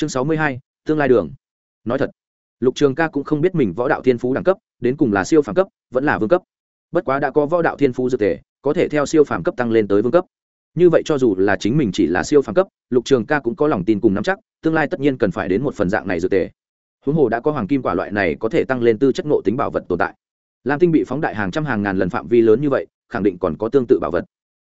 chương sáu mươi hai, tương lai đường. Nói thật, lục trường ca cũng không biết mình võ đạo thiên phú đẳng cấp, đến cùng là siêu phàm cấp, vẫn là vương cấp. Bất quá đã có võ đạo thiên phú dược thể, có thể theo siêu phàm cấp tăng lên tới vương cấp. Như vậy cho dù là chính mình chỉ là siêu phàm cấp, lục trường ca cũng có lòng tin cùng nắm chắc, tương lai tất nhiên cần phải đến một phần dạng này dược thể. huống hồ đã có hoàng kim quả loại này có thể tăng lên tư chất nộ tính bảo vật tồn tại. Lam tinh bị phóng đại hàng trăm hàng ngàn lần phạm vi lớn như vậy, khẳng định còn có tương tự bảo vật.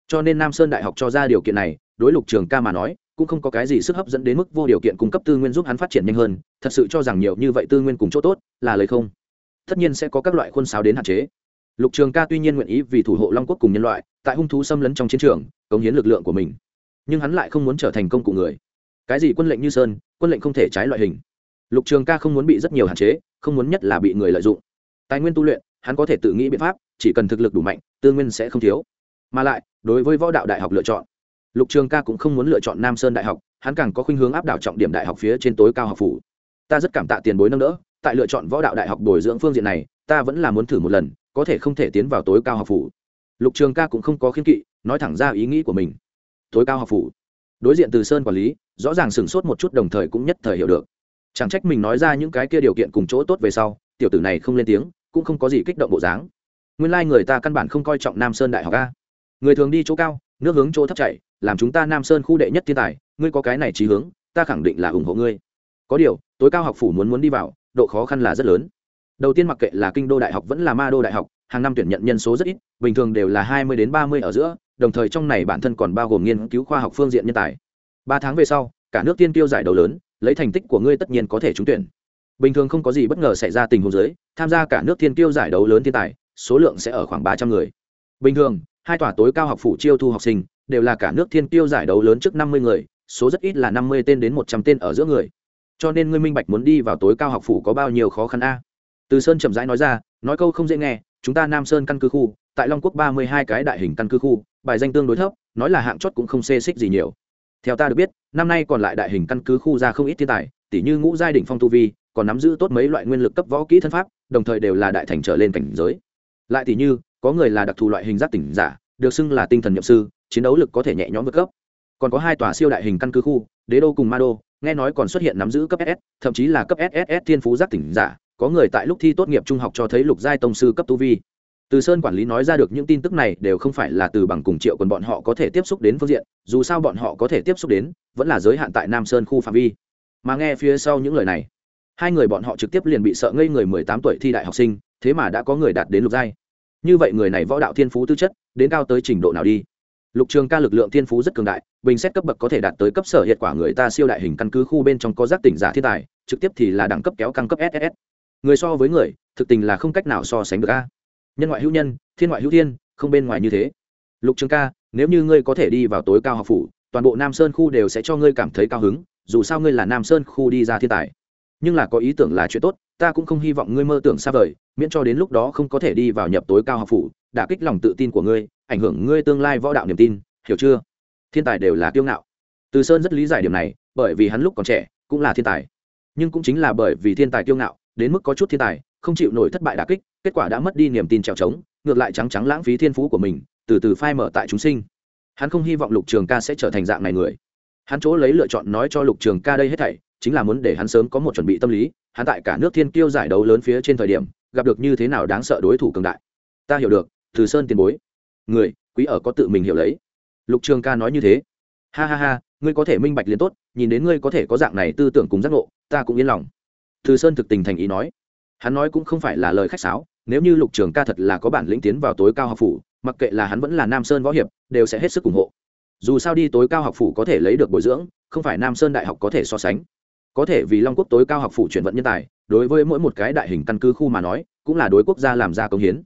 Cho nên nam sơn đại học cho ra điều kiện này, đối lục trường ca mà nói cũng không có cái gì sức hấp dẫn đến mức vô điều kiện cung cấp tư nguyên giúp hắn phát triển nhanh hơn, thật sự cho rằng nhiều như vậy tư nguyên cùng chỗ tốt là lời không. Tất nhiên sẽ có các loại khuôn sáo đến hạn chế. Lục trường ca tuy nhiên nguyện ý vì thủ hộ long quốc cùng nhân loại, tại hung thú xâm lấn trong chiến trường, cống hiến lực lượng của mình. Nhưng hắn lại không muốn trở thành công cụ người. Cái gì quân lệnh như sơn, quân lệnh không thể trái loại hình. Lục trường ca không muốn bị rất nhiều hạn chế, không muốn nhất là bị người lợi dụng. Tài nguyên tu luyện, hắn có thể tự nghĩ biện pháp, chỉ cần thực lực đủ mạnh, tư nguyên sẽ không thiếu. Mà lại, đối với võ đạo đại học lựa chọn lục trường ca cũng không muốn lựa chọn nam sơn đại học, hắn càng có khuynh hướng áp đảo trọng điểm đại học phía trên tối cao học phủ. Ta rất cảm tạ tiền bối nâng đỡ, tại lựa chọn võ đạo đại học bồi dưỡng phương diện này, ta vẫn là muốn thử một lần, có thể không thể tiến vào tối cao học phủ. Lục trường ca cũng không có khiên kỵ, nói thẳng ra ý nghĩ của mình. Tối cao học phủ. Đối diện từ sơn quản lý, rõ ràng sửng sốt một chút đồng thời cũng nhất thời hiểu được. Chẳng trách mình nói ra những cái kia điều kiện cùng chỗ tốt về sau, tiểu tử này không lên tiếng, cũng không có gì kích động bộ dáng. Nguyên lai、like、người ta căn bản không coi trọng nam sơn đại học ca người thường đi chỗ cao nước hướng chỗ thấp chảy, làm chúng ta nam sơn khu đệ nhất thiên tài ngươi có cái này trí hướng ta khẳng định là ủng hộ ngươi. Có điều tối cao học phủ muốn muốn đi vào độ khó khăn là rất lớn. Đầu tiên mặc kệ là kinh đô đại học vẫn là ma đô đại học hàng năm tuyển nhận nhân số rất ít bình thường đều là hai mươi đến ba mươi ở giữa đồng thời trong này bản thân còn bao gồm nghiên cứu khoa học phương diện nhân tài. Ba tháng về sau cả nước tiên tiêu giải đấu lớn lấy thành tích của ngươi tất nhiên có thể trúng tuyển. Bình thường không có gì bất ngờ xảy ra tình huống giới tham gia cả nước thiên tiêu giải đấu lớn thiên tài số lượng sẽ ở khoảng ba trăm người. Bình thường hai tòa tối cao học phủ chiêu thu học sinh, đều là cả nước thiên tiêu giải đấu lớn trước năm mươi người, số rất ít là năm mươi tên đến một trăm tên ở giữa người. Cho nên ngươi minh bạch muốn đi vào tối cao học phủ có bao nhiêu khó khăn a. Từ sơn chậm rãi nói ra, nói câu không dễ nghe, chúng ta nam sơn căn cứ khu, tại long quốc ba mươi hai cái đại hình căn cứ khu, bài danh tương đối thấp, nói là hạng chót cũng không xê xích gì nhiều. Theo ta được biết, năm nay còn lại đại hình căn cứ khu ra không ít thiên tài tỷ như ngũ giai đỉnh phong tu vi, còn nắm giữ tốt mấy loại nguyên lực cấp võ kỹ thân pháp, đồng thời đều là đại thành trở lên cảnh giới. Lại tỷ như có người là đặc thù loại hình giác tỉnh giả, được xưng là tinh thần nhậm sư, chiến đấu lực có thể nhẹ nhõm vượt cấp. Còn có hai tòa siêu đại hình căn cứ khu, đế đô cùng ma đô, nghe nói còn xuất hiện nắm giữ cấp ss thậm chí là cấp sss thiên phú giác tỉnh giả, có người tại lúc thi tốt nghiệp trung học cho thấy lục giai tông sư cấp tu vi. Từ sơn quản lý nói ra được những tin tức này đều không phải là từ bằng cùng triệu còn bọn họ có thể tiếp xúc đến phương diện, dù sao bọn họ có thể tiếp xúc đến, vẫn là giới hạn tại nam sơn khu phạm vi. Mà nghe phía sau những lời này, hai người bọn họ trực tiếp liền bị sợ ngây người mười tám tuổi thi đại học sinh, thế mà đã có người đạt đến lục giai như vậy người này võ đạo thiên phú tư chất, đến cao tới trình độ nào đi? Lục trường ca lực lượng thiên phú rất cường đại, bình xét cấp bậc có thể đạt tới cấp sở hiệu quả người ta siêu đại hình căn cứ khu bên trong có giác tỉnh giả thiên tài, trực tiếp thì là đẳng cấp kéo căng cấp ss người so với người, thực tình là không cách nào so sánh được a. Nhân ngoại hữu nhân, thiên ngoại hữu thiên, không bên ngoài như thế. Lục trường ca, nếu như ngươi có thể đi vào tối cao học phủ, toàn bộ nam sơn khu đều sẽ cho ngươi cảm thấy cao hứng, dù sao ngươi là nam sơn khu đi ra thiên tài. Nhưng là có ý tưởng là chuyện tốt, ta cũng không hy vọng ngươi mơ tưởng xa vời miễn cho đến lúc đó không có thể đi vào nhập tối cao học phủ đả kích lòng tự tin của ngươi, ảnh hưởng ngươi tương lai võ đạo niềm tin, hiểu chưa? Thiên tài đều là kiêu ngạo. Từ sơn rất lý giải điểm này, bởi vì hắn lúc còn trẻ cũng là thiên tài. Nhưng cũng chính là bởi vì thiên tài kiêu ngạo, đến mức có chút thiên tài, không chịu nổi thất bại đả kích, kết quả đã mất đi niềm tin trèo trống, ngược lại trắng trắng lãng phí thiên phú của mình, từ từ phai mở tại chúng sinh. Hắn không hy vọng lục trường ca sẽ trở thành dạng này người. Hắn chỗ lấy lựa chọn nói cho lục trường ca đây hết thảy, chính là muốn để hắn sớm có một chuẩn bị tâm lý. Hắn tại cả nước thiên kiêu giải đấu lớn phía trên thời điểm gặp được như thế nào đáng sợ đối thủ cường đại. Ta hiểu được, từ sơn tiền bối. Người, quý ở có tự mình hiểu lấy. Lục trường ca nói như thế. Ha ha ha, ngươi có thể minh bạch liền tốt, nhìn đến ngươi có thể có dạng này tư tưởng cùng giác ngộ, ta cũng yên lòng. Từ sơn thực tình thành ý nói. Hắn nói cũng không phải là lời khách sáo, nếu như lục trường ca thật là có bản lĩnh tiến vào tối cao học phủ, mặc kệ là hắn vẫn là nam sơn võ hiệp, đều sẽ hết sức ủng hộ. Dù sao đi tối cao học phủ có thể lấy được bồi dưỡng, không phải nam sơn đại học có thể so sánh có thể vì long quốc tối cao học phủ chuyển vận nhân tài, đối với mỗi một cái đại hình căn cứ khu mà nói, cũng là đối quốc gia làm ra công hiến.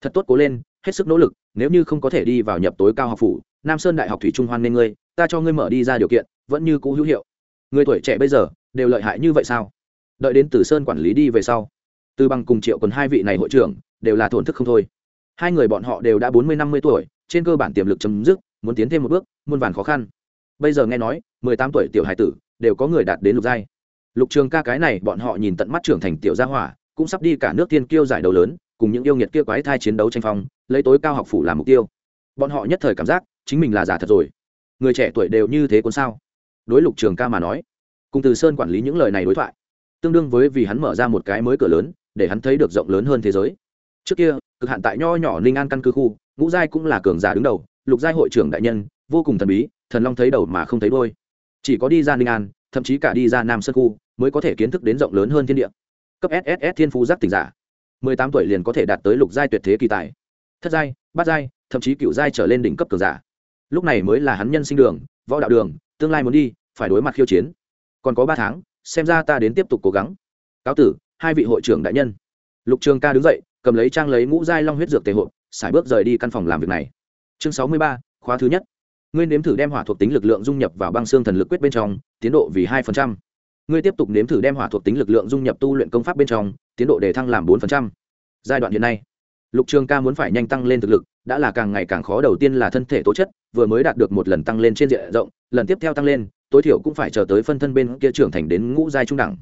Thật tốt cố lên, hết sức nỗ lực, nếu như không có thể đi vào nhập tối cao học phủ, nam sơn đại học thủy trung hoan nên ngươi, ta cho ngươi mở đi ra điều kiện, vẫn như cũ hữu hiệu. Người tuổi trẻ bây giờ, đều lợi hại như vậy sao? Đợi đến Tử sơn quản lý đi về sau, từ bằng cùng triệu còn hai vị này hội trưởng, đều là thổn thức không thôi. Hai người bọn họ đều đã bốn mươi năm mươi tuổi, trên cơ bản tiềm lực chấm dứt, muốn tiến thêm một bước, muôn vàn khó khăn. Bây giờ nghe nói, mười tám tuổi tiểu hải tử đều có người đạt đến lục giai. Lục trường ca cái này, bọn họ nhìn tận mắt trưởng thành tiểu gia hỏa, cũng sắp đi cả nước tiên kiêu giải đấu lớn, cùng những yêu nghiệt kia quái thai chiến đấu tranh phong, lấy tối cao học phủ làm mục tiêu. Bọn họ nhất thời cảm giác, chính mình là giả thật rồi. Người trẻ tuổi đều như thế cuốn sao? Đối lục trường ca mà nói, cùng từ sơn quản lý những lời này đối thoại, tương đương với vì hắn mở ra một cái mới cửa lớn, để hắn thấy được rộng lớn hơn thế giới. Trước kia, cực hạn tại nho nhỏ ninh an căn cứ khu, ngũ giai cũng là cường giả đứng đầu, lục giai hội trưởng đại nhân, vô cùng thần bí, thần long thấy đầu mà không thấy đôi chỉ có đi ra ninh an, thậm chí cả đi ra nam sơn khu mới có thể kiến thức đến rộng lớn hơn thiên địa. Cấp sss thiên phú giác tỉnh giả. Mười tám tuổi liền có thể đạt tới lục giai tuyệt thế kỳ tài. Thất giai, bát giai, thậm chí cựu giai trở lên đỉnh cấp cường giả. Lúc này mới là hắn nhân sinh đường, võ đạo đường, tương lai muốn đi, phải đối mặt khiêu chiến. Còn có ba tháng, xem ra ta đến tiếp tục cố gắng. Cáo tử, hai vị hội trưởng đại nhân. Lục trường ca đứng dậy, cầm lấy trang lấy ngũ giai long huyết dược tề hộ xài bước rời đi căn phòng làm việc này. Chương sáu mươi ba, khóa thứ nhất ngươi nếm thử đem hỏa thuộc tính lực lượng dung nhập vào băng xương thần lực quyết bên trong, tiến độ vì hai ngươi tiếp tục nếm thử đem hỏa thuộc tính lực lượng dung nhập tu luyện công pháp bên trong, tiến độ đề thăng làm bốn giai đoạn hiện nay, lục trường ca muốn phải nhanh tăng lên thực lực, đã là càng ngày càng khó đầu tiên là thân thể tố chất, vừa mới đạt được một lần tăng lên trên diện rộng, lần tiếp theo tăng lên, tối thiểu cũng phải chờ tới phân thân bên kia trưởng thành đến ngũ giai trung đẳng.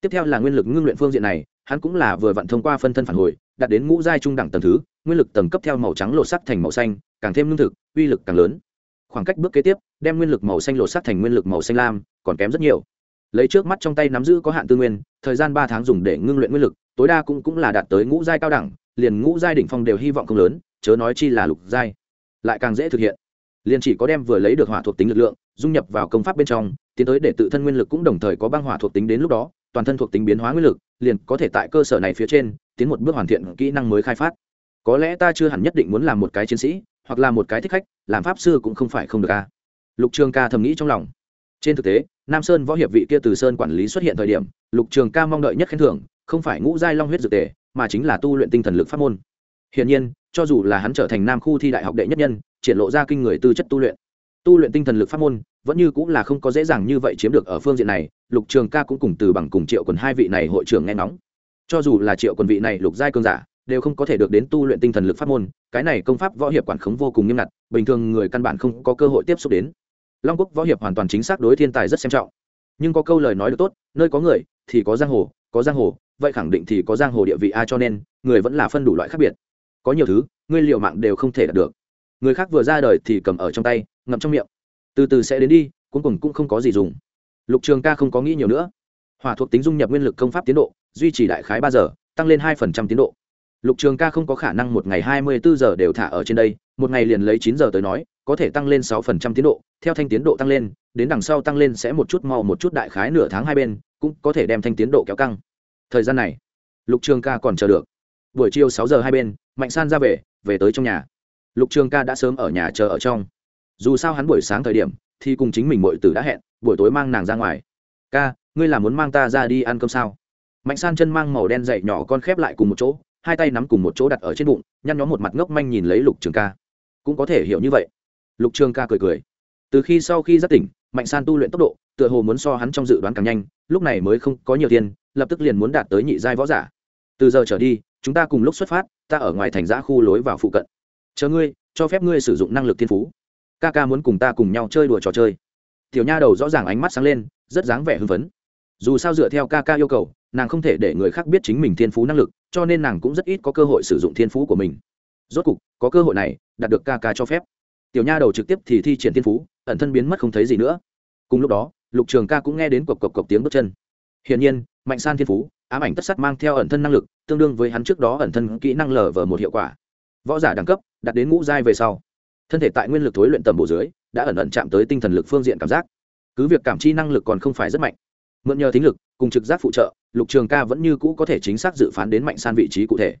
Tiếp theo là nguyên lực ngưng luyện phương diện này, hắn cũng là vừa vặn thông qua phân thân phản hồi, đạt đến ngũ giai trung đẳng tầng thứ, nguyên lực tầng cấp theo màu trắng lột sắc thành màu xanh, càng thêm lương thực, uy lực càng lớn khoảng cách bước kế tiếp, đem nguyên lực màu xanh lột sắc thành nguyên lực màu xanh lam, còn kém rất nhiều. Lấy trước mắt trong tay nắm giữ có hạn tư nguyên, thời gian ba tháng dùng để ngưng luyện nguyên lực, tối đa cũng cũng là đạt tới ngũ giai cao đẳng, liền ngũ giai đỉnh phong đều hy vọng không lớn, chớ nói chi là lục giai. Lại càng dễ thực hiện. Liền chỉ có đem vừa lấy được hỏa thuộc tính lực lượng, dung nhập vào công pháp bên trong, tiến tới để tự thân nguyên lực cũng đồng thời có băng hỏa thuộc tính đến lúc đó, toàn thân thuộc tính biến hóa nguyên lực, liền có thể tại cơ sở này phía trên, tiến một bước hoàn thiện kỹ năng mới khai phát. Có lẽ ta chưa hẳn nhất định muốn làm một cái chiến sĩ hoặc là một cái thích khách, làm pháp sư cũng không phải không được ca lục trường ca thầm nghĩ trong lòng. Trên thực tế, nam sơn võ hiệp vị kia từ sơn quản lý xuất hiện thời điểm, lục trường ca mong đợi nhất khen thưởng, không phải ngũ giai long huyết dược tề, mà chính là tu luyện tinh thần lực pháp môn. Hiển nhiên, cho dù là hắn trở thành nam khu thi đại học đệ nhất nhân, triển lộ ra kinh người tư chất tu luyện. Tu luyện tinh thần lực pháp môn, vẫn như cũng là không có dễ dàng như vậy chiếm được ở phương diện này, lục trường ca cũng cùng từ bằng cùng triệu quần hai vị này hội trưởng nghe nóng cho dù là triệu quần vị này lục giai cường giả đều không có thể được đến tu luyện tinh thần lực pháp môn, cái này công pháp võ hiệp quản khống vô cùng nghiêm ngặt, bình thường người căn bản không có cơ hội tiếp xúc đến. Long quốc võ hiệp hoàn toàn chính xác đối thiên tài rất xem trọng. Nhưng có câu lời nói được tốt, nơi có người thì có giang hồ, có giang hồ, vậy khẳng định thì có giang hồ địa vị a cho nên, người vẫn là phân đủ loại khác biệt. Có nhiều thứ, ngươi liệu mạng đều không thể đạt được. Người khác vừa ra đời thì cầm ở trong tay, ngậm trong miệng. Từ từ sẽ đến đi, cuối cùng cũng không có gì dùng. Lục trường ca không có nghĩ nhiều nữa. Hỏa thuộc tính dung nhập nguyên lực công pháp tiến độ, duy trì đại khái ba giờ, tăng lên hai phần trăm tiến độ lục trường ca không có khả năng một ngày hai mươi bốn giờ đều thả ở trên đây, một ngày liền lấy chín giờ tới nói, có thể tăng lên sáu phần trăm tiến độ, theo thanh tiến độ tăng lên, đến đằng sau tăng lên sẽ một chút mau một chút đại khái nửa tháng hai bên, cũng có thể đem thanh tiến độ kéo căng. Thời gian này, lục trường ca còn chờ được. Buổi chiều sáu giờ hai bên, mạnh san ra về về tới trong nhà. Lục trường ca đã sớm ở nhà chờ ở trong. Dù sao hắn buổi sáng thời điểm, thì cùng chính mình muội tử đã hẹn, buổi tối mang nàng ra ngoài. Ca, ngươi là muốn mang ta ra đi ăn cơm sao? Mạnh san chân mang màu đen dậy nhỏ con khép lại cùng một chỗ hai tay nắm cùng một chỗ đặt ở trên bụng, nhăn nhó một mặt ngốc manh nhìn lấy lục trường ca. Cũng có thể hiểu như vậy. Lục trường ca cười cười. Từ khi sau khi giác tỉnh, mạnh san tu luyện tốc độ, tựa hồ muốn so hắn trong dự đoán càng nhanh, lúc này mới không có nhiều tiền, lập tức liền muốn đạt tới nhị giai võ giả. Từ giờ trở đi, chúng ta cùng lúc xuất phát, ta ở ngoài thành giã khu lối vào phụ cận. Chờ ngươi, cho phép ngươi sử dụng năng lực thiên phú. Ca ca muốn cùng ta cùng nhau chơi đùa trò chơi. Tiểu nha đầu rõ ràng ánh mắt sáng lên, rất dáng vẻ hưng phấn. Dù sao dựa theo ca ca yêu cầu nàng không thể để người khác biết chính mình thiên phú năng lực, cho nên nàng cũng rất ít có cơ hội sử dụng thiên phú của mình. Rốt cục, có cơ hội này, đạt được ca ca cho phép. Tiểu nha đầu trực tiếp thì thi triển thiên phú, ẩn thân biến mất không thấy gì nữa. Cùng lúc đó, lục trường ca cũng nghe đến cộc cộc cộc tiếng bước chân. Hiển nhiên, mạnh san thiên phú, ám ảnh tất sắc mang theo ẩn thân năng lực, tương đương với hắn trước đó ẩn thân kỹ năng lờ vờ một hiệu quả. Võ giả đẳng cấp, đạt đến ngũ giai về sau. Thân thể tại nguyên lực thối luyện tầm bộ dưới, đã ẩn ẩn chạm tới tinh thần lực phương diện cảm giác. Cứ việc cảm chi năng lực còn không phải rất mạnh, mượn nhờ thính lực cùng trực giác phụ trợ, lục trường ca vẫn như cũ có thể chính xác dự phán đến mạnh san vị trí cụ thể.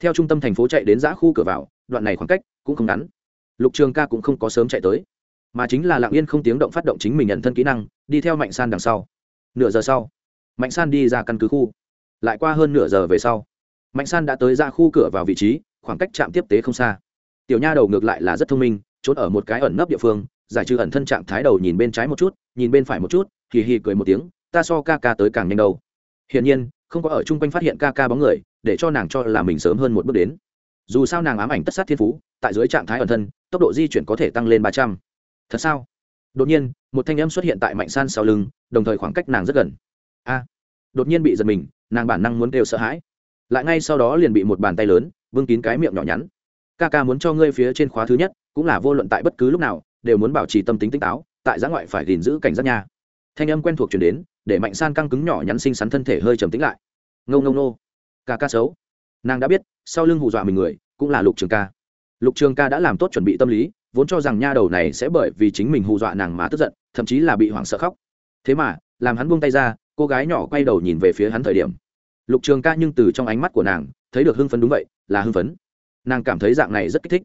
Theo trung tâm thành phố chạy đến giã khu cửa vào, đoạn này khoảng cách cũng không ngắn. Lục trường ca cũng không có sớm chạy tới, mà chính là lạng yên không tiếng động phát động chính mình nhận thân kỹ năng, đi theo mạnh san đằng sau. Nửa giờ sau, mạnh san đi ra căn cứ khu. Lại qua hơn nửa giờ về sau, mạnh san đã tới ra khu cửa vào vị trí, khoảng cách trạm tiếp tế không xa. Tiểu nha đầu ngược lại là rất thông minh, trốn ở một cái ẩn nấp địa phương, giải trừ ẩn thân trạng thái đầu nhìn bên trái một chút, nhìn bên phải một chút kỳ hì cười một tiếng ta so ca ca tới càng nhanh đâu. Hiển nhiên, không có ở chung quanh phát hiện ca ca bóng người, để cho nàng cho là mình sớm hơn một bước đến. Dù sao nàng ám ảnh tất sát thiên phú, tại dưới trạng thái ẩn thân, tốc độ di chuyển có thể tăng lên ba trăm. Thật sao? Đột nhiên, một thanh âm xuất hiện tại mạnh san sau lưng, đồng thời khoảng cách nàng rất gần. A! Đột nhiên bị giật mình, nàng bản năng muốn đều sợ hãi. Lại ngay sau đó liền bị một bàn tay lớn, vương kín cái miệng nhỏ nhắn. Ca ca muốn cho ngươi phía trên khóa thứ nhất, cũng là vô luận tại bất cứ lúc nào, đều muốn bảo trì tâm tính tỉnh táo, tại giã ngoại phải gìn giữ cảnh giác nha. Thanh âm quen thuộc chuyển đến để mạnh san căng cứng nhỏ nhắn xinh xắn thân thể hơi trầm tĩnh lại. Ngâu ngâu nô ca ca xấu. Nàng đã biết, sau lưng hù dọa mình người, cũng là lục trường ca. Lục trường ca đã làm tốt chuẩn bị tâm lý, vốn cho rằng nha đầu này sẽ bởi vì chính mình hù dọa nàng mà tức giận, thậm chí là bị hoảng sợ khóc. Thế mà, làm hắn buông tay ra, cô gái nhỏ quay đầu nhìn về phía hắn thời điểm. Lục trường ca nhưng từ trong ánh mắt của nàng, thấy được hưng phấn đúng vậy, là hưng phấn. Nàng cảm thấy dạng này rất kích thích.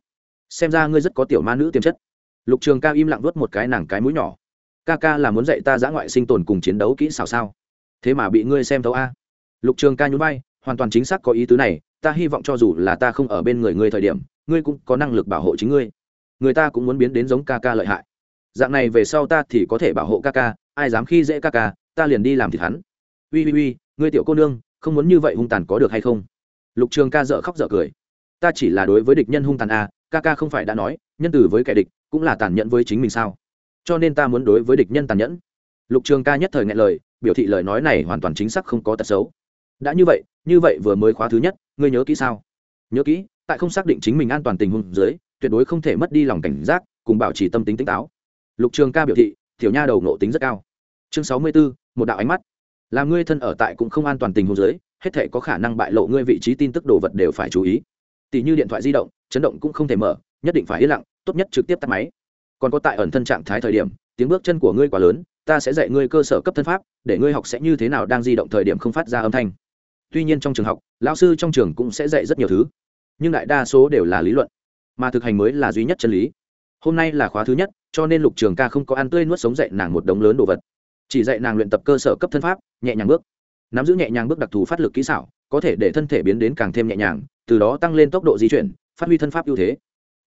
Xem ra ngươi rất có tiểu ma nữ tiềm chất. Lục trường ca im lặng vớt một cái nàng cái mũi nhỏ ca ca là muốn dạy ta giã ngoại sinh tồn cùng chiến đấu kỹ xảo sao? Thế mà bị ngươi xem thấu a. Lục trường ca nhún vai hoàn toàn chính xác có ý tứ này ta hy vọng cho dù là ta không ở bên người ngươi thời điểm ngươi cũng có năng lực bảo hộ chính ngươi. Người ta cũng muốn biến đến giống ca ca lợi hại. Dạng này về sau ta thì có thể bảo hộ ca ca ai dám khi dễ ca ca ta liền đi làm thịt hắn. Ui ui ui ngươi tiểu cô nương không muốn như vậy hung tàn có được hay không? Lục trường ca dợ khóc dợ cười. Ta chỉ là đối với địch nhân hung tàn a à, ca ca không phải đã nói nhân từ với kẻ địch cũng là tàn nhẫn với chính mình sao? Cho nên ta muốn đối với địch nhân tàn nhẫn. Lục trường ca nhất thời ngại lời, biểu thị lời nói này hoàn toàn chính xác không có tật xấu. Đã như vậy như vậy vừa mới khóa thứ nhất, ngươi nhớ kỹ sao? Nhớ kỹ, tại không xác định chính mình an toàn tình huống dưới, tuyệt đối không thể mất đi lòng cảnh giác, cùng bảo trì tâm tính tỉnh táo. Lục trường ca biểu thị, tiểu nha đầu nộ tính rất cao. Chương sáu mươi bốn, một đạo ánh mắt. Là ngươi thân ở tại cũng không an toàn tình huống dưới, hết thể có khả năng bại lộ ngươi vị trí tin tức đồ vật đều phải chú ý. Tỷ như điện thoại di động, chấn động cũng không thể mở, nhất định phải yên lặng, tốt nhất trực tiếp tắt máy còn có tại ẩn thân trạng thái thời điểm, tiếng bước chân của ngươi quá lớn, ta sẽ dạy ngươi cơ sở cấp thân pháp, để ngươi học sẽ như thế nào đang di động thời điểm không phát ra âm thanh. Tuy nhiên trong trường học, lão sư trong trường cũng sẽ dạy rất nhiều thứ, nhưng đại đa số đều là lý luận, mà thực hành mới là duy nhất chân lý. Hôm nay là khóa thứ nhất, cho nên lục trường ca không có ăn tươi nuốt sống dạy nàng một đống lớn đồ vật. Chỉ dạy nàng luyện tập cơ sở cấp thân pháp, nhẹ nhàng bước. Nắm giữ nhẹ nhàng bước đặc thù phát lực kỹ xảo, có thể để thân thể biến đến càng thêm nhẹ nhàng, từ đó tăng lên tốc độ di chuyển, phát huy thân pháp ưu thế.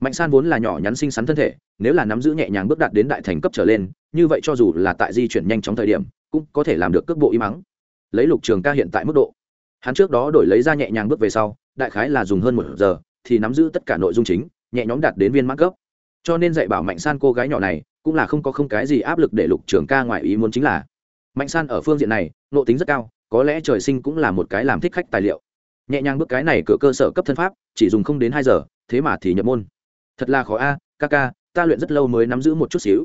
Mạnh san vốn là nhỏ nhắn xinh xắn thân thể nếu là nắm giữ nhẹ nhàng bước đạt đến đại thành cấp trở lên, như vậy cho dù là tại di chuyển nhanh chóng thời điểm, cũng có thể làm được cước bộ im ắng lấy lục trường ca hiện tại mức độ, hắn trước đó đổi lấy ra nhẹ nhàng bước về sau, đại khái là dùng hơn một giờ, thì nắm giữ tất cả nội dung chính, nhẹ nhõm đạt đến viên mãn cấp. Cho nên dạy bảo mạnh san cô gái nhỏ này, cũng là không có không cái gì áp lực để lục trường ca ngoài ý muốn chính là, mạnh san ở phương diện này nộ tính rất cao, có lẽ trời sinh cũng là một cái làm thích khách tài liệu. Nhẹ nhàng bước cái này cửa cơ sở cấp thân pháp, chỉ dùng không đến hai giờ, thế mà thì nhập môn. Thật là khó a, ca ca ta luyện rất lâu mới nắm giữ một chút xíu.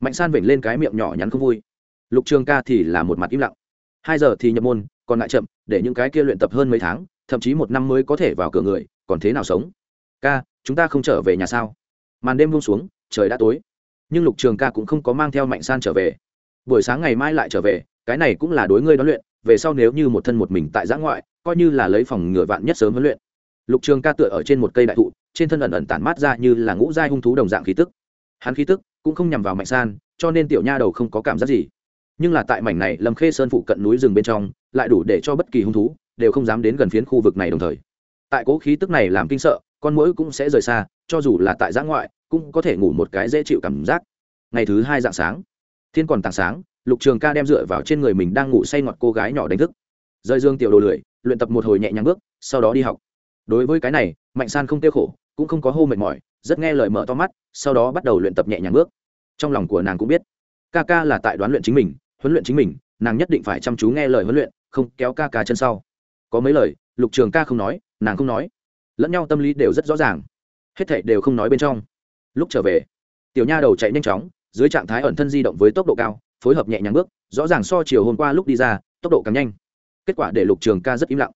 Mạnh san vểnh lên cái miệng nhỏ nhắn không vui. Lục trường ca thì là một mặt im lặng. Hai giờ thì nhập môn, còn lại chậm, để những cái kia luyện tập hơn mấy tháng, thậm chí một năm mới có thể vào cửa người, còn thế nào sống? Ca, chúng ta không trở về nhà sao? Màn đêm buông xuống, trời đã tối. Nhưng lục trường ca cũng không có mang theo mạnh san trở về. Buổi sáng ngày mai lại trở về, cái này cũng là đối ngươi đón luyện, về sau nếu như một thân một mình tại giã ngoại, coi như là lấy phòng ngựa vạn nhất sớm huấn luyện. Lục trường ca tựa ở trên một cây đại thụ trên thân ẩn ẩn tản mát ra như là ngũ giai hung thú đồng dạng khí tức. Hắn khí tức cũng không nhằm vào mạnh san, cho nên tiểu nha đầu không có cảm giác gì. Nhưng là tại mảnh này lâm khê sơn phụ cận núi rừng bên trong, lại đủ để cho bất kỳ hung thú đều không dám đến gần phiến khu vực này đồng thời. Tại cố khí tức này làm kinh sợ, con mũi cũng sẽ rời xa, cho dù là tại giã ngoại, cũng có thể ngủ một cái dễ chịu cảm giác. Ngày thứ hai dạng sáng, thiên còn tảng sáng, lục trường ca đem dựa vào trên người mình đang ngủ say ngọt cô gái nhỏ đánh thức. Rơi dương tiểu đồ lười, luyện tập một hồi nhẹ nhàng bước, sau đó đi học. Đối với cái này, mạnh san không tiêu khổ cũng không có hô mệt mỏi, rất nghe lời mở to mắt, sau đó bắt đầu luyện tập nhẹ nhàng bước. Trong lòng của nàng cũng biết, ca ca là tại đoán luyện chính mình, huấn luyện chính mình, nàng nhất định phải chăm chú nghe lời huấn luyện, không kéo ca ca chân sau. Có mấy lời, lục trường ca không nói, nàng không nói. Lẫn nhau tâm lý đều rất rõ ràng. Hết thảy đều không nói bên trong. Lúc trở về, tiểu nha đầu chạy nhanh chóng, dưới trạng thái ẩn thân di động với tốc độ cao, phối hợp nhẹ nhàng bước, rõ ràng so chiều hôm qua lúc đi ra, tốc độ càng nhanh. Kết quả để lục trường ca rất im lặng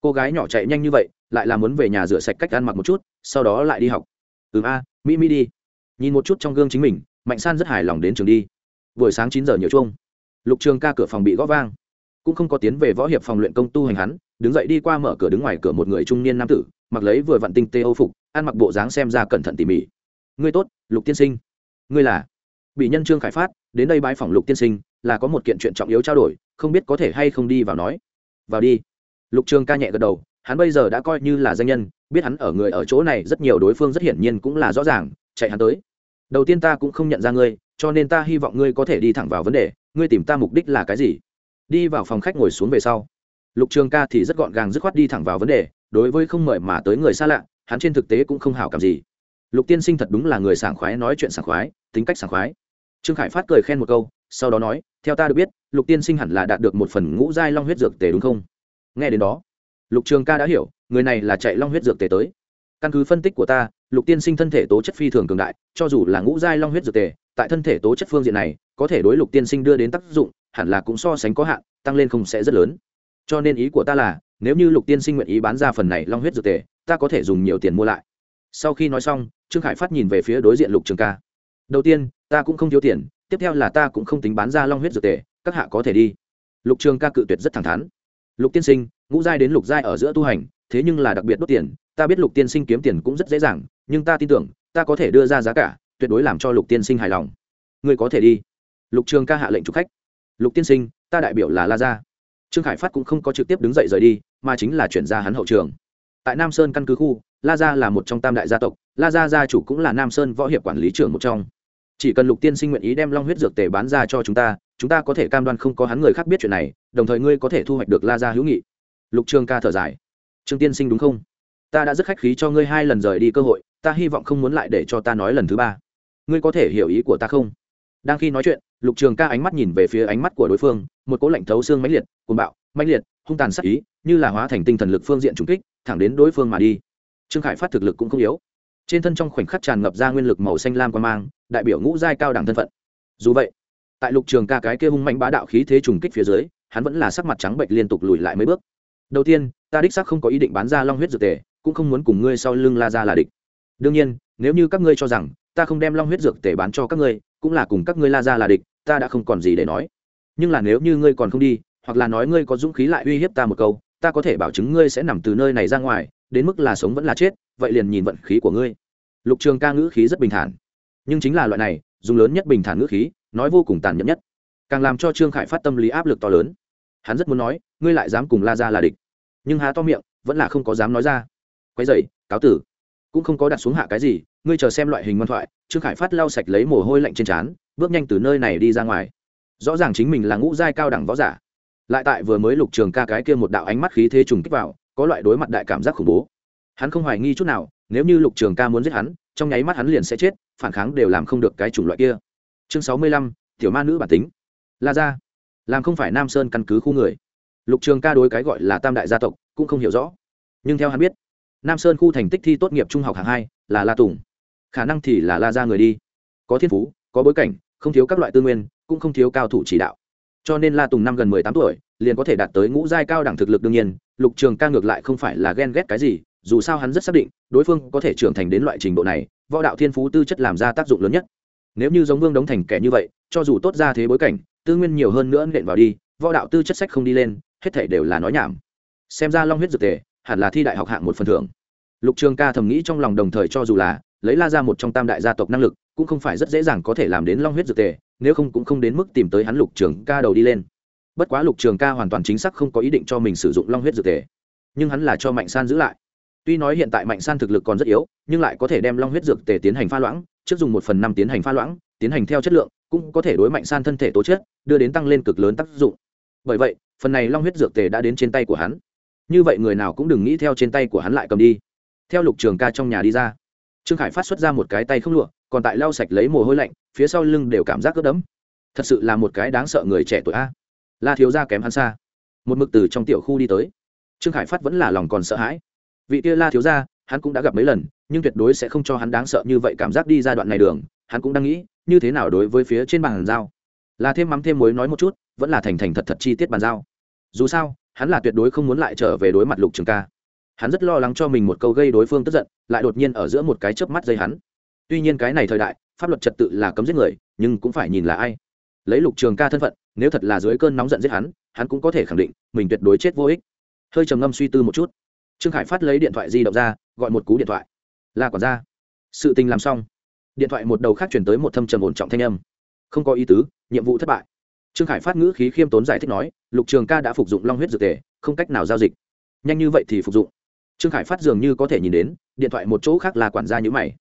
cô gái nhỏ chạy nhanh như vậy, lại là muốn về nhà rửa sạch cách ăn mặc một chút, sau đó lại đi học. Ừ a, mỹ mỹ đi. Nhìn một chút trong gương chính mình, mạnh san rất hài lòng đến trường đi. Buổi sáng chín giờ nhiều chuông. Lục trường ca cửa phòng bị gõ vang. Cũng không có tiến về võ hiệp phòng luyện công tu hành hắn, đứng dậy đi qua mở cửa đứng ngoài cửa một người trung niên nam tử, mặc lấy vừa vặn tinh tê âu phục, ăn mặc bộ dáng xem ra cẩn thận tỉ mỉ. Ngươi tốt, lục tiên sinh. Ngươi là? Bị nhân trương khải phát, đến đây bãi phòng lục tiên sinh, là có một kiện chuyện trọng yếu trao đổi, không biết có thể hay không đi vào nói. Vào đi lục trường ca nhẹ gật đầu, hắn bây giờ đã coi như là danh nhân, biết hắn ở người ở chỗ này rất nhiều đối phương rất hiển nhiên cũng là rõ ràng, chạy hắn tới. Đầu tiên ta cũng không nhận ra ngươi, cho nên ta hy vọng ngươi có thể đi thẳng vào vấn đề, ngươi tìm ta mục đích là cái gì? Đi vào phòng khách ngồi xuống về sau. Lục trường ca thì rất gọn gàng dứt khoát đi thẳng vào vấn đề, đối với không mời mà tới người xa lạ, hắn trên thực tế cũng không hảo cảm gì. Lục tiên sinh thật đúng là người sảng khoái nói chuyện sảng khoái, tính cách sảng khoái. Trương khải phát cười khen một câu, sau đó nói, theo ta được biết, lục tiên sinh hẳn là đạt được một phần ngũ giai long huyết dược tề đúng không? Nghe đến đó, lục trường ca đã hiểu, người này là chạy long huyết dược tề tới. Căn cứ phân tích của ta, lục tiên sinh thân thể tố chất phi thường cường đại, cho dù là ngũ giai long huyết dược tề, tại thân thể tố chất phương diện này, có thể đối lục tiên sinh đưa đến tác dụng, hẳn là cũng so sánh có hạn, tăng lên không sẽ rất lớn. Cho nên ý của ta là, nếu như lục tiên sinh nguyện ý bán ra phần này long huyết dược tề, ta có thể dùng nhiều tiền mua lại. Sau khi nói xong, trương khải phát nhìn về phía đối diện lục trường ca. Đầu tiên, ta cũng không thiếu tiền, tiếp theo là ta cũng không tính bán ra long huyết dược tề, các hạ có thể đi. Lục trường ca cự tuyệt rất thẳng thắn lục tiên sinh, ngũ giai đến lục giai ở giữa tu hành, thế nhưng là đặc biệt đốt tiền, ta biết lục tiên sinh kiếm tiền cũng rất dễ dàng, nhưng ta tin tưởng, ta có thể đưa ra giá cả, tuyệt đối làm cho lục tiên sinh hài lòng. Ngươi có thể đi. Lục trường ca hạ lệnh chụp khách. Lục tiên sinh, ta đại biểu là la gia. Trương khải phát cũng không có trực tiếp đứng dậy rời đi, mà chính là chuyển ra hắn hậu trường. Tại nam sơn căn cứ khu, la gia là một trong tam đại gia tộc, la gia gia chủ cũng là nam sơn võ hiệp quản lý trưởng một trong chỉ cần lục tiên sinh nguyện ý đem long huyết dược tề bán ra cho chúng ta chúng ta có thể cam đoan không có hắn người khác biết chuyện này, đồng thời ngươi có thể thu hoạch được la gia hữu nghị. Lục trường ca thở dài. Trương tiên sinh đúng không? Ta đã rất khách khí cho ngươi hai lần rời đi cơ hội, ta hy vọng không muốn lại để cho ta nói lần thứ ba. Ngươi có thể hiểu ý của ta không? Đang khi nói chuyện, lục trường ca ánh mắt nhìn về phía ánh mắt của đối phương, một cỗ lạnh thấu xương mãnh liệt, cuồng bạo, mãnh liệt, hung tàn sắc ý, như là hóa thành tinh thần lực phương diện trùng kích, thẳng đến đối phương mà đi. Trương khải phát thực lực cũng không yếu trên thân trong khoảnh khắc tràn ngập ra nguyên lực màu xanh lam quan mang, đại biểu ngũ giai cao đẳng thân phận. Dù vậy, tại lục trường ca cái kia hung mạnh bá đạo khí thế trùng kích phía dưới, hắn vẫn là sắc mặt trắng bệnh liên tục lùi lại mấy bước. Đầu tiên, ta đích xác không có ý định bán ra long huyết dược tề, cũng không muốn cùng ngươi sau lưng la ra là địch. Đương nhiên, nếu như các ngươi cho rằng, ta không đem long huyết dược tề bán cho các ngươi, cũng là cùng các ngươi la ra là địch, ta đã không còn gì để nói. Nhưng là nếu như ngươi còn không đi, hoặc là nói ngươi có dũng khí lại uy hiếp ta một câu, ta có thể bảo chứng ngươi sẽ nằm từ nơi này ra ngoài, đến mức là sống vẫn là chết vậy liền nhìn vận khí của ngươi. Lục trường ca ngữ khí rất bình thản. Nhưng chính là loại này, dùng lớn nhất bình thản ngữ khí, nói vô cùng tàn nhẫn nhất. Càng làm cho trương khải phát tâm lý áp lực to lớn. Hắn rất muốn nói, ngươi lại dám cùng la ra là địch. Nhưng há to miệng, vẫn là không có dám nói ra. Quay dậy cáo tử. Cũng không có đặt xuống hạ cái gì, ngươi chờ xem loại hình ngoan thoại. Trương khải phát lau sạch lấy mồ hôi lạnh trên trán, bước nhanh từ nơi này đi ra ngoài. Rõ ràng chính mình là ngũ giai cao đẳng võ giả. Lại tại vừa mới lục trường ca cái kia một đạo ánh mắt khí thế trùng kích vào, có loại đối mặt đại cảm giác khủng bố hắn không hoài nghi chút nào, nếu như lục trường ca muốn giết hắn, trong nháy mắt hắn liền sẽ chết, phản kháng đều làm không được cái chủng loại kia. Chương sáu mươi lăm, tiểu ma nữ bản tính. La ra làm không phải nam sơn căn cứ khu người. Lục trường ca đối cái gọi là tam đại gia tộc cũng không hiểu rõ. Nhưng theo hắn biết, nam sơn khu thành tích thi tốt nghiệp trung học hạng hai là la tùng. Khả năng thì là la ra người đi. Có thiên phú, có bối cảnh, không thiếu các loại tư nguyên, cũng không thiếu cao thủ chỉ đạo. Cho nên la tùng năm gần mười tám tuổi, liền có thể đạt tới ngũ giai cao đẳng thực lực đương nhiên, lục trường ca ngược lại không phải là ghen ghét cái gì dù sao hắn rất xác định, đối phương có thể trưởng thành đến loại trình độ này, võ đạo thiên phú tư chất làm ra tác dụng lớn nhất. Nếu như giống vương đống thành kẻ như vậy, cho dù tốt ra thế bối cảnh, tư nguyên nhiều hơn nữa nện vào đi, võ đạo tư chất sách không đi lên, hết thể đều là nói nhảm. Xem ra long huyết dược tề hẳn là thi đại học hạng một phần thưởng. Lục trường ca thầm nghĩ trong lòng đồng thời cho dù là, lấy la ra một trong tam đại gia tộc năng lực, cũng không phải rất dễ dàng có thể làm đến long huyết dược tề, nếu không cũng không đến mức tìm tới hắn lục trường ca đầu đi lên. Bất quá lục trường ca hoàn toàn chính xác không có ý định cho mình sử dụng long huyết dược tề, nhưng hắn là cho mạnh san giữ lại tuy nói hiện tại mạnh san thực lực còn rất yếu, nhưng lại có thể đem long huyết dược tề tiến hành pha loãng, trước dùng một phần năm tiến hành pha loãng, tiến hành theo chất lượng, cũng có thể đối mạnh san thân thể tố chất, đưa đến tăng lên cực lớn tác dụng. Bởi vậy, phần này long huyết dược tề đã đến trên tay của hắn. Như vậy người nào cũng đừng nghĩ theo trên tay của hắn lại cầm đi. Theo lục trường ca trong nhà đi ra, trương khải phát xuất ra một cái tay không lụa, còn tại lau sạch lấy mồ hôi lạnh, phía sau lưng đều cảm giác ướt đẫm. Thật sự là một cái đáng sợ người trẻ tuổi a. La thiếu ra kém hắn xa. Một mực từ trong tiểu khu đi tới. Trương khải phát vẫn là lòng còn sợ hãi vị kia la thiếu gia, hắn cũng đã gặp mấy lần nhưng tuyệt đối sẽ không cho hắn đáng sợ như vậy cảm giác đi ra đoạn này đường hắn cũng đang nghĩ như thế nào đối với phía trên bàn giao. Là thêm mắm thêm muối nói một chút vẫn là thành thành thật thật chi tiết bàn giao. Dù sao hắn là tuyệt đối không muốn lại trở về đối mặt lục trường ca. Hắn rất lo lắng cho mình một câu gây đối phương tức giận lại đột nhiên ở giữa một cái chớp mắt dây hắn. Tuy nhiên cái này thời đại pháp luật trật tự là cấm giết người nhưng cũng phải nhìn là ai. Lấy lục trường ca thân phận nếu thật là dưới cơn nóng giận giết hắn hắn cũng có thể khẳng định mình tuyệt đối chết vô ích. Hơi trầm ngâm suy tư một chút trương khải phát lấy điện thoại di động ra, gọi một cú điện thoại. Là còn ra sự tình làm xong. Điện thoại một đầu khác chuyển tới một thâm trầm ổn trọng thanh âm. Không có ý tứ, nhiệm vụ thất bại. Trương khải phát ngữ khí khiêm tốn giải thích nói, lục trường ca đã phục dụng long huyết dược tề, không cách nào giao dịch. Nhanh như vậy thì phục dụng. Trương khải phát dường như có thể nhìn đến, điện thoại một chỗ khác là quản gia nhữ mày.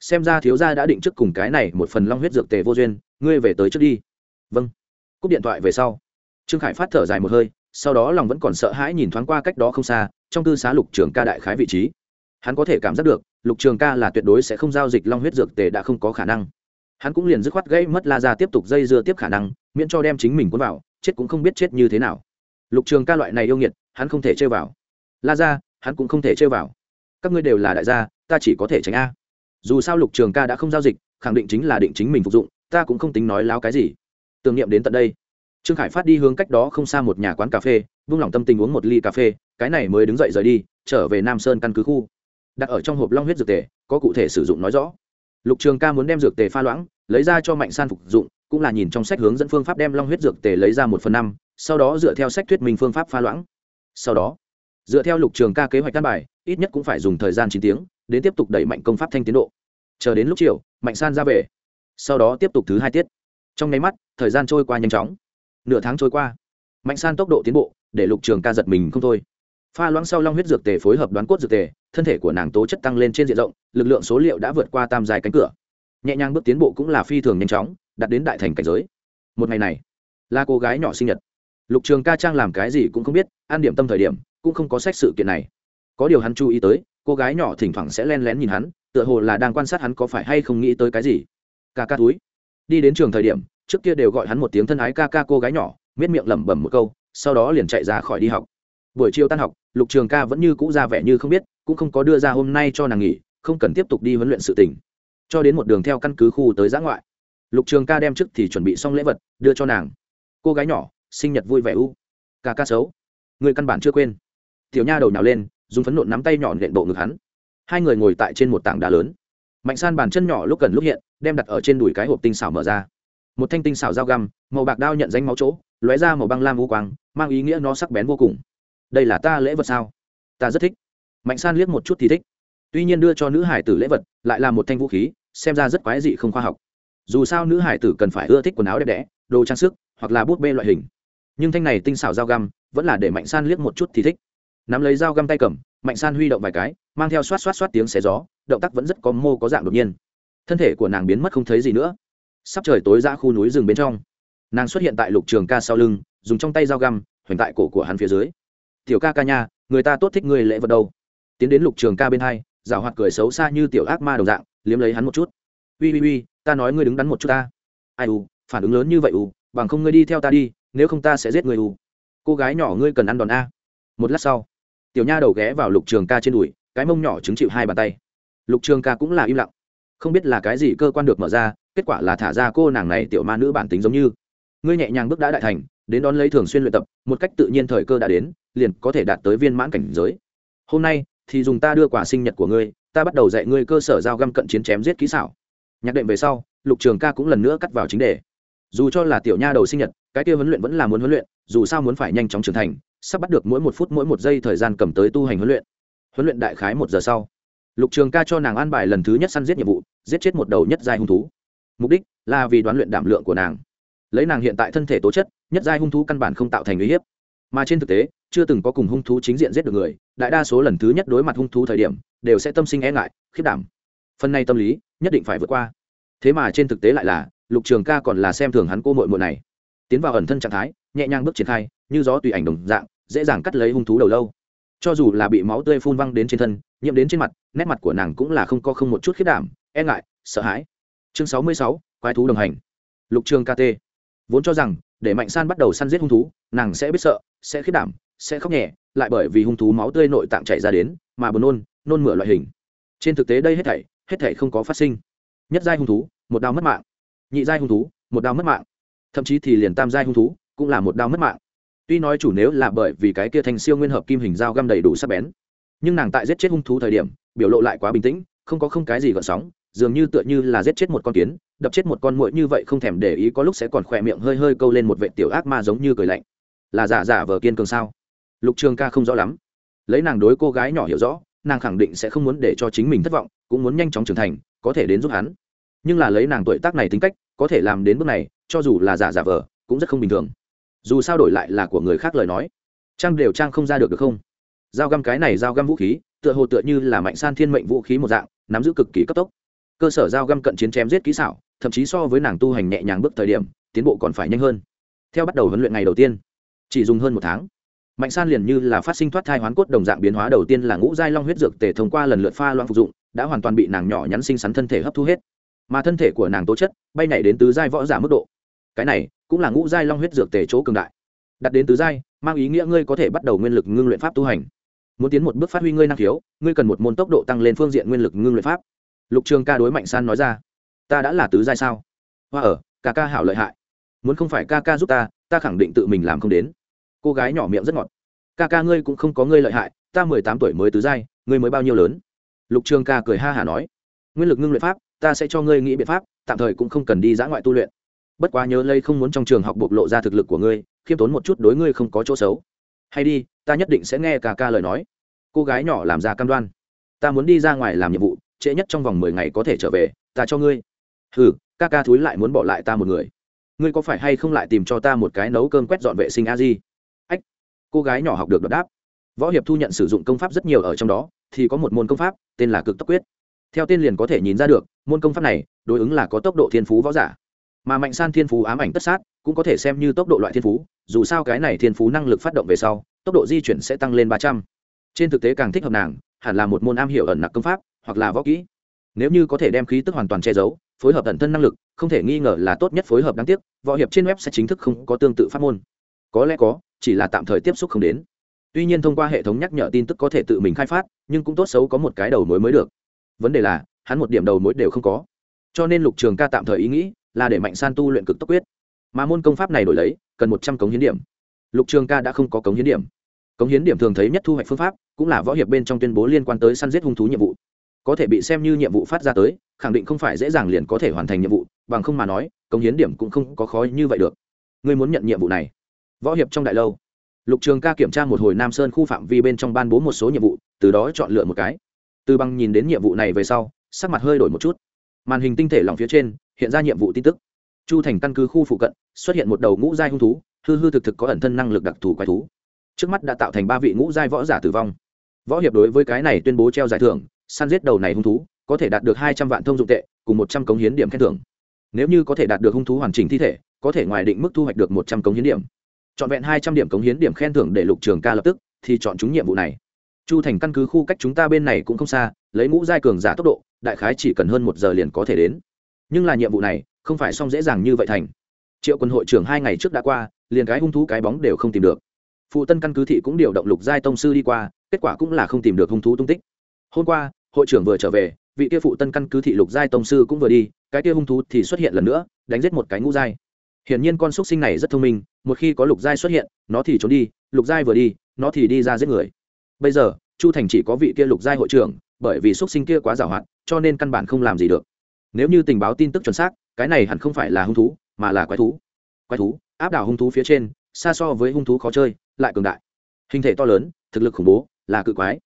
Xem ra thiếu gia đã định trước cùng cái này một phần long huyết dược tề vô duyên, ngươi về tới trước đi. Vâng. Cúp điện thoại về sau. Trương khải phát thở dài một hơi sau đó lòng vẫn còn sợ hãi nhìn thoáng qua cách đó không xa, trong cư xá lục trường ca đại khái vị trí. Hắn có thể cảm giác được, lục trường ca là tuyệt đối sẽ không giao dịch long huyết dược tề đã không có khả năng. Hắn cũng liền dứt khoát gãy mất la ra tiếp tục dây dưa tiếp khả năng, miễn cho đem chính mình cuốn vào, chết cũng không biết chết như thế nào. Lục trường ca loại này yêu nghiệt, hắn không thể chơi vào. La ra hắn cũng không thể chơi vào. Các ngươi đều là đại gia, ta chỉ có thể tránh a. Dù sao lục trường ca đã không giao dịch, khẳng định chính là định chính mình phục dụng, ta cũng không tính nói láo cái gì. Tưởng niệm đến tận đây trương khải phát đi hướng cách đó không xa một nhà quán cà phê, vung lòng tâm tình uống một ly cà phê, cái này mới đứng dậy rời đi, trở về nam sơn căn cứ khu. Đặt ở trong hộp long huyết dược tề, có cụ thể sử dụng nói rõ. Lục trường ca muốn đem dược tề pha loãng, lấy ra cho mạnh san phục dụng, cũng là nhìn trong sách hướng dẫn phương pháp đem long huyết dược tề lấy ra một phần năm, sau đó dựa theo sách thuyết minh phương pháp pha loãng. Sau đó, dựa theo lục trường ca kế hoạch căn bài, ít nhất cũng phải dùng thời gian chín tiếng, đến tiếp tục đẩy mạnh công pháp thanh tiến độ. Chờ đến lúc chiều, mạnh san ra về. Sau đó tiếp tục thứ hai tiết. Trong nháy mắt, thời gian trôi qua nhanh chóng nửa tháng trôi qua. Mạnh san tốc độ tiến bộ, để lục trường ca giật mình không thôi. Pha loãng sau long huyết dược tề phối hợp đoán cốt dược tề, thân thể của nàng tố chất tăng lên trên diện rộng, lực lượng số liệu đã vượt qua tam dài cánh cửa. Nhẹ nhàng bước tiến bộ cũng là phi thường nhanh chóng đặt đến đại thành cảnh giới. Một ngày này, là cô gái nhỏ sinh nhật. Lục trường ca trang làm cái gì cũng không biết, an điểm tâm thời điểm, cũng không có sách sự kiện này. Có điều hắn chú ý tới, cô gái nhỏ thỉnh thoảng sẽ len lén nhìn hắn, tựa hồ là đang quan sát hắn có phải hay không nghĩ tới cái gì. Ca ca túi. Đi đến trường thời điểm trước kia đều gọi hắn một tiếng thân ái ca ca cô gái nhỏ, miết miệng lẩm bẩm một câu, sau đó liền chạy ra khỏi đi học. Buổi chiều tan học, lục trường ca vẫn như cũ ra vẻ như không biết, cũng không có đưa ra hôm nay cho nàng nghỉ, không cần tiếp tục đi huấn luyện sự tình. Cho đến một đường theo căn cứ khu tới giã ngoại, lục trường ca đem trước thì chuẩn bị xong lễ vật, đưa cho nàng. Cô gái nhỏ, sinh nhật vui vẻ u. Ca ca xấu. Người căn bản chưa quên. Tiểu nha đầu nhào lên, dùng phấn nộn nắm tay nhọn lện bộ ngực hắn. Hai người ngồi tại trên một tảng đá lớn. Mạnh san bàn chân nhỏ lúc cần lúc hiện, đem đặt ở trên đùi cái hộp tinh xảo mở ra một thanh tinh xảo dao găm, màu bạc đao nhận danh máu chỗ, lóe ra màu băng lam vô quang, mang ý nghĩa nó sắc bén vô cùng. Đây là ta lễ vật sao? Ta rất thích. Mạnh san liếc một chút thì thích. Tuy nhiên đưa cho nữ hải tử lễ vật, lại là một thanh vũ khí, xem ra rất quái dị không khoa học. Dù sao nữ hải tử cần phải ưa thích quần áo đẹp đẽ, đồ trang sức, hoặc là bút bê loại hình. Nhưng thanh này tinh xảo dao găm, vẫn là để mạnh san liếc một chút thì thích. Nắm lấy dao găm tay cầm, mạnh san huy động vài cái, mang theo xoát xoát xoát tiếng xé gió, động tác vẫn rất có mô có dạng đột nhiên. Thân thể của nàng biến mất không thấy gì nữa sắp trời tối ra khu núi rừng bên trong. Nàng xuất hiện tại lục trường ca sau lưng, dùng trong tay dao găm, hoành tại cổ của hắn phía dưới. Tiểu ca ca nha, người ta tốt thích người lễ vật đâu. Tiến đến lục trường ca bên hai rào hoạt cười xấu xa như tiểu ác ma đồng dạng, liếm lấy hắn một chút. Ui ui ui ta nói ngươi đứng đắn một chút ta. Ai u, phản ứng lớn như vậy u, bằng không ngươi đi theo ta đi, nếu không ta sẽ giết người u. Cô gái nhỏ ngươi cần ăn đòn a. Một lát sau, tiểu nha đầu ghé vào lục trường ca trên đùi, cái mông nhỏ chứng chịu hai bàn tay. Lục trường ca cũng là im lặng. Không biết là cái gì cơ quan được mở ra kết quả là thả ra cô nàng này tiểu ma nữ bản tính giống như. Ngươi nhẹ nhàng bước đã đại thành, đến đón lấy thường xuyên luyện tập, một cách tự nhiên thời cơ đã đến, liền có thể đạt tới viên mãn cảnh giới. Hôm nay, thì dùng ta đưa quả sinh nhật của ngươi, ta bắt đầu dạy ngươi cơ sở giao găm cận chiến chém giết kỹ xảo. Nhạc đệm về sau, lục trường ca cũng lần nữa cắt vào chính đề. Dù cho là tiểu nha đầu sinh nhật, cái kia huấn luyện vẫn là muốn huấn luyện, dù sao muốn phải nhanh chóng trưởng thành, sắp bắt được mỗi một phút mỗi một giây thời gian cầm tới tu hành huấn luyện. Huấn luyện đại khái một giờ sau, lục trường ca cho nàng an bài lần thứ nhất săn giết nhiệm vụ, giết chết một đầu nhất dài hung thú mục đích là vì đoán luyện đảm lượng của nàng. Lấy nàng hiện tại thân thể tố chất, nhất giai hung thú căn bản không tạo thành uy hiếp. Mà trên thực tế, chưa từng có cùng hung thú chính diện giết được người, đại đa số lần thứ nhất đối mặt hung thú thời điểm, đều sẽ tâm sinh e ngại khiết đảm. Phần này tâm lý, nhất định phải vượt qua. Thế mà trên thực tế lại là, lục trường ca còn là xem thường hắn cô mội mội này. Tiến vào ẩn thân trạng thái, nhẹ nhàng bước triển khai, như gió tùy ảnh đồng dạng, dễ dàng cắt lấy hung thú đầu lâu. Cho dù là bị máu tươi phun văng đến trên thân, nhiễm đến trên mặt, nét mặt của nàng cũng là không có không một chút khiết đảm e ngại, sợ hãi chương sáu mươi sáu, quái thú đồng hành. Lục trường kt vốn cho rằng, để mạnh san bắt đầu săn giết hung thú, nàng sẽ biết sợ, sẽ khiết đảm, sẽ khóc nhẹ, lại bởi vì hung thú máu tươi nội tạng chảy ra đến, mà buồn nôn nôn mửa loại hình. Trên thực tế đây hết thảy hết thảy không có phát sinh. Nhất giai hung thú, một đao mất mạng. Nhị giai hung thú, một đao mất mạng. Thậm chí thì liền tam giai hung thú, cũng là một đao mất mạng. Tuy nói chủ nếu là bởi vì cái kia thành siêu nguyên hợp kim hình dao găm đầy đủ sắc bén, nhưng nàng tại giết chết hung thú thời điểm, biểu lộ lại quá bình tĩnh, không có không cái gì gợn sóng dường như tựa như là giết chết một con kiến, đập chết một con muỗi như vậy không thèm để ý, có lúc sẽ còn khỏe miệng hơi hơi câu lên một vệ tiểu ác ma giống như cười lạnh. Là giả giả vờ kiên cường sao? Lục trường ca không rõ lắm. Lấy nàng đối cô gái nhỏ hiểu rõ, nàng khẳng định sẽ không muốn để cho chính mình thất vọng, cũng muốn nhanh chóng trưởng thành, có thể đến giúp hắn. Nhưng là lấy nàng tuổi tác này tính cách, có thể làm đến bước này, cho dù là giả giả vờ, cũng rất không bình thường. Dù sao đổi lại là của người khác lời nói, trang đều trang không ra được được không? Dao găm cái này dao găm vũ khí, tựa hồ tựa như là mạnh san thiên mệnh vũ khí một dạng, nắm giữ cực kỳ cấp tốc cơ sở dao găm cận chiến chém giết kỹ xảo, thậm chí so với nàng tu hành nhẹ nhàng bước thời điểm, tiến bộ còn phải nhanh hơn. Theo bắt đầu huấn luyện ngày đầu tiên, chỉ dùng hơn một tháng, mạnh san liền như là phát sinh thoát thai hoán cốt đồng dạng biến hóa đầu tiên là ngũ giai long huyết dược tề thông qua lần lượt pha loãng phục dụng, đã hoàn toàn bị nàng nhỏ nhắn sinh sắn thân thể hấp thu hết. Mà thân thể của nàng tố chất bay nhảy đến tứ giai võ giả mức độ. Cái này cũng là ngũ giai long huyết dược tề chỗ cường đại. Đặt đến tứ giai, mang ý nghĩa ngươi có thể bắt đầu nguyên lực ngưng luyện pháp tu hành. Muốn tiến một bước phát huy ngươi năng khiếu, ngươi cần một môn tốc độ tăng lên phương diện nguyên lực ngưng luyện pháp lục trường ca đối mạnh san nói ra, ta đã là tứ giai sao? Hoa ở, ca ca hảo lợi hại. Muốn không phải ca ca giúp ta ta khẳng định tự mình làm không đến. Cô gái nhỏ miệng rất ngọt, ca ca ngươi cũng không có ngươi lợi hại, ta mười tám tuổi mới tứ giai, ngươi mới bao nhiêu lớn? Lục trường ca cười ha hả nói, nguyên lực ngưng luyện pháp, ta sẽ cho ngươi nghĩ biện pháp, tạm thời cũng không cần đi dã ngoại tu luyện. Bất quá nhớ lây không muốn trong trường học bộc lộ ra thực lực của ngươi, khiêm tốn một chút đối ngươi không có chỗ xấu. Hay đi, ta nhất định sẽ nghe ca ca lời nói. Cô gái nhỏ làm ra cam đoan, ta muốn đi ra ngoài làm nhiệm vụ trễ nhất trong vòng mười ngày có thể trở về, ta cho ngươi. Hừ, ca ca thúi lại muốn bỏ lại ta một người. Ngươi có phải hay không lại tìm cho ta một cái nấu cơm quét dọn vệ sinh a di? Ách, cô gái nhỏ học được đáp. Võ hiệp thu nhận sử dụng công pháp rất nhiều ở trong đó, thì có một môn công pháp, tên là cực tốc quyết. Theo tên liền có thể nhìn ra được, môn công pháp này đối ứng là có tốc độ thiên phú võ giả. Mà mạnh san thiên phú ám ảnh tất sát, cũng có thể xem như tốc độ loại thiên phú, dù sao cái này thiên phú năng lực phát động về sau, tốc độ di chuyển sẽ tăng lên ba trăm. Trên thực tế càng thích hợp nàng, hẳn là một môn am hiểu ẩn nặc công pháp hoặc là võ kỹ. Nếu như có thể đem khí tức hoàn toàn che giấu, phối hợp ẩn thân năng lực, không thể nghi ngờ là tốt nhất phối hợp đáng tiếc, võ hiệp trên web sẽ chính thức không có tương tự pháp môn. Có lẽ có, chỉ là tạm thời tiếp xúc không đến. Tuy nhiên thông qua hệ thống nhắc nhở tin tức có thể tự mình khai phát, nhưng cũng tốt xấu có một cái đầu mối mới được. Vấn đề là, hắn một điểm đầu mối đều không có. Cho nên lục trường ca tạm thời ý nghĩ là để mạnh san tu luyện cực tốc quyết. Mà môn công pháp này đổi lấy, cần một trăm cống hiến điểm. Lục trường ca đã không có cống hiến điểm. Cống hiến điểm thường thấy nhất thu hoạch phương pháp, cũng là võ hiệp bên trong tuyên bố liên quan tới săn giết hung thú nhiệm vụ có thể bị xem như nhiệm vụ phát ra tới, khẳng định không phải dễ dàng liền có thể hoàn thành nhiệm vụ, bằng không mà nói công hiến điểm cũng không có khó như vậy được. Ngươi muốn nhận nhiệm vụ này. Võ hiệp trong đại lâu, lục trường ca kiểm tra một hồi nam sơn khu phạm vi bên trong ban bố một số nhiệm vụ, từ đó chọn lựa một cái. Từ bằng nhìn đến nhiệm vụ này về sau, sắc mặt hơi đổi một chút. Màn hình tinh thể lòng phía trên, hiện ra nhiệm vụ tin tức. Chu thành căn cứ khu phụ cận, xuất hiện một đầu ngũ giai hung thú, hư hư thực thực có ẩn thân năng lực đặc thù quái thú. Trước mắt đã tạo thành ba vị ngũ giai võ giả tử vong. Võ hiệp đối với cái này tuyên bố treo giải thưởng săn giết đầu này hung thú, có thể đạt được hai trăm vạn thông dụng tệ, cùng một trăm cống hiến điểm khen thưởng. Nếu như có thể đạt được hung thú hoàn chỉnh thi thể, có thể ngoài định mức thu hoạch được một trăm cống hiến điểm. Chọn vẹn hai trăm điểm cống hiến điểm khen thưởng để lục trường ca lập tức thì chọn chúng nhiệm vụ này. Chu thành căn cứ khu cách chúng ta bên này cũng không xa, lấy ngũ giai cường giả tốc độ, đại khái chỉ cần hơn một giờ liền có thể đến. Nhưng là nhiệm vụ này không phải xong dễ dàng như vậy thành. Triệu quân hội trưởng hai ngày trước đã qua, liền cái hung thú cái bóng đều không tìm được. Phụ tân căn cứ thị cũng điều động lục giai tông sư đi qua, kết quả cũng là không tìm được hung thú tung tích. Hôm qua hội trưởng vừa trở về, vị kia phụ tân căn cứ thị lục giai tông sư cũng vừa đi, cái kia hung thú thì xuất hiện lần nữa, đánh giết một cái ngũ giai. Hiển nhiên con xúc sinh này rất thông minh, một khi có lục giai xuất hiện, nó thì trốn đi, lục giai vừa đi, nó thì đi ra giết người. Bây giờ, chu thành chỉ có vị kia lục giai hội trưởng, bởi vì xúc sinh kia quá giàu hạn, cho nên căn bản không làm gì được. Nếu như tình báo tin tức chuẩn xác, cái này hẳn không phải là hung thú, mà là quái thú. Quái thú, áp đảo hung thú phía trên, xa so với hung thú khó chơi, lại cường đại. Hình thể to lớn, thực lực khủng bố, là cự quái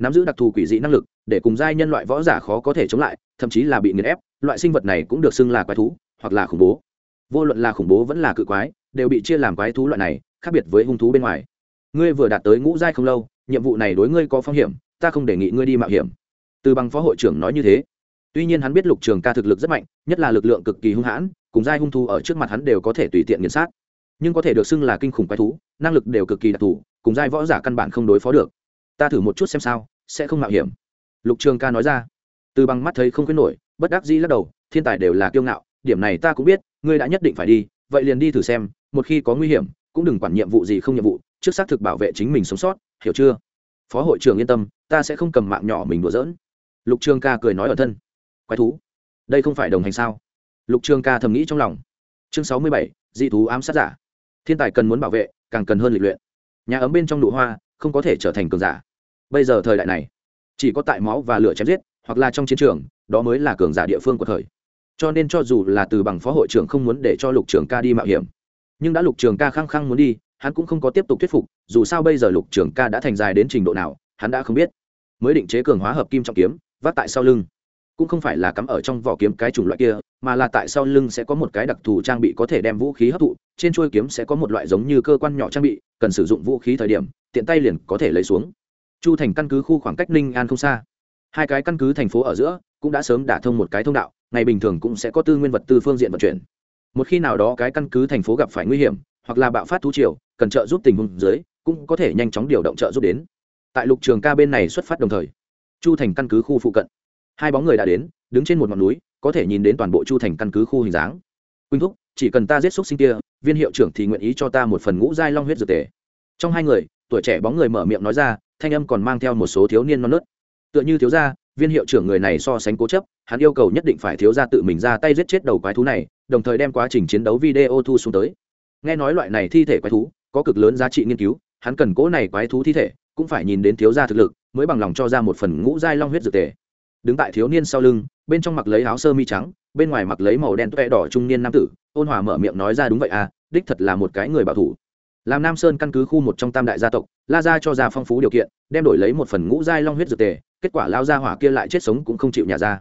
nắm giữ đặc thù quỷ dị năng lực, để cùng giai nhân loại võ giả khó có thể chống lại, thậm chí là bị nghiền ép, loại sinh vật này cũng được xưng là quái thú, hoặc là khủng bố. Vô luận là khủng bố vẫn là cự quái, đều bị chia làm quái thú loại này, khác biệt với hung thú bên ngoài. Ngươi vừa đạt tới ngũ giai không lâu, nhiệm vụ này đối ngươi có phong hiểm, ta không đề nghị ngươi đi mạo hiểm. Từ bằng phó hội trưởng nói như thế. Tuy nhiên hắn biết lục trường ca thực lực rất mạnh, nhất là lực lượng cực kỳ hung hãn, cùng giai hung thú ở trước mặt hắn đều có thể tùy tiện nghiền sát. Nhưng có thể được xưng là kinh khủng quái thú, năng lực đều cực kỳ đặc thù, cùng giai võ giả căn bản không đối phó được ta thử một chút xem sao, sẽ không mạo hiểm. Lục trường ca nói ra. Từ bằng mắt thấy không khuyến nổi, bất đắc dĩ lắc đầu, thiên tài đều là kiêu ngạo, điểm này ta cũng biết, ngươi đã nhất định phải đi, vậy liền đi thử xem, một khi có nguy hiểm, cũng đừng quản nhiệm vụ gì không nhiệm vụ, trước xác thực bảo vệ chính mình sống sót, hiểu chưa? Phó hội trưởng yên tâm, ta sẽ không cầm mạng nhỏ mình đùa giỡn. Lục trường ca cười nói ở thân. Quái thú, đây không phải đồng hành sao? Lục trường ca thầm nghĩ trong lòng. Chương sáu mươi bảy, dị thú ám sát giả. Thiên tài cần muốn bảo vệ, càng cần hơn lịch luyện. Nhà ấm bên trong nụ hoa, không có thể trở thành cường giả bây giờ thời đại này, chỉ có tại máu và lửa chém giết, hoặc là trong chiến trường, đó mới là cường giả địa phương của thời. Cho nên cho dù là từ bằng phó hội trưởng không muốn để cho lục trường ca đi mạo hiểm, nhưng đã lục trường ca khăng khăng muốn đi, hắn cũng không có tiếp tục thuyết phục, dù sao bây giờ lục trường ca đã thành dài đến trình độ nào, hắn đã không biết. Mới định chế cường hóa hợp kim trọng kiếm, vác tại sau lưng. Cũng không phải là cắm ở trong vỏ kiếm cái chủng loại kia, mà là tại sau lưng sẽ có một cái đặc thù trang bị có thể đem vũ khí hấp thụ, trên chuôi kiếm sẽ có một loại giống như cơ quan nhỏ trang bị, cần sử dụng vũ khí thời điểm, tiện tay liền có thể lấy xuống chu thành căn cứ khu khoảng cách ninh an không xa. Hai cái căn cứ thành phố ở giữa cũng đã sớm đả thông một cái thông đạo, ngày bình thường cũng sẽ có tư nguyên vật tư phương diện vận chuyển. Một khi nào đó cái căn cứ thành phố gặp phải nguy hiểm, hoặc là bạo phát thú triều, cần trợ giúp tình huống dưới, cũng có thể nhanh chóng điều động trợ giúp đến. Tại lục trường ca bên này xuất phát đồng thời, chu thành căn cứ khu phụ cận, hai bóng người đã đến, đứng trên một ngọn núi, có thể nhìn đến toàn bộ chu thành căn cứ khu hình dáng. Quỳnh thúc, chỉ cần ta giết xúc sinh kia, viên hiệu trưởng thì nguyện ý cho ta một phần ngũ giai long huyết dược tề. Trong hai người tuổi trẻ bóng người mở miệng nói ra, thanh âm còn mang theo một số thiếu niên non nớt. Tựa như thiếu gia, viên hiệu trưởng người này so sánh cố chấp, hắn yêu cầu nhất định phải thiếu gia tự mình ra tay giết chết đầu quái thú này, đồng thời đem quá trình chiến đấu video thu xuống tới. Nghe nói loại này thi thể quái thú, có cực lớn giá trị nghiên cứu, hắn cần cỗ này quái thú thi thể, cũng phải nhìn đến thiếu gia thực lực, mới bằng lòng cho ra một phần ngũ giai long huyết dược tề. Đứng tại thiếu niên sau lưng, bên trong mặc lấy áo sơ mi trắng, bên ngoài mặc lấy màu đen tuệ đỏ trung niên nam tử, ôn hòa mở miệng nói ra đúng vậy à đích thật là một cái người bảo thủ làm nam sơn căn cứ khu một trong tam đại gia tộc, la ra cho ra phong phú điều kiện, đem đổi lấy một phần ngũ giai long huyết dược tề, kết quả lao ra hỏa kia lại chết sống cũng không chịu nhà ra.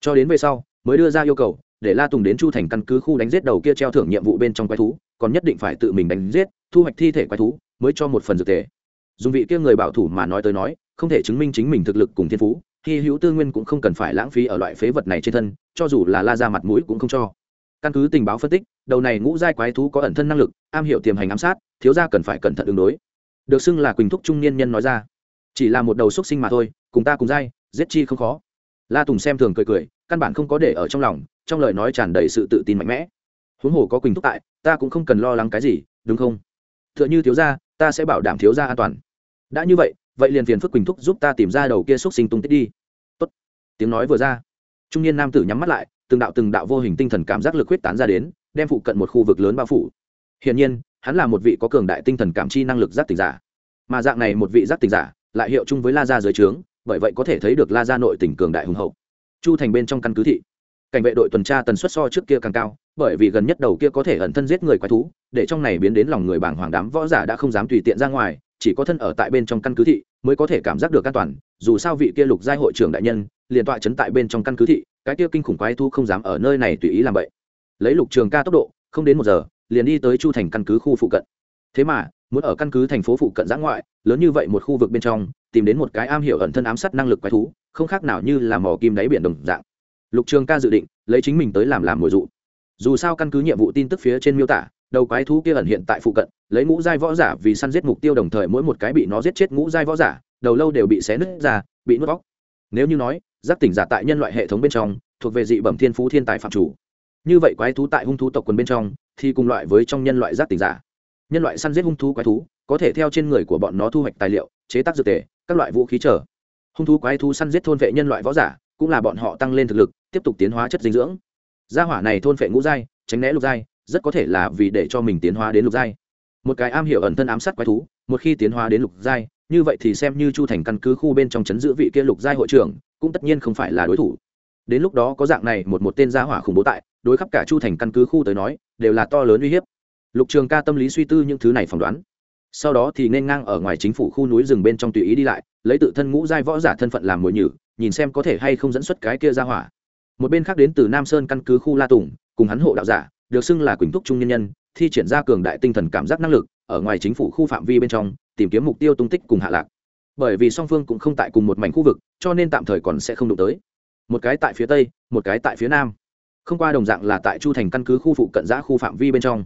Cho đến về sau, mới đưa ra yêu cầu, để la tùng đến chu thành căn cứ khu đánh giết đầu kia treo thưởng nhiệm vụ bên trong quái thú, còn nhất định phải tự mình đánh giết, thu hoạch thi thể quái thú, mới cho một phần dược tề. Dùng vị kia người bảo thủ mà nói tới nói, không thể chứng minh chính mình thực lực cùng thiên phú thì hữu tư nguyên cũng không cần phải lãng phí ở loại phế vật này trên thân, cho dù là la ra mặt mũi cũng không cho căn cứ tình báo phân tích, đầu này ngũ giai quái thú có ẩn thân năng lực, am hiểu tiềm hành ám sát, thiếu gia cần phải cẩn thận ứng đối. Được xưng là quỳnh thúc trung niên nhân nói ra. Chỉ là một đầu xuất sinh mà thôi, cùng ta cùng giai, giết chi không khó. La tùng xem thường cười cười, căn bản không có để ở trong lòng, trong lời nói tràn đầy sự tự tin mạnh mẽ. Huống hồ có quỳnh thúc tại, ta cũng không cần lo lắng cái gì, đúng không? T h ư ợ n h ư thiếu gia, ta sẽ bảo đảm thiếu gia an toàn. Đã như vậy vậy liền phiền phức quỳnh thúc giúp ta tìm ra đầu kia xuất sinh tung tích đi. Tốt. tiếng nói vừa ra. Trung niên nam tử nhắm mắt lại từng đạo từng đạo vô hình tinh thần cảm giác lực huyết tán ra đến, đem phụ cận một khu vực lớn bao phủ. Hiển nhiên, hắn là một vị có cường đại tinh thần cảm chi năng lực giác tỉnh giả. Mà dạng này một vị giác tỉnh giả, lại hiệu chung với la gia dưới trướng, bởi vậy có thể thấy được la gia nội tỉnh cường đại hùng hậu. Chu thành bên trong căn cứ thị. Cảnh vệ đội tuần tra tần suất so trước kia càng cao, bởi vì gần nhất đầu kia có thể ẩn thân giết người quái thú, để trong này biến đến lòng người bảng hoàng đám võ giả đã không dám tùy tiện ra ngoài, chỉ có thân ở tại bên trong căn cứ thị mới có thể cảm giác được an toàn. Dù sao vị kia lục giai hội trưởng đại nhân, liền tọa chấn tại bên trong căn cứ thị cái kia kinh khủng quái thú không dám ở nơi này tùy ý làm vậy. Lấy lục trường ca tốc độ, không đến một giờ, liền đi tới chu thành căn cứ khu phụ cận. Thế mà, muốn ở căn cứ thành phố phụ cận giã ngoại, lớn như vậy một khu vực bên trong, tìm đến một cái am hiểu ẩn thân ám sát năng lực quái thú, không khác nào như là mỏ kim đáy biển đồng dạng. Lục trường ca dự định, lấy chính mình tới làm làm mồi dụ. Dù sao căn cứ nhiệm vụ tin tức phía trên miêu tả, đầu quái thú kia ẩn hiện tại phụ cận, lấy ngũ giai võ giả vì săn giết mục tiêu đồng thời mỗi một cái bị nó giết chết ngũ giai võ giả, đầu lâu đều bị xé nứt ra, bị nuốt vóc nếu như nói giác tỉnh giả tại nhân loại hệ thống bên trong, thuộc về dị bẩm thiên phú thiên tài phạm chủ. Như vậy quái thú tại hung thú tộc quần bên trong, thì cùng loại với trong nhân loại giác tỉnh giả. Nhân loại săn giết hung thú quái thú, có thể theo trên người của bọn nó thu hoạch tài liệu, chế tác dược tề, các loại vũ khí trở hung thú quái thú săn giết thôn vệ nhân loại võ giả, cũng là bọn họ tăng lên thực lực, tiếp tục tiến hóa chất dinh dưỡng. Gia hỏa này thôn vệ ngũ giai, tránh né lục giai, rất có thể là vì để cho mình tiến hóa đến lục giai một cái am hiểu ẩn thân ám sát quái thú, một khi tiến hóa đến lục giai, như vậy thì xem như chu thành căn cứ khu bên trong chấn giữ vị kia lục giai hội trưởng, cũng tất nhiên không phải là đối thủ. Đến lúc đó có dạng này một một tên gia hỏa khủng bố tại, đối khắp cả chu thành căn cứ khu tới nói, đều là to lớn uy hiếp. Lục trường ca tâm lý suy tư những thứ này phỏng đoán. Sau đó thì nên ngang ở ngoài chính phủ khu núi rừng bên trong tùy ý đi lại, lấy tự thân ngũ giai võ giả thân phận làm mồi nhử, nhìn xem có thể hay không dẫn xuất cái kia ra hỏa. Một bên khác đến từ nam sơn căn cứ khu la tùng, cùng hắn hộ đạo giả, được xưng là quỳnh thúc trung nhân nhân thi triển ra cường đại tinh thần cảm giác năng lực, ở ngoài chính phủ khu phạm vi bên trong, tìm kiếm mục tiêu tung tích cùng hạ lạc. Bởi vì song phương cũng không tại cùng một mảnh khu vực, cho nên tạm thời còn sẽ không đụng tới. Một cái tại phía tây, một cái tại phía nam. Không qua đồng dạng là tại chu thành căn cứ khu phụ cận giã khu phạm vi bên trong.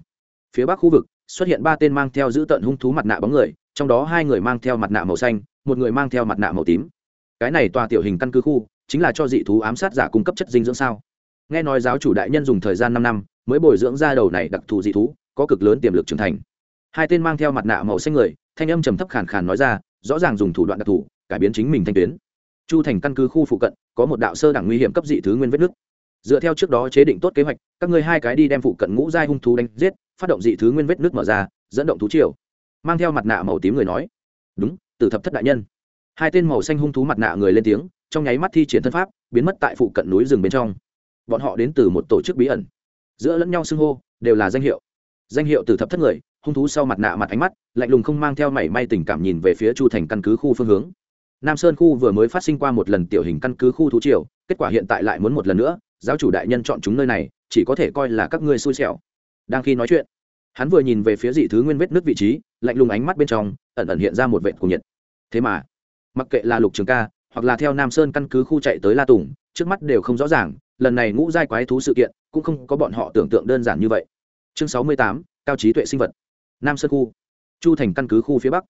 Phía bắc khu vực, xuất hiện ba tên mang theo giữ tận hung thú mặt nạ bóng người, trong đó hai người mang theo mặt nạ màu xanh, một người mang theo mặt nạ màu tím. Cái này tòa tiểu hình căn cứ khu, chính là cho dị thú ám sát giả cung cấp chất dinh dưỡng sao? Nghe nói giáo chủ đại nhân dùng thời gian năm năm mới bồi dưỡng ra đầu này đặc thù dị thú, có cực lớn tiềm lực trưởng thành. Hai tên mang theo mặt nạ màu xanh người, thanh âm trầm thấp khàn khàn nói ra, rõ ràng dùng thủ đoạn đặc thù, cải biến chính mình thanh tuyến. Chu thành căn cứ khu phụ cận, có một đạo sơ đẳng nguy hiểm cấp dị thứ nguyên vết nước dựa theo trước đó chế định tốt kế hoạch, các ngươi hai cái đi đem phụ cận ngũ giai hung thú đánh giết, phát động dị thứ nguyên vết nước mở ra, dẫn động thú triều. Mang theo mặt nạ màu tím người nói, đúng từ thập thất đại nhân. Hai tên màu xanh hung thú mặt nạ người lên tiếng, trong nháy mắt thi triển thân pháp, biến mất tại phụ cận núi rừng bên trong. Bọn họ đến từ một tổ chức bí ẩn giữa lẫn nhau xưng hô, đều là danh hiệu. Danh hiệu từ thập thất người, hung thú sau mặt nạ mặt ánh mắt, lạnh lùng không mang theo mảy may tình cảm nhìn về phía chu thành căn cứ khu phương hướng. Nam sơn khu vừa mới phát sinh qua một lần tiểu hình căn cứ khu thú triều, kết quả hiện tại lại muốn một lần nữa, giáo chủ đại nhân chọn chúng nơi này, chỉ có thể coi là các ngươi xui xẻo. Đang khi nói chuyện, hắn vừa nhìn về phía dị thứ nguyên vết nước vị trí, lạnh lùng ánh mắt bên trong, ẩn ẩn hiện ra một vệ cuồng nhiệt. Thế mà, mặc kệ là lục trường ca, hoặc là theo nam sơn căn cứ khu chạy tới la tùng, trước mắt đều không rõ ràng, lần này ngũ giai quái thú sự kiện cũng không có bọn họ tưởng tượng đơn giản như vậy. Chương sáu mươi tám, cao trí tuệ sinh vật, nam sơn khu, chu thành căn cứ khu phía bắc.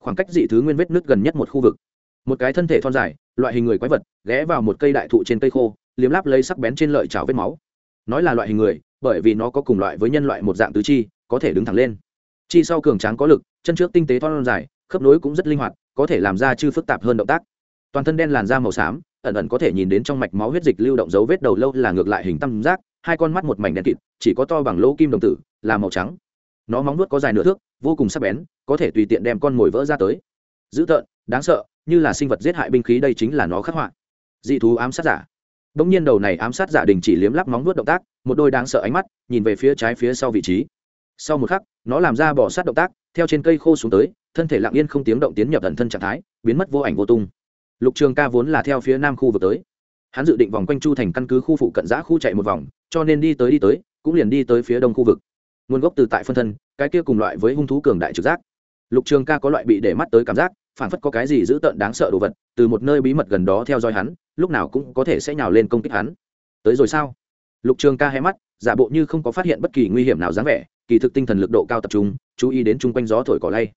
Khoảng cách dị thứ nguyên vết nứt gần nhất một khu vực. Một cái thân thể thon dài, loại hình người quái vật, ghé vào một cây đại thụ trên cây khô, liếm láp lấy sắc bén trên lợi trào vết máu. Nói là loại hình người, bởi vì nó có cùng loại với nhân loại một dạng tứ chi, có thể đứng thẳng lên. Chi sau cường tráng có lực, chân trước tinh tế thon dài, khớp nối cũng rất linh hoạt, có thể làm ra chư phức tạp hơn động tác. Toàn thân đen làn da màu xám, ẩn ẩn có thể nhìn đến trong mạch máu huyết dịch lưu động dấu vết đầu lâu là ngược lại hình tam giác hai con mắt một mảnh đen kịt chỉ có to bằng lỗ kim đồng tử là màu trắng. Nó móng nuốt có dài nửa thước vô cùng sắc bén có thể tùy tiện đem con mồi vỡ ra tới. Dữ tợn đáng sợ như là sinh vật giết hại binh khí đây chính là nó khắc họa. Dị thú ám sát giả. Đống nhiên đầu này ám sát giả đình chỉ liếm lắp móng nuốt động tác, một đôi đáng sợ ánh mắt nhìn về phía trái phía sau vị trí. Sau một khắc, nó làm ra bỏ sát động tác, theo trên cây khô xuống tới, thân thể lặng yên không tiếng động tiến nhập thần thân trạng thái, biến mất vô ảnh vô tung. Lục Trường Ca vốn là theo phía nam khu vực tới, hắn dự định vòng quanh Chu thành căn cứ khu phụ cận giã khu chạy một vòng, cho nên đi tới đi tới, cũng liền đi tới phía đông khu vực. Nguồn gốc từ tại phân thân, cái kia cùng loại với hung thú cường đại trực giác. Lục Trường Ca có loại bị để mắt tới cảm giác, phản phất có cái gì dữ tợn đáng sợ đồ vật, từ một nơi bí mật gần đó theo dõi hắn, lúc nào cũng có thể sẽ nhào lên công kích hắn tới rồi sao lục trường ca hé mắt giả bộ như không có phát hiện bất kỳ nguy hiểm nào dáng vẻ kỳ thực tinh thần lực độ cao tập trung chú ý đến chung quanh gió thổi cỏ lay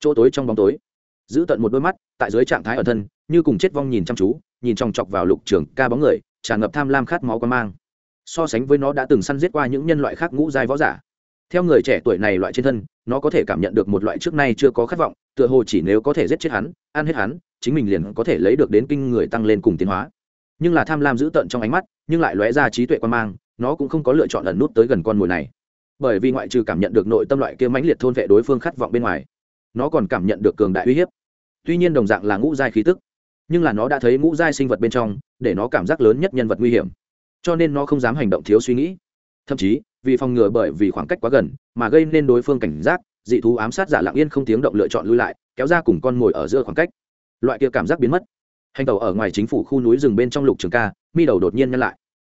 chỗ tối trong bóng tối giữ tận một đôi mắt tại dưới trạng thái ở thân như cùng chết vong nhìn chăm chú nhìn chòng chọc vào lục trường ca bóng người, tràn ngập tham lam khát máu quan mang. So sánh với nó đã từng săn giết qua những nhân loại khác ngũ giai võ giả. Theo người trẻ tuổi này loại trên thân, nó có thể cảm nhận được một loại trước nay chưa có khát vọng, tựa hồ chỉ nếu có thể giết chết hắn, ăn hết hắn, chính mình liền có thể lấy được đến kinh người tăng lên cùng tiến hóa. Nhưng là tham lam dữ tợn trong ánh mắt, nhưng lại lóe ra trí tuệ quan mang, nó cũng không có lựa chọn ẩn nút tới gần con mồi này. Bởi vì ngoại trừ cảm nhận được nội tâm loại kia mãnh liệt thôn vệ đối phương khát vọng bên ngoài, nó còn cảm nhận được cường đại uy hiếp. Tuy nhiên đồng dạng là ngũ giai khí tức nhưng là nó đã thấy ngũ giai sinh vật bên trong, để nó cảm giác lớn nhất nhân vật nguy hiểm. Cho nên nó không dám hành động thiếu suy nghĩ. Thậm chí, vì phòng ngừa bởi vì khoảng cách quá gần, mà gây nên đối phương cảnh giác, dị thú ám sát giả lặng yên không tiếng động lựa chọn lui lại, kéo ra cùng con mồi ở giữa khoảng cách. Loại kia cảm giác biến mất. Hành tàu ở ngoài chính phủ khu núi rừng bên trong lục trường ca, mi đầu đột nhiên nhăn lại.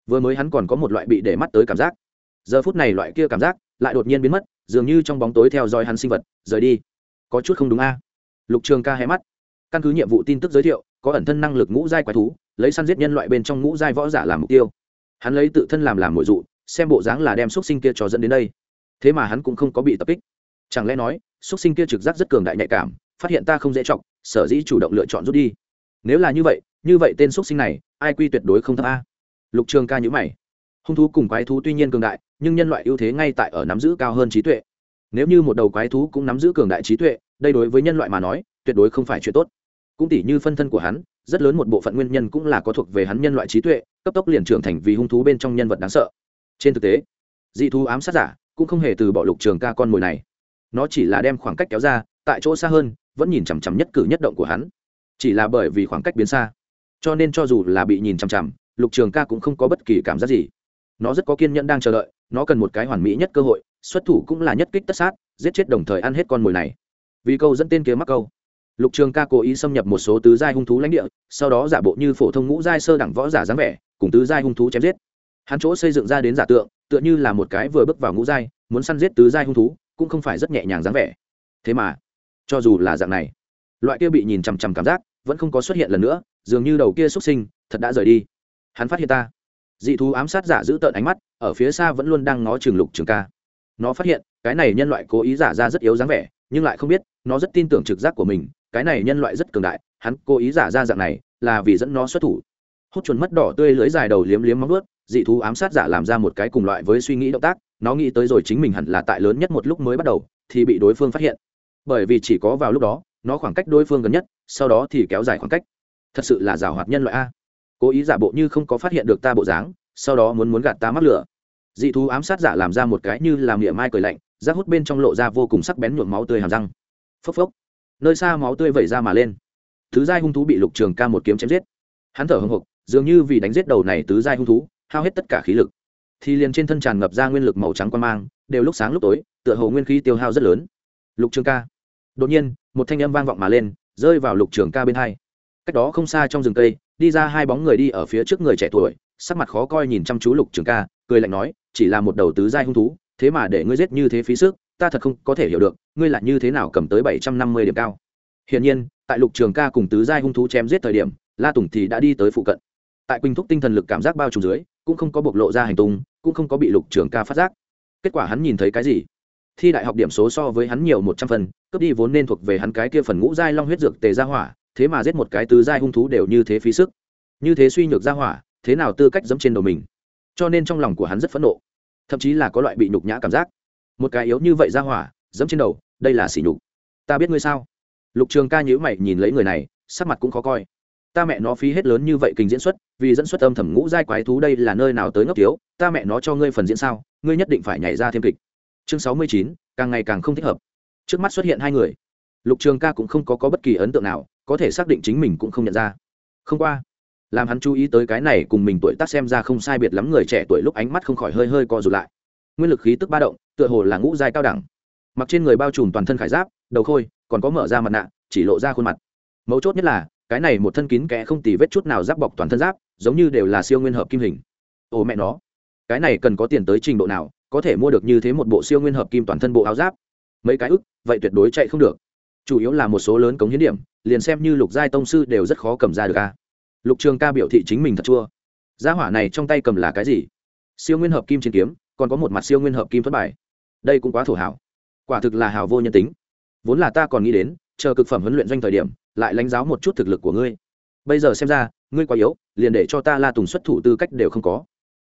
Vừa mới hắn còn có một loại bị để mắt tới cảm giác. Giờ phút này loại kia cảm giác lại đột nhiên biến mất, dường như trong bóng tối theo dõi hắn sinh vật, rời đi. Có chút không đúng a. Lục trường ca hé mắt. Căn cứ nhiệm vụ tin tức giới thiệu có ẩn thân năng lực ngũ giai quái thú, lấy săn giết nhân loại bên trong ngũ giai võ giả làm mục tiêu. Hắn lấy tự thân làm làm mồi dụ, xem bộ dáng là đem xúc sinh kia cho dẫn đến đây. Thế mà hắn cũng không có bị tập kích. Chẳng lẽ nói, xúc sinh kia trực giác rất cường đại nhạy cảm, phát hiện ta không dễ chọc, sở dĩ chủ động lựa chọn rút đi. Nếu là như vậy như vậy tên xúc sinh này, ai quy tuyệt đối không thấp a? Lục trường ca nhữ mày. Hung thú cùng quái thú tuy nhiên cường đại, nhưng nhân loại ưu thế ngay tại ở nắm giữ cao hơn trí tuệ. Nếu như một đầu quái thú cũng nắm giữ cường đại trí tuệ, đây đối với nhân loại mà nói, tuyệt đối không phải chuyện tốt cũng tỉ như phân thân của hắn, rất lớn một bộ phận nguyên nhân cũng là có thuộc về hắn nhân loại trí tuệ, cấp tốc liền trưởng thành vì hung thú bên trong nhân vật đáng sợ. Trên thực tế, dị thú ám sát giả cũng không hề từ bỏ lục trường ca con mồi này. Nó chỉ là đem khoảng cách kéo ra, tại chỗ xa hơn, vẫn nhìn chằm chằm nhất cử nhất động của hắn. Chỉ là bởi vì khoảng cách biến xa, cho nên cho dù là bị nhìn chằm chằm, lục trường ca cũng không có bất kỳ cảm giác gì. Nó rất có kiên nhẫn đang chờ đợi, nó cần một cái hoàn mỹ nhất cơ hội, xuất thủ cũng là nhất kích tất sát, giết chết đồng thời ăn hết con mồi này. Vì câu dẫn tên kia mắc câu lục trường ca cố ý xâm nhập một số tứ giai hung thú lãnh địa, sau đó giả bộ như phổ thông ngũ giai sơ đẳng võ giả dáng vẻ, cùng tứ giai hung thú chém giết. Hắn chỗ xây dựng ra đến giả tượng, tựa như là một cái vừa bước vào ngũ giai, muốn săn giết tứ giai hung thú, cũng không phải rất nhẹ nhàng dáng vẻ. Thế mà, cho dù là dạng này, loại kia bị nhìn chằm chằm cảm giác vẫn không có xuất hiện lần nữa, dường như đầu kia xuất sinh, thật đã rời đi. Hắn phát hiện ta. Dị thú ám sát giả giữ tợn ánh mắt, ở phía xa vẫn luôn đang ngó trường lục trường ca. Nó phát hiện, cái này nhân loại cố ý giả ra rất yếu dáng vẻ nhưng lại không biết, nó rất tin tưởng trực giác của mình, cái này nhân loại rất cường đại, hắn cố ý giả ra dạng này, là vì dẫn nó xuất thủ. Hút chuồn mất đỏ tươi lưới dài đầu liếm liếm móng ướt dị thú ám sát giả làm ra một cái cùng loại với suy nghĩ động tác, nó nghĩ tới rồi chính mình hẳn là tại lớn nhất một lúc mới bắt đầu, thì bị đối phương phát hiện. Bởi vì chỉ có vào lúc đó, nó khoảng cách đối phương gần nhất, sau đó thì kéo dài khoảng cách. Thật sự là rào hoạt nhân loại a. Cố ý giả bộ như không có phát hiện được ta bộ dáng, sau đó muốn muốn gạt ta mắc lửa. Dị thú ám sát giả làm ra một cái như làm miệng mai cười lạnh rác hút bên trong lộ ra vô cùng sắc bén nhuộm máu tươi hàm răng. Phốc phốc. Nơi xa máu tươi vẩy ra mà lên. Thứ giai hung thú bị lục trường ca một kiếm chém giết. Hắn thở hồng hộc, dường như vì đánh giết đầu này tứ giai hung thú, hao hết tất cả khí lực. Thì liền trên thân tràn ngập ra nguyên lực màu trắng quan mang, đều lúc sáng lúc tối, tựa hồ nguyên khí tiêu hao rất lớn. Lục trường ca. Đột nhiên, một thanh âm vang vọng mà lên, rơi vào lục trường ca bên hai. Cách đó không xa trong rừng cây, đi ra hai bóng người đi ở phía trước người trẻ tuổi, sắc mặt khó coi nhìn chăm chú lục trường ca, cười lạnh nói, chỉ là một đầu tứ giai hung thú thế mà để ngươi giết như thế phí sức, ta thật không có thể hiểu được, ngươi là như thế nào cầm tới bảy trăm năm mươi điểm cao. Hiển nhiên, tại lục trường ca cùng tứ giai hung thú chém giết thời điểm, la tùng thì đã đi tới phụ cận. Tại quỳnh thúc tinh thần lực cảm giác bao trùm dưới, cũng không có bộc lộ ra hành tung, cũng không có bị lục trường ca phát giác. Kết quả hắn nhìn thấy cái gì? Thi đại học điểm số so với hắn nhiều một trăm phần, cướp đi vốn nên thuộc về hắn cái kia phần ngũ giai long huyết dược tề ra hỏa, thế mà giết một cái tứ giai hung thú đều như thế phí sức. Như thế suy nhược ra hỏa, thế nào tư cách dẫm trên đầu mình? Cho nên trong lòng của hắn rất phẫn nộ thậm chí là có loại bị nhục nhã cảm giác. Một cái yếu như vậy ra hỏa dẫm trên đầu đây là sỉ nhục. Ta biết ngươi sao? Lục trường ca nhữ mày nhìn lấy người này sắc mặt cũng khó coi. Ta mẹ nó phí hết lớn như vậy kinh diễn xuất vì dẫn xuất âm thầm ngũ giai quái thú đây là nơi nào tới ngốc thiếu ta mẹ nó cho ngươi phần diễn sao ngươi nhất định phải nhảy ra thêm kịch. Chương sáu mươi chín càng ngày càng không thích hợp. Trước mắt xuất hiện hai người. Lục trường ca cũng không có, có bất kỳ ấn tượng nào có thể xác định chính mình cũng không nhận ra. Không qua làm hắn chú ý tới cái này cùng mình tuổi tác xem ra không sai biệt lắm người trẻ tuổi lúc ánh mắt không khỏi hơi hơi co rụt lại. Nguyên lực khí tức ba động, tựa hồ là ngũ giai cao đẳng. Mặc trên người bao trùm toàn thân khải giáp, đầu khôi, còn có mở ra mặt nạ, chỉ lộ ra khuôn mặt. Mấu chốt nhất là, cái này một thân kín kẽ không tì vết chút nào giáp bọc toàn thân giáp, giống như đều là siêu nguyên hợp kim hình. Ồ mẹ nó, cái này cần có tiền tới trình độ nào, có thể mua được như thế một bộ siêu nguyên hợp kim toàn thân bộ áo giáp? Mấy cái ức, vậy tuyệt đối chạy không được. Chủ yếu là một số lớn cống hiến điểm, liền xem như lục giai tông sư đều rất khó cầm ra được a lục trường ca biểu thị chính mình thật chua. Gia hỏa này trong tay cầm là cái gì? Siêu nguyên hợp kim trên kiếm, còn có một mặt siêu nguyên hợp kim thất bài. Đây cũng quá thổ hảo. Quả thực là hào vô nhân tính. Vốn là ta còn nghĩ đến, chờ cực phẩm huấn luyện doanh thời điểm, lại lãnh giáo một chút thực lực của ngươi. Bây giờ xem ra, ngươi quá yếu, liền để cho ta la tùng xuất thủ tư cách đều không có.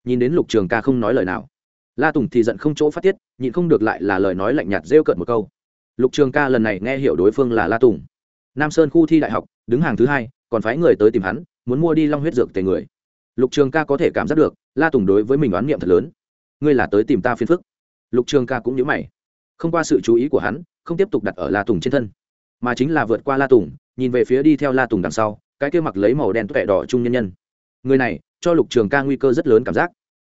Nhìn đến lục trường ca không nói lời nào. La tùng thì giận không chỗ phát tiết, nhịn không được lại là lời nói lạnh nhạt rêu cợt một câu. Lục trường ca lần này nghe hiểu đối phương là la tùng. Nam sơn khu thi đại học, đứng hàng thứ hai, còn phái người tới tìm hắn muốn mua đi long huyết dược tề người. Lục trường ca có thể cảm giác được, la tùng đối với mình oán niệm thật lớn. Ngươi là tới tìm ta phiền phức. Lục trường ca cũng nhớ mày. Không qua sự chú ý của hắn, không tiếp tục đặt ở la tùng trên thân, mà chính là vượt qua la tùng, nhìn về phía đi theo la tùng đằng sau, cái kia mặc lấy màu đen tuệ đỏ trung nhân nhân. Người này, cho lục trường ca nguy cơ rất lớn cảm giác.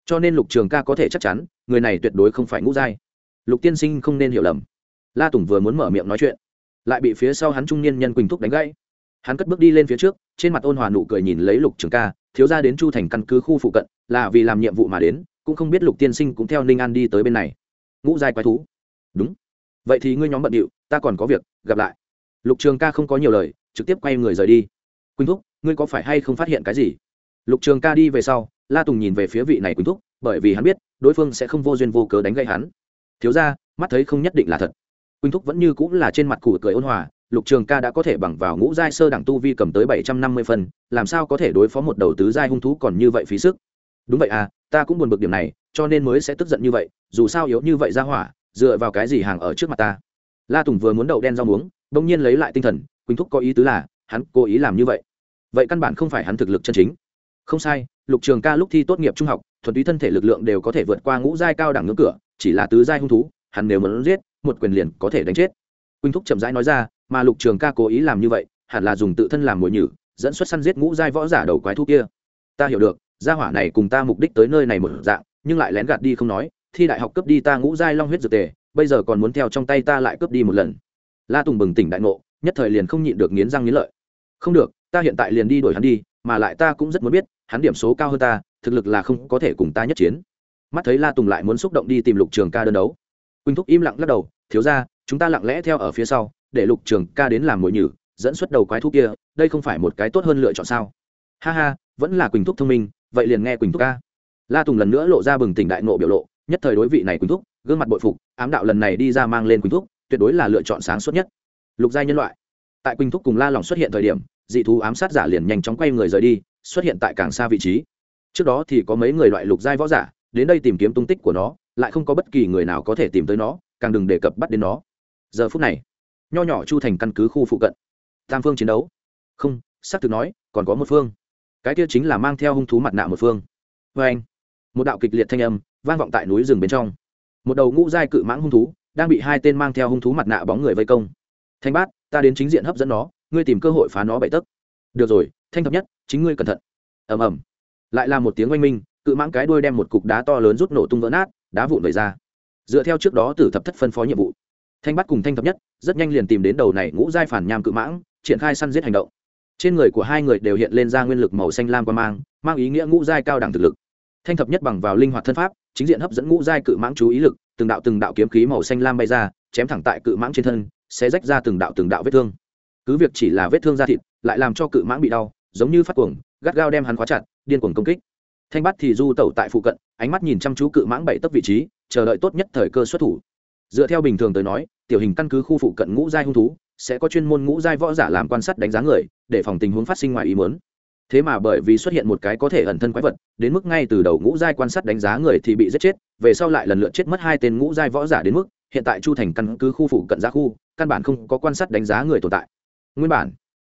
Cho nên lục trường ca có thể chắc chắn, người này tuyệt đối không phải ngũ giai. Lục tiên sinh không nên hiểu lầm. La tùng vừa muốn mở miệng nói chuyện, lại bị phía sau hắn trung niên nhân quỳnh thúc đánh gãy hắn cất bước đi lên phía trước, trên mặt ôn hòa nụ cười nhìn lấy lục trường ca, thiếu ra đến chu thành căn cứ khu phụ cận, là vì làm nhiệm vụ mà đến, cũng không biết lục tiên sinh cũng theo ninh an đi tới bên này. Ngũ giai quái thú. Đúng. Vậy thì ngươi nhóm bận điệu, ta còn có việc, gặp lại. Lục trường ca không có nhiều lời, trực tiếp quay người rời đi. Quỳnh thúc, ngươi có phải hay không phát hiện cái gì? Lục trường ca đi về sau, la tùng nhìn về phía vị này quỳnh thúc, bởi vì hắn biết, đối phương sẽ không vô duyên vô cớ đánh gậy hắn. Thiếu ra mắt thấy không nhất định là thật. Quỳnh thúc vẫn như cũng là trên mặt củ cười ôn hòa lục trường ca đã có thể bằng vào ngũ giai sơ đẳng tu vi cầm tới bảy trăm năm mươi phân, làm sao có thể đối phó một đầu tứ giai hung thú còn như vậy phí sức? Đúng vậy à ta cũng buồn bực điểm này, cho nên mới sẽ tức giận như vậy, dù sao yếu như vậy ra hỏa, dựa vào cái gì hàng ở trước mặt ta? La tùng vừa muốn đậu đen rau muống, bỗng nhiên lấy lại tinh thần, quỳnh thúc có ý tứ là, hắn cố ý làm như vậy. Vậy căn bản không phải hắn thực lực chân chính. Không sai, lục trường ca lúc thi tốt nghiệp trung học, thuần túy thân thể lực lượng đều có thể vượt qua ngũ giai cao đẳng ngưỡng cửa, chỉ là tứ giai hung thú, hắn nếu muốn giết, một quyền liền có thể đánh chết. Quỳnh thúc chậm rãi nói ra mà lục trường ca cố ý làm như vậy, hẳn là dùng tự thân làm mồi nhử, dẫn xuất săn giết ngũ giai võ giả đầu quái thú kia. Ta hiểu được, gia hỏa này cùng ta mục đích tới nơi này một dạng, nhưng lại lén gạt đi không nói, thi đại học cướp đi ta ngũ giai long huyết dược tề, bây giờ còn muốn theo trong tay ta lại cướp đi một lần. La tùng bừng tỉnh đại ngộ, nhất thời liền không nhịn được nghiến răng nghiến lợi. Không được, ta hiện tại liền đi đuổi hắn đi, mà lại ta cũng rất muốn biết, hắn điểm số cao hơn ta, thực lực là không có thể cùng ta nhất chiến. Mắt thấy la tùng lại muốn xúc động đi tìm lục trường ca đơn đấu. Quỳnh thúc im lặng lắc đầu, thiếu ra chúng ta lặng lẽ theo ở phía sau để lục trường ca đến làm mồi nhử, dẫn xuất đầu quái thú kia, đây không phải một cái tốt hơn lựa chọn sao? Ha ha, vẫn là quỳnh thúc thông minh, vậy liền nghe quỳnh thúc ca. La tùng lần nữa lộ ra bừng tỉnh đại nộ biểu lộ, nhất thời đối vị này quỳnh thúc, gương mặt bội phục, ám đạo lần này đi ra mang lên quỳnh thúc, tuyệt đối là lựa chọn sáng suốt nhất. Lục giai nhân loại. Tại quỳnh thúc cùng la lòng xuất hiện thời điểm, dị thú ám sát giả liền nhanh chóng quay người rời đi, xuất hiện tại càng xa vị trí. Trước đó thì có mấy người loại lục giai võ giả, đến đây tìm kiếm tung tích của nó, lại không có bất kỳ người nào có thể tìm tới nó, càng đừng đề cập bắt đến nó. Giờ phút này nho nhỏ chu thành căn cứ khu phụ cận. Tam phương chiến đấu. Không, xác thực nói, còn có một phương. Cái kia chính là mang theo hung thú mặt nạ một phương. Vê anh, một đạo kịch liệt thanh âm vang vọng tại núi rừng bên trong. Một đầu ngũ giai cự mãng hung thú đang bị hai tên mang theo hung thú mặt nạ bóng người vây công. Thanh bát, ta đến chính diện hấp dẫn nó, ngươi tìm cơ hội phá nó bậy tấc. Được rồi, thanh thập nhất, chính ngươi cẩn thận. Ầm ầm. Lại là một tiếng oanh minh, cự mãng cái đuôi đem một cục đá to lớn rút nổ tung vỡ nát, đá vụn vẩy ra. Dựa theo trước đó tử thập thất phân phó nhiệm vụ thanh bắt cùng thanh thập nhất rất nhanh liền tìm đến đầu này ngũ giai phản nham cự mãng, triển khai săn giết hành động. Trên người của hai người đều hiện lên ra nguyên lực màu xanh lam qua mang mang ý nghĩa ngũ giai cao đẳng thực lực. Thanh thập nhất bằng vào linh hoạt thân pháp, chính diện hấp dẫn ngũ giai cự mãng chú ý lực, từng đạo từng đạo kiếm khí màu xanh lam bay ra, chém thẳng tại cự mãng trên thân, sẽ rách ra từng đạo từng đạo vết thương. Cứ việc chỉ là vết thương da thịt, lại làm cho cự mãng bị đau, giống như phát cuồng, gắt gao đem hắn khóa chặt, điên cuồng công kích. Thanh bắt thì du tẩu tại phụ cận, ánh mắt nhìn chăm chú cự mãng bảy tấc vị trí, chờ đợi tốt nhất thời cơ xuất thủ. Dựa theo bình thường tới nói tiểu hình căn cứ khu phụ cận ngũ giai hung thú, sẽ có chuyên môn ngũ giai võ giả làm quan sát đánh giá người, để phòng tình huống phát sinh ngoài ý muốn. Thế mà bởi vì xuất hiện một cái có thể ẩn thân quái vật, đến mức ngay từ đầu ngũ giai quan sát đánh giá người thì bị giết chết, về sau lại lần lượt chết mất hai tên ngũ giai võ giả đến mức, hiện tại chu thành căn cứ khu phụ cận giá khu, căn bản không có quan sát đánh giá người tồn tại. Nguyên bản,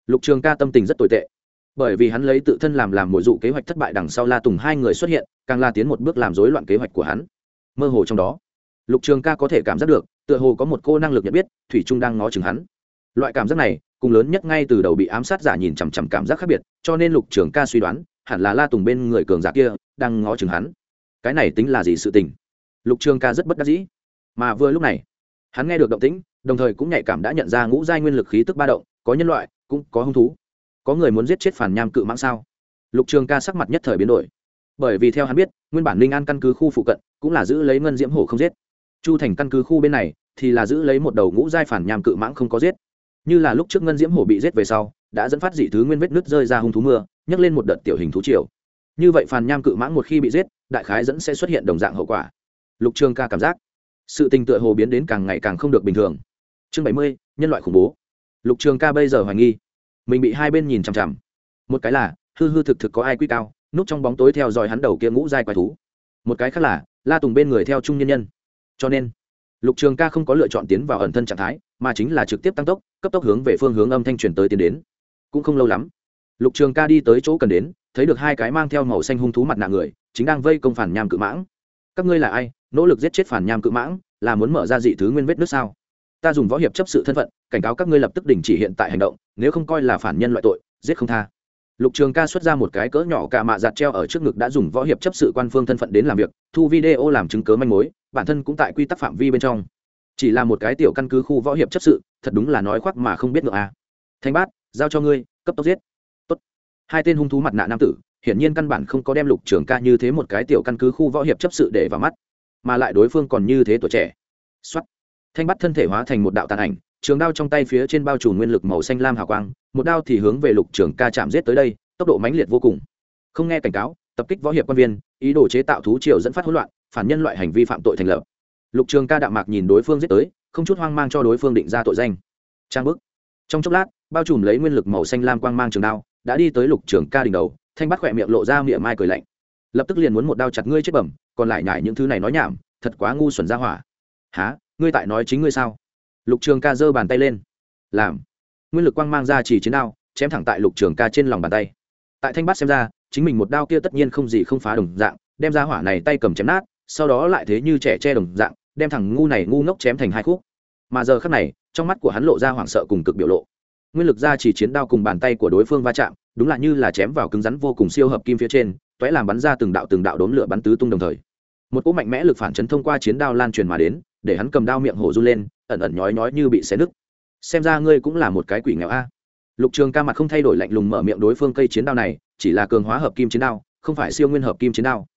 lục trường ca tâm tình rất tồi tệ. Bởi vì hắn lấy tự thân làm làm mồi dụ kế hoạch thất bại đằng sau la tùng hai người xuất hiện, càng la tiến một bước làm rối loạn kế hoạch của hắn. Mơ hồ trong đó lục trường ca có thể cảm giác được, tựa hồ có một cô năng lực nhận biết, thủy trung đang ngó chừng hắn. Loại cảm giác này, cùng lớn nhất ngay từ đầu bị ám sát giả nhìn chằm chằm cảm giác khác biệt, cho nên lục trường ca suy đoán, hẳn là la tùng bên người cường giả kia đang ngó chừng hắn. Cái này tính là gì sự tình? Lục trường ca rất bất đắc dĩ. Mà vừa lúc này, hắn nghe được động tĩnh, đồng thời cũng nhạy cảm đã nhận ra ngũ giai nguyên lực khí tức ba động, có nhân loại, cũng có hung thú. Có người muốn giết chết phản nham cự mãng sao? Lục trường ca sắc mặt nhất thời biến đổi. Bởi vì theo hắn biết, nguyên bản Linh an căn cứ khu phụ cận cũng là giữ lấy ngân diễm hổ không giết chu thành căn cứ khu bên này thì là giữ lấy một đầu ngũ giai phản nham cự mãng không có giết. Như là lúc trước ngân diễm hổ bị giết về sau, đã dẫn phát dị thứ nguyên vết nứt rơi ra hung thú mưa, nhấc lên một đợt tiểu hình thú triều. Như vậy phản nham cự mãng một khi bị giết, đại khái dẫn sẽ xuất hiện đồng dạng hậu quả. Lục trường ca cảm giác, sự tình tựa hồ biến đến càng ngày càng không được bình thường. Chương bảy mươi, nhân loại khủng bố. Lục trường ca bây giờ hoài nghi. Mình bị hai bên nhìn chằm chằm. Một cái là, hư hư thực thực có ai quy cao, núp trong bóng tối theo dõi hắn đầu kia ngũ giai quái thú. Một cái khác là, la tùng bên người theo trung nhân nhân cho nên, lục trường ca không có lựa chọn tiến vào ẩn thân trạng thái, mà chính là trực tiếp tăng tốc, cấp tốc hướng về phương hướng âm thanh truyền tới tiến đến. Cũng không lâu lắm, lục trường ca đi tới chỗ cần đến, thấy được hai cái mang theo màu xanh hung thú mặt nạ người, chính đang vây công phản nham cự mãng. Các ngươi là ai? Nỗ lực giết chết phản nham cự mãng, là muốn mở ra dị thứ nguyên vết nước sao? Ta dùng võ hiệp chấp sự thân phận, cảnh cáo các ngươi lập tức đình chỉ hiện tại hành động, nếu không coi là phản nhân loại tội, giết không tha. Lục trường ca xuất ra một cái cỡ nhỏ cả mạ giặt treo ở trước ngực đã dùng võ hiệp chấp sự quan phương thân phận đến làm việc, thu video làm chứng cớ manh mối bản thân cũng tại quy tắc phạm vi bên trong. Chỉ là một cái tiểu căn cứ khu võ hiệp chấp sự, thật đúng là nói khoác mà không biết ngựa à. thanh bát, giao cho ngươi, cấp tốc giết. Tốt. hai tên hung thú mặt nạ nam tử, hiển nhiên căn bản không có đem lục trường ca như thế một cái tiểu căn cứ khu võ hiệp chấp sự để vào mắt, mà lại đối phương còn như thế tuổi trẻ. Xuất thanh bắt thân thể hóa thành một đạo tàn ảnh, trường đao trong tay phía trên bao trùm nguyên lực màu xanh lam hào quang, một đao thì hướng về lục trường ca chạm giết tới đây, tốc độ mãnh liệt vô cùng. Không nghe cảnh cáo, tập kích võ hiệp quan viên, ý đồ chế tạo thú triều dẫn phát hỗn loạn phản nhân loại hành vi phạm tội thành lập. Lục trường ca đạm mạc nhìn đối phương giết tới, không chút hoang mang cho đối phương định ra tội danh. Trang bức. Trong chốc lát, bao trùm lấy nguyên lực màu xanh lam quang mang trường đao, đã đi tới lục trường ca đỉnh đầu, thanh bắt khỏe miệng lộ ra miệng mai cười lạnh. Lập tức liền muốn một đao chặt ngươi chết bẩm, còn lại nhải những thứ này nói nhảm, thật quá ngu xuẩn ra hỏa. Há ngươi tại nói chính ngươi sao? Lục trường ca giơ bàn tay lên. Làm. Nguyên lực quang mang ra chỉ chiến đao, chém thẳng tại lục trường ca trên lòng bàn tay. Tại thanh bát xem ra, chính mình một đao kia tất nhiên không gì không phá đồng dạng, đem ra hỏa này tay cầm chém nát sau đó lại thế như trẻ che đồng dạng, đem thằng ngu này ngu ngốc chém thành hai khúc. Mà giờ khắc này, trong mắt của hắn lộ ra hoảng sợ cùng cực biểu lộ. Nguyên lực ra chỉ chiến đao cùng bàn tay của đối phương va chạm, đúng là như là chém vào cứng rắn vô cùng siêu hợp kim phía trên t làm bắn ra từng đạo từng đạo đốn lửa bắn tứ tung đồng thời. Một cỗ mạnh mẽ lực phản chấn thông qua chiến đao lan truyền mà đến, để hắn cầm đao miệng hổ run lên, ẩn ẩn nhói nhói như bị xé nứt. Xem ra ngươi cũng là một cái quỷ nghèo a. Lục trường ca mặt không thay đổi lạnh lùng mở miệng đối phương cây chiến đao này, chỉ là cường hóa hợp kim chiến đao, không phải siêu nguyên hợp kim chiến đao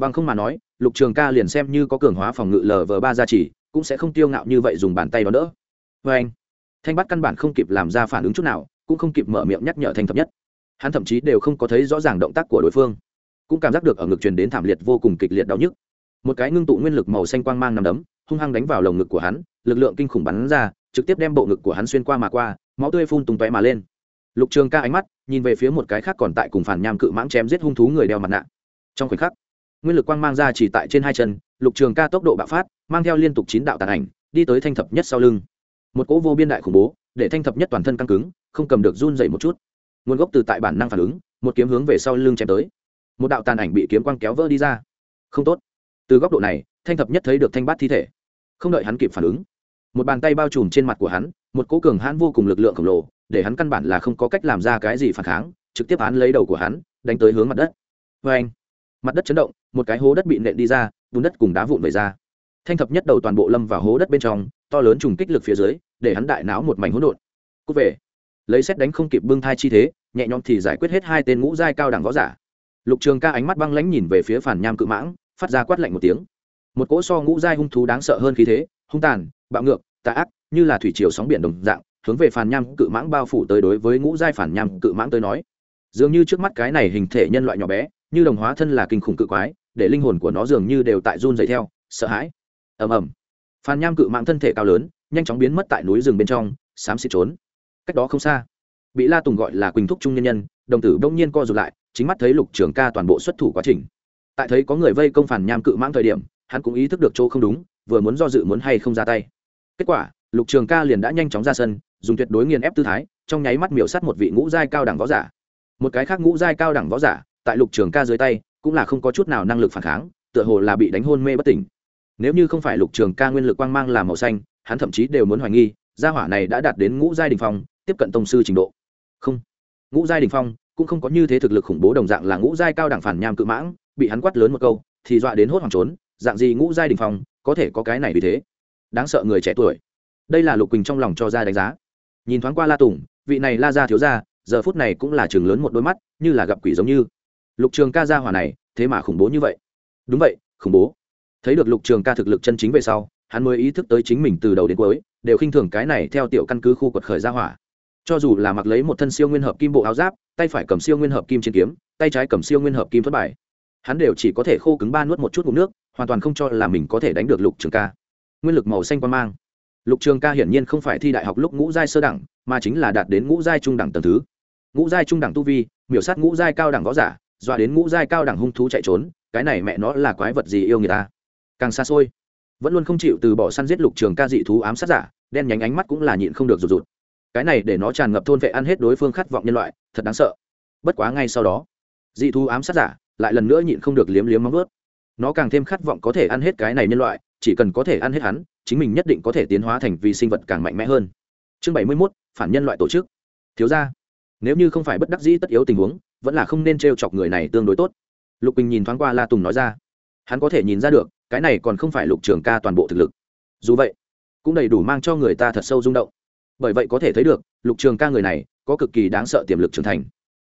bằng không mà nói, lục trường ca liền xem như có cường hóa phòng ngự lv ba gia trì, cũng sẽ không tiêu ngạo như vậy dùng bàn tay đó đỡ vê anh, thanh bắt căn bản không kịp làm ra phản ứng chút nào, cũng không kịp mở miệng nhắc nhở thanh thập nhất. Hắn thậm chí đều không có thấy rõ ràng động tác của đối phương. Cũng cảm giác được ở ngực truyền đến thảm liệt vô cùng kịch liệt đau nhức. Một cái ngưng tụ nguyên lực màu xanh quang mang nằm đấm, hung hăng đánh vào lồng ngực của hắn, lực lượng kinh khủng bắn ra, trực tiếp đem bộ ngực của hắn xuyên qua mà qua, máu tươi phun tung tóe mà lên. Lục trường ca ánh mắt nhìn về phía một cái khác còn tại cùng phản nham cự mãng chém giết hung thú người đeo mặt nạ. Trong khoảnh khắc nguyên lực quang mang ra chỉ tại trên hai chân, lục trường ca tốc độ bạo phát, mang theo liên tục chín đạo tàn ảnh, đi tới thanh thập nhất sau lưng. Một cỗ vô biên đại khủng bố, để thanh thập nhất toàn thân căng cứng, không cầm được run dậy một chút. Nguồn gốc từ tại bản năng phản ứng, một kiếm hướng về sau lưng chém tới. Một đạo tàn ảnh bị kiếm quang kéo vỡ đi ra. Không tốt. Từ góc độ này, thanh thập nhất thấy được thanh bát thi thể. Không đợi hắn kịp phản ứng, một bàn tay bao trùm trên mặt của hắn, một cỗ cường hãn vô cùng lực lượng khổng lồ, để hắn căn bản là không có cách làm ra cái gì phản kháng, trực tiếp hắn lấy đầu của hắn, đánh tới hướng mặt đất. Vê anh mặt đất chấn động một cái hố đất bị nện đi ra, bùn đất cùng đá vụn về ra. Thanh thập nhất đầu toàn bộ lâm vào hố đất bên trong, to lớn trùng kích lực phía dưới, để hắn đại náo một mảnh hỗn độn. Cúc về. Lấy xét đánh không kịp bưng thai chi thế, nhẹ nhõm thì giải quyết hết hai tên ngũ giai cao đẳng võ giả. Lục trường ca ánh mắt băng lãnh nhìn về phía phản nham cự mãng, phát ra quát lạnh một tiếng. Một cỗ so ngũ giai hung thú đáng sợ hơn khí thế, hung tàn, bạo ngược, tà ác, như là thủy triều sóng biển đồng dạng, hướng về phản nham cự mãng bao phủ tới đối với ngũ giai phản nham cự mãng tới nói. Dường như trước mắt cái này hình thể nhân loại nhỏ bé, như đồng hóa thân là kinh khủng cự quái để linh hồn của nó dường như đều tại run dày theo, sợ hãi. Ầm ầm. Phan nham cự mạng thân thể cao lớn, nhanh chóng biến mất tại núi rừng bên trong, xám xịt trốn. Cách đó không xa, bị la tùng gọi là quỳnh thúc trung nhân nhân, đồng tử đông nhiên co rụt lại, chính mắt thấy lục trường ca toàn bộ xuất thủ quá trình. Tại thấy có người vây công phản nham cự mãng thời điểm, hắn cũng ý thức được chỗ không đúng, vừa muốn do dự muốn hay không ra tay. Kết quả, lục trường ca liền đã nhanh chóng ra sân, dùng tuyệt đối nghiền ép tư thái, trong nháy mắt miểu sát một vị ngũ giai cao đẳng võ giả. Một cái khác ngũ giai cao đẳng võ giả, tại lục trường ca dưới tay cũng là không có chút nào năng lực phản kháng, tựa hồ là bị đánh hôn mê bất tỉnh. Nếu như không phải lục trường ca nguyên lực quang mang làm màu xanh, hắn thậm chí đều muốn hoài nghi, gia hỏa này đã đạt đến ngũ giai đình phong, tiếp cận tông sư trình độ. Không, ngũ giai đình phong cũng không có như thế thực lực khủng bố đồng dạng là ngũ giai cao đẳng phản nham cự mãng, bị hắn quát lớn một câu, thì dọa đến hốt hoảng trốn, dạng gì ngũ giai đình phong, có thể có cái này vì thế. Đáng sợ người trẻ tuổi. Đây là lục quỳnh trong lòng cho ra đánh giá. Nhìn thoáng qua la tùng, vị này la ra thiếu ra giờ phút này cũng là chừng lớn một đôi mắt, như là gặp quỷ giống như lục trường ca Ra hỏa này, thế mà khủng bố như vậy. Đúng vậy, khủng bố. Thấy được lục trường ca thực lực chân chính về sau, hắn mới ý thức tới chính mình từ đầu đến cuối, đều khinh thường cái này theo tiểu căn cứ khu quật khởi Ra hỏa. Cho dù là mặc lấy một thân siêu nguyên hợp kim bộ áo giáp, tay phải cầm siêu nguyên hợp kim trên kiếm, tay trái cầm siêu nguyên hợp kim thất bài, hắn đều chỉ có thể khô cứng ba nuốt một chút ngụm nước, hoàn toàn không cho là mình có thể đánh được lục trường ca. Nguyên lực màu xanh quan mang. Lục trường ca hiển nhiên không phải thi đại học lúc ngũ giai sơ đẳng, mà chính là đạt đến ngũ giai trung đẳng tầng thứ. Ngũ giai trung đẳng tu vi, miểu sát ngũ giai cao đẳng võ giả dọa đến ngũ giai cao đẳng hung thú chạy trốn, cái này mẹ nó là quái vật gì yêu người ta? Càng xa xôi, vẫn luôn không chịu từ bỏ săn giết lục trường ca dị thú ám sát giả, đen nhánh ánh mắt cũng là nhịn không được rụt rụt. Cái này để nó tràn ngập thôn vệ ăn hết đối phương khát vọng nhân loại, thật đáng sợ. Bất quá ngay sau đó, dị thú ám sát giả lại lần nữa nhịn không được liếm liếm móng ướt nó càng thêm khát vọng có thể ăn hết cái này nhân loại, chỉ cần có thể ăn hết hắn, chính mình nhất định có thể tiến hóa thành vì sinh vật càng mạnh mẽ hơn. Chương bảy mươi mốt, phản nhân loại tổ chức. Thiếu ra nếu như không phải bất đắc dĩ tất yếu tình huống vẫn là không nên t r e o chọc người này tương đối tốt. Lục bình nhìn thoáng qua la tùng nói ra, hắn có thể nhìn ra được, cái này còn không phải lục trường ca toàn bộ thực lực. Dù vậy, cũng đầy đủ mang cho người ta thật sâu rung động. Bởi vậy có thể thấy được, lục trường ca người này, có cực kỳ đáng sợ tiềm lực trưởng thành.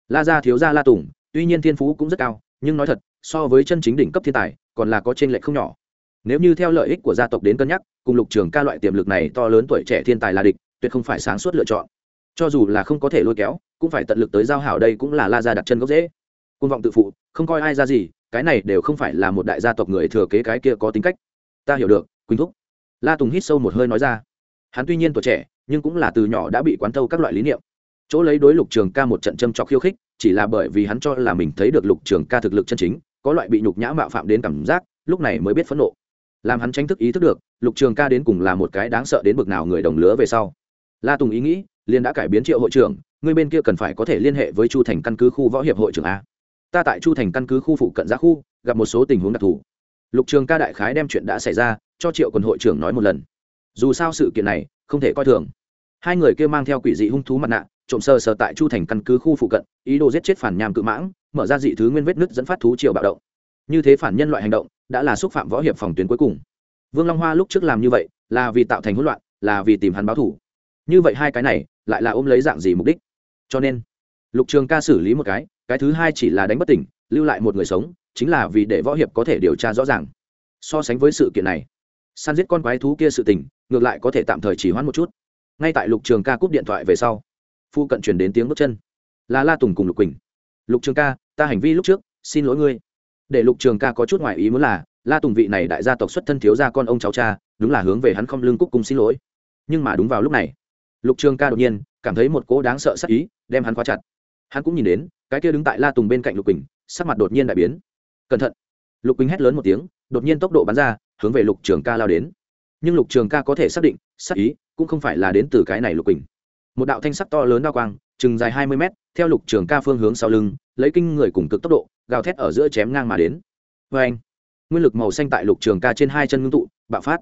La gia thiếu gia la tùng, tuy nhiên thiên phú cũng rất cao, nhưng nói thật, so với chân chính đỉnh cấp thiên tài, còn là có t r ê n lệch không nhỏ. Nếu như theo lợi ích của gia tộc đến cân nhắc, cùng lục trường ca loại tiềm lực này to lớn tuổi trẻ thiên tài là địch, tuyệt không phải sáng suốt lựa chọn. Cho dù là không có thể lôi kéo cũng phải tận lực tới giao hảo đây cũng là la gia đặt chân gốc dễ. Côn vọng tự phụ, không coi ai ra gì, cái này đều không phải là một đại gia tộc người thừa kế cái kia có tính cách. Ta hiểu được, quỳnh thúc. La tùng hít sâu một hơi nói ra. Hắn tuy nhiên tuổi trẻ, nhưng cũng là từ nhỏ đã bị quán thâu các loại lý niệm. Chỗ lấy đối lục trường ca một trận châm trọc khiêu khích, chỉ là bởi vì hắn cho là mình thấy được lục trường ca thực lực chân chính, có loại bị nhục nhã mạo phạm đến cảm giác, lúc này mới biết phẫn nộ. Làm hắn tranh thức ý thức được, lục trường ca đến cùng là một cái đáng sợ đến bực nào người đồng lứa về sau. La tùng ý nghĩ liên đã cải biến triệu hội trưởng người bên kia cần phải có thể liên hệ với chu thành căn cứ khu võ hiệp hội trưởng a. Ta tại chu thành căn cứ khu phụ cận giá khu, gặp một số tình huống đặc thù. Lục trường ca đại khái đem chuyện đã xảy ra cho triệu quần hội trưởng nói một lần. Dù sao sự kiện này, không thể coi thường. Hai người kia mang theo quỷ dị hung thú mặt nạ, trộm sờ sờ tại chu thành căn cứ khu phụ cận, ý đồ giết chết phản nham cự mãng, mở ra dị thứ nguyên vết nứt dẫn phát thú triều bạo động. Như thế phản nhân loại hành động, đã là xúc phạm võ hiệp phòng tuyến cuối cùng. Vương long hoa lúc trước làm như vậy, là vì tạo thành hỗn loạn, là vì tìm hắn báo thủ như vậy hai cái này, lại là ôm lấy dạng gì mục đích? Cho nên, lục trường ca xử lý một cái cái thứ hai chỉ là đánh bất tỉnh, lưu lại một người sống, chính là vì để võ hiệp có thể điều tra rõ ràng. So sánh với sự kiện này săn giết con quái thú kia sự tình, ngược lại có thể tạm thời chỉ hoãn một chút. Ngay tại lục trường ca cúp điện thoại về sau, phu cận chuyển đến tiếng bước chân. Là la tùng cùng lục quỳnh. Lục trường ca, ta hành vi lúc trước, xin lỗi ngươi. Để lục trường ca có chút ngoại ý muốn là, la tùng vị này đại gia tộc xuất thân thiếu gia con ông cháu cha, đúng là hướng về hắn không lương cúc cùng xin lỗi. Nhưng mà đúng vào lúc này, lục trường ca đột nhiên cảm thấy một cỗ đáng sợ sắc ý đem hắn khóa chặt. Hắn cũng nhìn đến, cái kia đứng tại la tùng bên cạnh lục quỳnh, sắc mặt đột nhiên đại biến. Cẩn thận. Lục quỳnh hét lớn một tiếng, đột nhiên tốc độ bắn ra, hướng về lục trường ca lao đến. Nhưng lục trường ca có thể xác định, sắc ý cũng không phải là đến từ cái này lục quỳnh. Một đạo thanh sắc to lớn đao quang, chừng dài hai mươi mét, theo lục trường ca phương hướng sau lưng, lấy kinh người cùng cực tốc độ, gào thét ở giữa chém ngang mà đến. Vê anh, nguyên lực màu xanh tại lục trường ca trên hai chân ngưng tụ, bạo phát.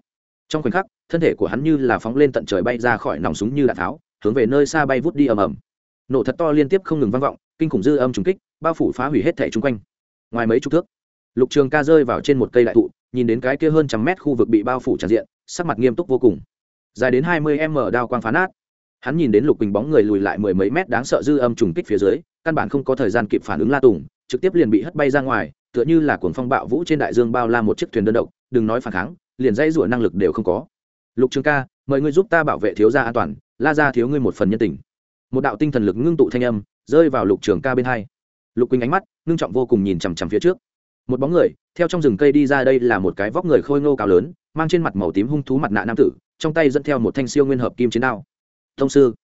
Trong khoảnh khắc, thân thể của hắn như là phóng lên tận trời bay ra khỏi nòng súng như đạn tháo hướng về nơi xa bay vút đi ầm ầm. Nổ thật to liên tiếp không ngừng vang vọng, kinh khủng dư âm trùng kích, bao phủ phá hủy hết thẻ chung quanh. Ngoài mấy chục thước, lục trường ca rơi vào trên một cây đại thụ, nhìn đến cái kia hơn trăm mét khu vực bị bao phủ tràn diện, sắc mặt nghiêm túc vô cùng. Dài đến hai mươi m đao quang phá nát. Hắn nhìn đến lục bình bóng người lùi lại mười mấy mét đáng sợ dư âm trùng kích phía dưới, căn bản không có thời gian kịp phản ứng la tùng, trực tiếp liền bị hất bay ra ngoài, tựa như là cuồng phong bạo vũ trên đại dương bao la một chiếc thuyền đơn độc, đừng nói phản kháng, liền dây rủa năng lực đều không có. Lục trường ca mời ngươi giúp ta bảo vệ thiếu gia an toàn, la ra thiếu ngươi một phần nhân tình. Một đạo tinh thần lực ngưng tụ thanh âm, rơi vào lục trường ca bên hai. Lục quỳnh ánh mắt ngưng trọng vô cùng nhìn chằm chằm phía trước. Một bóng người, theo trong rừng cây đi ra đây là một cái vóc người khôi ngô cao lớn, mang trên mặt màu tím hung thú mặt nạ nam tử, trong tay dẫn theo một thanh siêu nguyên hợp kim chiến đao. Thông sư.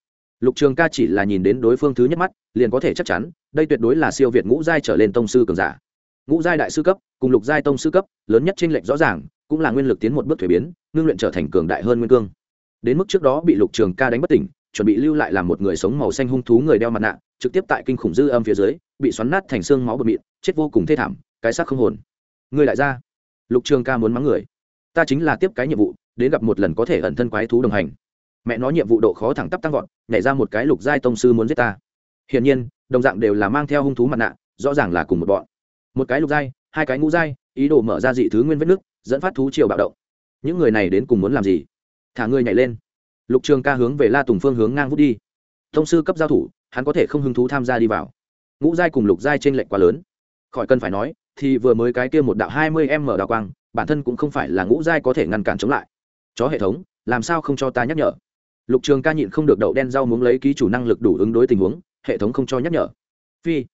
Lục trường ca chỉ là nhìn đến đối phương thứ nhất mắt, liền có thể chắc chắn, đây tuyệt đối là siêu việt ngũ giai trở lên tông sư cường giả. Ngũ giai đại sư cấp cùng lục giai tông sư cấp, lớn nhất trên lệnh rõ ràng, cũng là nguyên lực tiến một bước thuế biến, ngưng luyện trở thành cường đại hơn nguyên cương đến mức trước đó bị lục trường ca đánh bất tỉnh, chuẩn bị lưu lại làm một người sống màu xanh hung thú người đeo mặt nạ, trực tiếp tại kinh khủng dư âm phía dưới, bị xoắn nát thành xương máu bờ mịn, chết vô cùng thê thảm, cái xác không hồn. Người lại ra. Lục trường ca muốn mắng người. Ta chính là tiếp cái nhiệm vụ, đến gặp một lần có thể ẩn thân quái thú đồng hành. Mẹ nói nhiệm vụ độ khó thẳng tắp tăng vọt, nhảy ra một cái lục giai tông sư muốn giết ta. Hiển nhiên, đồng dạng đều là mang theo hung thú mặt nạ, rõ ràng là cùng một bọn. Một cái lục giai, hai cái ngũ giai, ý đồ mở ra dị thứ nguyên vết nước, dẫn phát thú chiều bạo động. Những người này đến cùng muốn làm gì? Thả người nhảy lên. Lục trường ca hướng về la tùng phương hướng ngang vút đi. Thông sư cấp giao thủ, hắn có thể không hứng thú tham gia đi vào. Ngũ giai cùng lục giai t r ê n lệch quá lớn. Khỏi cần phải nói, thì vừa mới cái kia một đạo hai mươi m đào quang, bản thân cũng không phải là ngũ giai có thể ngăn cản chống lại. Chó hệ thống, làm sao không cho ta nhắc nhở? Lục trường ca nhịn không được đậu đen rau muốn lấy ký chủ năng lực đủ ứng đối tình huống, hệ thống không cho nhắc nhở. Phi,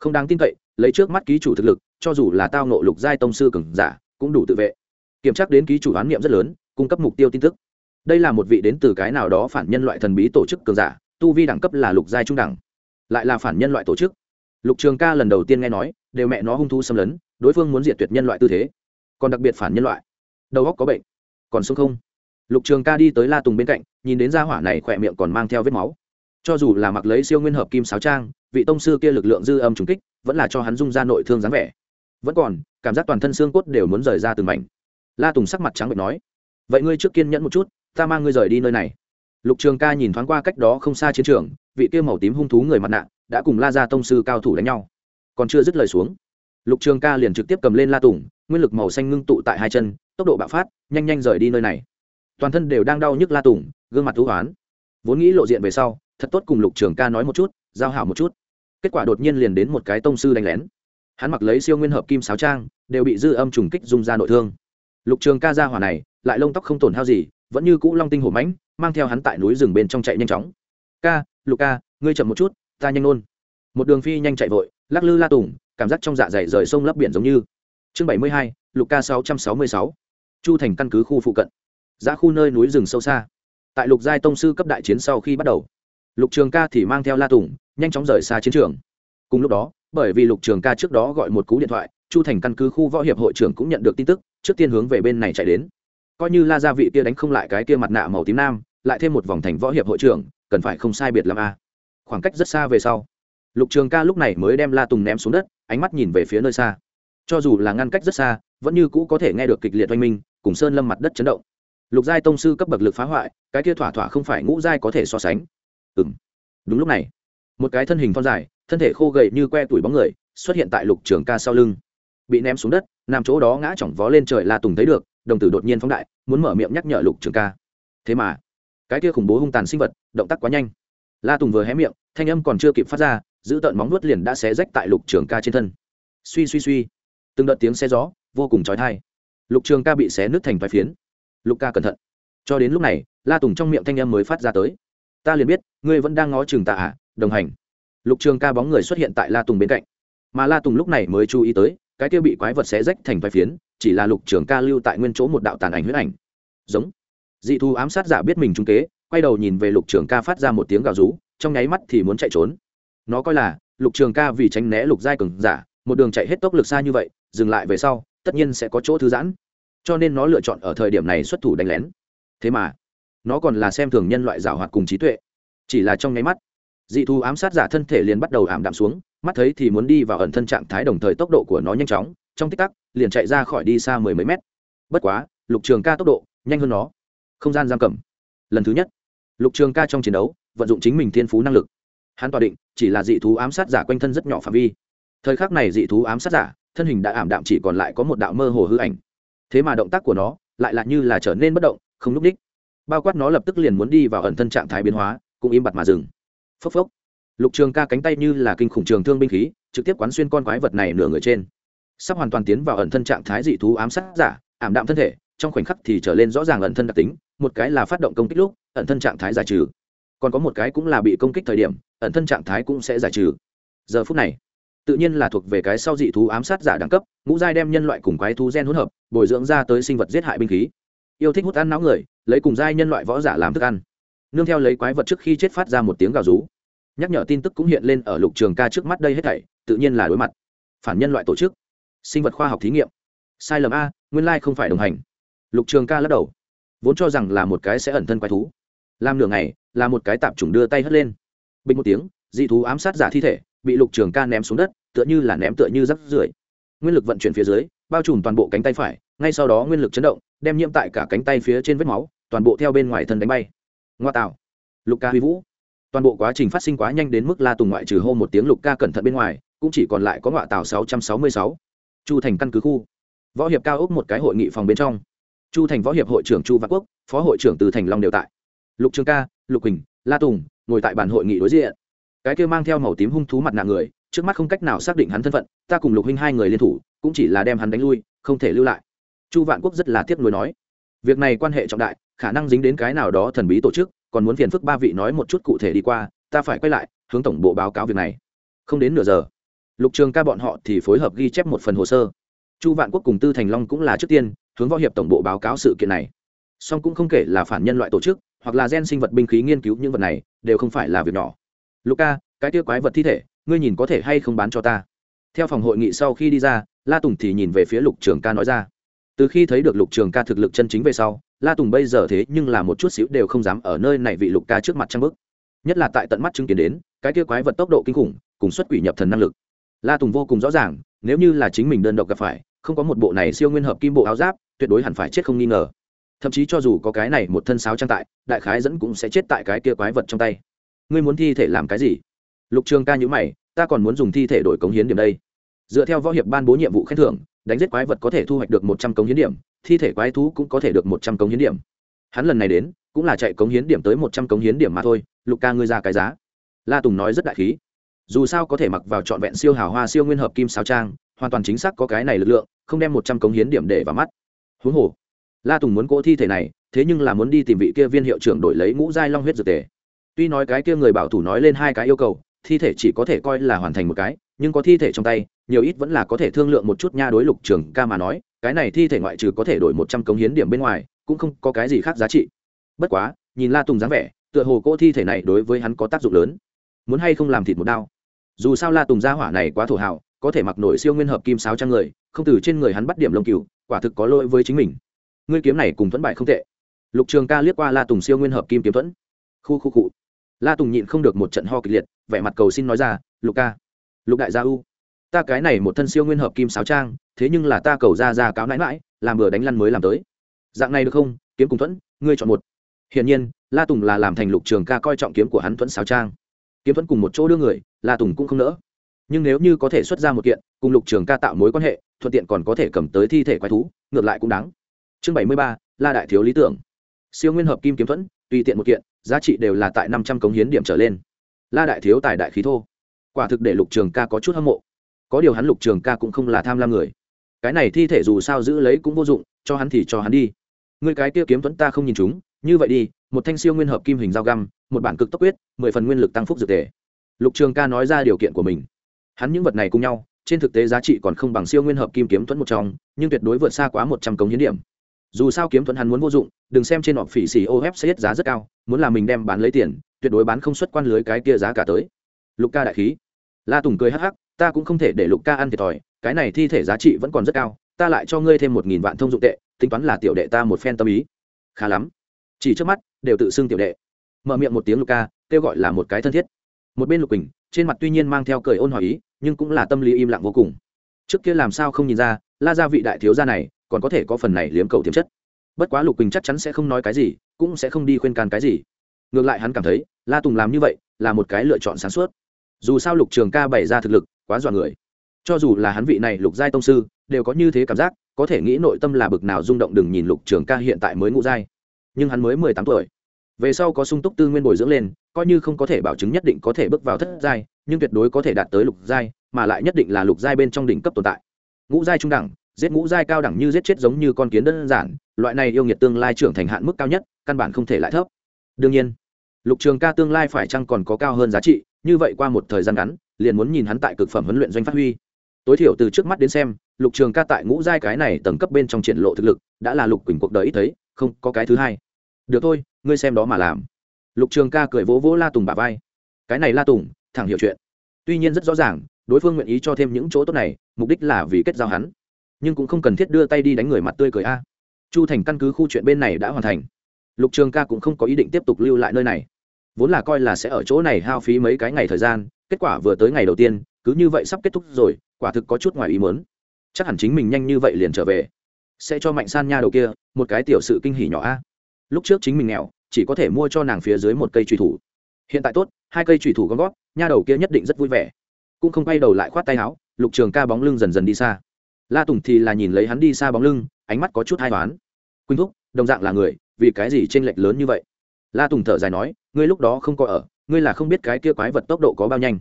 không đáng tin cậy, lấy trước mắt ký chủ thực lực, cho dù là tao nộ lục giai tông sư cường giả, cũng đủ tự vệ. Kiểm tra đến ký chủ oán niệm rất lớn, cung cấp mục tiêu tin tức đây là một vị đến từ cái nào đó phản nhân loại thần bí tổ chức cường giả, tu vi đẳng cấp là lục giai trung đẳng, lại là phản nhân loại tổ chức. Lục trường ca lần đầu tiên nghe nói, đều mẹ nó hung thu xâm lấn, đối phương muốn diệt tuyệt nhân loại tư thế. Còn đặc biệt phản nhân loại. Đầu óc có bệnh. Còn sống không? Lục trường ca đi tới la tùng bên cạnh, nhìn đến gia hỏa này khỏe miệng còn mang theo vết máu. Cho dù là mặc lấy siêu nguyên hợp kim sáo trang, vị tông sư kia lực lượng dư âm trùng kích, vẫn là cho hắn dung ra nội thương dáng vẻ. Vẫn còn, cảm giác toàn thân xương cốt đều muốn rời ra từng mảnh. La tùng sắc mặt trắng bệnh nói, vậy ngươi trước kiên nhẫn một chút ta mang ngươi rời đi nơi này. Lục trường ca nhìn thoáng qua cách đó không xa chiến trường, vị kia màu tím hung thú người mặt nạ đã cùng la ra tông sư cao thủ đánh nhau. Còn chưa dứt lời xuống, lục trường ca liền trực tiếp cầm lên la tùng, nguyên lực màu xanh ngưng tụ tại hai chân, tốc độ bạo phát, nhanh nhanh rời đi nơi này. Toàn thân đều đang đau nhức la tùng, gương mặt thú hoán. Vốn nghĩ lộ diện về sau, thật tốt cùng lục trường ca nói một chút, giao hảo một chút. Kết quả đột nhiên liền đến một cái tông sư đánh lén. Hắn mặc lấy siêu nguyên hợp kim sáo trang, đều bị dư âm trùng kích dung ra nội thương. Lục trường ca ra hỏa này, lại lông tóc không tổn hao gì vẫn như cũ long tinh hổ mãnh, mang theo hắn tại núi rừng bên trong chạy nhanh chóng. Ca, lục ca, ngươi chậm một chút, ta nhanh nôn một đường phi nhanh chạy vội, lắc lư la tùng, cảm giác trong dạ dày rời sông lấp biển giống như. Chương bảy mươi hai, lục ca sáu trăm sáu mươi sáu. Chu thành căn cứ khu phụ cận. Ra khu nơi núi rừng sâu xa. Tại lục giai tông sư cấp đại chiến sau khi bắt đầu, lục trường ca thì mang theo la tùng, nhanh chóng rời xa chiến trường. Cùng lúc đó, bởi vì lục trường ca trước đó gọi một cú điện thoại, chu thành căn cứ khu võ hiệp hội trưởng cũng nhận được tin tức, trước tiên hướng về bên này chạy đến coi như la gia vị kia đánh không lại cái kia mặt nạ màu tím nam, lại thêm một vòng thành võ hiệp hội trưởng, cần phải không sai biệt làm a. Khoảng cách rất xa về sau, lục trường ca lúc này mới đem la tùng ném xuống đất, ánh mắt nhìn về phía nơi xa. Cho dù là ngăn cách rất xa, vẫn như cũ có thể nghe được kịch liệt oanh minh, cùng sơn lâm mặt đất chấn động. Lục giai tông sư cấp bậc lực phá hoại, cái kia thỏa thỏa không phải ngũ giai có thể so sánh. Ừ m đúng lúc này, một cái thân hình thon dài, thân thể khô gầy như que tuổi bóng người, xuất hiện tại lục trường ca sau lưng. Bị ném xuống đất, nằm chỗ đó ngã chỏng vó lên trời la tùng thấy được đồng tử đột nhiên phóng đại muốn mở miệng nhắc nhở lục trường ca. Thế mà cái kia khủng bố hung tàn sinh vật động tác quá nhanh. La tùng vừa hé miệng thanh âm còn chưa kịp phát ra giữ tợn móng nuốt liền đã xé rách tại lục trường ca trên thân. Suy suy suy. Từng đợt tiếng xe gió vô cùng trói thai lục trường ca bị xé nứt thành vài phiến. Lục ca cẩn thận. Cho đến lúc này la tùng trong miệng thanh âm mới phát ra tới. Ta liền biết ngươi vẫn đang ngó trường tạ à, đồng hành. Lục trường ca bóng người xuất hiện tại la tùng bên cạnh. Mà la tùng lúc này mới chú ý tới cái kia bị quái vật xé rách thành vài phiến chỉ là lục trường ca lưu tại nguyên chỗ một đạo tàn ảnh huyết ảnh. Giống. Dị thu ám sát giả biết mình trung kế, quay đầu nhìn về lục trường ca phát ra một tiếng gào rú, trong nháy mắt thì muốn chạy trốn. Nó coi là, lục trường ca vì tránh né lục giai cường giả, một đường chạy hết tốc lực xa như vậy, dừng lại về sau, tất nhiên sẽ có chỗ thư giãn. Cho nên nó lựa chọn ở thời điểm này xuất thủ đánh lén. Thế mà, nó còn là xem thường nhân loại giảo hoạt cùng trí tuệ. Chỉ là trong nháy mắt, dị thu ám sát giả thân thể liền bắt đầu ảm đạm xuống, mắt thấy thì muốn đi vào ẩn thân trạng thái đồng thời tốc độ của nó nhanh chóng trong tích tắc, liền chạy ra khỏi đi xa mười mấy mét. Bất quá, lục trường ca tốc độ nhanh hơn nó. Không gian giam cầm. Lần thứ nhất, lục trường ca trong chiến đấu, vận dụng chính mình thiên phú năng lực. Hắn tỏa định, chỉ là dị thú ám sát giả quanh thân rất nhỏ phạm vi. Thời khắc này dị thú ám sát giả, thân hình đã ảm đạm chỉ còn lại có một đạo mơ hồ hư ảnh. Thế mà động tác của nó lại là như là trở nên bất động, không núp đích bao quát nó lập tức liền muốn đi vào ẩn thân trạng thái biến hóa, cũng im bặt mà dừng. Phốc phốc. Lục trường ca cánh tay như là kinh khủng trường thương binh khí, trực tiếp quán xuyên con quái vật này nửa người trên sắp hoàn toàn tiến vào ẩn thân trạng thái dị thú ám sát giả, ảm đạm thân thể, trong khoảnh khắc thì trở lên rõ ràng ẩn thân đặc tính, một cái là phát động công kích lúc, ẩn thân trạng thái giải trừ. Còn có một cái cũng là bị công kích thời điểm, ẩn thân trạng thái cũng sẽ giải trừ. Giờ phút này, tự nhiên là thuộc về cái sau dị thú ám sát giả đẳng cấp, ngũ giai đem nhân loại cùng quái thú gen hỗn hợp, bồi dưỡng ra tới sinh vật giết hại binh khí. Yêu thích hút ăn não người, lấy cùng giai nhân loại võ giả làm thức ăn. Nương theo lấy quái vật trước khi chết phát ra một tiếng gào rú. Nhắc nhở tin tức cũng hiện lên ở lục trường ca trước mắt đây hết thảy, tự nhiên là đối mặt. Phản nhân loại tổ chức sinh vật khoa học thí nghiệm. Sai lầm a, nguyên lai không phải đồng hành. Lục trường ca lắc đầu. Vốn cho rằng là một cái sẽ ẩn thân quái thú. Làm nửa ngày, là một cái tạp chủng đưa tay hất lên. Bình một tiếng, dị thú ám sát giả thi thể, bị lục trường ca ném xuống đất, tựa như là ném tựa như rắc rưởi. Nguyên lực vận chuyển phía dưới, bao trùm toàn bộ cánh tay phải, ngay sau đó nguyên lực chấn động, đem nhiễm tại cả cánh tay phía trên vết máu, toàn bộ theo bên ngoài thân đánh bay. Ngoa tạo. Lục ca huy vũ. Toàn bộ quá trình phát sinh quá nhanh đến mức la tùng ngoại trừ hô một tiếng lục ca cẩn thận bên ngoài, cũng chỉ còn lại có ngoại tàu sáu trăm sáu mươi sáu chu thành căn cứ khu. Võ hiệp cao ốc một cái hội nghị phòng bên trong. Chu thành võ hiệp hội trưởng chu văn quốc, phó hội trưởng từ thành long đều tại. Lục trường ca, lục quỳnh, la tùng ngồi tại bàn hội nghị đối diện. Cái kia mang theo màu tím hung thú mặt nạ người, trước mắt không cách nào xác định hắn thân phận, ta cùng lục huynh hai người liên thủ, cũng chỉ là đem hắn đánh lui, không thể lưu lại. Chu vạn quốc rất là tiếc nuối nói. Việc này quan hệ trọng đại, khả năng dính đến cái nào đó thần bí tổ chức, còn muốn phiền phức ba vị nói một chút cụ thể đi qua, ta phải quay lại, hướng tổng bộ báo cáo việc này. Không đến nửa giờ lục trường ca bọn họ thì phối hợp ghi chép một phần hồ sơ. Chu vạn quốc cùng tư thành long cũng là trước tiên hướng võ hiệp tổng bộ báo cáo sự kiện này. Song cũng không kể là phản nhân loại tổ chức, hoặc là gen sinh vật binh khí nghiên cứu những vật này, đều không phải là việc nhỏ. Luca cái tia quái vật thi thể, ngươi nhìn có thể hay không bán cho ta? Theo phòng hội nghị sau khi đi ra, la tùng thì nhìn về phía lục trường ca nói ra. Từ khi thấy được lục trường ca thực lực chân chính về sau, la tùng bây giờ thế nhưng là một chút xíu đều không dám ở nơi này vị lục ca trước mặt trang bức nhất là tại tận mắt chứng kiến đến, cái kia quái vật tốc độ kinh khủng, cùng xuất quỷ nhập thần năng lực la tùng vô cùng rõ ràng, nếu như là chính mình đơn độc gặp phải, không có một bộ này siêu nguyên hợp kim bộ áo giáp, tuyệt đối hẳn phải chết không nghi ngờ. Thậm chí cho dù có cái này một thân sáo trang tại, đại khái dẫn cũng sẽ chết tại cái kia quái vật trong tay. Ngươi muốn thi thể làm cái gì? Lục trường ca nhữ mày, ta còn muốn dùng thi thể đổi cống hiến điểm đây. Dựa theo võ hiệp ban bố nhiệm vụ khen thưởng, đánh giết quái vật có thể thu hoạch được một trăm cống hiến điểm, thi thể quái thú cũng có thể được một trăm cống hiến điểm. Hắn lần này đến, cũng là chạy cống hiến điểm tới một trăm cống hiến điểm mà thôi, lục ca ngươi ra cái giá. La tùng nói rất đại khí dù sao có thể mặc vào trọn vẹn siêu hào hoa siêu nguyên hợp kim sao trang, hoàn toàn chính xác có cái này lực lượng, không đem một trăm cống hiến điểm để vào mắt. Huống hồ, la tùng muốn cỗ thi thể này, thế nhưng là muốn đi tìm vị kia viên hiệu trưởng đổi lấy ngũ giai long huyết dược tề. Tuy nói cái kia người bảo thủ nói lên hai cái yêu cầu, thi thể chỉ có thể coi là hoàn thành một cái, nhưng có thi thể trong tay, nhiều ít vẫn là có thể thương lượng một chút nha đối lục trường ca mà nói, cái này thi thể ngoại trừ có thể đổi một trăm cống hiến điểm bên ngoài, cũng không có cái gì khác giá trị. Bất quá, nhìn la tùng dáng vẻ, tựa hồ cỗ thi thể này đối với hắn có tác dụng lớn. Muốn hay không làm thịt một đao dù sao la tùng gia hỏa này quá thổ hào, có thể mặc nổi siêu nguyên hợp kim sáo trang người, không từ trên người hắn bắt điểm lông cừu, quả thực có lỗi với chính mình. Ngươi kiếm này cùng thuẫn bại không tệ. Lục trường ca liếc qua la tùng siêu nguyên hợp kim kiếm thuẫn. Khu khu cụ la tùng nhịn không được một trận ho kịch liệt, vẻ mặt cầu xin nói ra, lục ca, lục đại gia u, ta cái này một thân siêu nguyên hợp kim sáo trang, thế nhưng là ta cầu ra ra cáo nãi mãi làm bừa đánh lăn mới làm tới. Dạng này được không? Kiếm cùng thuẫn, ngươi chọn một. Hiển nhiên, la tùng là làm thành lục trường ca coi trọng kiếm của hắn thuẫn sáo trang kiếm thuẫn cùng một chỗ đưa người, la tùng cũng không nỡ. Nhưng nếu như có thể xuất ra một kiện, cùng lục trường ca tạo mối quan hệ, thuận tiện còn có thể cầm tới thi thể quái thú, ngược lại cũng đáng. Chương bảy mươi ba, la đại thiếu lý tưởng. Siêu nguyên hợp kim kiếm thuẫn, tùy tiện một kiện, giá trị đều là tại năm trăm cống hiến điểm trở lên. La đại thiếu tài đại khí thô. Quả thực để lục trường ca có chút hâm mộ. Có điều hắn lục trường ca cũng không là tham lam người. Cái này thi thể dù sao giữ lấy cũng vô dụng, cho hắn thì cho hắn đi. Người cái kia kiếm thuẫn ta không nhìn chúng, như vậy đi một thanh siêu nguyên hợp kim hình dao găm, một bản cực tốc quyết, mười phần nguyên lực tăng phúc dược tề. Lục trường ca nói ra điều kiện của mình. Hắn những vật này cùng nhau, trên thực tế giá trị còn không bằng siêu nguyên hợp kim kiếm thuẫn một trong, nhưng tuyệt đối vượt xa quá một trăm cống hiến điểm. Dù sao kiếm thuẫn hắn muốn vô dụng, đừng xem trên họp phỉ xì ô hép sẽ hết giá rất cao, muốn là mình đem bán lấy tiền, tuyệt đối bán không xuất quan lưới cái kia giá cả tới. Lục ca đại khí. La tùng cười hắc hắc, ta cũng không thể để lục ca ăn thiệt thòi, cái này thi thể giá trị vẫn còn rất cao, ta lại cho ngươi thêm một nghìn vạn thông dụng tệ, tính toán là tiểu đệ ta một phen tâm ý. Khá lắm chỉ trước mắt, đều tự xưng tiểu đệ. Mở miệng một tiếng lục ca kêu gọi là một cái thân thiết. Một bên lục quỳnh, trên mặt tuy nhiên mang theo cười ôn hòa ý, nhưng cũng là tâm lý im lặng vô cùng. Trước kia làm sao không nhìn ra, la gia vị đại thiếu gia này, còn có thể có phần này liếm cầu tiềm chất. Bất quá lục quỳnh chắc chắn sẽ không nói cái gì, cũng sẽ không đi khuyên can cái gì. Ngược lại hắn cảm thấy, la tùng làm như vậy, là một cái lựa chọn sáng suốt. Dù sao lục trường ca bày ra thực lực, quá dọa người. Cho dù là hắn vị này lục giai tông sư, đều có như thế cảm giác, có thể nghĩ nội tâm là bực nào rung động đừng nhìn lục trường ca hiện tại mới ngũ giai nhưng hắn mới mười tám tuổi. Về sau có sung túc tư nguyên bồi dưỡng lên, coi như không có thể bảo chứng nhất định có thể bước vào thất giai, nhưng tuyệt đối có thể đạt tới lục giai, mà lại nhất định là lục giai bên trong đỉnh cấp tồn tại. Ngũ giai trung đẳng, giết ngũ giai cao đẳng như giết chết giống như con kiến đơn giản, loại này yêu nghiệt tương lai trưởng thành hạn mức cao nhất, căn bản không thể lại thấp. Đương nhiên, lục trường ca tương lai phải chăng còn có cao hơn giá trị, như vậy qua một thời gian ngắn, liền muốn nhìn hắn tại cực phẩm huấn luyện doanh phát huy. Tối thiểu từ trước mắt đến xem, lục trường ca tại ngũ giai cái này tầng cấp bên trong triển lộ thực lực, đã là lục quỳnh cuộc đời ít thấy, không có cái thứ hai được thôi, ngươi xem đó mà làm. Lục trường ca cười vỗ vỗ la tùng bà vai. Cái này la tùng thẳng hiểu chuyện. Tuy nhiên rất rõ ràng, đối phương nguyện ý cho thêm những chỗ tốt này, mục đích là vì kết giao hắn. Nhưng cũng không cần thiết đưa tay đi đánh người mặt tươi cười a. Chu thành căn cứ khu chuyện bên này đã hoàn thành. Lục trường ca cũng không có ý định tiếp tục lưu lại nơi này. Vốn là coi là sẽ ở chỗ này hao phí mấy cái ngày thời gian, kết quả vừa tới ngày đầu tiên, cứ như vậy sắp kết thúc rồi, quả thực có chút ngoài ý muốn. Chắc hẳn chính mình nhanh như vậy liền trở về. Sẽ cho mạnh san nha đầu kia, một cái tiểu sự kinh hỉ nhỏ a lúc trước chính mình nghèo, chỉ có thể mua cho nàng phía dưới một cây trùy thủ. Hiện tại tốt, hai cây trùy thủ gom gót nha đầu kia nhất định rất vui vẻ. Cũng không quay đầu lại khoát tay áo, lục trường ca bóng lưng dần dần đi xa. La tùng thì là nhìn lấy hắn đi xa bóng lưng, ánh mắt có chút hai toán quỳnh thúc, đồng dạng là người, vì cái gì t r ê n lệch lớn như vậy? La tùng thở dài nói, ngươi lúc đó không có ở, ngươi là không biết cái kia quái vật tốc độ có bao nhanh.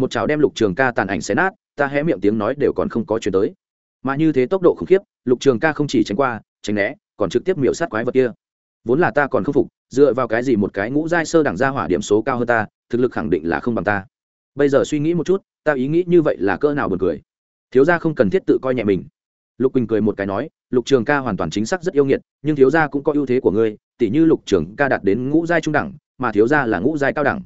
Một cháo đem lục trường ca tàn ảnh xé nát, ta hé miệng tiếng nói đều còn không có chuyển tới. Mà như thế tốc độ khủng khiếp, lục trường ca không chỉ tránh qua, tránh né, còn trực tiếp miểu sát quái vật kia vốn là ta còn khâm phục, dựa vào cái gì một cái ngũ giai sơ đẳng gia hỏa điểm số cao hơn ta, thực lực khẳng định là không bằng ta. Bây giờ suy nghĩ một chút, ta ý nghĩ như vậy là cỡ nào buồn cười. Thiếu gia không cần thiết tự coi nhẹ mình. Lục quỳnh cười một cái nói, lục trường ca hoàn toàn chính xác rất yêu nghiệt, nhưng thiếu gia cũng có ưu thế của ngươi, tỉ như lục trường ca đạt đến ngũ giai trung đẳng, mà thiếu gia là ngũ giai cao đẳng.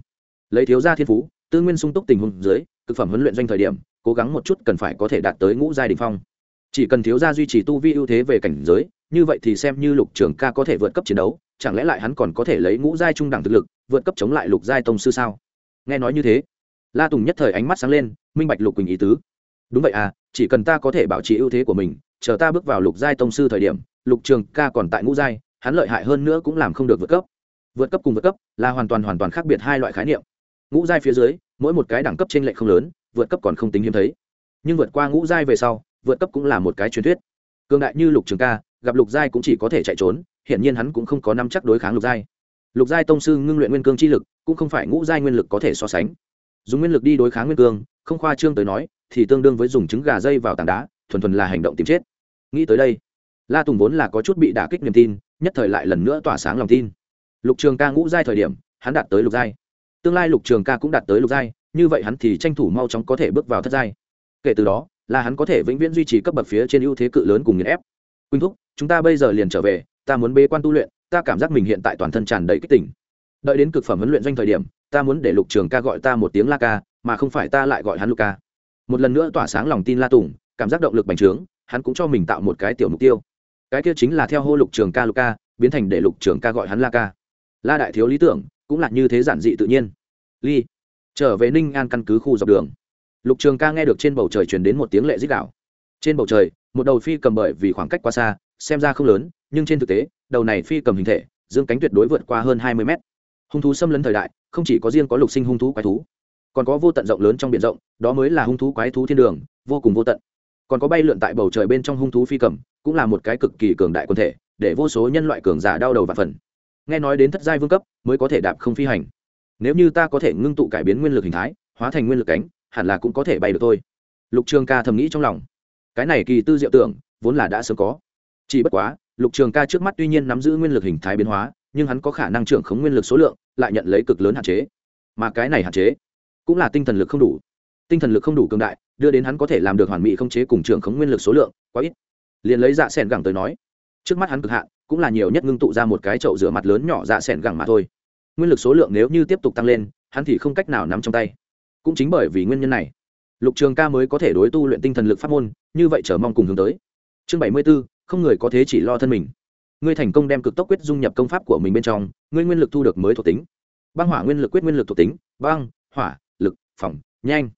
Lấy thiếu gia thiên phú, tư nguyên sung túc tình huống dưới, thực phẩm huấn luyện doanh thời điểm, cố gắng một chút cần phải có thể đạt tới ngũ giai đỉnh phong. Chỉ cần thiếu gia duy trì tu vi ưu thế về cảnh giới như vậy thì xem như lục trường ca có thể vượt cấp chiến đấu, chẳng lẽ lại hắn còn có thể lấy ngũ giai trung đẳng thực lực, vượt cấp chống lại lục giai tông sư sao? Nghe nói như thế, la tùng nhất thời ánh mắt sáng lên, minh bạch lục quỳnh ý tứ. Đúng vậy à chỉ cần ta có thể bảo trì ưu thế của mình, chờ ta bước vào lục giai tông sư thời điểm, lục trường ca còn tại ngũ giai, hắn lợi hại hơn nữa cũng làm không được vượt cấp. Vượt cấp cùng vượt cấp là hoàn toàn hoàn toàn khác biệt hai loại khái niệm. Ngũ giai phía dưới, mỗi một cái đẳng cấp trên lệ không lớn, vượt cấp còn không tính hiếm thấy. Nhưng vượt qua ngũ giai về sau, vượt cấp cũng là một cái truyền thuyết. Cường đại như lục trường ca gặp lục giai cũng chỉ có thể chạy trốn hiện nhiên hắn cũng không có năm chắc đối kháng lục giai. Lục giai tông sư ngưng luyện nguyên cương chi lực, cũng không phải ngũ giai nguyên lực có thể so sánh. Dùng nguyên lực đi đối kháng nguyên cương, không khoa trương tới nói, thì tương đương với dùng trứng gà dây vào tảng đá, thuần thuần là hành động tìm chết. Nghĩ tới đây, la tùng vốn là có chút bị đả kích niềm tin, nhất thời lại lần nữa tỏa sáng lòng tin. Lục trường ca ngũ giai thời điểm, hắn đạt tới lục giai. Tương lai lục trường ca cũng đạt tới lục giai, như vậy hắn thì tranh thủ mau chóng có thể bước vào thất giai. Kể từ đó, là hắn có thể vĩnh viễn duy trì cấp bậc phía trên ưu thế cự lớn cùng nghiền ép. Quỳnh thúc chúng ta bây giờ liền trở về, ta muốn bê quan tu luyện, ta cảm giác mình hiện tại toàn thân tràn đầy kích tỉnh. Đợi đến cực phẩm huấn luyện doanh thời điểm, ta muốn để lục trường ca gọi ta một tiếng la ca, mà không phải ta lại gọi hắn luca một lần nữa tỏa sáng lòng tin la tùng, cảm giác động lực bành trướng, hắn cũng cho mình tạo một cái tiểu mục tiêu. Cái kia chính là theo hô lục trường ca luca biến thành để lục trường ca gọi hắn la ca. La đại thiếu lý tưởng, cũng là như thế giản dị tự nhiên. Ly, trở về ninh an căn cứ khu dọc đường. Lục trường ca nghe được trên bầu trời truyền đến một tiếng lệ dích đạo. Trên bầu trời, một đầu phi cầm bởi vì khoảng cách quá xa xem ra không lớn, nhưng trên thực tế, đầu này phi cầm hình thể, dương cánh tuyệt đối vượt qua hơn hai mươi mét. Hung thú xâm lấn thời đại, không chỉ có riêng có lục sinh hung thú quái thú, còn có vô tận rộng lớn trong biển rộng, đó mới là hung thú quái thú thiên đường, vô cùng vô tận. Còn có bay lượn tại bầu trời bên trong hung thú phi cầm, cũng là một cái cực kỳ cường đại quân thể, để vô số nhân loại cường giả đau đầu và phần. Nghe nói đến thất giai vương cấp, mới có thể đạp không phi hành. Nếu như ta có thể ngưng tụ cải biến nguyên lực hình thái, hóa thành nguyên lực cánh, hẳn là cũng có thể bay được thôi. Lục trường ca thầm nghĩ trong lòng. Cái này kỳ tư diệu tưởng, vốn là đã sớm có chỉ bất quá, lục trường ca trước mắt tuy nhiên nắm giữ nguyên lực hình thái biến hóa, nhưng hắn có khả năng trưởng khống nguyên lực số lượng, lại nhận lấy cực lớn hạn chế. Mà cái này hạn chế, cũng là tinh thần lực không đủ. Tinh thần lực không đủ cường đại, đưa đến hắn có thể làm được hoàn mỹ không chế cùng trưởng khống nguyên lực số lượng, quá ít. Liền lấy dạ s ẻ n gẳng tới nói, trước mắt hắn cực hạn, cũng là nhiều nhất ngưng tụ ra một cái chậu rửa mặt lớn nhỏ dạ s ẻ n gẳng mà thôi. Nguyên lực số lượng nếu như tiếp tục tăng lên, hắn thì không cách nào nắm trong tay. Cũng chính bởi vì nguyên nhân này, lục trường ca mới có thể đối tu luyện tinh thần lực pháp môn, như vậy chờ mong cùng hướng tới. Chương bảy mươi b ố không người có thế chỉ lo thân mình. Ngươi thành công đem cực tốc quyết dung nhập công pháp của mình bên trong, ngươi nguyên lực thu được mới thuộc tính. Băng hỏa nguyên lực quyết nguyên lực thuộc tính, băng, hỏa, lực phòng nhanh.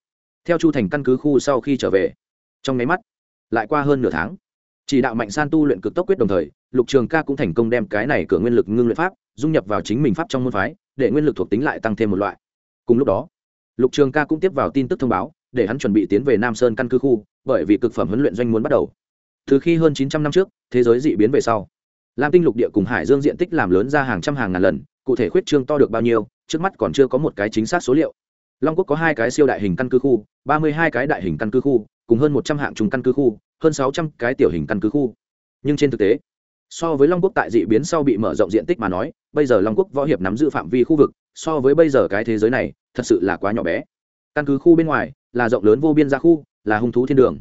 Theo chu thành căn cứ khu sau khi trở về, trong nháy mắt, lại qua hơn nửa tháng, chỉ đạo mạnh san tu luyện cực tốc quyết đồng thời, lục trường ca cũng thành công đem cái này cửa nguyên lực ngưng luyện pháp dung nhập vào chính mình pháp trong môn phái, để nguyên lực thuộc tính lại tăng thêm một loại. Cùng lúc đó, lục trường ca cũng tiếp vào tin tức thông báo, để hắn chuẩn bị tiến về nam sơn căn cứ khu, bởi vì cực phẩm huấn luyện doanh muốn bắt đầu từ khi hơn chín trăm năm trước, thế giới dị biến về sau, lam tinh lục địa cùng hải dương diện tích làm lớn ra hàng trăm hàng ngàn lần, cụ thể khuyết trương to được bao nhiêu, trước mắt còn chưa có một cái chính xác số liệu. Long quốc có hai cái siêu đại hình căn cứ khu, ba mươi hai cái đại hình căn cứ khu, cùng hơn một trăm hạng trùng căn cứ khu, hơn sáu trăm cái tiểu hình căn cứ khu. Nhưng trên thực tế, so với long quốc tại dị biến sau bị mở rộng diện tích mà nói, bây giờ long quốc võ hiệp nắm giữ phạm vi khu vực, so với bây giờ cái thế giới này, thật sự là quá nhỏ bé. Căn cứ khu bên ngoài là rộng lớn vô biên gia khu, là hung thú thiên đường.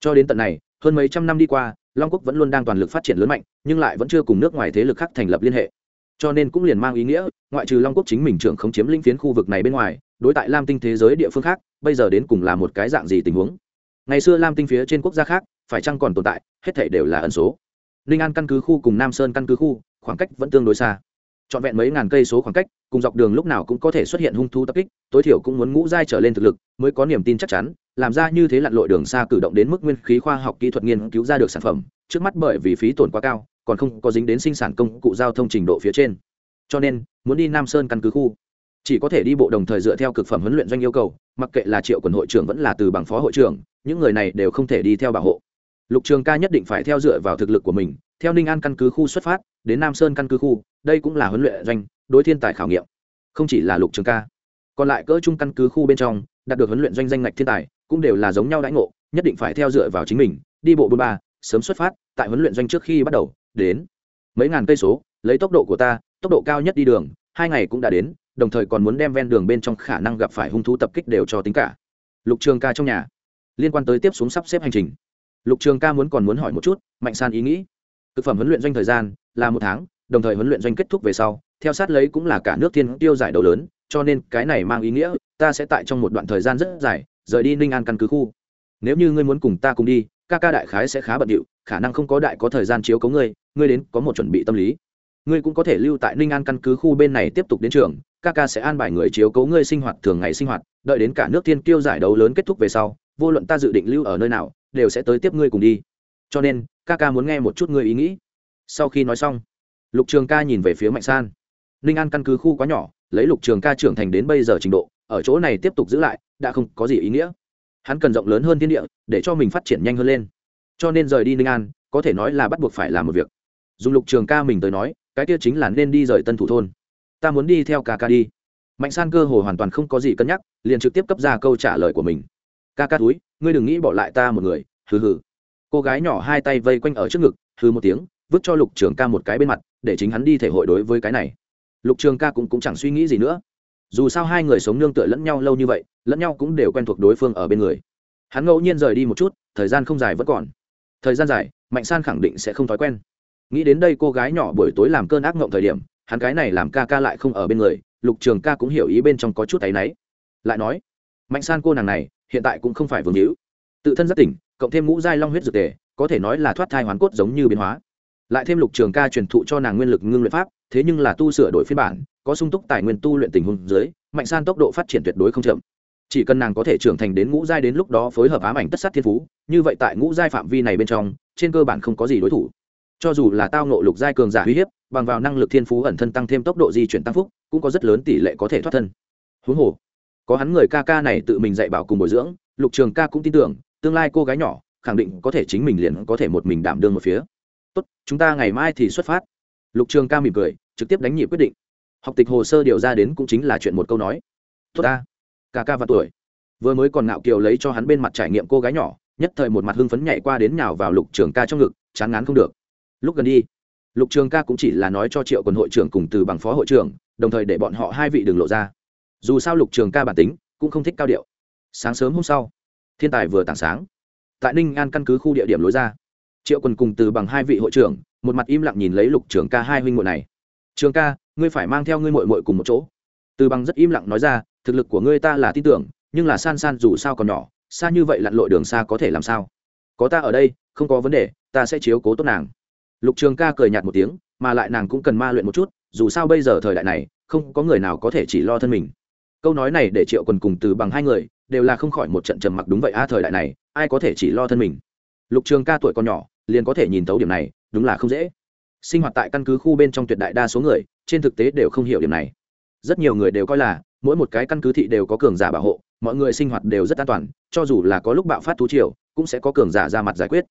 Cho đến tận này hơn mấy trăm năm đi qua, long quốc vẫn luôn đang toàn lực phát triển lớn mạnh, nhưng lại vẫn chưa cùng nước ngoài thế lực khác thành lập liên hệ. Cho nên cũng liền mang ý nghĩa, ngoại trừ long quốc chính mình trưởng không chiếm linh phiến khu vực này bên ngoài, đối tại lam tinh thế giới địa phương khác, bây giờ đến cùng là một cái dạng gì tình huống? Ngày xưa lam tinh phía trên quốc gia khác, phải chăng còn tồn tại, hết thể đều là ẩn số. Ninh an căn cứ khu cùng nam sơn căn cứ khu, khoảng cách vẫn tương đối xa trọn vẹn mấy ngàn cây số khoảng cách, cùng dọc đường lúc nào cũng có thể xuất hiện hung thú tập kích, tối thiểu cũng muốn ngũ giai trở lên thực lực, mới có niềm tin chắc chắn, làm ra như thế lặn lội đường xa cử động đến mức nguyên khí khoa học kỹ thuật nghiên cứu ra được sản phẩm, trước mắt bởi vì phí tổn quá cao, còn không có dính đến sinh sản công cụ giao thông trình độ phía trên. Cho nên, muốn đi nam sơn căn cứ khu, chỉ có thể đi bộ đồng thời dựa theo cực phẩm huấn luyện doanh yêu cầu, mặc kệ là triệu quần hội trưởng vẫn là từ bằng phó hội trưởng, những người này đều không thể đi theo bảo hộ lục trường ca nhất định phải theo dựa vào thực lực của mình, theo ninh an căn cứ khu xuất phát, đến nam sơn căn cứ khu, đây cũng là huấn luyện doanh, đối thiên tài khảo nghiệm. Không chỉ là lục trường ca, còn lại cỡ chung căn cứ khu bên trong, đạt được huấn luyện doanh danh ngạch thiên tài, cũng đều là giống nhau đãi ngộ, nhất định phải theo dựa vào chính mình, đi bộ bôn ba, sớm xuất phát, tại huấn luyện doanh trước khi bắt đầu, đến mấy ngàn cây số, lấy tốc độ của ta, tốc độ cao nhất đi đường, hai ngày cũng đã đến, đồng thời còn muốn đem ven đường bên trong khả năng gặp phải hung thú tập kích đều cho tính cả. Lục trường ca trong nhà, liên quan tới tiếp xuống sắp xếp hành trình lục trường ca muốn còn muốn hỏi một chút, mạnh san ý nghĩ. Thực phẩm huấn luyện doanh thời gian là một tháng, đồng thời huấn luyện doanh kết thúc về sau, theo sát lấy cũng là cả nước thiên tiêu giải đấu lớn, cho nên cái này mang ý nghĩa, ta sẽ tại trong một đoạn thời gian rất dài, rời đi ninh an căn cứ khu. Nếu như ngươi muốn cùng ta cùng đi, ca ca đại khái sẽ khá bận điệu, khả năng không có đại có thời gian chiếu cấu ngươi ngươi đến có một chuẩn bị tâm lý. Ngươi cũng có thể lưu tại ninh an căn cứ khu bên này tiếp tục đến trường, ca ca sẽ an bài người chiếu cấu ngươi sinh hoạt, thường ngày sinh hoạt, đợi đến cả nước thiên kiêu giải đấu lớn kết thúc về sau, vô luận ta dự định lưu ở nơi nào đều sẽ tới tiếp ngươi cùng đi. Cho nên, ca ca muốn nghe một chút ngươi ý nghĩ. Sau khi nói xong, lục trường ca nhìn về phía mạnh san. Ninh an căn cứ khu quá nhỏ, lấy lục trường ca trưởng thành đến bây giờ trình độ, ở chỗ này tiếp tục giữ lại, đã không có gì ý nghĩa. Hắn cần rộng lớn hơn thiên địa, để cho mình phát triển nhanh hơn lên. Cho nên rời đi ninh an, có thể nói là bắt buộc phải làm một việc. Dùng lục trường ca mình tới nói, cái kia chính là nên đi rời tân thủ thôn. Ta muốn đi theo ca ca đi. Mạnh san cơ hồ hoàn toàn không có gì cân nhắc, liền trực tiếp cấp ra câu trả lời của mình ca ca túi ngươi đừng nghĩ bỏ lại ta một người hừ hừ. Cô gái nhỏ hai tay vây quanh ở trước ngực hừ một tiếng vứt cho lục trường ca một cái bên mặt để chính hắn đi thể hội đối với cái này. Lục trường ca cũng, cũng chẳng suy nghĩ gì nữa. Dù sao hai người sống nương tựa lẫn nhau lâu như vậy lẫn nhau cũng đều quen thuộc đối phương ở bên người. Hắn ngẫu nhiên rời đi một chút thời gian không dài vẫn còn. Thời gian dài mạnh san khẳng định sẽ không thói quen. Nghĩ đến đây cô gái nhỏ buổi tối làm cơn ác mộng thời điểm hắn cái này làm ca ca lại không ở bên người lục trường ca cũng hiểu ý bên trong có chút áy náy. Lại nói mạnh san cô nàng này, hiện tại cũng không phải vương hữu. Tự thân rất tỉnh, cộng thêm ngũ giai long huyết dược tề, có thể nói là thoát thai hoàn cốt giống như biến hóa. Lại thêm lục trường ca truyền thụ cho nàng nguyên lực ngưng luyện pháp, thế nhưng là tu sửa đổi phiên bản, có sung túc tài nguyên tu luyện tình huống dưới, mạnh san tốc độ phát triển tuyệt đối không chậm. Chỉ cần nàng có thể trưởng thành đến ngũ giai đến lúc đó phối hợp ám ảnh tất sát thiên phú, như vậy tại ngũ giai phạm vi này bên trong, trên cơ bản không có gì đối thủ. Cho dù là tao nộ lục giai cường giả uy hiếp, bằng vào năng lực thiên phú ẩn thân tăng thêm tốc độ di chuyển tăng phúc, cũng có rất lớn tỷ lệ có thể thoát thân. Huống hồ có hắn người ca ca này tự mình dạy bảo cùng bồi dưỡng, lục trường ca cũng tin tưởng, tương lai cô gái nhỏ, khẳng định có thể chính mình liền có thể một mình đảm đương một phía. Tốt, chúng ta ngày mai thì xuất phát. Lục trường ca mỉm cười, trực tiếp đánh nhị quyết định. Học tịch hồ sơ điều ra đến cũng chính là chuyện một câu nói. Tốt ta. Ca ca và tuổi. Vừa mới còn ngạo kiều lấy cho hắn bên mặt trải nghiệm cô gái nhỏ, nhất thời một mặt hưng phấn nhảy qua đến nhào vào lục trường ca trong ngực, chán ngán không được. Lúc gần đi, lục trường ca cũng chỉ là nói cho triệu quần hội trưởng cùng từ bằng phó hội trưởng, đồng thời để bọn họ hai vị đừng lộ ra dù sao lục trường ca bản tính cũng không thích cao điệu. Sáng sớm hôm sau, thiên tài vừa tảng sáng. Tại ninh an căn cứ khu địa điểm lối ra, triệu quần cùng từ bằng hai vị hội trưởng, một mặt im lặng nhìn lấy lục trường ca hai huynh muội này. Trường ca, ngươi phải mang theo ngươi muội muội cùng một chỗ. Từ bằng rất im lặng nói ra, thực lực của ngươi ta là tin tưởng, nhưng là san san dù sao còn nhỏ, xa như vậy lặn lội đường xa có thể làm sao? Có ta ở đây, không có vấn đề, ta sẽ chiếu cố tốt nàng. Lục trường ca cười nhạt một tiếng, mà lại nàng cũng cần ma luyện một chút, dù sao bây giờ thời đại này, không có người nào có thể chỉ lo thân mình câu nói này để triệu quần cùng từ bằng hai người đều là không khỏi một trận trầm mặc đúng vậy, a, thời đại này, ai có thể chỉ lo thân mình? Lục trường ca tuổi còn nhỏ, liền có thể nhìn thấu điểm này, đúng là không dễ. Sinh hoạt tại căn cứ khu bên trong tuyệt đại đa số người, trên thực tế đều không hiểu điểm này. Rất nhiều người đều coi là, mỗi một cái căn cứ thị đều có cường giả bảo hộ, mọi người sinh hoạt đều rất an toàn, cho dù là có lúc bạo phát thú triều, cũng sẽ có cường giả ra mặt giải quyết.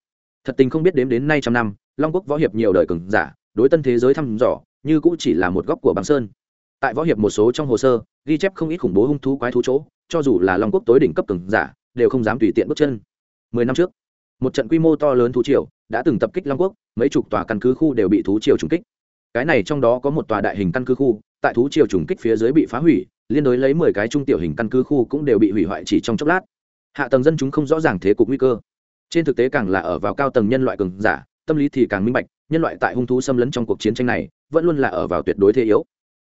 Thật tình không biết đếm đến nay trăm năm, long quốc võ hiệp nhiều đời cường giả, đối tân thế giới thăm dò, như cũng chỉ là một góc của băng sơn tại võ hiệp một số trong hồ sơ, ghi chép không ít khủng bố hung thú quái thú chỗ, cho dù là long quốc tối đỉnh cấp cường giả, đều không dám tùy tiện bước chân. Mười năm trước, một trận quy mô to lớn thú triều đã từng tập kích long quốc, mấy chục tòa căn cứ khu đều bị thú triều trùng kích. Cái này trong đó có một tòa đại hình căn cứ khu, tại thú triều trùng kích phía dưới bị phá hủy, liên đối lấy mười cái trung tiểu hình căn cứ khu cũng đều bị hủy hoại chỉ trong chốc lát. Hạ tầng dân chúng không rõ ràng thế cục nguy cơ. Trên thực tế càng là ở vào cao tầng nhân loại cường giả, tâm lý thì càng minh bạch, nhân loại tại hung thú xâm lấn trong cuộc chiến tranh này, vẫn luôn là ở vào tuyệt đối thế yếu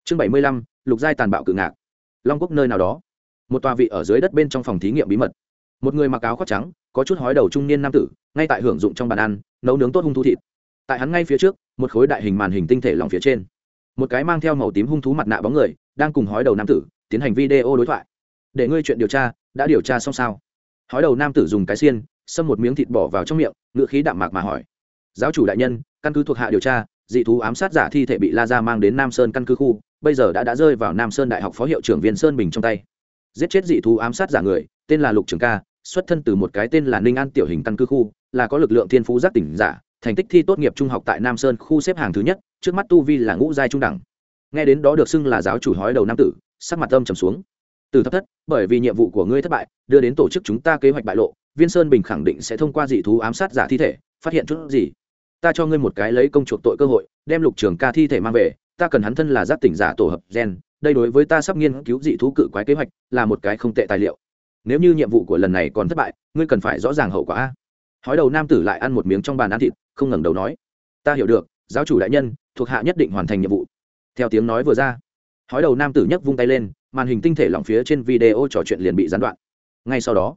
chương bảy mươi lăm, lục giai tàn bạo cự ngạc. Long quốc nơi nào đó. Một tòa vị ở dưới đất bên trong phòng thí nghiệm bí mật. Một người mặc áo khoác trắng, có chút hói đầu trung niên nam tử, ngay tại hưởng dụng trong bàn ăn, nấu nướng tốt hung thú thịt. Tại hắn ngay phía trước, một khối đại hình màn hình tinh thể lòng phía trên. Một cái mang theo màu tím hung thú mặt nạ bóng người, đang cùng hói đầu nam tử tiến hành video đối thoại. Để ngươi chuyện điều tra, đã điều tra xong sao? Hói đầu nam tử dùng cái xiên, xâm một miếng thịt bỏ vào trong miệng ngựa khí đạm mạc mà hỏi. Giáo chủ đại nhân, căn cứ thuộc hạ điều tra, dị thú ám sát giả thi thể bị la ra mang đến nam sơn căn cứ khu bây giờ đã đã rơi vào nam sơn đại học phó hiệu trưởng viên sơn bình trong tay. Giết chết dị thú ám sát giả người, tên là lục trường ca, xuất thân từ một cái tên là ninh an tiểu hình căn cứ khu, là có lực lượng thiên phú giác tỉnh giả, thành tích thi tốt nghiệp trung học tại nam sơn khu xếp hàng thứ nhất, trước mắt tu vi là ngũ giai trung đẳng. Nghe đến đó được xưng là giáo chủ hói đầu nam tử, sắc mặt âm trầm xuống. Từ thấp thất, bởi vì nhiệm vụ của ngươi thất bại, đưa đến tổ chức chúng ta kế hoạch bại lộ, viên sơn bình khẳng định sẽ thông qua dị thú ám sát giả thi thể, phát hiện chút gì? Ta cho ngươi một cái lấy công chuộc tội cơ hội, đem lục trường ca thi thể mang về ta cần hắn thân là giác tỉnh giả tổ hợp gen, đây đối với ta sắp nghiên cứu dị thú cự quái kế hoạch là một cái không tệ tài liệu. Nếu như nhiệm vụ của lần này còn thất bại, ngươi cần phải rõ ràng hậu quả. Hói đầu nam tử lại ăn một miếng trong bàn ăn thịt, không ngẩng đầu nói, ta hiểu được, giáo chủ đại nhân, thuộc hạ nhất định hoàn thành nhiệm vụ. Theo tiếng nói vừa ra, hói đầu nam tử nhấc vung tay lên, màn hình tinh thể lỏng phía trên video trò chuyện liền bị gián đoạn. Ngay sau đó,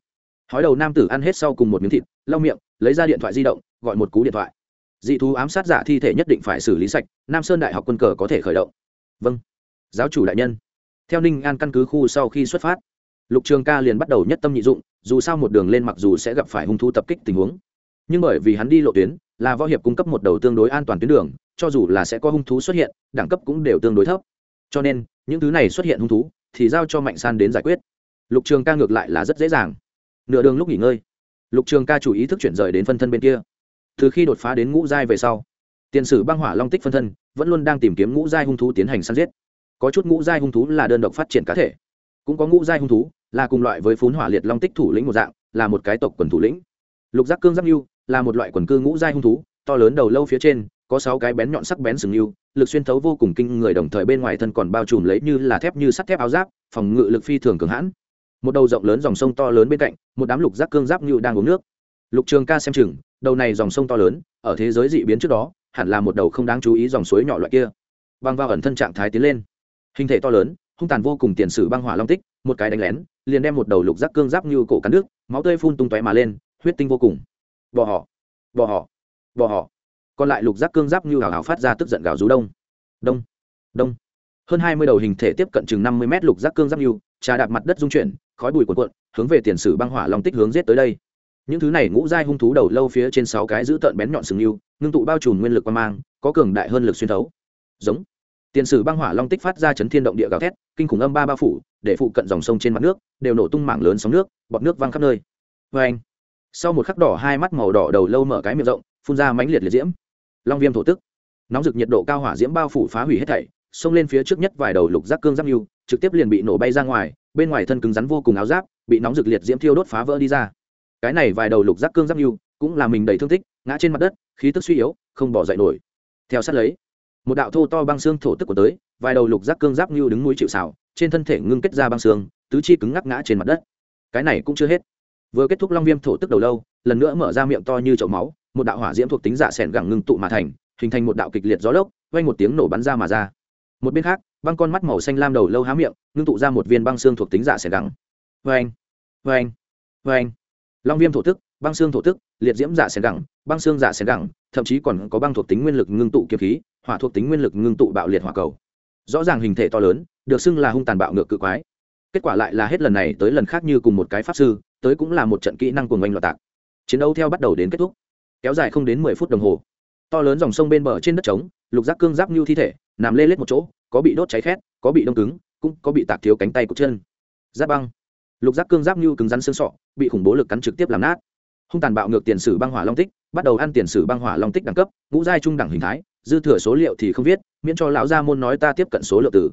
hói đầu nam tử ăn hết sau cùng một miếng thịt, lau miệng, lấy ra điện thoại di động, gọi một cú điện thoại dị thú ám sát giả thi thể nhất định phải xử lý sạch, nam sơn đại học quân cờ có thể khởi động. Vâng. Giáo chủ đại nhân. Theo ninh an căn cứ khu sau khi xuất phát, lục trường ca liền bắt đầu nhất tâm nhị dụng, dù sao một đường lên mặc dù sẽ gặp phải hung thú tập kích tình huống. Nhưng bởi vì hắn đi lộ tuyến, là võ hiệp cung cấp một đầu tương đối an toàn tuyến đường, cho dù là sẽ có hung thú xuất hiện, đẳng cấp cũng đều tương đối thấp. Cho nên, những thứ này xuất hiện hung thú thì giao cho mạnh san đến giải quyết. Lục trường ca ngược lại là rất dễ dàng. Nửa đường lúc nghỉ ngơi, lục trường ca chủ ý thức chuyển rời đến phân thân bên kia từ khi đột phá đến ngũ giai về sau tiền sử băng hỏa long tích phân thân vẫn luôn đang tìm kiếm ngũ giai hung thú tiến hành săn giết. Có chút ngũ giai hung thú là đơn độc phát triển cá thể. Cũng có ngũ giai hung thú là cùng loại với phún hỏa liệt long tích thủ lĩnh một dạng là một cái tộc quần thủ lĩnh. Lục giác cương giác lưu là một loại quần cư ngũ giai hung thú to lớn đầu lâu phía trên có sáu cái bén nhọn sắc bén sừng lưu, lực xuyên thấu vô cùng kinh người đồng thời bên ngoài thân còn bao trùm lấy như là thép như sắt thép áo giáp phòng ngự lực phi thường cường hãn. Một đầu rộng lớn dòng sông to lớn bên cạnh một đám lục giác cương giáp lưu đang uống nước. Lục trường ca xem chừng đầu này dòng sông to lớn, ở thế giới dị biến trước đó, hẳn là một đầu không đáng chú ý dòng suối nhỏ loại kia. Băng vào ẩn thân trạng thái tiến lên. Hình thể to lớn, hung tàn vô cùng tiền sử băng hỏa long tích, một cái đánh lén, liền đem một đầu lục giác cương giáp như cổ cắn nước, máu tươi phun tung tóe mà lên, huyết tinh vô cùng. Bỏ họ bỏ họ bỏ họ. Còn lại lục giác cương giáp như hào hào phát ra tức giận gào rú đông. Đông đông. Hơn hai mươi đầu hình thể tiếp cận chừng năm mươi mét lục giác cương giáp như, trà đạp mặt đất dung chuyển, khói bụi cuộn cuộn, hướng về tiền sử băng hỏa long tích hướng giết tới đây những thứ này ngũ giai hung thú đầu lâu phía trên sáu cái giữ tợn bén nhọn sừng yêu ngưng tụ bao trùm nguyên lực quan mang, có cường đại hơn lực xuyên thấu. Giống. Tiền sử băng hỏa long tích phát ra chấn thiên động địa gào thét, kinh khủng âm ba ba phủ, để phụ cận dòng sông trên mặt nước, đều nổ tung mảng lớn sóng nước, bọt nước văng khắp nơi. Vê anh sau một khắc đỏ, hai mắt màu đỏ đầu lâu mở cái miệng rộng, phun ra mãnh liệt liệt diễm. Long viêm thổ tức. Nóng rực nhiệt độ cao hỏa diễm bao phủ phá hủy hết thảy, xông lên phía trước nhất vài đầu lục giác cương giáp yêu trực tiếp liền bị nổ bay ra ngoài, bên ngoài thân cứng rắn vô cùng áo giáp, bị nóng rực liệt diễm thiêu đốt phá vỡ đi ra cái này vài đầu lục giác cương giáp nhu cũng là mình đầy thương tích, ngã trên mặt đất, khí tức suy yếu, không bỏ dậy nổi. Theo sát lấy, một đạo thô to băng xương thổ tức của tới, vài đầu lục giác cương giáp nhu đứng núi chịu xào trên thân thể ngưng kết ra băng xương, tứ chi cứng ngắc ngã trên mặt đất. Cái này cũng chưa hết. Vừa kết thúc long viêm thổ tức đầu lâu, lần nữa mở ra miệng to như chậu máu, một đạo hỏa diễm thuộc tính dạ sẻn gẳng ngưng tụ mà thành, hình thành một đạo kịch liệt gió lốc vay một tiếng nổ bắn ra mà ra. Một bên khác, băng con mắt màu xanh lam đầu lâu há miệng, ngưng tụ ra một viên băng xương thuộc tính dạ sẻn gẳng. Vê anh vê anh vê anh long viêm thổ tức, băng xương thổ tức, liệt diễm dạ sẻn gẳng, băng xương dạ sẻn gẳng, thậm chí còn có băng thuộc tính nguyên lực ngưng tụ kiếm khí, hỏa thuộc tính nguyên lực ngưng tụ bạo liệt hỏa cầu. Rõ ràng hình thể to lớn, được xưng là hung tàn bạo ngược cự quái. Kết quả lại là hết lần này tới lần khác như cùng một cái pháp sư, tới cũng là một trận kỹ năng cùng oanh loạt tạc. Chiến đấu theo bắt đầu đến kết thúc. Kéo dài không đến mười phút đồng hồ. To lớn dòng sông bên bờ trên đất trống, lục giác cương giáp như thi thể, nằm lê lết một chỗ, có bị đốt cháy khét, có bị đông cứng, cũng có bị tạc thiếu cánh tay của chân. Giáp băng lục giác cương giáp như cứng rắn xương sọ, bị khủng bố lực cắn trực tiếp làm nát. Hung tàn bạo ngược tiền sử băng hỏa long tích, bắt đầu ăn tiền sử băng hỏa long tích đẳng cấp, ngũ giai trung đẳng hình thái, dư thừa số liệu thì không viết, miễn cho lão gia môn nói ta tiếp cận số lượng tử.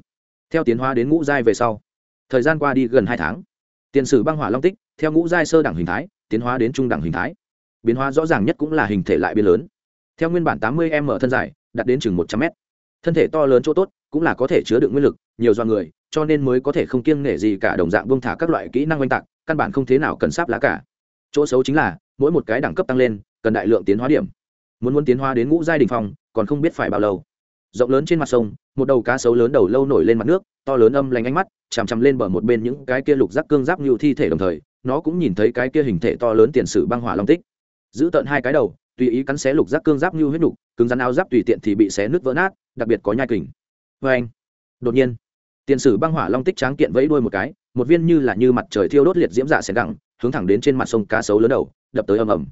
Theo tiến hóa đến ngũ giai về sau, thời gian qua đi gần hai tháng, tiền sử băng hỏa long tích, theo ngũ giai sơ đẳng hình thái, tiến hóa đến trung đẳng hình thái. Biến hóa rõ ràng nhất cũng là hình thể lại biến lớn. Theo nguyên bản tám mươi m thân dài, đạt đến chừng một trăm m. Thân thể to lớn chỗ tốt, cũng là có thể chứa đựng nguyên lực, nhiều do người cho nên mới có thể không kiêng nể gì cả đồng dạng buông thả các loại kỹ năng oanh tạc, căn bản không thế nào cần sáp lá cả. Chỗ xấu chính là, mỗi một cái đẳng cấp tăng lên, cần đại lượng tiến hóa điểm. Muốn muốn tiến hóa đến ngũ giai đình phong, còn không biết phải bao lâu. Rộng lớn trên mặt sông, một đầu cá sấu lớn đầu lâu nổi lên mặt nước, to lớn âm lành ánh mắt, chằm chằm lên bờ một bên những cái kia lục rác cương giáp như thi thể đồng thời, nó cũng nhìn thấy cái kia hình thể to lớn tiền sử băng hỏa long tích. Giữ tận hai cái đầu, tùy ý cắn xé lục rác cương giáp như huyết đục cứng rắn áo giáp tùy tiện thì bị xé nứt vỡ nát, đặc biệt có nhai kình. Vê anh đột nhiên tiền sử băng hỏa long tích tráng kiện vẫy đuôi một cái, một viên như là như mặt trời thiêu đốt liệt diễm dạ xẻng gẳng, hướng thẳng đến trên mặt sông cá sấu lớn đầu, đập tới ầm ầm.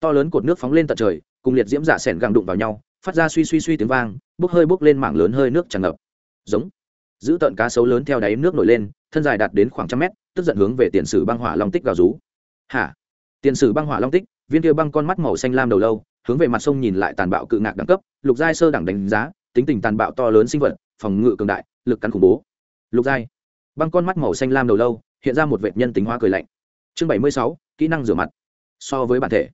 To lớn cột nước phóng lên tận trời, cùng liệt diễm dạ xẻng gẳng đụng vào nhau, phát ra suy suy suy tiếng vang, bốc hơi bốc lên mảng lớn hơi nước tràn ngập. Giống. Giữ tận cá sấu lớn theo đáy nước nổi lên, thân dài đạt đến khoảng trăm mét, tức giận hướng về tiền sử băng hỏa long tích gào rú. Hả? Tiền sử băng hỏa long tích, viên kia băng con mắt màu xanh lam đầu lâu, hướng về mặt sông nhìn lại tàn bạo cự ngạc đẳng cấp, lục giai sơ đẳng đánh giá, tính tình tàn bạo to lớn sinh vật, phòng ngự cường đại, lực cắn khủng bố lục giai. Băng con mắt màu xanh lam đầu lâu, hiện ra một vệ nhân tính hóa cười lạnh. Chương bảy mươi sáu, kỹ năng rửa mặt. So với bản thể,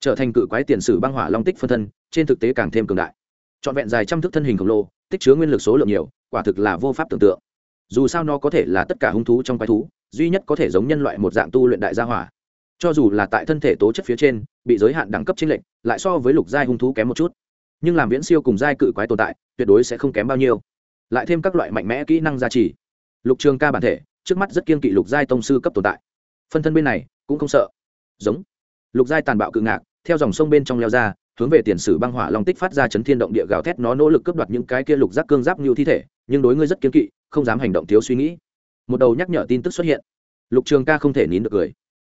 trở thành cự quái tiền sử băng hỏa long tích phân thân, trên thực tế càng thêm cường đại. Trọn vẹn dài trăm thước thân hình khổng lồ, tích chứa nguyên lực số lượng nhiều, quả thực là vô pháp tưởng tượng. Dù sao nó có thể là tất cả hung thú trong quái thú, duy nhất có thể giống nhân loại một dạng tu luyện đại gia hỏa. Cho dù là tại thân thể tố chất phía trên, bị giới hạn đẳng cấp chính lệnh lại so với lục giai hung thú kém một chút. Nhưng làm viễn siêu cùng giai cự quái tồn tại, tuyệt đối sẽ không kém bao nhiêu lại thêm các loại mạnh mẽ kỹ năng gia trì. Lục trường ca bản thể, trước mắt rất kiên kỵ lục giai tông sư cấp tồn tại. Phân thân bên này, cũng không sợ. Giống. Lục giai tàn bạo cự ngạc, theo dòng sông bên trong leo ra, hướng về tiền sử băng hỏa long tích phát ra chấn thiên động địa gào thét, nó nỗ lực cướp đoạt những cái kia lục giác cương giáp như thi thể, nhưng đối ngươi rất kiên kỵ, không dám hành động thiếu suy nghĩ. Một đầu nhắc nhở tin tức xuất hiện. Lục trường ca không thể nín được cười.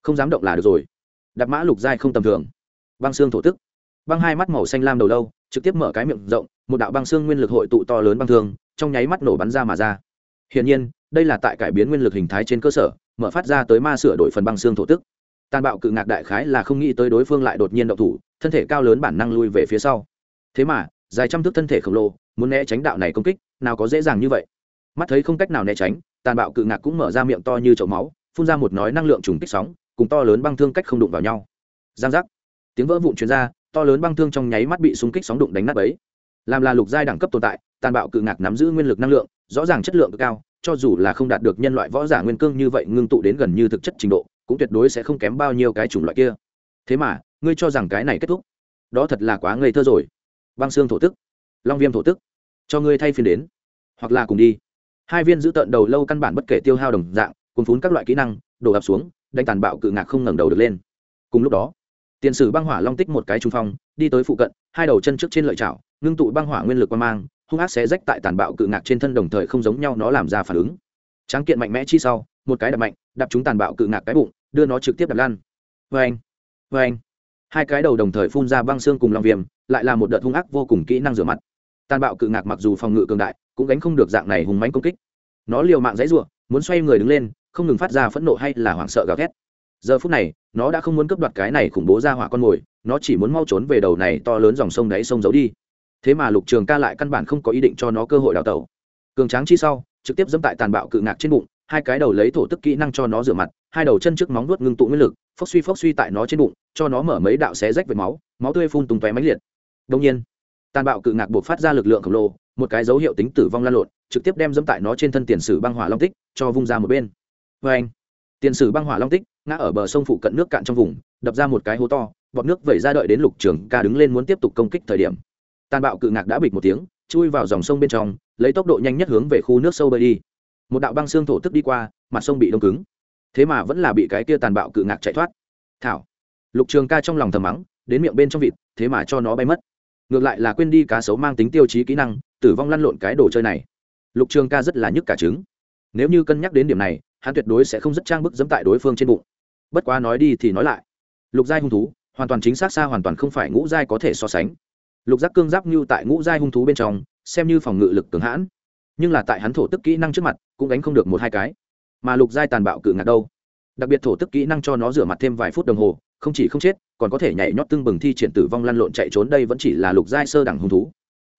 Không dám động là được rồi. Đạp mã lục giai không tầm thường. Băng xương thổ tức. Băng hai mắt màu xanh lam đầu lâu, trực tiếp mở cái miệng rộng, một đạo băng xương nguyên lực hội tụ to lớn băng thương trong nháy mắt nổ bắn ra mà ra. Hiển nhiên, đây là tại cải biến nguyên lực hình thái trên cơ sở, mở phát ra tới ma sửa đổi phần băng xương thổ tức. Tàn bạo cự ngạc đại khái là không nghĩ tới đối phương lại đột nhiên động thủ, thân thể cao lớn bản năng lui về phía sau. Thế mà, dài trăm thước thân thể khổng lồ, muốn né tránh đạo này công kích, nào có dễ dàng như vậy. Mắt thấy không cách nào né tránh, tàn bạo cự ngạc cũng mở ra miệng to như chậu máu, phun ra một nói năng lượng trùng kích sóng, cùng to lớn băng thương cách không đụng vào nhau. Giang giác. Tiếng vỡ vụn chuyên r a to lớn băng thương trong nháy mắt bị súng kích sóng đụng đánh nát ấy làm là lục giai đẳng cấp tồn tại, tàn bạo cự ngạc nắm giữ nguyên lực năng lượng, rõ ràng chất lượng cao, cho dù là không đạt được nhân loại võ giả nguyên cương như vậy ngưng tụ đến gần như thực chất trình độ, cũng tuyệt đối sẽ không kém bao nhiêu cái chủng loại kia. Thế mà, ngươi cho rằng cái này kết thúc, đó thật là quá ngây thơ rồi. Băng xương thổ tức, long viêm thổ tức, cho ngươi thay phiên đến, hoặc là cùng đi. Hai viên giữ tợn đầu lâu căn bản bất kể tiêu hao đồng dạng cùng phún các loại kỹ năng, đổ ập xuống, đánh tàn bạo cự ngạc không ngẩng đầu được lên. Cùng lúc đó tiền sử băng hỏa long tích một cái trung phong, đi tới phụ cận, hai đầu chân trước trên lợi chảo ngưng tụ băng hỏa nguyên lực quan mang, hung ác xé rách tại tàn bạo cự ngạc trên thân đồng thời không giống nhau nó làm ra phản ứng. Tráng kiện mạnh mẽ chi sau, một cái đập mạnh đập chúng tàn bạo cự ngạc cái bụng, đưa nó trực tiếp đập lan vê anh vê anh hai cái đầu đồng thời phun ra băng xương cùng lòng viêm, lại là một đợt hung ác vô cùng kỹ năng rửa mặt. Tàn bạo cự ngạc mặc dù phòng ngự cường đại, cũng gánh không được dạng này hùng mánh công kích. Nó liều mạng dãy r u ộ muốn xoay người đứng lên, không ngừng phát ra phẫn nộ hay là hoảng sợ gào thét. Giờ phút này, nó đã không muốn cướp đoạt cái này khủng bố ra hỏa con mồi, nó chỉ muốn mau trốn về đầu này to lớn dòng sông đáy sông giấu đi thế mà lục trường ca lại căn bản không có ý định cho nó cơ hội đào tẩu. Cường tráng chi sau, trực tiếp dẫm tại tàn bạo cự ngạc trên bụng, hai cái đầu lấy thổ tức kỹ năng cho nó rửa mặt, hai đầu chân trước móng nuốt ngưng tụ nguyên lực, phốc suy phốc suy tại nó trên bụng, cho nó mở mấy đạo xé rách về máu máu tươi phun tung tóe mãnh liệt. Đông nhiên, tàn bạo cự ngạc buộc phát ra lực lượng khổng lồ, một cái dấu hiệu tính tử vong lan lộn, trực tiếp đem dẫm tại nó trên thân tiền sử băng hỏa long tích, cho vung ra một bên. Vê anh, tiền sử băng hỏa long tích, ngã ở bờ sông phụ cận nước cạn trong vùng, đập ra một cái hố to, bọt nước vẩy ra đợi đến lục trường ca đứng lên muốn tiếp tục công kích thời điểm tàn bạo cự ngạc đã bịch một tiếng, chui vào dòng sông bên trong, lấy tốc độ nhanh nhất hướng về khu nước sâu bơi đi. Một đạo băng xương thổ tức đi qua, mặt sông bị đông cứng. Thế mà vẫn là bị cái kia tàn bạo cự ngạc chạy thoát. Thảo. Lục trường ca trong lòng thầm mắng, đến miệng bên trong vịt, thế mà cho nó bay mất. Ngược lại là quên đi cá sấu mang tính tiêu chí kỹ năng, tử vong lăn lộn cái đồ chơi này. Lục trường ca rất là nhức cả trứng. Nếu như cân nhắc đến điểm này, hắn tuyệt đối sẽ không rất trang bức dẫm tại đối phương trên bụng. Bất quá nói đi thì nói lại. Lục giai hung thú, hoàn toàn chính xác xa hoàn toàn không phải ngũ giai có thể so sánh lục giác cương giáp như tại ngũ giai hung thú bên trong, xem như phòng ngự lực cường hãn. Nhưng là tại hắn thổ tức kỹ năng trước mặt, cũng đánh không được một hai cái. Mà lục giai tàn bạo cự ngạt đâu? Đặc biệt thổ tức kỹ năng cho nó rửa mặt thêm vài phút đồng hồ, không chỉ không chết, còn có thể nhảy nhót tưng bừng thi triển tử vong lăn lộn chạy trốn đây vẫn chỉ là lục giai sơ đẳng hung thú.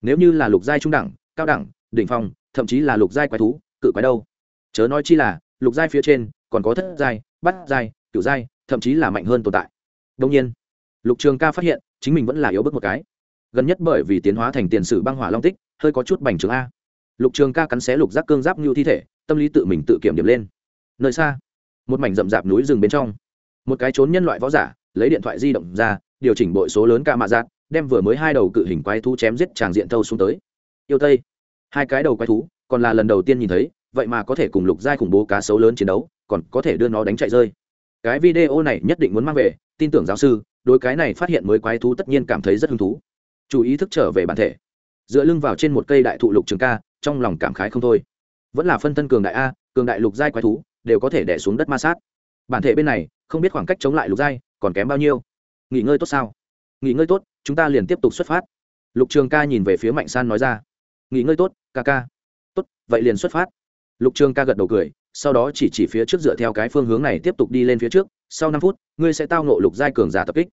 Nếu như là lục giai trung đẳng, cao đẳng, đỉnh phong, thậm chí là lục giai quái thú, cự quái đâu? Chớ nói chi là, lục giai phía trên, còn có thất giai bắt giai, cửu giai, thậm chí là mạnh hơn tồn tại. Đông nhiên, lục trường ca phát hiện, chính mình vẫn là yếu bước một cái gần nhất bởi vì tiến hóa thành tiền sử băng hỏa long tích, hơi có chút bành trướng a. Lục trường ca cắn xé lục giác cương giáp như thi thể, tâm lý tự mình tự kiểm điểm lên. Nơi xa, một mảnh rậm rạp núi rừng bên trong, một cái trốn nhân loại võ giả, lấy điện thoại di động ra, điều chỉnh bội số lớn ca mạ giác, đem vừa mới hai đầu cự hình quái thú chém giết tràng diện thâu xuống tới. Yêu tây, hai cái đầu quái thú, còn là lần đầu tiên nhìn thấy, vậy mà có thể cùng lục giai khủng bố cá sấu lớn chiến đấu, còn có thể đưa nó đánh chạy rơi. Cái video này nhất định muốn mang về, tin tưởng giáo sư, đối cái này phát hiện mới quái thú tất nhiên cảm thấy rất hứng thú chú ý thức trở về bản thể. Dựa lưng vào trên một cây đại thụ lục trường ca, trong lòng cảm khái không thôi. Vẫn là phân thân cường đại a, cường đại lục giai quái thú, đều có thể đẻ xuống đất ma sát. Bản thể bên này, không biết khoảng cách chống lại lục giai, còn kém bao nhiêu? Nghỉ ngơi tốt sao? Nghỉ ngơi tốt, chúng ta liền tiếp tục xuất phát. Lục trường ca nhìn về phía mạnh san nói ra. Nghỉ ngơi tốt, ca ca. Tốt, vậy liền xuất phát. Lục trường ca gật đầu cười, sau đó chỉ chỉ phía trước dựa theo cái phương hướng này tiếp tục đi lên phía trước. Sau năm phút, ngươi sẽ tao nộ lục giai cường giả tập kích.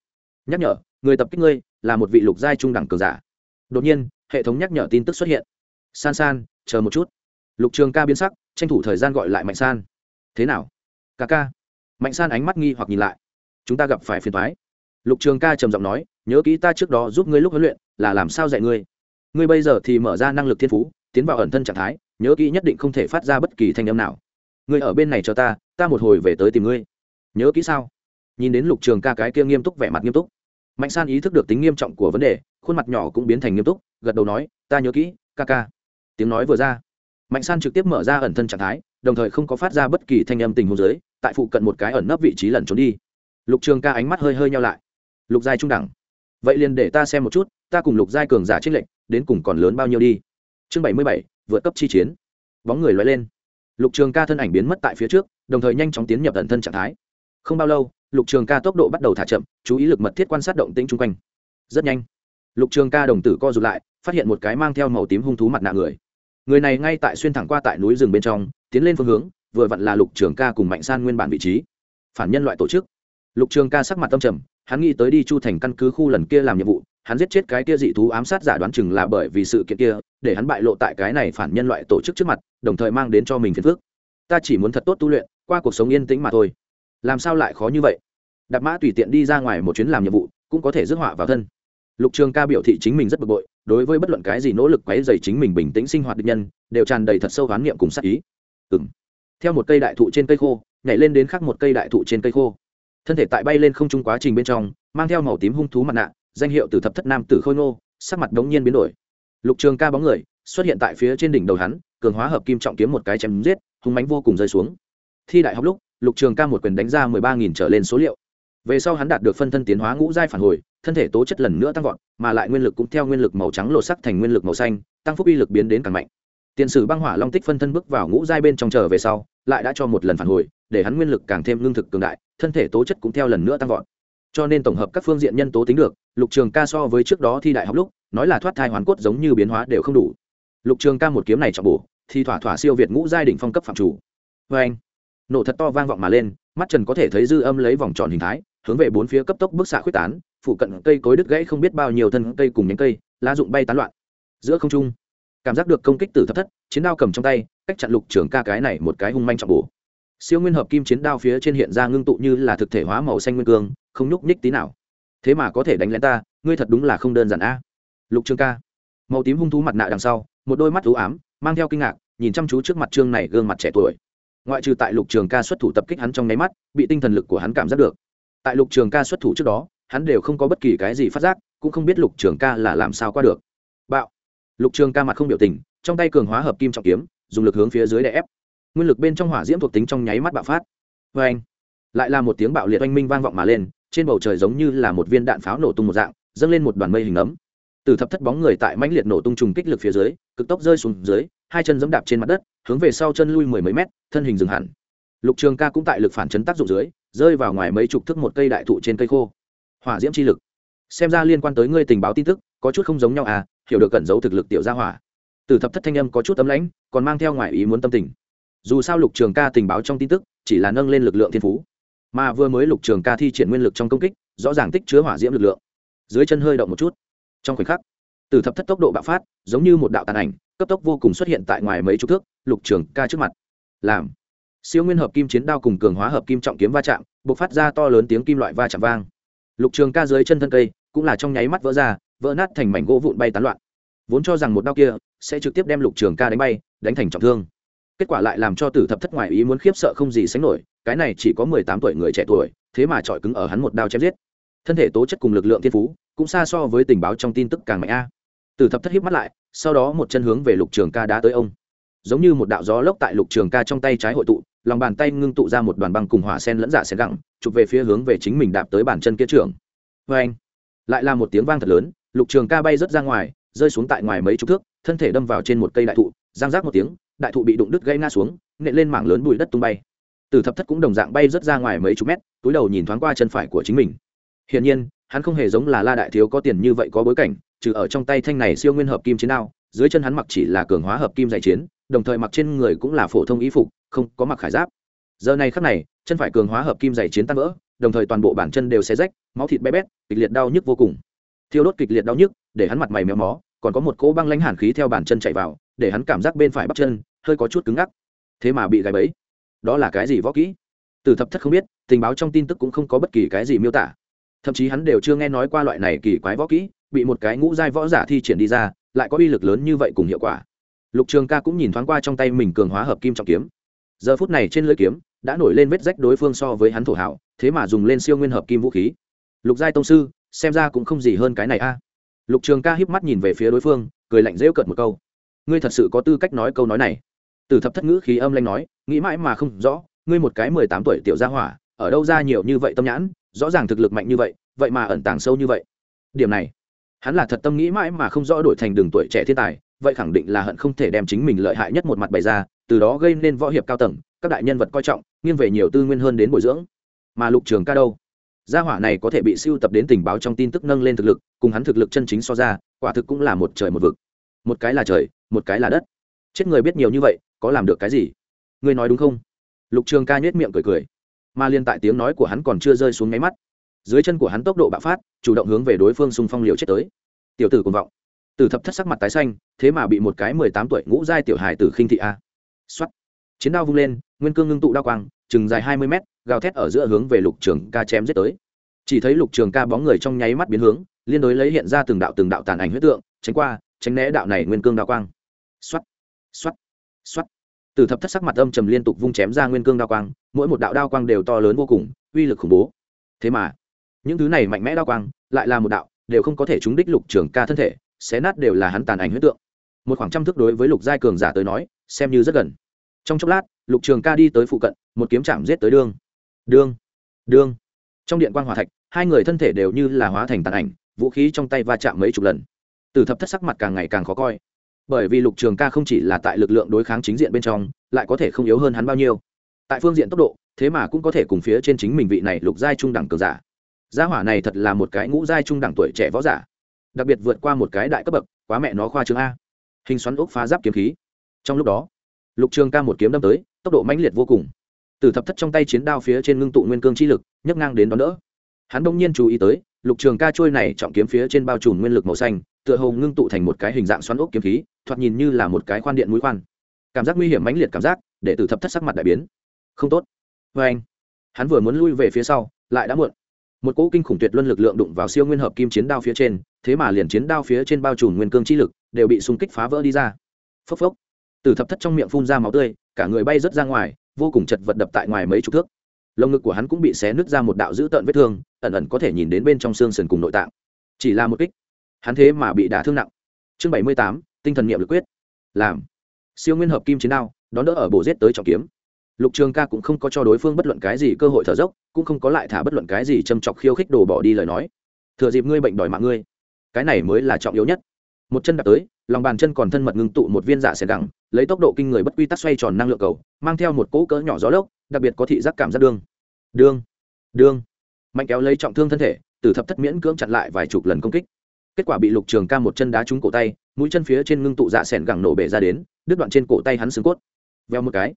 Nhắc nhở, người tập kích ngươi là một vị lục giai trung đẳng cường giả. Đột nhiên, hệ thống nhắc nhở tin tức xuất hiện. San san, chờ một chút. Lục trường ca biến sắc, tranh thủ thời gian gọi lại mạnh san. Thế nào? Ca ca. Mạnh san ánh mắt nghi hoặc nhìn lại. Chúng ta gặp phải phiền thoái lục trường ca trầm giọng nói, nhớ kỹ ta trước đó giúp ngươi lúc huấn luyện, là làm sao dạy ngươi? Ngươi bây giờ thì mở ra năng lực thiên phú, tiến vào ẩn thân trạng thái, nhớ kỹ nhất định không thể phát ra bất kỳ thanh âm nào. Ngươi ở bên này cho ta ta một hồi về tới tìm ngươi. Nhớ kỹ sao? Nhìn đến lục trường ca cái kia nghiêm túc vẻ mặt nghiêm túc mạnh san ý thức được tính nghiêm trọng của vấn đề, khuôn mặt nhỏ cũng biến thành nghiêm túc, gật đầu nói, ta nhớ kỹ, ca ca. Tiếng nói vừa ra, mạnh san trực tiếp mở ra ẩn thân trạng thái, đồng thời không có phát ra bất kỳ thanh âm tình huống giới tại phụ cận một cái ẩn nấp vị trí lẩn trốn đi. Lục trường ca ánh mắt hơi hơi nhau lại. Lục giai trung đẳng. Vậy liền để ta xem một chút, ta cùng lục giai cường giả trích lệnh đến cùng còn lớn bao nhiêu đi? Chương bảy mươi bảy, vượt cấp chi chiến. Bóng người loay lên. Lục trường ca thân ảnh biến mất tại phía trước, đồng thời nhanh chóng tiến nhập ẩn thân trạng thái. Không bao lâu lục trường ca tốc độ bắt đầu thả chậm, chú ý lực mật thiết quan sát động tĩnh chung quanh. Rất nhanh, lục trường ca đồng tử co rụt lại, phát hiện một cái mang theo màu tím hung thú mặt nạ người. Người này ngay tại xuyên thẳng qua tại núi rừng bên trong, tiến lên phương hướng, vừa vặn là lục trường ca cùng mạnh san nguyên bản vị trí. Phản nhân loại tổ chức. Lục trường ca sắc mặt tâm trầm, hắn nghĩ tới đi chu thành căn cứ khu lần kia làm nhiệm vụ, hắn giết chết cái kia dị thú ám sát giả đoán chừng là bởi vì sự kiện kia, để hắn bại lộ tại cái này phản nhân loại tổ chức trước mặt, đồng thời mang đến cho mình phiền phước ta chỉ muốn thật tốt tu luyện, qua cuộc sống yên tĩnh mà thôi làm sao lại khó như vậy? Đạp mã tùy tiện đi ra ngoài một chuyến làm nhiệm vụ, cũng có thể rước họa vào thân. Lục trường ca biểu thị chính mình rất bực bội, đối với bất luận cái gì nỗ lực quấy dày chính mình bình tĩnh sinh hoạt định nhân, đều tràn đầy thật sâu hoán niệm cùng sắc ý. Ừ m theo một cây đại thụ trên cây khô, nhảy lên đến khắc một cây đại thụ trên cây khô. Thân thể tại bay lên không trung quá trình bên trong, mang theo màu tím hung thú mặt nạ, danh hiệu từ thập thất nam tử khôi ngô, sắc mặt đống nhiên biến đổi. Lục trường ca bóng người, xuất hiện tại phía trên đỉnh đầu hắn, cường hóa hợp kim trọng kiếm một cái chém giết, hung mánh vô cùng rơi xuống. Thi đại học lúc lục trường ca một quyền đánh ra mười ba nghìn trở lên số liệu. Về sau hắn đạt được phân thân tiến hóa ngũ giai phản hồi, thân thể tố chất lần nữa tăng vọt, mà lại nguyên lực cũng theo nguyên lực màu trắng lột sắc thành nguyên lực màu xanh, tăng phúc uy lực biến đến càng mạnh. Tiền sử băng hỏa long tích phân thân bước vào ngũ giai bên trong chờ về sau, lại đã cho một lần phản hồi, để hắn nguyên lực càng thêm lương thực cường đại, thân thể tố chất cũng theo lần nữa tăng vọt. Cho nên tổng hợp các phương diện nhân tố tính được, lục trường ca so với trước đó thi đại học lúc, nói là thoát thai hoàn cốt giống như biến hóa đều không đủ. Lục trường ca một kiếm này trọng bổ, thì thỏa thỏa siêu việt ngũ giai đỉnh phong cấp phạm chủ. Vê anh nổ thật to vang vọng mà lên, mắt trần có thể thấy dư âm lấy vòng tròn hình thái, hướng về bốn phía cấp tốc bức xạ khuyết tán phụ cận cây cối đứt gãy không biết bao nhiêu thân cây cùng nhánh cây, lá dụng bay tán loạn. Giữa không trung, cảm giác được công kích từ thấp thất, chiến đao cầm trong tay, cách chặn lục trưởng ca cái này một cái hung manh trọng bổ. Siêu nguyên hợp kim chiến đao phía trên hiện ra ngưng tụ như là thực thể hóa màu xanh nguyên cương, không nhúc nhích tí nào. Thế mà có thể đánh lén ta, ngươi thật đúng là không đơn giản a. Lục trương ca, màu tím hung thú mặt nạ đằng sau, một đôi mắt thú ám, mang theo kinh ngạc, nhìn chăm chú trước mặt trương này, gương mặt trẻ tuổi ngoại trừ tại lục trường ca xuất thủ tập kích hắn trong nháy mắt, bị tinh thần lực của hắn cảm giác được. Tại lục trường ca xuất thủ trước đó, hắn đều không có bất kỳ cái gì phát giác, cũng không biết lục trường ca là làm sao qua được. Bạo. Lục trường ca mặt không biểu tình, trong tay cường hóa hợp kim trọng kiếm, dùng lực hướng phía dưới đè ép. Nguyên lực bên trong hỏa diễm thuộc tính trong nháy mắt bạo phát. Vê anh lại là một tiếng bạo liệt oanh minh vang vọng mà lên, trên bầu trời giống như là một viên đạn pháo nổ tung một dạng, dâng lên một đoàn mây hình ấm từ thập thất bóng người tại mãnh liệt nổ tung trùng kích lực phía dưới, cực tốc rơi xuống dưới, hai chân giẫm đạp trên mặt đất, hướng về sau chân lui mười mấy mét, thân hình dừng hẳn. Lục trường ca cũng tại lực phản chấn tác dụng dưới, rơi vào ngoài mấy chục thước một cây đại thụ trên cây khô. Hỏa diễm chi lực. Xem ra liên quan tới ngươi tình báo tin tức, có chút không giống nhau à hiểu được cẩn giấu thực lực tiểu gia hỏa. Từ thập thất thanh âm có chút tấm lãnh, còn mang theo ngoài ý muốn tâm tình. Dù sao lục trường ca tình báo trong tin tức, chỉ là nâng lên lực lượng thiên phú. Mà vừa mới lục trường ca thi triển nguyên lực trong công kích, rõ ràng tích chứa hỏa diễm lực lượng. Dưới chân hơi động một chút trong khoảnh khắc, từ thập thất tốc độ bạo phát, giống như một đạo tàn ảnh, cấp tốc vô cùng xuất hiện tại ngoài mấy chục thước, lục trường ca trước mặt. Làm. Siêu nguyên hợp kim chiến đao cùng cường hóa hợp kim trọng kiếm va chạm b ộ c phát ra to lớn tiếng kim loại va chạm vang. Lục trường ca dưới chân thân cây, cũng là trong nháy mắt vỡ ra, vỡ nát thành mảnh gỗ vụn bay tán loạn. Vốn cho rằng một đao kia sẽ trực tiếp đem lục trường ca đánh bay, đánh thành trọng thương. Kết quả lại làm cho tử thập thất ngoại ý muốn khiếp sợ không gì sánh nổi, cái này chỉ có mười tám tuổi người trẻ tuổi, thế mà trọi cứng ở hắn một đao chém giết. Thân thể tố chất cùng lực lượng thiên phú cũng xa so với tình báo trong tin tức càng mạnh a. Tử thập thất hiếp mắt lại, sau đó một chân hướng về lục trường ca đã tới ông. Giống như một đạo gió lốc tại lục trường ca trong tay trái hội tụ, lòng bàn tay ngưng tụ ra một đoàn băng cùng hỏa sen lẫn dạ giả sen gẳng, chụp về phía hướng về chính mình đạp tới bàn chân kia trưởng. Vê anh, lại là một tiếng vang thật lớn, lục trường ca bay rớt ra ngoài, rơi xuống tại ngoài mấy chục thước, thân thể đâm vào trên một cây đại thụ giang giác một tiếng, đại thụ bị đụng đứt gây ngã xuống, nện lên mảng lớn bụi đất tung bay. Từ thập thất cũng đồng dạng bay rớt ra ngoài mấy chục mét, túi đầu nhìn thoáng qua chân phải của chính mình. Hiển nhiên hắn không hề giống là la đại thiếu có tiền như vậy có bối cảnh, trừ ở trong tay thanh này siêu nguyên hợp kim chiến đao, dưới chân hắn mặc chỉ là cường hóa hợp kim dạy chiến, đồng thời mặc trên người cũng là phổ thông ý phục, không có mặc khải giáp. Giờ này khắc này, chân phải cường hóa hợp kim dày chiến tan vỡ, đồng thời toàn bộ bản chân đều xé rách, máu thịt bé bét, kịch liệt đau nhức vô cùng. Thiêu đốt kịch liệt đau nhức, để hắn mặt mày méo mó, còn có một cỗ băng lãnh hàn khí theo bản chân chạy vào, để hắn cảm giác bên phải bắp chân hơi có chút cứng ngắc. Thế mà bị gãy bẫy. Đó là cái gì võ kỹ? Từ thập thất không biết, tình báo trong tin tức cũng không có bất kỳ cái gì miêu tả thậm chí hắn đều chưa nghe nói qua loại này kỳ quái võ kỹ, bị một cái ngũ giai võ giả thi triển đi ra, lại có uy lực lớn như vậy cùng hiệu quả. Lục trường ca cũng nhìn thoáng qua trong tay mình cường hóa hợp kim trọng kiếm. Giờ phút này trên lưỡi kiếm đã nổi lên vết rách đối phương so với hắn thổ hảo, thế mà dùng lên siêu nguyên hợp kim vũ khí. Lục giai tông sư, xem ra cũng không gì hơn cái này a. Lục trường ca híp mắt nhìn về phía đối phương, cười lạnh rễu cợt một câu. Ngươi thật sự có tư cách nói câu nói này. Từ thập thất ngữ khí âm lanh nói, nghĩ mãi mà không rõ, ngươi một cái mười tám tuổi tiểu gia hỏa, ở đâu ra nhiều như vậy tâm nhãn rõ ràng thực lực mạnh như vậy vậy mà ẩn tàng sâu như vậy. Điểm này, hắn là thật tâm nghĩ mãi mà không rõ đổi thành đường tuổi trẻ thiên tài, vậy khẳng định là hận không thể đem chính mình lợi hại nhất một mặt bày ra, từ đó gây nên võ hiệp cao tầng, các đại nhân vật coi trọng, nghiêng về nhiều tư nguyên hơn đến bồi dưỡng. Mà lục trường ca đâu? Gia hỏa này có thể bị siêu tập đến tình báo trong tin tức nâng lên thực lực, cùng hắn thực lực chân chính so ra, quả thực cũng là một trời một vực. Một cái là trời, một cái là đất. Chết người biết nhiều như vậy, có làm được cái gì? Ngươi nói đúng không? Lục trường ca nhếch miệng cười cười mà liên tại tiếng nói của hắn còn chưa rơi xuống ngáy mắt. Dưới chân của hắn tốc độ bạo phát, chủ động hướng về đối phương xung phong liều chết tới. Tiểu tử cùng vọng. Từ thập thất sắc mặt tái xanh, thế mà bị một cái mười tám tuổi ngũ giai tiểu hài tử khinh thị a. Xuất chiến đao vung lên, nguyên cương ngưng tụ đao quang, chừng dài hai mươi mét, gào thét ở giữa hướng về lục trường ca chém giết tới. Chỉ thấy lục trường ca bóng người trong nháy mắt biến hướng, liên đối lấy hiện ra từng đạo từng đạo tàn ảnh huyết tượng, tránh qua, tránh né đạo này nguyên cương đao quang. Xuất xuất xuất từ thập thất sắc mặt âm trầm liên tục vung chém ra nguyên cương đao quang, mỗi một đạo đao quang đều to lớn vô cùng, uy lực khủng bố. Thế mà, những thứ này mạnh mẽ đao quang, lại là một đạo, đều không có thể trúng đích lục trường ca thân thể, xé nát đều là hắn tàn ảnh huyết tượng. Một khoảng trăm thước đối với lục giai cường giả tới nói, xem như rất gần. Trong chốc lát, lục trường ca đi tới phụ cận, một kiếm chạm giết tới đương. Đương đương. Trong điện quan hòa thạch, hai người thân thể đều như là hóa thành tàn ảnh, vũ khí trong tay va chạm mấy chục lần. Từ thập thất sắc mặt càng ngày càng khó coi bởi vì lục trường ca không chỉ là tại lực lượng đối kháng chính diện bên trong, lại có thể không yếu hơn hắn bao nhiêu. Tại phương diện tốc độ, thế mà cũng có thể cùng phía trên chính mình vị này lục giai trung đẳng cường giả. Gia hỏa này thật là một cái ngũ giai trung đẳng tuổi trẻ võ giả, đặc biệt vượt qua một cái đại cấp bậc, quá mẹ nó khoa trương a. Hình xoắn ốc phá giáp kiếm khí. Trong lúc đó, lục trường ca một kiếm đâm tới, tốc độ mãnh liệt vô cùng. Từ thập thất trong tay chiến đao phía trên ngưng tụ nguyên cương chi lực, nhấc ngang đến đón đỡ. Hắn đông nhiên chú ý tới, lục trường ca trôi này trọng kiếm phía trên bao trùm nguyên lực màu xanh tựa hồ ngưng tụ thành một cái hình dạng xoắn ốc kiếm khí, thoạt nhìn như là một cái khoan điện mũi khoan. Cảm giác nguy hiểm mãnh liệt cảm giác, để tử thập thất sắc mặt đại biến. Không tốt. Vê anh, hắn vừa muốn lui về phía sau, lại đã muộn. Một cỗ kinh khủng tuyệt luân lực lượng đụng vào siêu nguyên hợp kim chiến đao phía trên, thế mà liền chiến đao phía trên bao trùm nguyên cương chi lực, đều bị xung kích phá vỡ đi ra. Phốc phốc. Từ thập thất trong miệng phun ra máu tươi, cả người bay rớt ra ngoài, vô cùng chật vật đập tại ngoài mấy chục thước. Lồng ngực của hắn cũng bị xé nứt ra một đạo dữ tợn vết thương, ẩn ẩn có thể nhìn đến bên trong xương sườn cùng nội tạng. Chỉ là một kích hắn thế mà bị đả thương nặng. Chương bảy mươi tám, tinh thần nghiệm lực quyết. Làm. Siêu nguyên hợp kim chiến đao, đón đỡ ở bộ giết tới trọng kiếm. Lục trường ca cũng không có cho đối phương bất luận cái gì cơ hội thở dốc, cũng không có lại thả bất luận cái gì châm chọc khiêu khích đồ bỏ đi lời nói. Thừa dịp ngươi bệnh đòi mạng ngươi. Cái này mới là trọng yếu nhất. Một chân đạp tới, lòng bàn chân còn thân mật ngưng tụ một viên dạ giả xẻ đẳng lấy tốc độ kinh người bất quy tắc xoay tròn năng lượng cầu, mang theo một cỗ cỡ nhỏ gió lốc, đặc biệt có thị giác cảm giác đương. Đương. Đương. Mạnh kéo lấy trọng thương thân thể, từ thập thất miễn cưỡng chặn lại vài chục lần công kích kết quả bị lục trường ca một chân đá trúng cổ tay, mũi chân phía trên ngưng tụ dạ s gẳng nổ bể ra đến, đứt đoạn trên cổ tay hắn xương cốt. Veo một cái.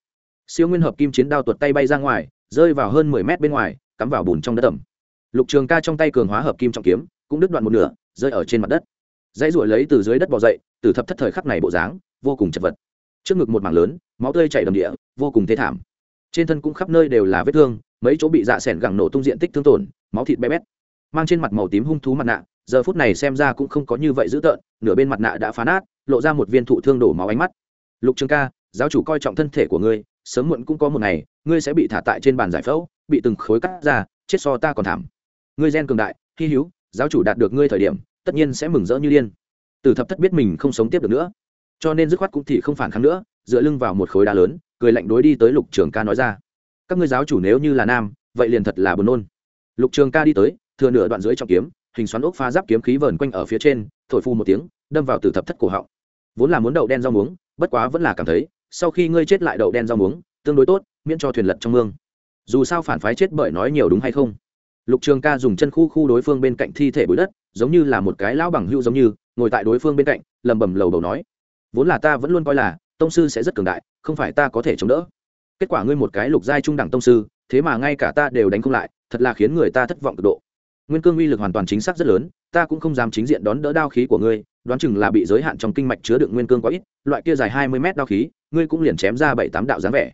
Siêu nguyên hợp kim chiến đao tuột tay bay ra ngoài, rơi vào hơn mười mét bên ngoài, cắm vào bùn trong đất tầm lục trường ca trong tay cường hóa hợp kim trọng kiếm, cũng đứt đoạn một nửa, rơi ở trên mặt đất. Dãy ruổi lấy từ dưới đất bò dậy, từ thập thất thời khắc này bộ dáng, vô cùng chật vật. Trước ngực một mảng lớn, máu tươi chảy đầm địa, vô cùng thê thảm. Trên thân cũng khắp nơi đều là vết thương, mấy chỗ bị dạ s ẻ n gẳng nổ tung diện tích thương tổn, máu thịt bé bét mang trên mặt màu tím hung thú mặt nạ, giờ phút này xem ra cũng không có như vậy dữ tợn, nửa bên mặt nạ đã phá nát, lộ ra một viên thụ thương đổ máu ánh mắt. Lục trường ca, giáo chủ coi trọng thân thể của ngươi, sớm muộn cũng có một ngày, ngươi sẽ bị thả tại trên bàn giải phẫu, bị từng khối cắt ra, chết so ta còn thảm. Ngươi gen cường đại, hy hữu, giáo chủ đạt được ngươi thời điểm, tất nhiên sẽ mừng rỡ như điên. Từ thập thất biết mình không sống tiếp được nữa. Cho nên dứt khoát cũng thì không phản kháng nữa, dựa lưng vào một khối đá lớn, cười lạnh đối đi tới lục trường ca nói ra. Các ngươi giáo chủ nếu như là nam, vậy liền thật là buồn nôn. Lục trường ca đi tới thừa nửa đoạn dưới trọng kiếm, hình xoắn ốc pha giáp kiếm khí vờn quanh ở phía trên, thổi phu một tiếng, đâm vào từ thập thất cổ họng. Vốn là muốn đậu đen rau muống, bất quá vẫn là cảm thấy, sau khi ngươi chết lại đậu đen rau muống, tương đối tốt, miễn cho thuyền lật trong mương. Dù sao phản phái chết bởi nói nhiều đúng hay không? Lục trường ca dùng chân khu khu đối phương bên cạnh thi thể bụi đất, giống như là một cái lão bằng hữu giống như, ngồi tại đối phương bên cạnh lầm bầm lầu bầu nói. Vốn là ta vẫn luôn coi là, tông sư sẽ rất cường đại, không phải ta có thể chống đỡ. Kết quả ngươi một cái lục giai trung đẳng tông sư, thế mà ngay cả ta đều đánh không lại, thật là khiến người ta thất vọng cực độ nguyên cương uy lực hoàn toàn chính xác rất lớn, ta cũng không dám chính diện đón đỡ đao khí của ngươi, đoán chừng là bị giới hạn trong kinh mạch chứa đựng nguyên cương quá ít, loại kia dài hai mươi mét đao khí, ngươi cũng liền chém ra bảy tám đạo dáng vẻ.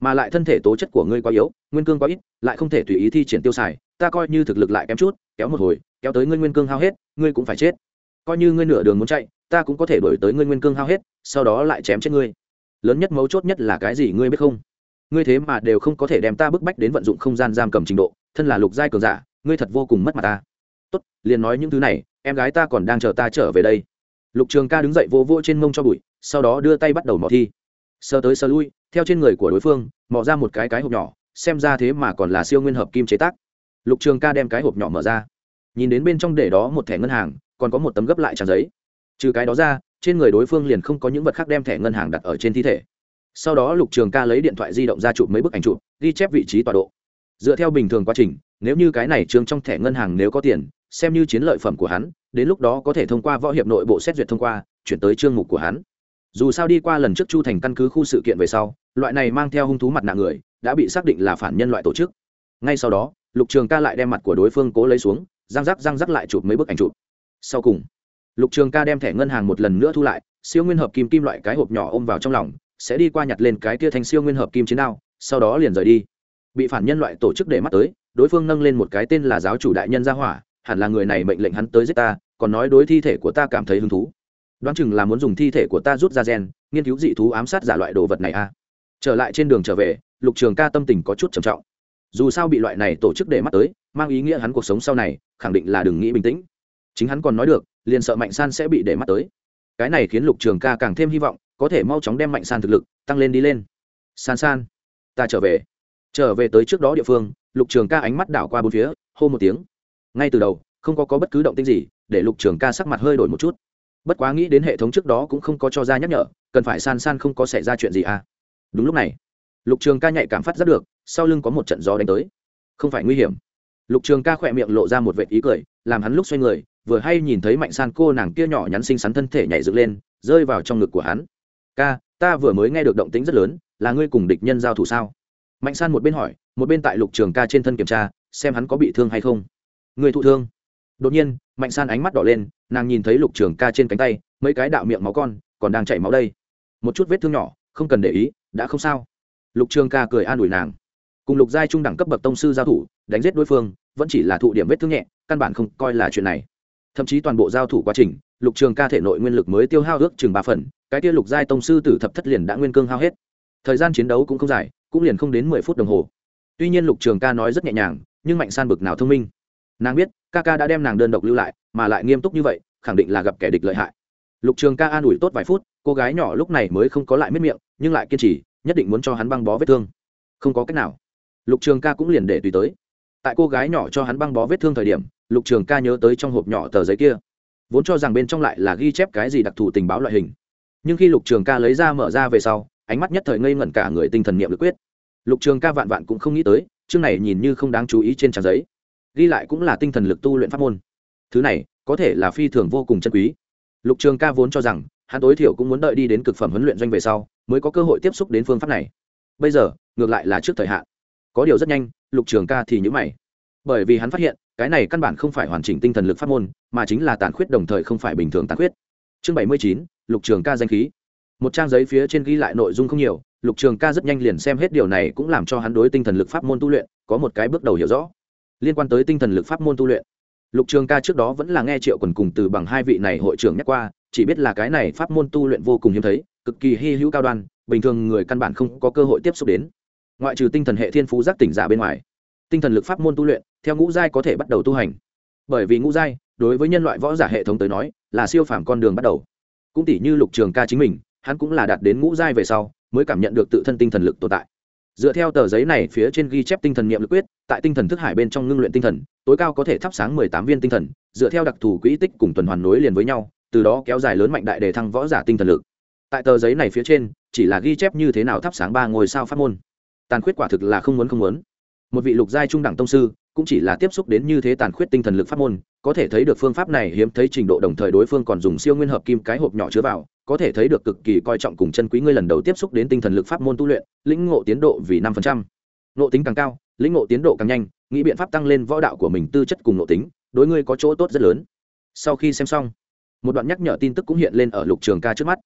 Mà lại thân thể tố chất của ngươi quá yếu, nguyên cương quá ít, lại không thể tùy ý thi triển tiêu xài, ta coi như thực lực lại kém chút, kéo một hồi, kéo tới ngươi nguyên cương hao hết, ngươi cũng phải chết. Coi như ngươi nửa đường muốn chạy, ta cũng có thể đổi tới ngươi nguyên cương hao hết, sau đó lại chém chết ngươi. Lớn nhất mấu chốt nhất là cái gì ngươi biết không? Ngươi thế mà đều không có thể đem ta bức bách đến vận dụng không gian giam cầm trình độ, thân là lục giai cường giả ngươi thật vô cùng mất mặt ta. Tốt, liền nói những thứ này, em gái ta còn đang chờ ta trở về đây. Lục trường ca đứng dậy vô vô trên mông cho bụi, sau đó đưa tay bắt đầu mò thi. Sơ tới sơ lui, theo trên người của đối phương, mò ra một cái cái hộp nhỏ, xem ra thế mà còn là siêu nguyên hợp kim chế tác. Lục trường ca đem cái hộp nhỏ mở ra. Nhìn đến bên trong để đó một thẻ ngân hàng, còn có một tấm gấp lại trang giấy. Trừ cái đó ra, trên người đối phương liền không có những vật khác đem thẻ ngân hàng đặt ở trên thi thể. Sau đó lục trường ca lấy điện thoại di động ra chụp mấy bức ảnh chụp, ghi chép vị trí tọa độ. Dựa theo bình thường quá trình nếu như cái này trương trong thẻ ngân hàng nếu có tiền, xem như chiến lợi phẩm của hắn, đến lúc đó có thể thông qua võ hiệp nội bộ xét duyệt thông qua, chuyển tới chương mục của hắn. Dù sao đi qua lần trước chu thành căn cứ khu sự kiện về sau, loại này mang theo hung thú mặt nạ người, đã bị xác định là phản nhân loại tổ chức. Ngay sau đó, lục trường ca lại đem mặt của đối phương cố lấy xuống, răng rắc răng rắc lại chụp mấy bức ảnh chụp. Sau cùng, lục trường ca đem thẻ ngân hàng một lần nữa thu lại, siêu nguyên hợp kim kim loại cái hộp nhỏ ôm vào trong lòng, sẽ đi qua nhặt lên cái kia thành siêu nguyên hợp kim chiến đao, sau đó liền rời đi. Bị phản nhân loại tổ chức để mắt tới đối phương nâng lên một cái tên là giáo chủ đại nhân gia hỏa, hẳn là người này mệnh lệnh hắn tới giết ta, còn nói đối thi thể của ta cảm thấy hứng thú. Đoán chừng là muốn dùng thi thể của ta rút ra gen, nghiên cứu dị thú ám sát giả loại đồ vật này a à. trở lại trên đường trở về, lục trường ca tâm tình có chút trầm trọng. Dù sao bị loại này tổ chức để mắt tới, mang ý nghĩa hắn cuộc sống sau này, khẳng định là đừng nghĩ bình tĩnh. Chính hắn còn nói được, liền sợ mạnh san sẽ bị để mắt tới. Cái này khiến lục trường ca càng thêm hy vọng, có thể mau chóng đem mạnh san thực lực tăng lên đi lên. San san, ta trở về trở về tới trước đó địa phương lục trường ca ánh mắt đảo qua bốn phía hô một tiếng. Ngay từ đầu không có, có bất cứ động tinh gì để lục trường ca sắc mặt hơi đổi một chút. Bất quá nghĩ đến hệ thống trước đó cũng không có cho ra nhắc nhở cần phải san san không có xảy ra chuyện gì à. Đúng lúc này lục trường ca nhạy cảm phát giác được sau lưng có một trận gió đánh tới. Không phải nguy hiểm. Lục trường ca khỏe miệng lộ ra một vệ ý cười làm hắn lúc xoay người vừa hay nhìn thấy mạnh san cô nàng kia nhỏ nhắn xinh xắn thân thể nhảy dựng lên rơi vào trong ngực của hắn. Ca ta vừa mới nghe được động tính rất lớn là ngươi cùng địch nhân giao thủ sao? Mạnh san một bên hỏi, một bên tại lục trường ca trên thân kiểm tra, xem hắn có bị thương hay không. Người thụ thương. Đột nhiên, mạnh san ánh mắt đỏ lên, nàng nhìn thấy lục trường ca trên cánh tay, mấy cái đạo miệng máu con, còn đang chảy máu đây. Một chút vết thương nhỏ, không cần để ý, đã không sao. Lục trường ca cười an ủi nàng. Cùng lục giai trung đẳng cấp bậc tông sư giao thủ, đánh giết đối phương, vẫn chỉ là thụ điểm vết thương nhẹ, căn bản không coi là chuyện này. Thậm chí toàn bộ giao thủ quá trình, lục trường ca thể nội nguyên lực mới tiêu hao ước chừng ba phần, cái kia lục giai tông sư tử thập thất liền đã nguyên cương hao hết. Thời gian chiến đấu cũng không dài cũng liền không đến mười phút đồng hồ. Tuy nhiên lục trường ca nói rất nhẹ nhàng, nhưng mạnh san bực nào thông minh. Nàng biết, ca ca đã đem nàng đơn độc lưu lại, mà lại nghiêm túc như vậy, khẳng định là gặp kẻ địch lợi hại. Lục trường ca an ủi tốt vài phút, cô gái nhỏ lúc này mới không có lại miết miệng, nhưng lại kiên trì, nhất định muốn cho hắn băng bó vết thương. Không có cách nào. Lục trường ca cũng liền để tùy tới. Tại cô gái nhỏ cho hắn băng bó vết thương thời điểm, lục trường ca nhớ tới trong hộp nhỏ tờ giấy kia. Vốn cho rằng bên trong lại là ghi chép cái gì đặc thù tình báo loại hình. Nhưng khi lục trường ca lấy ra mở ra về sau ánh mắt nhất thời ngây ngẩn cả người tinh thần niệm lực quyết. Lục trường ca vạn vạn cũng không nghĩ tới, chương này nhìn như không đáng chú ý trên trang giấy. Ghi lại cũng là tinh thần lực tu luyện pháp môn. Thứ này, có thể là phi thường vô cùng chân quý. Lục trường ca vốn cho rằng, hắn tối thiểu cũng muốn đợi đi đến cực phẩm huấn luyện doanh về sau, mới có cơ hội tiếp xúc đến phương pháp này. Bây giờ, ngược lại là trước thời hạn. Có điều rất nhanh, lục trường ca thì nhữ mày. Bởi vì hắn phát hiện, cái này căn bản không phải hoàn chỉnh tinh thần lực pháp môn, mà chính là tàn khuyết đồng thời không phải bình thường tàn khuyết. Chương bảy mươi chín, lục trường ca danh khí một trang giấy phía trên ghi lại nội dung không nhiều, lục trường ca rất nhanh liền xem hết điều này cũng làm cho hắn đối tinh thần lực pháp môn tu luyện có một cái bước đầu hiểu rõ. Liên quan tới tinh thần lực pháp môn tu luyện, lục trường ca trước đó vẫn là nghe triệu quần cùng từ bằng hai vị này hội trưởng nhắc qua, chỉ biết là cái này pháp môn tu luyện vô cùng hiếm thấy, cực kỳ hy hữu cao đoan, bình thường người căn bản không có cơ hội tiếp xúc đến. Ngoại trừ tinh thần hệ thiên phú giác tỉnh giả bên ngoài, tinh thần lực pháp môn tu luyện theo ngũ giai có thể bắt đầu tu hành. Bởi vì ngũ giai, đối với nhân loại võ giả hệ thống tới nói, là siêu phàm con đường bắt đầu. Cũng tỷ như lục trường ca chính mình hắn cũng là đạt đến ngũ giai về sau, mới cảm nhận được tự thân tinh thần lực tồn tại. Dựa theo tờ giấy này phía trên ghi chép tinh thần niệm lực quyết, tại tinh thần thức hải bên trong ngưng luyện tinh thần, tối cao có thể thắp sáng mười tám viên tinh thần, dựa theo đặc thù quỹ tích cùng tuần hoàn nối liền với nhau, từ đó kéo dài lớn mạnh đại đề thăng võ giả tinh thần lực. Tại tờ giấy này phía trên, chỉ là ghi chép như thế nào thắp sáng ba ngôi sao pháp môn. Tàn khuyết quả thực là không muốn không muốn. Một vị lục giai trung đẳng tông sư, cũng chỉ là tiếp xúc đến như thế tàn khuyết tinh thần lực pháp môn, có thể thấy được phương pháp này hiếm thấy trình độ đồng thời đối phương còn dùng siêu nguyên hợp kim cái hộp nhỏ chứa vào có thể thấy được cực kỳ coi trọng cùng chân quý ngươi lần đầu tiếp xúc đến tinh thần lực pháp môn tu luyện, lĩnh ngộ tiến độ vì năm phần trăm. Ngộ tính càng cao, lĩnh ngộ tiến độ càng nhanh, nghĩ biện pháp tăng lên võ đạo của mình, tư chất cùng ngộ tính, đối ngươi có chỗ tốt rất lớn. Sau khi xem xong, một đoạn nhắc nhở tin tức cũng hiện lên ở lục trường ca trước mắt.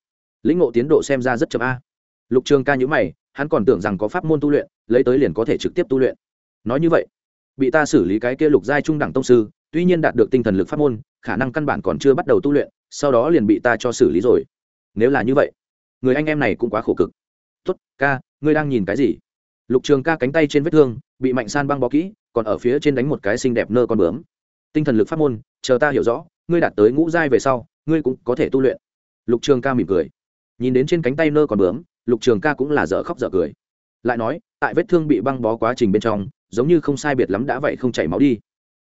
Lĩnh ngộ tiến độ xem ra rất chậm a. Lục trường ca nhữ mày, hắn còn tưởng rằng có pháp môn tu luyện, lấy tới liền có thể trực tiếp tu luyện. Nói như vậy, bị ta xử lý cái kia lục giai trung đẳng tông sư, tuy nhiên đạt được tinh thần lực pháp môn, khả năng căn bản còn chưa bắt đầu tu luyện, sau đó liền bị ta cho xử lý rồi nếu là như vậy người anh em này cũng quá khổ cực. Tuất, ca ngươi đang nhìn cái gì? Lục trường ca cánh tay trên vết thương bị mạnh san băng bó kỹ còn ở phía trên đánh một cái xinh đẹp nơ con bướm. Tinh thần lực pháp môn chờ ta hiểu rõ ngươi đạt tới ngũ giai về sau ngươi cũng có thể tu luyện. Lục trường ca mỉm cười. Nhìn đến trên cánh tay nơ còn bướm lục trường ca cũng là dở khóc dở cười. Lại nói tại vết thương bị băng bó quá trình bên trong giống như không sai biệt lắm đã vậy không chảy máu đi.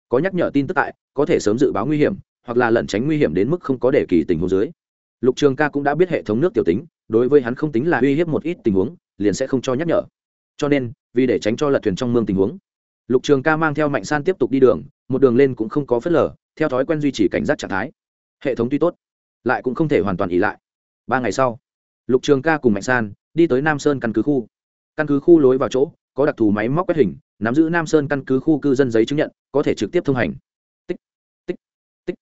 Có nhắc nhở tin tức tại có thể sớm dự báo nguy hiểm hoặc là lẩn tránh nguy hiểm đến mức không có để kỳ tình hồ dưới lục trường ca cũng đã biết hệ thống nước tiểu tính, đối với hắn không tính là uy hiếp một ít tình huống, liền sẽ không cho nhắc nhở. Cho nên, vì để tránh cho lật thuyền trong mương tình huống, lục trường ca mang theo mạnh san tiếp tục đi đường, một đường lên cũng không có phớt lờ, theo thói quen duy trì cảnh giác trạng thái. Hệ thống tuy tốt, lại cũng không thể hoàn toàn ỉ lại. Ba ngày sau, lục trường ca cùng mạnh san đi tới nam sơn căn cứ khu. Căn cứ khu lối vào chỗ, có đặc thù máy móc quét hình, nắm giữ nam sơn căn cứ khu cư dân giấy chứng nhận, có thể trực tiếp thông hành. Tích tích tích.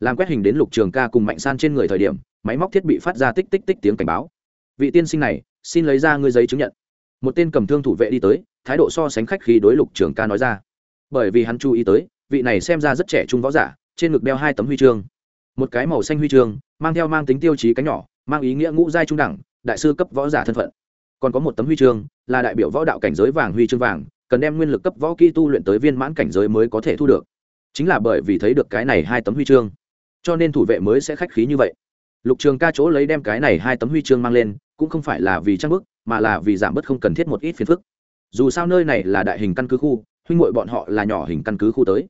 Làm quét hình đến lục trường ca cùng mạnh san trên người thời điểm máy móc thiết bị phát ra tích tích tích tiếng cảnh báo. Vị tiên sinh này, xin lấy ra ngươi giấy chứng nhận. Một tên cầm thương thủ vệ đi tới, thái độ so sánh khách khi đối lục trường ca nói ra. Bởi vì hắn chú ý tới, vị này xem ra rất trẻ trung võ giả, trên ngực đeo hai tấm huy chương. Một cái màu xanh huy chương, mang theo mang tính tiêu chí cánh nhỏ, mang ý nghĩa ngũ giai trung đẳng, đại sư cấp võ giả thân phận. Còn có một tấm huy chương, là đại biểu võ đạo cảnh giới vàng huy chương vàng, cần đem nguyên lực cấp võ kỹ tu luyện tới viên mãn cảnh giới mới có thể thu được. Chính là bởi vì thấy được cái này hai tấm huy chương, cho nên thủ vệ mới sẽ khách khí như vậy lục trường ca chỗ lấy đem cái này hai tấm huy chương mang lên, cũng không phải là vì trang bức, mà là vì giảm bớt không cần thiết một ít phiền phức. Dù sao nơi này là đại hình căn cứ khu, huynh ngội bọn họ là nhỏ hình căn cứ khu tới.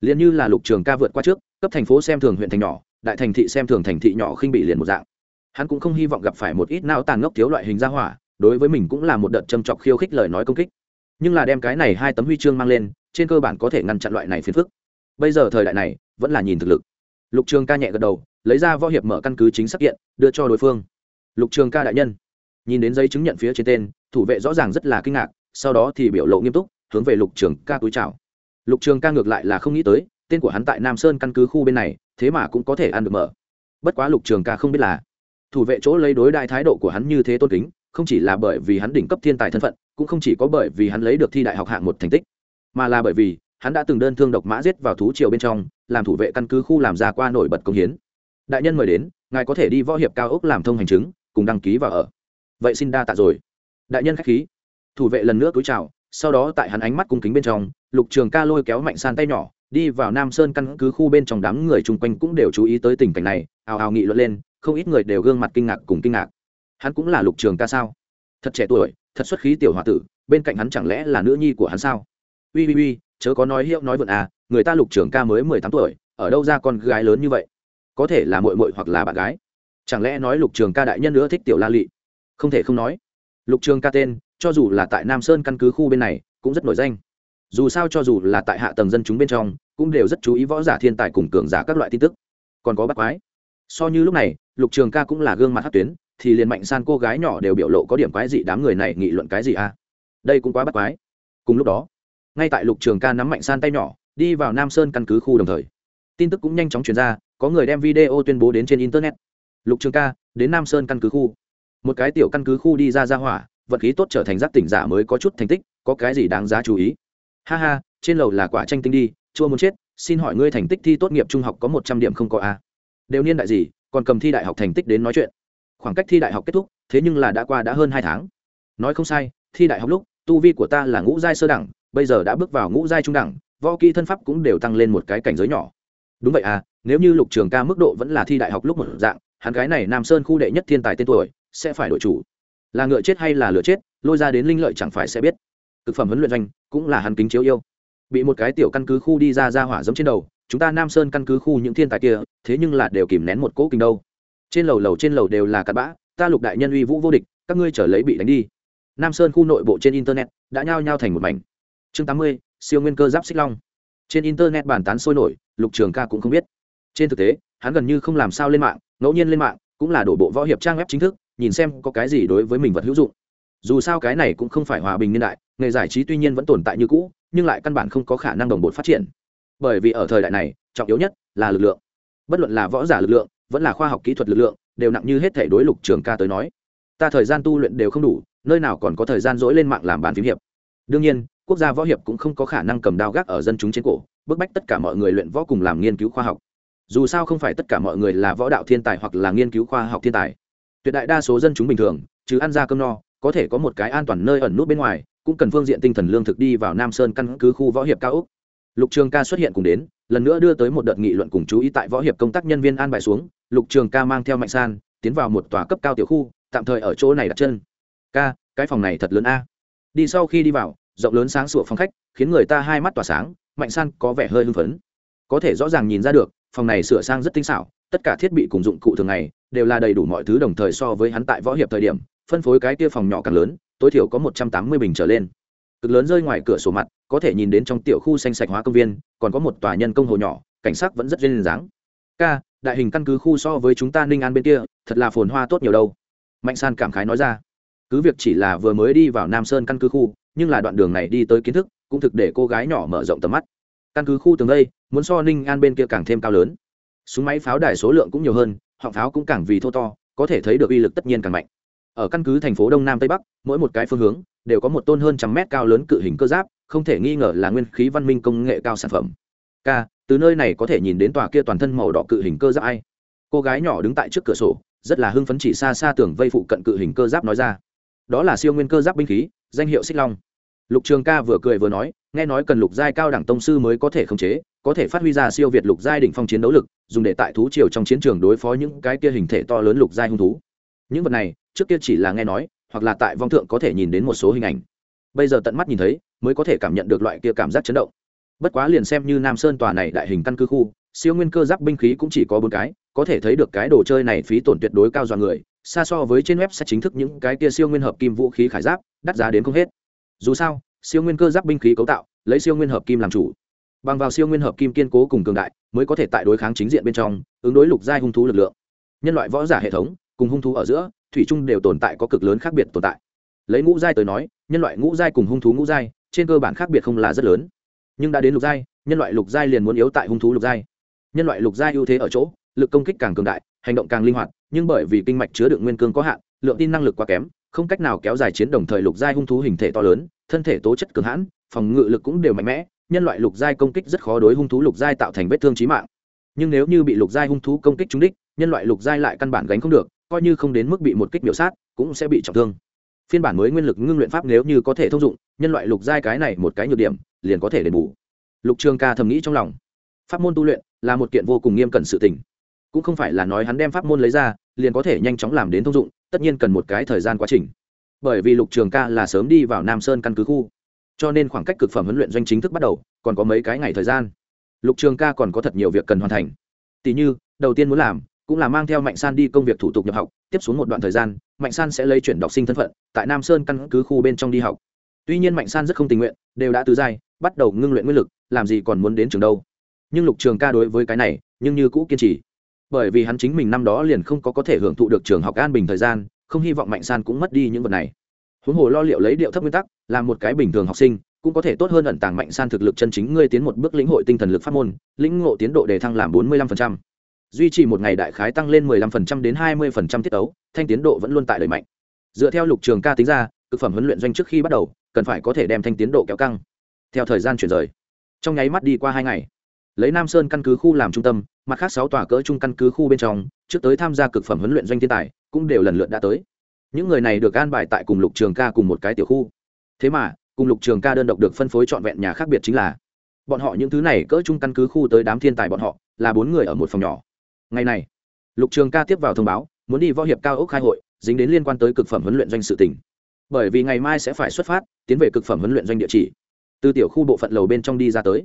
Liền như là lục trường ca vượt qua trước, cấp thành phố xem thường huyện thành nhỏ, đại thành thị xem thường thành thị nhỏ khinh bị liền một dạng. Hắn cũng không hy vọng gặp phải một ít nao tàn ngốc thiếu loại hình ra hỏa, đối với mình cũng là một đợt châm chọc khiêu khích lời nói công kích. Nhưng là đem cái này hai tấm huy chương mang lên, trên cơ bản có thể ngăn chặn loại này phiền phức. Bây giờ thời đại này, vẫn là nhìn thực lực. Lục trường ca nhẹ gật đầu lấy ra võ hiệp mở căn cứ chính xác kiện, đưa cho đối phương. Lục trường ca đại nhân. Nhìn đến giấy chứng nhận phía trên tên, thủ vệ rõ ràng rất là kinh ngạc, sau đó thì biểu lộ nghiêm túc, hướng về lục trường ca túi chào. Lục trường ca ngược lại là không nghĩ tới, tên của hắn tại nam sơn căn cứ khu bên này, thế mà cũng có thể ăn được mở. Bất quá lục trường ca không biết là, thủ vệ chỗ lấy đối đại thái độ của hắn như thế tôn kính, không chỉ là bởi vì hắn đỉnh cấp thiên tài thân phận, cũng không chỉ có bởi vì hắn lấy được thi đại học hạng một thành tích, mà là bởi vì hắn đã từng đơn thương độc mã giết vào thú triều bên trong, làm thủ vệ căn cứ khu làm ra qua nổi bật công hiến đại nhân mời đến, ngài có thể đi võ hiệp cao ốc làm thông hành chứng, cùng đăng ký vào ở. Vậy xin đa tạ rồi. Đại nhân khách khí. Thủ vệ lần nữa cúi chào, sau đó tại hắn ánh mắt cung kính bên trong, lục trường ca lôi kéo mạnh san tay nhỏ, đi vào nam sơn căn cứ khu bên trong đám người chung quanh cũng đều chú ý tới tình cảnh này, ào ào nghị luận lên, không ít người đều gương mặt kinh ngạc cùng kinh ngạc. Hắn cũng là lục trường ca sao? Thật trẻ tuổi, thật xuất khí tiểu h o a tử, bên cạnh hắn chẳng lẽ là nữ nhi của hắn sao? Ui ui ui, chớ có nói hiệu nói vượn à người ta lục trường ca mới mười tám tuổi, ở đâu ra con gái lớn như vậy? Có thể là mội mội hoặc là bạn gái. Chẳng lẽ nói lục trường ca đại nhân nữa thích tiểu la lị? Không thể không nói. Lục trường ca tên, cho dù là tại nam sơn căn cứ khu bên này, cũng rất nổi danh. Dù sao cho dù là tại hạ tầng dân chúng bên trong, cũng đều rất chú ý võ giả thiên tài cùng cường giả các loại tin tức. Còn có bắt quái. So như lúc này, lục trường ca cũng là gương mặt hát tuyến, thì liền mạnh san cô gái nhỏ đều biểu lộ có điểm quái gì đám người này nghị luận cái gì à? Đây cũng quá bắt quái. Cùng lúc đó, ngay tại lục trường ca nắm mạnh san tay nhỏ, đi vào nam sơn căn cứ khu đồng thời, tin tức cũng nhanh chóng chuyển ra có người đem video tuyên bố đến trên internet. Lục trường ca, đến nam sơn căn cứ khu. Một cái tiểu căn cứ khu đi ra ra hỏa vật khí tốt trở thành giác tỉnh giả mới có chút thành tích, có cái gì đáng giá chú ý? Ha ha, trên lầu là quả tranh tinh đi, chua muốn chết, xin hỏi ngươi thành tích thi tốt nghiệp trung học có một trăm điểm không có a? À? đều niên đại gì, còn cầm thi đại học thành tích đến nói chuyện. Khoảng cách thi đại học kết thúc, thế nhưng là đã qua đã hơn hai tháng. Nói không sai, thi đại học lúc, tu vi của ta là ngũ giai sơ đẳng, bây giờ đã bước vào ngũ giai trung đẳng, võ kỹ thân pháp cũng đều tăng lên một cái cảnh giới nhỏ đúng vậy à nếu như lục trường ca mức độ vẫn là thi đại học lúc một dạng, hắn gái này nam sơn khu đệ nhất thiên tài tên tuổi, sẽ phải đổi chủ. Là ngựa chết hay là lựa chết, lôi ra đến linh lợi chẳng phải sẽ biết. Thực phẩm huấn luyện doanh, cũng là hắn kính chiếu yêu. Bị một cái tiểu căn cứ khu đi ra ra hỏa giống trên đầu, chúng ta nam sơn căn cứ khu những thiên tài kia, thế nhưng là đều kìm nén một cỗ kinh đâu. Trên lầu lầu trên lầu đều là cặn bã, ta lục đại nhân uy vũ vô địch, các ngươi trở lấy bị đánh đi. Nam sơn khu nội bộ trên internet, đã nhao nhao thành một mảnh. Chương tám mươi, siêu nguyên cơ giáp xích long trên internet bàn tán sôi nổi, lục trường ca cũng không biết. Trên thực tế, hắn gần như không làm sao lên mạng, ngẫu nhiên lên mạng, cũng là đổ bộ võ hiệp trang web chính thức, nhìn xem có cái gì đối với mình vật hữu dụng. Dù sao cái này cũng không phải hòa bình niên đại, nghề giải trí tuy nhiên vẫn tồn tại như cũ, nhưng lại căn bản không có khả năng đồng bộ phát triển. Bởi vì ở thời đại này, trọng yếu nhất là lực lượng. Bất luận là võ giả lực lượng, vẫn là khoa học kỹ thuật lực lượng, đều nặng như hết thể đối lục trường ca tới nói. Ta thời gian tu luyện đều không đủ, nơi nào còn có thời gian dỗi lên mạng làm bàn phím hiệp. Đương nhiên quốc gia võ hiệp cũng không có khả năng cầm đao gác ở dân chúng trên cổ, bức bách tất cả mọi người luyện võ cùng làm nghiên cứu khoa học. Dù sao không phải tất cả mọi người là võ đạo thiên tài hoặc là nghiên cứu khoa học thiên tài. Tuyệt đại đa số dân chúng bình thường chứ ăn ra cơm no, có thể có một cái an toàn nơi ẩn nút bên ngoài, cũng cần phương diện tinh thần lương thực đi vào nam sơn căn cứ khu võ hiệp cao úc lục trường ca xuất hiện cùng đến, lần nữa đưa tới một đợt nghị luận cùng chú ý tại võ hiệp công tác nhân viên an bài xuống, lục trường ca mang theo mạnh san, tiến vào một tòa cấp cao tiểu khu, tạm thời ở chỗ này đặt chân. Ca, cái phòng này thật lớn a. Đi sau khi đi vào rộng lớn sáng sủa phòng khách, khiến người ta hai mắt tỏa sáng, mạnh san có vẻ hơi hưng phấn. Có thể rõ ràng nhìn ra được, phòng này sửa sang rất tinh xảo, tất cả thiết bị cùng dụng cụ thường ngày đều là đầy đủ mọi thứ đồng thời so với hắn tại võ hiệp thời điểm, phân phối cái kia phòng nhỏ càng lớn, tối thiểu có một trăm tám mươi bình trở lên. Cực lớn rơi ngoài cửa sổ mặt, có thể nhìn đến trong tiểu khu xanh sạch hóa công viên, còn có một tòa nhân công hồ nhỏ, cảnh sắc vẫn rất duyên dáng. K đại hình căn cứ khu so với chúng ta ninh an bên kia, thật là phồn hoa tốt nhiều đâu. Mạnh san cảm khái nói ra cứ việc chỉ là vừa mới đi vào nam sơn căn cứ khu, nhưng là đoạn đường này đi tới kiến thức, cũng thực để cô gái nhỏ mở rộng tầm mắt. Căn cứ khu tường đây, muốn so ninh an bên kia càng thêm cao lớn. Súng máy pháo đài số lượng cũng nhiều hơn, họng pháo cũng càng vì thô to, có thể thấy được uy lực tất nhiên càng mạnh. Ở căn cứ thành phố đông nam tây bắc, mỗi một cái phương hướng đều có một tôn hơn trăm mét cao lớn cự hình cơ giáp, không thể nghi ngờ là nguyên khí văn minh công nghệ cao sản phẩm. K, từ nơi này có thể nhìn đến tòa kia toàn thân màu đỏ cự hình cơ giáp ai. Cô gái nhỏ đứng tại trước cửa sổ, rất là hưng phấn chỉ xa xa tưởng vây phụ cận cự hình cơ giáp nói ra đó là siêu nguyên cơ giáp binh khí, danh hiệu xích long. Lục trường ca vừa cười vừa nói, nghe nói cần lục giai cao đẳng tông sư mới có thể khống chế, có thể phát huy ra siêu việt lục giai đỉnh phong chiến đấu lực, dùng để tại thú triều trong chiến trường đối phó những cái kia hình thể to lớn lục giai hung thú. Những vật này, trước kia chỉ là nghe nói, hoặc là tại vong thượng có thể nhìn đến một số hình ảnh. Bây giờ tận mắt nhìn thấy, mới có thể cảm nhận được loại kia cảm giác chấn động. Bất quá liền xem như nam sơn tòa này đại hình căn cứ khu, siêu nguyên cơ giáp binh khí cũng chỉ có bốn cái, có thể thấy được cái đồ chơi này phí tổn tuyệt đối cao dọa người xa so với trên web sẽ chính thức những cái kia siêu nguyên hợp kim vũ khí khải giáp, đắt giá đến không hết. Dù sao, siêu nguyên cơ giáp binh khí cấu tạo, lấy siêu nguyên hợp kim làm chủ. Bằng vào siêu nguyên hợp kim kiên cố cùng cường đại, mới có thể tại đối kháng chính diện bên trong, ứng đối lục giai hung thú lực lượng. Nhân loại võ giả hệ thống, cùng hung thú ở giữa, thủy chung đều tồn tại có cực lớn khác biệt tồn tại. Lấy ngũ giai tới nói, nhân loại ngũ giai cùng hung thú ngũ giai, trên cơ bản khác biệt không là rất lớn. Nhưng đã đến lục giai, nhân loại lục giai liền muốn yếu tại hung thú lục giai. Nhân loại lục giai ưu thế ở chỗ, lực công kích càng cường đại hành động càng linh hoạt, nhưng bởi vì kinh mạch chứa đựng nguyên cương có hạn, lượng tin năng lực quá kém, không cách nào kéo dài chiến đồng thời lục giai hung thú hình thể to lớn, thân thể tố chất cường hãn, phòng ngự lực cũng đều mạnh mẽ, nhân loại lục giai công kích rất khó đối hung thú lục giai tạo thành vết thương chí mạng. Nhưng nếu như bị lục giai hung thú công kích trúng đích, nhân loại lục giai lại căn bản gánh không được, coi như không đến mức bị một kích biểu sát, cũng sẽ bị trọng thương. Phiên bản mới nguyên lực ngưng luyện pháp nếu như có thể thông dụng, nhân loại lục giai cái này một cái nhược điểm, liền có thể đền bù. Lục trường ca thầm nghĩ trong lòng. Pháp môn tu luyện là một kiện vô cùng nghiêm cẩn sự tình cũng không phải là nói hắn đem pháp môn lấy ra, liền có thể nhanh chóng làm đến thông dụng, tất nhiên cần một cái thời gian quá trình. Bởi vì lục trường ca là sớm đi vào nam sơn căn cứ khu, cho nên khoảng cách cực phẩm huấn luyện doanh chính thức bắt đầu, còn có mấy cái ngày thời gian. Lục trường ca còn có thật nhiều việc cần hoàn thành. Tỷ như, đầu tiên muốn làm, cũng là mang theo mạnh san đi công việc thủ tục nhập học, tiếp xuống một đoạn thời gian, mạnh san sẽ lấy chuyển đọc sinh thân phận, tại nam sơn căn cứ khu bên trong đi học. Tuy nhiên mạnh san rất không tình nguyện, đều đã từ giai, bắt đầu ngưng luyện nguyên lực, làm gì còn muốn đến trường đâu. Nhưng lục trường ca đối với cái này, nhưng như cũ kiên trì bởi vì hắn chính mình năm đó liền không có có thể hưởng thụ được trường học an bình thời gian, không hy vọng mạnh san cũng mất đi những vật này. Huống hồ lo liệu lấy điệu thấp nguyên tắc, là một cái bình thường học sinh, cũng có thể tốt hơn ẩn tàng mạnh san thực lực chân chính ngươi tiến một bước lĩnh hội tinh thần lực pháp môn, lĩnh ngộ tiến độ đề thăng làm bốn mươi lăm phần trăm. Duy trì một ngày đại khái tăng lên mười lăm phần trăm đến hai mươi phần trăm tiết ấu thanh tiến độ vẫn luôn tại đẩy mạnh. Dựa theo lục trường ca tính ra thực phẩm huấn luyện doanh trước khi bắt đầu, cần phải có thể đem thanh tiến độ kéo căng. Theo thời gian chuyển rời, trong nháy mắt đi qua hai ngày lấy nam sơn căn cứ khu làm trung tâm, mặt khác sáu tòa cỡ trung căn cứ khu bên trong, trước tới tham gia cực phẩm huấn luyện doanh thiên tài, cũng đều lần lượt đã tới. Những người này được an bài tại cùng lục trường ca cùng một cái tiểu khu. Thế mà, cùng lục trường ca đơn độc được phân phối trọn vẹn nhà khác biệt chính là, bọn họ những thứ này cỡ trung căn cứ khu tới đám thiên tài bọn họ, là bốn người ở một phòng nhỏ. Ngày này, lục trường ca tiếp vào thông báo, muốn đi võ hiệp cao ốc khai hội, dính đến liên quan tới cực phẩm huấn luyện doanh sự tỉnh bởi vì ngày mai sẽ phải xuất phát, tiến về cực phẩm huấn luyện doanh địa chỉ. Từ tiểu khu bộ phận lầu bên trong đi ra tới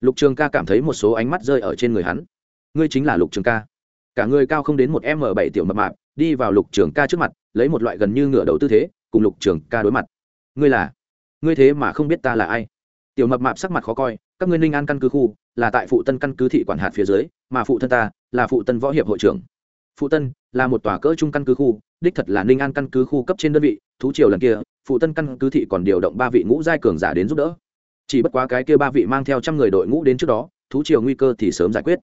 lục trường ca cảm thấy một số ánh mắt rơi ở trên người hắn. Ngươi chính là lục trường ca. Cả người cao không đến một m bảy tiểu mập mạp, đi vào lục trường ca trước mặt, lấy một loại gần như ngửa đầu tư thế, cùng lục trường ca đối mặt. Ngươi là? Ngươi thế mà không biết ta là ai? Tiểu mập mạp sắc mặt khó coi, các ngươi ninh an căn cứ khu, là tại phụ tân căn cứ thị quản hạt phía dưới, mà phụ thân ta là phụ tân võ hiệp hội trưởng. Phụ tân là một tòa cỡ trung căn cứ khu, đích thật là ninh an căn cứ khu cấp trên đơn vị, thú triều lần kia, phụ tân căn cứ thị còn điều động ba vị ngũ giai cường giả đến giúp đỡ chỉ bất quá cái kia ba vị mang theo trăm người đội ngũ đến trước đó, thú chiều nguy cơ thì sớm giải quyết.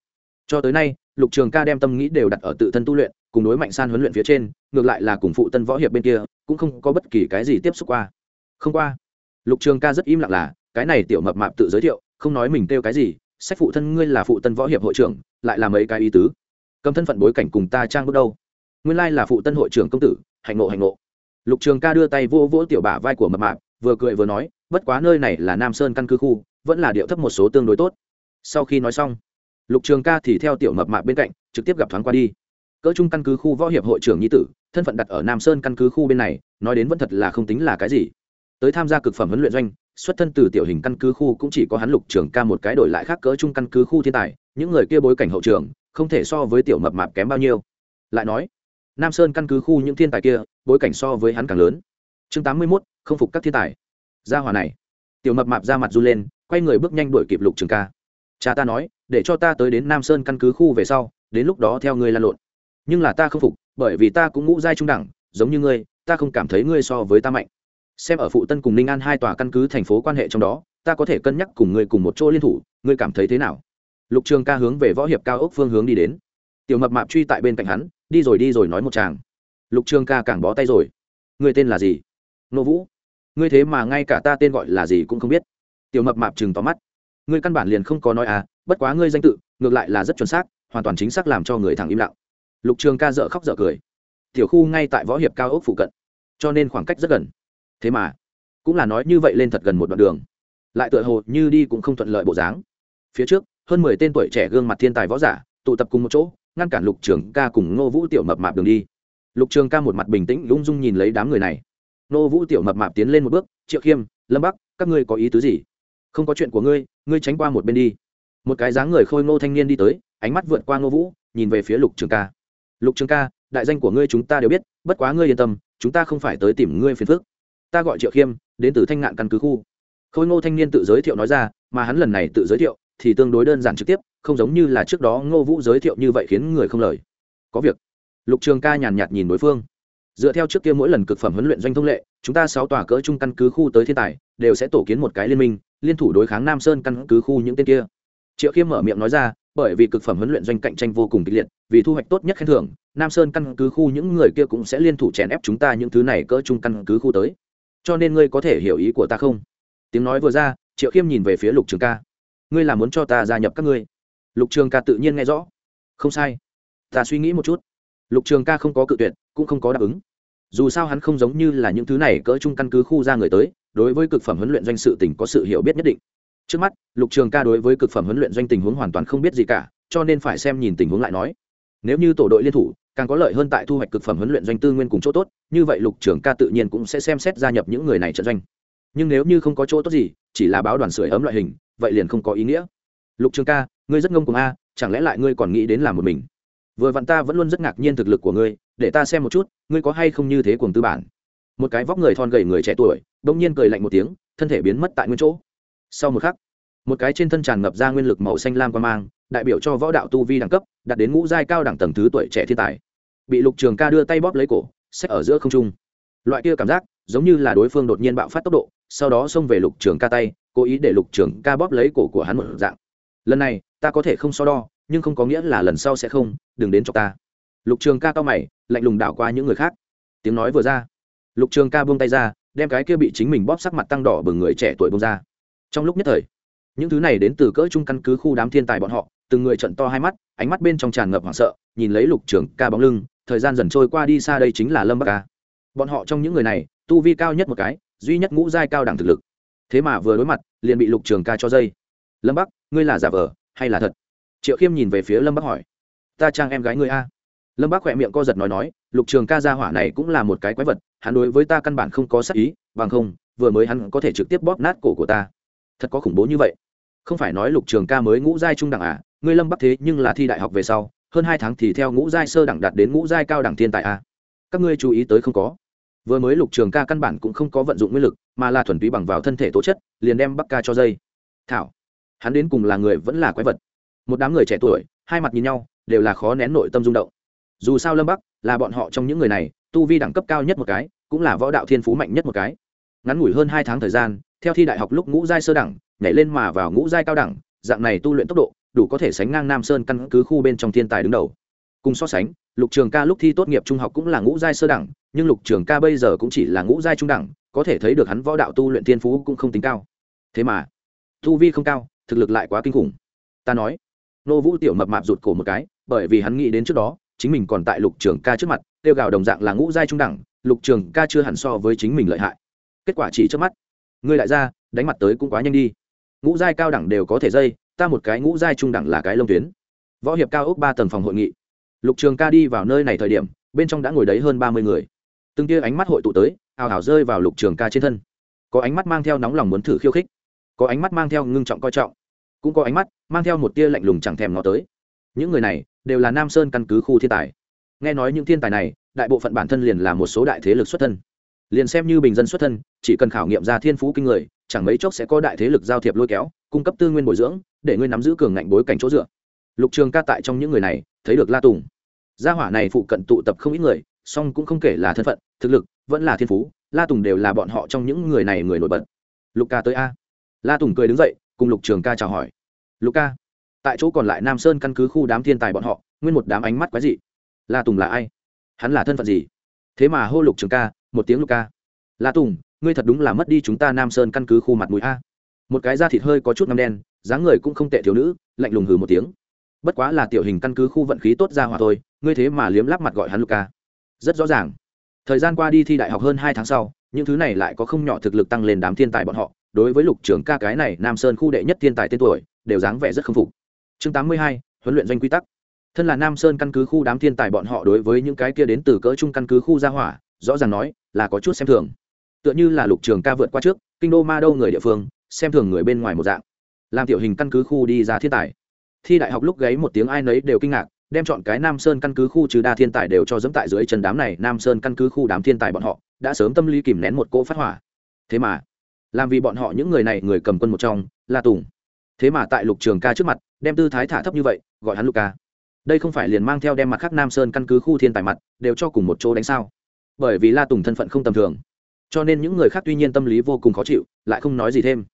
Cho tới nay, lục trường ca đem tâm nghĩ đều đặt ở tự thân tu luyện, cùng đối mạnh san huấn luyện phía trên, ngược lại là cùng phụ tân võ hiệp bên kia, cũng không có bất kỳ cái gì tiếp xúc qua. Không qua, lục trường ca rất im lặng là, cái này tiểu mập mạp tự giới thiệu, không nói mình kêu cái gì, sách phụ thân ngươi là phụ tân võ hiệp hội trưởng, lại là mấy cái ý tứ. Cầm thân phận bối cảnh cùng ta trang bước đâu? Nguyên lai là phụ tân hội trưởng công tử, hạnh ngộ hạnh ngộ. Lục trường ca đưa tay vô vỗ tiểu bả vai của mập mạp, vừa cười vừa nói bất quá nơi này là nam sơn căn cứ khu, vẫn là điệu thấp một số tương đối tốt. Sau khi nói xong, lục trường ca thì theo tiểu mập mạp bên cạnh, trực tiếp gặp thoáng qua đi. Cỡ chung căn cứ khu võ hiệp hội trưởng nhi tử, thân phận đặt ở nam sơn căn cứ khu bên này, nói đến vẫn thật là không tính là cái gì. Tới tham gia cực phẩm huấn luyện doanh, xuất thân từ tiểu hình căn cứ khu cũng chỉ có hắn lục trường ca một cái đổi lại khác cỡ chung căn cứ khu thiên tài, những người kia bối cảnh hậu trường, không thể so với tiểu mập mạp kém bao nhiêu. Lại nói, nam sơn căn cứ khu những thiên tài kia, bối cảnh so với hắn càng lớn. Chương tám mươi mốt, không phục các thiên tài gia hòa này. Tiểu mập mạp ra mặt run lên, quay người bước nhanh đuổi kịp lục trường ca. Cha ta nói, để cho ta tới đến nam sơn căn cứ khu về sau, đến lúc đó theo ngươi lan lộn. Nhưng là ta không phục, bởi vì ta cũng ngũ giai trung đẳng, giống như ngươi, ta không cảm thấy ngươi so với ta mạnh. Xem ở phụ tân cùng ninh an hai tòa căn cứ thành phố quan hệ trong đó, ta có thể cân nhắc cùng ngươi cùng một chỗ liên thủ, ngươi cảm thấy thế nào? Lục trường ca hướng về võ hiệp cao ốc phương hướng đi đến. Tiểu mập mạp truy tại bên cạnh hắn, đi rồi đi rồi nói một chàng. Lục trường ca càng bó tay rồi. Ngươi tên là gì? Nô vũ ngươi thế mà ngay cả ta tên gọi là gì cũng không biết. Tiểu mập mạp chừng tóm mắt. Ngươi căn bản liền không có nói à bất quá ngươi danh tự, ngược lại là rất chuẩn xác, hoàn toàn chính xác làm cho người thẳng im lặng. Lục trường ca dợ khóc dợ cười. Tiểu khu ngay tại võ hiệp cao ốc phụ cận, cho nên khoảng cách rất gần. Thế mà, cũng là nói như vậy lên thật gần một đoạn đường. Lại tựa hồ như đi cũng không thuận lợi bộ dáng. Phía trước, hơn mười tên tuổi trẻ gương mặt thiên tài võ giả, tụ tập cùng một chỗ, ngăn cản lục trường ca cùng ngô vũ tiểu mập mạp đường đi. Lục trường ca một mặt bình tĩnh, lung dung nhìn lấy đám người này. Nô vũ tiểu mập mạp tiến lên một bước, triệu khiêm, lâm bắc, các ngươi có ý tứ gì? Không có chuyện của ngươi ngươi tránh qua một bên đi. Một cái dáng người khôi ngô thanh niên đi tới, ánh mắt vượt qua ngô vũ, nhìn về phía lục trường ca. Lục trường ca, đại danh của ngươi chúng ta đều biết, bất quá ngươi yên tâm, chúng ta không phải tới tìm ngươi phiền phức. Ta gọi triệu khiêm, đến từ thanh ngạn căn cứ khu. Khôi ngô thanh niên tự giới thiệu nói ra, mà hắn lần này tự giới thiệu, thì tương đối đơn giản trực tiếp, không giống như là trước đó ngô vũ giới thiệu như vậy khiến người không lời. Có việc. Lục trường ca nhàn nhạt nhìn đối phương dựa theo trước kia mỗi lần cực phẩm huấn luyện doanh thông lệ, chúng ta sáu tòa cỡ trung căn cứ khu tới thiên tài, đều sẽ tổ kiến một cái liên minh, liên thủ đối kháng nam sơn căn cứ khu những tên kia. Triệu khiêm mở miệng nói ra, bởi vì cực phẩm huấn luyện doanh cạnh tranh vô cùng kịch liệt, vì thu hoạch tốt nhất khen thưởng, nam sơn căn cứ khu những người kia cũng sẽ liên thủ chèn ép chúng ta những thứ này cỡ trung căn cứ khu tới. Cho nên ngươi có thể hiểu ý của ta không? Tiếng nói vừa ra, triệu khiêm nhìn về phía lục trường ca. Ngươi là muốn cho ta gia nhập các ngươi? Lục trường ca tự nhiên nghe rõ. Không sai. Ta suy nghĩ một chút lục trường ca không có cự tuyệt, cũng không có đáp ứng. Dù sao hắn không giống như là những thứ này cỡ chung căn cứ khu ra người tới, đối với cực phẩm huấn luyện doanh sự tỉnh có sự hiểu biết nhất định. Trước mắt, lục trường ca đối với cực phẩm huấn luyện doanh tình huống hoàn toàn không biết gì cả, cho nên phải xem nhìn tình huống lại nói. Nếu như tổ đội liên thủ, càng có lợi hơn tại thu hoạch cực phẩm huấn luyện doanh tư nguyên cùng chỗ tốt, như vậy lục trường ca tự nhiên cũng sẽ xem xét gia nhập những người này trận doanh. Nhưng nếu như không có chỗ tốt gì, chỉ là báo đoàn sưởi ấm loại hình, vậy liền không có ý nghĩa. Lục trường ca, ngươi rất ngông cùng a, chẳng lẽ lại ngươi còn nghĩ đến làm một mình? Vừa vặn ta vẫn luôn rất ngạc nhiên thực lực của ngươi, để ta xem một chút, ngươi có hay không như thế cùng tư bản. Một cái vóc người thon gầy người trẻ tuổi, bỗng nhiên cười lạnh một tiếng, thân thể biến mất tại nguyên chỗ. Sau một khắc, một cái trên thân tràn ngập ra nguyên lực màu xanh lam qua mang, đại biểu cho võ đạo tu vi đẳng cấp, đạt đến ngũ giai cao đẳng tầng thứ tuổi trẻ thiên tài. Bị lục trường ca đưa tay bóp lấy cổ xếp ở giữa không trung. Loại kia cảm giác, giống như là đối phương đột nhiên bạo phát tốc độ, sau đó xông về lục trường ca tay, cố ý để lục trường ca bóp lấy cổ của hắn một dạng. Lần này, ta có thể không so đo nhưng không có nghĩa là lần sau sẽ không, đừng đến cho ta. Lục trường ca cao mày, lạnh lùng đảo qua những người khác. Tiếng nói vừa ra, lục trường ca buông tay ra, đem cái kia bị chính mình bóp sắc mặt tăng đỏ bừng người trẻ tuổi buông ra. Trong lúc nhất thời, những thứ này đến từ cỡ trung căn cứ khu đám thiên tài bọn họ, từng người trận to hai mắt, ánh mắt bên trong tràn ngập hoảng sợ, nhìn lấy lục trường ca bóng lưng, thời gian dần trôi qua đi xa đây chính là lâm bắc ca. Bọn họ trong những người này, tu vi cao nhất một cái, duy nhất ngũ giai cao đẳng thực lực. Thế mà vừa đối mặt, liền bị lục trường ca cho dây. Lâm bắc, ngươi là giả vờ hay là thật? Triệu khiêm nhìn về phía lâm bắc hỏi, ta trang em gái ngươi a? Lâm Bác khỏe miệng co giật nói nói, lục trường ca gia hỏa này cũng là một cái quái vật, hắn đối với ta căn bản không có sắc ý, bằng không, vừa mới hắn có thể trực tiếp bóp nát cổ của ta. Thật có khủng bố như vậy. Không phải nói lục trường ca mới ngũ giai trung đẳng à? Ngươi lâm bắc thế nhưng là thi đại học về sau, hơn hai tháng thì theo ngũ giai sơ đẳng đạt đến ngũ giai cao đẳng thiên tài a các ngươi chú ý tới không có. Vừa mới lục trường ca căn bản cũng không có vận dụng nguyên lực, mà là thuần túy bằng vào thân thể tố chất, liền đem bắc ca cho dây. Thảo, hắn đến cùng là người vẫn là quái vật? Một đám người trẻ tuổi, hai mặt nhìn nhau, đều là khó nén nội tâm rung động. Dù sao lâm bắc là bọn họ trong những người này, tu vi đẳng cấp cao nhất một cái, cũng là võ đạo thiên phú mạnh nhất một cái. Ngắn ngủi hơn hai tháng thời gian, theo thi đại học lúc ngũ giai sơ đẳng, nhảy lên mà vào ngũ giai cao đẳng, dạng này tu luyện tốc độ, đủ có thể sánh ngang nam sơn căn cứ khu bên trong thiên tài đứng đầu. Cùng so sánh, lục trường ca lúc thi tốt nghiệp trung học cũng là ngũ giai sơ đẳng, nhưng lục trường ca bây giờ cũng chỉ là ngũ giai trung đẳng, có thể thấy được hắn võ đạo tu luyện thiên phú cũng không tính cao. Thế mà, tu vi không cao, thực lực lại quá kinh khủng. Ta nói nô vũ tiểu mập mạp rụt cổ một cái, bởi vì hắn nghĩ đến trước đó, chính mình còn tại lục trường ca trước mặt, tiêu gào đồng dạng là ngũ giai trung đẳng, lục trường ca chưa hẳn so với chính mình lợi hại. Kết quả chỉ trước mắt. Ngươi lại ra, đánh mặt tới cũng quá nhanh đi. Ngũ giai cao đẳng đều có thể dây, ta một cái ngũ giai trung đẳng là cái lông tuyến. Võ hiệp cao ốc ba tầng phòng hội nghị. Lục trường ca đi vào nơi này thời điểm, bên trong đã ngồi đấy hơn ba mươi người. Từng tia ánh mắt hội tụ tới, hào hào rơi vào lục trường ca trên thân. Có ánh mắt mang theo nóng lòng muốn thử khiêu khích. Có ánh mắt mang theo ngưng trọng coi trọng cũng có ánh mắt, mang theo một tia lạnh lùng chẳng thèm nó tới. Những người này đều là nam sơn căn cứ khu thiên tài. Nghe nói những thiên tài này, đại bộ phận bản thân liền là một số đại thế lực xuất thân. Liền xem như bình dân xuất thân, chỉ cần khảo nghiệm ra thiên phú kinh người, chẳng mấy chốc sẽ có đại thế lực giao thiệp lôi kéo, cung cấp tư nguyên bồi dưỡng, để ngươi nắm giữ cường ngạnh bối cảnh chỗ dựa. Lục trường ca tại trong những người này, thấy được la tùng. Gia hỏa này phụ cận tụ tập không ít người, song cũng không kể là thân phận, thực lực, vẫn là thiên phú, la tùng đều là bọn họ trong những người này người nổi bật. Lục ca tới a. La tùng cười đứng dậy cùng lục trường ca chào hỏi. Lục ca, tại chỗ còn lại nam sơn căn cứ khu đám thiên tài bọn họ, nguyên một đám ánh mắt quái dị. La tùng là ai? Hắn là thân phận gì? Thế mà hô lục trường ca, một tiếng lục ca. La tùng, ngươi thật đúng là mất đi chúng ta nam sơn căn cứ khu mặt mũi a. Một cái da thịt hơi có chút ngâm đen, dáng người cũng không tệ thiếu nữ, lạnh lùng hừ một tiếng. Bất quá là tiểu hình căn cứ khu vận khí tốt ra hòa thôi, ngươi thế mà liếm lắp mặt gọi hắn lục ca. Rất rõ ràng. Thời gian qua đi thi đại học hơn hai tháng sau, những thứ này lại có không nhỏ thực lực tăng lên đám thiên tài bọn họ đối với lục trưởng ca cái này nam sơn khu đệ nhất thiên tài tên tuổi, đều dáng vẻ rất k phục. Chương tám mươi hai, huấn luyện doanh quy tắc. Thân là nam sơn căn cứ khu đám thiên tài bọn họ đối với những cái kia đến từ cỡ trung căn cứ khu gia hỏa, rõ ràng nói là có chút xem thường. Tựa như là lục trường ca vượt qua trước, kinh đô ma đâu người địa phương, xem thường người bên ngoài một dạng. Làm tiểu hình căn cứ khu đi ra thiên tài. Thi đại học lúc gáy một tiếng ai nấy đều kinh ngạc, đem chọn cái nam sơn căn cứ khu trừ đa thiên tài đều cho dẫm tại dưới chân đám này nam sơn căn cứ khu đám thiên tài bọn họ, đã sớm tâm lý kìm nén một cỗ phát hỏa. Thế mà làm vì bọn họ những người này người cầm quân một trong, là tùng. Thế mà tại lục trường ca trước mặt, đem tư thái thả thấp như vậy, gọi hắn lục ca. Đây không phải liền mang theo đem mặt khác nam sơn căn cứ khu thiên tài mặt, đều cho cùng một chỗ đánh sao? Bởi vì la tùng thân phận không tầm thường, cho nên những người khác tuy nhiên tâm lý vô cùng khó chịu, lại không nói gì thêm.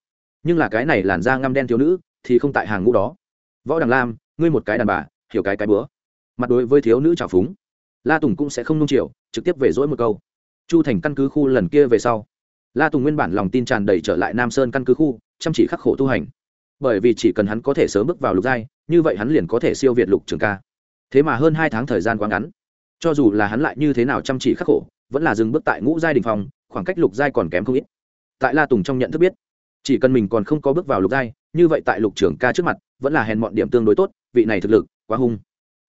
Nhưng là cái này làn da ngăm đen thiếu nữ, thì không tại hàng ngũ đó. Võ đằng lam, ngươi một cái đàn bà, hiểu cái cái bữa. Mặt đối với thiếu nữ trào phúng, la tùng cũng sẽ không nung chiều, trực tiếp về dỗi một câu. Chu thành căn cứ khu lần kia về sau la tùng nguyên bản lòng tin tràn đầy trở lại nam sơn căn cứ khu chăm chỉ khắc khổ tu hành. Bởi vì chỉ cần hắn có thể sớm bước vào lục giai như vậy hắn liền có thể siêu việt lục trường ca. Thế mà hơn hai tháng thời gian quá ngắn. Cho dù là hắn lại như thế nào chăm chỉ khắc khổ vẫn là dừng bước tại ngũ giai đình phòng khoảng cách lục giai còn kém không ít. Tại la tùng trong nhận thức biết chỉ cần mình còn không có bước vào lục giai như vậy tại lục trưởng ca trước mặt vẫn là hèn mọn điểm tương đối tốt vị này thực lực quá hung.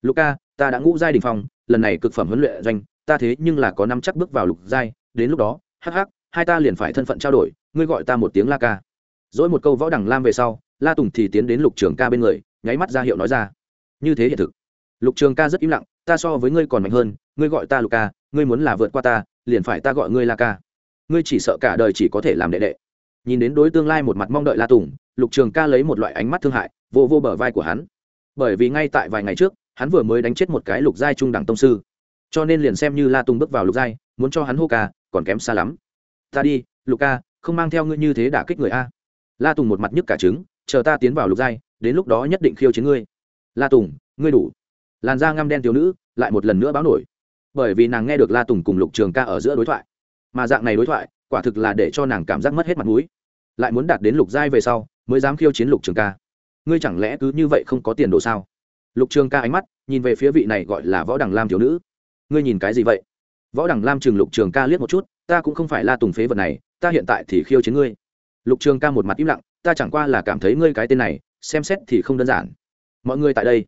Lục ca ta đã ngũ giai đình phòng, lần này cực phẩm huấn luyện doanh ta thế nhưng là có năm chắc bước vào lục giai đến lúc đó hắc hắc hai ta liền phải thân phận trao đổi, ngươi gọi ta một tiếng la ca. Dỗi một câu võ đằng lam về sau, la tùng thì tiến đến lục trường ca bên người, nháy mắt ra hiệu nói ra. Như thế hiện thực. Lục trường ca rất im lặng, ta so với ngươi còn mạnh hơn, ngươi gọi ta lục ca, ngươi muốn là vượt qua ta, liền phải ta gọi ngươi la ca. Ngươi chỉ sợ cả đời chỉ có thể làm đệ đệ. Nhìn đến đối tương lai một mặt mong đợi la tùng, lục trường ca lấy một loại ánh mắt thương hại, vô vô bờ vai của hắn. Bởi vì ngay tại vài ngày trước, hắn vừa mới đánh chết một cái lục giai trung đẳng tông sư. Cho nên liền xem như la tùng bước vào lục giai, muốn cho hắn hô ca, còn kém xa lắm ta đi, luka, không mang theo ngươi như thế đả kích người a. La tùng một mặt nhức cả trứng, chờ ta tiến vào lục giai, đến lúc đó nhất định khiêu chiến ngươi. La tùng, ngươi đủ. Làn da ngăm đen thiếu nữ lại một lần nữa báo nổi. Bởi vì nàng nghe được la tùng cùng lục trường ca ở giữa đối thoại. Mà dạng này đối thoại, quả thực là để cho nàng cảm giác mất hết mặt mũi. Lại muốn đạt đến lục giai về sau, mới dám khiêu chiến lục trường ca. Ngươi chẳng lẽ cứ như vậy không có tiền đồ sao? Lục trường ca ánh mắt nhìn về phía vị này gọi là võ đằng lam thiếu nữ. Ngươi nhìn cái gì vậy? Võ đằng lam chừng lục trường ca liếc một chút, ta cũng không phải la tùng phế vật này, ta hiện tại thì khiêu chiến ngươi. Lục trường ca một mặt im lặng, ta chẳng qua là cảm thấy ngươi cái tên này, xem xét thì không đơn giản. Mọi người tại đây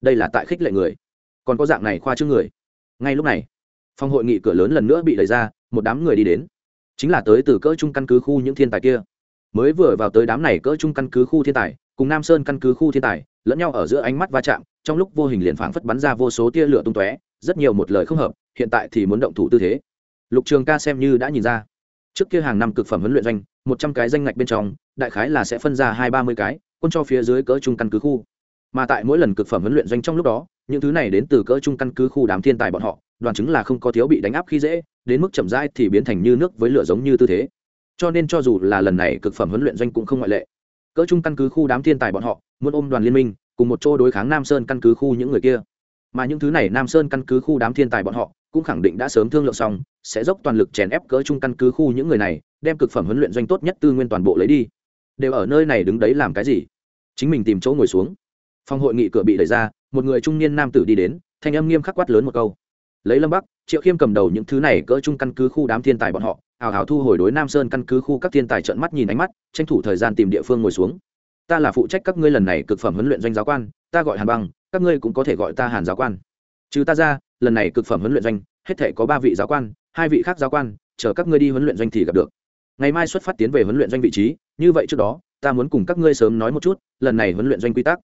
đây là tại khích lệ người. Còn có dạng này khoa trước người. Ngay lúc này, phòng hội nghị cửa lớn lần nữa bị đẩy ra, một đám người đi đến. Chính là tới từ cỡ trung căn cứ khu những thiên tài kia. Mới vừa vào tới đám này cỡ trung căn cứ khu thiên tài, cùng nam sơn căn cứ khu thiên tài, lẫn nhau ở giữa ánh mắt va chạm, trong lúc vô hình liền phảng phất bắn ra vô số tia lửa tung tóe, rất nhiều một lời không hợp hiện tại thì muốn động thủ tư thế. Lục trường ca xem như đã nhìn ra. Trước kia hàng năm cực phẩm huấn luyện doanh, một trăm cái danh ngạch bên trong, đại khái là sẽ phân ra hai ba mươi cái, quân cho phía dưới cỡ trung căn cứ khu. Mà tại mỗi lần cực phẩm huấn luyện doanh trong lúc đó, những thứ này đến từ cỡ trung căn cứ khu đám thiên tài bọn họ, đoàn chứng là không có thiếu bị đánh áp khi dễ, đến mức chậm rãi thì biến thành như nước với lửa giống như tư thế. Cho nên cho dù là lần này cực phẩm huấn luyện doanh cũng không ngoại lệ. Cỡ trung căn cứ khu đám thiên tài bọn họ, muốn ôm đoàn liên minh, cùng một chỗ đối kháng nam sơn căn cứ khu những người kia. Mà những thứ này nam sơn căn cứ khu đám thiên tài bọn họ cũng khẳng định đã sớm thương lượng xong, sẽ dốc toàn lực chèn ép cỡ trung căn cứ khu những người này, đem cực phẩm huấn luyện doanh tốt nhất tư nguyên toàn bộ lấy đi. Đều ở nơi này đứng đấy làm cái gì? Chính mình tìm chỗ ngồi xuống. Phòng hội nghị cửa bị đẩy ra, một người trung niên nam tử đi đến, thanh âm nghiêm khắc quát lớn một câu. Lấy lâm bắc, triệu khiêm cầm đầu những thứ này cỡ trung căn cứ khu đám thiên tài bọn họ, hào hào thu hồi đối nam sơn căn cứ khu các thiên tài trợn mắt nhìn ánh mắt, tranh thủ thời gian tìm địa phương ngồi xuống. Ta là phụ trách các ngươi lần này cực phẩm huấn luyện doanh giáo quan, ta gọi hàn băng, các ngươi cũng có thể gọi ta hàn giáo quan. Trừ ta ra lần này cực phẩm huấn luyện doanh, hết thể có ba vị giáo quan, hai vị khác giáo quan, chờ các ngươi đi huấn luyện doanh thì gặp được. Ngày mai xuất phát tiến về huấn luyện doanh vị trí, như vậy trước đó, ta muốn cùng các ngươi sớm nói một chút, lần này huấn luyện doanh quy tắc.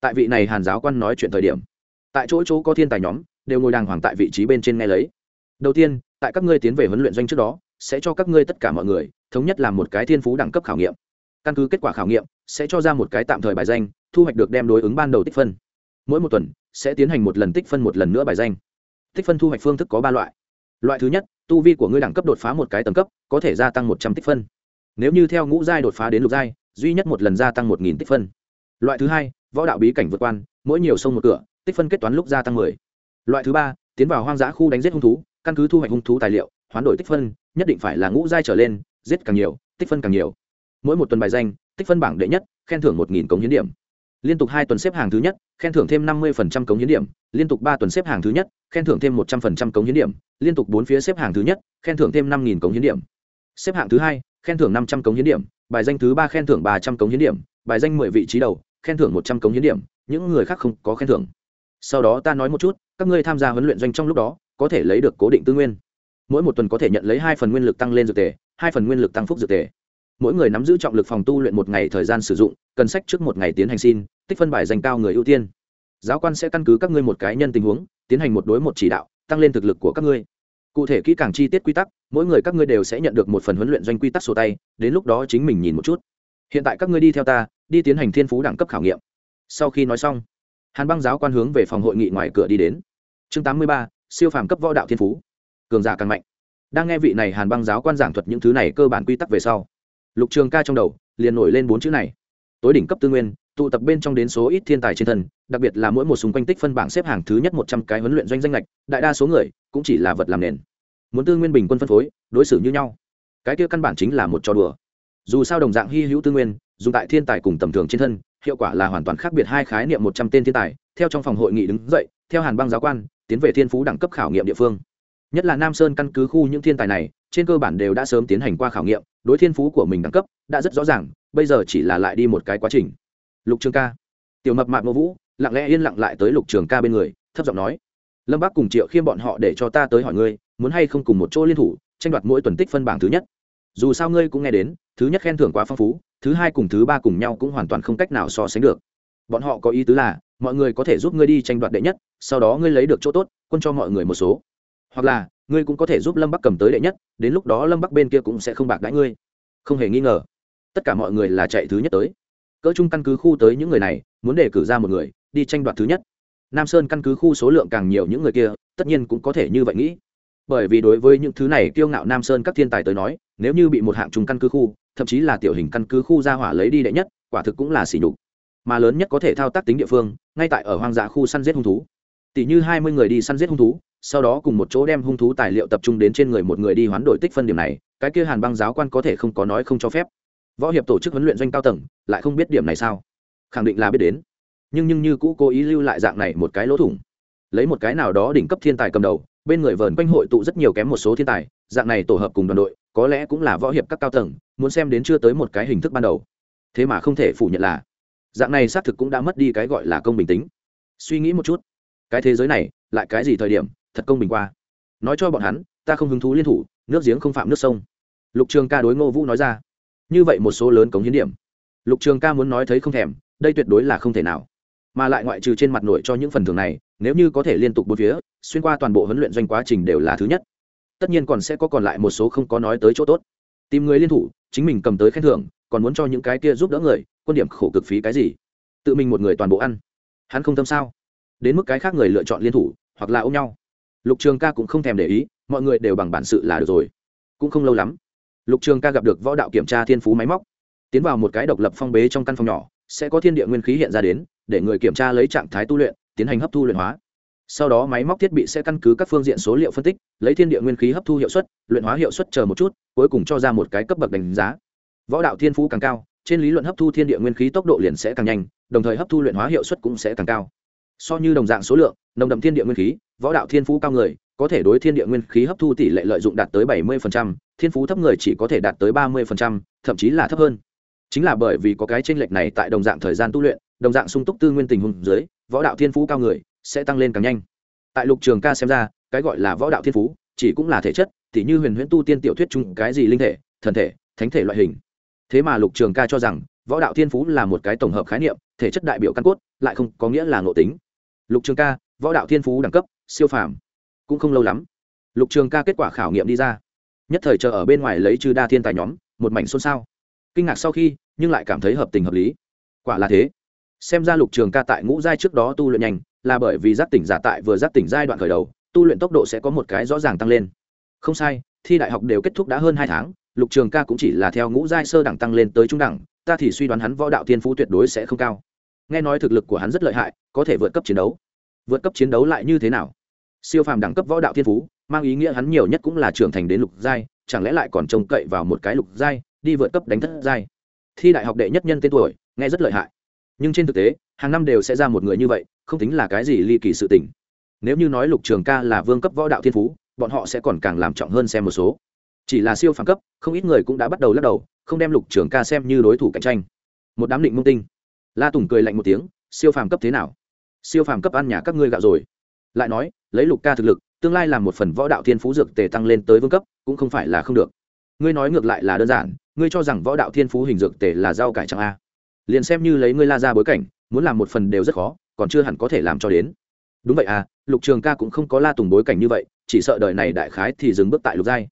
Tại vị này hàn giáo quan nói chuyện thời điểm, tại chỗ chỗ có thiên tài nhóm, đều ngồi đàng hoàng tại vị trí bên trên nghe lấy. Đầu tiên, tại các ngươi tiến về huấn luyện doanh trước đó, sẽ cho các ngươi tất cả mọi người, thống nhất làm một cái thiên phú đẳng cấp khảo nghiệm. Căn cứ kết quả khảo nghiệm, sẽ cho ra một cái tạm thời bài danh, thu hoạch được đem đối ứng ban đầu tích phân. Mỗi một tuần, sẽ tiến hành một lần tích phân một lần nữa bài danh tích phân thu hoạch phương thức có ba loại. Loại thứ nhất, tu vi của ngươi đẳng cấp đột phá một cái tầng cấp, có thể gia tăng một trăm tích phân. Nếu như theo ngũ giai đột phá đến lục giai, duy nhất một lần gia tăng một nghìn tích phân. Loại thứ hai, võ đạo bí cảnh vượt quan, mỗi nhiều sông một cửa, tích phân kết toán lúc gia tăng mười. Loại thứ ba, tiến vào hoang dã khu đánh giết hung thú, căn cứ thu hoạch hung thú tài liệu, hoán đổi tích phân, nhất định phải là ngũ giai trở lên, giết càng nhiều, tích phân càng nhiều. Mỗi một tuần bài danh, tích phân bảng đệ nhất, khen thưởng một nghìn cống hiến điểm liên tục hai tuần xếp hàng thứ nhất, khen thưởng thêm năm mươi cống hiến điểm. Liên tục ba tuần xếp hàng thứ nhất, khen thưởng thêm một trăm linh cống hiến điểm. Liên tục bốn phía xếp hàng thứ nhất, khen thưởng thêm năm cống hiến điểm. Xếp hạng thứ hai, khen thưởng năm trăm cống hiến điểm. Bài danh thứ ba, khen thưởng ba trăm cống hiến điểm. Bài danh mười vị trí đầu, khen thưởng một trăm cống hiến điểm. Những người khác không có khen thưởng. Sau đó ta nói một chút, các ngươi tham gia huấn luyện doanh trong lúc đó, có thể lấy được cố định tư nguyên. Mỗi một tuần có thể nhận lấy hai phần nguyên lực tăng lên dược tề, hai phần nguyên lực tăng phúc dược tề mỗi người nắm giữ trọng lực phòng tu luyện một ngày thời gian sử dụng, cần sách trước một ngày tiến hành xin, tích phân bài dành cao người ưu tiên. Giáo quan sẽ căn cứ các ngươi một cá nhân tình huống, tiến hành một đối một chỉ đạo, tăng lên thực lực của các ngươi. Cụ thể kỹ càng chi tiết quy tắc, mỗi người các ngươi đều sẽ nhận được một phần huấn luyện doanh quy tắc sổ tay, đến lúc đó chính mình nhìn một chút. Hiện tại các ngươi đi theo ta, đi tiến hành thiên phú đẳng cấp khảo nghiệm. Sau khi nói xong, hàn băng giáo quan hướng về phòng hội nghị ngoài cửa đi đến. Chương tám mươi ba, siêu phàm cấp võ đạo thiên phú. Cường giả càng mạnh. Đang nghe vị này hàn băng giáo quan giảng thuật những thứ này cơ bản quy tắc về sau lục trường ca trong đầu liền nổi lên bốn chữ này. Tối đỉnh cấp tư nguyên, tụ tập bên trong đến số ít thiên tài trên thân, đặc biệt là mỗi một xung quanh tích phân bảng xếp hàng thứ nhất một trăm cái huấn luyện doanh danh lệch đại đa số người cũng chỉ là vật làm nền. Muốn tư nguyên bình quân phân phối, đối xử như nhau. Cái kia căn bản chính là một trò đùa. Dù sao đồng dạng hy hữu tư nguyên, dùng tại thiên tài cùng tầm thường trên thân, hiệu quả là hoàn toàn khác biệt hai khái niệm một trăm tên thiên tài, theo trong phòng hội nghị đứng dậy, theo hàn băng giáo quan, tiến về thiên phú đẳng cấp khảo nghiệm địa phương. Nhất là nam sơn căn cứ khu những thiên tài này trên cơ bản đều đã sớm tiến hành qua khảo nghiệm, đối thiên phú của mình đẳng cấp đã rất rõ ràng, bây giờ chỉ là lại đi một cái quá trình. Lục trường ca. Tiểu mập mạp ngô vũ lặng lẽ yên lặng lại tới lục trường ca bên người, thấp giọng nói, lâm bác cùng triệu khiêm bọn họ để cho ta tới hỏi ngươi, muốn hay không cùng một chỗ liên thủ, tranh đoạt mỗi tuần tích phân bảng thứ nhất. Dù sao ngươi cũng nghe đến, thứ nhất khen thưởng quá phong phú, thứ hai cùng thứ ba cùng nhau cũng hoàn toàn không cách nào so sánh được. Bọn họ có ý tứ là, mọi người có thể giúp ngươi đi tranh đoạt đệ nhất, sau đó ngươi lấy được chỗ tốt, quân cho mọi người một số. Hoặc là ngươi cũng có thể giúp lâm bắc cầm tới đệ nhất, đến lúc đó lâm bắc bên kia cũng sẽ không bạc đãi ngươi. Không hề nghi ngờ. Tất cả mọi người là chạy thứ nhất tới. Cỡ chung căn cứ khu tới những người này, muốn đề cử ra một người, đi tranh đoạt thứ nhất. Nam sơn căn cứ khu số lượng càng nhiều những người kia, tất nhiên cũng có thể như vậy nghĩ. Bởi vì đối với những thứ này kiêu ngạo nam sơn các thiên tài tới nói, nếu như bị một hạng chung căn cứ khu, thậm chí là tiểu hình căn cứ khu ra hỏa lấy đi đệ nhất, quả thực cũng là xỉ nhục. Mà lớn nhất có thể thao tác tính địa phương, ngay tại ở hoang dã khu săn giết hung thú. Tỷ như hai mươi người đi săn giết hung thú sau đó cùng một chỗ đem hung thú tài liệu tập trung đến trên người một người đi hoán đổi tích phân điểm này, cái kia hàn băng giáo quan có thể không có nói không cho phép. Võ hiệp tổ chức huấn luyện doanh cao tầng, lại không biết điểm này sao? Khẳng định là biết đến. Nhưng nhưng như cũ cố ý lưu lại dạng này một cái lỗ thủng. Lấy một cái nào đó đỉnh cấp thiên tài cầm đầu, bên người vờn quanh hội tụ rất nhiều kém một số thiên tài, dạng này tổ hợp cùng đoàn đội, có lẽ cũng là võ hiệp các cao tầng, muốn xem đến chưa tới một cái hình thức ban đầu. Thế mà không thể phủ nhận là, dạng này xác thực cũng đã mất đi cái gọi là công bình tính. Suy nghĩ một chút, cái thế giới này, lại cái gì thời điểm? Thật công bình qua. Nói cho bọn hắn, ta không hứng thú liên thủ, nước giếng không phạm nước sông. Lục trường ca đối ngô vũ nói ra. Như vậy một số lớn cống hiến điểm. Lục trường ca muốn nói thấy không thèm, đây tuyệt đối là không thể nào. Mà lại ngoại trừ trên mặt nổi cho những phần thưởng này, nếu như có thể liên tục bốn phía, xuyên qua toàn bộ huấn luyện doanh quá trình đều là thứ nhất. Tất nhiên còn sẽ có còn lại một số không có nói tới chỗ tốt. Tìm người liên thủ, chính mình cầm tới khen thưởng, còn muốn cho những cái kia giúp đỡ người, quân điểm khổ cực phí cái gì? Tự mình một người toàn bộ ăn. Hắn không tâm sao? Đến mức cái khác người lựa chọn liên thủ, hoặc là ôm nhau lục trường ca cũng không thèm để ý, mọi người đều bằng bản sự là được rồi. Cũng không lâu lắm, lục trường ca gặp được võ đạo kiểm tra thiên phú máy móc. Tiến vào một cái độc lập phong bế trong căn phòng nhỏ, sẽ có thiên địa nguyên khí hiện ra đến, để người kiểm tra lấy trạng thái tu luyện, tiến hành hấp thu luyện hóa. Sau đó máy móc thiết bị sẽ căn cứ các phương diện số liệu phân tích, lấy thiên địa nguyên khí hấp thu hiệu suất, luyện hóa hiệu suất chờ một chút, cuối cùng cho ra một cái cấp bậc đánh giá. Võ đạo thiên phú càng cao, trên lý luận hấp thu thiên địa nguyên khí tốc độ liền sẽ càng nhanh, đồng thời hấp thu luyện hóa hiệu suất cũng sẽ càng cao. So như đồng dạng số lượng nồng đậm thiên địa nguyên khí võ đạo thiên phú cao người có thể đối thiên địa nguyên khí hấp thu tỷ lệ lợi dụng đạt tới bảy 70%, thiên phú thấp người chỉ có thể đạt tới ba 30%, thậm chí là thấp hơn. Chính là bởi vì có cái tranh lệch này tại đồng dạng thời gian tu luyện đồng dạng sung túc tư nguyên tình huống dưới võ đạo thiên phú cao người sẽ tăng lên càng nhanh. Tại lục trường ca xem ra cái gọi là võ đạo thiên phú chỉ cũng là thể chất thì như huyền huyễn tu tiên tiểu thuyết chung cái gì linh thể thần thể thánh thể loại hình. Thế mà lục trường ca cho rằng võ đạo thiên phú là một cái tổng hợp khái niệm thể chất đại biểu căn cốt lại không có nghĩa là ngộ tính. Lục trường ca võ đạo thiên phú đẳng cấp, siêu phàm. Cũng không lâu lắm, lục trường ca kết quả khảo nghiệm đi ra. Nhất thời chờ ở bên ngoài lấy trừ đa thiên tài nhóm, một mảnh xôn xao. Kinh ngạc sau khi, nhưng lại cảm thấy hợp tình hợp lý. Quả là thế. Xem ra lục trường ca tại ngũ giai trước đó tu luyện nhanh, là bởi vì giác tỉnh giả tại vừa giác tỉnh giai đoạn khởi đầu, tu luyện tốc độ sẽ có một cái rõ ràng tăng lên. Không sai, thi đại học đều kết thúc đã hơn hai tháng, lục trường ca cũng chỉ là theo ngũ giai sơ đẳng tăng lên tới trung đẳng, ta thì suy đoán hắn võ đạo thiên phú tuyệt đối sẽ không cao. Nghe nói thực lực của hắn rất lợi hại, có thể vượt cấp chiến đấu vượt cấp chiến đấu lại như thế nào? Siêu phàm đẳng cấp võ đạo thiên phú, mang ý nghĩa hắn nhiều nhất cũng là trưởng thành đến lục giai, chẳng lẽ lại còn trông cậy vào một cái lục giai, đi vượt cấp đánh thất giai? Thi đại học đệ nhất nhân tên tuổi, nghe rất lợi hại. Nhưng trên thực tế, hàng năm đều sẽ ra một người như vậy, không tính là cái gì ly kỳ sự tình. Nếu như nói lục trường ca là vương cấp võ đạo thiên phú, bọn họ sẽ còn càng làm trọng hơn xem một số. Chỉ là siêu phàm cấp, không ít người cũng đã bắt đầu lắc đầu, không đem lục trường ca xem như đối thủ cạnh tranh. Một đám định mông tinh. La tùng cười lạnh một tiếng, siêu phàm cấp thế nào? Siêu phàm cấp ăn nhà các ngươi gạo rồi. Lại nói, lấy lục ca thực lực, tương lai làm một phần võ đạo thiên phú dược tề tăng lên tới vương cấp, cũng không phải là không được. Ngươi nói ngược lại là đơn giản, ngươi cho rằng võ đạo thiên phú hình dược tề là rau cải chẳng a. Liền xem như lấy ngươi la ra bối cảnh, muốn làm một phần đều rất khó, còn chưa hẳn có thể làm cho đến. Đúng vậy à lục trường ca cũng không có la tùng bối cảnh như vậy, chỉ sợ đời này đại khái thì dừng bước tại lục giai.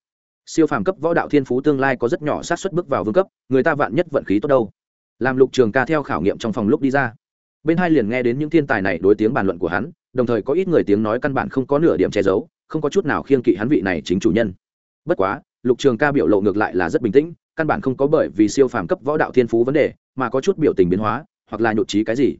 Siêu phàm cấp võ đạo thiên phú tương lai có rất nhỏ sát xuất bước vào vương cấp, người ta vạn nhất vận khí tốt đâu. Làm lục trường ca theo khảo nghiệm trong phòng lúc đi ra bên hai liền nghe đến những thiên tài này đối tiếng bàn luận của hắn, đồng thời có ít người tiếng nói căn bản không có nửa điểm che giấu, không có chút nào khiêng kỵ hắn vị này chính chủ nhân. Bất quá, lục trường ca biểu lộ ngược lại là rất bình tĩnh, căn bản không có bởi vì siêu phàm cấp võ đạo thiên phú vấn đề, mà có chút biểu tình biến hóa, hoặc là nhột trí cái gì.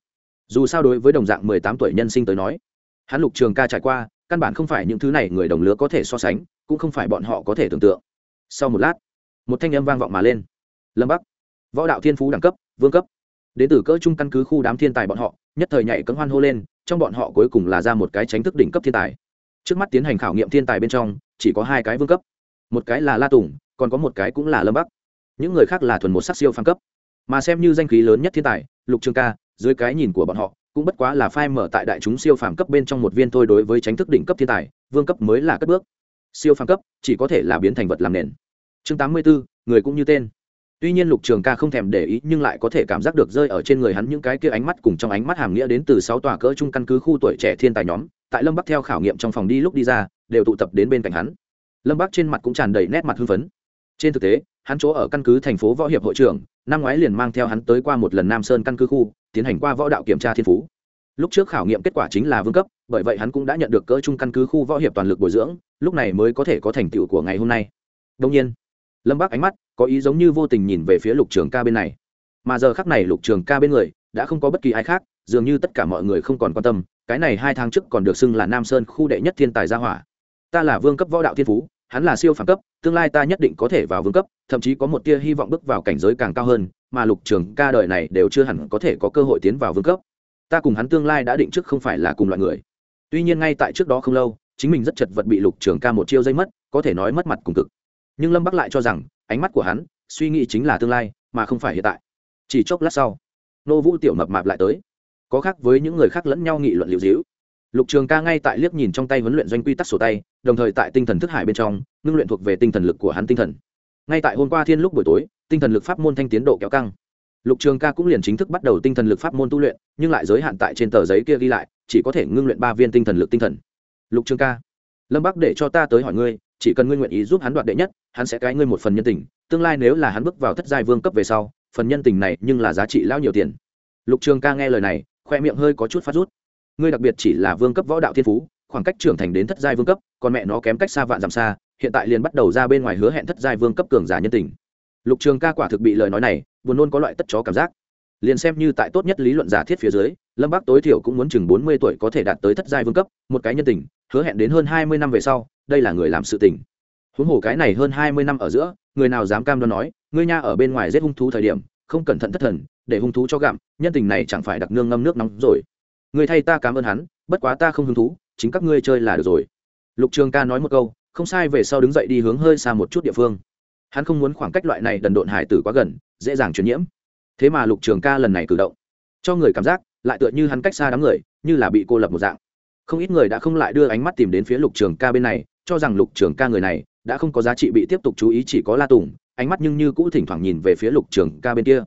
Dù sao đối với đồng dạng mười tám tuổi nhân sinh tới nói, hắn lục trường ca trải qua, căn bản không phải những thứ này người đồng lứa có thể so sánh, cũng không phải bọn họ có thể tưởng tượng. Sau một lát, một thanh âm vang vọng mà lên. Lâm bắc, võ đạo thiên phú đẳng cấp, vương cấp đến từ cỡ trung căn cứ khu đám thiên tài bọn họ, nhất thời nhảy cấm hoan hô lên, trong bọn họ cuối cùng là ra một cái tránh thức đỉnh cấp thiên tài. Trước mắt tiến hành khảo nghiệm thiên tài bên trong, chỉ có hai cái vương cấp. Một cái là la tùng, còn có một cái cũng là lâm bắc. Những người khác là thuần một sắc siêu phan cấp. Mà xem như danh khí lớn nhất thiên tài, lục trường ca, dưới cái nhìn của bọn họ, cũng bất quá là phai mở tại đại chúng siêu phàm cấp bên trong một viên thôi đối với tránh thức đỉnh cấp thiên tài, vương cấp mới là cất bước. Siêu phàm cấp chỉ có thể là biến thành vật làm nền. Chương tám mươi bốn người cũng như tên tuy nhiên lục trường ca không thèm để ý, nhưng lại có thể cảm giác được rơi ở trên người hắn những cái kia ánh mắt cùng trong ánh mắt hàm nghĩa đến từ sáu tòa cỡ trung căn cứ khu tuổi trẻ thiên tài nhóm. Tại lâm bắc theo khảo nghiệm trong phòng đi lúc đi ra, đều tụ tập đến bên cạnh hắn. Lâm bắc trên mặt cũng tràn đầy nét mặt hưng phấn. Trên thực tế, hắn chỗ ở căn cứ thành phố võ hiệp hội trưởng, năm ngoái liền mang theo hắn tới qua một lần nam sơn căn cứ khu, tiến hành qua võ đạo kiểm tra thiên phú. Lúc trước khảo nghiệm kết quả chính là vương cấp, bởi vậy hắn cũng đã nhận được cỡ trung căn cứ khu võ hiệp toàn lực bồi dưỡng, lúc này mới có thể có thành tựu của ngày hôm nay. Đông nhiên, lâm bác ánh mắt có ý giống như vô tình nhìn về phía lục trường ca bên này. Mà giờ khắc này lục trường ca bên người, đã không có bất kỳ ai khác, dường như tất cả mọi người không còn quan tâm, cái này hai tháng trước còn được xưng là nam sơn khu đệ nhất thiên tài gia hỏa. Ta là vương cấp võ đạo thiên phú, hắn là siêu phản cấp, tương lai ta nhất định có thể vào vương cấp, thậm chí có một tia hy vọng bước vào cảnh giới càng cao hơn, mà lục trường ca đời này đều chưa hẳn có thể có cơ hội tiến vào vương cấp. Ta cùng hắn tương lai đã định trước không phải là cùng loại người. Tuy nhiên ngay tại trước đó không lâu, chính mình rất chật vật bị lục trường ca một chiêu dây mất, có thể nói mất mặt cùng cực. Nhưng lâm bắc lại cho rằng ánh mắt của hắn, suy nghĩ chính là tương lai, mà không phải hiện tại. Chỉ chốc lát sau, nô vũ tiểu mập mạp lại tới. Có khác với những người khác lẫn nhau nghị luận liệu dĩu. Lục trường ca ngay tại liếc nhìn trong tay huấn luyện doanh quy tắc sổ tay, đồng thời tại tinh thần thức hải bên trong, ngưng luyện thuộc về tinh thần lực của hắn tinh thần. Ngay tại hôm qua thiên lúc buổi tối, tinh thần lực pháp môn thanh tiến độ kéo căng. Lục trường ca cũng liền chính thức bắt đầu tinh thần lực pháp môn tu luyện, nhưng lại giới hạn tại trên tờ giấy kia ghi lại, chỉ có thể ngưng luyện ba viên tinh thần lực tinh thần. Lục trường ca, lâm bắc để cho ta tới hỏi ngươi, chỉ cần ngươi nguyện ý giúp hắn đoạt đệ nhất hắn sẽ cái ngươi một phần nhân tình, tương lai nếu là hắn bước vào thất giai vương cấp về sau, phần nhân tình này nhưng là giá trị lao nhiều tiền. Lục trường ca nghe lời này, khoe miệng hơi có chút phát rút. Ngươi đặc biệt chỉ là vương cấp võ đạo thiên phú, khoảng cách trưởng thành đến thất giai vương cấp, còn mẹ nó kém cách xa vạn dặm xa, hiện tại liền bắt đầu ra bên ngoài hứa hẹn thất giai vương cấp cường giả nhân tình. Lục trường ca quả thực bị lời nói này, buồn nôn có loại tất chó cảm giác. Liền xem như tại tốt nhất lý luận giả thiết phía dưới, lâm bắc tối thiểu cũng muốn chừng bốn mươi tuổi có thể đạt tới thất giai vương cấp, một cái nhân tình, hứa hẹn đến hơn hai mươi năm về sau, đây là người làm sự tình huống hồ cái này hơn hai mươi năm ở giữa, người nào dám cam đoan nói, ngươi nha ở bên ngoài giết hung thú thời điểm, không cẩn thận thất thần, để hung thú cho gặm, nhân tình này chẳng phải đặc nương ngâm nước nóng rồi. Người thay ta cảm ơn hắn, bất quá ta không hứng thú, chính các ngươi chơi là được rồi. Lục trường ca nói một câu, không sai về sau đứng dậy đi hướng hơi xa một chút địa phương. Hắn không muốn khoảng cách loại này đần độn hải tử quá gần, dễ dàng truyền nhiễm. Thế mà lục trường ca lần này cử động, cho người cảm giác, lại tựa như hắn cách xa đám người, như là bị cô lập một dạng. Không ít người đã không lại đưa ánh mắt tìm đến phía lục trường ca bên này, cho rằng lục trường ca người này đã không có giá trị bị tiếp tục chú ý, chỉ có la tùng, ánh mắt nhưng như cũ thỉnh thoảng nhìn về phía lục trường ca bên kia.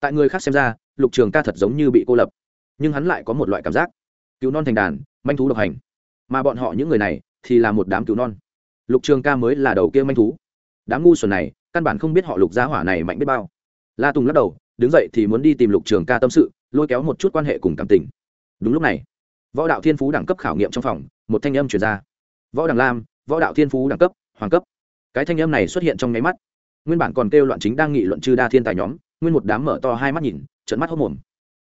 Tại người khác xem ra, lục trường ca thật giống như bị cô lập, nhưng hắn lại có một loại cảm giác. Cứu non thành đàn, manh thú độc hành. Mà bọn họ những người này thì là một đám cứu non. Lục trường ca mới là đầu kia manh thú. Đám ngu xuẩn này, căn bản không biết họ lục giá hỏa này mạnh biết bao. La tùng lắc đầu, đứng dậy thì muốn đi tìm lục trường ca tâm sự, lôi kéo một chút quan hệ cùng cảm tình. Đúng lúc này, võ đạo thiên phú đẳng cấp khảo nghiệm trong phòng, một thanh âm chuyển ra. Võ đằng lam, võ đạo thiên phú đẳng cấp hoàng cấp. Cái thanh âm này xuất hiện trong nháy mắt. Nguyên bản còn kêu loạn chính đang nghị luận chư đa thiên tài nhóm, nguyên một đám mở to hai mắt nhìn trận mắt hốc mồm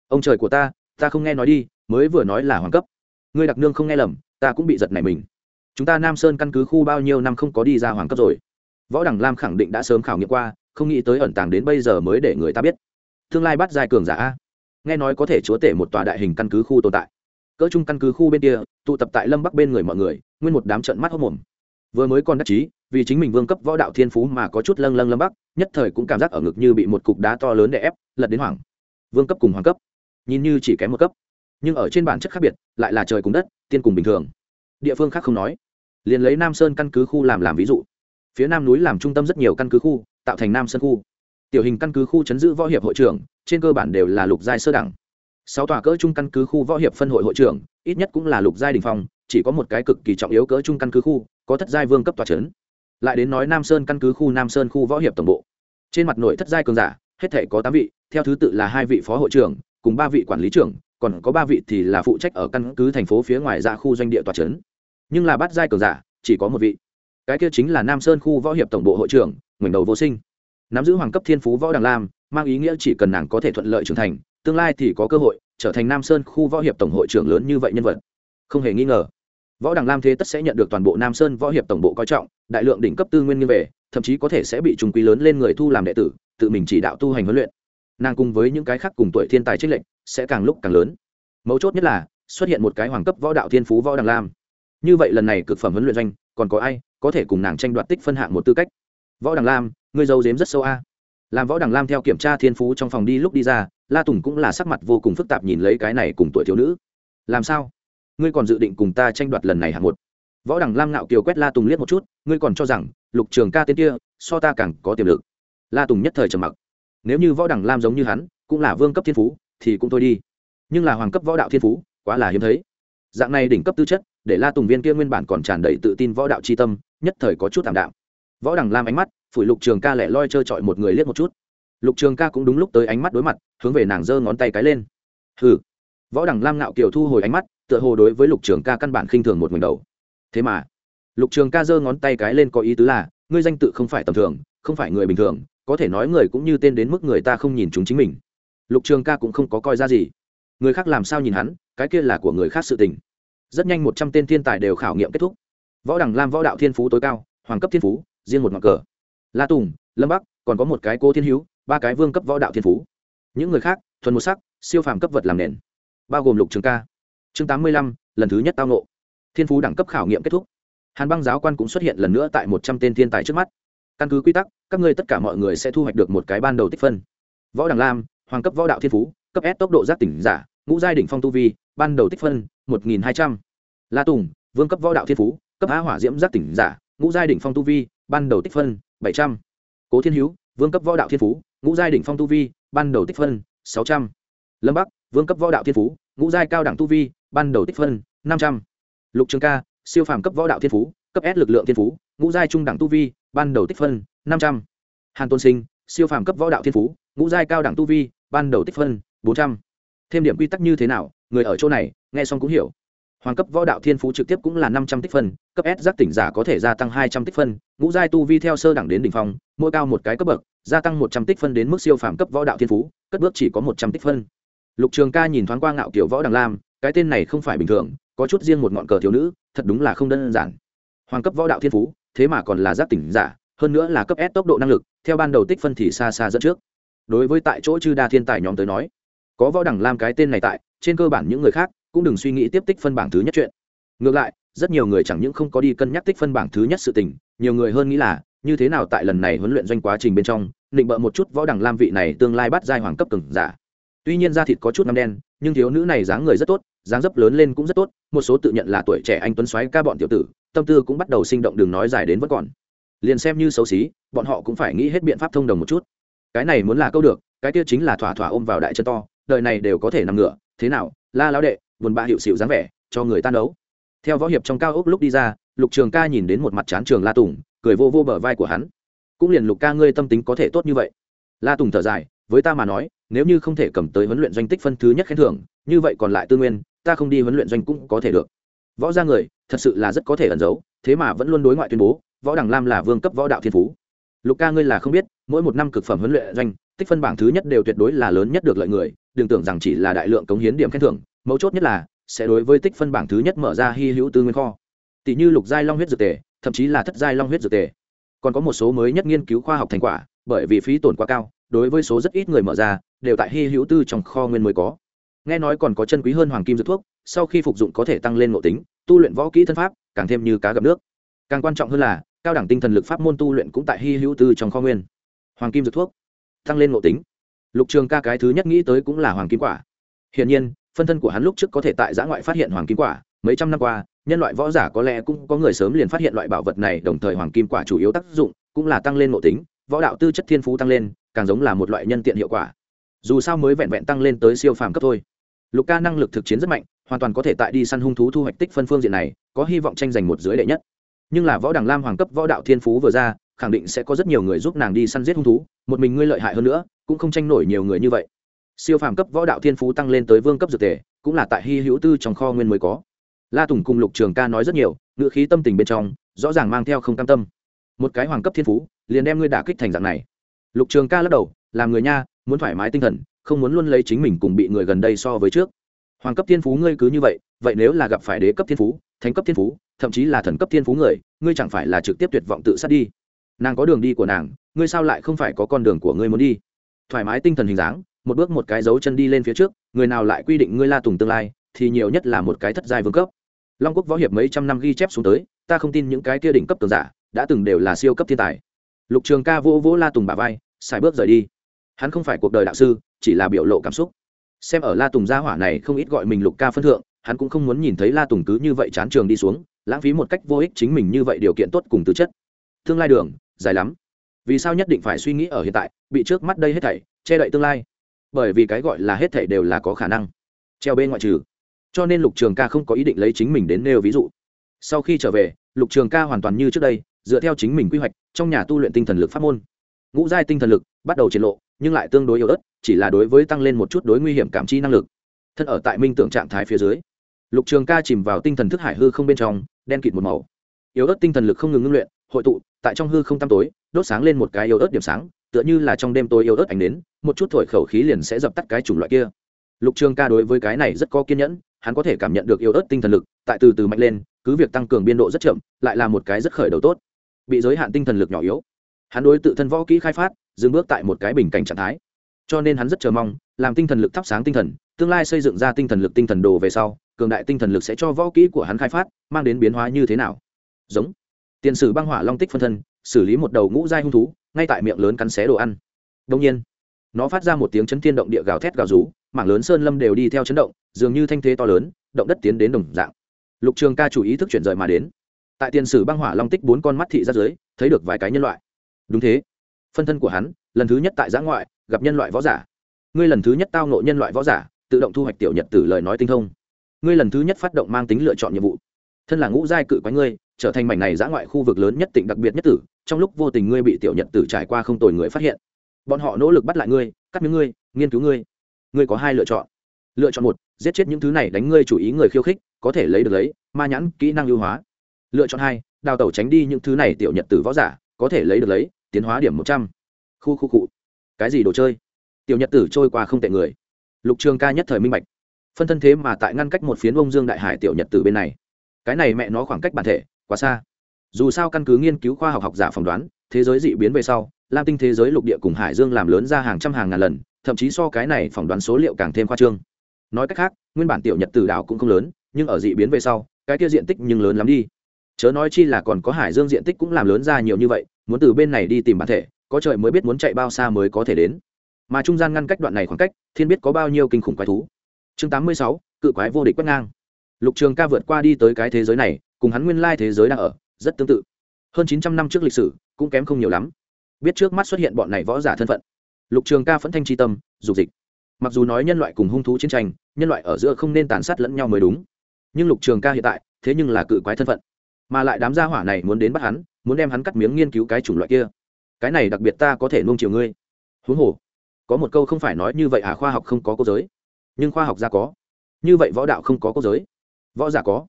ông trời của ta ta không nghe nói đi, mới vừa nói là hoàng cấp. Ngươi đặc nương không nghe lầm, ta cũng bị giật này mình. Chúng ta nam sơn căn cứ khu bao nhiêu năm không có đi ra hoàng cấp rồi. Võ đằng lam khẳng định đã sớm khảo nghiệm qua, không nghĩ tới ẩn tàng đến bây giờ mới để người ta biết. Tương lai bắt giai cường giả a. Nghe nói có thể chúa tể một tòa đại hình căn cứ khu tồn tại. Cỡ chung căn cứ khu bên kia, tụ tập tại lâm bắc bên người mọi người, nguyên một đám trận mắt hốc mồm vừa mới còn đắc chí, vì chính mình vương cấp võ đạo thiên phú mà có chút lâng lâng lâm bắc, nhất thời cũng cảm giác ở ngực như bị một cục đá to lớn đè ép, lật đến hoảng. Vương cấp cùng hoàng cấp, nhìn như chỉ kém một cấp. Nhưng ở trên bản chất khác biệt, lại là trời cùng đất, tiên cùng bình thường. Địa phương khác không nói. Liền lấy nam sơn căn cứ khu làm làm ví dụ. Phía nam núi làm trung tâm rất nhiều căn cứ khu, tạo thành nam sơn khu. Tiểu hình căn cứ khu chấn giữ võ hiệp hội trưởng, trên cơ bản đều là lục giai sơ đẳng. Sáu tòa cỡ trung căn cứ khu võ hiệp phân hội hội trưởng, ít nhất cũng là lục giai đình phong chỉ có một cái cực kỳ trọng yếu cỡ trung căn cứ khu, có thất giai vương cấp tòa trấn lại đến nói nam sơn căn cứ khu nam sơn khu võ hiệp tổng bộ. Trên mặt nội thất giai cường giả, hết thể có tám vị, theo thứ tự là hai vị phó hội trưởng, cùng ba vị quản lý trưởng, còn có ba vị thì là phụ trách ở căn cứ thành phố phía ngoài ra khu doanh địa tòa trấn nhưng là bắt giai cường giả, chỉ có một vị. Cái kia chính là nam sơn khu võ hiệp tổng bộ hội trưởng, ngoảnh đầu vô sinh. Nắm giữ hoàng cấp thiên phú võ đằng lam, mang ý nghĩa chỉ cần nàng có thể thuận lợi trưởng thành, tương lai thì có cơ hội trở thành nam sơn khu võ hiệp tổng hội trưởng lớn như vậy nhân vật không hề nghi ngờ. Võ đằng lam thế tất sẽ nhận được toàn bộ nam sơn võ hiệp tổng bộ coi trọng, đại lượng đỉnh cấp tư nguyên như về, thậm chí có thể sẽ bị trùng quý lớn lên người thu làm đệ tử, tự mình chỉ đạo tu hành huấn luyện. Nàng cùng với những cái khác cùng tuổi thiên tài trích lệnh sẽ càng lúc càng lớn. Mấu chốt nhất là, xuất hiện một cái hoàng cấp võ đạo thiên phú võ đằng lam. Như vậy lần này cực phẩm huấn luyện doanh, còn có ai có thể cùng nàng tranh đoạt tích phân hạng một tư cách? Võ đằng lam người giàu dếm rất sâu a. Làm võ đằng lam theo kiểm tra thiên phú trong phòng đi lúc đi ra, la tùng cũng là sắc mặt vô cùng phức tạp nhìn lấy cái này cùng tuổi thiếu nữ. Làm sao? Ngươi còn dự định cùng ta tranh đoạt lần này hạng một. Võ đằng lam ngạo kiều quét la tùng liếc một chút, ngươi còn cho rằng lục trường ca tên kia so ta càng có tiềm lực. La tùng nhất thời trầm mặc. Nếu như võ đằng lam giống như hắn, cũng là vương cấp thiên phú, thì cũng thôi đi. Nhưng là hoàng cấp võ đạo thiên phú, quá là hiếm thấy. Dạng này đỉnh cấp tư chất, để la tùng viên kia nguyên bản còn tràn đầy tự tin võ đạo c h i tâm, nhất thời có chút t ạ m đạm. Võ đằng lam ánh mắt phủi lục trường ca lẻ loi trơ trọi một người liếc một chút. Lục trường ca cũng đúng lúc tới ánh mắt đối mặt, hướng về nàng giơ ngón tay cái lên. Hừ. Võ đằng lam ngạo kiều thu hồi ánh mắt tựa hồ đối với lục trường ca căn bản khinh thường một mình đầu. Thế mà, lục trường ca giơ ngón tay cái lên có ý tứ là, ngươi danh tự không phải tầm thường, không phải người bình thường, có thể nói người cũng như tên đến mức người ta không nhìn chúng chính mình. Lục trường ca cũng không có coi ra gì. Người khác làm sao nhìn hắn, cái kia là của người khác sự tình. Rất nhanh một trăm tên thiên tài đều khảo nghiệm kết thúc. Võ đẳng lam, võ đạo thiên phú tối cao, hoàng cấp thiên phú, riêng một ngọn cờ. La tùng, lâm bắc, còn có một cái cô thiên hữu, ba cái vương cấp võ đạo thiên phú. Những người khác, thuần một sắc, siêu phàm cấp vật làm nền. Bao gồm lục trường ca chương tám mươi lăm, lần thứ nhất tao nộ thiên phú đẳng cấp khảo nghiệm kết thúc. Hàn băng giáo quan cũng xuất hiện lần nữa tại một trăm tên thiên tài trước mắt. Căn cứ quy tắc, các ngươi tất cả mọi người sẽ thu hoạch được một cái ban đầu tích phân. Võ đằng lam, hoàng cấp võ đạo thiên phú, cấp s tốc độ giác tỉnh giả, ngũ giai đỉnh phong tu vi, ban đầu tích phân, một nghìn hai trăm. La tùng, vương cấp võ đạo thiên phú, cấp á hỏa diễm giác tỉnh giả, ngũ giai đỉnh phong tu vi, ban đầu tích phân, bảy trăm. Cố thiên hữu, vương cấp võ đạo thiên phú, ngũ giai đỉnh phong tu vi, ban đầu tích phân, sáu trăm lâm bắc vương cấp võ đạo thiên phú ngũ giai cao đẳng tu vi ban đầu tích phân năm trăm lục trường ca siêu phàm cấp võ đạo thiên phú cấp s lực lượng thiên phú ngũ giai trung đẳng tu vi ban đầu tích phân năm trăm hàn tôn sinh siêu phàm cấp võ đạo thiên phú ngũ giai cao đẳng tu vi ban đầu tích phân bốn trăm thêm điểm quy tắc như thế nào người ở chỗ này nghe xong cũng hiểu hoàng cấp võ đạo thiên phú trực tiếp cũng là năm trăm tích phân cấp s giác tỉnh giả có thể gia tăng hai trăm tích phân ngũ giai tu vi theo sơ đẳng đến đ ỉ n h phong mỗi cao một cái cấp bậc gia tăng một trăm tích phân đến mức siêu phàm cấp võ đạo thiên phú cất bước chỉ có một trăm tích phân lục trường ca nhìn thoáng qua ngạo kiểu võ đằng lam, cái tên này không phải bình thường, có chút riêng một ngọn cờ thiếu nữ, thật đúng là không đơn giản. Hoàng cấp võ đạo thiên phú, thế mà còn là giác tỉnh giả, hơn nữa là cấp s tốc độ năng lực, theo ban đầu tích phân thì xa xa dẫn trước. Đối với tại chỗ chư đa thiên tài nhóm tới nói, có võ đẳng lam cái tên này tại, trên cơ bản những người khác cũng đừng suy nghĩ tiếp tích phân bảng thứ nhất chuyện. Ngược lại, rất nhiều người chẳng những không có đi cân nhắc tích phân bảng thứ nhất sự tình, nhiều người hơn nghĩ là, như thế nào tại lần này huấn luyện doanh quá trình bên trong, định bợ một chút võ đẳng lam vị này tương lai bắt giai hoàng cấp cường giả tuy nhiên da thịt có chút năm đen, nhưng thiếu nữ này dáng người rất tốt, dáng dấp lớn lên cũng rất tốt, một số tự nhận là tuổi trẻ anh tuấn xoáy ca bọn tiểu tử, tâm tư cũng bắt đầu sinh động đường nói dài đến vẫn còn. Liền xem như xấu xí, bọn họ cũng phải nghĩ hết biện pháp thông đồng một chút. Cái này muốn là câu được, cái kia chính là thỏa thỏa ôm vào đại chân to, đời này đều có thể nằm ngựa thế nào, la lão đệ, buồn bã hiệu xịu dáng vẻ, cho người tan đấu theo võ hiệp trong cao ốc lúc đi ra, lục trường ca nhìn đến một mặt chán trường la tùng, cười vô vô bờ vai của hắn. Cũng liền lục ca ngươi tâm tính có thể tốt như vậy. La tùng thở dài, với ta mà nói nếu như không thể cầm tới huấn luyện doanh tích phân thứ nhất khen thưởng, như vậy còn lại tư nguyên, ta không đi huấn luyện doanh cũng có thể được. Võ gia người, thật sự là rất có thể ẩn giấu, thế mà vẫn luôn đối ngoại tuyên bố, võ đằng lam là vương cấp võ đạo thiên phú. Lục ca ngươi là không biết, mỗi một năm cực phẩm huấn luyện doanh, tích phân bảng thứ nhất đều tuyệt đối là lớn nhất được lợi người, đừng tưởng rằng chỉ là đại lượng cống hiến điểm khen thưởng, mấu chốt nhất là, sẽ đối với tích phân bảng thứ nhất mở ra hy hữu tư nguyên kho. Tỷ như lục giai long huyết dược tề, thậm chí là thất giai long huyết dược tề. Còn có một số mới nhất nghiên cứu khoa học thành quả, bởi vì phí tổn quá cao, đối với số rất ít người mở ra đều tại hy hữu tư trong kho nguyên mới có. Nghe nói còn có chân quý hơn hoàng kim dược thuốc, sau khi phục dụng có thể tăng lên ngộ tính, tu luyện võ kỹ thân pháp, càng thêm như cá gặp nước. Càng quan trọng hơn là, cao đẳng tinh thần lực pháp môn tu luyện cũng tại hy hữu tư trong kho nguyên. Hoàng kim dược thuốc, tăng lên ngộ tính. Lục trường ca cái thứ nhất nghĩ tới cũng là hoàng kim quả. Hiển nhiên, phân thân của hắn lúc trước có thể tại giã ngoại phát hiện hoàng kim quả, mấy trăm năm qua, nhân loại võ giả có lẽ cũng có người sớm liền phát hiện loại bảo vật này, đồng thời hoàng kim quả chủ yếu tác dụng cũng là tăng lên ngộ tính, võ đạo tư chất thiên phú tăng lên, càng giống là một loại nhân tiện hiệu quả dù sao mới vẹn vẹn tăng lên tới siêu phàm cấp thôi. Lục ca năng lực thực chiến rất mạnh, hoàn toàn có thể tại đi săn hung thú thu hoạch tích phân phương diện này, có hy vọng tranh giành một dưới đệ nhất. Nhưng là võ đằng lam hoàng cấp võ đạo thiên phú vừa ra, khẳng định sẽ có rất nhiều người giúp nàng đi săn giết hung thú, một mình ngươi lợi hại hơn nữa, cũng không tranh nổi nhiều người như vậy. Siêu phàm cấp võ đạo thiên phú tăng lên tới vương cấp dược tề cũng là tại hy hữu tư trong kho nguyên mới có. La tùng cùng lục trường ca nói rất nhiều ngựa khí tâm tình bên trong, rõ ràng mang theo không cam tâm. Một cái hoàng cấp thiên phú, liền đem ngươi đả kích thành dạng này. Lục trường ca lắc đầu, làm người nha muốn thoải mái tinh thần, không muốn luôn lấy chính mình cùng bị người gần đây so với trước. Hoàng cấp thiên phú ngươi cứ như vậy vậy nếu là gặp phải đế cấp thiên phú, thánh cấp thiên phú, thậm chí là thần cấp thiên phú người, ngươi chẳng phải là trực tiếp tuyệt vọng tự sát đi. Nàng có đường đi của nàng, ngươi sao lại không phải có con đường của ngươi muốn đi? Thoải mái tinh thần hình dáng, một bước một cái dấu chân đi lên phía trước, người nào lại quy định ngươi la tùng tương lai, thì nhiều nhất là một cái thất giai vương cấp. Long quốc võ hiệp mấy trăm năm ghi chép xuống tới, ta không tin những cái kia đỉnh cấp tường giả, đã từng đều là siêu cấp thiên tài. Lục trường ca vô vỗ la tùng bà vai xài bước rời đi hắn không phải cuộc đời đạo sư, chỉ là biểu lộ cảm xúc. Xem ở la tùng gia hỏa này không ít gọi mình lục ca phân thượng, hắn cũng không muốn nhìn thấy la tùng cứ như vậy chán trường đi xuống, lãng phí một cách vô ích chính mình như vậy điều kiện tốt cùng tư chất. Tương lai đường, dài lắm. Vì sao nhất định phải suy nghĩ ở hiện tại, bị trước mắt đây hết thảy, che đậy tương lai? Bởi vì cái gọi là hết thảy đều là có khả năng. Treo bên ngoại trừ. Cho nên lục trường ca không có ý định lấy chính mình đến nêu ví dụ. Sau khi trở về, lục trường ca hoàn toàn như trước đây, dựa theo chính mình quy hoạch, trong nhà tu luyện tinh thần lực pháp môn. Ngũ giai tinh thần lực bắt đầu triển lộ, nhưng lại tương đối yếu ớt, chỉ là đối với tăng lên một chút đối nguy hiểm cảm chi năng lực. Thân ở tại minh tưởng trạng thái phía dưới, lục trường ca chìm vào tinh thần thức hải hư không bên trong, đen kịt một màu. Yếu ớt tinh thần lực không ngừng ngưng luyện, hội tụ, tại trong hư không tăm tối, đốt sáng lên một cái yếu ớt điểm sáng, tựa như là trong đêm tối yếu ớt ảnh đến một chút thổi khẩu khí liền sẽ dập tắt cái chủng loại kia. Lục trường ca đối với cái này rất có kiên nhẫn, hắn có thể cảm nhận được yếu ớt tinh thần lực, tại từ từ mạnh lên, cứ việc tăng cường biên độ rất chậm, lại là một cái rất khởi đầu tốt. Bị giới hạn tinh thần lực nhỏ yếu hắn đối tự thân võ kỹ khai phát, dừng bước tại một cái bình cảnh trạng thái. Cho nên hắn rất chờ mong, làm tinh thần lực thắp sáng tinh thần, tương lai xây dựng ra tinh thần lực tinh thần đồ về sau, cường đại tinh thần lực sẽ cho võ kỹ của hắn khai phát, mang đến biến hóa như thế nào? Giống. Tiền sử băng hỏa long tích phân thân, xử lý một đầu ngũ giai hung thú, ngay tại miệng lớn cắn xé đồ ăn. Đông nhiên, nó phát ra một tiếng chấn thiên động địa gào thét gào rú, mảng lớn sơn lâm đều đi theo chấn động, dường như thanh thế to lớn, động đất tiến đến đồng dạng. Lục trường ca chủ ý thức chuyển rời mà đến. Tại tiền sử băng hỏa long tích bốn con mắt thị ra dưới thấy được vài cái nhân loại đúng thế. Phân thân của hắn, lần thứ nhất tại giã ngoại, gặp nhân loại võ giả. Ngươi lần thứ nhất tao nộ nhân loại võ giả, tự động thu hoạch tiểu nhật tử lời nói tinh thông. Ngươi lần thứ nhất phát động mang tính lựa chọn nhiệm vụ. Thân là ngũ giai cự quái ngươi, trở thành mảnh này giã ngoại khu vực lớn nhất tỉnh đặc biệt nhất tử, trong lúc vô tình ngươi bị tiểu nhật tử trải qua không tồi người phát hiện. Bọn họ nỗ lực bắt lại ngươi, cắt miếng ngươi, nghiên cứu ngươi. Ngươi có hai lựa chọn. Lựa chọn một, giết chết những thứ này đánh ngươi chủ ý người khiêu khích, có thể lấy được lấy, ma nhãn, kỹ năng ưu hóa. Lựa chọn hai, đào tẩu tránh đi những thứ này tiểu nhật tử võ giả có thể lấy được lấy, tiến hóa điểm một trăm. Khu khu cụ cái gì đồ chơi? Tiểu nhật tử trôi qua không tệ người. Lục trường ca nhất thời minh bạch. Phân thân thế mà tại ngăn cách một phiến ông dương đại hải tiểu nhật tử bên này. Cái này mẹ nó khoảng cách bản thể, quá xa. Dù sao căn cứ nghiên cứu khoa học học giả phỏng đoán, thế giới dị biến về sau, lam tinh thế giới lục địa cùng hải dương làm lớn ra hàng trăm hàng ngàn lần, thậm chí so cái này phỏng đoán số liệu càng thêm khoa trương. Nói cách khác, nguyên bản tiểu nhật tử đảo cũng không lớn, nhưng ở dị biến về sau, cái kia diện tích nhưng lớn lắm đi chớ nói chi là còn có hải dương diện tích cũng làm lớn ra nhiều như vậy, muốn từ bên này đi tìm bản thể, có trời mới biết muốn chạy bao xa mới có thể đến. Mà trung gian ngăn cách đoạn này khoảng cách, thiên biết có bao nhiêu kinh khủng quái thú. Chương tám mươi sáu, cự quái vô địch quét ngang. Lục trường ca vượt qua đi tới cái thế giới này, cùng hắn nguyên lai thế giới đang ở, rất tương tự. Hơn chín trăm năm trước lịch sử, cũng kém không nhiều lắm. Biết trước mắt xuất hiện bọn này võ giả thân phận. Lục trường ca phẫn thanh tri tâm, dục dịch. Mặc dù nói nhân loại cùng hung thú chiến tranh, nhân loại ở giữa không nên tàn sát lẫn nhau mới đúng. Nhưng lục trường ca hiện tại, thế nhưng là cự quái thân phận mà lại đám gia hỏa này muốn đến bắt hắn, muốn đem hắn cắt miếng nghiên cứu cái chủng loại kia. Cái này đặc biệt ta có thể nung chiều ngươi. Huống hồ, có một câu không phải nói như vậy à khoa học không có cô giới. Nhưng khoa học gia có. Như vậy võ đạo không có cô giới. Võ giả có.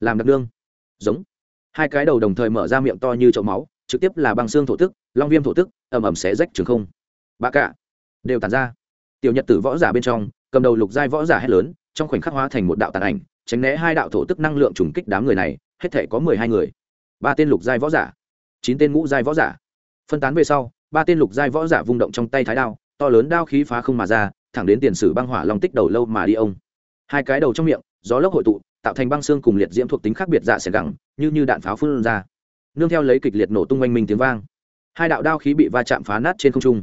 Làm đặc đương giống. Hai cái đầu đồng thời mở ra miệng to như chậu máu, trực tiếp là băng xương thổ tức, long viêm thổ tức ẩm ẩm xé rách trường không. Ba cả. Đều tàn ra. Tiểu nhật tử võ giả bên trong, cầm đầu lục giai võ giả hét lớn, trong khoảnh khắc hóa thành một đạo tàn ảnh, tránh né hai đạo thổ tức năng lượng trùng kích đám người này hết thể có mười hai người. Ba tên lục giai võ giả, chín tên ngũ giai võ giả. Phân tán về sau, ba tên lục giai võ giả vung động trong tay thái đao, to lớn đao khí phá không mà ra, thẳng đến tiền sử băng hỏa long tích đầu lâu mà đi ông. Hai cái đầu trong miệng, gió lốc hội tụ, tạo thành băng xương cùng liệt diễm thuộc tính khác biệt dạ xẻ gẳng, như như đạn pháo phun ra. Nương theo lấy kịch liệt nổ tung oanh minh tiếng vang. Hai đạo đao khí bị va chạm phá nát trên không trung.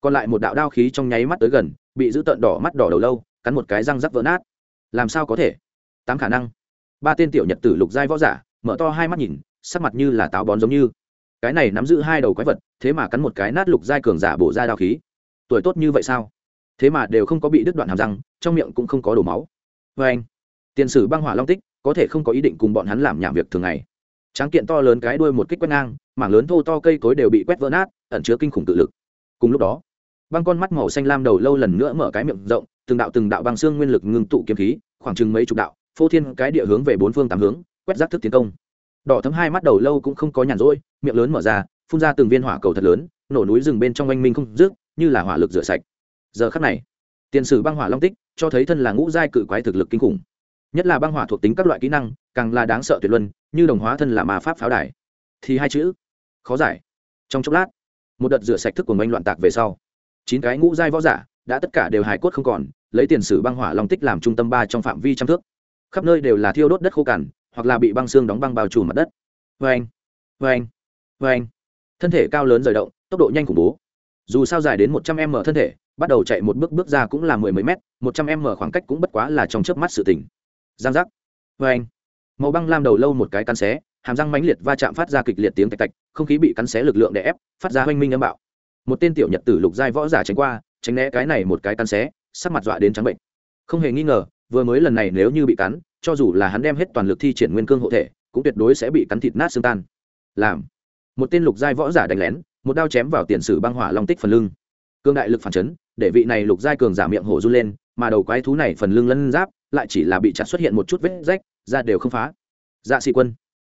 Còn lại một đạo đao khí trong nháy mắt tới gần, bị giữ tợn đỏ mắt đỏ đầu lâu, cắn một cái răng rắc vỡ nát. Làm sao có thể? Tám khả năng ba tên tiểu nhật tử lục giai võ giả, mở to hai mắt nhìn, sắc mặt như là táo bón giống như. Cái này nắm giữ hai đầu quái vật, thế mà cắn một cái nát lục giai cường giả bổ ra đao khí. Tuổi tốt như vậy sao? Thế mà đều không có bị đứt đoạn hàm răng, trong miệng cũng không có đổ máu. Vê anh, tiền sử băng hỏa long tích, có thể không có ý định cùng bọn hắn làm nhảm việc thường ngày. Tráng kiện to lớn cái đuôi một kích quét ngang, mảng lớn thô to cây cối đều bị quét vỡ nát, ẩn chứa kinh khủng tự lực. Cùng lúc đó, băng con mắt màu xanh lam đầu lâu lần nữa mở cái miệng rộng, từng đạo từng đạo băng xương nguyên lực ngưng tụ kiếm khí, khoảng chừng mấy chục đạo phô thiên cái địa hướng về bốn phương tám hướng, quét rác thức tiến công. Đỏ thấm hai mắt đầu lâu cũng không có nhàn rỗi, miệng lớn mở ra, phun ra từng viên hỏa cầu thật lớn, nổ núi rừng bên trong oanh minh không rước như là hỏa lực rửa sạch. Giờ khắc này, tiền sử băng hỏa long tích cho thấy thân là ngũ giai cự quái thực lực kinh khủng. Nhất là băng hỏa thuộc tính các loại kỹ năng, càng là đáng sợ tuyệt luân, như đồng hóa thân là ma pháp pháo đài. Thì hai chữ, khó giải. Trong chốc lát, một đợt rửa sạch thức của mình loạn tạc về sau, chín cái ngũ giai võ giả đã tất cả đều hài cốt không còn, lấy tiền sử băng hỏa long tích làm trung tâm ba trong phạm vi trăm thước khắp nơi đều là thiêu đốt đất khô cằn, hoặc là bị băng xương đóng băng bao trùm mặt đất. Vê anh vê anh vê anh. Thân thể cao lớn rời động, tốc độ nhanh khủng bố. Dù sao dài đến một trăm m thân thể, bắt đầu chạy một bước bước ra cũng là mười mấy mét, một trăm m khoảng cách cũng bất quá là trong chớp mắt sự tỉnh giang giác. Vê anh. Màu băng lam đầu lâu một cái cắn xé, hàm răng mãnh liệt va chạm phát ra kịch liệt tiếng tạch tạch, không khí bị cắn xé lực lượng đè ép, phát ra hoanh minh âm bạo. Một tên tiểu nhật tử lục giai võ giả tránh qua, tránh né cái này một cái cắn xé, sắc mặt dọa đến trắng bệnh. Không hề nghi ngờ vừa mới lần này nếu như bị cắn, cho dù là hắn đem hết toàn lực thi triển nguyên cương hộ thể, cũng tuyệt đối sẽ bị cắn thịt nát xương tan. Làm. Một tên lục giai võ giả đánh lén, một đao chém vào tiền sử băng hỏa long tích phần lưng. Cương đại lực phản chấn, để vị này lục giai cường giả miệng hổ run lên, mà đầu quái thú này phần lưng lân giáp, lại chỉ là bị chặt xuất hiện một chút vết rách ra đều không phá. Dạ sĩ quân.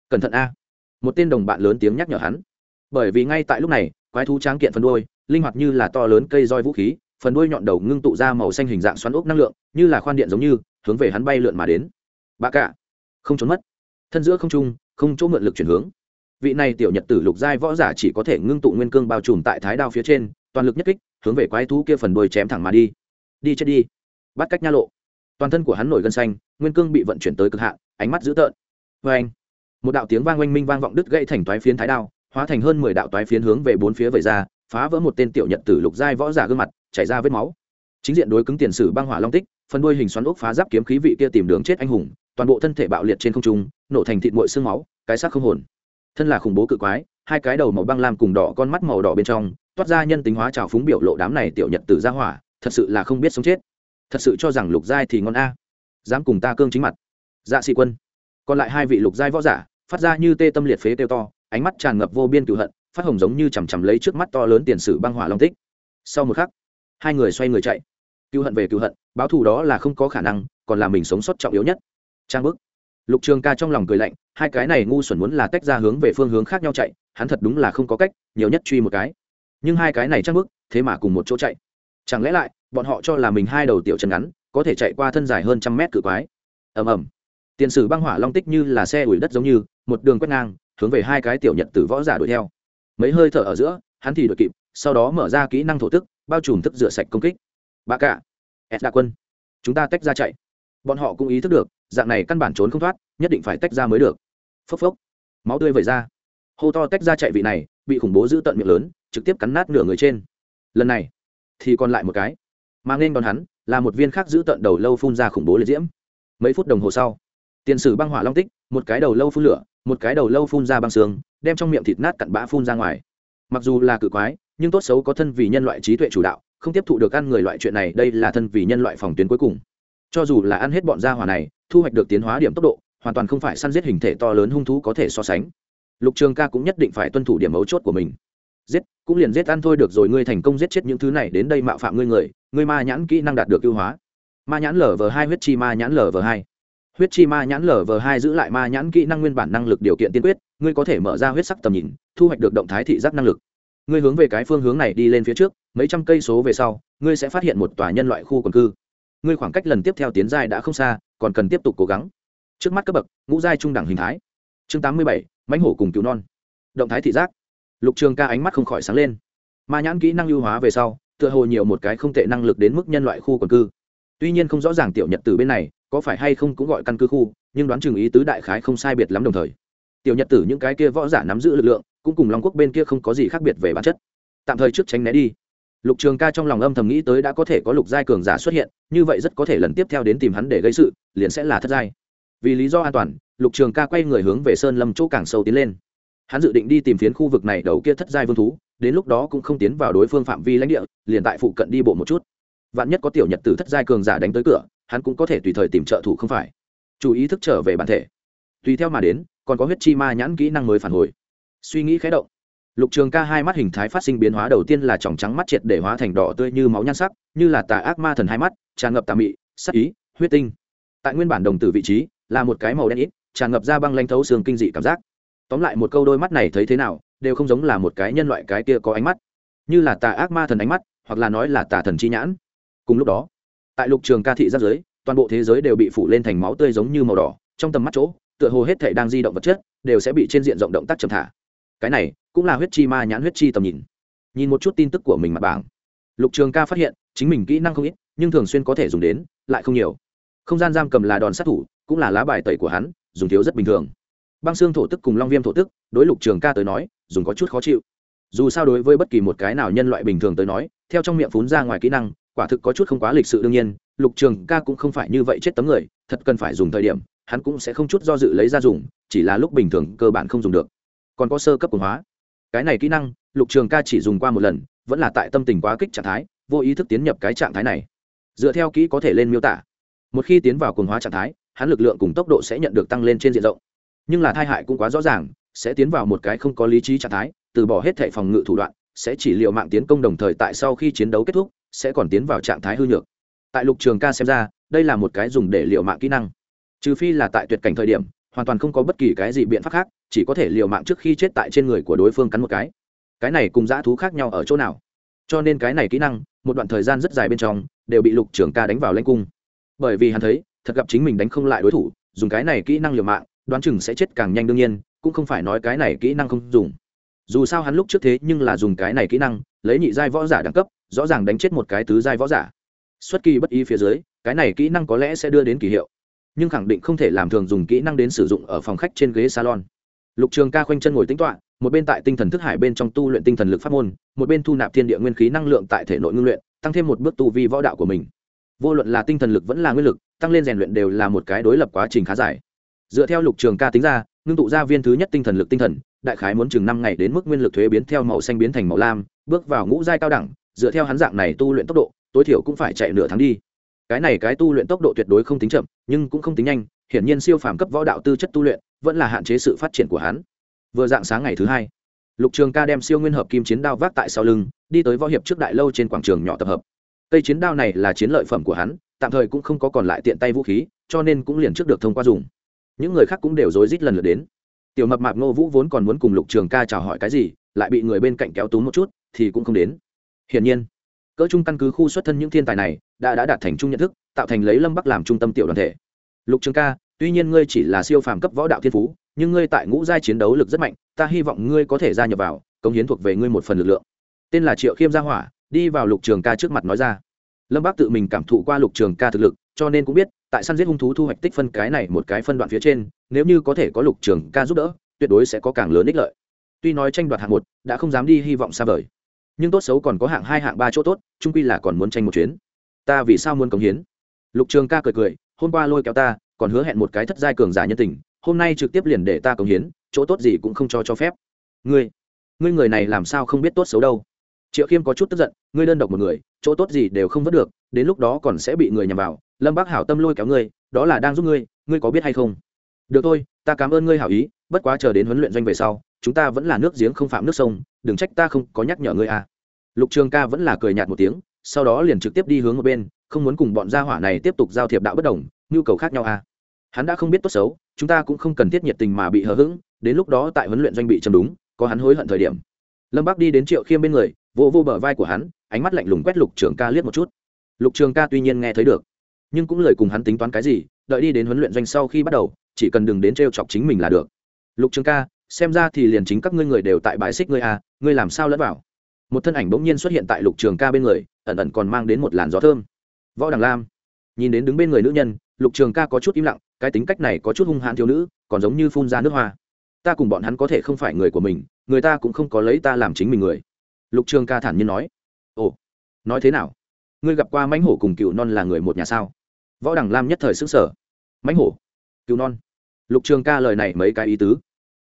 Cẩn thận a. Một tên đồng bạn lớn tiếng nhắc nhở hắn. Bởi vì ngay tại lúc này, quái thú tráng kiện phần đuôi linh hoạt như là to lớn cây roi vũ khí phần đuôi nhọn đầu ngưng tụ ra màu xanh hình dạng xoắn ốc năng lượng, như là khoan điện giống như, hướng về hắn bay lượn mà đến. Bà cả không trốn mất. Thân giữa không trung, không chỗ mượn lực chuyển hướng. Vị này tiểu nhật tử lục giai võ giả chỉ có thể ngưng tụ nguyên cương bao trùm tại thái đao phía trên, toàn lực nhất kích, hướng về quái thú kia phần đuôi chém thẳng mà đi. Đi chết đi. Bắt cách nha lộ. Toàn thân của hắn nổi gân xanh, nguyên cương bị vận chuyển tới cực hạn, ánh mắt dữ tợn. Vê anh, một đạo tiếng vang oanh minh vang vọng đứt gãy thành toái phiến thái đao, hóa thành hơn mười đạo toái phiến hướng về bốn phía vẩy ra, phá vỡ một tên tiểu nhật tử lục giai võ giả gương mặt chảy ra vết máu. Chính diện đối cứng tiền sử băng hỏa long tích, phần đuôi hình xoắn ốc phá giáp kiếm khí vị kia tìm đường chết anh hùng, toàn bộ thân thể bạo liệt trên không trung, nổ thành thịt muội xương máu, cái xác không hồn. Thân là khủng bố cự quái, hai cái đầu màu băng lam cùng đỏ con mắt màu đỏ bên trong, toát ra nhân tính hóa trào phúng biểu lộ đám này tiểu nhật tử ra hỏa, thật sự là không biết sống chết. Thật sự cho rằng lục giai thì ngon a. Dám cùng ta cương chính mặt. Dạ sĩ quân. Còn lại hai vị lục giai võ giả, phát ra như tê tâm liệt phế tiêu to, ánh mắt tràn ngập vô biên cựu hận, phát hồng giống như chằm chằm lấy trước mắt to lớn tiền sử băng hỏa long tích. Sau một khắc hai người xoay người chạy. Cựu hận về cựu hận, báo thù đó là không có khả năng, còn là mình sống sót trọng yếu nhất. Trang bức. Lục trường ca trong lòng cười lạnh, hai cái này ngu xuẩn muốn là tách ra hướng về phương hướng khác nhau chạy, hắn thật đúng là không có cách, nhiều nhất truy một cái. Nhưng hai cái này trang bức, thế mà cùng một chỗ chạy. Chẳng lẽ lại, bọn họ cho là mình hai đầu tiểu chân ngắn, có thể chạy qua thân dài hơn trăm mét cự quái. Ầm ầm. Tiền sử băng hỏa long tích như là xe ủi đất giống như, một đường quét ngang, hướng về hai cái tiểu nhật tử võ giả đuổi theo. Mấy hơi thở ở giữa, hắn thì đuổi kịp, sau đó mở ra kỹ năng thổ tức bao trùm thức rửa sạch công kích. Ba cả, s đạ quân, chúng ta tách ra chạy. Bọn họ cũng ý thức được, dạng này căn bản trốn không thoát, nhất định phải tách ra mới được. Phốc phốc, máu tươi vẩy ra. Hô to tách ra chạy vị này, bị khủng bố giữ tận miệng lớn, trực tiếp cắn nát nửa người trên. Lần này, thì còn lại một cái. Mà nên còn hắn, là một viên khác giữ tận đầu lâu phun ra khủng bố liệt diễm. Mấy phút đồng hồ sau, tiền sử băng hỏa long tích, một cái đầu lâu phun lửa, một cái đầu lâu phun ra băng xương, đem trong miệng thịt nát cặn bã phun ra ngoài. Mặc dù là cự quái nhưng tốt xấu có thân vì nhân loại trí tuệ chủ đạo, không tiếp thụ được ăn người loại chuyện này, đây là thân vì nhân loại phòng tuyến cuối cùng. Cho dù là ăn hết bọn gia hỏa này, thu hoạch được tiến hóa điểm tốc độ, hoàn toàn không phải săn giết hình thể to lớn hung thú có thể so sánh. Lục trường ca cũng nhất định phải tuân thủ điểm mấu chốt của mình. Giết, cũng liền giết ăn thôi được rồi, ngươi thành công giết chết những thứ này, đến đây mạo phạm ngươi người, ngươi ma nhãn kỹ năng đạt được ưu hóa. Ma nhãn lv hai, huyết chi ma nhãn lv hai. Huyết chi ma nhãn lv hai giữ lại ma nhãn kỹ năng nguyên bản năng lực điều kiện tiên quyết, ngươi có thể mở ra huyết sắc tầm nhìn, thu hoạch được động thái thị giác năng lực ngươi hướng về cái phương hướng này đi lên phía trước, mấy trăm cây số về sau, ngươi sẽ phát hiện một tòa nhân loại khu quần cư. Ngươi khoảng cách lần tiếp theo tiến giai đã không xa, còn cần tiếp tục cố gắng. Trước mắt cấp bậc, ngũ giai trung đẳng hình thái. Chương tám mươi bảy, mãnh hổ cùng cứu non. Động thái thị giác. Lục trường ca ánh mắt không khỏi sáng lên. Ma nhãn kỹ năng ưu hóa về sau, tựa hồ nhiều một cái không tệ năng lực đến mức nhân loại khu quần cư. Tuy nhiên không rõ ràng tiểu nhật từ bên này, có phải hay không cũng gọi căn cứ khu, nhưng đoán chừng ý tứ đại khái không sai biệt lắm đồng thời. Tiểu nhật tử những cái kia võ giả nắm giữ lực lượng cũng cùng long quốc bên kia không có gì khác biệt về bản chất. Tạm thời trước tránh né đi. Lục trường ca trong lòng âm thầm nghĩ tới đã có thể có lục giai cường giả xuất hiện, như vậy rất có thể lần tiếp theo đến tìm hắn để gây sự, liền sẽ là thất giai. Vì lý do an toàn, lục trường ca quay người hướng về sơn lâm chỗ càng sâu tiến lên. Hắn dự định đi tìm phiến khu vực này đầu kia thất giai vương thú, đến lúc đó cũng không tiến vào đối phương phạm vi lãnh địa, liền tại phụ cận đi bộ một chút. Vạn nhất có tiểu nhật tử thất giai cường giả đánh tới cửa, hắn cũng có thể tùy thời tìm trợ thủ không phải. Chú ý thức trở về bản thể. Tùy theo mà đến, còn có huyết chi ma nhãn kỹ năng mới phản hồi suy nghĩ khé động. Lục trường ca hai mắt hình thái phát sinh biến hóa đầu tiên là tròng trắng mắt triệt để hóa thành đỏ tươi như máu nhan sắc, như là tà ác ma thần hai mắt, tràn ngập tà mị sắc ý, huyết tinh. Tại nguyên bản đồng tử vị trí, là một cái màu đen ít, tràn ngập ra băng lanh thấu xương kinh dị cảm giác. Tóm lại một câu đôi mắt này thấy thế nào, đều không giống là một cái nhân loại cái kia có ánh mắt. Như là tà ác ma thần ánh mắt, hoặc là nói là tà thần chi nhãn. Cùng lúc đó, tại lục trường ca thị giáp giới, toàn bộ thế giới đều bị phủ lên thành máu tươi giống như màu đỏ, trong tầm mắt chỗ, tựa hồ hết thể đang di động vật chất, đều sẽ bị trên diện rộng động tác chậm thả cái này cũng là huyết chi ma nhãn huyết chi tầm nhìn. Nhìn một chút tin tức của mình mặt bảng. Lục trường ca phát hiện, chính mình kỹ năng không ít, nhưng thường xuyên có thể dùng đến, lại không nhiều. Không gian giam cầm là đòn sát thủ, cũng là lá bài tẩy của hắn, dùng thiếu rất bình thường. Băng xương thổ tức cùng long viêm thổ tức, đối lục trường ca tới nói, dùng có chút khó chịu. Dù sao đối với bất kỳ một cái nào nhân loại bình thường tới nói, theo trong miệng phún ra ngoài kỹ năng, quả thực có chút không quá lịch sự đương nhiên, lục trường ca cũng không phải như vậy chết tấm người, thật cần phải dùng thời điểm, hắn cũng sẽ không chút do dự lấy ra dùng, chỉ là lúc bình thường cơ bản không dùng được còn có sơ cấp cường hóa. Cái này kỹ năng, lục trường ca chỉ dùng qua một lần, vẫn là tại tâm tình quá kích trạng thái, vô ý thức tiến nhập cái trạng thái này. Dựa theo kỹ có thể lên miêu tả. Một khi tiến vào cường hóa trạng thái, hắn lực lượng cùng tốc độ sẽ nhận được tăng lên trên diện rộng. Nhưng là thai hại cũng quá rõ ràng, sẽ tiến vào một cái không có lý trí trạng thái, từ bỏ hết thể phòng ngự thủ đoạn, sẽ chỉ liệu mạng tiến công đồng thời tại sau khi chiến đấu kết thúc, sẽ còn tiến vào trạng thái hư nhược. Tại lục trường ca xem ra, đây là một cái dùng để liệu mạng kỹ năng. Trừ phi là tại tuyệt cảnh thời điểm, hoàn toàn không có bất kỳ cái gì biện pháp khác chỉ có thể liều mạng trước khi chết tại trên người của đối phương cắn một cái. Cái này cùng dã thú khác nhau ở chỗ nào? Cho nên cái này kỹ năng, một đoạn thời gian rất dài bên trong, đều bị lục trưởng ca đánh vào lanh cung. Bởi vì hắn thấy, thật gặp chính mình đánh không lại đối thủ, dùng cái này kỹ năng liều mạng, đoán chừng sẽ chết càng nhanh đương nhiên, cũng không phải nói cái này kỹ năng không dùng. Dù sao hắn lúc trước thế nhưng là dùng cái này kỹ năng, lấy nhị giai võ giả đẳng cấp, rõ ràng đánh chết một cái tứ giai võ giả. Xuất kỳ bất ý phía dưới, cái này kỹ năng có lẽ sẽ đưa đến kỳ hiệu, nhưng khẳng định không thể làm thường dùng kỹ năng đến sử dụng ở phòng khách trên ghế salon lục trường ca khoanh chân ngồi tính toạ một bên tại tinh thần thức hải bên trong tu luyện tinh thần lực pháp môn, một bên thu nạp thiên địa nguyên khí năng lượng tại thể nội ngưng luyện, tăng thêm một bước tu vi võ đạo của mình. Vô luận là tinh thần lực vẫn là nguyên lực, tăng lên rèn luyện đều là một cái đối lập quá trình khá dài. Dựa theo lục trường ca tính ra, ngưng tụ ra viên thứ nhất tinh thần lực tinh thần, đại khái muốn chừng năm ngày đến mức nguyên lực thuế biến theo màu xanh biến thành màu lam, bước vào ngũ giai cao đẳng, dựa theo hắn dạng này tu luyện tốc độ, tối thiểu cũng phải chạy nửa tháng đi. Cái này cái tu luyện tốc độ tuyệt đối không tính chậm, nhưng cũng không tính nhanh, hiển nhiên siêu phàm cấp võ đạo tư chất tu luyện vẫn là hạn chế sự phát triển của hắn. Vừa dạng sáng ngày thứ hai, lục trường ca đem siêu nguyên hợp kim chiến đao vác tại sau lưng, đi tới võ hiệp trước đại lâu trên quảng trường nhỏ tập hợp. Cây chiến đao này là chiến lợi phẩm của hắn, tạm thời cũng không có còn lại tiện tay vũ khí, cho nên cũng liền trước được thông qua dùng. Những người khác cũng đều rối rít lần lượt đến. Tiểu mập mạp ngô vũ vốn còn muốn cùng lục trường ca chào hỏi cái gì, lại bị người bên cạnh kéo túm một chút, thì cũng không đến. Hiển nhiên, cỡ trung căn cứ khu xuất thân những thiên tài này đã đã đạt thành chung nhận thức, tạo thành lấy lâm bắc làm trung tâm tiểu đoàn thể. Lục trường ca tuy nhiên ngươi chỉ là siêu phàm cấp võ đạo thiên phú, nhưng ngươi tại ngũ giai chiến đấu lực rất mạnh, ta hy vọng ngươi có thể gia nhập vào công hiến thuộc về ngươi một phần lực lượng. Tên là triệu khiêm gia hỏa, đi vào lục trường ca trước mặt nói ra. Lâm bác tự mình cảm thụ qua lục trường ca thực lực, cho nên cũng biết, tại săn giết hung thú thu hoạch tích phân cái này một cái phân đoạn phía trên, nếu như có thể có lục trường ca giúp đỡ, tuyệt đối sẽ có càng lớn ích lợi. Tuy nói tranh đoạt hạng một, đã không dám đi hy vọng xa vời, nhưng tốt xấu còn có hạng hai, hạng ba chỗ tốt trung quy là còn muốn tranh một chuyến. Ta vì sao muốn cống hiến? Lục trường ca cười cười, hôm qua lôi kéo ta còn hứa hẹn một cái thất giai cường giả nhân tình, hôm nay trực tiếp liền để ta cống hiến, chỗ tốt gì cũng không cho cho phép. Ngươi ngươi người này làm sao không biết tốt xấu đâu? Triệu khiêm có chút tức giận, ngươi đơn độc một người, chỗ tốt gì đều không vớt được, đến lúc đó còn sẽ bị người nhằm vào. Lâm bác hảo tâm lôi kéo ngươi, đó là đang giúp ngươi ngươi có biết hay không? Được thôi, ta cảm ơn ngươi hảo ý, bất quá chờ đến huấn luyện doanh về sau, chúng ta vẫn là nước giếng không phạm nước sông, đừng trách ta không có nhắc nhở ngươi à. Lục trường ca vẫn là cười nhạt một tiếng, sau đó liền trực tiếp đi hướng một bên, không muốn cùng bọn gia hỏa này tiếp tục giao thiệp đạo bất đồng, nhu cầu khác nhau à hắn đã không biết tốt xấu, chúng ta cũng không cần thiết nhiệt tình mà bị hờ hững, đến lúc đó tại huấn luyện doanh bị chầm đúng, có hắn hối hận thời điểm. Lâm bác đi đến triệu khiêm bên người, vô vô bờ vai của hắn, ánh mắt lạnh lùng quét lục trường ca liếc một chút. Lục trường ca tuy nhiên nghe thấy được, nhưng cũng lời cùng hắn tính toán cái gì, đợi đi đến huấn luyện doanh sau khi bắt đầu, chỉ cần đừng đến t r e o chọc chính mình là được. Lục trường ca, xem ra thì liền chính các ngươi người đều tại bãi xích ngươi à ngươi làm sao lẫn vào? Một thân ảnh bỗng nhiên xuất hiện tại lục trường ca bên người, ẩn ẩn còn mang đến một làn gió thơm. Võ đằng lam, nhìn đến đứng bên người nữ nhân lục trường ca có chút im lặng, cái tính cách này có chút hung hãn thiếu nữ, còn giống như phun ra nước hoa. Ta cùng bọn hắn có thể không phải người của mình, người ta cũng không có lấy ta làm chính mình người. Lục trường ca thản nhiên nói. Ồ, nói thế nào? Ngươi gặp qua mãnh hổ cùng cựu non là người một nhà sao? Võ đằng lam nhất thời xứng sở mãnh hổ, cựu non. Lục trường ca lời này mấy cái ý tứ.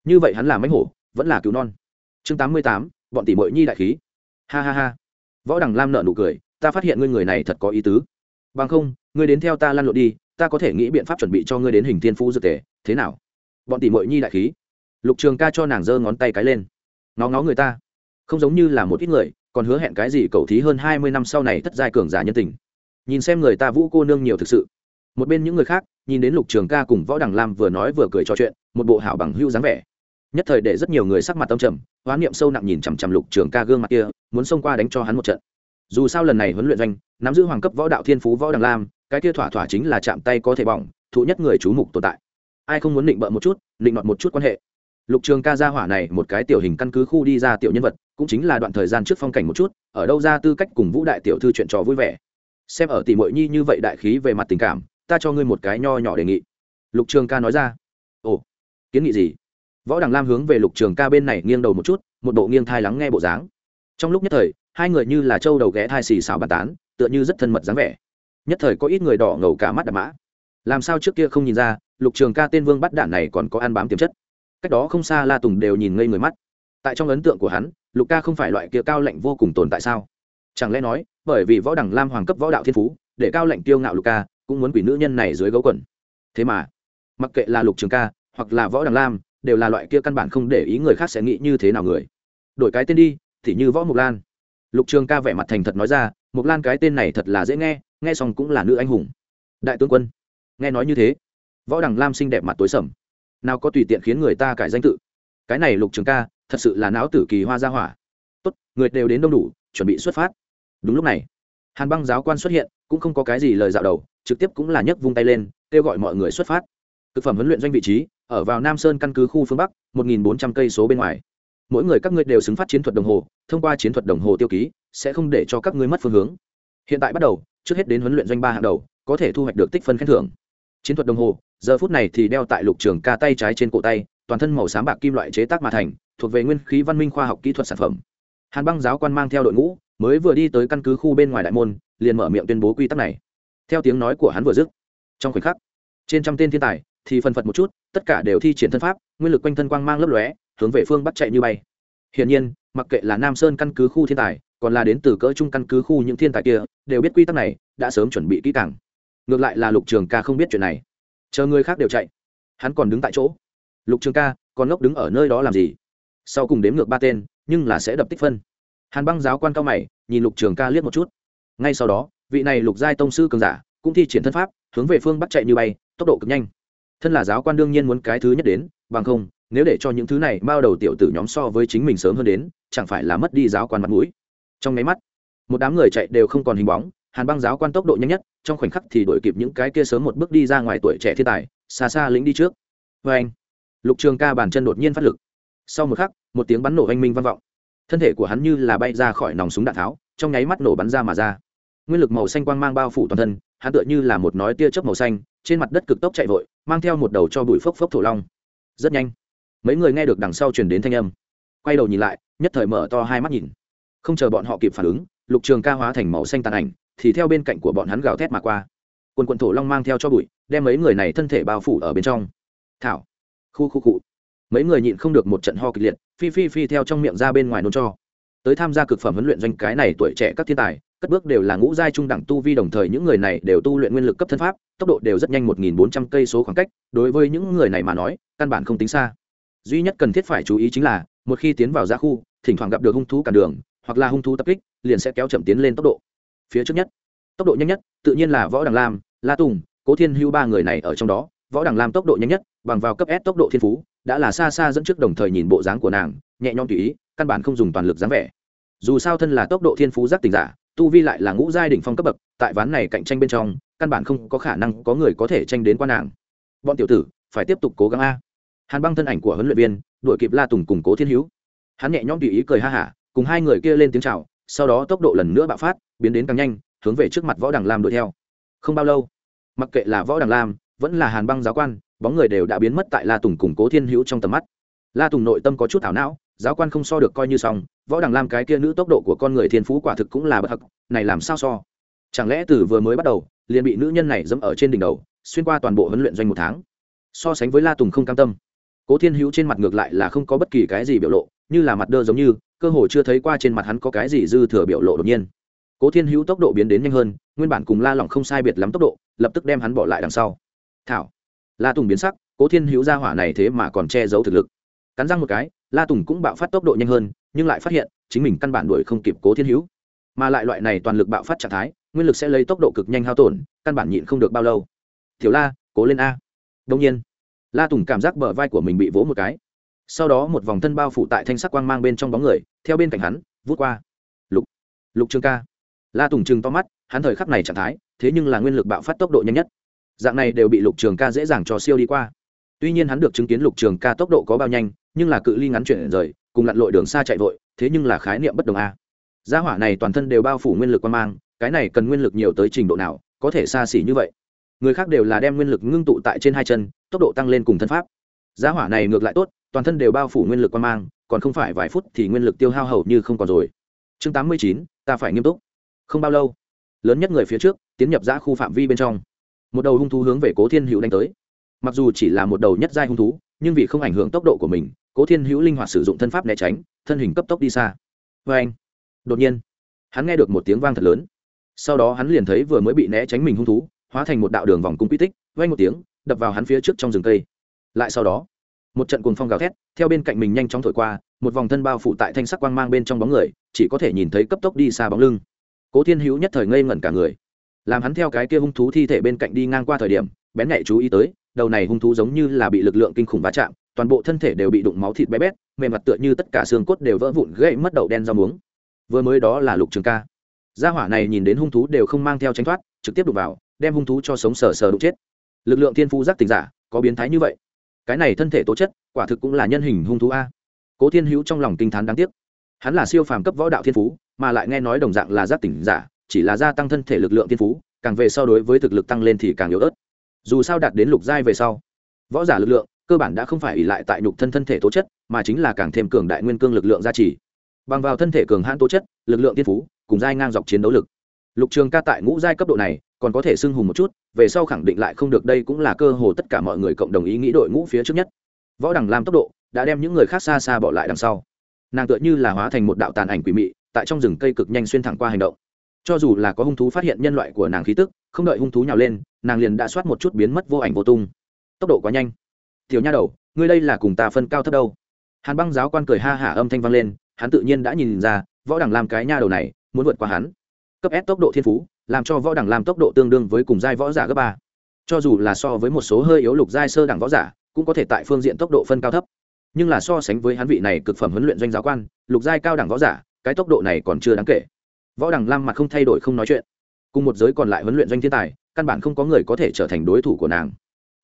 Như vậy hắn là mãnh hổ, vẫn là cựu non. Chương tám mươi tám, bọn tỷ mội nhi đại khí. Ha ha ha. Võ đằng lam nợ nụ cười. Ta phát hiện ngươi người này thật có ý tứ. Bằng không, ngươi đến theo ta lăn lộn đi ta có thể nghĩ biện pháp chuẩn bị cho ngươi đến hình tiên phú dược tề, thế nào? Bọn tỷ mội nhi đại khí. Lục trường ca cho nàng giơ ngón tay cái lên. Nó ngó người ta. Không giống như là một ít người, còn hứa hẹn cái gì cầu thí hơn hai mươi năm sau này thất giai cường giả nhân tình. Nhìn xem người ta vũ cô nương nhiều thực sự. Một bên những người khác, nhìn đến lục trường ca cùng võ đằng lam vừa nói vừa cười trò chuyện, một bộ hảo bằng hưu dáng vẻ. Nhất thời để rất nhiều người sắc mặt tâm trầm, hoán niệm sâu nặng nhìn chằm chằm lục trường ca gương mặt kia, muốn xông qua đánh cho hắn một trận. Dù sao lần này huấn luyện doanh, nắm giữ hoàng cấp võ đạo thiên phú võ đằng lam cái kia thỏa thỏa chính là chạm tay có thể bỏng, thụ nhất người chú mục tồn tại. Ai không muốn định bợ một chút, định đoạt một chút quan hệ? Lục trường ca gia hỏa này một cái tiểu hình căn cứ khu đi ra tiểu nhân vật, cũng chính là đoạn thời gian trước phong cảnh một chút, ở đâu ra tư cách cùng vũ đại tiểu thư chuyện trò vui vẻ. Xem ở tỷ mội nhi như vậy đại khí về mặt tình cảm, ta cho ngươi một cái nho nhỏ đề nghị. Lục trường ca nói ra. Ồ, kiến nghị gì? Võ đằng lam hướng về lục trường ca bên này nghiêng đầu một chút, một bộ nghiêng thai lắng nghe bộ dáng. Trong lúc nhất thời, hai người như là trâu đầu ghé thai xì xào bàn tán, tựa như rất thân mật dáng vẻ nhất thời có ít người đỏ ngầu cả mắt đạp mã. Làm sao trước kia không nhìn ra, lục trường ca tên vương bắt đạn này còn có ăn bám tiềm chất. Cách đó không xa la tùng đều nhìn ngây người mắt. Tại trong ấn tượng của hắn, lục ca không phải loại kia cao lệnh vô cùng tồn tại sao? Chẳng lẽ nói, bởi vì võ đẳng lam hoàng cấp võ đạo thiên phú, để cao lệnh tiêu ngạo lục ca, cũng muốn quỷ nữ nhân này dưới gấu quần. Thế mà, mặc kệ là lục trường ca, hoặc là võ đằng lam, đều là loại kia căn bản không để ý người khác sẽ nghĩ như thế nào người. Đổi cái tên đi, thì như võ mục lan. Lục trường ca vẻ mặt thành thật nói ra, mục lan cái tên này thật là dễ nghe nghe xong cũng là nữ anh hùng. Đại tướng quân, nghe nói như thế, võ đằng lam xinh đẹp mặt tối sầm. Nào có tùy tiện khiến người ta cải danh tự. Cái này lục trường ca, thật sự là não tử kỳ hoa ra hỏa. Tốt, người đều đến đông đủ, chuẩn bị xuất phát. Đúng lúc này, hàn băng giáo quan xuất hiện, cũng không có cái gì lời dạo đầu, trực tiếp cũng là nhấc vung tay lên, kêu gọi mọi người xuất phát. Thực phẩm huấn luyện doanh vị trí, ở vào nam sơn căn cứ khu phương bắc, một nghìn bốn trăm cây số bên ngoài. Mỗi người các ngươi đều xứng phát chiến thuật đồng hồ, thông qua chiến thuật đồng hồ tiêu ký, sẽ không để cho các ngươi mất phương hướng. Hiện tại bắt đầu trước hết đến huấn luyện doanh ba hàng đầu, có thể thu hoạch được tích phân khen thưởng. Chiến thuật đồng hồ, giờ phút này thì đeo tại lục trường ca tay trái trên cổ tay, toàn thân màu xám bạc kim loại chế tác mà thành, thuộc về nguyên khí văn minh khoa học kỹ thuật sản phẩm. Hàn băng giáo quan mang theo đội ngũ, mới vừa đi tới căn cứ khu bên ngoài đại môn, liền mở miệng tuyên bố quy tắc này. Theo tiếng nói của hắn vừa dứt, trong khoảnh khắc, trên trăm tên thiên tài thì phần phật một chút, tất cả đều thi triển thân pháp, nguyên lực quanh thân quang mang lấp lóe, hướng về phương bắt chạy như bay. Hiển nhiên, mặc kệ là nam sơn căn cứ khu thiên tài còn là đến từ cỡ trung căn cứ khu những thiên tài kia, đều biết quy tắc này, đã sớm chuẩn bị kỹ càng. Ngược lại là lục trường ca không biết chuyện này. Chờ người khác đều chạy, hắn còn đứng tại chỗ. Lục trường ca, còn ngốc đứng ở nơi đó làm gì? Sau cùng đếm ngược ba tên, nhưng là sẽ đập tích phân. Hàn băng giáo quan cao mày, nhìn lục trường ca liếc một chút. Ngay sau đó, vị này lục giai tông sư cường giả, cũng thi triển thân pháp, hướng về phương bắt chạy như bay, tốc độ cực nhanh. Thân là giáo quan đương nhiên muốn cái thứ nhất đến, bằng không, nếu để cho những thứ này bao đầu tiểu tử nhóm so với chính mình sớm hơn đến, chẳng phải là mất đi giáo quan mặt mũi trong nháy mắt, một đám người chạy đều không còn hình bóng, hàn băng giáo quan tốc độ nhanh nhất, trong khoảnh khắc thì đổi kịp những cái kia sớm một bước đi ra ngoài tuổi trẻ thiên tài, xa xa lính đi trước. Vê anh, lục trường ca bàn chân đột nhiên phát lực. Sau một khắc, một tiếng bắn nổ oanh minh vang vọng. Thân thể của hắn như là bay ra khỏi nòng súng đạn tháo, trong nháy mắt nổ bắn ra mà ra. Nguyên lực màu xanh quang mang bao phủ toàn thân, hắn tựa như là một nói tia chớp màu xanh, trên mặt đất cực tốc chạy vội, mang theo một đầu cho bụi phốc phốc thổ long. Rất nhanh, mấy người nghe được đằng sau truyền đến thanh âm. Quay đầu nhìn lại, nhất thời mở to hai mắt nhìn không chờ bọn họ kịp phản ứng, lục trường ca hóa thành màu xanh tàn ảnh, thì theo bên cạnh của bọn hắn gào thét mà qua. Quần quần thổ long mang theo cho bụi, đem mấy người này thân thể bao phủ ở bên trong. Thảo. Khu khu cụ mấy người nhịn không được một trận ho kịch liệt, phi phi phi theo trong miệng ra bên ngoài nôn cho. Tới tham gia cực phẩm huấn luyện doanh cái này tuổi trẻ các thiên tài, cất bước đều là ngũ giai trung đẳng tu vi đồng thời những người này đều tu luyện nguyên lực cấp thân pháp, tốc độ đều rất nhanh một nghìn bốn trăm cây số khoảng cách, đối với những người này mà nói, căn bản không tính xa. Duy nhất cần thiết phải chú ý chính là, một khi tiến vào ra khu, thỉnh thoảng gặp được hung thú cản đường hoặc là hung thú tập kích, liền sẽ kéo chậm tiến lên tốc độ. Phía trước nhất, tốc độ nhanh nhất, tự nhiên là võ đằng lam, la tùng, cố thiên hưu ba người này ở trong đó. Võ đằng lam tốc độ nhanh nhất, bằng vào cấp s tốc độ thiên phú, đã là xa xa dẫn trước đồng thời nhìn bộ dáng của nàng, nhẹ nhõm tùy ý, căn bản không dùng toàn lực dáng vẻ. Dù sao thân là tốc độ thiên phú giác tình giả, tu vi lại là ngũ giai đỉnh phong cấp bậc, tại ván này cạnh tranh bên trong, căn bản không có khả năng có người có thể tranh đến qua nàng. Bọn tiểu tử, phải tiếp tục cố gắng a. Hàn băng thân ảnh của huấn luyện viên đội kịp la tùng cùng cố thiên hữu hắn nhẹ nhõm tùy ý cười ha hả cùng hai người kia lên tiếng chào, sau đó tốc độ lần nữa bạo phát, biến đến càng nhanh, hướng về trước mặt võ đằng lam đuổi theo. Không bao lâu, mặc kệ là võ đằng lam, vẫn là hàn băng giáo quan, bóng người đều đã biến mất tại la tùng củng cố thiên hữu trong tầm mắt. La tùng nội tâm có chút thảo não, giáo quan không so được coi như xong, võ đằng lam cái kia nữ tốc độ của con người thiên phú quả thực cũng là bậc hặc này làm sao so? Chẳng lẽ từ vừa mới bắt đầu, liền bị nữ nhân này dẫm ở trên đỉnh đầu, xuyên qua toàn bộ huấn luyện doanh một tháng? So sánh với la tùng không cam tâm. Cố thiên hữu trên mặt ngược lại là không có bất kỳ cái gì biểu lộ, như là mặt đơ giống như cơ hồ chưa thấy qua trên mặt hắn có cái gì dư thừa biểu lộ đột nhiên. Cố thiên hữu tốc độ biến đến nhanh hơn, nguyên bản cùng la lỏng không sai biệt lắm tốc độ, lập tức đem hắn bỏ lại đằng sau. Thảo. La tùng biến sắc, cố thiên hữu ra hỏa này thế mà còn che giấu thực lực. Cắn răng một cái, la tùng cũng bạo phát tốc độ nhanh hơn, nhưng lại phát hiện, chính mình căn bản đuổi không kịp cố thiên hữu. Mà lại loại này toàn lực bạo phát trạng thái, nguyên lực sẽ lấy tốc độ cực nhanh hao tổn, căn bản nhịn không được bao lâu. Thiếu la, cố lên a. Đông nhiên, la tùng cảm giác bờ vai của mình bị vỗ một cái sau đó một vòng thân bao phủ tại thanh sắc quang mang bên trong bóng người, theo bên cạnh hắn, vút qua. Lục lục trương ca. La tùng trừng to mắt, hắn thời khắc này trạng thái, thế nhưng là nguyên lực bạo phát tốc độ nhanh nhất. Dạng này đều bị lục trường ca dễ dàng cho siêu đi qua. Tuy nhiên hắn được chứng kiến lục trường ca tốc độ có bao nhanh, nhưng là cự ly ngắn chuyển rời, cùng lặn lội đường xa chạy vội, thế nhưng là khái niệm bất đồng a. Gia hỏa này toàn thân đều bao phủ nguyên lực quan mang, cái này cần nguyên lực nhiều tới trình độ nào, có thể xa xỉ như vậy. Người khác đều là đem nguyên lực ngưng tụ tại trên hai chân, tốc độ tăng lên cùng thân pháp. Gia hỏa này ngược lại tốt toàn thân đều bao phủ nguyên lực quan mang, còn không phải vài phút thì nguyên lực tiêu hao hầu như không còn rồi. Chương tám mươi chín, ta phải nghiêm túc. Không bao lâu, lớn nhất người phía trước tiến nhập ra khu phạm vi bên trong. Một đầu hung thú hướng về cố thiên hữu đánh tới. Mặc dù chỉ là một đầu nhất giai hung thú, nhưng vì không ảnh hưởng tốc độ của mình, cố thiên hữu linh hoạt sử dụng thân pháp né tránh, thân hình cấp tốc đi xa. Vê anh, đột nhiên, hắn nghe được một tiếng vang thật lớn. Sau đó hắn liền thấy vừa mới bị né tránh mình hung thú, hóa thành một đạo đường vòng cung quy tích vay một tiếng, đập vào hắn phía trước trong rừng cây. Lại sau đó một trận cuồng phong gào thét, theo bên cạnh mình nhanh chóng thổi qua, một vòng thân bao phủ tại thanh sắc quang mang bên trong bóng người, chỉ có thể nhìn thấy cấp tốc đi xa bóng lưng. Cố thiên hữu nhất thời ngây ngẩn cả người. Làm hắn theo cái kia hung thú thi thể bên cạnh đi ngang qua thời điểm, bén nhạy chú ý tới, đầu này hung thú giống như là bị lực lượng kinh khủng va chạm, toàn bộ thân thể đều bị đụng máu thịt bé bét, mềm mặt tựa như tất cả xương cốt đều vỡ vụn gãy mất đầu đen rau muống. Vừa mới đó là lục trường ca. Gia hỏa này nhìn đến hung thú đều không mang theo tránh thoát, trực tiếp đụng vào, đem hung thú cho sống sờ sờ đụng chết. Lực lượng thiên phú giác tình giả, có biến thái như vậy cái này thân thể tố chất, quả thực cũng là nhân hình hung thú a. Cố thiên hữu trong lòng kinh t h á n đáng tiếc. Hắn là siêu phàm cấp võ đạo thiên phú, mà lại nghe nói đồng dạng là giác tỉnh giả, chỉ là gia tăng thân thể lực lượng thiên phú, càng về so đối với thực lực tăng lên thì càng yếu ớt. Dù sao đạt đến lục giai về sau, võ giả lực lượng cơ bản đã không phải ỉ lại tại nhục thân thân thể tố chất, mà chính là càng thêm cường đại nguyên cương lực lượng gia trì. Bằng vào thân thể cường hãn tố chất, lực lượng thiên phú, cùng giai ngang dọc chiến đấu lực. Lục trường ca tại ngũ giai cấp độ này còn có thể xưng hùng một chút, về sau khẳng định lại không được, đây cũng là cơ hồ tất cả mọi người cộng đồng ý nghĩ đội ngũ phía trước nhất. Võ đằng làm tốc độ, đã đem những người khác xa xa bỏ lại đằng sau. Nàng tựa như là hóa thành một đạo tàn ảnh quỷ mị, tại trong rừng cây cực nhanh xuyên thẳng qua hành động. Cho dù là có hung thú phát hiện nhân loại của nàng khí tức, không đợi hung thú nhào lên, nàng liền đã soát một chút biến mất vô ảnh vô tung. Tốc độ quá nhanh. Tiểu nha đầu, ngươi đây là cùng ta phân cao thấp đâu? Hàn băng giáo quan cười ha hả âm thanh vang lên, hắn tự nhiên đã nhìn ra, võ đẳng làm cái nha đầu này, muốn vượt qua hắn. Cấp s tốc độ thiên phú làm cho võ đẳng làm tốc độ tương đương với cùng giai võ giả gấp ba. Cho dù là so với một số hơi yếu lục giai sơ đẳng võ giả, cũng có thể tại phương diện tốc độ phân cao thấp. Nhưng là so sánh với hắn vị này cực phẩm huấn luyện doanh giáo quan, lục giai cao đẳng võ giả, cái tốc độ này còn chưa đáng kể. Võ đẳng lam mặt không thay đổi không nói chuyện. Cùng một giới còn lại huấn luyện doanh thiên tài, căn bản không có người có thể trở thành đối thủ của nàng.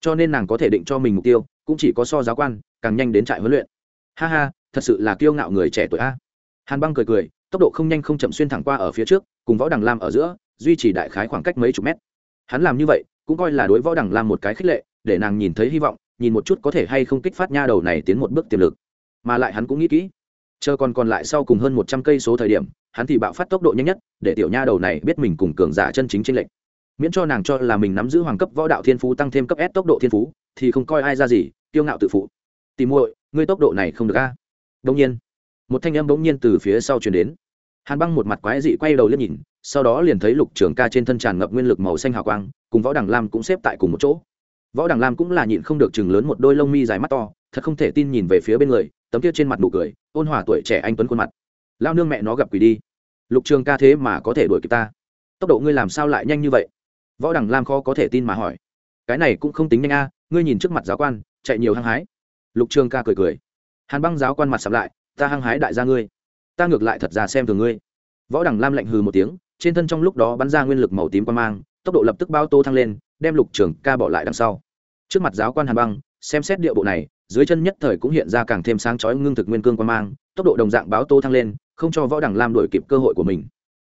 Cho nên nàng có thể định cho mình mục tiêu, cũng chỉ có so giáo quan, càng nhanh đến trại huấn luyện. Ha ha, thật sự là kiêu ngạo người trẻ tuổi a. Hàn băng cười cười, tốc độ không nhanh không chậm xuyên thẳng qua ở phía trước, cùng võ đằng lam ở giữa duy trì đại khái khoảng cách mấy chục mét. Hắn làm như vậy, cũng coi là đối võ đằng lam một cái khích lệ, để nàng nhìn thấy hy vọng, nhìn một chút có thể hay không kích phát nha đầu này tiến một bước tiềm lực. Mà lại hắn cũng nghĩ kỹ, chờ còn còn lại sau cùng hơn một trăm cây số thời điểm, hắn thì bạo phát tốc độ nhanh nhất, để tiểu nha đầu này biết mình cùng cường giả chân chính trên lệnh miễn cho nàng cho là mình nắm giữ hoàng cấp võ đạo thiên phú tăng thêm cấp s tốc độ thiên phú, thì không coi ai ra gì, kiêu ngạo tự phụ. Tìm muội, ngươi tốc độ này không được a. Đông nhiên, một thanh âm bỗng nhiên từ phía sau chuyển đến. Hàn băng một mặt quái dị quay đầu lên nhìn sau đó liền thấy lục trường ca trên thân tràn ngập nguyên lực màu xanh hào quang, cùng võ đằng lam cũng xếp tại cùng một chỗ. Võ đằng lam cũng là nhịn không được chừng lớn một đôi lông mi dài mắt to, thật không thể tin nhìn về phía bên người, tấm kia trên mặt nụ cười, ôn hòa tuổi trẻ anh tuấn khuôn mặt. Lao nương mẹ nó gặp quỷ đi. Lục trường ca thế mà có thể đuổi kịp ta? Tốc độ ngươi làm sao lại nhanh như vậy? Võ đằng lam khó có thể tin mà hỏi. Cái này cũng không tính nhanh a, ngươi nhìn trước mặt giáo quan, chạy nhiều hăng hái. Lục trường ca cười cười. Hàn băng giáo quan mặt sập lại, ta hăng hái đại gia ngươi. Ta ngược lại thật ra xem thường ngươi. Võ đằng lam lạnh hừ một tiếng trên thân trong lúc đó bắn ra nguyên lực màu tím qua mang, tốc độ lập tức bao tô thăng lên, đem lục trường ca bỏ lại đằng sau. Trước mặt giáo quan hàn băng, xem xét địa bộ này, dưới chân nhất thời cũng hiện ra càng thêm sáng chói ngưng thực nguyên cương quan mang, tốc độ đồng dạng báo tô thăng lên, không cho võ đằng lam đổi kịp cơ hội của mình.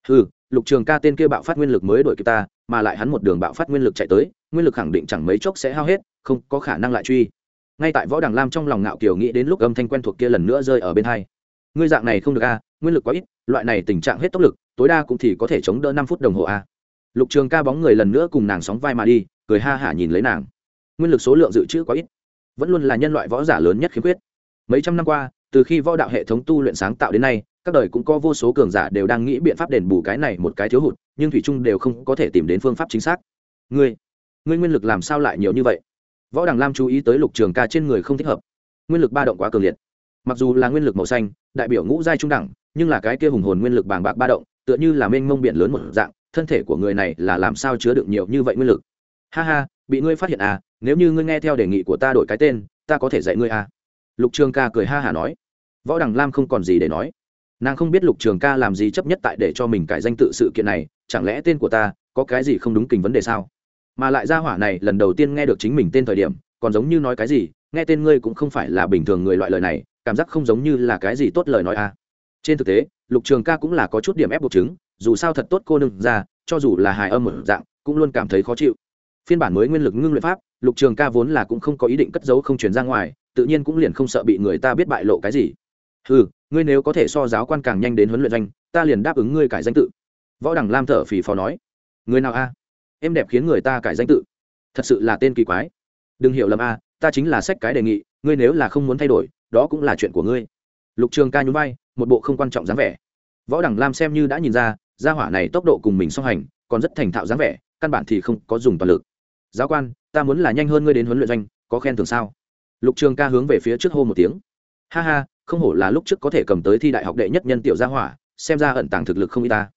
Ừ lục trường ca tên kia bạo phát nguyên lực mới đổi kịp ta, mà lại hắn một đường bạo phát nguyên lực chạy tới, nguyên lực khẳng định chẳng mấy chốc sẽ hao hết, không có khả năng lại truy. Ngay tại võ đằng lam trong lòng ngạo kiều nghĩ đến lúc âm thanh quen thuộc kia lần nữa rơi ở bên hai. Ngươi dạng này không được a, nguyên lực quá ít, loại này tình trạng hết tốc lực tối đa cũng thì có thể chống đỡ năm phút đồng hồ a. Lục trường ca bóng người lần nữa cùng nàng sóng vai mà đi, cười ha hả nhìn lấy nàng. Nguyên lực số lượng dự trữ quá ít, vẫn luôn là nhân loại võ giả lớn nhất khiếm khuyết. Mấy trăm năm qua, từ khi võ đạo hệ thống tu luyện sáng tạo đến nay, các đời cũng có vô số cường giả đều đang nghĩ biện pháp đền bù cái này một cái thiếu hụt, nhưng thủy trung đều không có thể tìm đến phương pháp chính xác. Ngươi ngươi nguyên lực làm sao lại nhiều như vậy? Võ đằng lam chú ý tới lục trường ca trên người không thích hợp. Nguyên lực ba động quá cường liệt. Mặc dù là nguyên lực màu xanh, đại biểu ngũ giai trung đẳng, nhưng là cái kia hùng hồn nguyên lực bàng bạc ba động tựa như là mênh mông biển lớn một dạng, thân thể của người này là làm sao chứa được nhiều như vậy nguyên lực? Ha ha, bị ngươi phát hiện à nếu như ngươi nghe theo đề nghị của ta đổi cái tên, ta có thể dạy ngươi à? Lục trường ca cười ha hả nói. Võ đằng lam không còn gì để nói. Nàng không biết lục trường ca làm gì chấp nhất tại để cho mình cải danh tự sự kiện này, chẳng lẽ tên của ta có cái gì không đúng kình vấn đề sao? Mà lại ra hỏa này lần đầu tiên nghe được chính mình tên thời điểm, còn giống như nói cái gì, nghe tên ngươi cũng không phải là bình thường người loại lời này, cảm giác không giống như là cái gì tốt lời nói à? Trên thực tế, lục trường ca cũng là có chút điểm ép buộc chứng, dù sao thật tốt cô nương ra, cho dù là hài âm một dạng, cũng luôn cảm thấy khó chịu. Phiên bản mới nguyên lực ngưng luyện pháp, lục trường ca vốn là cũng không có ý định cất giấu không chuyển ra ngoài, tự nhiên cũng liền không sợ bị người ta biết bại lộ cái gì. Ừ ngươi nếu có thể so giáo quan càng nhanh đến huấn luyện doanh ta liền đáp ứng ngươi cải danh tự. Võ đằng lam thở phì phò nói. Người nào a? Em đẹp khiến người ta cải danh tự. Thật sự là tên kỳ quái. Đừng hiểu lầm a, ta chính là sách cái đề nghị, ngươi nếu là không muốn thay đổi, đó cũng là chuyện của ngươi lục trường ca nhún vai, một bộ không quan trọng dáng vẻ. Võ đẳng lam xem như đã nhìn ra, gia hỏa này tốc độ cùng mình song hành, còn rất thành thạo dáng vẻ, căn bản thì không có dùng toàn lực. Giáo quan, ta muốn là nhanh hơn ngươi đến huấn luyện doanh, có khen thưởng sao? Lục trường ca hướng về phía trước hô một tiếng. Ha ha, không hổ là lúc trước có thể cầm tới thi đại học đệ nhất nhân tiểu gia hỏa, xem ra ẩn tàng thực lực không y ta.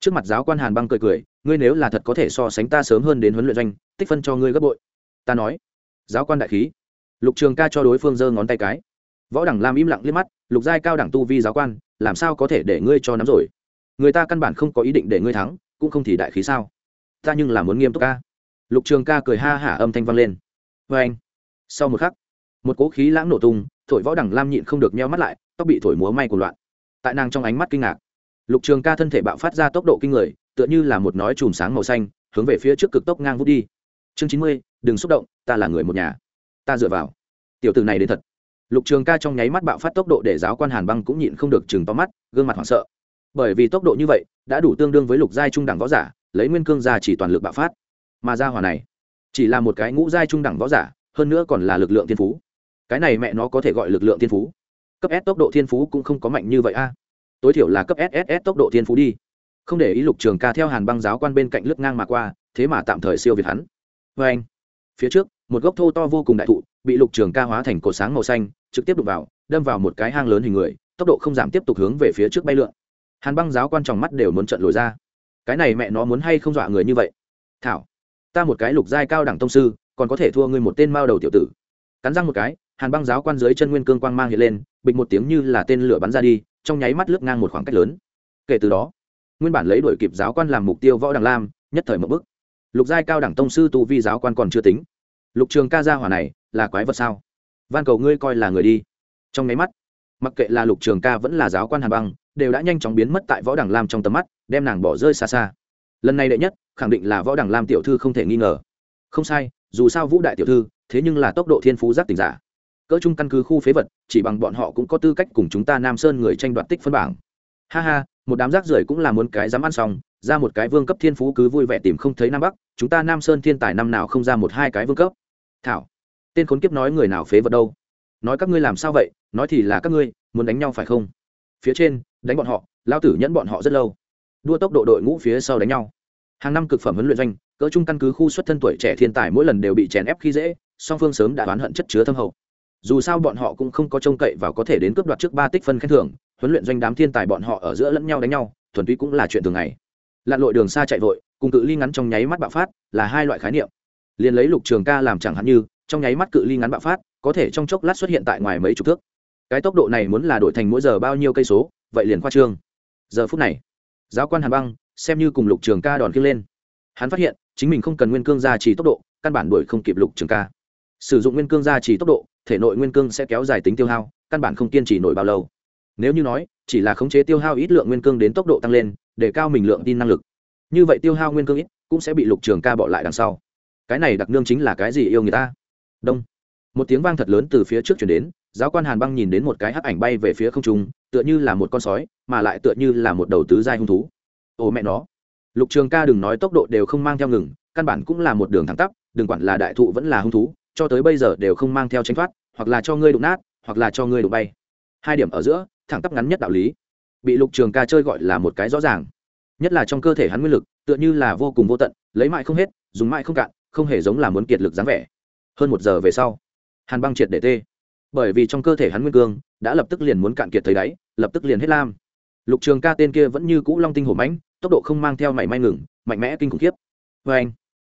Trước mặt giáo quan hàn băng cười cười, ngươi nếu là thật có thể so sánh ta sớm hơn đến huấn luyện doanh, tích phân cho ngươi gấp bội. Ta nói. Giáo quan đại khí. Lục trường ca cho đối phương giơ ngón tay cái võ đẳng lam im lặng liếc mắt, lục giai cao đẳng tu vi giáo quan, làm sao có thể để ngươi cho nắm rồi? Người ta căn bản không có ý định để ngươi thắng, cũng không thì đại khí sao? Ta nhưng là muốn nghiêm túc ca. Lục trường ca cười ha hả âm thanh vang lên. Vê anh, sau một khắc, một cỗ khí lãng nổ tung, thổi võ đẳng lam nhịn không được nheo mắt lại, tóc bị thổi múa may của loạn. Tại nàng trong ánh mắt kinh ngạc, lục trường ca thân thể bạo phát ra tốc độ kinh người, tựa như là một nói chùm sáng màu xanh, hướng về phía trước cực tốc ngang vút đi. Chương chín mươi, đừng xúc động, ta là người một nhà. Ta dựa vào. Tiểu từ này đến thật lục trường ca trong nháy mắt bạo phát tốc độ để giáo quan hàn băng cũng nhịn không được chừng to mắt, gương mặt hoảng sợ. Bởi vì tốc độ như vậy, đã đủ tương đương với lục giai trung đẳng võ giả, lấy nguyên cương ra chỉ toàn lực bạo phát. Mà ra hỏa này, chỉ là một cái ngũ giai trung đẳng võ giả, hơn nữa còn là lực lượng thiên phú. Cái này mẹ nó có thể gọi lực lượng thiên phú. Cấp s tốc độ thiên phú cũng không có mạnh như vậy a. Tối thiểu là cấp sss tốc độ thiên phú đi. Không để ý lục trường ca theo hàn băng giáo quan bên cạnh lướt ngang mà qua, thế mà tạm thời siêu việt hắn. Vê anh phía trước, một gốc thô to vô cùng đại thụ bị lục trường ca hóa thành cột sáng màu xanh, trực tiếp đục vào, đâm vào một cái hang lớn hình người, tốc độ không giảm tiếp tục hướng về phía trước bay lượn. Hàn băng giáo quan trọng mắt đều muốn trận lồi ra. Cái này mẹ nó muốn hay không dọa người như vậy? Thảo, ta một cái lục giai cao đẳng tông sư, còn có thể thua ngươi một tên mao đầu tiểu tử. Cắn răng một cái, hàn băng giáo quan dưới chân nguyên cương quang mang hiện lên, bịch một tiếng như là tên lửa bắn ra đi, trong nháy mắt lướt ngang một khoảng cách lớn. Kể từ đó, nguyên bản lấy đuổi kịp giáo quan làm mục tiêu võ đằng lam, nhất thời một bức lục giai cao đẳng tông sư tu vi giáo quan còn chưa tính. Lục trường ca gia hỏa này là quái vật sao? Van cầu ngươi coi là người đi. Trong nháy mắt, mặc kệ là lục trường ca vẫn là giáo quan hàn băng, đều đã nhanh chóng biến mất tại võ đằng lam trong tầm mắt, đem nàng bỏ rơi xa xa. Lần này đệ nhất, khẳng định là võ đằng lam tiểu thư không thể nghi ngờ. Không sai, dù sao vũ đại tiểu thư, thế nhưng là tốc độ thiên phú giác tỉnh giả. Cỡ chung căn cứ khu phế vật, chỉ bằng bọn họ cũng có tư cách cùng chúng ta nam sơn người tranh đoạt tích phân bảng. Ha ha, một đám rác rưởi cũng là muốn cái dám ăn xong, ra một cái vương cấp thiên phú cứ vui vẻ tìm không thấy nam bắc, chúng ta nam sơn thiên tài năm nào không ra một hai cái vương cấp. Thảo tên khốn kiếp nói người nào phế vật đâu? Nói các ngươi làm sao vậy? Nói thì là các ngươi, muốn đánh nhau phải không? Phía trên, đánh bọn họ lao tử nhẫn bọn họ rất lâu. Đua tốc độ đội ngũ phía sau đánh nhau. Hàng năm cực phẩm huấn luyện doanh, cỡ chung căn cứ khu xuất thân tuổi trẻ thiên tài mỗi lần đều bị chèn ép khi dễ, song phương sớm đã oán hận chất chứa thâm hậu. Dù sao bọn họ cũng không có trông cậy và có thể đến cướp đoạt trước ba tích phân khen thưởng, huấn luyện doanh đám thiên tài bọn họ ở giữa lẫn nhau đánh nhau, thuần túy cũng là chuyện thường ngày. Lặn lội đường xa chạy vội, cùng cự ly ngắn trong nháy mắt bạo phát, là hai loại khái niệm. Liền lấy lục trường ca làm chẳng hạn như trong nháy mắt cự ly ngắn bạo phát, có thể trong chốc lát xuất hiện tại ngoài mấy chục thước. Cái tốc độ này muốn là đổi thành mỗi giờ bao nhiêu cây số, vậy liền khoa trương. Giờ phút này, giáo quan hàn băng xem như cùng lục trường ca đòn kia lên. Hắn phát hiện, chính mình không cần nguyên cương gia trì tốc độ, căn bản đuổi không kịp lục trường ca. Sử dụng nguyên cương gia trì tốc độ, thể nội nguyên cương sẽ kéo dài tính tiêu hao, căn bản không kiên trì nổi bao lâu. Nếu như nói, chỉ là khống chế tiêu hao ít lượng nguyên cương đến tốc độ tăng lên, để cao mình lượng tin năng lực. Như vậy tiêu hao nguyên cương ít, cũng sẽ bị lục trường ca bỏ lại đằng sau. Cái này đặc nương chính là cái gì yêu người ta? Đông. Một tiếng vang thật lớn từ phía trước chuyển đến, giáo quan hàn băng nhìn đến một cái hắc ảnh bay về phía không trung, tựa như là một con sói, mà lại tựa như là một đầu tứ giai hung thú. Ồ mẹ nó. Lục trường ca đừng nói tốc độ đều không mang theo ngừng, căn bản cũng là một đường thẳng tắp, đừng quản là đại thụ vẫn là hung thú, cho tới bây giờ đều không mang theo tránh thoát, hoặc là cho ngươi đụng nát, hoặc là cho ngươi đụng bay. Hai điểm ở giữa, thẳng tắp ngắn nhất đạo lý. Bị lục trường ca chơi gọi là một cái rõ ràng. Nhất là trong cơ thể hắn nguyên lực, tựa như là vô cùng vô tận, lấy mãi không hết, dùng mãi không cạn, không hề giống là muốn kiệt lực dáng vẻ hơn một giờ về sau, hàn băng triệt để tê. Bởi vì trong cơ thể hắn nguyên cương đã lập tức liền muốn cạn kiệt thấy đáy, lập tức liền hết lam. Lục trường ca tên kia vẫn như cũ long tinh hổ mãnh, tốc độ không mang theo mảy may ngừng, mạnh mẽ kinh khủng khiếp. Vê anh,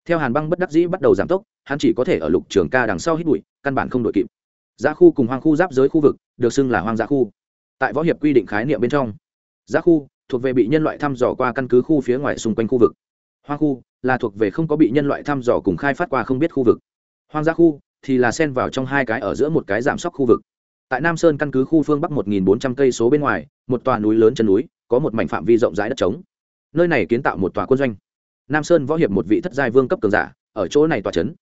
theo hàn băng bất đắc dĩ bắt đầu giảm tốc, hắn chỉ có thể ở lục trường ca đằng sau hít bụi, căn bản không đội kịp. Giá khu cùng hoang khu giáp giới khu vực, được xưng là hoang dã khu. Tại võ hiệp quy định khái niệm bên trong giá khu thuộc về bị nhân loại thăm dò qua căn cứ khu phía ngoài xung quanh khu vực. Hoang khu là thuộc về không có bị nhân loại thăm dò cùng khai phát qua không biết khu vực hoang dã khu thì là xen vào trong hai cái ở giữa một cái giảm sóc khu vực. Tại nam sơn căn cứ khu phương bắc một nghìn bốn trăm cây số bên ngoài, một tòa núi lớn chân núi, có một mảnh phạm vi rộng rãi đất trống. Nơi này kiến tạo một tòa quân doanh. Nam sơn võ hiệp một vị thất giai vương cấp cường giả, ở chỗ này tòa trấn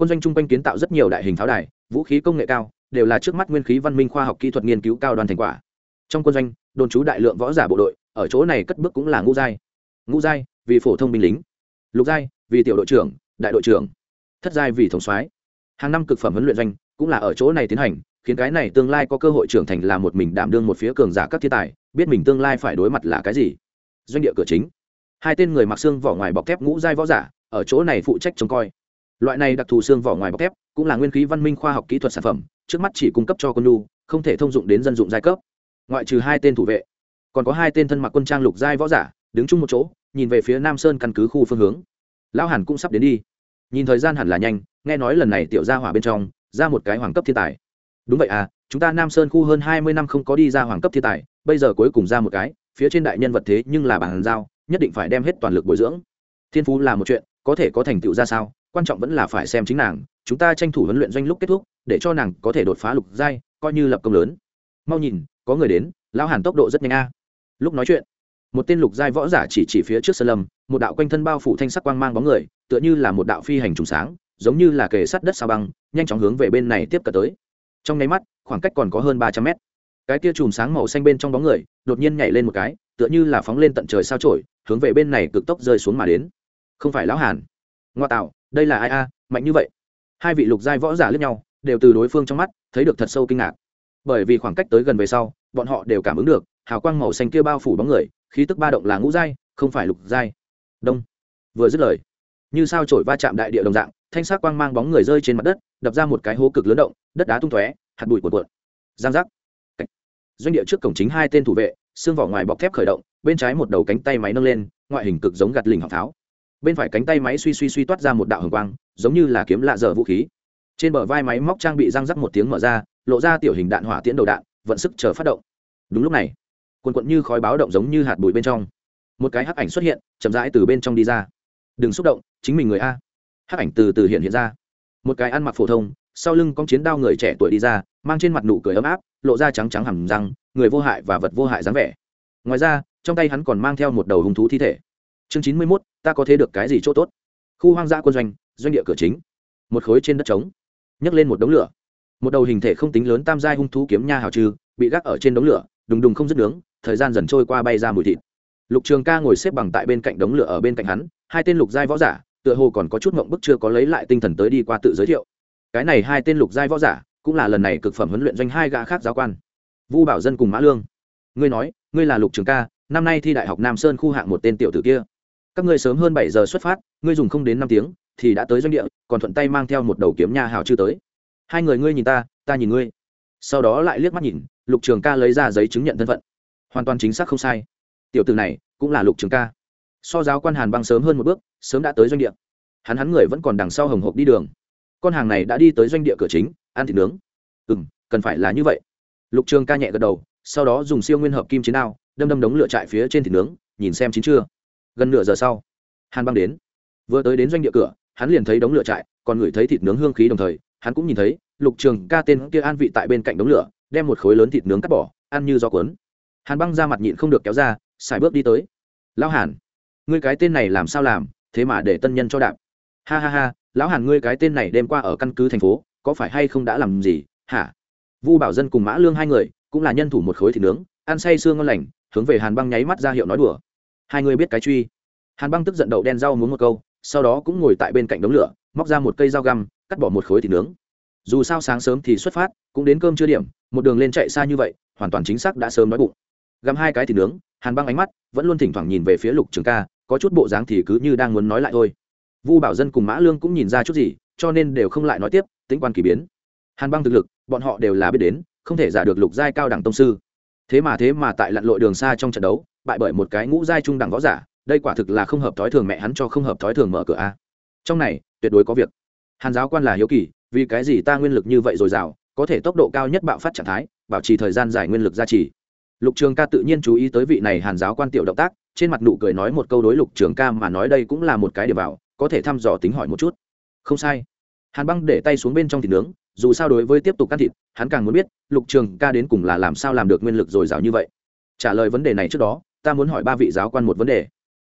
quân doanh chung quanh kiến tạo rất nhiều đại hình pháo đài, vũ khí công nghệ cao, đều là trước mắt nguyên khí văn minh khoa học kỹ thuật nghiên cứu cao đoàn thành quả. Trong quân doanh, đồn trú đại lượng võ giả bộ đội, ở chỗ này cất bước cũng là ngũ giai. Ngũ giai vì phổ thông binh lính. Lục giai vì tiểu đội trưởng, đại đội trưởng thất giai vì thống soái. Hàng năm cực phẩm huấn luyện doanh cũng là ở chỗ này tiến hành, khiến cái này tương lai có cơ hội trưởng thành là một mình đảm đương một phía cường giả các thiên tài, biết mình tương lai phải đối mặt là cái gì. Doanh địa cửa chính. Hai tên người mặc xương vỏ ngoài bọc thép ngũ giai võ giả, ở chỗ này phụ trách trông coi. Loại này đặc thù xương vỏ ngoài bọc thép cũng là nguyên khí văn minh khoa học kỹ thuật sản phẩm, trước mắt chỉ cung cấp cho quân nu không thể thông dụng đến dân dụng giai cấp. Ngoại trừ hai tên thủ vệ, còn có hai tên thân mặc quân trang lục giai võ giả, đứng chung một chỗ, nhìn về phía nam sơn căn cứ khu phương hướng. Lão hàn cũng sắp đến đi nhìn thời gian hẳn là nhanh, nghe nói lần này tiểu gia hỏa bên trong, ra một cái hoàng cấp thiên tài. Đúng vậy à chúng ta nam sơn khu hơn hai mươi năm không có đi ra hoàng cấp thiên tài, bây giờ cuối cùng ra một cái, phía trên đại nhân vật thế nhưng là bản giao, nhất định phải đem hết toàn lực bồi dưỡng. Thiên phú là một chuyện, có thể có thành tựu ra sao, quan trọng vẫn là phải xem chính nàng, chúng ta tranh thủ huấn luyện doanh lúc kết thúc, để cho nàng có thể đột phá lục giai, coi như lập công lớn. Mau nhìn, có người đến, lão hàn tốc độ rất nhanh a. Lúc nói chuyện, một tên lục giai võ giả chỉ chỉ phía trước sơn lâm một đạo quanh thân bao phủ thanh sắc quang mang bóng người, tựa như là một đạo phi hành trùng sáng, giống như là kề sắt đất sao băng, nhanh chóng hướng về bên này tiếp cận tới. Trong nháy mắt, khoảng cách còn có hơn ba trăm mét. Cái tia chùm sáng màu xanh bên trong bóng người, đột nhiên nhảy lên một cái, tựa như là phóng lên tận trời sao trổi hướng về bên này cực tốc rơi xuống mà đến. Không phải lão hàn. Ngoa tạo, đây là ai a, mạnh như vậy. Hai vị lục giai võ giả lướt nhau, đều từ đối phương trong mắt, thấy được thật sâu kinh ngạc. Bởi vì khoảng cách tới gần về sau, bọn họ đều cảm ứng được, hào quang màu xanh kia bao phủ bóng người, khí tức ba động là ngũ giai, không phải lục giai đông. Vừa dứt lời, như sao trổi va chạm đại địa đồng dạng, thanh sắc quang mang bóng người rơi trên mặt đất, đập ra một cái hố cực lớn động, đất đá tung tóe, hạt bụi cuộn cuộn. Giang giác. Doanh địa trước cổng chính hai tên thủ vệ, xương vỏ ngoài bọc thép khởi động, bên trái một đầu cánh tay máy nâng lên, ngoại hình cực giống gạt lình học tháo. Bên phải cánh tay máy suy suy suy toát ra một đạo hồng quang, giống như là kiếm lạ dở vũ khí. Trên bờ vai máy móc trang bị răng rắc một tiếng mở ra, lộ ra tiểu hình đạn hỏa tiễn đầu đạn, vận sức chờ phát động. Đúng lúc này quần quận như khói báo động giống như hạt bụi bên trong một cái hắc ảnh xuất hiện, chậm rãi từ bên trong đi ra. Đừng xúc động, chính mình người a. Hắc ảnh từ từ hiện hiện ra. Một cái ăn mặc phổ thông, sau lưng con chiến đao người trẻ tuổi đi ra, mang trên mặt nụ cười ấm áp, lộ ra trắng trắng hầm răng, người vô hại và vật vô hại dáng vẻ. Ngoài ra, trong tay hắn còn mang theo một đầu hung thú thi thể. Chương chín mươi mốt, ta có thế được cái gì chỗ tốt? Khu hoang dã quân doanh doanh địa cửa chính. Một khối trên đất trống. Nhấc lên một đống lửa. Một đầu hình thể không tính lớn tam giai hung thú kiếm nha hào trừ, bị gác ở trên đống lửa, đùng đùng không dứt nướng, thời gian dần trôi qua bay ra mùi thịt lục trường ca ngồi xếp bằng tại bên cạnh đống lửa ở bên cạnh hắn, hai tên lục giai võ giả, tựa hồ còn có chút mộng bức chưa có lấy lại tinh thần tới đi qua tự giới thiệu. Cái này hai tên lục giai võ giả, cũng là lần này cực phẩm huấn luyện doanh hai gã khác giáo quan. Vu bảo dân cùng mã lương. Ngươi nói, ngươi là lục trường ca, năm nay thi đại học nam sơn khu hạng một tên tiểu tử kia. Các ngươi sớm hơn bảy giờ xuất phát, ngươi dùng không đến năm tiếng, thì đã tới doanh địa, còn thuận tay mang theo một đầu kiếm nha hào chưa tới. Hai người ngươi nhìn ta ta nhìn ngươi. Sau đó lại liếc mắt nhìn, lục trường ca lấy ra giấy chứng nhận thân phận. Hoàn toàn chính xác không sai tiểu tử này cũng là lục trường ca. So giáo quan hàn băng sớm hơn một bước, sớm đã tới doanh địa. Hắn hắn người vẫn còn đằng sau hồng hộp đi đường. Con hàng này đã đi tới doanh địa cửa chính, ăn thịt nướng. Ừ m cần phải là như vậy. Lục trường ca nhẹ gật đầu, sau đó dùng siêu nguyên hợp kim chiến đao, đâm đâm đống lửa trại phía trên thịt nướng, nhìn xem chín chưa. Gần nửa giờ sau, hàn băng đến. Vừa tới đến doanh địa cửa, hắn liền thấy đống lửa trại, còn ngửi thấy thịt nướng hương khí đồng thời, hắn cũng nhìn thấy, lục trường ca tên kia an vị tại bên cạnh đống lửa, đem một khối lớn thịt nướng cắt bỏ, ăn như do cuốn. Hàn băng ra mặt nhịn không được kéo ra xài bước đi tới. Lão hàn, ngươi cái tên này làm sao làm, thế mà để tân nhân cho đạp. Ha ha ha, lão hàn ngươi cái tên này đêm qua ở căn cứ thành phố, có phải hay không đã làm gì? Hả? Vu bảo dân cùng mã lương hai người, cũng là nhân thủ một khối thịt nướng, ăn say sương ngon lành, hướng về hàn băng nháy mắt ra hiệu nói đùa. Hai người biết cái truy. Hàn băng tức giận đậu đen rau muốn một câu, sau đó cũng ngồi tại bên cạnh đống lửa, móc ra một cây dao găm, cắt bỏ một khối thịt nướng. Dù sao sáng sớm thì xuất phát, cũng đến cơm chưa điểm, một đường lên chạy xa như vậy, hoàn toàn chính xác đã sớm nói bụng găm hai cái thì nướng, hàn băng ánh mắt vẫn luôn thỉnh thoảng nhìn về phía lục trường ca, có chút bộ dáng thì cứ như đang muốn nói lại thôi. Vu bảo dân cùng mã lương cũng nhìn ra chút gì, cho nên đều không lại nói tiếp, tính quan kỳ biến. Hàn băng thực lực, bọn họ đều là biết đến, không thể giả được lục giai cao đẳng tông sư. Thế mà thế mà tại lặn lội đường xa trong trận đấu, bại bởi một cái ngũ giai trung đẳng võ giả, đây quả thực là không hợp thói thường mẹ hắn cho không hợp thói thường mở cửa a. Trong này, tuyệt đối có việc. Hàn giáo quan là hiếu kỳ, vì cái gì ta nguyên lực như vậy dồi dào, có thể tốc độ cao nhất bạo phát trạng thái, bảo trì thời gian dài nguyên lực gia trì lục trường ca tự nhiên chú ý tới vị này hàn giáo quan tiểu động tác, trên mặt nụ cười nói một câu đối lục trường ca mà nói đây cũng là một cái điều vào, có thể thăm dò tính hỏi một chút. Không sai. Hàn băng để tay xuống bên trong thịt nướng, dù sao đối với tiếp tục can thịt, hắn càng muốn biết, lục trường ca đến cùng là làm sao làm được nguyên lực dồi dào như vậy. Trả lời vấn đề này trước đó, ta muốn hỏi ba vị giáo quan một vấn đề.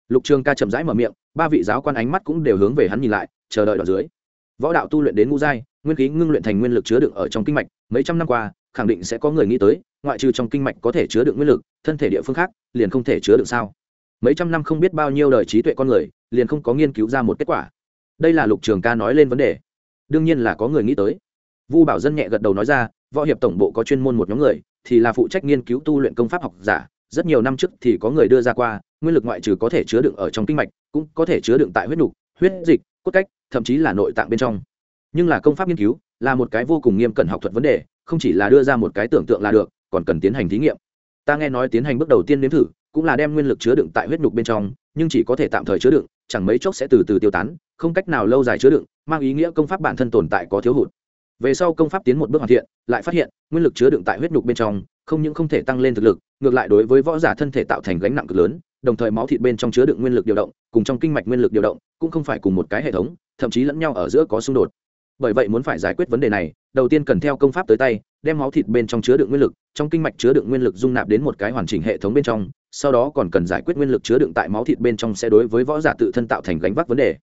Lục trường ca chậm rãi mở miệng, ba vị giáo quan ánh mắt cũng đều hướng về hắn nhìn lại, chờ đợi ở dưới. Võ đạo tu luyện đến ngũ giai, nguyên khí ngưng luyện thành nguyên lực chứa đựng ở trong kinh mạch, mấy trăm năm qua khẳng định sẽ có người nghĩ tới, ngoại trừ trong kinh mạch có thể chứa đựng nguyên lực, thân thể địa phương khác liền không thể chứa đựng sao. Mấy trăm năm không biết bao nhiêu đời trí tuệ con người, liền không có nghiên cứu ra một kết quả. Đây là lục trường ca nói lên vấn đề. Đương nhiên là có người nghĩ tới. Vu bảo dân nhẹ gật đầu nói ra, võ hiệp tổng bộ có chuyên môn một nhóm người, thì là phụ trách nghiên cứu tu luyện công pháp học giả. Rất nhiều năm trước thì có người đưa ra qua, nguyên lực ngoại trừ có thể chứa đựng ở trong kinh mạch, cũng có thể chứa đựng tại huyết nục, huyết dịch, cốt cách, thậm chí là nội tạng bên trong. Nhưng là công pháp nghiên cứu là một cái vô cùng nghiêm cẩn học thuật vấn đề, không chỉ là đưa ra một cái tưởng tượng là được, còn cần tiến hành thí nghiệm. Ta nghe nói tiến hành bước đầu tiên nếm thử, cũng là đem nguyên lực chứa đựng tại huyết nhục bên trong, nhưng chỉ có thể tạm thời chứa đựng, chẳng mấy chốc sẽ từ từ tiêu tán, không cách nào lâu dài chứa đựng, mang ý nghĩa công pháp bản thân tồn tại có thiếu hụt. Về sau công pháp tiến một bước hoàn thiện, lại phát hiện, nguyên lực chứa đựng tại huyết nhục bên trong, không những không thể tăng lên thực lực, ngược lại đối với võ giả thân thể tạo thành gánh nặng cực lớn, đồng thời máu thịt bên trong chứa đựng nguyên lực điều động, cùng trong kinh mạch nguyên lực điều động, cũng không phải cùng một cái hệ thống, thậm chí lẫn nhau ở giữa có xung đột bởi vậy muốn phải giải quyết vấn đề này, đầu tiên cần theo công pháp tới tay, đem máu thịt bên trong chứa đựng nguyên lực, trong kinh mạch chứa đựng nguyên lực dung nạp đến một cái hoàn chỉnh hệ thống bên trong, sau đó còn cần giải quyết nguyên lực chứa đựng tại máu thịt bên trong sẽ đối với võ giả tự thân tạo thành gánh vác vấn đề.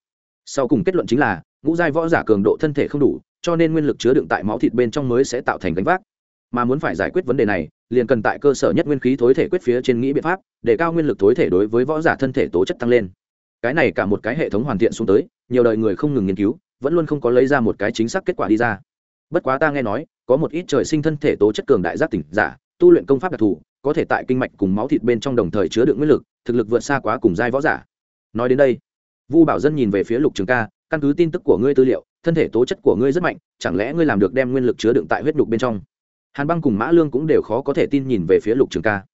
Sau cùng kết luận chính là, ngũ giai võ giả cường độ thân thể không đủ, cho nên nguyên lực chứa đựng tại máu thịt bên trong mới sẽ tạo thành gánh vác. Mà muốn phải giải quyết vấn đề này, liền cần tại cơ sở nhất nguyên khí thối thể quyết phía trên nghĩ biện pháp, để cao nguyên lực thối thể đối với võ giả thân thể tố chất tăng lên. Cái này cả một cái hệ thống hoàn thiện xuống tới, nhiều đời người không ngừng nghiên cứu vẫn luôn không có lấy ra một cái chính xác kết quả đi ra. Bất quá ta nghe nói, có một ít trời sinh thân thể tố chất cường đại giác tỉnh giả, tu luyện công pháp đặc thù, có thể tại kinh mạch cùng máu thịt bên trong đồng thời chứa đựng nguyên lực, thực lực vượt xa quá cùng giai võ giả. Nói đến đây, vu bảo dân nhìn về phía lục trường ca, căn cứ tin tức của ngươi tư liệu, thân thể tố chất của ngươi rất mạnh, chẳng lẽ ngươi làm được đem nguyên lực chứa đựng tại huyết nhục bên trong? Hàn băng cùng mã lương cũng đều khó có thể tin nhìn về phía lục trường ca.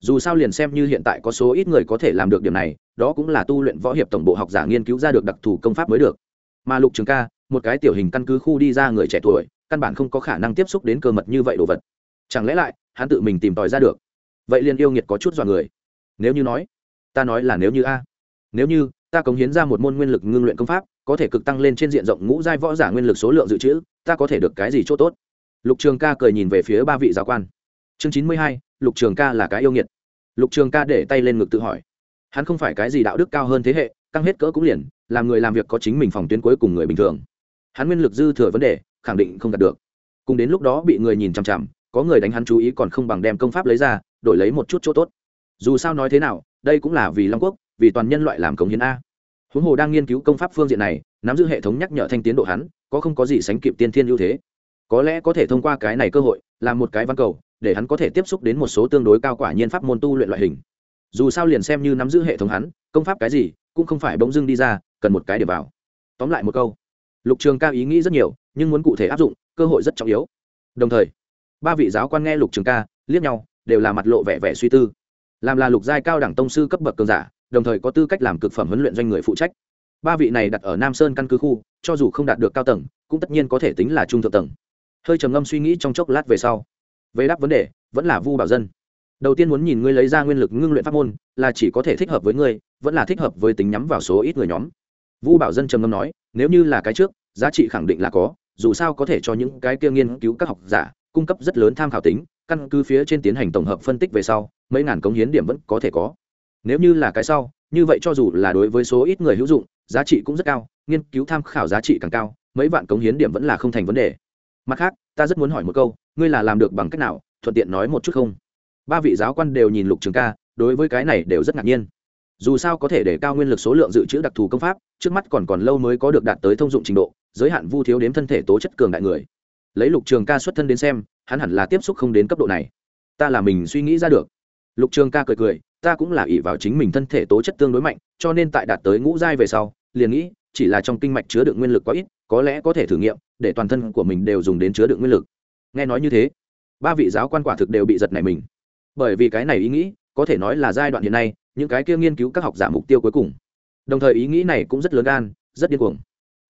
Dù sao liền xem như hiện tại có số ít người có thể làm được điểm này, đó cũng là tu luyện võ hiệp tổng bộ học giả nghiên cứu ra được đặc thù công pháp mới được mà lục trường ca, một cái tiểu hình căn cứ khu đi ra người trẻ tuổi, căn bản không có khả năng tiếp xúc đến cơ mật như vậy đồ vật. Chẳng lẽ lại, hắn tự mình tìm tòi ra được? Vậy liền yêu nghiệt có chút dọa người. Nếu như nói, ta nói là nếu như a. Nếu như, ta cống hiến ra một môn nguyên lực ngưng luyện công pháp, có thể cực tăng lên trên diện rộng ngũ giai võ giả nguyên lực số lượng dự trữ, ta có thể được cái gì c h ỗ t ố t lục trường ca cười nhìn về phía ba vị giáo quan. Chương chín mươi hai, lục trường ca là cái yêu nghiệt. Lục trường ca để tay lên ngực tự hỏi. Hắn không phải cái gì đạo đức cao hơn thế hệ căng hết cỡ cũng liền, làm người làm việc có chính mình phòng tuyến cuối cùng người bình thường. Hắn nguyên lực dư thừa vấn đề, khẳng định không đạt được. Cùng đến lúc đó bị người nhìn chằm chằm, có người đánh hắn chú ý còn không bằng đem công pháp lấy ra, đổi lấy một chút chỗ tốt. Dù sao nói thế nào, đây cũng là vì long quốc, vì toàn nhân loại làm cống hiến a. Huống hồ đang nghiên cứu công pháp phương diện này, nắm giữ hệ thống nhắc nhở thanh tiến độ hắn, có không có gì sánh kịp tiên thiên ưu thế. Có lẽ có thể thông qua cái này cơ hội, làm một cái văn cầu, để hắn có thể tiếp xúc đến một số tương đối cao quả nhiên pháp môn tu luyện loại hình. Dù sao liền xem như nắm giữ hệ thống hắn, công pháp cái gì cũng không phải bỗng dưng đi ra, cần một cái để vào. Tóm lại một câu, lục trường ca ý nghĩ rất nhiều, nhưng muốn cụ thể áp dụng, cơ hội rất trọng yếu. Đồng thời, ba vị giáo quan nghe lục trường ca liếc nhau, đều là mặt lộ vẻ vẻ suy tư. Làm là lục giai cao đẳng tông sư cấp bậc cường giả, đồng thời có tư cách làm cực phẩm huấn luyện doanh người phụ trách. Ba vị này đặt ở nam sơn căn cứ khu, cho dù không đạt được cao tầng, cũng tất nhiên có thể tính là trung thượng tầng. Hơi trầm ngâm suy nghĩ trong chốc lát về sau. Về đáp vấn đề, vẫn là vu bảo dân đầu tiên muốn nhìn ngươi lấy ra nguyên lực ngưng luyện pháp môn, là chỉ có thể thích hợp với ngươi, vẫn là thích hợp với tính nhắm vào số ít người nhóm. Vu bảo dân trầm ngâm nói, nếu như là cái trước, giá trị khẳng định là có, dù sao có thể cho những cái kia nghiên cứu các học giả cung cấp rất lớn tham khảo tính, căn cứ phía trên tiến hành tổng hợp phân tích về sau, mấy ngàn cống hiến điểm vẫn có thể có. Nếu như là cái sau, như vậy cho dù là đối với số ít người hữu dụng, giá trị cũng rất cao, nghiên cứu tham khảo giá trị càng cao, mấy vạn cống hiến điểm vẫn là không thành vấn đề. Mặt khác, ta rất muốn hỏi một câu, ngươi là làm được bằng cách nào? Thuận tiện nói một chút không? Ba vị giáo quan đều nhìn lục trường ca, đối với cái này đều rất ngạc nhiên. Dù sao có thể để cao nguyên lực số lượng dự trữ đặc thù công pháp, trước mắt còn còn lâu mới có được đạt tới thông dụng trình độ, giới hạn vu thiếu đếm thân thể tố chất cường đại người. Lấy lục trường ca xuất thân đến xem, hắn hẳn là tiếp xúc không đến cấp độ này. Ta là mình suy nghĩ ra được. Lục trường ca cười cười, ta cũng là ỷ vào chính mình thân thể tố chất tương đối mạnh, cho nên tại đạt tới ngũ giai về sau, liền nghĩ, chỉ là trong kinh mạch chứa đựng nguyên lực quá ít, có lẽ có thể thử nghiệm, để toàn thân của mình đều dùng đến chứa đựng nguyên lực. Nghe nói như thế, ba vị giáo quan quả thực đều bị giật này mình bởi vì cái này ý nghĩ có thể nói là giai đoạn hiện nay, những cái kia nghiên cứu các học giả mục tiêu cuối cùng. Đồng thời ý nghĩ này cũng rất lớn gan, rất điên cuồng.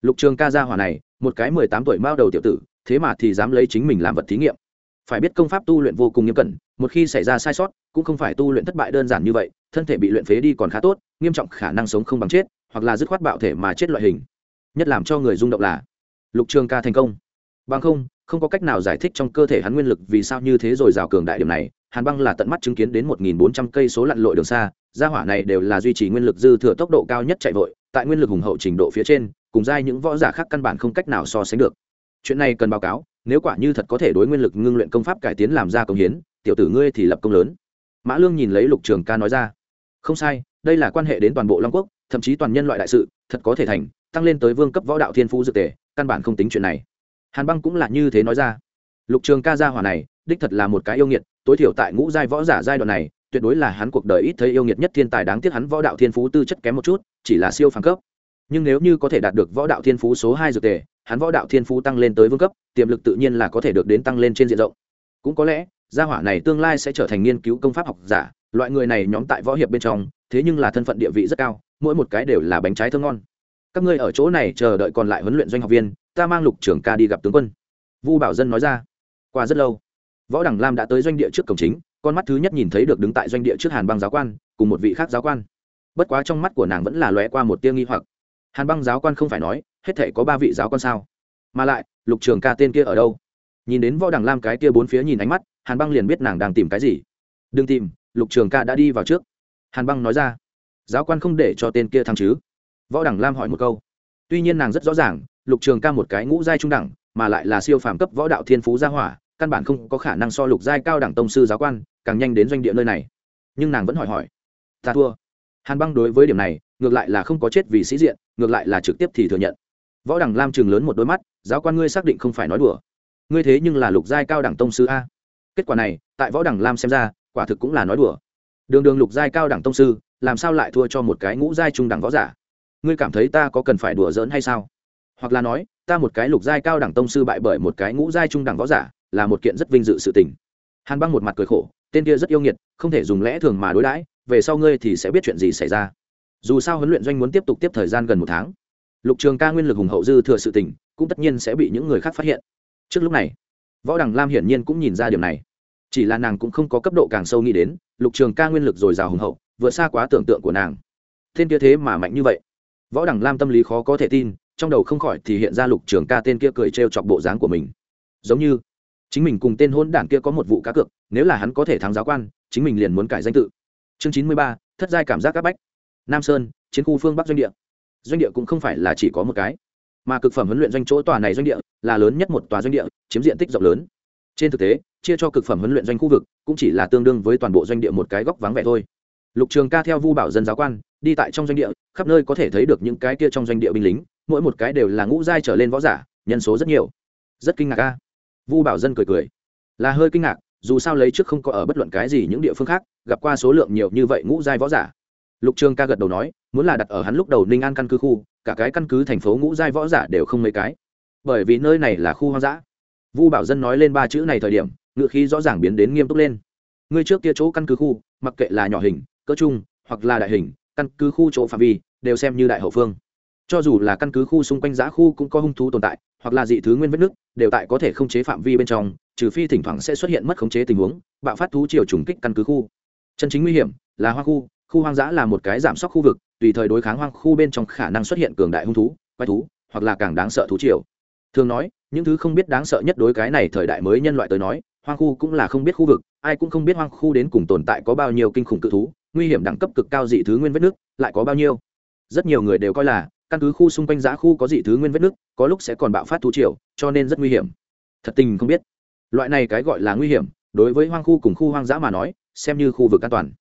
Lục trường ca gia hỏa này, một cái mười tám tuổi mao đầu tiểu tử, thế mà thì dám lấy chính mình làm vật thí nghiệm. Phải biết công pháp tu luyện vô cùng nghiêm cẩn, một khi xảy ra sai sót, cũng không phải tu luyện thất bại đơn giản như vậy, thân thể bị luyện phế đi còn khá tốt, nghiêm trọng khả năng sống không bằng chết, hoặc là dứt khoát bạo thể mà chết loại hình. Nhất làm cho người rung động là, lục trường ca thành công. Bằng không không có cách nào giải thích trong cơ thể hắn nguyên lực vì sao như thế rồi rào cường đại điểm này, hàn băng là tận mắt chứng kiến đến một nghìn bốn trăm cây số lặn lội đường xa, gia hỏa này đều là duy trì nguyên lực dư thừa tốc độ cao nhất chạy vội, tại nguyên lực hùng hậu trình độ phía trên, cùng giai những võ giả khác căn bản không cách nào so sánh được. Chuyện này cần báo cáo, nếu quả như thật có thể đối nguyên lực ngưng luyện công pháp cải tiến làm ra công hiến, tiểu tử ngươi thì lập công lớn. Mã lương nhìn lấy lục trường ca nói ra, không sai, đây là quan hệ đến toàn bộ long quốc, thậm chí toàn nhân loại đại sự, thật có thể thành, tăng lên tới vương cấp võ đạo thiên phú dược tề, căn bản không tính chuyện này hàn băng cũng là như thế nói ra. Lục trường ca gia hỏa này, đích thật là một cái yêu nghiệt, tối thiểu tại ngũ giai võ giả giai đoạn này, tuyệt đối là hắn cuộc đời ít thấy yêu nghiệt nhất thiên tài đáng tiếc hắn võ đạo thiên phú tư chất kém một chút, chỉ là siêu phàm cấp. Nhưng nếu như có thể đạt được võ đạo thiên phú số hai dược tề, hắn võ đạo thiên phú tăng lên tới vương cấp, tiềm lực tự nhiên là có thể được đến tăng lên trên diện rộng. Cũng có lẽ, gia hỏa này tương lai sẽ trở thành nghiên cứu công pháp học giả, loại người này nhóm tại võ hiệp bên trong, thế nhưng là thân phận địa vị rất cao, mỗi một cái đều là bánh trái thơm ngon. Các ngươi ở chỗ này chờ đợi còn lại huấn luyện doanh học viên ta mang lục trưởng ca đi gặp tướng quân. Vu bảo dân nói ra. Qua rất lâu, võ đẳng lam đã tới doanh địa trước cổng chính, con mắt thứ nhất nhìn thấy được đứng tại doanh địa trước hàn băng giáo quan, cùng một vị khác giáo quan. Bất quá trong mắt của nàng vẫn là lóe qua một tia nghi hoặc. Hàn băng giáo quan không phải nói, hết thể có ba vị giáo quan sao? Mà lại, lục trường ca tên kia ở đâu? Nhìn đến võ đằng lam cái kia bốn phía nhìn ánh mắt, hàn băng liền biết nàng đang tìm cái gì. Đừng tìm, lục trường ca đã đi vào trước. Hàn băng nói ra. Giáo quan không để cho tên kia thăng chứ? Võ đằng lam hỏi một câu. Tuy nhiên nàng rất rõ ràng lục trường ca một cái ngũ giai trung đẳng, mà lại là siêu phàm cấp võ đạo thiên phú gia hỏa, căn bản không có khả năng so lục giai cao đẳng tông sư giáo quan, càng nhanh đến doanh địa nơi này. Nhưng nàng vẫn hỏi hỏi, ta thua. Hàn băng đối với điểm này, ngược lại là không có chết vì sĩ diện, ngược lại là trực tiếp thì thừa nhận. Võ đẳng lam trường lớn một đôi mắt, giáo quan ngươi xác định không phải nói đùa. Ngươi thế nhưng là lục giai cao đẳng tông sư a. Kết quả này, tại võ đẳng lam xem ra, quả thực cũng là nói đùa. Đường đường lục giai cao đẳng tông sư, làm sao lại thua cho một cái ngũ giai trung đẳng võ giả? Ngươi cảm thấy ta có cần phải đùa giỡn hay sao? Hoặc là nói, ta một cái lục giai cao đẳng tông sư bại bởi một cái ngũ giai trung đẳng võ giả, là một kiện rất vinh dự sự tình. Hàn băng một mặt cười khổ, tên kia rất yêu nghiệt, không thể dùng lẽ thường mà đối đãi, về sau ngươi thì sẽ biết chuyện gì xảy ra. Dù sao huấn luyện doanh muốn tiếp tục tiếp thời gian gần một tháng. Lục trường ca nguyên lực hùng hậu dư thừa sự tình, cũng tất nhiên sẽ bị những người khác phát hiện. Trước lúc này, võ đằng lam hiển nhiên cũng nhìn ra điểm này. Chỉ là nàng cũng không có cấp độ càng sâu nghĩ đến, lục trường ca nguyên lực dồi dào hùng hậu, vượt xa quá tưởng tượng của nàng. Thiên kia thế mà mạnh như vậy. Võ đằng lam tâm lý khó có thể tin trong đầu không khỏi thì hiện ra lục trường ca tên kia cười trêu chọc bộ dáng của mình. Giống như, chính mình cùng tên hôn đảng kia có một vụ cá cược, nếu là hắn có thể thắng giáo quan, chính mình liền muốn cải danh tự. Chương chín mươi ba, thất giai cảm giác các bách. Nam sơn, chiến khu phương bắc doanh địa. Doanh địa cũng không phải là chỉ có một cái, mà cực phẩm huấn luyện doanh chỗ tòa này doanh địa là lớn nhất một tòa doanh địa, chiếm diện tích rộng lớn. Trên thực tế, chia cho cực phẩm huấn luyện doanh khu vực cũng chỉ là tương đương với toàn bộ doanh địa một cái góc vắng vẻ thôi. Lục trường ca theo vu bảo dân giáo quan đi tại trong doanh địa, khắp nơi có thể thấy được những cái kia trong doanh địa binh lính, mỗi một cái đều là ngũ giai trở lên võ giả, nhân số rất nhiều. Rất kinh ngạc ca vu bảo dân cười cười. Là hơi kinh ngạc, dù sao lấy trước không có ở bất luận cái gì những địa phương khác, gặp qua số lượng nhiều như vậy ngũ giai võ giả. Lục trường ca gật đầu nói, muốn là đặt ở hắn lúc đầu ninh an căn cứ khu, cả cái căn cứ thành phố ngũ giai võ giả đều không mấy cái. Bởi vì nơi này là khu hoang dã. Vu bảo dân nói lên ba chữ này thời điểm, ngựa khí rõ ràng biến đến nghiêm túc lên. Ngươi trước kia chỗ căn cứ khu, mặc kệ là nhỏ hình, cỡ trung, hoặc là đại hình căn cứ khu chỗ phạm vi, đều xem như đại hậu phương. Cho dù là căn cứ khu xung quanh giã khu cũng có hung thú tồn tại, hoặc là dị thứ nguyên vết nước đều tại có thể không chế phạm vi bên trong, trừ phi thỉnh thoảng sẽ xuất hiện mất khống chế tình huống, bạo phát thú chiều trùng kích căn cứ khu. Chân chính nguy hiểm là hoang khu khu hoang dã là một cái giảm sóc khu vực, tùy thời đối kháng hoang khu bên trong khả năng xuất hiện cường đại hung thú, quái thú, hoặc là càng đáng sợ thú triều. Thường nói, những thứ không biết đáng sợ nhất đối cái này thời đại mới nhân loại tới nói, hoang khu cũng là không biết khu vực, ai cũng không biết hoang khu đến cùng tồn tại có bao nhiêu kinh khủng cự thú nguy hiểm đẳng cấp cực cao dị thứ nguyên vết nước, lại có bao nhiêu? Rất nhiều người đều coi là, căn cứ khu xung quanh giã khu có dị thứ nguyên vết nước, có lúc sẽ còn bạo phát thú triều, cho nên rất nguy hiểm. Thật tình không biết. Loại này cái gọi là nguy hiểm, đối với hoang khu cùng khu hoang dã mà nói, xem như khu vực an toàn.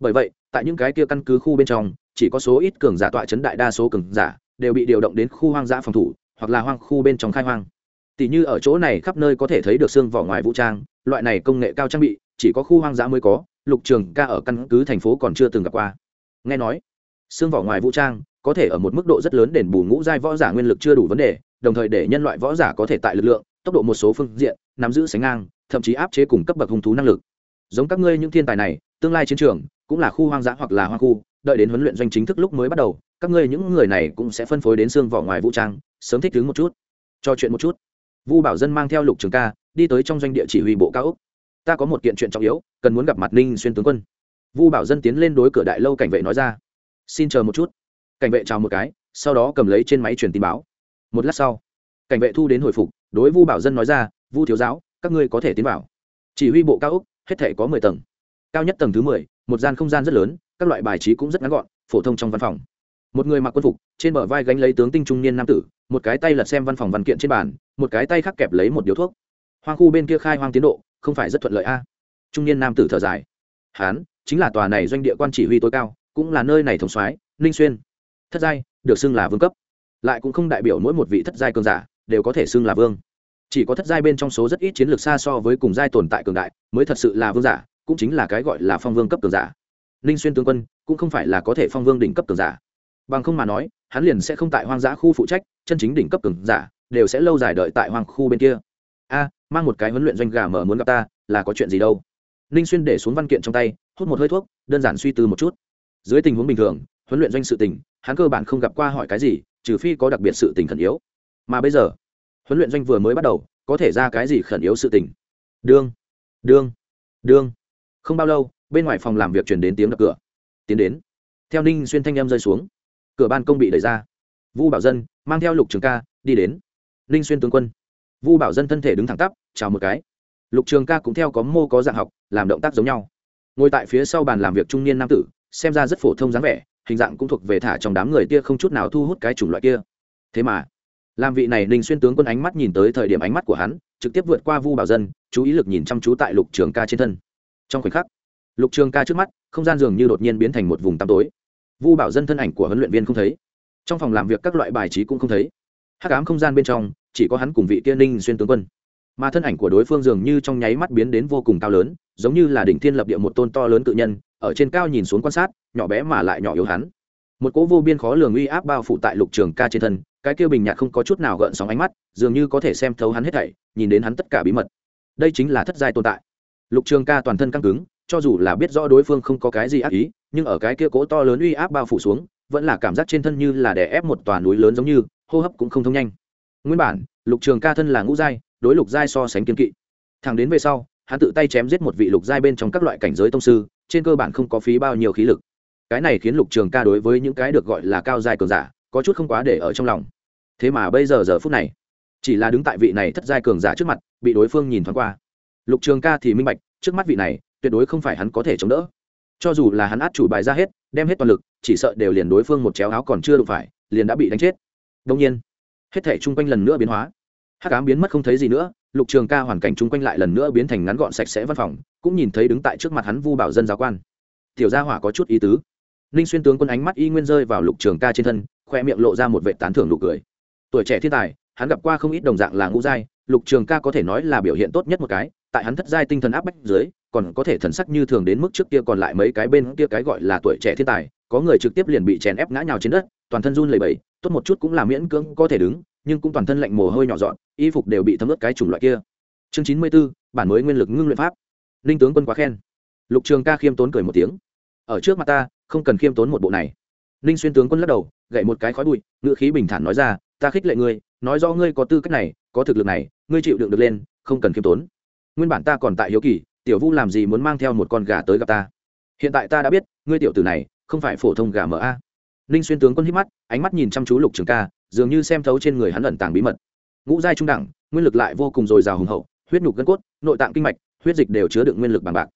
Bởi vậy, tại những cái kia căn cứ khu bên trong, chỉ có số ít cường giả tọa chấn đại đa số cường giả đều bị điều động đến khu hoang dã phòng thủ, hoặc là hoang khu bên trong khai hoang. Tỷ như ở chỗ này khắp nơi có thể thấy được xương vỏ ngoài vũ trang, loại này công nghệ cao trang bị chỉ có khu hoang dã mới có, lục trường ca ở căn cứ thành phố còn chưa từng gặp qua. Nghe nói, xương vỏ ngoài vũ trang có thể ở một mức độ rất lớn đền bù ngũ giai võ giả nguyên lực chưa đủ vấn đề, đồng thời để nhân loại võ giả có thể tại lực lượng, tốc độ một số phương diện, nắm giữ sánh ngang, thậm chí áp chế cùng cấp bậc hung thú năng lực. Giống các ngươi những thiên tài này, tương lai chiến trường cũng là khu hoang dã hoặc là hoang khu, đợi đến huấn luyện doanh chính thức lúc mới bắt đầu, các ngươi những người này cũng sẽ phân phối đến xương vỏ ngoài vũ trang, sớm thích ứng một chút. Cho chuyện một chút. Vu bảo dân mang theo lục trường ca đi tới trong doanh địa chỉ huy bộ cao úc ta có một kiện chuyện trọng yếu, cần muốn gặp mặt ninh xuyên tướng quân. Vu bảo dân tiến lên đối cửa đại lâu cảnh vệ nói ra. Xin chờ một chút. Cảnh vệ chào một cái, sau đó cầm lấy trên máy truyền tin báo. Một lát sau, cảnh vệ thu đến hồi phục, đối vu bảo dân nói ra, vu thiếu giáo, các ngươi có thể tiến vào. Chỉ huy bộ cao úc hết thể có mười tầng. Cao nhất tầng thứ mười, một gian không gian rất lớn, các loại bài trí cũng rất ngắn gọn, phổ thông trong văn phòng. Một người mặc quân phục, trên bờ vai gánh lấy tướng tinh trung niên nam tử, một cái tay lật xem văn phòng văn kiện trên bàn, một cái tay khác kẹp lấy một điếu thuốc. Hoang khu bên kia khai hoang tiến độ không phải rất thuận lợi a. Trung niên nam tử thở dài. Hán, chính là tòa này doanh địa quan chỉ huy tối cao, cũng là nơi này thống soái, ninh xuyên. Thất giai, được xưng là vương cấp. Lại cũng không đại biểu mỗi một vị thất giai cường giả đều có thể xưng là vương. Chỉ có thất giai bên trong số rất ít chiến lược xa so với cùng giai tồn tại cường đại, mới thật sự là vương giả, cũng chính là cái gọi là phong vương cấp cường giả. Ninh xuyên tướng quân, cũng không phải là có thể phong vương đỉnh cấp cường giả. Bằng không mà nói, hắn liền sẽ không tại hoang dã khu phụ trách, chân chính đỉnh cấp cường giả, đều sẽ lâu dài đợi tại hoang khu bên kia. A mang một cái huấn luyện doanh gà mở muốn gặp ta, là có chuyện gì đâu? Ninh xuyên để xuống văn kiện trong tay, hút một hơi thuốc, đơn giản suy tư một chút. Dưới tình huống bình thường, huấn luyện doanh sự tình, hắn cơ bản không gặp qua hỏi cái gì, trừ phi có đặc biệt sự tình khẩn yếu. Mà bây giờ, huấn luyện doanh vừa mới bắt đầu, có thể ra cái gì khẩn yếu sự tình? Đương đương đương. Không bao lâu, bên ngoài phòng làm việc chuyển đến tiếng đập cửa. Tiến đến. Theo ninh xuyên thanh em rơi xuống, cửa ban công bị đẩy ra. Vu bảo dân, mang theo lục trường ca, đi đến. Ninh xuyên tướng quân. Vu bảo dân thân thể đứng thẳng tắp chào một cái. Lục trường ca cũng theo có mô có dạng học, làm động tác giống nhau. Ngồi tại phía sau bàn làm việc trung niên nam tử, xem ra rất phổ thông dáng vẻ, hình dạng cũng thuộc về thả trong đám người kia không chút nào thu hút cái chủng loại kia. Thế mà, làm vị này ninh xuyên tướng quân ánh mắt nhìn tới thời điểm ánh mắt của hắn, trực tiếp vượt qua vu bảo dân, chú ý lực nhìn chăm chú tại lục trường ca trên thân. Trong khoảnh khắc, lục trường ca trước mắt, không gian dường như đột nhiên biến thành một vùng tăm tối. Vu bảo dân thân ảnh của huấn luyện viên không thấy. Trong phòng làm việc các loại bài trí cũng không thấy. Hắc ám không gian bên trong, chỉ có hắn cùng vị kia ninh xuyên tướng quân mà thân ảnh của đối phương dường như trong nháy mắt biến đến vô cùng cao lớn, giống như là đỉnh thiên lập địa một tôn to lớn tự nhân, ở trên cao nhìn xuống quan sát, nhỏ bé mà lại nhỏ yếu hắn. Một cỗ vô biên khó lường uy áp bao phủ tại lục trường ca trên thân, cái kia bình nhạt không có chút nào gợn sóng ánh mắt, dường như có thể xem thấu hắn hết thảy, nhìn đến hắn tất cả bí mật. Đây chính là thất giai tồn tại. Lục trường ca toàn thân căng cứng, cho dù là biết rõ đối phương không có cái gì ác ý, nhưng ở cái kia cỗ to lớn uy áp bao phủ xuống, vẫn là cảm giác trên thân như là đè ép một tòa núi lớn giống như, hô hấp cũng không thông nhanh. Nguyên bản, lục trường ca thân là ngũ giai đối lục giai so sánh kiên kỵ. Thẳng đến về sau, hắn tự tay chém giết một vị lục giai bên trong các loại cảnh giới tông sư, trên cơ bản không có phí bao nhiêu khí lực. Cái này khiến lục trường ca đối với những cái được gọi là cao giai cường giả, có chút không quá để ở trong lòng. Thế mà bây giờ giờ phút này, chỉ là đứng tại vị này thất giai cường giả trước mặt, bị đối phương nhìn thoáng qua. Lục trường ca thì minh bạch, trước mắt vị này, tuyệt đối không phải hắn có thể chống đỡ. Cho dù là hắn át chủ bài ra hết, đem hết toàn lực, chỉ sợ đều liền đối phương một chéo áo còn chưa đụng phải, liền đã bị đánh chết. Đông nhiên, hết thể chung quanh lần nữa biến hóa hắc ám biến mất không thấy gì nữa, lục trường ca hoàn cảnh chung quanh lại lần nữa biến thành ngắn gọn sạch sẽ văn phòng, cũng nhìn thấy đứng tại trước mặt hắn vu bảo dân giáo quan. Tiểu gia hỏa có chút ý tứ. Ninh xuyên tướng quân ánh mắt y nguyên rơi vào lục trường ca trên thân, khoe miệng lộ ra một vệ tán thưởng nụ cười. Tuổi trẻ thiên tài, hắn gặp qua không ít đồng dạng là ngũ giai, lục trường ca có thể nói là biểu hiện tốt nhất một cái, tại hắn thất giai tinh thần áp bách dưới, còn có thể thần sắc như thường đến mức trước kia còn lại mấy cái bên kia cái gọi là tuổi trẻ thiên tài, có người trực tiếp liền bị chèn ép ngã nhào trên đất toàn thân run lẩy bẩy, tốt một chút cũng là miễn cưỡng có thể đứng, nhưng cũng toàn thân lạnh mồ hôi nhỏ dọn, y phục đều bị thấm ướt cái chủng loại kia. Chương chín mươi b ố bản mới nguyên lực ngưng luyện pháp. Ninh tướng quân quá khen. Lục trường ca khiêm tốn cười một tiếng. Ở trước mặt ta, không cần khiêm tốn một bộ này. Ninh xuyên tướng quân lắc đầu, gậy một cái khói bụi ngựa khí bình thản nói ra, ta khích lệ ngươi, nói rõ ngươi có tư cách này, có thực lực này, ngươi chịu đựng được lên, không cần khiêm tốn. Nguyên bản ta còn tại hiếu kỳ, tiểu vu làm gì muốn mang theo một con gà tới gặp ta? Hiện tại ta đã biết, ngươi tiểu tử này, không phải phổ thông gà mỡ a ninh xuyên tướng quân hít mắt, ánh mắt nhìn chăm chú lục trường ca, dường như xem thấu trên người hắn ẩn tàng bí mật. Ngũ giai trung đẳng, nguyên lực lại vô cùng dồi dào hùng hậu, huyết nhục gân cốt, nội tạng kinh mạch, huyết dịch đều chứa đựng nguyên lực bằng bạc.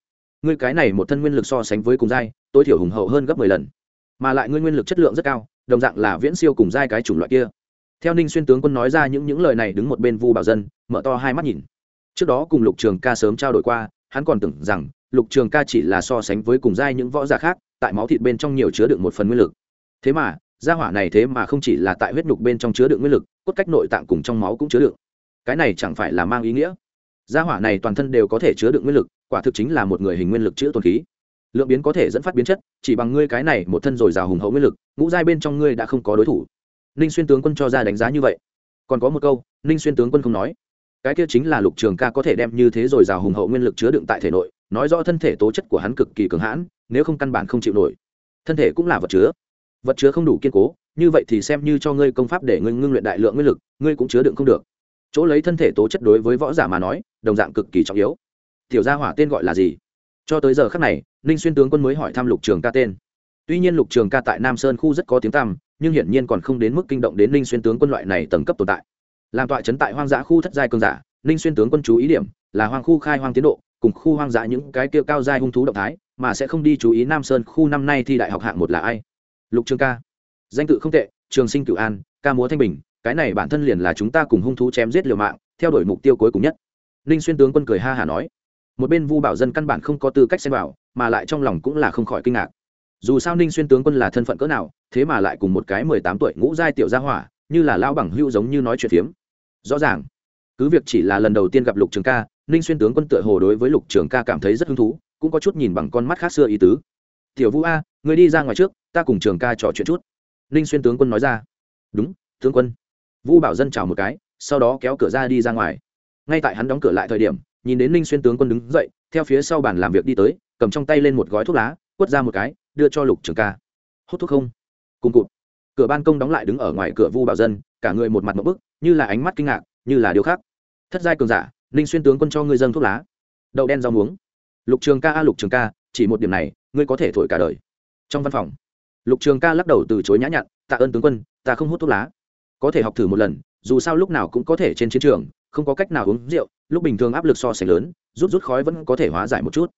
Ngươi cái này một thân nguyên lực so sánh với cùng giai, tối thiểu hùng hậu hơn gấp mười lần. Mà lại ngươi nguyên lực chất lượng rất cao, đồng dạng là viễn siêu cùng giai cái chủng loại kia. Theo ninh xuyên tướng quân nói ra những những lời này đứng một bên vu bảo dân, mở to hai mắt nhìn. Trước đó cùng lục trường ca sớm trao đổi qua, hắn còn tưởng rằng lục trường ca chỉ là so sánh với cùng giai những võ giả khác, tại máu thịt bên trong nhiều chứa đựng một phần nguyên lực thế mà, gia hỏa này thế mà không chỉ là tại huyết nhục bên trong chứa đựng nguyên lực, cốt cách nội tạng cùng trong máu cũng chứa đựng. Cái này chẳng phải là mang ý nghĩa? Gia hỏa này toàn thân đều có thể chứa đựng nguyên lực, quả thực chính là một người hình nguyên lực chữ tồn khí. Lượng biến có thể dẫn phát biến chất, chỉ bằng ngươi cái này một thân dồi dào hùng hậu nguyên lực, ngũ giai bên trong ngươi đã không có đối thủ. Ninh xuyên tướng quân cho ra đánh giá như vậy. Còn có một câu, ninh xuyên tướng quân không nói. Cái kia chính là lục trường ca có thể đem như thế rồi già hùng hậu nguyên lực chứa đựng tại thể nội, nói rõ thân thể tố chất của hắn cực kỳ cường hãn, nếu không căn bản không chịu nổi. Thân thể cũng là vật chứa vật chứa không đủ kiên cố, như vậy thì xem như cho ngươi công pháp để ngươi ngưng luyện đại lượng nguyên lực, ngươi cũng chứa đựng không được. Chỗ lấy thân thể tố chất đối với võ giả mà nói, đồng dạng cực kỳ trọng yếu. Tiểu gia hỏa tên gọi là gì? Cho tới giờ khác này, ninh xuyên tướng quân mới hỏi thăm lục trường ca tên. Tuy nhiên lục trường ca tại nam sơn khu rất có tiếng tăm, nhưng hiển nhiên còn không đến mức kinh động đến ninh xuyên tướng quân loại này tầng cấp tồn tại. Làm tọa chấn tại hoang dã khu thất giai cường giả, ninh xuyên tướng quân chú ý điểm là hoang khu khai hoang tiến độ, cùng khu hoang dã những cái kia cao giai hung thú động thái, mà sẽ không đi chú ý nam sơn khu năm nay thi đại học hạng một là ai lục trường ca. Danh tự không tệ, trường sinh Cựu an, ca múa thanh bình, cái này bản thân liền là chúng ta cùng hung thú chém giết liều mạng, theo đuổi mục tiêu cuối cùng nhất. Ninh xuyên tướng quân cười ha hả nói. Một bên vu bảo dân căn bản không có tư cách xem vào, mà lại trong lòng cũng là không khỏi kinh ngạc. Dù sao ninh xuyên tướng quân là thân phận cỡ nào, thế mà lại cùng một cái mười tám tuổi ngũ giai tiểu gia hỏa, như là lao bằng hưu giống như nói chuyện phiếm. Rõ ràng, cứ việc chỉ là lần đầu tiên gặp lục trường ca, ninh xuyên tướng quân tựa hồ đối với lục trường ca cảm thấy rất hứng thú, cũng có chút nhìn bằng con mắt khác xưa ý tứ tiểu vũ a người đi ra ngoài trước, ta cùng trường ca trò chuyện chút. Ninh xuyên tướng quân nói ra. Đúng, tướng quân. Vũ bảo dân chào một cái, sau đó kéo cửa ra đi ra ngoài. Ngay tại hắn đóng cửa lại thời điểm, nhìn đến ninh xuyên tướng quân đứng dậy, theo phía sau bàn làm việc đi tới, cầm trong tay lên một gói thuốc lá, quất ra một cái, đưa cho lục trường ca. Hút thuốc không? Cùng cụt. Cửa ban công đóng lại đứng ở ngoài cửa vu bảo dân, cả người một mặt một bức, như là ánh mắt kinh ngạc, như là điều khác. Thất giai cường giả, ninh xuyên tướng quân cho ngươi dân thuốc lá. Đậu đen rau muống. Lục trường ca a, lục trường ca, chỉ một điểm này ngươi có thể thổi cả đời. Trong văn phòng, lục trường ca lắc đầu từ chối nhã nhặn, tạ ơn tướng quân, ta không hút thuốc lá. Có thể học thử một lần, dù sao lúc nào cũng có thể trên chiến trường, không có cách nào uống rượu, lúc bình thường áp lực so sánh lớn, rút rút khói vẫn có thể hóa giải một chút.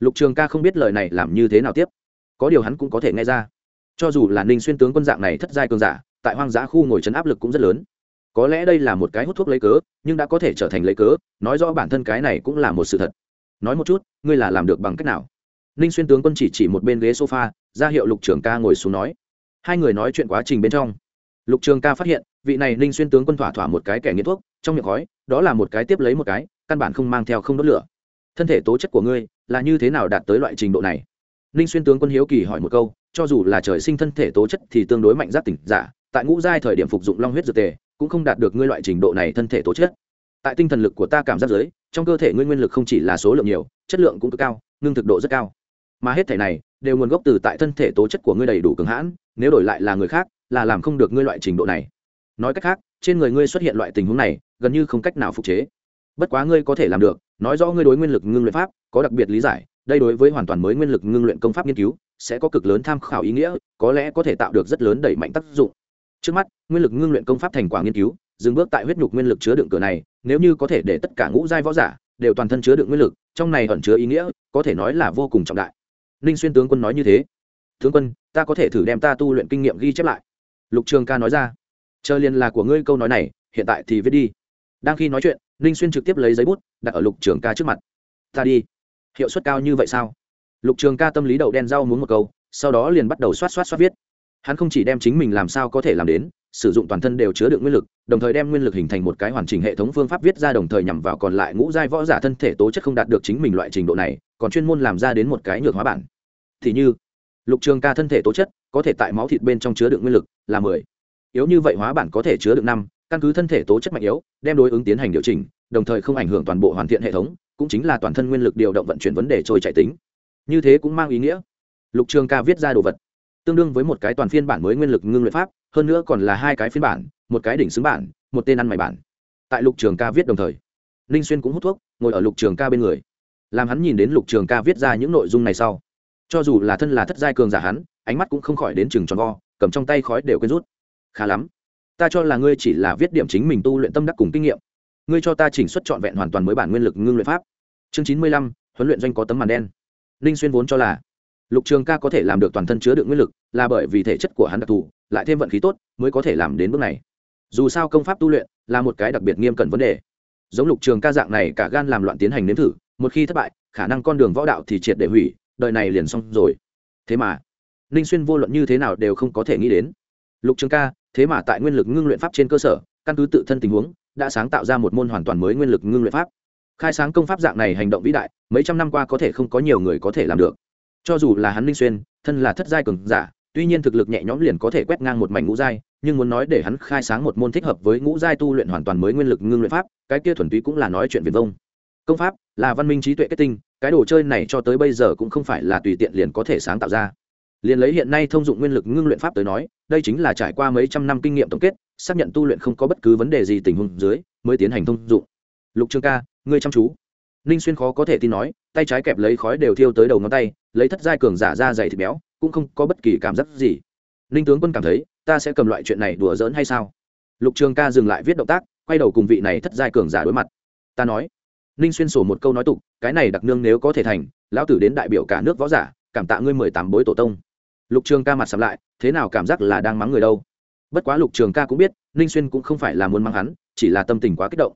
Lục trường ca không biết lời này làm như thế nào tiếp. Có điều hắn cũng có thể nghe ra. Cho dù là ninh xuyên tướng quân dạng này thất giai cường giả, tại hoang dã khu ngồi chấn áp lực cũng rất lớn. Có lẽ đây là một cái hút thuốc lấy cớ, nhưng đã có thể trở thành lấy cớ, nói rõ bản thân cái này cũng là một sự thật. Nói một chút, ngươi là làm được bằng cách nào? Ninh xuyên tướng quân chỉ chỉ một bên ghế sofa, ra hiệu lục trường ca ngồi xuống nói. Hai người nói chuyện quá trình bên trong. Lục trường ca phát hiện, vị này ninh xuyên tướng quân thỏa thỏa một cái kẻ nghiện thuốc, trong miệng khói, đó là một cái tiếp lấy một cái, căn bản không mang theo không đốt lửa. Thân thể tố chất của ngươi là như thế nào đạt tới loại trình độ này? Ninh xuyên tướng quân hiếu kỳ hỏi một câu, cho dù là trời sinh thân thể tố chất thì tương đối mạnh giác tỉnh giả, tại ngũ giai thời điểm phục dụng long huyết dược tề, cũng không đạt được ngươi loại trình độ này thân thể tố chất. Tại tinh thần lực của ta cảm giác giới trong cơ thể ngươi nguyên lực không chỉ là số lượng nhiều, chất lượng cũng cực cao, ngưng thực độ rất cao mà hết thể này đều nguồn gốc từ tại thân thể tố chất của ngươi đầy đủ cường hãn, nếu đổi lại là người khác, là làm không được ngươi loại trình độ này. Nói cách khác, trên người ngươi xuất hiện loại tình huống này, gần như không cách nào phục chế. Bất quá ngươi có thể làm được, nói rõ ngươi đối nguyên lực ngưng luyện pháp, có đặc biệt lý giải, đây đối với hoàn toàn mới nguyên lực ngưng luyện công pháp nghiên cứu, sẽ có cực lớn tham khảo ý nghĩa, có lẽ có thể tạo được rất lớn đẩy mạnh tác dụng. Trước mắt, nguyên lực ngưng luyện công pháp thành quả nghiên cứu, dừng bước tại huyết nhục nguyên lực chứa đựng cửa này, nếu như có thể để tất cả ngũ giai võ giả đều toàn thân chứa đựng nguyên lực, trong này ẩn chứa ý nghĩa, có thể nói là vô cùng trọng đại ninh xuyên tướng quân nói như thế. Tướng quân, ta có thể thử đem ta tu luyện kinh nghiệm ghi chép lại. Lục trường ca nói ra. Chờ liền là của ngươi câu nói này, hiện tại thì viết đi. Đang khi nói chuyện ninh xuyên trực tiếp lấy giấy bút đặt ở lục trường ca trước mặt. Ta đi. Hiệu suất cao như vậy sao? Lục trường ca tâm lý đậu đen rau muốn một câu, sau đó liền bắt đầu xoát xoát xoát viết. Hắn không chỉ đem chính mình làm sao có thể làm đến, sử dụng toàn thân đều chứa đựng nguyên lực, đồng thời đem nguyên lực hình thành một cái hoàn chỉnh hệ thống phương pháp viết ra đồng thời nhằm vào còn lại ngũ giai võ giả thân thể tố chất không đạt được chính mình loại trình độ này, còn chuyên môn làm ra đến một cái nhược hóa bản thì như, lục trường ca thân thể tố chất, có thể tại máu thịt bên trong chứa đựng nguyên lực là mười. Yếu như vậy hóa bản có thể chứa đựng năm, căn cứ thân thể tố chất mạnh yếu, đem đối ứng tiến hành điều chỉnh, đồng thời không ảnh hưởng toàn bộ hoàn thiện hệ thống, cũng chính là toàn thân nguyên lực điều động vận chuyển vấn đề trôi chạy tính. Như thế cũng mang ý nghĩa. Lục trường ca viết ra đồ vật. Tương đương với một cái toàn phiên bản mới nguyên lực ngưng luyện pháp, hơn nữa còn là hai cái phiên bản, một cái đỉnh xứng bản, một tên ăn mày bản. Tại lục trường ca viết đồng thời, ninh xuyên cũng hút thuốc, ngồi ở lục trường ca bên người. Làm hắn nhìn đến lục trường ca viết ra những nội dung này sau cho dù là thân là thất giai cường giả hắn, ánh mắt cũng không khỏi đến chừng tròn vo, cầm trong tay khói đều quên rút. Khá lắm. Ta cho là ngươi chỉ là viết điểm chính mình tu luyện tâm đắc cùng kinh nghiệm. Ngươi cho ta chỉnh xuất trọn vẹn hoàn toàn mới bản nguyên lực ngưng luyện pháp. Chương chín mươi lăm, huấn luyện doanh có tấm màn đen. Ninh xuyên vốn cho là, lục trường ca có thể làm được toàn thân chứa đựng nguyên lực, là bởi vì thể chất của hắn đặc thù, lại thêm vận khí tốt, mới có thể làm đến bước này. Dù sao công pháp tu luyện là một cái đặc biệt nghiêm cẩn vấn đề. Giống lục trường ca dạng này cả gan làm loạn tiến hành nếm thử, một khi thất bại, khả năng con đường võ đạo thì triệt để hủy đời này liền xong rồi. Thế mà, ninh xuyên vô luận như thế nào đều không có thể nghĩ đến. Lục trường ca, thế mà tại nguyên lực ngưng luyện pháp trên cơ sở, căn cứ tự thân tình huống, đã sáng tạo ra một môn hoàn toàn mới nguyên lực ngưng luyện pháp. Khai sáng công pháp dạng này hành động vĩ đại, mấy trăm năm qua có thể không có nhiều người có thể làm được. Cho dù là hắn ninh xuyên, thân là thất giai cường giả, tuy nhiên thực lực nhẹ nhõm liền có thể quét ngang một mảnh ngũ giai, nhưng muốn nói để hắn khai sáng một môn thích hợp với ngũ giai tu luyện hoàn toàn mới nguyên lực ngưng luyện pháp, cái kia thuần túy cũng là nói chuyện viền vông công pháp là văn minh trí tuệ kết tinh, cái đồ chơi này cho tới bây giờ cũng không phải là tùy tiện liền có thể sáng tạo ra. Liền lấy hiện nay thông dụng nguyên lực ngưng luyện pháp tới nói, đây chính là trải qua mấy trăm năm kinh nghiệm tổng kết, xác nhận tu luyện không có bất cứ vấn đề gì tình huống dưới, mới tiến hành thông dụng. Lục trương ca, ngươi chăm chú. Ninh xuyên khó có thể tin nói, tay trái kẹp lấy khói đều thiêu tới đầu ngón tay, lấy thất giai cường giả ra dày thịt béo, cũng không có bất kỳ cảm giác gì. Ninh tướng quân cảm thấy, ta sẽ cầm loại chuyện này đùa giỡn hay sao? Lục trường ca dừng lại viết động tác, quay đầu cùng vị này thất giai cường giả đối mặt. Ta nói ninh xuyên sổ một câu nói tục, cái này đặc nương nếu có thể thành, lão tử đến đại biểu cả nước võ giả, cảm tạ ngươi mười tám bối tổ tông. Lục trường ca mặt sắm lại, thế nào cảm giác là đang mắng người đâu? Bất quá lục trường ca cũng biết, ninh xuyên cũng không phải là muốn mắng hắn, chỉ là tâm tình quá kích động.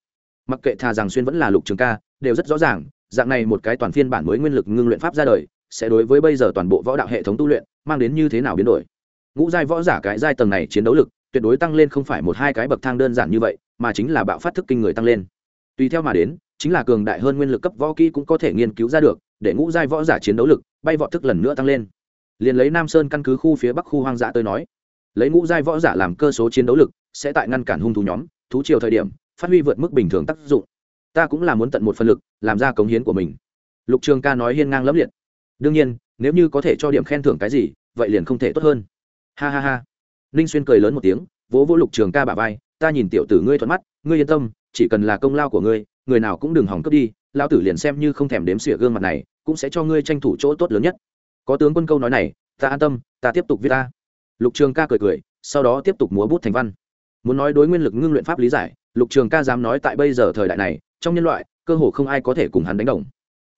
Mặc kệ thà rằng xuyên vẫn là lục trường ca, đều rất rõ ràng, dạng này một cái toàn phiên bản mới nguyên lực ngưng luyện pháp ra đời, sẽ đối với bây giờ toàn bộ võ đạo hệ thống tu luyện, mang đến như thế nào biến đổi. Ngũ giai võ giả cái giai tầng này chiến đấu lực, tuyệt đối tăng lên không phải một hai cái bậc thang đơn giản như vậy, mà chính là bạo phát thức kinh người tăng lên. Tùy theo mà đến chính là cường đại hơn nguyên lực cấp võ kỹ cũng có thể nghiên cứu ra được, để ngũ giai võ giả chiến đấu lực, bay vọt thức lần nữa tăng lên. Liền lấy nam sơn căn cứ khu phía bắc khu hoang dã tôi nói, lấy ngũ giai võ giả làm cơ số chiến đấu lực, sẽ tại ngăn cản hung thú nhóm, thú chiều thời điểm, phát huy vượt mức bình thường tác dụng. Ta cũng là muốn tận một phần lực, làm ra cống hiến của mình. Lục trường ca nói hiên ngang lẫm liệt. Đương nhiên, nếu như có thể cho điểm khen thưởng cái gì, vậy liền không thể tốt hơn. Ha ha ha. Ninh xuyên cười lớn một tiếng, vỗ vỗ lục trường ca bà vai, ta nhìn tiểu tử ngươi thuận mắt, ngươi yên tâm, chỉ cần là công lao của ngươi người nào cũng đừng hỏng cướp đi lao tử liền xem như không thèm đếm xỉa gương mặt này, cũng sẽ cho ngươi tranh thủ chỗ tốt lớn nhất. Có tướng quân câu nói này, ta an tâm, ta tiếp tục viết ta. Lục trường ca cười cười, sau đó tiếp tục múa bút thành văn. Muốn nói đối nguyên lực ngưng luyện pháp lý giải, lục trường ca dám nói tại bây giờ thời đại này, trong nhân loại, cơ hồ không ai có thể cùng hắn đánh đồng.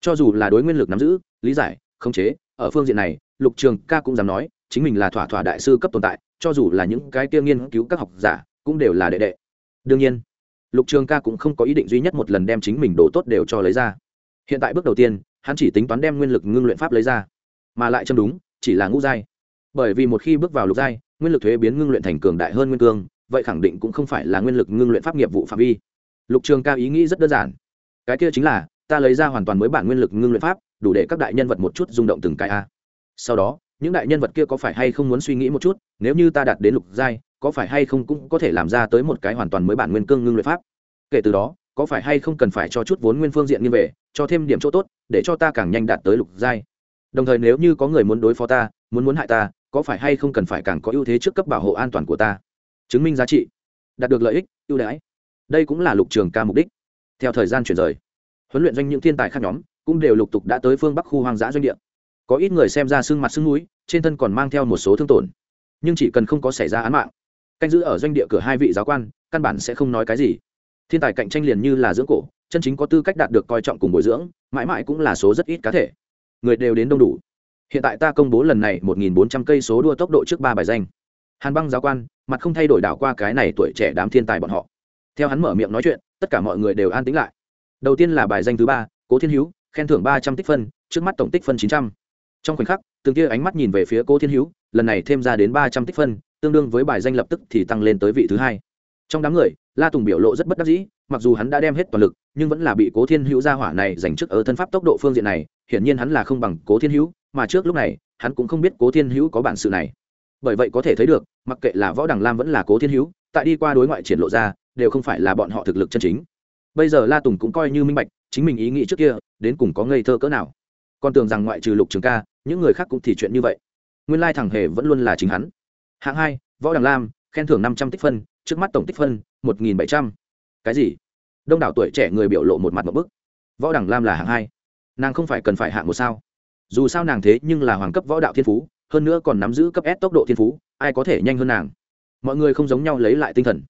Cho dù là đối nguyên lực nắm giữ, lý giải, khống chế, ở phương diện này, lục trường ca cũng dám nói, chính mình là thỏa thỏa đại sư cấp tồn tại, cho dù là những cái kia nghiên cứu các học giả, cũng đều là đệ đệ. Đương nhiên lục trường ca cũng không có ý định duy nhất một lần đem chính mình đồ tốt đều cho lấy ra. Hiện tại bước đầu tiên, hắn chỉ tính toán đem nguyên lực ngưng luyện pháp lấy ra, mà lại châm đúng, chỉ là ngũ giai. Bởi vì một khi bước vào lục giai, nguyên lực thuế biến ngưng luyện thành cường đại hơn nguyên cương, vậy khẳng định cũng không phải là nguyên lực ngưng luyện pháp nghiệp vụ phạm vi. Lục trường ca ý nghĩ rất đơn giản. Cái kia chính là, ta lấy ra hoàn toàn mới bản nguyên lực ngưng luyện pháp, đủ để các đại nhân vật một chút rung động từng cái a. Sau đó những đại nhân vật kia có phải hay không muốn suy nghĩ một chút, nếu như ta đạt đến lục giai, có phải hay không cũng có thể làm ra tới một cái hoàn toàn mới bản nguyên cương ngưng luyện pháp? Kể từ đó, có phải hay không cần phải cho chút vốn nguyên phương diện như về, cho thêm điểm chỗ tốt, để cho ta càng nhanh đạt tới lục giai? Đồng thời nếu như có người muốn đối phó ta, muốn muốn hại ta, có phải hay không cần phải càng có ưu thế trước cấp bảo hộ an toàn của ta? Chứng minh giá trị. Đạt được lợi ích, ưu đãi. Đây cũng là lục trường ca mục đích. Theo thời gian chuyển rời, huấn luyện doanh những thiên tài khác nhóm cũng đều lục tục đã tới phương bắc khu hoang dã doanh địa có ít người xem ra xương mặt xương núi trên thân còn mang theo một số thương tổn. Nhưng chỉ cần không có xảy ra án mạng, canh giữ ở doanh địa cửa hai vị giáo quan, căn bản sẽ không nói cái gì. Thiên tài cạnh tranh liền như là dưỡng cổ, chân chính có tư cách đạt được coi trọng cùng bồi dưỡng, mãi mãi cũng là số rất ít cá thể. Người đều đến đông đủ. Hiện tại ta công bố lần này một nghìn bốn trăm cây số đua tốc độ trước ba bài danh. Hàn băng giáo quan, mặt không thay đổi đảo qua cái này tuổi trẻ đám thiên tài bọn họ. Theo hắn mở miệng nói chuyện, tất cả mọi người đều an tính lại. Đầu tiên là bài danh thứ ba, cố thiên hữu, khen thưởng ba trăm tích phân, trước mắt tổng tích phân chín trăm trong khoảnh khắc, từng kia ánh mắt nhìn về phía cố thiên hữu, lần này thêm ra đến ba trăm tích phân, tương đương với bài danh lập tức thì tăng lên tới vị thứ hai. Trong đám người, la tùng biểu lộ rất bất đắc dĩ, mặc dù hắn đã đem hết toàn lực, nhưng vẫn là bị cố thiên hữu gia hỏa này giành chức ở thân pháp tốc độ phương diện này, hiển nhiên hắn là không bằng cố thiên hữu, mà trước lúc này, hắn cũng không biết cố thiên hữu có bản sự này. Bởi vậy có thể thấy được, mặc kệ là võ đằng lam vẫn là cố thiên hữu, tại đi qua đối ngoại triển lộ ra, đều không phải là bọn họ thực lực chân chính. Bây giờ la tùng cũng coi như minh bạch, chính mình ý nghĩ trước kia, đến cùng có ngây thơ cỡ nào. Còn tưởng rằng ngoại trừ lục trường ca những người khác cũng thì chuyện như vậy. Nguyên lai thằng hề vẫn luôn là chính hắn. Hạng hai, võ đằng lam, khen thưởng năm trăm tích phân, trước mắt tổng tích phân, một nghìn bảy trăm. Cái gì? Đông đảo tuổi trẻ người biểu lộ một mặt một bức. Võ đằng lam là hạng hai. Nàng không phải cần phải hạng một sao? Dù sao nàng thế nhưng là hoàng cấp võ đạo thiên phú, hơn nữa còn nắm giữ cấp s tốc độ thiên phú, ai có thể nhanh hơn nàng? Mọi người không giống nhau lấy lại tinh thần.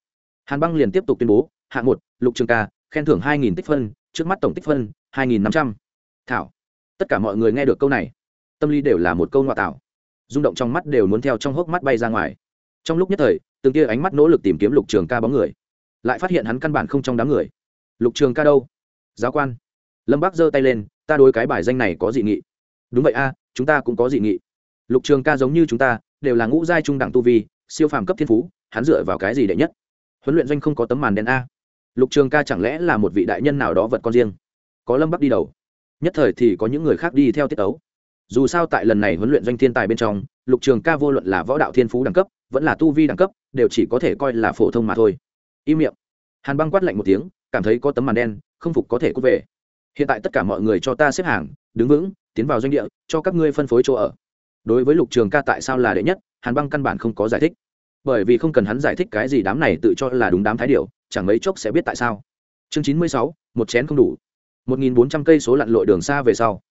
Hàn băng liền tiếp tục tuyên bố, hạng một, lục trường ca, khen thưởng hai nghìn tích phân, trước mắt tổng tích phân, hai nghìn năm trăm. Thảo. Tất cả mọi người nghe được câu này tâm lý đều là một câu ngoại tạo. Rung động trong mắt đều muốn theo trong hốc mắt bay ra ngoài. Trong lúc nhất thời, từng kia ánh mắt nỗ lực tìm kiếm lục trường ca bóng người. Lại phát hiện hắn căn bản không trong đám người. Lục trường ca đâu? Giáo quan. Lâm bác giơ tay lên, ta đối cái bài danh này có dị nghị. Đúng vậy a, chúng ta cũng có dị nghị. Lục trường ca giống như chúng ta, đều là ngũ giai trung đẳng tu vi, siêu phàm cấp thiên phú, hắn dựa vào cái gì đệ nhất? Huấn luyện doanh không có tấm màn đen a. Lục trường ca chẳng lẽ là một vị đại nhân nào đó vật con riêng? Có lâm bắc đi đầu. Nhất thời thì có những người khác đi theo tiết tấu dù sao tại lần này huấn luyện doanh thiên tài bên trong, lục trường ca vô luận là võ đạo thiên phú đẳng cấp, vẫn là tu vi đẳng cấp, đều chỉ có thể coi là phổ thông mà thôi. Im miệng. Hàn băng quát lạnh một tiếng, cảm thấy có tấm màn đen, không phục có thể cút về. Hiện tại tất cả mọi người cho ta xếp hàng, đứng vững, tiến vào doanh địa, cho các ngươi phân phối chỗ ở. Đối với lục trường ca tại sao là đệ nhất, hàn băng căn bản không có giải thích. Bởi vì không cần hắn giải thích cái gì đám này tự cho là đúng đám thái điệu chẳng mấy chốc sẽ biết tại sao. Chương chín mươi sáu, một chén không đủ. Một nghìn bốn trăm cây số lặn lội đường xa về sau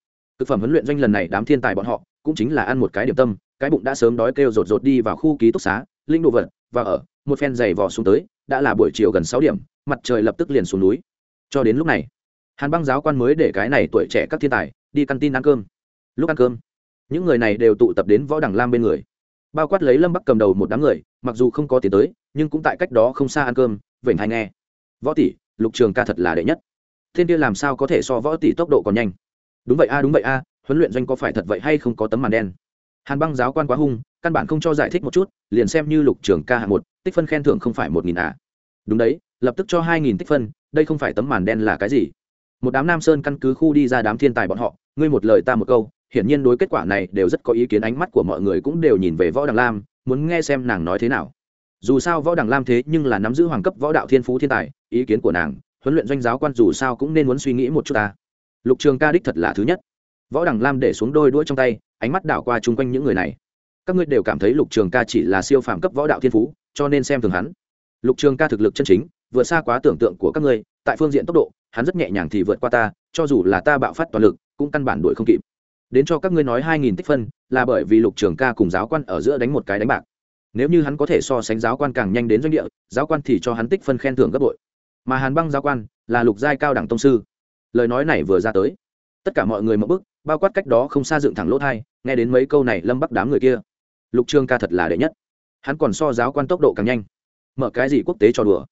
thực phẩm huấn luyện doanh lần này đám thiên tài bọn họ cũng chính là ăn một cái điểm tâm, cái bụng đã sớm đói kêu rột rột đi vào khu ký túc xá, linh đồ vật, và ở, một phen giày vò xuống tới, đã là buổi chiều gần sáu điểm, mặt trời lập tức liền xuống núi. Cho đến lúc này, hàn băng giáo quan mới để cái này tuổi trẻ các thiên tài đi căn tin ăn cơm. Lúc ăn cơm, những người này đều tụ tập đến võ đằng lam bên người. Bao quát lấy lâm bắc cầm đầu một đám người, mặc dù không có tiền tới, nhưng cũng tại cách đó không xa ăn cơm, vểnh hay nghe. Võ tỷ, lục trường ca thật là đệ nhất. Thiên kia làm sao có thể so võ tỷ tốc độ còn nhanh? Đúng vậy a, đúng vậy a, huấn luyện doanh có phải thật vậy hay không có tấm màn đen? Hàn băng giáo quan quá hung, căn bản không cho giải thích một chút, liền xem như lục trường ca hạng một, tích phân khen thưởng không phải một nghìn à. Đúng đấy, lập tức cho hai nghìn tích phân, đây không phải tấm màn đen là cái gì? Một đám nam sơn căn cứ khu đi ra đám thiên tài bọn họ, ngươi một lời ta một câu, hiển nhiên đối kết quả này đều rất có ý kiến, ánh mắt của mọi người cũng đều nhìn về võ đằng lam, muốn nghe xem nàng nói thế nào. Dù sao võ đằng lam thế nhưng là nắm giữ hoàng cấp võ đạo thiên phú thiên tài, ý kiến của nàng, huấn luyện doanh giáo quan dù sao cũng nên muốn suy nghĩ một chút ta lục trường ca đích thật là thứ nhất. Võ đằng lam để xuống đôi đuôi trong tay, ánh mắt đảo qua chung quanh những người này. Các ngươi đều cảm thấy lục trường ca chỉ là siêu phàm cấp võ đạo thiên phú, cho nên xem thường hắn. Lục trường ca thực lực chân chính, vượt xa quá tưởng tượng của các ngươi, tại phương diện tốc độ, hắn rất nhẹ nhàng thì vượt qua ta, cho dù là ta bạo phát toàn lực, cũng căn bản đuổi không kịp. Đến cho các ngươi nói hai nghìn tích phân, là bởi vì lục trường ca cùng giáo quan ở giữa đánh một cái đánh bạc. Nếu như hắn có thể so sánh giáo quan càng nhanh đến doanh địa, giáo quan thì cho hắn tích phân khen thưởng gấp bội. Mà hàn băng giáo quan là lục giai cao đẳng tông sư lời nói này vừa ra tới. Tất cả mọi người mậu bức bao quát cách đó không xa dựng thẳng lỗ thai, nghe đến mấy câu này lâm bắc đám người kia. Lục trương ca thật là đệ nhất. Hắn còn so giáo quan tốc độ càng nhanh. Mở cái gì quốc tế cho đùa?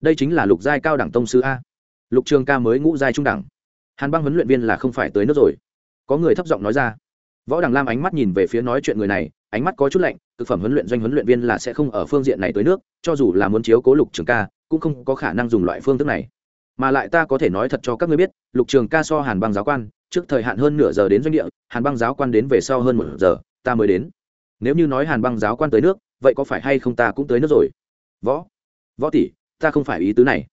Đây chính là lục giai cao đẳng tông sư a. Lục trương ca mới ngũ giai trung đẳng. Hàn băng huấn luyện viên là không phải tới nước rồi. Có người thấp giọng nói ra. Võ đằng lam ánh mắt nhìn về phía nói chuyện người này, ánh mắt có chút lạnh, thực phẩm huấn luyện doanh huấn luyện viên là sẽ không ở phương diện này tới nước, cho dù là muốn chiếu cố lục trường ca, cũng không có khả năng dùng loại phương thức này mà lại ta có thể nói thật cho các ngươi biết, lục trường ca so hàn băng giáo quan, trước thời hạn hơn nửa giờ đến doanh địa, hàn băng giáo quan đến về sau hơn một giờ, ta mới đến. Nếu như nói hàn băng giáo quan tới nước, vậy có phải hay không ta cũng tới nước rồi? Võ võ tỷ, ta không phải ý tứ này.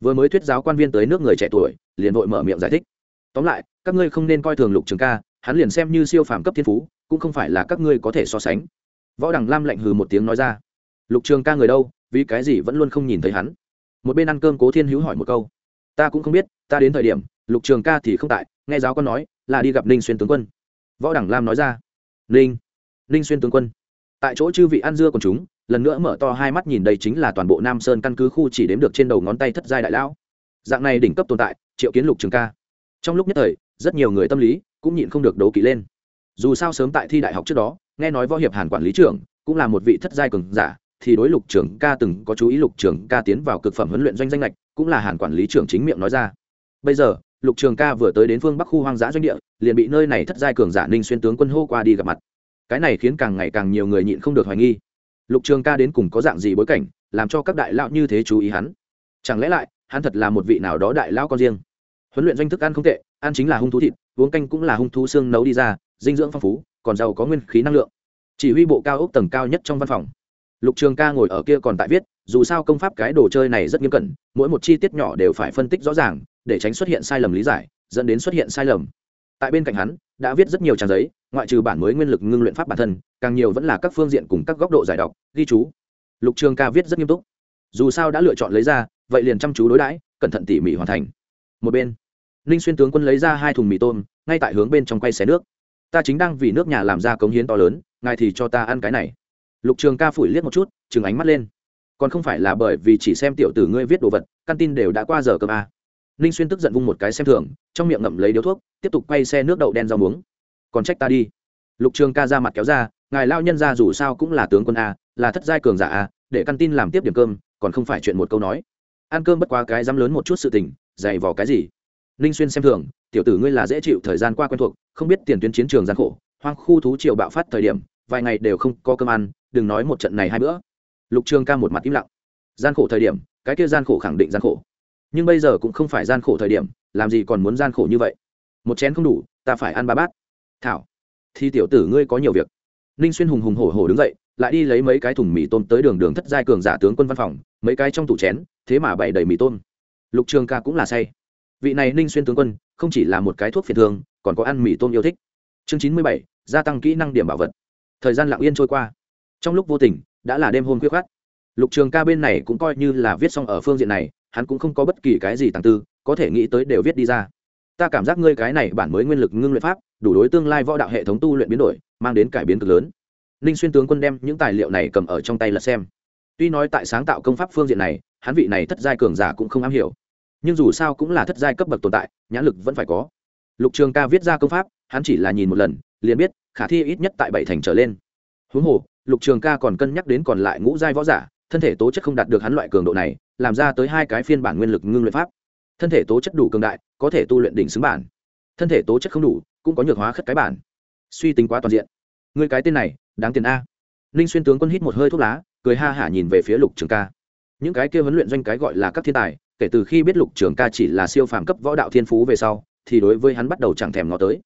Vừa mới thuyết giáo quan viên tới nước người trẻ tuổi, liền vội mở miệng giải thích. Tóm lại, các ngươi không nên coi thường lục trường ca, hắn liền xem như siêu phàm cấp thiên phú, cũng không phải là các ngươi có thể so sánh. Võ đằng lam lạnh hừ một tiếng nói ra. Lục trường ca người đâu, vì cái gì vẫn luôn không nhìn thấy hắn? Một bên ăn cơm cố thiên hữu hỏi một câu ta cũng không biết, ta đến thời điểm, lục trường ca thì không tại, nghe giáo con nói, là đi gặp ninh xuyên tướng quân. Võ đẳng lam nói ra, ninh ninh xuyên tướng quân. Tại chỗ chư vị ăn dưa còn chúng, lần nữa mở to hai mắt nhìn đây chính là toàn bộ nam sơn căn cứ khu chỉ đếm được trên đầu ngón tay thất giai đại lão. Dạng này đỉnh cấp tồn tại, triệu kiến lục trường ca. Trong lúc nhất thời, rất nhiều người tâm lý cũng nhịn không được đấu kỵ lên. Dù sao sớm tại thi đại học trước đó, nghe nói võ hiệp hàn quản lý trưởng cũng là một vị thất giai cường giả, thì đối lục trưởng ca từng có chú ý lục trưởng ca tiến vào cực phẩm huấn luyện doanh danh lệch cũng là hàn quản lý trưởng chính miệng nói ra. Bây giờ, lục trường ca vừa tới đến phương bắc khu hoang dã doanh địa, liền bị nơi này thất giai cường giả ninh xuyên tướng quân hô qua đi gặp mặt. Cái này khiến càng ngày càng nhiều người nhịn không được hoài nghi. Lục trường ca đến cùng có dạng gì bối cảnh, làm cho các đại lão như thế chú ý hắn? Chẳng lẽ lại, hắn thật là một vị nào đó đại lão con riêng? Huấn luyện doanh thức ăn không tệ, ăn chính là hung thú thịt, uống canh cũng là hung thú xương nấu đi ra, dinh dưỡng phong phú, còn giàu có nguyên khí năng lượng. Chỉ huy bộ cao ốc tầng cao nhất trong văn phòng. Lục trường ca ngồi ở kia còn tại viết dù sao công pháp cái đồ chơi này rất nghiêm cẩn, mỗi một chi tiết nhỏ đều phải phân tích rõ ràng, để tránh xuất hiện sai lầm lý giải, dẫn đến xuất hiện sai lầm. Tại bên cạnh hắn, đã viết rất nhiều trang giấy, ngoại trừ bản mới nguyên lực ngưng luyện pháp bản thân, càng nhiều vẫn là các phương diện cùng các góc độ giải đọc, ghi chú. Lục trường ca viết rất nghiêm túc. Dù sao đã lựa chọn lấy ra, vậy liền chăm chú đối đãi, cẩn thận tỉ mỉ hoàn thành. Một bên, ninh xuyên tướng quân lấy ra hai thùng mì tôm, ngay tại hướng bên trong quay xé nước. Ta chính đang vì nước nhà làm ra cống hiến to lớn, ngài thì cho ta ăn cái này. Lục trường ca phủi liếc một chút chừng ánh mắt lên còn không phải là bởi vì chỉ xem tiểu tử ngươi viết đồ vật, căn tin đều đã qua giờ cơm a. Ninh xuyên tức giận vung một cái xem thường, trong miệng ngậm lấy điếu thuốc, tiếp tục quay xe nước đậu đen rau muống. Còn trách ta đi. Lục trường ca ra mặt kéo ra, ngài lao nhân ra dù sao cũng là tướng quân a, là thất giai cường giả a, để căn tin làm tiếp điểm cơm, còn không phải chuyện một câu nói. Ăn cơm bất quá cái dám lớn một chút sự tình, dày vò cái gì? Ninh xuyên xem thường, tiểu tử ngươi là dễ chịu, thời gian qua quen thuộc, không biết tiền tuyến chiến trường gian khổ, hoang khu thú triều bạo phát thời điểm, vài ngày đều không có cơm ăn, đừng nói một trận này hai bữa lục trường ca một mặt im lặng. Gian khổ thời điểm, cái kia gian khổ khẳng định gian khổ. Nhưng bây giờ cũng không phải gian khổ thời điểm, làm gì còn muốn gian khổ như vậy? Một chén không đủ, ta phải ăn ba bát. Thảo thì tiểu tử ngươi có nhiều việc. Ninh xuyên hùng hùng hổ hổ đứng dậy, lại đi lấy mấy cái thùng mì tôm tới đường đường thất giai cường giả tướng quân văn phòng, mấy cái trong tủ chén, thế mà bày đầy mì tôm. Lục trường ca cũng là say. Vị này ninh xuyên tướng quân, không chỉ là một cái thuốc phiền thương, còn có ăn mì tôm yêu thích. Chương chín mươi bảy, gia tăng kỹ năng điểm bảo vật. Thời gian lặng yên trôi qua trong lúc vô tình, đã là đêm hôm khuya khoát lục trường ca bên này cũng coi như là viết xong ở phương diện này, hắn cũng không có bất kỳ cái gì tàng tư, có thể nghĩ tới đều viết đi ra. Ta cảm giác ngươi cái này bản mới nguyên lực ngưng luyện pháp, đủ đối tương lai võ đạo hệ thống tu luyện biến đổi, mang đến cải biến cực lớn. Ninh xuyên tướng quân đem những tài liệu này cầm ở trong tay lật xem. Tuy nói tại sáng tạo công pháp phương diện này, hắn vị này thất giai cường giả cũng không am hiểu. Nhưng dù sao cũng là thất giai cấp bậc tồn tại, nhãn lực vẫn phải có. Lục trường ca viết ra công pháp, hắn chỉ là nhìn một lần, liền biết khả thi ít nhất tại bảy thành trở lên. Huống hồ lục trường ca còn cân nhắc đến còn lại ngũ giai võ giả, thân thể tố chất không đạt được hắn loại cường độ này, làm ra tới hai cái phiên bản nguyên lực ngưng luyện pháp. Thân thể tố chất đủ cường đại, có thể tu luyện đỉnh xứng bản. Thân thể tố chất không đủ, cũng có nhược hóa khất cái bản. Suy tính quá toàn diện. Người cái tên này, đáng tiền a. Ninh xuyên tướng quân hít một hơi thuốc lá, cười ha hả nhìn về phía lục trường ca. Những cái kia huấn luyện doanh cái gọi là các thiên tài, kể từ khi biết lục trường ca chỉ là siêu phàm cấp võ đạo thiên phú về sau, thì đối với hắn bắt đầu chẳng thèm ngó tới.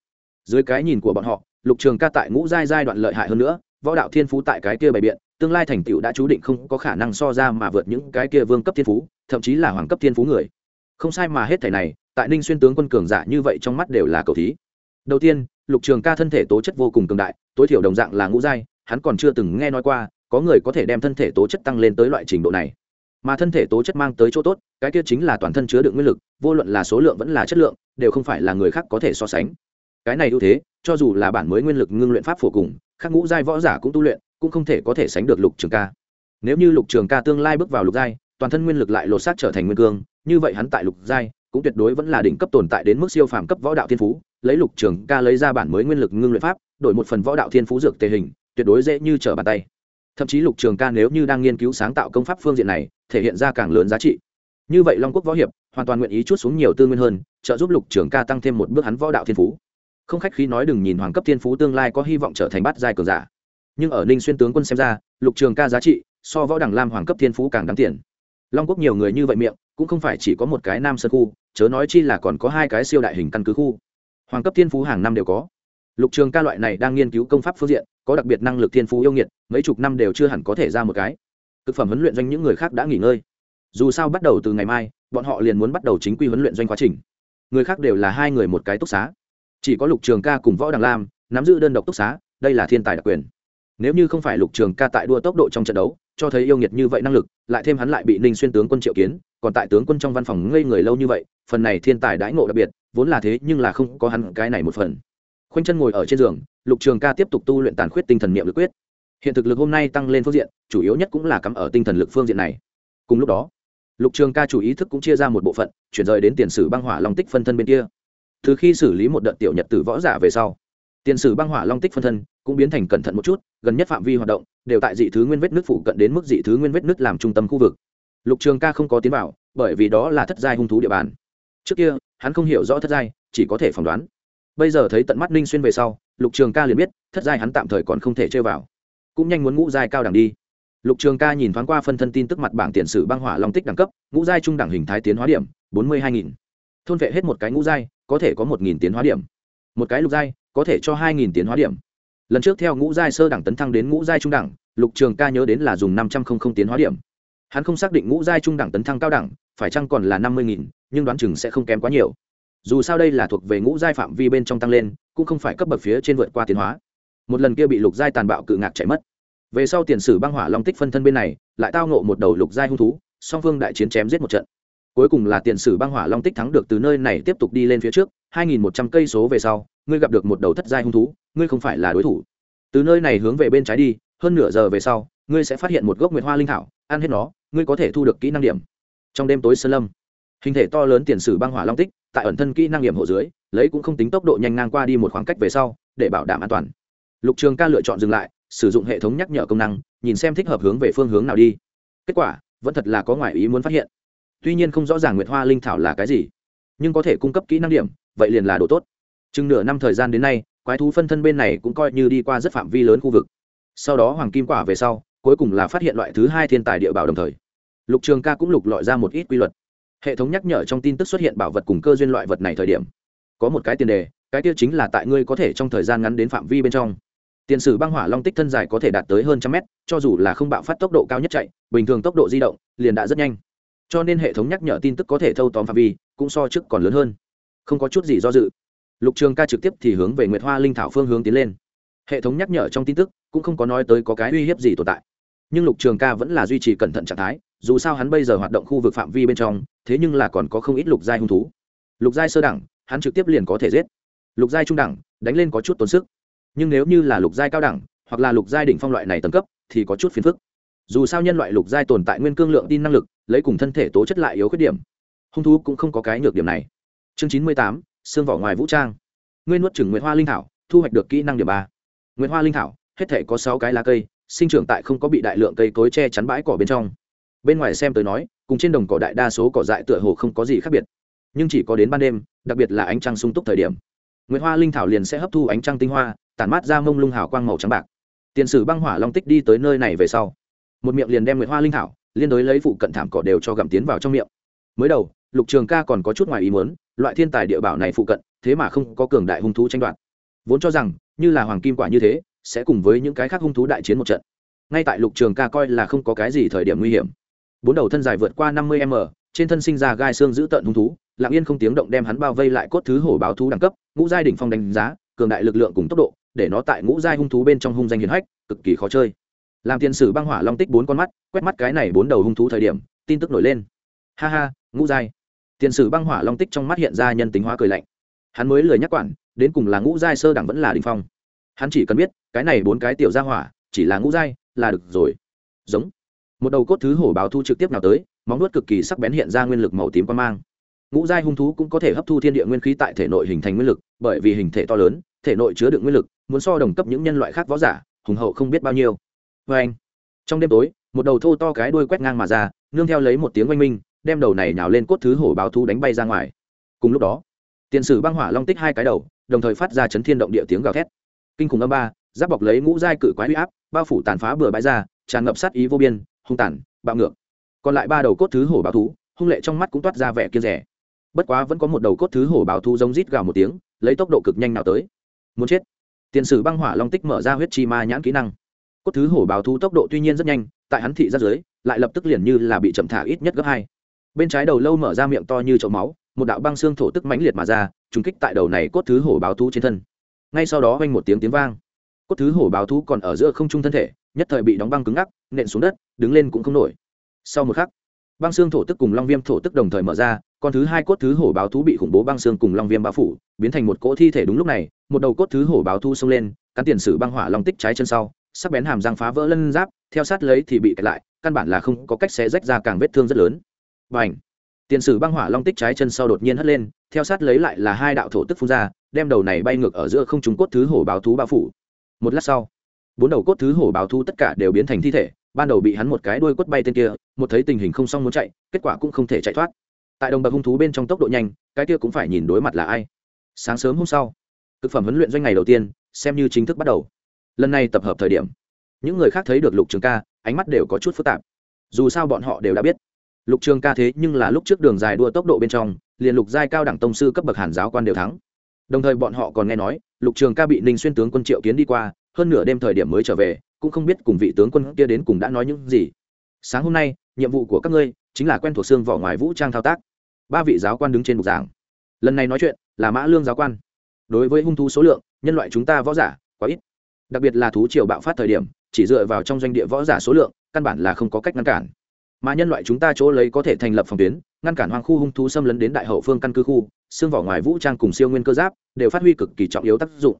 Dưới cái nhìn của bọn họ, lục trường ca tại ngũ giai giai đoạn lợi hại hơn nữa võ đạo thiên phú tại cái kia bày biện, tương lai thành tựu đã chú định không có khả năng so ra mà vượt những cái kia vương cấp thiên phú, thậm chí là hoàng cấp thiên phú người. Không sai mà hết thảy này, tại ninh xuyên tướng quân cường giả như vậy trong mắt đều là cầu thí. Đầu tiên, lục trường ca thân thể tố chất vô cùng cường đại, tối thiểu đồng dạng là ngũ giai, hắn còn chưa từng nghe nói qua, có người có thể đem thân thể tố chất tăng lên tới loại trình độ này. Mà thân thể tố chất mang tới chỗ tốt, cái kia chính là toàn thân chứa đựng nguyên lực, vô luận là số lượng vẫn là chất lượng, đều không phải là người khác có thể so sánh. Cái này ưu thế, cho dù là bản mới nguyên lực ngưng luyện pháp phổ cùng khác ngũ giai võ giả cũng tu luyện, cũng không thể có thể sánh được lục trường ca. Nếu như lục trường ca tương lai bước vào lục giai, toàn thân nguyên lực lại lột xác trở thành nguyên cương, như vậy hắn tại lục giai, cũng tuyệt đối vẫn là đỉnh cấp tồn tại đến mức siêu phàm cấp võ đạo thiên phú, lấy lục trường ca lấy ra bản mới nguyên lực ngưng luyện pháp, đổi một phần võ đạo thiên phú dược tề hình, tuyệt đối dễ như trở bàn tay. Thậm chí lục trường ca nếu như đang nghiên cứu sáng tạo công pháp phương diện này, thể hiện ra càng lớn giá trị. Như vậy long quốc võ hiệp hoàn toàn nguyện ý chút xuống nhiều tư nguyên hơn, trợ giúp lục trường ca tăng thêm một bước hắn võ đạo thiên phú không khách khí nói đừng nhìn hoàng cấp thiên phú tương lai có hy vọng trở thành bát giai cường giả. Nhưng ở ninh xuyên tướng quân xem ra, lục trường ca giá trị so võ đẳng lam hoàng cấp thiên phú càng đáng tiền. Long quốc nhiều người như vậy miệng, cũng không phải chỉ có một cái nam sơn khu, chớ nói chi là còn có hai cái siêu đại hình căn cứ khu. Hoàng cấp thiên phú hàng năm đều có. Lục trường ca loại này đang nghiên cứu công pháp phương diện, có đặc biệt năng lực thiên phú yêu nghiệt, mấy chục năm đều chưa hẳn có thể ra một cái. Thực phẩm huấn luyện doanh những người khác đã nghỉ ngơi. Dù sao bắt đầu từ ngày mai, bọn họ liền muốn bắt đầu chính quy huấn luyện doanh quá trình. Người khác đều là hai người một cái túc xá chỉ có lục trường ca cùng võ đằng lam nắm giữ đơn độc túc xá, đây là thiên tài đặc quyền. Nếu như không phải lục trường ca tại đua tốc độ trong trận đấu, cho thấy yêu nghiệt như vậy năng lực, lại thêm hắn lại bị ninh xuyên tướng quân triệu kiến, còn tại tướng quân trong văn phòng ngây người lâu như vậy, phần này thiên tài đãi ngộ đặc biệt, vốn là thế nhưng là không có hắn cái này một phần. Khoanh chân ngồi ở trên giường, lục trường ca tiếp tục tu luyện tàn khuyết tinh thần niệm lực quyết. Hiện thực lực hôm nay tăng lên phương diện, chủ yếu nhất cũng là cắm ở tinh thần lực phương diện này. Cùng lúc đó, lục trường ca chủ ý thức cũng chia ra một bộ phận, chuyển rời đến tiền sử băng hỏa long tích phân thân bên kia từ khi xử lý một đợt tiểu nhật tử võ giả về sau, tiền sử băng hỏa long tích phân thân cũng biến thành cẩn thận một chút, gần nhất phạm vi hoạt động đều tại dị thứ nguyên vết nước phụ cận đến mức dị thứ nguyên vết nước làm trung tâm khu vực. Lục trường ca không có tiến vào, bởi vì đó là thất giai hung thú địa bàn. Trước kia, hắn không hiểu rõ thất giai, chỉ có thể phỏng đoán. Bây giờ thấy tận mắt ninh xuyên về sau, lục trường ca liền biết, thất giai hắn tạm thời còn không thể chơi vào. Cũng nhanh muốn ngũ giai cao đẳng đi. Lục trường ca nhìn thoáng qua phân thân tin tức mặt bảng tiền sử băng hỏa long tích đẳng cấp, ngũ giai trung đẳng hình thái tiến hóa điểm, bốn mươi hai nghìn thôn vệ hết một cái ngũ giai, có thể có một nghìn tiến hóa điểm. Một cái lục giai, có thể cho hai nghìn tiến hóa điểm. Lần trước theo ngũ giai sơ đẳng tấn thăng đến ngũ giai trung đẳng, lục trường ca nhớ đến là dùng năm trăm linh tiến hóa điểm. Hắn không xác định ngũ giai trung đẳng tấn thăng cao đẳng, phải chăng còn là năm mươi nghìn, nhưng đoán chừng sẽ không kém quá nhiều. Dù sao đây là thuộc về ngũ giai phạm vi bên trong tăng lên, cũng không phải cấp bậc phía trên vượt qua tiến hóa. Một lần kia bị lục giai tàn bạo cự ngạc chạy mất. Về sau tiền sử băng hỏa long tích phân thân bên này, lại tao ngộ một đầu lục giai hung thú, song phương đại chiến chém giết một trận cuối cùng là tiền sử băng hỏa long tích thắng được từ nơi này tiếp tục đi lên phía trước, hai nghìn một trăm cây số về sau, ngươi gặp được một đầu thất giai hung thú, ngươi không phải là đối thủ. Từ nơi này hướng về bên trái đi, hơn nửa giờ về sau, ngươi sẽ phát hiện một gốc nguyệt hoa linh thảo, ăn hết nó, ngươi có thể thu được kỹ năng điểm. Trong đêm tối sơn lâm, hình thể to lớn tiền sử băng hỏa long tích, tại ẩn thân kỹ năng điểm hộ dưới, lấy cũng không tính tốc độ nhanh ngang qua đi một khoảng cách về sau, để bảo đảm an toàn. Lục trường ca lựa chọn dừng lại, sử dụng hệ thống nhắc nhở công năng, nhìn xem thích hợp hướng về phương hướng nào đi. Kết quả, vẫn thật là có ngoại ý muốn phát hiện tuy nhiên không rõ ràng nguyệt hoa linh thảo là cái gì, nhưng có thể cung cấp kỹ năng điểm, vậy liền là đồ tốt. Chừng nửa năm thời gian đến nay, quái thú phân thân bên này cũng coi như đi qua rất phạm vi lớn khu vực. Sau đó hoàng kim quả về sau, cuối cùng là phát hiện loại thứ hai thiên tài địa bảo đồng thời. Lục trường ca cũng lục lọi ra một ít quy luật. Hệ thống nhắc nhở trong tin tức xuất hiện bảo vật cùng cơ duyên loại vật này thời điểm, có một cái tiền đề, cái tiêu chính là tại ngươi có thể trong thời gian ngắn đến phạm vi bên trong. Tiền sử băng hỏa long tích thân dài có thể đạt tới hơn trăm mét, cho dù là không bạo phát tốc độ cao nhất chạy, bình thường tốc độ di động liền đã rất nhanh cho nên hệ thống nhắc nhở tin tức có thể thâu tóm phạm vi, cũng so trước còn lớn hơn. Không có chút gì do dự. Lục trường ca trực tiếp thì hướng về nguyệt hoa linh thảo phương hướng tiến lên. Hệ thống nhắc nhở trong tin tức cũng không có nói tới có cái uy hiếp gì tồn tại. Nhưng lục trường ca vẫn là duy trì cẩn thận trạng thái, dù sao hắn bây giờ hoạt động khu vực phạm vi bên trong, thế nhưng là còn có không ít lục giai hung thú. Lục giai sơ đẳng, hắn trực tiếp liền có thể giết. Lục giai trung đẳng, đánh lên có chút tốn sức. Nhưng nếu như là lục giai cao đẳng, hoặc là lục giai đỉnh phong loại này tầng cấp, thì có chút phiền phức dù sao nhân loại lục giai tồn tại nguyên cương lượng tin năng lực, lấy cùng thân thể tố chất lại yếu khuyết điểm. Hung thú cũng không có cái nhược điểm này. Chương chín mươi tám, xương vỏ ngoài vũ trang. Nguyên nuốt chừng nguyễn hoa linh thảo, thu hoạch được kỹ năng điểm ba. Nguyễn hoa linh thảo, hết thể có sáu cái lá cây, sinh trưởng tại không có bị đại lượng cây cối che chắn bãi cỏ bên trong. Bên ngoài xem tới nói, cùng trên đồng cỏ đại đa số cỏ dại tựa hồ không có gì khác biệt. Nhưng chỉ có đến ban đêm, đặc biệt là ánh trăng sung túc thời điểm nguyễn hoa linh thảo liền sẽ hấp thu ánh trăng tinh hoa, tản mát ra mông lung hào quang màu trắng bạc. Tiền sử băng hỏa long tích đi tới nơi này về sau một miệng liền đem Nguyệt hoa linh thảo, liên đối lấy phụ cận thảm cỏ đều cho gặm tiến vào trong miệng. Mới đầu, lục trường ca còn có chút ngoài ý muốn, loại thiên tài địa bảo này phụ cận, thế mà không có cường đại hung thú tranh đoạt. Vốn cho rằng, như là hoàng kim quả như thế, sẽ cùng với những cái khác hung thú đại chiến một trận. Ngay tại lục trường ca coi là không có cái gì thời điểm nguy hiểm. Bốn đầu thân dài vượt qua năm mươi m, trên thân sinh ra gai xương giữ tợn hung thú, lặng yên không tiếng động đem hắn bao vây lại cốt thứ hổ báo thú đẳng cấp, ngũ giai đỉnh phong đánh giá, cường đại lực lượng cùng tốc độ, để nó tại ngũ giai hung thú bên trong hung danh hiền hách, cực kỳ khó chơi làm tiền sử băng hỏa long tích bốn con mắt, quét mắt cái này bốn đầu hung thú thời điểm, tin tức nổi lên. Ha ha, ngũ giai. Tiền sử băng hỏa long tích trong mắt hiện ra nhân tính hóa cười lạnh. Hắn mới lười nhắc quản, đến cùng là ngũ giai sơ đẳng vẫn là đình phong. Hắn chỉ cần biết, cái này bốn cái tiểu gia hỏa, chỉ là ngũ giai, là được rồi. Giống. Một đầu cốt thứ hổ báo thu trực tiếp nào tới, móng nuốt cực kỳ sắc bén hiện ra nguyên lực màu tím quan mang. Ngũ giai hung thú cũng có thể hấp thu thiên địa nguyên khí tại thể nội hình thành nguyên lực, bởi vì hình thể to lớn, thể nội chứa đựng nguyên lực, muốn so đồng cấp những nhân loại khác võ giả, hùng hậu không biết bao nhiêu vê anh. Trong đêm tối, một đầu thô to cái đuôi quét ngang mà ra, nương theo lấy một tiếng oanh minh, đem đầu này nhào lên cốt thứ hổ báo thú đánh bay ra ngoài. Cùng lúc đó, tiền sử băng hỏa long tích hai cái đầu, đồng thời phát ra chấn thiên động địa tiếng gào thét. Kinh khủng âm ba, giáp bọc lấy ngũ giai cự quái huy áp, bao phủ tàn phá bừa bãi ra, tràn ngập sát ý vô biên, hung tàn, bạo ngược. Còn lại ba đầu cốt thứ hổ báo thú, hung lệ trong mắt cũng toát ra vẻ kia rẻ. Bất quá vẫn có một đầu cốt thứ hổ báo thu giống rít gào một tiếng, lấy tốc độ cực nhanh nào tới. Muốn chết. Tiền sử băng hỏa long tích mở ra huyết chi ma nhãn kỹ năng cốt thứ hổ báo thú tốc độ tuy nhiên rất nhanh, tại hắn thị ra dưới, lại lập tức liền như là bị chậm thả ít nhất gấp hai. Bên trái đầu lâu mở ra miệng to như chậu máu, một đạo băng xương thổ tức mãnh liệt mà ra trúng kích tại đầu này cốt thứ hổ báo thú trên thân. Ngay sau đó vang một tiếng tiếng vang. Cốt thứ hổ báo thú còn ở giữa không trung thân thể, nhất thời bị đóng băng cứng ngắc, nện xuống đất, đứng lên cũng không nổi. Sau một khắc, băng xương thổ tức cùng long viêm thổ tức đồng thời mở ra, con thứ hai cốt thứ hổ báo thú bị khủng bố băng xương cùng long viêm bao phủ, biến thành một cỗ thi thể đúng lúc này, một đầu cốt thứ hổ báo thú xông lên, cắn tiền sử băng hỏa long tích trái chân sau sắc bén hàm răng phá vỡ lân giáp, theo sát lấy thì bị kẹt lại, căn bản là không có cách xé rách ra càng vết thương rất lớn. Và h tiền sử băng hỏa long tích trái chân sau đột nhiên hất lên, theo sát lấy lại là hai đạo thổ tức phun ra, đem đầu này bay ngược ở giữa không trung cốt thứ hổ báo thú bao phủ. Một lát sau, bốn đầu cốt thứ hổ báo thú tất cả đều biến thành thi thể, ban đầu bị hắn một cái đuôi quất bay tên kia, một thấy tình hình không xong muốn chạy, kết quả cũng không thể chạy thoát. Tại đồng bậc hung thú bên trong tốc độ nhanh, cái kia cũng phải nhìn đối mặt là ai. Sáng sớm hôm sau thực phẩm huấn luyện doanh ngày đầu tiên, xem như chính thức bắt đầu lần này tập hợp thời điểm, những người khác thấy được lục trường ca, ánh mắt đều có chút phức tạp. Dù sao bọn họ đều đã biết, lục trường ca thế nhưng là lúc trước đường dài đua tốc độ bên trong, liền lục giai cao đẳng tông sư cấp bậc hàn giáo quan đều thắng. Đồng thời bọn họ còn nghe nói, lục trường ca bị ninh xuyên tướng quân triệu kiến đi qua, hơn nửa đêm thời điểm mới trở về, cũng không biết cùng vị tướng quân kia đến cùng đã nói những gì. Sáng hôm nay, nhiệm vụ của các ngươi chính là quen thuộc xương vỏ ngoài vũ trang thao tác. Ba vị giáo quan đứng trên bục giảng. Lần này nói chuyện là mã lương giáo quan. Đối với hung thú số lượng, nhân loại chúng ta võ giả quá ít đặc biệt là thú triều bạo phát thời điểm, chỉ dựa vào trong doanh địa võ giả số lượng, căn bản là không có cách ngăn cản. Mà nhân loại chúng ta chỗ lấy có thể thành lập phòng tuyến, ngăn cản hoang khu hung thú xâm lấn đến đại hậu phương căn cứ khu, xương vỏ ngoài vũ trang cùng siêu nguyên cơ giáp, đều phát huy cực kỳ trọng yếu tác dụng.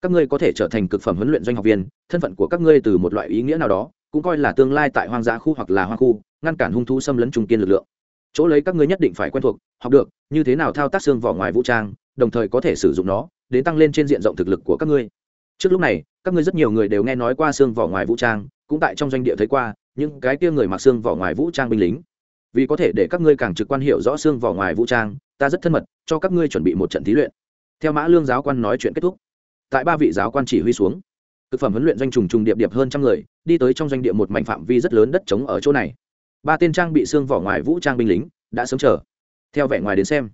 Các ngươi có thể trở thành cực phẩm huấn luyện doanh học viên, thân phận của các ngươi từ một loại ý nghĩa nào đó, cũng coi là tương lai tại hoang dã khu hoặc là hoang khu, ngăn cản hung thú xâm lấn trung kiên lực lượng. Chỗ lấy các ngươi nhất định phải quen thuộc, học được, như thế nào thao tác xương vỏ ngoài vũ trang, đồng thời có thể sử dụng nó, đến tăng lên trên diện rộng thực lực của các ngươi. Trước lúc này các ngươi rất nhiều người đều nghe nói qua xương vỏ ngoài vũ trang, cũng tại trong doanh địa thấy qua, những cái kia người mặc xương vỏ ngoài vũ trang binh lính. Vì có thể để các ngươi càng trực quan hiểu rõ xương vỏ ngoài vũ trang, ta rất thân mật, cho các ngươi chuẩn bị một trận thí luyện. Theo mã lương giáo quan nói chuyện kết thúc, tại ba vị giáo quan chỉ huy xuống thực phẩm huấn luyện doanh trùng trùng điệp điệp hơn trăm người, đi tới trong doanh địa một mảnh phạm vi rất lớn đất trống ở chỗ này. Ba tên trang bị xương vỏ ngoài vũ trang binh lính đã sớm chờ. Theo vẻ ngoài đến xem,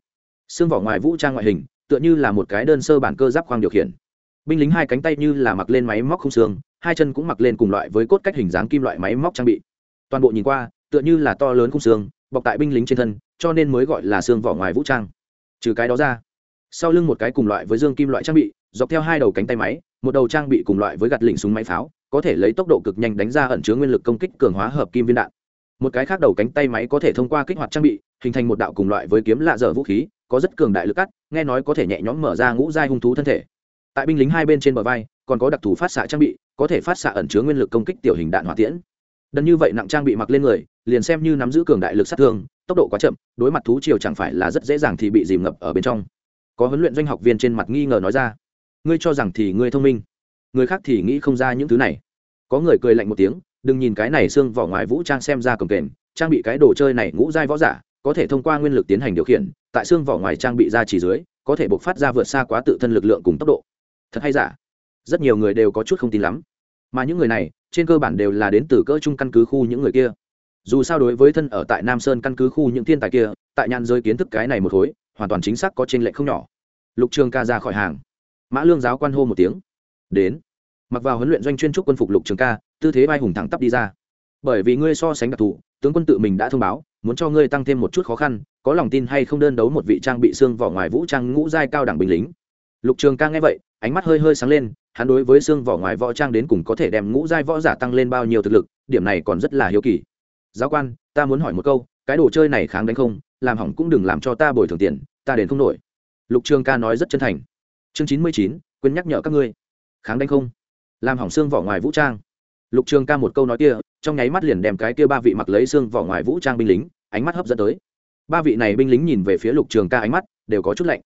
xương vỏ ngoài vũ trang ngoại hình tựa như là một cái đơn sơ bản cơ giáp khoang điều khiển binh lính hai cánh tay như là mặc lên máy móc không xương, hai chân cũng mặc lên cùng loại với cốt cách hình dáng kim loại máy móc trang bị. Toàn bộ nhìn qua, tựa như là to lớn khung xương, bọc tại binh lính trên thân, cho nên mới gọi là xương vỏ ngoài vũ trang. Trừ cái đó ra, sau lưng một cái cùng loại với dương kim loại trang bị, dọc theo hai đầu cánh tay máy, một đầu trang bị cùng loại với gạt lịnh súng máy pháo, có thể lấy tốc độ cực nhanh đánh ra ẩn chứa nguyên lực công kích cường hóa hợp kim viên đạn. Một cái khác đầu cánh tay máy có thể thông qua kích hoạt trang bị, hình thành một đạo cùng loại với kiếm lạ dở vũ khí, có rất cường đại lực cắt, nghe nói có thể nhẹ nhõm mở ra ngũ giai hung thú thân thể tại binh lính hai bên trên bờ vai, còn có đặc thù phát xạ trang bị, có thể phát xạ ẩn chứa nguyên lực công kích tiểu hình đạn hỏa tiễn. Đần như vậy nặng trang bị mặc lên người, liền xem như nắm giữ cường đại lực sát thương, tốc độ quá chậm, đối mặt thú chiều chẳng phải là rất dễ dàng thì bị dìm ngập ở bên trong. Có huấn luyện doanh học viên trên mặt nghi ngờ nói ra, ngươi cho rằng thì ngươi thông minh, người khác thì nghĩ không ra những thứ này. Có người cười lạnh một tiếng, đừng nhìn cái này xương vỏ ngoài vũ trang xem ra cồng kềnh, trang bị cái đồ chơi này ngũ giai võ giả, có thể thông qua nguyên lực tiến hành điều khiển, tại xương vỏ ngoài trang bị ra chỉ dưới, có thể buộc phát ra vượt xa quá tự thân lực lượng cùng tốc độ thật hay giả? Rất nhiều người đều có chút không tin lắm. Mà những người này, trên cơ bản đều là đến từ cỡ chung căn cứ khu những người kia. Dù sao đối với thân ở tại nam sơn căn cứ khu những thiên tài kia, tại nhàn rơi kiến thức cái này một khối, hoàn toàn chính xác có trên lệnh không nhỏ. Lục trường ca ra khỏi hàng. Mã lương giáo quan hô một tiếng. Đến. Mặc vào huấn luyện doanh chuyên trúc quân phục lục trường ca, tư thế vai hùng thẳng tắp đi ra. Bởi vì ngươi so sánh đặc thù, tướng quân tự mình đã thông báo, muốn cho ngươi tăng thêm một chút khó khăn, có lòng tin hay không đơn đấu một vị trang bị xương vỏ ngoài vũ trang ngũ giai cao đẳng binh lính. Lục trường ca nghe vậy ánh mắt hơi hơi sáng lên, hắn đối với xương vỏ ngoài võ trang đến cùng có thể đem ngũ giai võ giả tăng lên bao nhiêu thực lực, điểm này còn rất là hiếu kỳ. Giáo quan, ta muốn hỏi một câu, cái đồ chơi này kháng đánh không, làm hỏng cũng đừng làm cho ta bồi thường tiền, ta đền không nổi. Lục trường ca nói rất chân thành. Chương chín mươi chín, quên nhắc nhở các ngươi. Kháng đánh không, làm hỏng xương vỏ ngoài vũ trang. Lục trường ca một câu nói kia, trong nháy mắt liền đem cái kia ba vị mặc lấy xương vỏ ngoài vũ trang binh lính, ánh mắt hấp dẫn tới. Ba vị này binh lính nhìn về phía lục trường ca ánh mắt, đều có chút lạnh.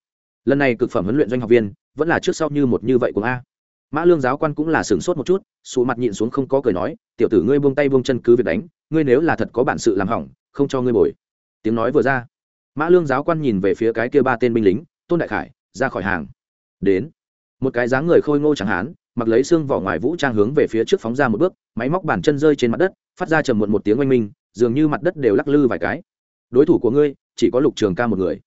Lần này cực phẩm huấn luyện doanh học viên vẫn là trước sau như một như vậy của a. Mã lương giáo quan cũng là sửng sốt một chút xù mặt nhịn xuống không có cười nói, tiểu tử ngươi buông tay buông chân cứ việc đánh, ngươi nếu là thật có bản sự làm hỏng, không cho ngươi bồi. Tiếng nói vừa ra, mã lương giáo quan nhìn về phía cái kia ba tên binh lính, tôn đại khải, ra khỏi hàng. Đến, một cái dáng người khôi ngô chẳng hán, mặc lấy xương vỏ ngoài vũ trang hướng về phía trước phóng ra một bước, máy móc bàn chân rơi trên mặt đất, phát ra trầm muộn một tiếng oanh minh, dường như mặt đất đều lắc lư vài cái. Đối thủ của ngươi chỉ có lục trường ca một người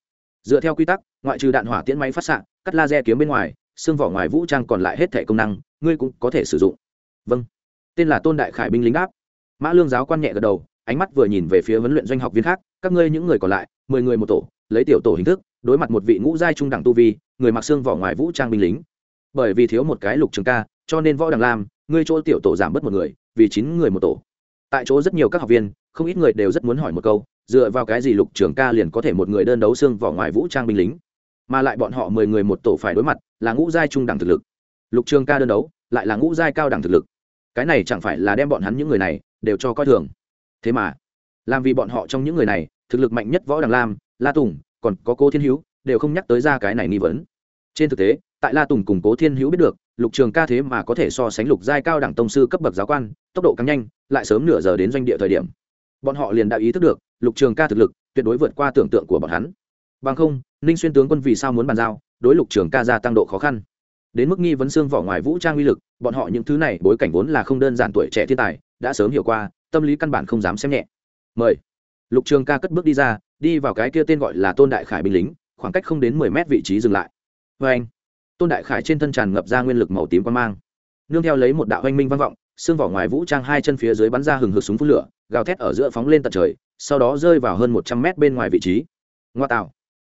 dựa theo quy tắc, ngoại trừ đạn hỏa tiễn máy phát xạ, cắt laser kiếm bên ngoài, xương vỏ ngoài vũ trang còn lại hết thẻ công năng, ngươi cũng có thể sử dụng. Vâng. Tên là tôn đại khải binh lính đáp. Mã lương giáo quan nhẹ gật đầu, ánh mắt vừa nhìn về phía huấn luyện doanh học viên khác, các ngươi những người còn lại, mười người một tổ, lấy tiểu tổ hình thức, đối mặt một vị ngũ giai trung đẳng tu vi, người mặc xương vỏ ngoài vũ trang binh lính. Bởi vì thiếu một cái lục trường ca, cho nên võ đằng lam, ngươi chỗ tiểu tổ giảm bớt một người, vì chín người một tổ. Tại chỗ rất nhiều các học viên, không ít người đều rất muốn hỏi một câu dựa vào cái gì lục trường ca liền có thể một người đơn đấu xương vỏ ngoài vũ trang binh lính? Mà lại bọn họ mười người một tổ phải đối mặt, là ngũ giai trung đẳng thực lực. Lục trường ca đơn đấu, lại là ngũ giai cao đẳng thực lực. Cái này chẳng phải là đem bọn hắn những người này đều cho coi thường. Thế mà, làm vì bọn họ trong những người này, thực lực mạnh nhất võ đằng lam, la tùng, còn có cô thiên hữu, đều không nhắc tới ra cái này nghi vấn. Trên thực tế, tại la tùng cùng cố thiên hữu biết được, lục trường ca thế mà có thể so sánh lục giai cao đẳng tông sư cấp bậc giáo quan, tốc độ càng nhanh, lại sớm nửa giờ đến doanh địa thời điểm bọn họ liền đã ý thức được, lục trường ca thực lực tuyệt đối vượt qua tưởng tượng của bọn hắn. Bằng không, ninh xuyên tướng quân vì sao muốn bàn giao, đối lục trường ca gia tăng độ khó khăn. Đến mức nghi vấn xương vỏ ngoài vũ trang uy lực, bọn họ những thứ này bối cảnh vốn là không đơn giản tuổi trẻ thiên tài, đã sớm hiểu qua, tâm lý căn bản không dám xem nhẹ. Mời. Lục trường ca cất bước đi ra, đi vào cái kia tên gọi là tôn đại khải binh lính, khoảng cách không đến mười mét vị trí dừng lại. Vê anh tôn đại khải trên thân tràn ngập ra nguyên lực màu tím quan mang. Nương theo lấy một đạo oanh minh vang vọng xương vỏ ngoài vũ trang hai chân phía dưới bắn ra hừng hực súng phun lửa, gào thét ở giữa phóng lên tận trời, sau đó rơi vào hơn một trăm mét bên ngoài vị trí. Ngoa tạo.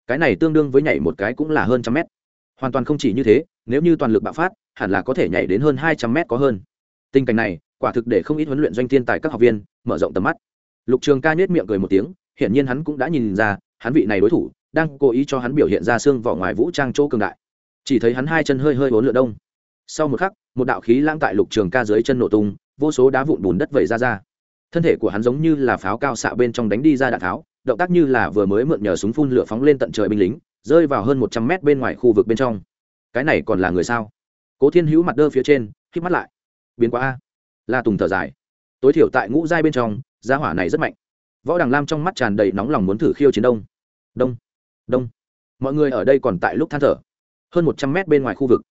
Cái này tương đương với nhảy một cái cũng là hơn trăm mét. Hoàn toàn không chỉ như thế, nếu như toàn lực bạo phát, hẳn là có thể nhảy đến hơn hai trăm mét có hơn. Tình cảnh này, quả thực để không ít huấn luyện doanh thiên tại các học viên mở rộng tầm mắt. Lục trường ca nhếch miệng cười một tiếng, hiển nhiên hắn cũng đã nhìn ra, hắn vị này đối thủ, đang cố ý cho hắn biểu hiện ra xương vỏ ngoài vũ trang chỗ cường đại. Chỉ thấy hắn hai chân hơi hơi bốn lửa đông. Sau một khắc một đạo khí lãng tại lục trường ca dưới chân nổ tung, vô số đá vụn bùn đất vẩy ra ra. Thân thể của hắn giống như là pháo cao xạ bên trong đánh đi ra đạn tháo, động tác như là vừa mới mượn nhờ súng phun lửa phóng lên tận trời binh lính, rơi vào hơn một trăm mét bên ngoài khu vực bên trong. Cái này còn là người sao? Cố thiên hữu mặt đơ phía trên hít mắt lại. Biến quá a. La tùng thở dài. Tối thiểu tại ngũ giai bên trong, gia hỏa này rất mạnh. Võ đằng lam trong mắt tràn đầy nóng lòng muốn thử khiêu chiến đông. Đông. Đông. Mọi người ở đây còn tại lúc than thở. Hơn một trăm mét bên ngoài khu vực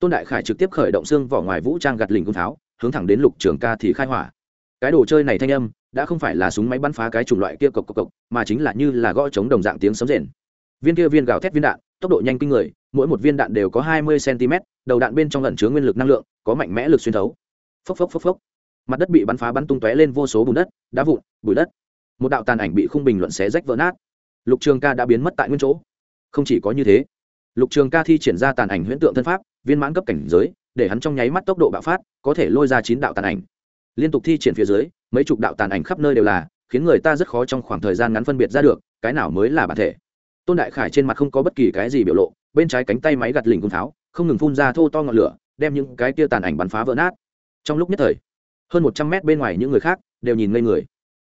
tôn đại khải trực tiếp khởi động xương vỏ ngoài vũ trang gạt lình cung tháo hướng thẳng đến lục trường ca thì khai hỏa. Cái đồ chơi này thanh âm, đã không phải là súng máy bắn phá cái chủng loại kia cộc cộc cộc, mà chính là như là gõ chống đồng dạng tiếng sấm rền. Viên kia viên gào thét viên đạn, tốc độ nhanh kinh người, mỗi một viên đạn đều có hai mươi cm đầu đạn bên trong lẩn chứa nguyên lực năng lượng, có mạnh mẽ lực xuyên thấu. Phốc phốc phốc phốc. Mặt đất bị bắn phá bắn tung tóe lên vô số bùn đất, đá vụn, bụi đất. Một đạo tàn ảnh bị khung bình luận xé rách vỡ nát. Lục trường ca đã biến mất tại nguyên chỗ. Không chỉ có như thế, lục trường ca thi triển ra tàn ảnh huyễn tượng thân pháp viên mãn cấp cảnh giới, để hắn trong nháy mắt tốc độ bạo phát, có thể lôi ra chín đạo tàn ảnh. Liên tục thi triển phía dưới, mấy chục đạo tàn ảnh khắp nơi đều là, khiến người ta rất khó trong khoảng thời gian ngắn phân biệt ra được, cái nào mới là bản thể. Tôn đại khải trên mặt không có bất kỳ cái gì biểu lộ, bên trái cánh tay máy gặt lình cung tháo không ngừng phun ra thô to ngọn lửa, đem những cái tia tàn ảnh bắn phá vỡ nát. Trong lúc nhất thời, hơn một trăm mét bên ngoài những người khác đều nhìn ngây người.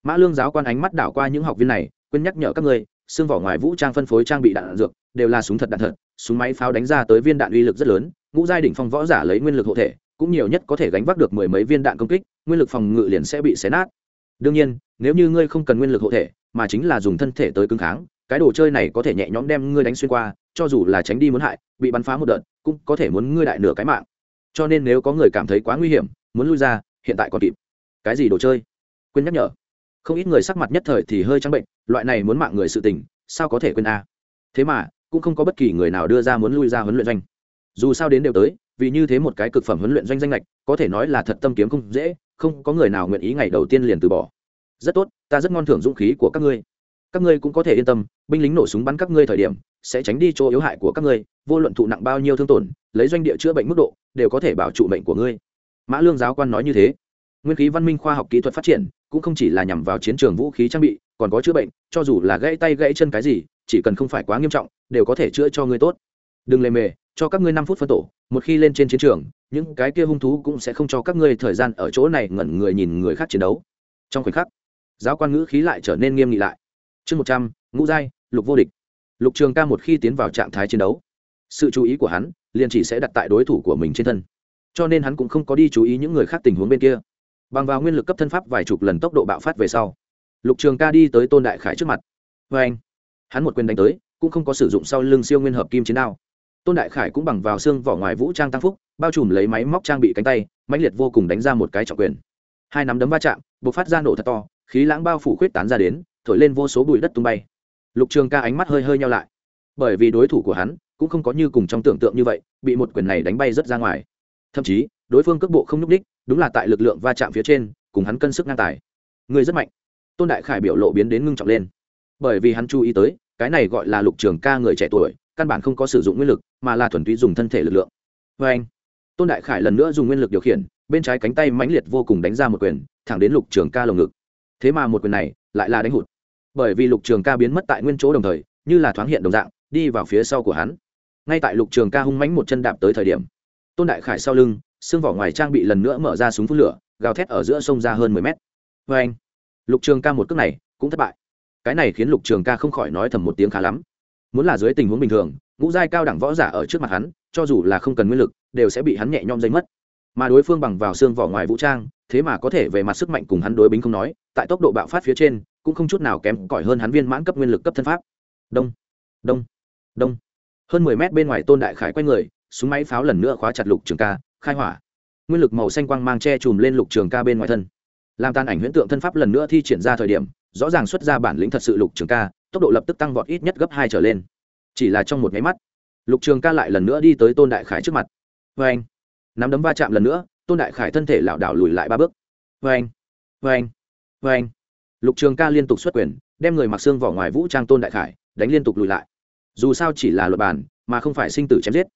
Mã lương giáo quan ánh mắt đảo qua những học viên này, quên nhắc nhở các người xương vỏ ngoài vũ trang phân phối trang bị đạn dược, đều là súng thật đạn thật súng máy pháo đánh ra tới viên đạn uy lực rất lớn, ngũ giai đỉnh phong võ giả lấy nguyên lực hộ thể, cũng nhiều nhất có thể gánh vác được mười mấy viên đạn công kích, nguyên lực phòng ngự liền sẽ bị xé nát. Đương nhiên, nếu như ngươi không cần nguyên lực hộ thể, mà chính là dùng thân thể tới cứng kháng, cái đồ chơi này có thể nhẹ nhõm đem ngươi đánh xuyên qua, cho dù là tránh đi muốn hại, bị bắn phá một đợt, cũng có thể muốn ngươi đại nửa cái mạng. Cho nên nếu có người cảm thấy quá nguy hiểm, muốn lui ra, hiện tại còn kịp. Cái gì đồ chơi? Quên nhắc nhở. Không ít người sắc mặt nhất thời thì hơi trắng bệnh, loại này muốn mạng người sự tình, sao có thể quên a? Thế mà cũng không có bất kỳ người nào đưa ra muốn lui ra huấn luyện doanh. Dù sao đến đều tới, vì như thế một cái cực phẩm huấn luyện doanh danh lệch có thể nói là thật tâm kiếm không dễ, không có người nào nguyện ý ngày đầu tiên liền từ bỏ. Rất tốt, ta rất ngon thưởng dũng khí của các ngươi. Các ngươi cũng có thể yên tâm, binh lính nổ súng bắn các ngươi thời điểm, sẽ tránh đi chỗ yếu hại của các ngươi, vô luận thụ nặng bao nhiêu thương tổn, lấy doanh địa chữa bệnh mức độ, đều có thể bảo trụ bệnh của ngươi. Mã lương giáo quan nói như thế. Nguyên khí văn minh khoa học kỹ thuật phát triển, cũng không chỉ là nhằm vào chiến trường vũ khí trang bị, còn có chữa bệnh, cho dù là gãy tay gãy chân cái gì chỉ cần không phải quá nghiêm trọng, đều có thể chữa cho ngươi tốt. Đừng lề mề, cho các ngươi năm phút phân tổ, một khi lên trên chiến trường, những cái kia hung thú cũng sẽ không cho các ngươi thời gian ở chỗ này ngẩn người nhìn người khác chiến đấu. Trong khoảnh khắc, giáo quan ngữ khí lại trở nên nghiêm nghị lại. Chương một trăm, ngũ giai, lục vô địch. Lục trường ca một khi tiến vào trạng thái chiến đấu, sự chú ý của hắn liền chỉ sẽ đặt tại đối thủ của mình trên thân. Cho nên hắn cũng không có đi chú ý những người khác tình huống bên kia. Bằng vào nguyên lực cấp thân pháp vài chục lần tốc độ bạo phát về sau, lục trường ca đi tới tôn đại khải trước mặt. Vê anh hắn một quyền đánh tới, cũng không có sử dụng sau lưng siêu nguyên hợp kim chiến đao. Tôn đại khải cũng bằng vào xương vỏ ngoài vũ trang tăng phúc, bao trùm lấy máy móc trang bị cánh tay, mãnh liệt vô cùng đánh ra một cái trọng quyền. Hai nắm đấm va chạm b ộ c phát ra nổ thật to, khí lãng bao phủ khuyết tán ra đến, thổi lên vô số bụi đất tung bay. Lục trường ca ánh mắt hơi hơi nhau lại. Bởi vì đối thủ của hắn cũng không có như cùng trong tưởng tượng như vậy, bị một quyền này đánh bay rất ra ngoài. Thậm chí, đối phương cước bộ không nhúc đích đúng là tại lực lượng va chạm phía trên, cùng hắn cân sức ngang tài. Người rất mạnh. Tôn đại khải biểu lộ biến đến ngưng trọng lên. Bởi vì hắn chú ý tới cái này gọi là lục trường ca người trẻ tuổi, căn bản không có sử dụng nguyên lực, mà là thuần túy dùng thân thể lực lượng. Vê anh, tôn đại khải lần nữa dùng nguyên lực điều khiển, bên trái cánh tay mãnh liệt vô cùng đánh ra một quyền, thẳng đến lục trường ca lồng ngực. Thế mà một quyền này, lại là đánh hụt. Bởi vì lục trường ca biến mất tại nguyên chỗ đồng thời, như là thoáng hiện đồng dạng, đi vào phía sau của hắn. Ngay tại lục trường ca hung mánh một chân đạp tới thời điểm, tôn đại khải sau lưng, xương vỏ ngoài trang bị lần nữa mở ra súng phun lửa, gào thét ở giữa sông ra hơn mười mét. Vê anh, lục trường ca một cước này cũng thất bại cái này khiến lục trường ca không khỏi nói thầm một tiếng khá lắm. Muốn là dưới tình huống bình thường, ngũ giai cao đẳng võ giả ở trước mặt hắn, cho dù là không cần nguyên lực, đều sẽ bị hắn nhẹ nhõm dây mất. Mà đối phương bằng vào xương vỏ ngoài vũ trang, thế mà có thể về mặt sức mạnh cùng hắn đối bính không nói, tại tốc độ bạo phát phía trên, cũng không chút nào kém cỏi hơn hắn viên mãn cấp nguyên lực cấp thân pháp. Đông đông đông. Hơn mười mét bên ngoài tôn đại khải quay người, súng máy pháo lần nữa khóa chặt lục trường ca, khai hỏa. Nguyên lực màu xanh quang mang che chùm lên lục trường ca bên ngoài thân. Làm tan ảnh huyễn tượng thân pháp lần nữa thi triển ra thời điểm rõ ràng xuất ra bản lĩnh thật sự lục trường ca, tốc độ lập tức tăng vọt ít nhất gấp hai trở lên. Chỉ là trong một nháy mắt, lục trường ca lại lần nữa đi tới tôn đại khải trước mặt. Vê anh, nắm đấm va chạm lần nữa, tôn đại khải thân thể lảo đảo lùi lại ba bước. Vê anh vê anh vê anh. Lục trường ca liên tục xuất quyền, đem người mặc xương vỏ ngoài vũ trang tôn đại khải đánh liên tục lùi lại. Dù sao chỉ là luật bàn mà không phải sinh tử chém giết.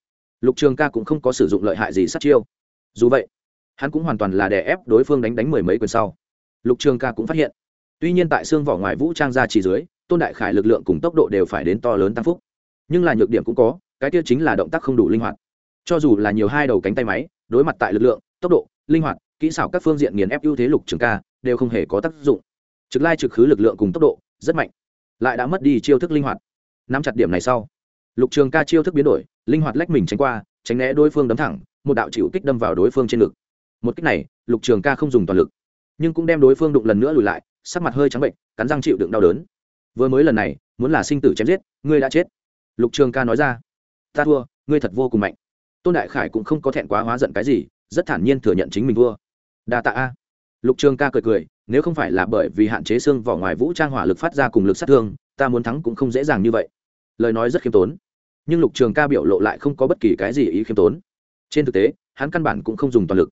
Lục trường ca cũng không có sử dụng lợi hại gì sát chiêu. Dù vậy, hắn cũng hoàn toàn là đè ép đối phương đánh đánh mười mấy quyền sau. Lục trường ca cũng phát hiện tuy nhiên tại xương vỏ ngoài vũ trang ra chỉ dưới, tôn đại khải lực lượng cùng tốc độ đều phải đến to lớn tăng phúc. Nhưng là nhược điểm cũng có, cái tiêu chính là động tác không đủ linh hoạt. Cho dù là nhiều hai đầu cánh tay máy, đối mặt tại lực lượng, tốc độ, linh hoạt, kỹ xảo các phương diện nghiền ép ưu thế lục trường ca, đều không hề có tác dụng. Trực lai trực khứ lực lượng cùng tốc độ, rất mạnh. Lại đã mất đi chiêu thức linh hoạt. Nắm chặt điểm này sau, lục trường ca chiêu thức biến đổi, linh hoạt lách mình tránh qua, tránh né đối phương đấm thẳng, một đạo chịu kích đâm vào đối phương trên ngực. Một cách này, lục trường ca không dùng toàn lực, nhưng cũng đem đối phương đụng lần nữa lùi lại sắc mặt hơi trắng bệnh, cắn răng chịu đựng đau đớn. Vừa mới lần này, muốn là sinh tử chém giết, ngươi đã chết. Lục trường ca nói ra, ta thua, ngươi thật vô cùng mạnh. Tôn đại khải cũng không có thẹn quá hóa giận cái gì, rất thản nhiên thừa nhận chính mình thua. Đa tạ a. Lục trường ca cười cười, nếu không phải là bởi vì hạn chế xương vỏ ngoài vũ trang hỏa lực phát ra cùng lực sát thương, ta muốn thắng cũng không dễ dàng như vậy. Lời nói rất khiêm tốn, nhưng lục trường ca biểu lộ lại không có bất kỳ cái gì ý khiêm tốn. Trên thực tế, hắn căn bản cũng không dùng toàn lực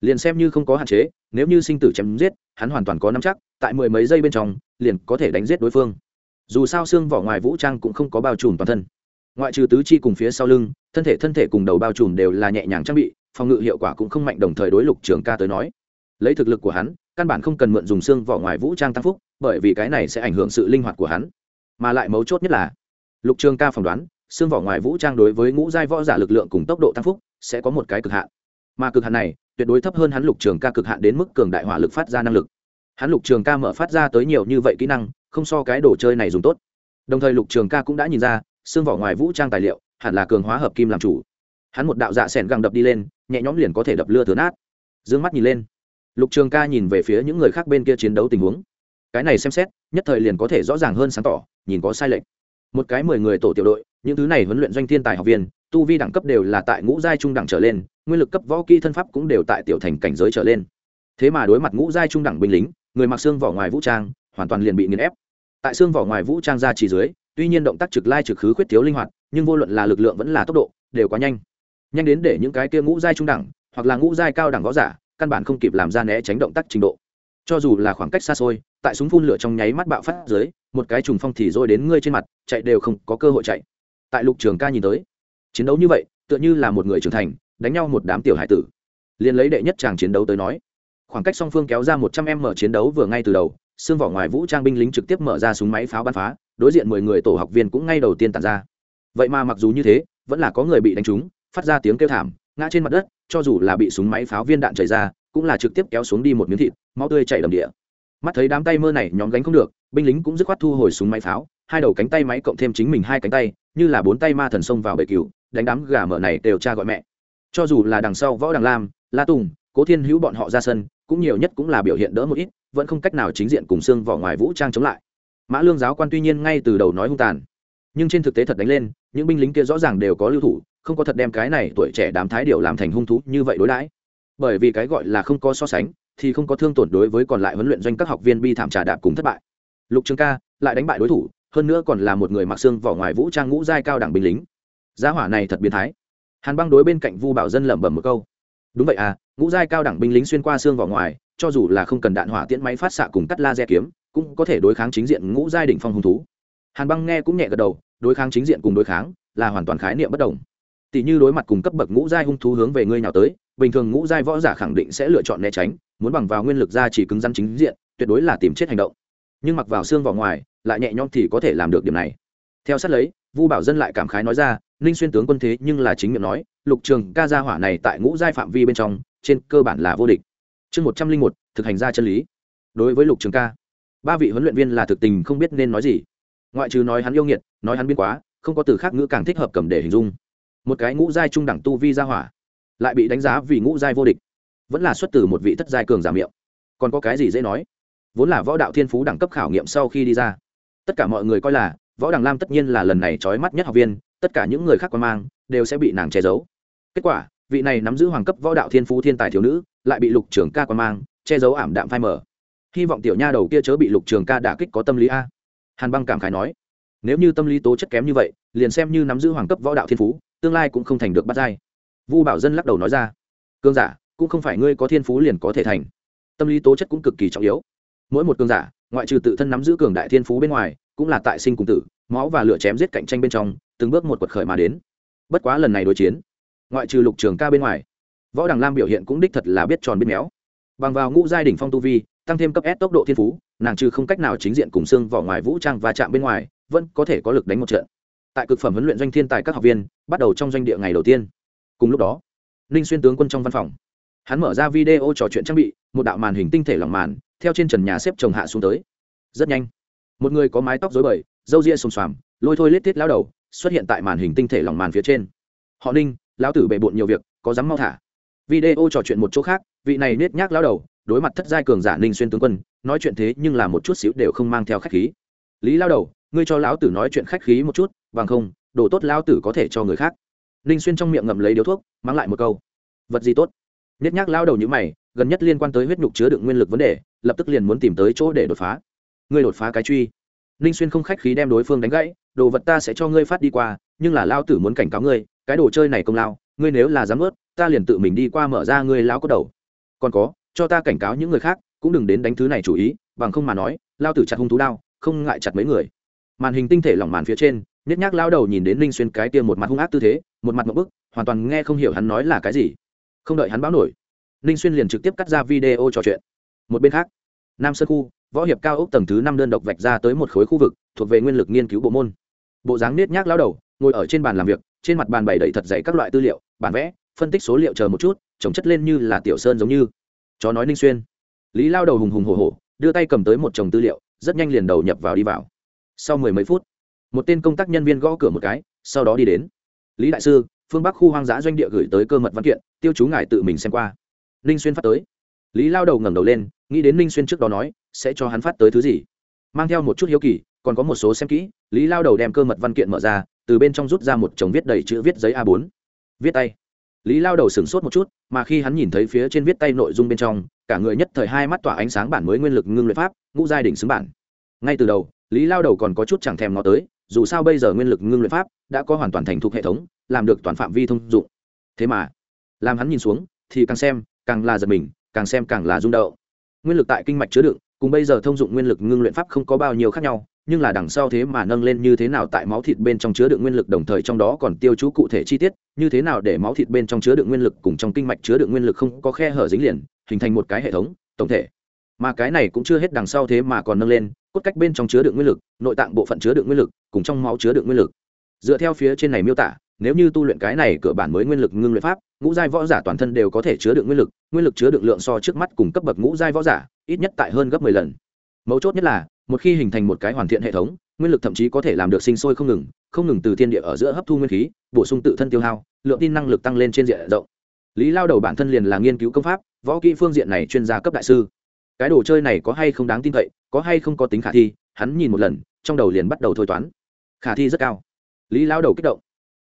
liền xem như không có hạn chế, nếu như sinh tử chém giết, hắn hoàn toàn có nắm chắc, tại mười mấy giây bên trong, liền có thể đánh giết đối phương. Dù sao xương vỏ ngoài vũ trang cũng không có bao trùm toàn thân. Ngoại trừ tứ chi cùng phía sau lưng, thân thể thân thể cùng đầu bao trùm đều là nhẹ nhàng trang bị, phòng ngự hiệu quả cũng không mạnh đồng thời đối lục trường ca tới nói. Lấy thực lực của hắn, căn bản không cần mượn dùng xương vỏ ngoài vũ trang tăng phúc, bởi vì cái này sẽ ảnh hưởng sự linh hoạt của hắn. Mà lại mấu chốt nhất là, lục trường ca phỏng đoán, xương vỏ ngoài vũ trang đối với ngũ giai võ giả lực lượng cùng tốc độ tăng phúc sẽ có một cái cực hạn. Mà cực hạn này tuyệt đối thấp hơn hắn lục trường ca cực hạn đến mức cường đại hỏa lực phát ra năng lực. Hắn lục trường ca mở phát ra tới nhiều như vậy kỹ năng, không so cái đồ chơi này dùng tốt. Đồng thời lục trường ca cũng đã nhìn ra, xương vỏ ngoài vũ trang tài liệu, hẳn là cường hóa hợp kim làm chủ. Hắn một đạo dạ s ẻ n găng đập đi lên, nhẹ nhõm liền có thể đập lưa thừa nát. D ư ơ n g mắt nhìn lên. Lục trường ca nhìn về phía những người khác bên kia chiến đấu tình huống. Cái này xem xét, nhất thời liền có thể rõ ràng hơn sáng tỏ, nhìn có sai lệch. Một cái mười người tổ tiểu đội, những thứ này huấn luyện doanh thiên tài học viên, tu vi đẳng cấp đều là tại ngũ giai trung đẳng trở lên nguyên lực cấp võ kỹ thân pháp cũng đều tại tiểu thành cảnh giới trở lên. Thế mà đối mặt ngũ giai trung đẳng binh lính, người mặc xương vỏ ngoài vũ trang, hoàn toàn liền bị nghiền ép. Tại xương vỏ ngoài vũ trang ra chỉ dưới, tuy nhiên động tác trực lai trực khứ khuyết thiếu linh hoạt, nhưng vô luận là lực lượng vẫn là tốc độ, đều quá nhanh. Nhanh đến để những cái kia ngũ giai trung đẳng, hoặc là ngũ giai cao đẳng võ giả, căn bản không kịp làm ra né tránh động tác trình độ. Cho dù là khoảng cách xa xôi, tại súng phun lửa trong nháy mắt bạo phát dưới, một cái trùng phong thì rôi đến ngươi trên mặt, chạy đều không có cơ hội chạy. Tại lục trường ca nhìn tới, chiến đấu như vậy, tựa như là một người trưởng thành đánh nhau một đám tiểu hải tử. Liền lấy đệ nhất chàng chiến đấu tới nói, khoảng cách song phương kéo ra một trăm em mở chiến đấu vừa ngay từ đầu, xương vỏ ngoài vũ trang binh lính trực tiếp mở ra súng máy pháo bắn phá, đối diện mười người tổ học viên cũng ngay đầu tiên tàn ra. Vậy mà mặc dù như thế, vẫn là có người bị đánh trúng, phát ra tiếng kêu thảm, ngã trên mặt đất, cho dù là bị súng máy pháo viên đạn chảy ra, cũng là trực tiếp kéo xuống đi một miếng thịt, máu tươi chảy đầm địa. Mắt thấy đám tay mơ này nhóm gánh không được, binh lính cũng dứt khoát thu hồi súng máy pháo, hai đầu cánh tay máy cộng thêm chính mình hai cánh tay, như là bốn tay ma thần xông vào bể cừu, đánh đám gà mở này đều cha gọi mẹ cho dù là đằng sau võ đằng lam, la tùng, cố thiên hữu bọn họ ra sân, cũng nhiều nhất cũng là biểu hiện đỡ một ít, vẫn không cách nào chính diện cùng xương vỏ ngoài vũ trang chống lại. Mã lương giáo quan tuy nhiên ngay từ đầu nói hung tàn, nhưng trên thực tế thật đánh lên, những binh lính kia rõ ràng đều có lưu thủ, không có thật đem cái này tuổi trẻ đám thái điều làm thành hung thú như vậy đối đãi. Bởi vì cái gọi là không có so sánh, thì không có thương tổn đối với còn lại huấn luyện doanh các học viên bi thảm trà đạp cùng thất bại. Lục trường ca lại đánh bại đối thủ, hơn nữa còn là một người mặc xương vỏ ngoài vũ trang ngũ giai cao đẳng binh lính. Giá hỏa này thật biến thái hàn băng đối bên cạnh vu bảo dân lẩm bẩm một câu. Đúng vậy à ngũ giai cao đẳng binh lính xuyên qua xương vỏ ngoài, cho dù là không cần đạn hỏa tiễn máy phát xạ cùng cắt laser kiếm, cũng có thể đối kháng chính diện ngũ giai đỉnh phong hung thú. Hàn băng nghe cũng nhẹ gật đầu, đối kháng chính diện cùng đối kháng là hoàn toàn khái niệm bất đồng. Tỷ như đối mặt cùng cấp bậc ngũ giai hung thú hướng về ngươi nào tới, bình thường ngũ giai võ giả khẳng định sẽ lựa chọn né tránh, muốn bằng vào nguyên lực ra chỉ cứng rắn chính diện, tuyệt đối là tìm chết hành động. Nhưng mặc vào xương vào ngoài, lại nhẹ nhõm thì có thể làm được điểm này. Theo sát lấy, vu bảo dân lại cảm khái nói ra ninh xuyên tướng quân thế nhưng là chính miệng nói, lục trường ca gia hỏa này tại ngũ giai phạm vi bên trong, trên cơ bản là vô địch. Chương một trăm linh một, thực hành ra chân lý. Đối với lục trường ca, ba vị huấn luyện viên là thực tình không biết nên nói gì. Ngoại trừ nói hắn yêu nghiệt, nói hắn biên quá, không có từ khác ngữ càng thích hợp cầm để hình dung. Một cái ngũ giai trung đẳng tu vi gia hỏa, lại bị đánh giá vì ngũ giai vô địch, vẫn là xuất từ một vị thất giai cường giả miệng. Còn có cái gì dễ nói? Vốn là võ đạo thiên phú đẳng cấp khảo nghiệm sau khi đi ra. Tất cả mọi người coi là, võ đằng lam tất nhiên là lần này trói mắt nhất học viên tất cả những người khác quan mang đều sẽ bị nàng che giấu. Kết quả, vị này nắm giữ hoàng cấp võ đạo thiên phú thiên tài thiếu nữ lại bị lục trường ca quan mang, che giấu ảm đạm phai mờ. hy vọng tiểu nha đầu kia chớ bị lục trường ca đả kích có tâm lý a. Hàn băng cảm khái nói, nếu như tâm lý tố chất kém như vậy, liền xem như nắm giữ hoàng cấp võ đạo thiên phú, tương lai cũng không thành được bắt dai vu bảo dân lắc đầu nói ra, cương giả, cũng không phải ngươi có thiên phú liền có thể thành. Tâm lý tố chất cũng cực kỳ trọng yếu. Mỗi một cương giả, ngoại trừ tự thân nắm giữ cường đại thiên phú bên ngoài, cũng là tại sinh cùng tử, máu và lửa chém giết cạnh tranh bên trong từng bước một quật khởi mà đến. Bất quá lần này đối chiến, ngoại trừ lục trường ca bên ngoài, võ đằng lam biểu hiện cũng đích thật là biết tròn biết méo. Bằng vào ngũ giai đỉnh phong tu vi, tăng thêm cấp s tốc độ thiên phú, nàng trừ không cách nào chính diện cùng xương vỏ ngoài vũ trang và chạm bên ngoài, vẫn có thể có lực đánh một trận. Tại cực phẩm huấn luyện doanh thiên tài các học viên, bắt đầu trong doanh địa ngày đầu tiên. Cùng lúc đó, ninh xuyên tướng quân trong văn phòng, hắn mở ra video trò chuyện trang bị, một đạo màn hình tinh thể lỏng màn, theo trên trần nhà xếp chồng hạ xuống tới. Rất nhanh, một người có mái tóc dối bời, râu ria xồm xoàm lôi thôi lết thiết lao đầu, xuất hiện tại màn hình tinh thể lỏng màn phía trên. Họ ninh, lão tử bề bộn nhiều việc, có dám mau thả. Video trò chuyện một chỗ khác, vị này nết nhác lao đầu, đối mặt thất giai cường giả ninh xuyên tướng quân, nói chuyện thế nhưng là một chút xíu đều không mang theo khách khí. Lý lao đầu, ngươi cho lão tử nói chuyện khách khí một chút, bằng không, đồ tốt lão tử có thể cho người khác. Ninh xuyên trong miệng ngậm lấy điếu thuốc mang lại một câu. Vật gì tốt? Nết nhác lao đầu như mày, gần nhất liên quan tới huyết nhục chứa đựng nguyên lực vấn đề, lập tức liền muốn tìm tới chỗ để đột phá. Ngươi đột phá cái truy ninh xuyên không khách khí đem đối phương đánh gãy, đồ vật ta sẽ cho ngươi phát đi qua, nhưng là lao tử muốn cảnh cáo ngươi, cái đồ chơi này công lao, ngươi nếu là dám ướt ta liền tự mình đi qua mở ra ngươi lao có đầu. Còn có, cho ta cảnh cáo những người khác, cũng đừng đến đánh thứ này chủ ý, bằng không mà nói lao tử chặt hung thú đao, không ngại chặt mấy người. Màn hình tinh thể lỏng màn phía trên nhét nhác lao đầu nhìn đến ninh xuyên cái tiêm một mặt hung ác tư thế, một mặt một bức, hoàn toàn nghe không hiểu hắn nói là cái gì. Không đợi hắn báo nổi ninh xuyên liền trực tiếp cắt ra video trò chuyện. Một bên khác, nam sơn khu võ hiệp cao ốc tầng thứ năm đơn độc vạch ra tới một khối khu vực, thuộc về nguyên lực nghiên cứu bộ môn. Bộ dáng nết nhác lao đầu, ngồi ở trên bàn làm việc, trên mặt bàn bày đầy thật dày các loại tư liệu, bản vẽ, phân tích số liệu chờ một chút chồng chất lên như là tiểu sơn giống như. Chó nói ninh xuyên. Lý lao đầu hùng hùng hồ hồ đưa tay cầm tới một chồng tư liệu, rất nhanh liền đầu nhập vào đi vào. Sau mười mấy phút, một tên công tác nhân viên gõ cửa một cái, sau đó đi đến. Lý đại sư, phương bắc khu hoang dã doanh địa gửi tới cơ mật văn kiện, tiêu chú ngài tự mình xem qua. Ninh xuyên phát tới. Lý lao đầu ngẩng đầu lên nghĩ đến ninh xuyên trước đó nói, sẽ cho hắn phát tới thứ gì? Mang theo một chút hiếu kỳ, còn có một số xem kỹ, lý lao đầu đem cơ mật văn kiện mở ra, từ bên trong rút ra một chồng viết đầy chữ viết giấy a 4 viết tay. Lý lao đầu sửng sốt một chút, mà khi hắn nhìn thấy phía trên viết tay nội dung bên trong, cả người nhất thời hai mắt tỏa ánh sáng bản mới nguyên lực ngưng luyện pháp, ngũ giai đỉnh xứng bản. Ngay từ đầu, lý lao đầu còn có chút chẳng thèm ngó tới, dù sao bây giờ nguyên lực ngưng luyện pháp đã có hoàn toàn thành thục hệ thống, làm được toàn phạm vi thông dụng. Thế mà, làm hắn nhìn xuống, thì càng xem, càng là giật mình, càng xem càng là rung động nguyên lực tại kinh mạch chứa đựng, cùng bây giờ thông dụng nguyên lực ngưng luyện pháp không có bao nhiêu khác nhau, nhưng là đằng sau thế mà nâng lên như thế nào tại máu thịt bên trong chứa đựng nguyên lực đồng thời trong đó còn tiêu chú cụ thể chi tiết, như thế nào để máu thịt bên trong chứa đựng nguyên lực cùng trong kinh mạch chứa đựng nguyên lực không có khe hở dính liền, hình thành một cái hệ thống, tổng thể. Mà cái này cũng chưa hết đằng sau thế mà còn nâng lên, cốt cách bên trong chứa đựng nguyên lực, nội tạng bộ phận chứa đựng nguyên lực, cùng trong máu chứa đựng nguyên lực. Dựa theo phía trên này miêu tả nếu như tu luyện cái này cửa bản mới nguyên lực ngưng luyện pháp, ngũ giai võ giả toàn thân đều có thể chứa đựng nguyên lực nguyên lực chứa đựng lượng so trước mắt cùng cấp bậc ngũ giai võ giả, ít nhất tại hơn gấp mười lần. Mấu chốt nhất là, một khi hình thành một cái hoàn thiện hệ thống, nguyên lực thậm chí có thể làm được sinh sôi không ngừng không ngừng từ thiên địa ở giữa hấp thu nguyên khí, bổ sung tự thân tiêu hao, lượng tin năng lực tăng lên trên diện rộng. Lý lao đầu bản thân liền là nghiên cứu công pháp, võ kỹ phương diện này chuyên gia cấp đại sư. Cái đồ chơi này có hay không đáng tin cậy, có hay không có tính khả thi, hắn nhìn một lần, trong đầu liền bắt đầu thôi toán. Khả thi rất cao. Lý lao đầu kích động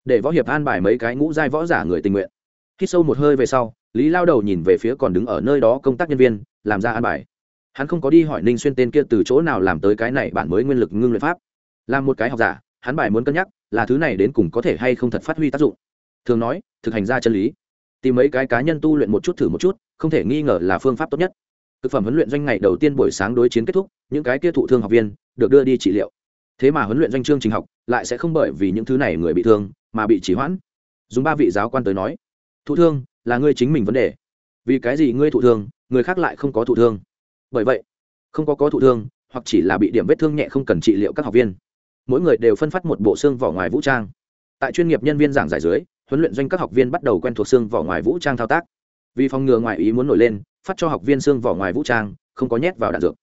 để võ hiệp an bài mấy cái ngũ giai võ giả người tình nguyện. Khi sâu một hơi về sau, lý lao đầu nhìn về phía còn đứng ở nơi đó công tác nhân viên, làm ra an bài. Hắn không có đi hỏi ninh xuyên tên kia từ chỗ nào làm tới cái này bản mới nguyên lực ngưng luyện pháp. Làm một cái học giả, hắn bài muốn cân nhắc là thứ này đến cùng có thể hay không thật phát huy tác dụng. Thường nói, thực hành ra chân lý. Tìm mấy cái cá nhân tu luyện một chút thử một chút, không thể nghi ngờ là phương pháp tốt nhất. Thực phẩm huấn luyện doanh ngày đầu tiên buổi sáng đối chiến kết thúc, những cái kia thụ thương học viên được đưa đi trị liệu. Thế mà huấn luyện doanh chương trình học lại sẽ không bởi vì những thứ này người bị thương mà bị chỉ hoãn. Dùng ba vị giáo quan tới nói, thụ thương là ngươi chính mình vấn đề. Vì cái gì ngươi thụ thương, người khác lại không có thụ thương? Bởi vậy, không có có thụ thương, hoặc chỉ là bị điểm vết thương nhẹ không cần trị liệu các học viên. Mỗi người đều phân phát một bộ xương vỏ ngoài vũ trang. Tại chuyên nghiệp nhân viên giảng giải dưới, huấn luyện doanh các học viên bắt đầu quen thuộc xương vỏ ngoài vũ trang thao tác. Vì phòng ngừa ngoài ý muốn nổi lên, phát cho học viên xương vỏ ngoài vũ trang, không có nhét vào đạn dược.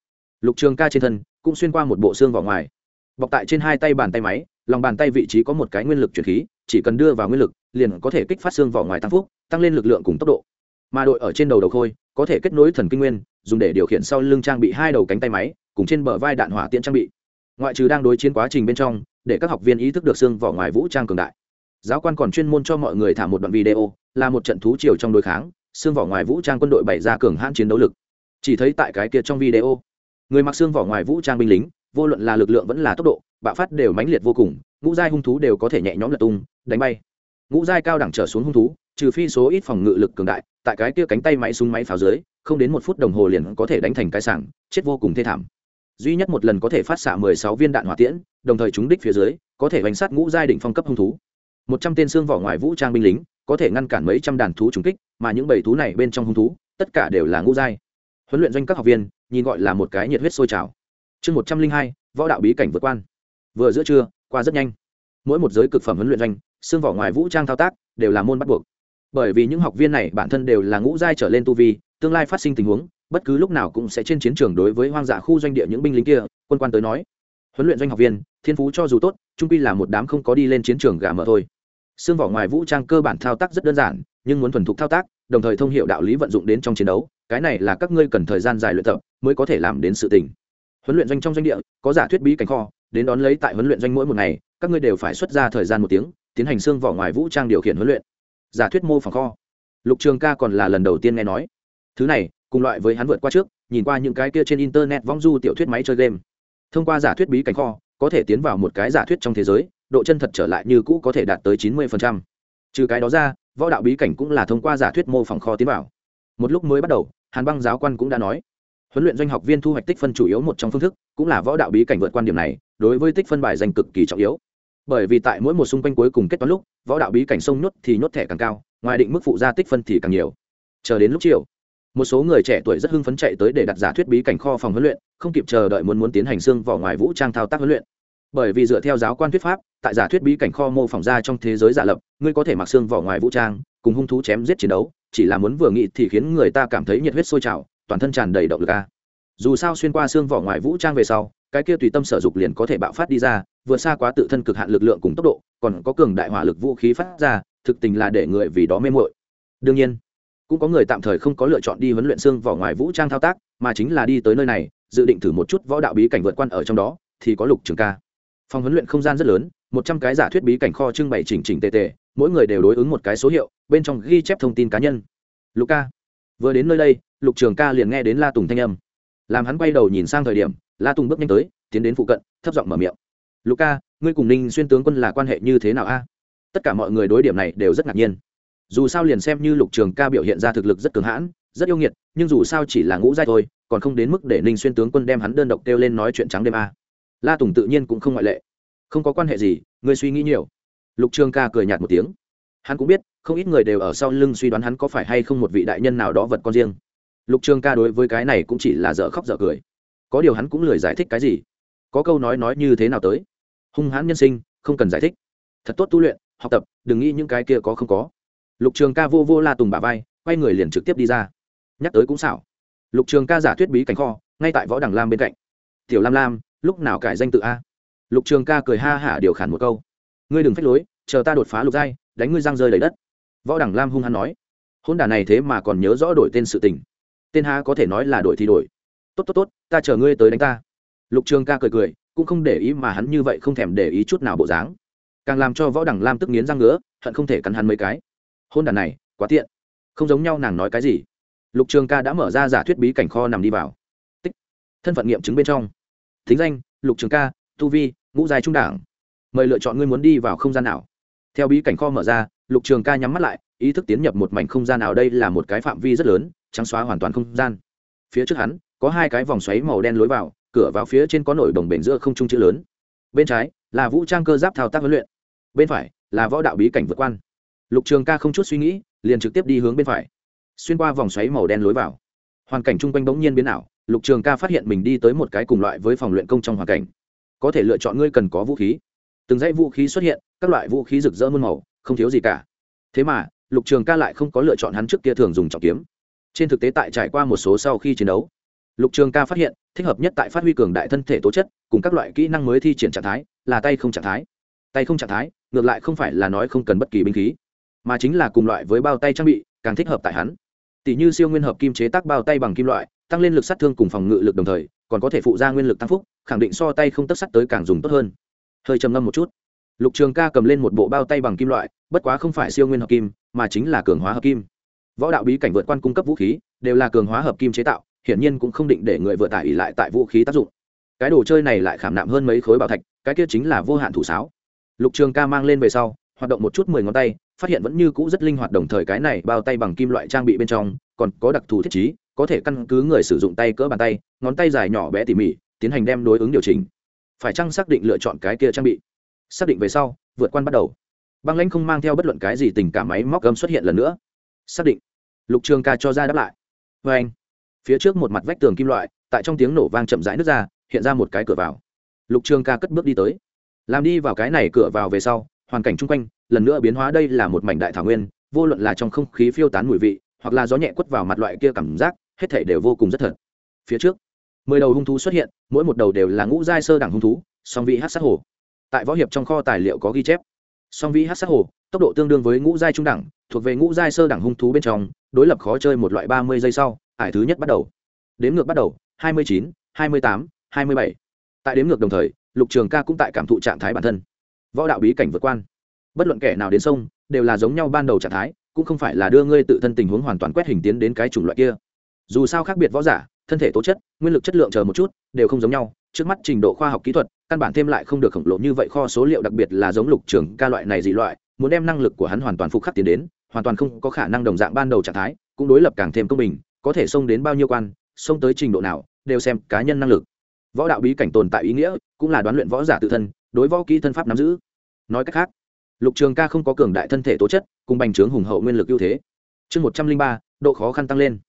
Lục trường ca trên thân cũng xuyên qua một bộ xương vỏ ngoài. Bọc tại trên hai tay bàn tay máy lòng bàn tay vị trí có một cái nguyên lực chuyển khí, chỉ cần đưa vào nguyên lực, liền có thể kích phát xương vỏ ngoài tăng phúc, tăng lên lực lượng cùng tốc độ. Mà đội ở trên đầu đầu khôi, có thể kết nối thần kinh nguyên, dùng để điều khiển sau lưng trang bị hai đầu cánh tay máy, cùng trên bờ vai đạn hỏa tiễn trang bị. Ngoại trừ đang đối chiến quá trình bên trong, để các học viên ý thức được xương vỏ ngoài vũ trang cường đại. Giáo quan còn chuyên môn cho mọi người thả một đoạn video, là một trận thú triều trong đối kháng, xương vỏ ngoài vũ trang quân đội bày ra cường hãn chiến đấu lực. Chỉ thấy tại cái kia trong video, người mặc xương vỏ ngoài vũ trang binh lính, vô luận là lực lượng vẫn là tốc độ bạo phát đều mãnh liệt vô cùng, ngũ giai hung thú đều có thể nhẹ nhõm lật tung, đánh bay. Ngũ giai cao đẳng trở xuống hung thú, trừ phi số ít phòng ngự lực cường đại, tại cái kia cánh tay máy súng máy pháo dưới, không đến một phút đồng hồ liền có thể đánh thành cái sảng, chết vô cùng thê thảm. Duy nhất một lần có thể phát xạ mười sáu viên đạn hỏa tiễn, đồng thời trúng đích phía dưới, có thể bánh sát ngũ giai đỉnh phong cấp hung thú. Một trăm tên xương vỏ ngoài vũ trang binh lính, có thể ngăn cản mấy trăm đàn thú trúng kích, mà những bầy thú này bên trong hung thú, tất cả đều là ngũ giai. Huấn luyện doanh các học viên, nhìn gọi là một cái nhiệt huyết sôi trào. Chương một trăm linh hai, võ đạo bí cảnh vượt quan vừa giữa trưa, qua rất nhanh. Mỗi một giới cực phẩm huấn luyện doanh, xương vỏ ngoài vũ trang thao tác đều là môn bắt buộc. Bởi vì những học viên này bản thân đều là ngũ giai trở lên tu vi, tương lai phát sinh tình huống, bất cứ lúc nào cũng sẽ trên chiến trường đối với hoang dã khu doanh địa những binh lính kia, quân quan tới nói. Huấn luyện doanh học viên, thiên phú cho dù tốt, trung pi là một đám không có đi lên chiến trường gà mở thôi. Xương vỏ ngoài vũ trang cơ bản thao tác rất đơn giản, nhưng muốn thuần thục thao tác, đồng thời thông hiệu đạo lý vận dụng đến trong chiến đấu, cái này là các ngươi cần thời gian dài luyện tập mới có thể làm đến sự tình huấn luyện doanh trong doanh địa, có giả thuyết bí cảnh kho, đến đón lấy tại huấn luyện doanh mỗi một ngày, các ngươi đều phải xuất ra thời gian một tiếng, tiến hành xương vỏ ngoài vũ trang điều khiển huấn luyện. Giả thuyết mô phỏng kho. Lục trường ca còn là lần đầu tiên nghe nói. Thứ này, cùng loại với hắn vượt qua trước, nhìn qua những cái kia trên internet vong du tiểu thuyết máy chơi game. Thông qua giả thuyết bí cảnh kho, có thể tiến vào một cái giả thuyết trong thế giới, độ chân thật trở lại như cũ có thể đạt tới chín mươi trừ cái đó ra, võ đạo bí cảnh cũng là thông qua giả thuyết mô phỏng kho tiến vào. Một lúc mới bắt đầu, hàn băng giáo quan cũng đã nói huấn luyện doanh học viên thu hoạch tích phân chủ yếu một trong phương thức, cũng là võ đạo bí cảnh vượt quan điểm này, đối với tích phân bài danh cực kỳ trọng yếu. Bởi vì tại mỗi một xung quanh cuối cùng kết toán lúc, võ đạo bí cảnh sông nhốt thì nhốt thẻ càng cao, ngoài định mức phụ gia tích phân thì càng nhiều. Chờ đến lúc chiều, một số người trẻ tuổi rất hưng phấn chạy tới để đặt giả thuyết bí cảnh kho phòng huấn luyện, không kịp chờ đợi muốn muốn tiến hành xương vỏ ngoài vũ trang thao tác huấn luyện. Bởi vì dựa theo giáo quan thuyết pháp, tại giả thuyết bí cảnh kho mô phỏng ra trong thế giới giả lập, ngươi có thể mặc xương vỏ ngoài vũ trang, cùng hung thú chém giết chiến đấu, chỉ là muốn vừa nghĩ thì khiến người ta cảm thấy nhiệt huyết sôi trào toàn thân tràn đầy động lực a. Dù sao xuyên qua xương vỏ ngoài vũ trang về sau, cái kia tùy tâm sở dục liền có thể bạo phát đi ra, vượt xa quá tự thân cực hạn lực lượng cùng tốc độ, còn có cường đại hỏa lực vũ khí phát ra, thực tình là để người vì đó mê mội đương nhiên, cũng có người tạm thời không có lựa chọn đi huấn luyện xương vỏ ngoài vũ trang thao tác, mà chính là đi tới nơi này, dự định thử một chút võ đạo bí cảnh vượt quan ở trong đó, thì có lục trường ca. Phòng huấn luyện không gian rất lớn, một trăm cái giả thuyết bí cảnh kho trưng bày chỉnh chỉnh tề tề, mỗi người đều đối ứng một cái số hiệu, bên trong ghi chép thông tin cá nhân. Lục ca, vừa đến nơi đây lục trường ca liền nghe đến la tùng thanh âm. Làm hắn quay đầu nhìn sang thời điểm, la tùng bước nhanh tới, tiến đến phụ cận, thấp giọng mở miệng. Lục ca, ngươi cùng ninh xuyên tướng quân là quan hệ như thế nào a? Tất cả mọi người đối điểm này đều rất ngạc nhiên. Dù sao liền xem như lục trường ca biểu hiện ra thực lực rất cường hãn, rất yêu nghiệt, nhưng dù sao chỉ là ngũ giai thôi, còn không đến mức để ninh xuyên tướng quân đem hắn đơn độc kêu lên nói chuyện trắng đêm a. La tùng tự nhiên cũng không ngoại lệ. Không có quan hệ gì, ngươi suy nghĩ nhiều. Lục trường ca cười nhạt một tiếng. Hắn cũng biết, không ít người đều ở sau lưng suy đoán hắn có phải hay không một vị đại nhân nào đó vật con riêng lục trường ca đối với cái này cũng chỉ là dở khóc dở cười. Có điều hắn cũng lười giải thích cái gì. Có câu nói nói như thế nào tới? Hung hãn nhân sinh, không cần giải thích. Thật tốt tu luyện, học tập, đừng nghĩ những cái kia có không có. Lục trường ca vô vô la tùng bà vai, quay người liền trực tiếp đi ra. Nhắc tới cũng xảo. Lục trường ca giả thuyết bí cảnh kho, ngay tại võ đằng lam bên cạnh. Tiểu lam lam, lúc nào cải danh tự a? Lục trường ca cười ha hả điều khản một câu. Ngươi đừng phách lối, chờ ta đột phá lục giai, đánh ngươi giang rơi đầy đất. Võ đằng lam hung hăng nói. Hôn đả này thế mà còn nhớ rõ đổi tên sự tình tên há có thể nói là đổi thì đổi. Tốt tốt tốt, ta chờ ngươi tới đánh ta. Lục trường ca cười cười, cũng không để ý mà hắn như vậy không thèm để ý chút nào bộ dáng. Càng làm cho võ đằng lam tức nghiến răng ngứa, hận không thể cắn hắn mấy cái. Hôn đàn này, quá tiện. Không giống nhau nàng nói cái gì. Lục trường ca đã mở ra giả thuyết bí cảnh kho nằm đi vào. Tích. Thân phận nghiệm chứng bên trong. Thính danh, lục trường ca, tu vi, ngũ giai trung đảng. Mời lựa chọn ngươi muốn đi vào không gian nào. Theo bí cảnh kho mở ra, lục trường ca nhắm mắt lại, ý thức tiến nhập một mảnh không gian nào đây là một cái phạm vi rất lớn trắng xóa hoàn toàn không gian. Phía trước hắn, có hai cái vòng xoáy màu đen lối vào, cửa vào phía trên có nổi đồng bể giữa không trung chữ lớn. Bên trái là vũ trang cơ giáp thao tác huấn luyện, bên phải là võ đạo bí cảnh vượt quan. Lục trường ca không chút suy nghĩ, liền trực tiếp đi hướng bên phải. Xuyên qua vòng xoáy màu đen lối vào, hoàn cảnh chung quanh bỗng nhiên biến ảo, lục trường ca phát hiện mình đi tới một cái cùng loại với phòng luyện công trong hoàn cảnh. Có thể lựa chọn ngươi cần có vũ khí. Từng dãy vũ khí xuất hiện, các loại vũ khí rực rỡ muôn màu, không thiếu gì cả. Thế mà, lục trường ca lại không có lựa chọn hắn trước kia thường dùng trọng kiếm trên thực tế tại trải qua một số sau khi chiến đấu, lục trường ca phát hiện, thích hợp nhất tại phát huy cường đại thân thể tố chất, cùng các loại kỹ năng mới thi triển trạng thái, là tay không trạng thái. Tay không trạng thái, ngược lại không phải là nói không cần bất kỳ binh khí, mà chính là cùng loại với bao tay trang bị, càng thích hợp tại hắn. Tỷ như siêu nguyên hợp kim chế tác bao tay bằng kim loại, tăng lên lực sát thương cùng phòng ngự lực đồng thời, còn có thể phụ ra nguyên lực tăng phúc, khẳng định so tay không tất sắt tới càng dùng tốt hơn. Hơi trầm ngâm một chút. Lục trường ca cầm lên một bộ bao tay bằng kim loại, bất quá không phải siêu nguyên hợp kim, mà chính là cường hóa hợp kim võ đạo bí cảnh vượt quan cung cấp vũ khí, đều là cường hóa hợp kim chế tạo, hiển nhiên cũng không định để người vừa tải ỉ lại tại vũ khí tác dụng. Cái đồ chơi này lại khảm nạm hơn mấy khối bảo thạch, cái kia chính là vô hạn thủ sáo. Lục trường ca mang lên về sau, hoạt động một chút mười ngón tay, phát hiện vẫn như cũ rất linh hoạt đồng thời cái này bao tay bằng kim loại trang bị bên trong, còn có đặc thù thiết chí có thể căn cứ người sử dụng tay cỡ bàn tay, ngón tay dài nhỏ bé tỉ mỉ, tiến hành đem đối ứng điều chỉnh. Phải chăng xác định lựa chọn cái kia trang bị? Xác định về sau, vượt quan bắt đầu. Băng lãnh không mang theo bất luận cái gì tình cảm máy móc gâm xuất hiện lần nữa xác định. Lục trường ca cho ra đáp lại. Vê anh, phía trước một mặt vách tường kim loại, tại trong tiếng nổ vang chậm rãi nước ra, hiện ra một cái cửa vào. Lục trường ca cất bước đi tới. Làm đi vào cái này cửa vào về sau, hoàn cảnh chung quanh, lần nữa biến hóa đây là một mảnh đại thảo nguyên, vô luận là trong không khí phiêu tán mùi vị, hoặc là gió nhẹ quất vào mặt loại kia cảm giác, hết thể đều vô cùng rất thật. Phía trước, mười đầu hung thú xuất hiện, mỗi một đầu đều là ngũ giai sơ đẳng hung thú, song vị hát sát hồ tại võ hiệp trong kho tài liệu có ghi chép. Song vị hát sát hồ tốc độ tương đương với ngũ giai trung đẳng thuộc về ngũ giai sơ đẳng hung thú bên trong, đối lập khó chơi một loại ba mươi giây sau, ải thứ nhất bắt đầu. Đếm ngược bắt đầu, hai mươi chín, hai mươi tám, hai mươi bảy. Tại đếm ngược đồng thời, lục trường ca cũng tại cảm thụ trạng thái bản thân. Võ đạo bí cảnh vượt quan. Bất luận kẻ nào đến sông, đều là giống nhau ban đầu trạng thái, cũng không phải là đưa ngươi tự thân tình huống hoàn toàn quét hình tiến đến cái chủng loại kia. Dù sao khác biệt võ giả, thân thể tố chất, nguyên lực chất lượng chờ một chút, đều không giống nhau. Trước mắt trình độ khoa học kỹ thuật, căn bản thêm lại không được khổng lồ như vậy, kho số liệu đặc biệt là giống lục trường ca loại này dị loại, muốn đem năng lực của hắn hoàn toàn phục khắc tiến đến hoàn toàn không có khả năng đồng dạng ban đầu trạng thái, cũng đối lập càng thêm công bình, có thể xông đến bao nhiêu quan, xông tới trình độ nào, đều xem cá nhân năng lực. Võ đạo bí cảnh tồn tại ý nghĩa, cũng là đoán luyện võ giả tự thân, đối võ kỹ thân pháp nắm giữ. Nói cách khác, lục trường ca không có cường đại thân thể tố chất, cùng bành trướng hùng hậu nguyên lực ưu thế. Chương một trăm linh ba, độ khó khăn tăng lên.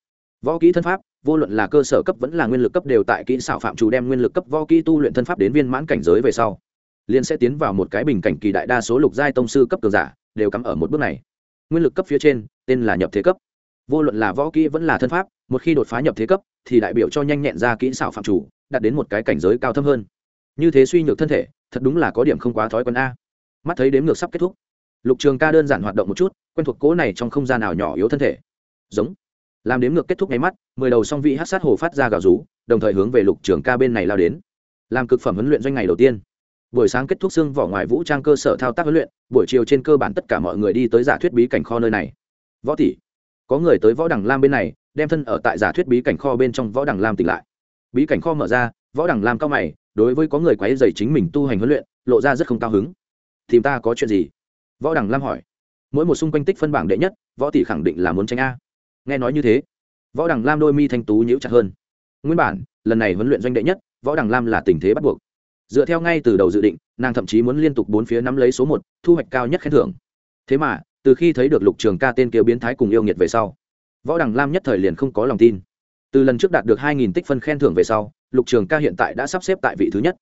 Võ kỹ thân pháp, vô luận là cơ sở cấp vẫn là nguyên lực cấp đều tại kỹ xảo phạm chủ đem nguyên lực cấp võ kỹ tu luyện thân pháp đến viên mãn cảnh giới về sau liên sẽ tiến vào một cái bình cảnh kỳ đại đa số lục giai tông sư cấp cường giả, đều cắm ở một bước này nguyên lực cấp phía trên, tên là nhập thế cấp. Vô luận là võ kỹ vẫn là thân pháp, một khi đột phá nhập thế cấp, thì đại biểu cho nhanh nhẹn ra kỹ xảo phạm chủ, đạt đến một cái cảnh giới cao thâm hơn. Như thế suy nhược thân thể, thật đúng là có điểm không quá thói quen a. Mắt thấy đếm ngược sắp kết thúc. Lục trường ca đơn giản hoạt động một chút, quen thuộc cố này trong không gian nào nhỏ yếu thân thể. Giống. Làm đếm ngược kết thúc ngay mắt, mười đầu song vị hát sát hồ phát ra gào rú, đồng thời hướng về lục trường ca bên này lao đến. Làm cực phẩm huấn luyện doanh ngày đầu tiên. Buổi sáng kết thúc xương vỏ ngoài vũ trang cơ sở thao tác huấn luyện buổi chiều trên cơ bản tất cả mọi người đi tới giả thuyết bí cảnh kho nơi này. Võ tỷ, có người tới võ đằng lam bên này, đem thân ở tại giả thuyết bí cảnh kho bên trong võ đằng lam tỉnh lại. Bí cảnh kho mở ra, võ đằng lam cao mày, đối với có người quấy dày chính mình tu hành huấn luyện, lộ ra rất không cao hứng. Tìm ta có chuyện gì? Võ đằng lam hỏi. Mỗi một xung quanh tích phân bảng đệ nhất, võ tỷ khẳng định là muốn tranh a. Nghe nói như thế, võ đằng lam đôi mi thanh tú nhíu chặt hơn. Nguyên bản, lần này huấn luyện doanh đệ nhất, võ đằng lam là tình thế bắt buộc. Dựa theo ngay từ đầu dự định nàng thậm chí muốn liên tục bốn phía nắm lấy số một, thu hoạch cao nhất khen thưởng. Thế mà, từ khi thấy được lục trường ca tên kia biến thái cùng yêu nghiệt về sau, võ đằng lam nhất thời liền không có lòng tin. Từ lần trước đạt được hai nghìn tích phân khen thưởng về sau, lục trường ca hiện tại đã sắp xếp tại vị thứ nhất.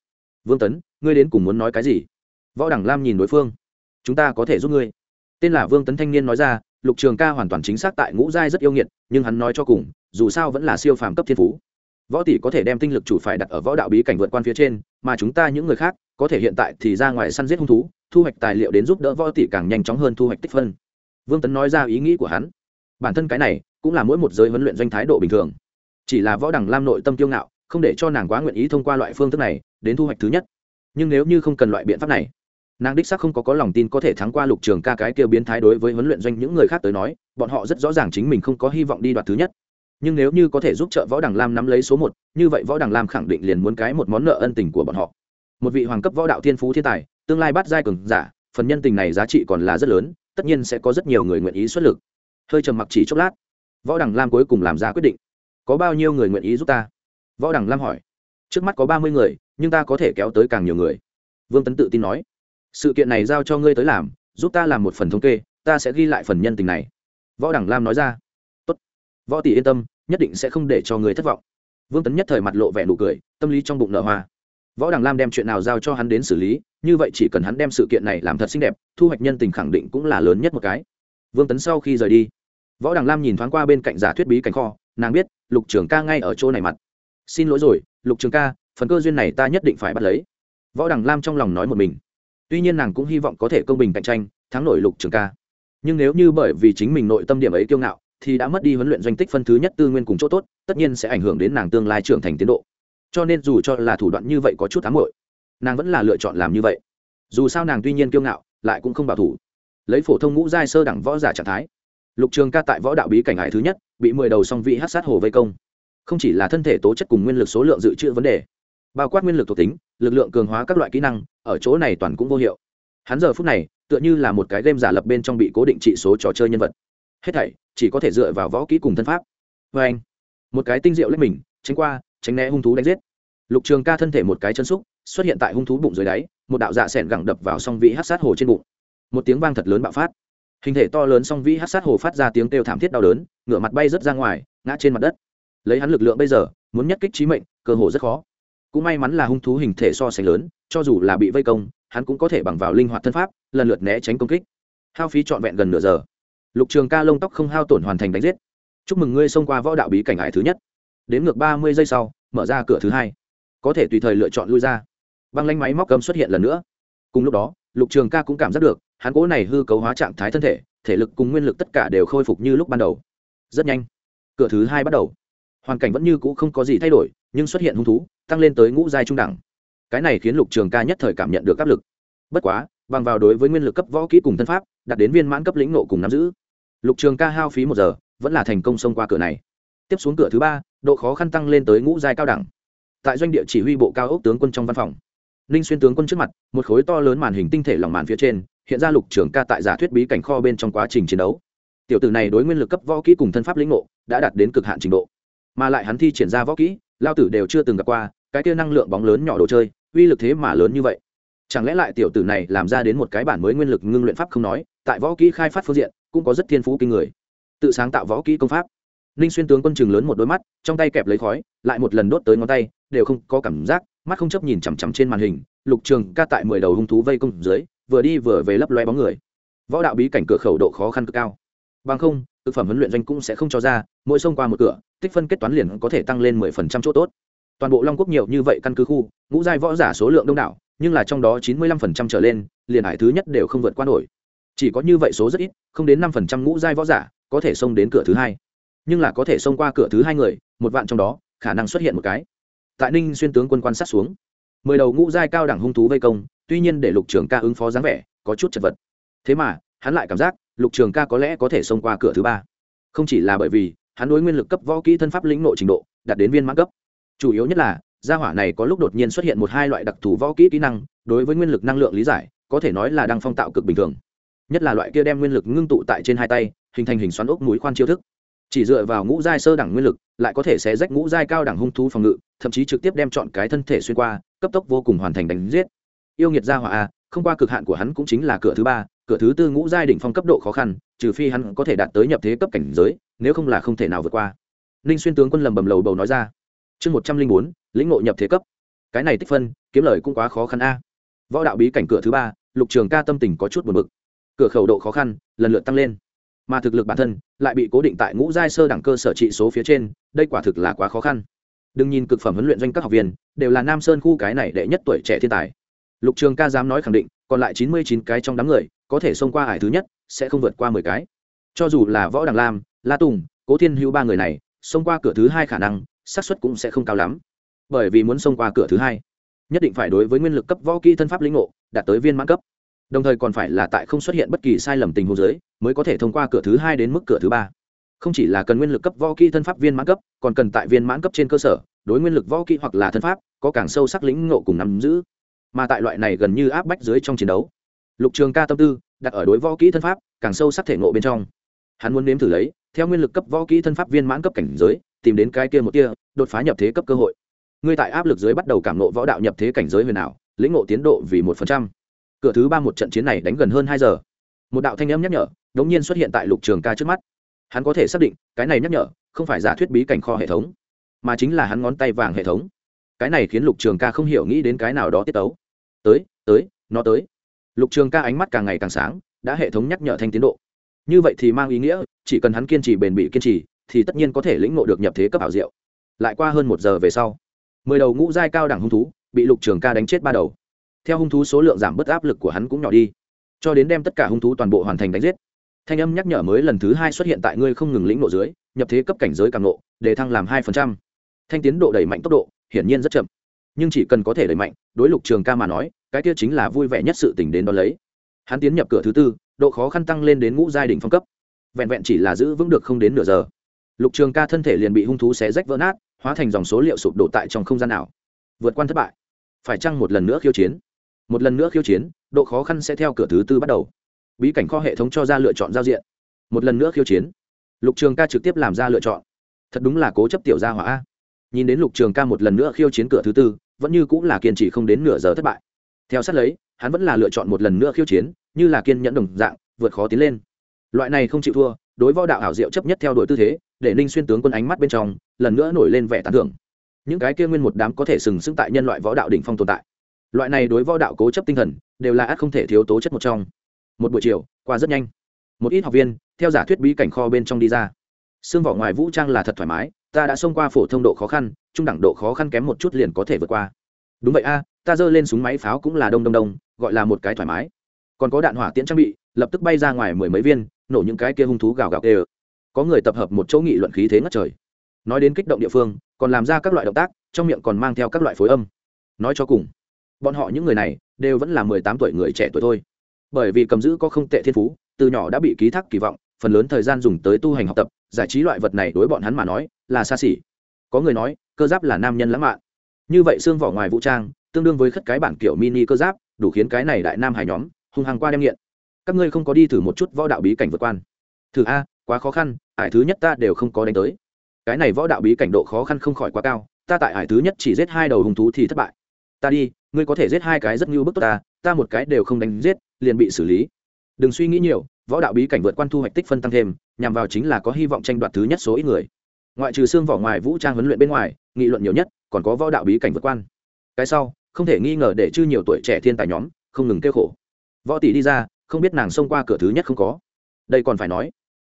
Vương tấn, ngươi đến cùng muốn nói cái gì? Võ đằng lam nhìn đối phương. Chúng ta có thể giúp ngươi. Tên là vương tấn thanh niên nói ra, lục trường ca hoàn toàn chính xác tại ngũ giai rất yêu nghiệt, nhưng hắn nói cho cùng, dù sao vẫn là siêu phàm cấp thiên phú. Võ tỷ có thể đem tinh lực chủ phải đặt ở võ đạo bí cảnh vượt quan phía trên, mà chúng ta những người khác có thể hiện tại thì ra ngoài săn giết hung thú, thu hoạch tài liệu đến giúp đỡ võ tỷ càng nhanh chóng hơn thu hoạch tích phân. Vương tấn nói ra ý nghĩ của hắn. Bản thân cái này cũng là mỗi một giới huấn luyện doanh thái độ bình thường. Chỉ là võ đằng lam nội tâm kiêu ngạo, không để cho nàng quá nguyện ý thông qua loại phương thức này đến thu hoạch thứ nhất. Nhưng nếu như không cần loại biện pháp này, nàng đích xác không có có lòng tin có thể thắng qua lục trường ca cái kia biến thái đối với huấn luyện doanh những người khác tới nói, bọn họ rất rõ ràng chính mình không có hy vọng đi đoạt thứ nhất. Nhưng nếu như có thể giúp trợ võ đằng lam nắm lấy số một, như vậy võ đằng lam khẳng định liền muốn cái một món nợ ân tình của bọn họ một vị hoàng cấp võ đạo thiên phú thiên tài, tương lai bắt giai cường giả, phần nhân tình này giá trị còn là rất lớn, tất nhiên sẽ có rất nhiều người nguyện ý xuất lực. Hơi trầm mặc chỉ chốc lát, võ đằng lam cuối cùng làm ra quyết định. Có bao nhiêu người nguyện ý giúp ta? Võ đằng lam hỏi. Trước mắt có ba mươi người, nhưng ta có thể kéo tới càng nhiều người. Vương tấn tự tin nói. Sự kiện này giao cho ngươi tới làm, giúp ta làm một phần thống kê, ta sẽ ghi lại phần nhân tình này. Võ đằng lam nói ra. Tốt. võ tỷ yên tâm, nhất định sẽ không để cho người thất vọng. Vương tấn nhất thời mặt lộ vẻ nụ cười, tâm lý trong bụng nợ hoa võ đằng lam đem chuyện nào giao cho hắn đến xử lý, như vậy chỉ cần hắn đem sự kiện này làm thật xinh đẹp, thu hoạch nhân tình khẳng định cũng là lớn nhất một cái. Vương tấn sau khi rời đi, võ đằng lam nhìn thoáng qua bên cạnh giả thuyết bí cảnh kho, nàng biết, lục trường ca ngay ở chỗ này mặt. Xin lỗi rồi, lục trường ca, phần cơ duyên này ta nhất định phải bắt lấy. Võ đằng lam trong lòng nói một mình. Tuy nhiên nàng cũng hy vọng có thể công bình cạnh tranh, thắng nổi lục trường ca. Nhưng nếu như bởi vì chính mình nội tâm điểm ấy kiêu ngạo, thì đã mất đi huấn luyện doanh tích phân thứ nhất tư nguyên cùng chỗ tốt, tất nhiên sẽ ảnh hưởng đến nàng tương lai trưởng thành tiến độ cho nên dù cho là thủ đoạn như vậy có chút ám hội nàng vẫn là lựa chọn làm như vậy. Dù sao nàng tuy nhiên kiêu ngạo, lại cũng không bảo thủ. Lấy phổ thông ngũ giai sơ đẳng võ giả trạng thái, lục trường ca tại võ đạo bí cảnh hải thứ nhất, bị mười đầu song vị hát sát hồ vây công. Không chỉ là thân thể tố chất cùng nguyên lực số lượng dự trữ vấn đề, bao quát nguyên lực thuộc tính, lực lượng cường hóa các loại kỹ năng, ở chỗ này toàn cũng vô hiệu. Hắn giờ phút này, tựa như là một cái game giả lập bên trong bị cố định trị số trò chơi nhân vật. Hết thảy chỉ có thể dựa vào võ kỹ cùng thân pháp. Vê anh, một cái tinh diệu lấy mình, tránh qua tránh né hung thú đánh giết. Lục trường ca thân thể một cái chân xúc, xuất hiện tại hung thú bụng dưới đáy, một đạo dạ s ẻ n gẳng đập vào song vĩ hát sát hồ trên bụng. Một tiếng vang thật lớn bạo phát. Hình thể to lớn song vĩ hát sát hồ phát ra tiếng kêu thảm thiết đau đớn, ngửa mặt bay rớt ra ngoài, ngã trên mặt đất. Lấy hắn lực lượng bây giờ, muốn nhất kích trí mệnh, cơ hồ rất khó. Cũng may mắn là hung thú hình thể so sánh lớn, cho dù là bị vây công, hắn cũng có thể bằng vào linh hoạt thân pháp, lần lượt né tránh công kích. Hao phí trọn vẹn gần nửa giờ. Lục trường ca lông tóc không hao tổn hoàn thành đánh giết. Chúc mừng ngươi xông qua võ đạo bí cảnh ải thứ nhất đến ngược ba mươi giây sau, mở ra cửa thứ hai. Có thể tùy thời lựa chọn lui ra. Băng lanh máy móc cấm xuất hiện lần nữa. Cùng lúc đó, lục trường ca cũng cảm giác được, hắn cố này hư cấu hóa trạng thái thân thể thể lực cùng nguyên lực tất cả đều khôi phục như lúc ban đầu. Rất nhanh, cửa thứ hai bắt đầu. Hoàn cảnh vẫn như cũ không có gì thay đổi, nhưng xuất hiện hung thú, tăng lên tới ngũ giai trung đẳng. Cái này khiến lục trường ca nhất thời cảm nhận được áp lực. Bất quá, bằng vào đối với nguyên lực cấp võ kỹ cùng thân pháp, đạt đến viên mãn cấp lĩnh nộ cùng nắm giữ. Lục trường ca hao phí một giờ, vẫn là thành công xông qua cửa này. Tiếp xuống cửa thứ ba độ khó khăn tăng lên tới ngũ giai cao đẳng. Tại doanh địa chỉ huy bộ cao ốc tướng quân trong văn phòng, ninh xuyên tướng quân trước mặt, một khối to lớn màn hình tinh thể lòng màn phía trên, hiện ra lục trưởng ca tại giả thuyết bí cảnh kho bên trong quá trình chiến đấu. Tiểu tử này đối nguyên lực cấp võ kỹ cùng thân pháp lĩnh ngộ, đã đạt đến cực hạn trình độ. Mà lại hắn thi triển ra võ kỹ, lao tử đều chưa từng gặp qua, cái kia năng lượng bóng lớn nhỏ đồ chơi, uy lực thế mà lớn như vậy. Chẳng lẽ lại tiểu tử này làm ra đến một cái bản mới nguyên lực ngưng luyện pháp không nói, tại võ kỹ khai phát phương diện, cũng có rất thiên phú kinh người. Tự sáng tạo võ kỹ công pháp ninh xuyên tướng quân chừng lớn một đôi mắt, trong tay kẹp lấy khói, lại một lần đốt tới ngón tay, đều không có cảm giác, mắt không chấp nhìn chằm chằm trên màn hình, lục trường ca tại mười đầu hung thú vây công dưới, vừa đi vừa về lấp loe bóng người. Võ đạo bí cảnh cửa khẩu độ khó khăn cực cao. Bằng không thực phẩm huấn luyện doanh cũng sẽ không cho ra, mỗi xông qua một cửa, tích phân kết toán liền có thể tăng lên mười phần trăm chỗ tốt. Toàn bộ long quốc nhiều như vậy căn cứ khu, ngũ giai võ giả số lượng đông đảo, nhưng là trong đó chín mươi lăm phần trăm trở lên, liền hải thứ nhất đều không vượt qua nổi. Chỉ có như vậy số rất ít, không đến năm phần trăm ngũ giai võ giả có thể xông đến cửa thứ hai nhưng là có thể xông qua cửa thứ hai người, một vạn trong đó, khả năng xuất hiện một cái. Tại ninh xuyên tướng quân quan sát xuống, mười đầu ngũ giai cao đẳng hung thú vây công, tuy nhiên để lục trường ca ứng phó dáng vẻ, có chút chật vật. Thế mà, hắn lại cảm giác, lục trường ca có lẽ có thể xông qua cửa thứ ba. Không chỉ là bởi vì, hắn đối nguyên lực cấp võ kỹ thân pháp lĩnh nội trình độ, đạt đến viên mãn cấp. Chủ yếu nhất là, gia hỏa này có lúc đột nhiên xuất hiện một hai loại đặc thù võ kỹ kỹ năng, đối với nguyên lực năng lượng lý giải, có thể nói là đang phong tạo cực bình thường. Nhất là loại kia đem nguyên lực ngưng tụ tại trên hai tay, hình thành hình xoắn ốc mũi khoan chiêu thức chỉ dựa vào ngũ giai sơ đẳng nguyên lực, lại có thể sẽ rách ngũ giai cao đẳng hung thú phòng ngự, thậm chí trực tiếp đem chọn cái thân thể xuyên qua, cấp tốc vô cùng hoàn thành đánh giết. Yêu nghiệt gia hỏa a, không qua cực hạn của hắn cũng chính là cửa thứ ba, cửa thứ tư ngũ giai đỉnh phong cấp độ khó khăn, trừ phi hắn có thể đạt tới nhập thế cấp cảnh giới, nếu không là không thể nào vượt qua. Ninh xuyên tướng quân lầm bầm lầu bầu nói ra. Chương một trăm linh bốn, lĩnh ngộ nhập thế cấp. Cái này tích phân, kiếm lời cũng quá khó khăn a. Võ đạo bí cảnh cửa thứ ba, lục trường ca tâm tình có chút buồn bực. Cửa khẩu độ khó khăn, lần lượt tăng lên mà thực lực bản thân lại bị cố định tại ngũ giai sơ đẳng cơ sở trị số phía trên, đây quả thực là quá khó khăn. Đừng nhìn cực phẩm huấn luyện doanh các học viên, đều là nam sơn khu cái này đệ nhất tuổi trẻ thiên tài. Lục trường ca dám nói khẳng định, còn lại chín mươi chín cái trong đám người, có thể xông qua hải thứ nhất, sẽ không vượt qua mười cái. Cho dù là võ đằng lam, la tùng, cố thiên hữu ba người này, xông qua cửa thứ hai khả năng, xác suất cũng sẽ không cao lắm. Bởi vì muốn xông qua cửa thứ hai, nhất định phải đối với nguyên lực cấp võ kỹ thân pháp lĩnh ngộ, đạt tới viên mãn cấp đồng thời còn phải là tại không xuất hiện bất kỳ sai lầm tình huống giới mới có thể thông qua cửa thứ hai đến mức cửa thứ ba. Không chỉ là cần nguyên lực cấp võ kỹ thân pháp viên mãn cấp, còn cần tại viên mãn cấp trên cơ sở, đối nguyên lực võ kỹ hoặc là thân pháp, có càng sâu sắc lĩnh ngộ cùng nắm giữ. Mà tại loại này gần như áp bách dưới trong chiến đấu, lục trường ca tâm tư, đặt ở đối võ kỹ thân pháp, càng sâu sắc thể ngộ bên trong. Hắn muốn nếm thử lấy, theo nguyên lực cấp võ kỹ thân pháp viên mãn cấp cảnh giới, tìm đến cái kia một kia, đột phá nhập thế cấp cơ hội. Ngươi tại áp lực dưới bắt đầu cảm nộ võ đạo nhập thế cảnh giới huyền ảo, lĩnh ngộ tiến độ vì một phần trăm cửa thứ ba một trận chiến này đánh gần hơn hai giờ. Một đạo thanh âm nhắc nhở, đống nhiên xuất hiện tại lục trường ca trước mắt. Hắn có thể xác định, cái này nhắc nhở, không phải giả thuyết bí cảnh kho hệ thống, mà chính là hắn ngón tay vàng hệ thống. Cái này khiến lục trường ca không hiểu nghĩ đến cái nào đó tiết tấu. Tới tới, nó tới. Lục trường ca ánh mắt càng ngày càng sáng, đã hệ thống nhắc nhở thanh tiến độ. Như vậy thì mang ý nghĩa, chỉ cần hắn kiên trì bền bỉ kiên trì, thì tất nhiên có thể lĩnh ngộ được nhập thế cấp ảo diệu. Lại qua hơn một giờ về sau, mười đầu ngũ giai cao đẳng hung thú bị lục trường ca đánh chết ba đầu theo hung thú số lượng giảm bớt áp lực của hắn cũng nhỏ đi. Cho đến đem tất cả hung thú toàn bộ hoàn thành đánh giết, thanh âm nhắc nhở mới lần thứ hai xuất hiện tại ngươi không ngừng lĩnh nộ dưới, nhập thế cấp cảnh giới càng nộ để thăng làm hai phần trăm. Thanh tiến độ đẩy mạnh tốc độ, hiển nhiên rất chậm. Nhưng chỉ cần có thể đẩy mạnh, đối lục trường ca mà nói, cái kia chính là vui vẻ nhất sự tình đến đó lấy. Hắn tiến nhập cửa thứ tư, độ khó khăn tăng lên đến ngũ giai đình phong cấp. Vẹn vẹn chỉ là giữ vững được không đến nửa giờ, lục trường ca thân thể liền bị hung thú xé rách vỡ nát, hóa thành dòng số liệu sụp đổ tại trong không gian nào vượt qua thất bại. Phải chăng một lần nữa khiêu chiến? Một lần nữa khiêu chiến, độ khó khăn sẽ theo cửa thứ tư bắt đầu. Bí cảnh kho hệ thống cho ra lựa chọn giao diện. Một lần nữa khiêu chiến. Lục trường ca trực tiếp làm ra lựa chọn. Thật đúng là cố chấp tiểu gia hỏa nhìn đến lục trường ca một lần nữa khiêu chiến cửa thứ tư, vẫn như cũng là kiên trì không đến nửa giờ thất bại. Theo sát lấy, hắn vẫn là lựa chọn một lần nữa khiêu chiến, như là kiên nhẫn đồng dạng, vượt khó tiến lên. Loại này không chịu thua, đối võ đạo ảo diệu chấp nhất theo đuổi tư thế, để ninh xuyên tướng quân ánh mắt bên trong, lần nữa nổi lên vẻ tán thưởng. Những cái kia nguyên một đám có thể sừng sững tại nhân loại võ đạo đỉnh phong tồn tại loại này đối võ đạo cố chấp tinh thần, đều là ác không thể thiếu tố chất một trong. Một buổi chiều, qua rất nhanh. Một ít học viên, theo giả thuyết bí cảnh kho bên trong đi ra. Xương vỏ ngoài vũ trang là thật thoải mái, ta đã xông qua phổ thông độ khó khăn, trung đẳng độ khó khăn kém một chút liền có thể vượt qua. Đúng vậy a, ta giơ lên súng máy pháo cũng là đông đông đông, gọi là một cái thoải mái. Còn có đạn hỏa tiễn trang bị, lập tức bay ra ngoài mười mấy viên, nổ những cái kia hung thú gào gào ê có người tập hợp một chỗ nghị luận khí thế ngất trời. Nói đến kích động địa phương, còn làm ra các loại động tác, trong miệng còn mang theo các loại phối âm. Nói cho cùng bọn họ những người này đều vẫn là mười tám tuổi người trẻ tuổi thôi. Bởi vì cầm giữ có không tệ thiên phú, từ nhỏ đã bị ký thác kỳ vọng, phần lớn thời gian dùng tới tu hành học tập, giải trí loại vật này đối bọn hắn mà nói là xa xỉ. Có người nói, cơ giáp là nam nhân lãng mạn. Như vậy xương vỏ ngoài vũ trang, tương đương với khất cái bản kiểu mini cơ giáp, đủ khiến cái này đại nam hải nhóm hung hăng qua đem nghiện. Các ngươi không có đi thử một chút võ đạo bí cảnh vượt quan. Thử a, quá khó khăn, ải thứ nhất ta đều không có đánh tới. Cái này võ đạo bí cảnh độ khó khăn không khỏi quá cao, ta tại ải thứ nhất chỉ giết hai đầu hung thú thì thất bại. Ta đi ngươi có thể giết hai cái rất ngưu bức tốt ta ta một cái đều không đánh giết, liền bị xử lý. Đừng suy nghĩ nhiều, võ đạo bí cảnh vượt quan thu hoạch tích phân tăng thêm, nhằm vào chính là có hy vọng tranh đoạt thứ nhất số ít người. Ngoại trừ xương vỏ ngoài vũ trang huấn luyện bên ngoài, nghị luận nhiều nhất, còn có võ đạo bí cảnh vượt quan. Cái sau, không thể nghi ngờ để chư nhiều tuổi trẻ thiên tài nhóm, không ngừng kêu khổ. Võ tỷ đi ra, không biết nàng xông qua cửa thứ nhất không có. Đây còn phải nói,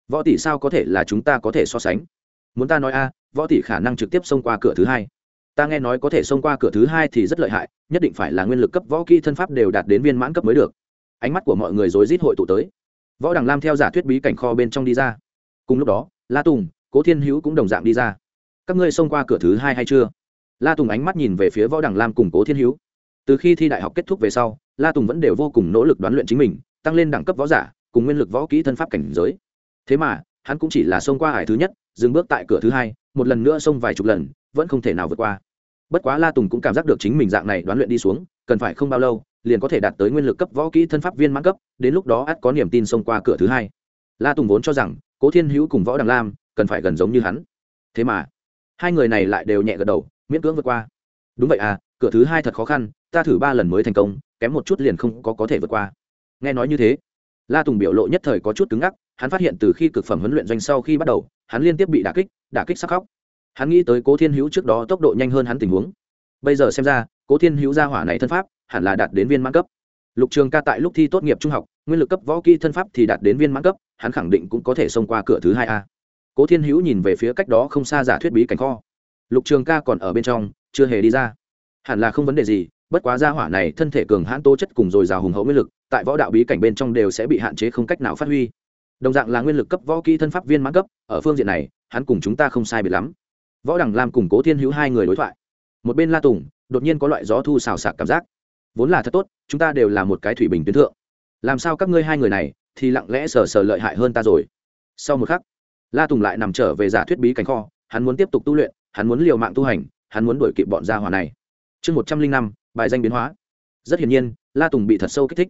võ tỷ sao có thể là chúng ta có thể so sánh? Muốn ta nói a, võ tỷ khả năng trực tiếp xông qua cửa thứ hai ta nghe nói có thể xông qua cửa thứ hai thì rất lợi hại, nhất định phải là nguyên lực cấp võ kỹ thân pháp đều đạt đến viên mãn cấp mới được. Ánh mắt của mọi người rối rít hội tụ tới. Võ đằng lam theo giả thuyết bí cảnh kho bên trong đi ra. Cùng lúc đó, la tùng, cố thiên hữu cũng đồng dạng đi ra. Các ngươi xông qua cửa thứ hai hay chưa? La tùng ánh mắt nhìn về phía võ đằng lam cùng cố thiên hữu. Từ khi thi đại học kết thúc về sau, la tùng vẫn đều vô cùng nỗ lực đoán luyện chính mình, tăng lên đẳng cấp võ giả, cùng nguyên lực võ kỹ thân pháp cảnh giới. Thế mà, hắn cũng chỉ là xông qua hải thứ nhất, dừng bước tại cửa thứ hai, một lần nữa xông vài chục lần vẫn không thể nào vượt qua. Bất quá la tùng cũng cảm giác được chính mình dạng này đoán luyện đi xuống, cần phải không bao lâu, liền có thể đạt tới nguyên lực cấp võ kỹ thân pháp viên mãn cấp, đến lúc đó ắt có niềm tin xông qua cửa thứ hai. La tùng vốn cho rằng, cố thiên hữu cùng võ đằng lam cần phải gần giống như hắn. Thế mà, hai người này lại đều nhẹ gật đầu, miễn cưỡng vượt qua. Đúng vậy à cửa thứ hai thật khó khăn, ta thử ba lần mới thành công, kém một chút liền không có có thể vượt qua. Nghe nói như thế, la tùng biểu lộ nhất thời có chút cứng ngắc, hắn phát hiện từ khi cực phẩm huấn luyện doanh sau khi bắt đầu, hắn liên tiếp bị đả kích đả kích sắc khóc hắn nghĩ tới cố thiên hữu trước đó tốc độ nhanh hơn hắn tình huống. Bây giờ xem ra, cố thiên hữu gia hỏa này thân pháp hẳn là đạt đến viên mãn cấp. Lục trường ca tại lúc thi tốt nghiệp trung học, nguyên lực cấp võ kỹ thân pháp thì đạt đến viên mãn cấp, hắn khẳng định cũng có thể xông qua cửa thứ hai a. Cố thiên hữu nhìn về phía cách đó không xa giả thuyết bí cảnh kho. Lục trường ca còn ở bên trong, chưa hề đi ra. Hẳn là không vấn đề gì, bất quá gia hỏa này thân thể cường hãn tố chất cùng dồi dào hùng hậu nguyên lực, tại võ đạo bí cảnh bên trong đều sẽ bị hạn chế không cách nào phát huy. Đồng dạng là nguyên lực cấp võ kỹ thân pháp viên mãn cấp, ở phương diện này, hắn cùng chúng ta không sai biệt lắm võ đằng lam cùng cố thiên hữu hai người đối thoại. Một bên la tùng, đột nhiên có loại gió thu xào xạc cảm giác. Vốn là thật tốt, chúng ta đều là một cái thủy bình tuyến thượng. Làm sao các ngươi hai người này thì lặng lẽ sờ sờ lợi hại hơn ta rồi? Sau một khắc, la tùng lại nằm trở về giả thuyết bí cảnh kho, hắn muốn tiếp tục tu luyện, hắn muốn liều mạng tu hành, hắn muốn đuổi kịp bọn gia hỏa này. Chương một trăm linh năm, bài danh biến hóa. Rất hiển nhiên, la tùng bị thật sâu kích thích.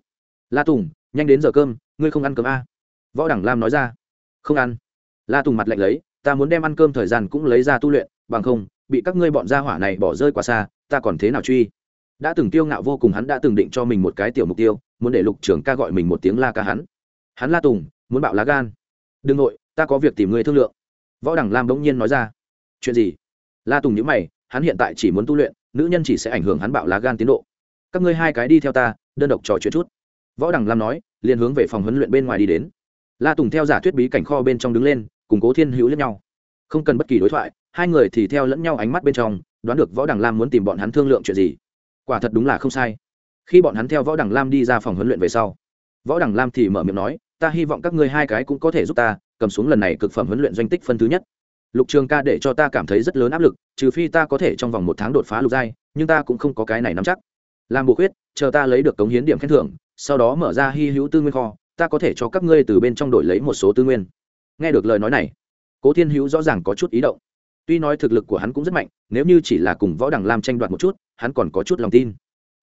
La tùng, nhanh đến giờ cơm, ngươi không ăn cơm a à? võ đẳng lam nói ra. Không ăn. La tùng mặt lạnh lấy ta muốn đem ăn cơm thời gian cũng lấy ra tu luyện, bằng không, bị các ngươi bọn gia hỏa này bỏ rơi quá xa, ta còn thế nào truy? Đã từng tiêu ngạo vô cùng hắn đã từng định cho mình một cái tiểu mục tiêu, muốn để lục trưởng ca gọi mình một tiếng la ca hắn. Hắn la tùng, muốn bạo lá gan. Đừng nội, ta có việc tìm người thương lượng. Võ đẳng lam bỗng nhiên nói ra. Chuyện gì? La tùng nhữ mày, hắn hiện tại chỉ muốn tu luyện, nữ nhân chỉ sẽ ảnh hưởng hắn bạo lá gan tiến độ. Các ngươi hai cái đi theo ta, đơn độc trò chuyện chút. Võ đẳng lam nói, liền hướng về phòng huấn luyện bên ngoài đi đến. La tùng theo giả thuyết bí cảnh kho bên trong đứng lên cùng cố thiên hữu lẫn nhau. Không cần bất kỳ đối thoại, hai người thì theo lẫn nhau ánh mắt bên trong, đoán được võ đằng lam muốn tìm bọn hắn thương lượng chuyện gì. Quả thật đúng là không sai. Khi bọn hắn theo võ đằng lam đi ra phòng huấn luyện về sau, võ đằng lam thì mở miệng nói, ta hy vọng các ngươi hai cái cũng có thể giúp ta, cầm xuống lần này cực phẩm huấn luyện doanh tích phân thứ nhất. Lục trường ca để cho ta cảm thấy rất lớn áp lực, trừ phi ta có thể trong vòng một tháng đột phá lục giai, nhưng ta cũng không có cái này nắm chắc. Làm bộ khuyết, chờ ta lấy được cống hiến điểm khen thưởng, sau đó mở ra hy hữu tư nguyên kho, ta có thể cho các ngươi từ bên trong đổi lấy một số tư nguyên nghe được lời nói này, cố thiên hữu rõ ràng có chút ý động. Tuy nói thực lực của hắn cũng rất mạnh, nếu như chỉ là cùng võ đằng lam tranh đoạt một chút, hắn còn có chút lòng tin.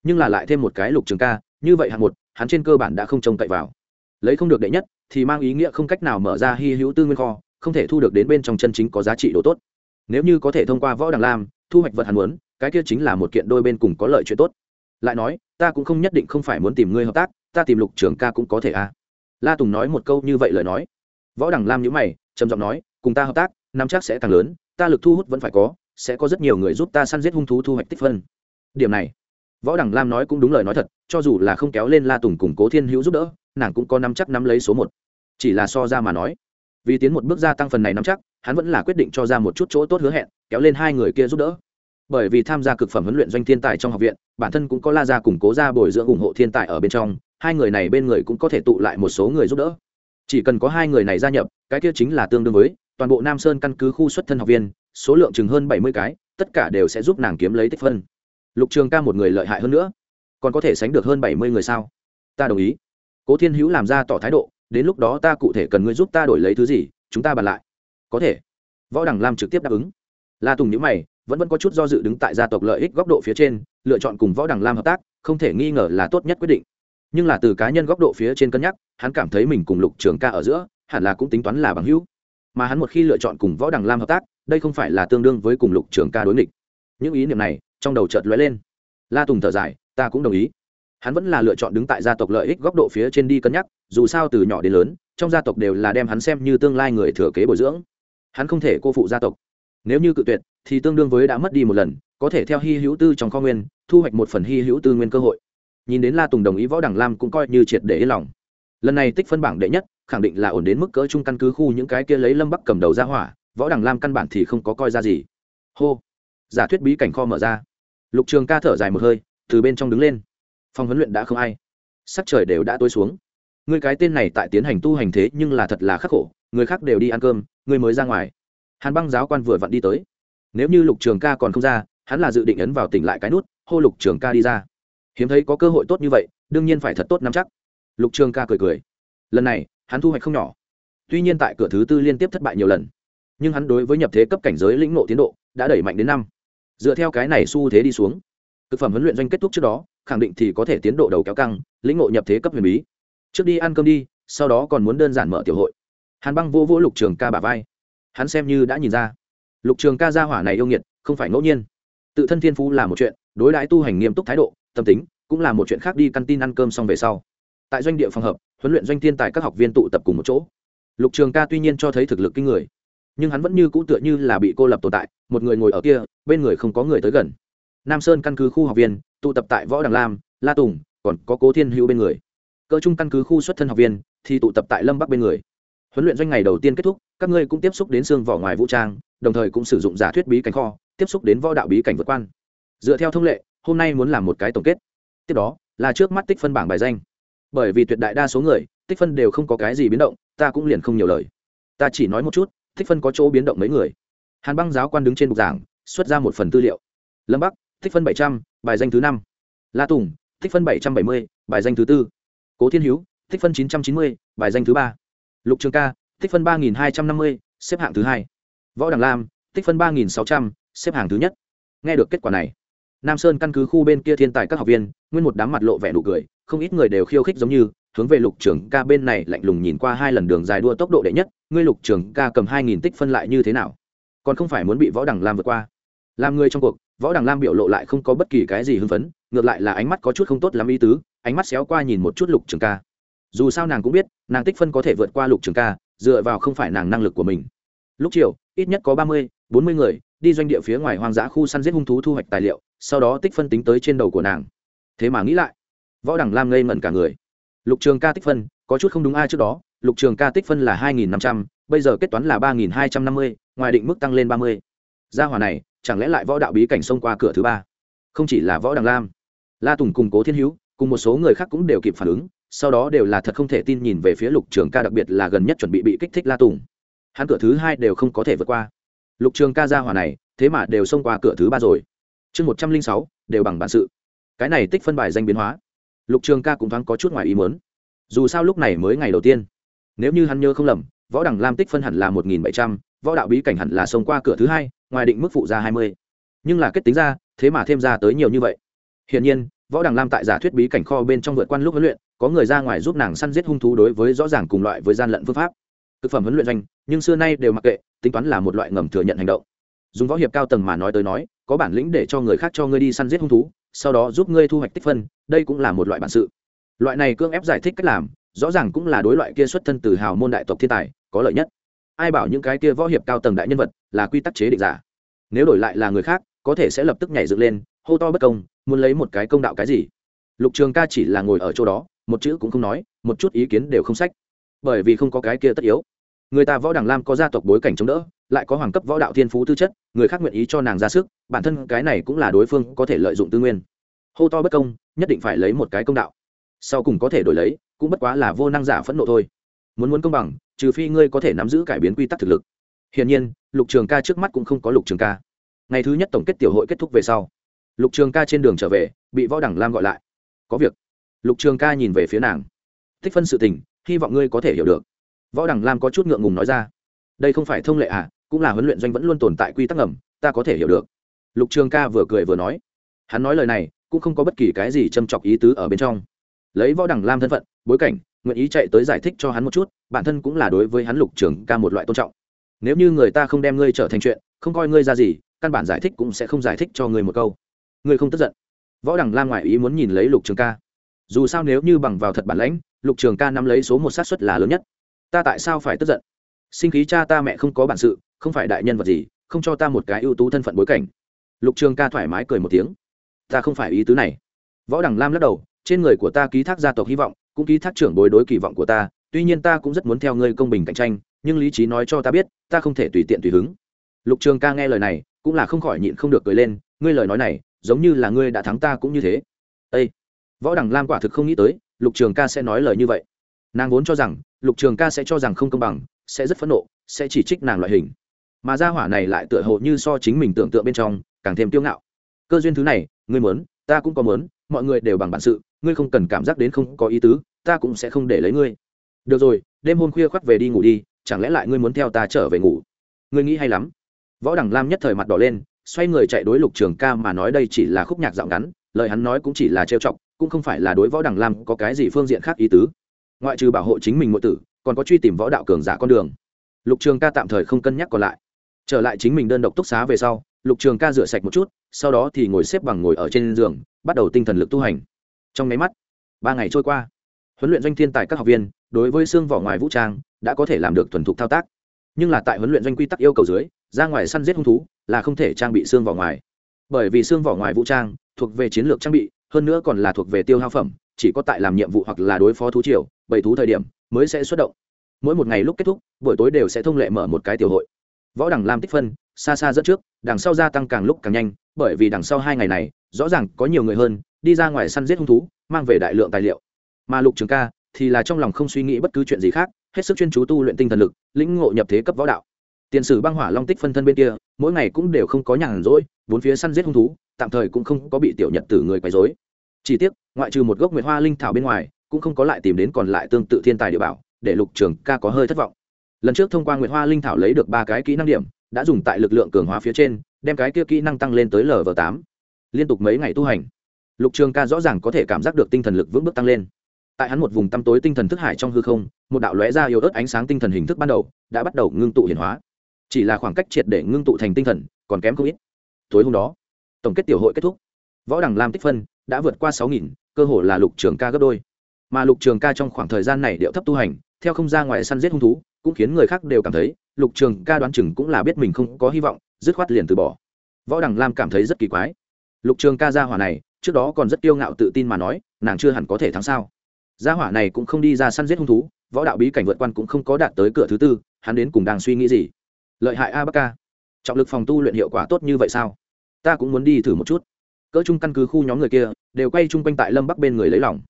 Nhưng là lại thêm một cái lục trường ca, như vậy hạng một, hắn trên cơ bản đã không trông cậy vào. Lấy không được đệ nhất, thì mang ý nghĩa không cách nào mở ra hy hữu tư nguyên kho, không thể thu được đến bên trong chân chính có giá trị đồ tốt. Nếu như có thể thông qua võ đằng lam, thu hoạch vật hắn muốn, cái kia chính là một kiện đôi bên cùng có lợi chuyện tốt. Lại nói, ta cũng không nhất định không phải muốn tìm ngươi hợp tác, ta tìm lục trường ca cũng có thể à. La tùng nói một câu như vậy lời nói võ đằng lam nhữ mày, trầm giọng nói, cùng ta hợp tác năm chắc sẽ càng lớn, ta lực thu hút vẫn phải có, sẽ có rất nhiều người giúp ta săn giết hung thú thu hoạch tích phân. Điểm này, võ đằng lam nói cũng đúng lời nói thật, cho dù là không kéo lên la tùng cùng cố thiên hữu giúp đỡ, nàng cũng có năm chắc nắm lấy số một. Chỉ là so ra mà nói, vì tiến một bước gia tăng phần này nắm chắc, hắn vẫn là quyết định cho ra một chút chỗ tốt hứa hẹn, kéo lên hai người kia giúp đỡ. Bởi vì tham gia cực phẩm huấn luyện doanh thiên tài trong học viện, bản thân cũng có la ra củng cố ra bồi dưỡng ủng hộ thiên tài ở bên trong, hai người này bên người cũng có thể tụ lại một số người giúp đỡ chỉ cần có hai người này gia nhập, cái kia chính là tương đương với, toàn bộ nam sơn căn cứ khu xuất thân học viên, số lượng chừng hơn bảy mươi cái, tất cả đều sẽ giúp nàng kiếm lấy tích phân. Lục trường ca một người lợi hại hơn nữa. Còn có thể sánh được hơn bảy mươi người sao? Ta đồng ý. Cố thiên hữu làm ra tỏ thái độ, đến lúc đó ta cụ thể cần ngươi giúp ta đổi lấy thứ gì, chúng ta bàn lại. Có thể. Võ đằng lam trực tiếp đáp ứng. La tùng nhữ mày, vẫn vẫn có chút do dự đứng tại gia tộc lợi ích góc độ phía trên, lựa chọn cùng võ đằng lam hợp tác, không thể nghi ngờ là tốt nhất quyết định nhưng là từ cá nhân góc độ phía trên cân nhắc, hắn cảm thấy mình cùng lục trường ca ở giữa, hẳn là cũng tính toán là bằng hữu. Mà hắn một khi lựa chọn cùng võ đằng lam hợp tác, đây không phải là tương đương với cùng lục trường ca đối nghịch. Những ý niệm này trong đầu chợt lóe lên. La tùng thở dài, ta cũng đồng ý. Hắn vẫn là lựa chọn đứng tại gia tộc lợi ích góc độ phía trên đi cân nhắc, dù sao từ nhỏ đến lớn, trong gia tộc đều là đem hắn xem như tương lai người thừa kế bồi dưỡng. Hắn không thể cô phụ gia tộc. Nếu như cự tuyệt, thì tương đương với đã mất đi một lần, có thể theo hy hữu tư trong kho nguyên, thu hoạch một phần hy hữu tư nguyên cơ hội nhìn đến la tùng đồng ý võ đằng lam cũng coi như triệt để yên lòng. Lần này tích phân bảng đệ nhất, khẳng định là ổn đến mức cỡ trung căn cứ khu những cái kia lấy lâm bắc cầm đầu ra hỏa, võ đằng lam căn bản thì không có coi ra gì. Hô! Giả thuyết bí cảnh kho mở ra. Lục trường ca thở dài một hơi, từ bên trong đứng lên. Phòng huấn luyện đã không ai. Sắc trời đều đã tối xuống. Người cái tên này tại tiến hành tu hành thế nhưng là thật là khắc khổ, người khác đều đi ăn cơm, người mới ra ngoài. Hàn băng giáo quan vừa vặn đi tới. Nếu như lục trường ca còn không ra, hắn là dự định ấn vào tỉnh lại cái nút, hô lục trường ca đi ra hiếm thấy có cơ hội tốt như vậy, đương nhiên phải thật tốt nắm chắc. Lục trường ca cười cười. Lần này, hắn thu hoạch không nhỏ. Tuy nhiên tại cửa thứ tư liên tiếp thất bại nhiều lần, nhưng hắn đối với nhập thế cấp cảnh giới lĩnh nộ tiến độ đã đẩy mạnh đến năm. Dựa theo cái này xu thế đi xuống, thực phẩm huấn luyện doanh kết thúc trước đó, khẳng định thì có thể tiến độ đầu kéo căng, lĩnh ngộ nhập thế cấp huyền bí. Trước đi ăn cơm đi, sau đó còn muốn đơn giản mở tiểu hội. Hàn băng vô vô lục trường ca bà vai. Hắn xem như đã nhìn ra. Lục trường ca gia hỏa này yêu nghiệt, không phải ngẫu nhiên. Tự thân thiên phú là một chuyện, đối đãi tu hành nghiêm túc thái độ tâm tính, cũng là một chuyện khác đi căn tin ăn cơm xong về sau. Tại doanh địa phòng hợp, huấn luyện doanh tiên tại các học viên tụ tập cùng một chỗ. Lục trường ca tuy nhiên cho thấy thực lực kinh người, nhưng hắn vẫn như cũ tựa như là bị cô lập tồn tại, một người ngồi ở kia, bên người không có người tới gần. Nam sơn căn cứ khu học viên, tụ tập tại võ đằng lam, la tùng, còn có cố thiên hữu bên người. Cơ trung căn cứ khu xuất thân học viên, thì tụ tập tại lâm bắc bên người. Huấn luyện doanh ngày đầu tiên kết thúc, các ngươi cũng tiếp xúc đến xương vỏ ngoài vũ trang, đồng thời cũng sử dụng giả thuyết bí cảnh kho, tiếp xúc đến võ đạo bí cảnh vượt quan. Dựa theo thông lệ hôm nay muốn làm một cái tổng kết. Tiếp đó, là trước mắt tích phân bảng bài danh. Bởi vì tuyệt đại đa số người, tích phân đều không có cái gì biến động, ta cũng liền không nhiều lời. Ta chỉ nói một chút, tích phân có chỗ biến động mấy người. Hàn băng giáo quan đứng trên bục giảng, xuất ra một phần tư liệu. Lâm bắc, tích phân bảy trăm, bài danh thứ năm. La tùng, tích phân bảy trăm bảy mươi, bài danh thứ tư. Cố thiên hữu tích phân chín trăm chín mươi, bài danh thứ ba. Lục trường ca, tích phân ba nghìn hai trăm năm mươi, xếp hạng thứ hai. Võ đằng lam, tích phân ba nghìn sáu trăm, xếp hạng thứ nhất. Nghe được kết quả này nam sơn căn cứ khu bên kia thiên tài các học viên, nguyên một đám mặt lộ vẻ nụ cười, không ít người đều khiêu khích giống như, hướng về lục trưởng ca bên này lạnh lùng nhìn qua hai lần đường dài đua tốc độ đệ nhất, ngươi lục trưởng ca cầm hai nghìn tích phân lại như thế nào? Còn không phải muốn bị võ đằng lam vượt qua. Làm người trong cuộc, võ đằng lam biểu lộ lại không có bất kỳ cái gì hưng phấn, ngược lại là ánh mắt có chút không tốt lắm ý tứ, ánh mắt xéo qua nhìn một chút lục trường ca. Dù sao nàng cũng biết, nàng tích phân có thể vượt qua lục trường ca, dựa vào không phải nàng năng lực của mình. Lúc chiều, ít nhất có ba mươi bốn mươi người, đi doanh địa phía ngoài hoang dã khu săn giết hung thú thu hoạch tài liệu, sau đó tích phân tính tới trên đầu của nàng. Thế mà nghĩ lại, võ đằng lam ngây ngẩn cả người. Lục trường ca tích phân, có chút không đúng ai trước đó, lục trường ca tích phân là hai nghìn năm trăm, bây giờ kết toán là ba nghìn hai trăm năm mươi, ngoài định mức tăng lên ba mươi. Gia hòa này, chẳng lẽ lại võ đạo bí cảnh xông qua cửa thứ ba? Không chỉ là võ đằng lam, la tùng cùng cố thiên hữu, cùng một số người khác cũng đều kịp phản ứng, sau đó đều là thật không thể tin nhìn về phía lục trường ca, đặc biệt là gần nhất chuẩn bị bị kích thích la tùng. Hắn cửa thứ hai đều không có thể vượt qua lục trường ca ra hỏa này, thế mà đều xông qua cửa thứ ba rồi. Chương một trăm linh sáu, đều bằng bản sự. Cái này tích phân bài danh biến hóa. Lục trường ca cũng thoáng có chút ngoài ý muốn. Dù sao lúc này mới ngày đầu tiên. Nếu như hắn nhớ không lầm, võ đẳng lam tích phân hẳn là một nghìn bảy trăm, võ đạo bí cảnh hẳn là xông qua cửa thứ hai, ngoài định mức phụ ra hai mươi. Nhưng là kết tính ra, thế mà thêm ra tới nhiều như vậy. Hiển nhiên, võ đằng lam tại giả thuyết bí cảnh kho bên trong vượt quan lúc huấn luyện, có người ra ngoài giúp nàng săn giết hung thú đối với rõ ràng cùng loại với gian lận phương pháp thực phẩm huấn luyện doanh, nhưng xưa nay đều mặc kệ, tính toán là một loại ngầm thừa nhận hành động. Dùng võ hiệp cao tầng mà nói tới nói, có bản lĩnh để cho người khác cho ngươi đi săn giết hung thú, sau đó giúp ngươi thu hoạch tích phân, đây cũng là một loại bản sự. Loại này cương ép giải thích cách làm, rõ ràng cũng là đối loại kia xuất thân từ hào môn đại tộc thiên tài, có lợi nhất. Ai bảo những cái kia võ hiệp cao tầng đại nhân vật là quy tắc chế định giả? Nếu đổi lại là người khác, có thể sẽ lập tức nhảy dựng lên, hô to bất công, muốn lấy một cái công đạo cái gì? Lục trường ca chỉ là ngồi ở chỗ đó, một chữ cũng không nói, một chút ý kiến đều không sách bởi vì không có cái kia tất yếu. Người ta võ đằng lam có gia tộc bối cảnh chống đỡ, lại có hoàng cấp võ đạo thiên phú tư chất, người khác nguyện ý cho nàng ra sức, bản thân cái này cũng là đối phương có thể lợi dụng tư nguyên. Hô to bất công, nhất định phải lấy một cái công đạo. Sau cùng có thể đổi lấy, cũng bất quá là vô năng giả phẫn nộ thôi. Muốn muốn công bằng, trừ phi ngươi có thể nắm giữ cải biến quy tắc thực lực. Hiển nhiên, lục trường ca trước mắt cũng không có lục trường ca. Ngày thứ nhất tổng kết tiểu hội kết thúc về sau, lục trường ca trên đường trở về, bị võ đẳng lam gọi lại. Có việc. Lục trường ca nhìn về phía nàng. Thích phân sự tình hy vọng ngươi có thể hiểu được. Võ đẳng lam có chút ngượng ngùng nói ra. Đây không phải thông lệ à cũng là huấn luyện doanh vẫn luôn tồn tại quy tắc ngầm, ta có thể hiểu được. Lục trường ca vừa cười vừa nói. Hắn nói lời này, cũng không có bất kỳ cái gì châm chọc ý tứ ở bên trong. Lấy võ đẳng lam thân phận, bối cảnh, nguyện ý chạy tới giải thích cho hắn một chút, bản thân cũng là đối với hắn lục trường ca một loại tôn trọng. Nếu như người ta không đem ngươi trở thành chuyện, không coi ngươi ra gì, căn bản giải thích cũng sẽ không giải thích cho ngươi một câu. Ngươi không tức giận. Võ đằng lam ngoại ý muốn nhìn lấy lục trường ca. Dù sao nếu như bằng vào thật bản lãnh lục trường ca nắm lấy số một sát suất là lớn nhất. Ta tại sao phải tức giận? Sinh khí cha ta mẹ không có bản sự, không phải đại nhân vật gì, không cho ta một cái ưu tú thân phận bối cảnh. Lục trường ca thoải mái cười một tiếng. Ta không phải ý tứ này. Võ đằng lam lắc đầu, trên người của ta ký thác gia tộc hy vọng, cũng ký thác trưởng bối đối kỳ vọng của ta, tuy nhiên ta cũng rất muốn theo ngươi công bình cạnh tranh, nhưng lý trí nói cho ta biết, ta không thể tùy tiện tùy hứng. Lục trường ca nghe lời này, cũng là không khỏi nhịn không được cười lên, ngươi lời nói này, giống như là ngươi đã thắng ta cũng như thế. Ây võ đằng lam quả thực không nghĩ tới lục trường ca sẽ nói lời như vậy. Nàng vốn cho rằng, lục trường ca sẽ cho rằng không công bằng, sẽ rất phẫn nộ, sẽ chỉ trích nàng loại hình. Mà gia hỏa này lại tựa hồ như so chính mình tưởng tượng bên trong, càng thêm kiêu ngạo. Cơ duyên thứ này, ngươi muốn, ta cũng có muốn, mọi người đều bằng bản sự, ngươi không cần cảm giác đến không có ý tứ, ta cũng sẽ không để lấy ngươi. Được rồi, đêm hôm khuya khoắt về đi ngủ đi, chẳng lẽ lại ngươi muốn theo ta trở về ngủ? Ngươi nghĩ hay lắm. Võ đằng lam nhất thời mặt đỏ lên, xoay người chạy đối lục trường ca mà nói đây chỉ là khúc nhạc dạo ngắn, lời hắn nói cũng chỉ là trêu chọc cũng không phải là đối võ đằng lam có cái gì phương diện khác ý tứ. Ngoại trừ bảo hộ chính mình ngộ tử, còn có truy tìm võ đạo cường giả con đường. Lục trường ca tạm thời không cân nhắc còn lại. Trở lại chính mình đơn độc túc xá về sau, lục trường ca rửa sạch một chút, sau đó thì ngồi xếp bằng ngồi ở trên giường, bắt đầu tinh thần lực tu hành. Trong máy mắt, ba ngày trôi qua. Huấn luyện doanh thiên tại các học viên, đối với xương vỏ ngoài vũ trang, đã có thể làm được thuần thục thao tác. Nhưng là tại huấn luyện doanh quy tắc yêu cầu dưới, ra ngoài săn giết hung thú là không thể trang bị xương vỏ ngoài. Bởi vì xương vỏ ngoài vũ trang thuộc về chiến lược trang bị hơn nữa còn là thuộc về tiêu hao phẩm, chỉ có tại làm nhiệm vụ hoặc là đối phó thú triều bảy thú thời điểm mới sẽ xuất động. Mỗi một ngày lúc kết thúc, buổi tối đều sẽ thông lệ mở một cái tiểu hội. Võ đẳng lam tích phân, xa xa dẫn trước, đằng sau gia tăng càng lúc càng nhanh, bởi vì đằng sau hai ngày này, rõ ràng có nhiều người hơn, đi ra ngoài săn giết hung thú, mang về đại lượng tài liệu. Mà lục trường ca thì là trong lòng không suy nghĩ bất cứ chuyện gì khác, hết sức chuyên chú tu luyện tinh thần lực, lĩnh ngộ nhập thế cấp võ đạo tiền sử băng hỏa long tích phân thân bên kia, mỗi ngày cũng đều không có nhàn rỗi, bốn phía săn giết hung thú, tạm thời cũng không có bị tiểu nhật tử người quấy rối. Chỉ tiếc, ngoại trừ một gốc nguyệt hoa linh thảo bên ngoài, cũng không có lại tìm đến còn lại tương tự thiên tài địa bảo, để lục trường ca có hơi thất vọng. Lần trước thông qua nguyệt hoa linh thảo lấy được ba cái kỹ năng điểm, đã dùng tại lực lượng cường hóa phía trên, đem cái kia kỹ năng tăng lên tới lv tám. Liên tục mấy ngày tu hành, lục trường ca rõ ràng có thể cảm giác được tinh thần lực vững bước tăng lên. Tại hắn một vùng tăm tối tinh thần thức hải trong hư không, một đạo lóe ra yếu ớt ánh sáng tinh thần hình thức ban đầu, đã bắt đầu ngưng tụ hiển hóa chỉ là khoảng cách triệt để ngưng tụ thành tinh thần, còn kém không ít. Tối hôm đó, tổng kết tiểu hội kết thúc, võ đẳng lam tích phân đã vượt qua sáu nghìn, cơ hồ là lục trường ca gấp đôi. Mà lục trường ca trong khoảng thời gian này điệu thấp tu hành, theo không ra ngoài săn giết hung thú, cũng khiến người khác đều cảm thấy, lục trường ca đoán chừng cũng là biết mình không có hy vọng, dứt khoát liền từ bỏ. Võ đằng lam cảm thấy rất kỳ quái. Lục trường ca gia hỏa này, trước đó còn rất kiêu ngạo tự tin mà nói, nàng chưa hẳn có thể thắng sao. Gia hỏa này cũng không đi ra săn giết hung thú, võ đạo bí cảnh vượt quan cũng không có đạt tới cửa thứ tư, hắn đến cùng đang suy nghĩ gì? Lợi hại a bắc ca. Trọng lực phòng tu luyện hiệu quả tốt như vậy sao? Ta cũng muốn đi thử một chút. Cỡ chung căn cứ khu nhóm người kia, đều quay chung quanh tại lâm bắc bên người lấy lòng.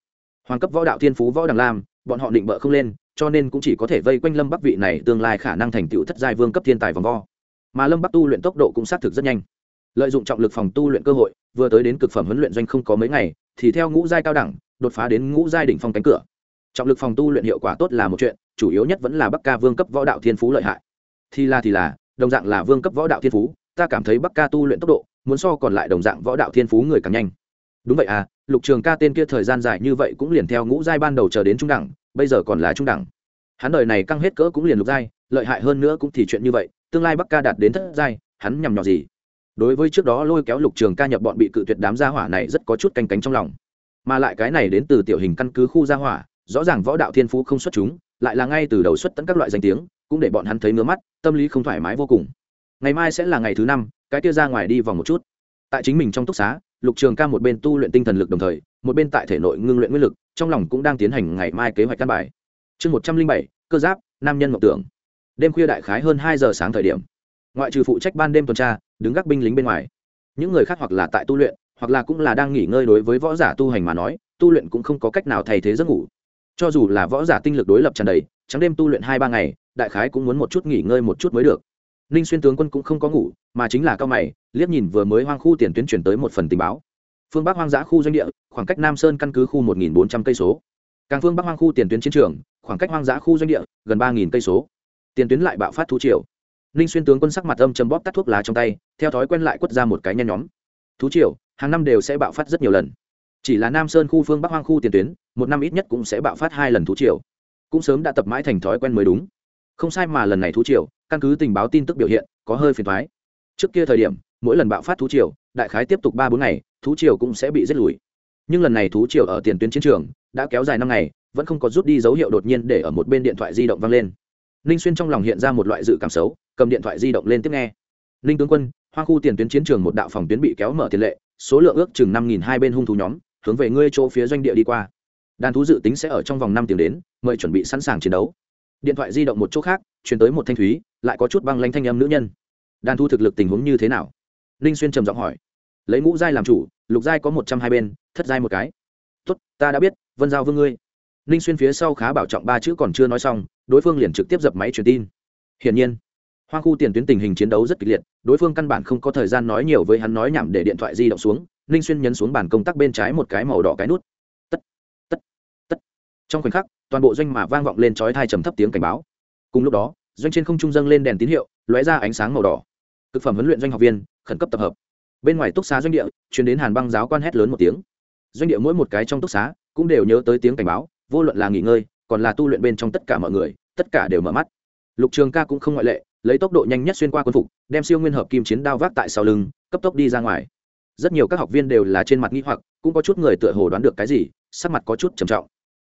Hoàng cấp võ đạo thiên phú võ đằng lam, bọn họ định bợ không lên, cho nên cũng chỉ có thể vây quanh lâm bắc vị này tương lai khả năng thành tựu thất giai vương cấp thiên tài vòng vo. Mà lâm bắc tu luyện tốc độ cũng xác thực rất nhanh. Lợi dụng trọng lực phòng tu luyện cơ hội, vừa tới đến cực phẩm huấn luyện doanh không có mấy ngày, thì theo ngũ giai cao đẳng, đột phá đến ngũ giai đỉnh phong cánh cửa. Trọng lực phòng tu luyện hiệu quả tốt là một chuyện, chủ yếu nhất vẫn là bắc ca vương cấp võ đạo thiên phú lợi hại thì là thì là, đồng dạng là vương cấp võ đạo thiên phú, ta cảm thấy bắc ca tu luyện tốc độ muốn so còn lại đồng dạng võ đạo thiên phú người càng nhanh. Đúng vậy à lục trường ca tên kia thời gian dài như vậy cũng liền theo ngũ giai ban đầu chờ đến trung đẳng, bây giờ còn là trung đẳng. Hắn đời này căng hết cỡ cũng liền lục giai, lợi hại hơn nữa cũng thì chuyện như vậy, tương lai bắc ca đạt đến thất giai, hắn nhằm nhỏ gì? Đối với trước đó lôi kéo lục trường ca nhập bọn bị cự tuyệt đám gia hỏa này rất có chút canh cánh trong lòng. Mà lại cái này đến từ tiểu hình căn cứ khu gia hỏa, rõ ràng võ đạo thiên phú không xuất chúng, lại là ngay từ đầu xuất tận các loại danh tiếng cũng để bọn hắn thấy ngứa mắt, tâm lý không thoải mái vô cùng. Ngày mai sẽ là ngày thứ năm, cái kia ra ngoài đi vòng một chút. Tại chính mình trong túc xá, lục trường ca một bên tu luyện tinh thần lực đồng thời, một bên tại thể nội ngưng luyện nguyên lực, trong lòng cũng đang tiến hành ngày mai kế hoạch căn bài. Chương một trăm linh bảy, cơ giáp, nam nhân mộng tưởng. Đêm khuya đại khái hơn hai giờ sáng thời điểm, ngoại trừ phụ trách ban đêm tuần tra, đứng gác binh lính bên ngoài. Những người khác hoặc là tại tu luyện, hoặc là cũng là đang nghỉ ngơi đối với võ giả tu hành mà nói, tu luyện cũng không có cách nào thay thế giấc ngủ cho dù là võ giả tinh lực đối lập tràn đầy, trắng đêm tu luyện hai ba ngày, đại khái cũng muốn một chút nghỉ ngơi một chút mới được. Ninh xuyên tướng quân cũng không có ngủ, mà chính là cao mày, liếc nhìn vừa mới hoang khu tiền tuyến chuyển tới một phần tình báo. Phương bắc hoang dã khu doanh địa, khoảng cách nam sơn căn cứ khu một nghìn bốn trăm cây số. Càng phương bắc hoang khu tiền tuyến chiến trường, khoảng cách hoang dã khu doanh địa, gần ba nghìn cây số. Tiền tuyến lại bạo phát thú triều. Ninh xuyên tướng quân sắc mặt âm châm bóp tắt thuốc lá trong tay, theo thói quen lại quất ra một cái nhen nhóm. Thú triều, hàng năm đều sẽ bạo phát rất nhiều lần chỉ là nam sơn khu phương bắc hoang khu tiền tuyến, một năm ít nhất cũng sẽ bạo phát hai lần thú triều. Cũng sớm đã tập mãi thành thói quen mới đúng. Không sai mà lần này thú triều, căn cứ tình báo tin tức biểu hiện, có hơi phiền thoái trước kia thời điểm, mỗi lần bạo phát thú triều, đại khái tiếp tục ba bốn ngày, thú triều cũng sẽ bị giết lùi. Nhưng lần này thú triều ở tiền tuyến chiến trường, đã kéo dài năm ngày, vẫn không có rút đi dấu hiệu đột nhiên để ở một bên điện thoại di động vang lên. Ninh xuyên trong lòng hiện ra một loại dự cảm xấu, cầm điện thoại di động lên tiếp nghe. Ninh tướng quân hoa khu tiền tuyến chiến trường một đạo phòng tuyến bị kéo mở tiền lệ, số lượng ước chừng năm nghìn hai bên hung thú nhóm hướng về ngươi chỗ phía doanh địa đi qua. Đàn thú dự tính sẽ ở trong vòng năm tiếng đến, mời chuẩn bị sẵn sàng chiến đấu. Điện thoại di động một chỗ khác chuyển tới một thanh thúy, lại có chút băng lanh thanh âm nữ nhân. Đàn thu thực lực tình huống như thế nào? Ninh xuyên trầm giọng hỏi. Lấy ngũ giai làm chủ, lục giai có một trăm hai bên, thất giai một cái. Tốt, ta đã biết, vân giao vương ngươi. Ninh xuyên phía sau khá bảo trọng ba chữ còn chưa nói xong, đối phương liền trực tiếp dập máy truyền tin. Hiển nhiên hoang khu tiền tuyến tình hình chiến đấu rất kịch liệt, đối phương căn bản không có thời gian nói nhiều với hắn nói nhảm để điện thoại di động xuống, ninh xuyên nhấn xuống bàn công tác bên trái một cái màu đỏ cái nút. Tất tất tất. Trong khoảnh khắc, toàn bộ doanh mà vang vọng lên chói thai trầm thấp tiếng cảnh báo. Cùng lúc đó, doanh trên không trung dâng lên đèn tín hiệu, lóe ra ánh sáng màu đỏ. Thực phẩm huấn luyện doanh học viên, khẩn cấp tập hợp. Bên ngoài túc xá doanh địa chuyến đến hàn băng giáo quan hét lớn một tiếng. Doanh địa mỗi một cái trong túc xá cũng đều nhớ tới tiếng cảnh báo, vô luận là nghỉ ngơi, còn là tu luyện bên trong tất cả mọi người, tất cả đều mở mắt. Lục trường ca cũng không ngoại lệ lấy tốc độ nhanh nhất xuyên qua quân phục, đem siêu nguyên hợp kim chiến đao vác tại sau lưng, cấp tốc đi ra ngoài. Rất nhiều các học viên đều là trên mặt nghi hoặc, cũng có chút người tựa hồ đoán được cái gì, sắc mặt có chút trầm trọng.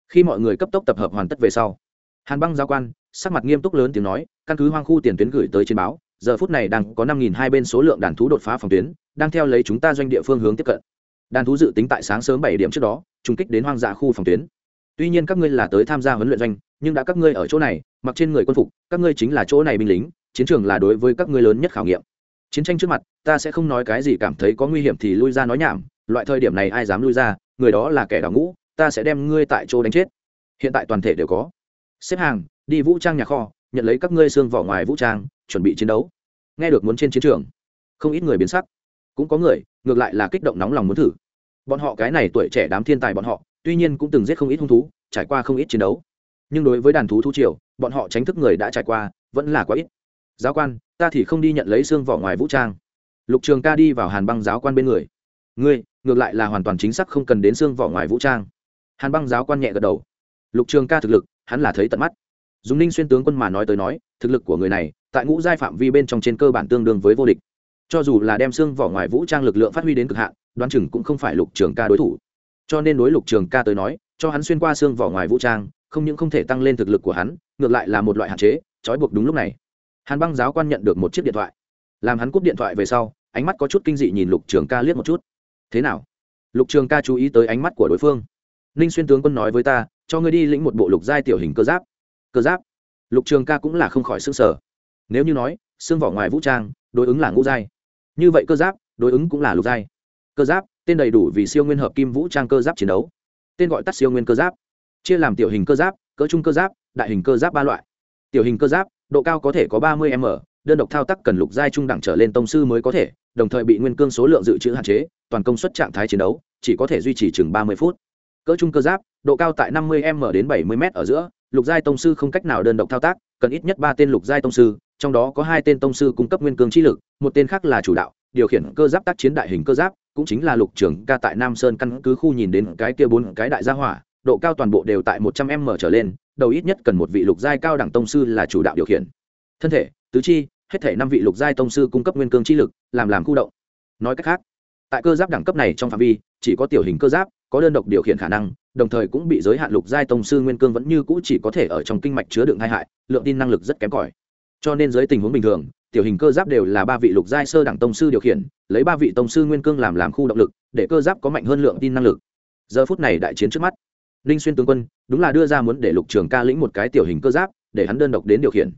Khi mọi người cấp tốc tập hợp hoàn tất về sau, hàn băng giao quan, sắc mặt nghiêm túc lớn tiếng nói, căn cứ hoang khu tiền tuyến gửi tới trên báo, giờ phút này đang có năm nghìn hai bên số lượng đàn thú đột phá phòng tuyến, đang theo lấy chúng ta doanh địa phương hướng tiếp cận. Đàn thú dự tính tại sáng sớm bảy điểm trước đó, trùng kích đến hoang dã khu phòng tuyến. Tuy nhiên các ngươi là tới tham gia huấn luyện doanh, nhưng đã các ngươi ở chỗ này, mặc trên người quân phục, các ngươi chính là chỗ này binh lính chiến trường là đối với các ngươi lớn nhất khảo nghiệm. Chiến tranh trước mặt, ta sẽ không nói cái gì cảm thấy có nguy hiểm thì lui ra nói nhảm, loại thời điểm này ai dám lui ra, người đó là kẻ đào ngũ, ta sẽ đem ngươi tại chỗ đánh chết. Hiện tại toàn thể đều có. Xếp hàng, đi vũ trang nhà kho, nhận lấy các ngươi xương vỏ ngoài vũ trang, chuẩn bị chiến đấu. Nghe được muốn trên chiến trường, không ít người biến sắc. Cũng có người, ngược lại là kích động nóng lòng muốn thử. Bọn họ cái này tuổi trẻ đám thiên tài bọn họ, tuy nhiên cũng từng giết không ít hung thú, trải qua không ít chiến đấu. Nhưng đối với đàn thú thú triều, bọn họ tránh thức người đã trải qua, vẫn là quá ít giáo quan, ta thì không đi nhận lấy xương vỏ ngoài vũ trang. Lục trường ca đi vào hàn băng giáo quan bên người. Ngươi, ngược lại là hoàn toàn chính xác không cần đến xương vỏ ngoài vũ trang. Hàn băng giáo quan nhẹ gật đầu. Lục trường ca thực lực, hắn là thấy tận mắt. Dùng ninh xuyên tướng quân mà nói tới nói, thực lực của người này, tại ngũ giai phạm vi bên trong trên cơ bản tương đương với vô địch. Cho dù là đem xương vỏ ngoài vũ trang lực lượng phát huy đến cực hạn, đoán chừng cũng không phải lục trường ca đối thủ. Cho nên đối lục trường ca tới nói, cho hắn xuyên qua xương vỏ ngoài vũ trang, không những không thể tăng lên thực lực của hắn, ngược lại là một loại hạn chế, trói buộc đúng lúc này hàn băng giáo quan nhận được một chiếc điện thoại. Làm hắn cúp điện thoại về sau, ánh mắt có chút kinh dị nhìn lục trường ca liếc một chút. Thế nào? Lục trường ca chú ý tới ánh mắt của đối phương. Ninh xuyên tướng quân nói với ta, cho ngươi đi lĩnh một bộ lục giai tiểu hình cơ giáp. Cơ giáp? Lục trường ca cũng là không khỏi xương sở nếu như nói, xương vỏ ngoài vũ trang, đối ứng là ngũ giai. Như vậy cơ giáp, đối ứng cũng là lục giai. Cơ giáp, tên đầy đủ vì siêu nguyên hợp kim vũ trang cơ giáp chiến đấu. Tên gọi tắt siêu nguyên cơ giáp. Chia làm tiểu hình cơ giáp, cỡ trung cơ giáp, đại hình cơ giáp ba loại tiểu hình cơ giáp, độ cao có thể có ba mươi m, đơn độc thao tác cần lục giai trung đẳng trở lên tông sư mới có thể, đồng thời bị nguyên cương số lượng dự trữ hạn chế, toàn công suất trạng thái chiến đấu, chỉ có thể duy trì chừng ba mươi phút. Cỡ trung cơ giáp, độ cao tại năm mươi m đến bảy mươi m ở giữa, lục giai tông sư không cách nào đơn độc thao tác, cần ít nhất ba tên lục giai tông sư, trong đó có hai tên tông sư cung cấp nguyên cương chi lực, một tên khác là chủ đạo, điều khiển cơ giáp tác chiến đại hình cơ giáp, cũng chính là lục trưởng ca tại nam sơn căn cứ khu nhìn đến cái kia bốn cái đại gia hỏa, độ cao toàn bộ đều tại một trăm m trở lên đầu ít nhất cần một vị lục giai cao đẳng tông sư là chủ đạo điều khiển. Thân thể, tứ chi, hết thể năm vị lục giai tông sư cung cấp nguyên cương chi lực, làm làm khu động. Nói cách khác, tại cơ giáp đẳng cấp này trong phạm vi, chỉ có tiểu hình cơ giáp, có đơn độc điều khiển khả năng, đồng thời cũng bị giới hạn lục giai tông sư nguyên cương vẫn như cũ chỉ có thể ở trong kinh mạch chứa đựng hai hại, lượng tin năng lực rất kém cỏi. Cho nên dưới tình huống bình thường, tiểu hình cơ giáp đều là ba vị lục giai sơ đẳng tông sư điều khiển, lấy ba vị tông sư nguyên cương làm làm khu động lực, để cơ giáp có mạnh hơn lượng tin năng lực. Giờ phút này đại chiến trước mắt ninh xuyên tướng quân, đúng là đưa ra muốn để lục trường ca lĩnh một cái tiểu hình cơ giáp, để hắn đơn độc đến điều khiển.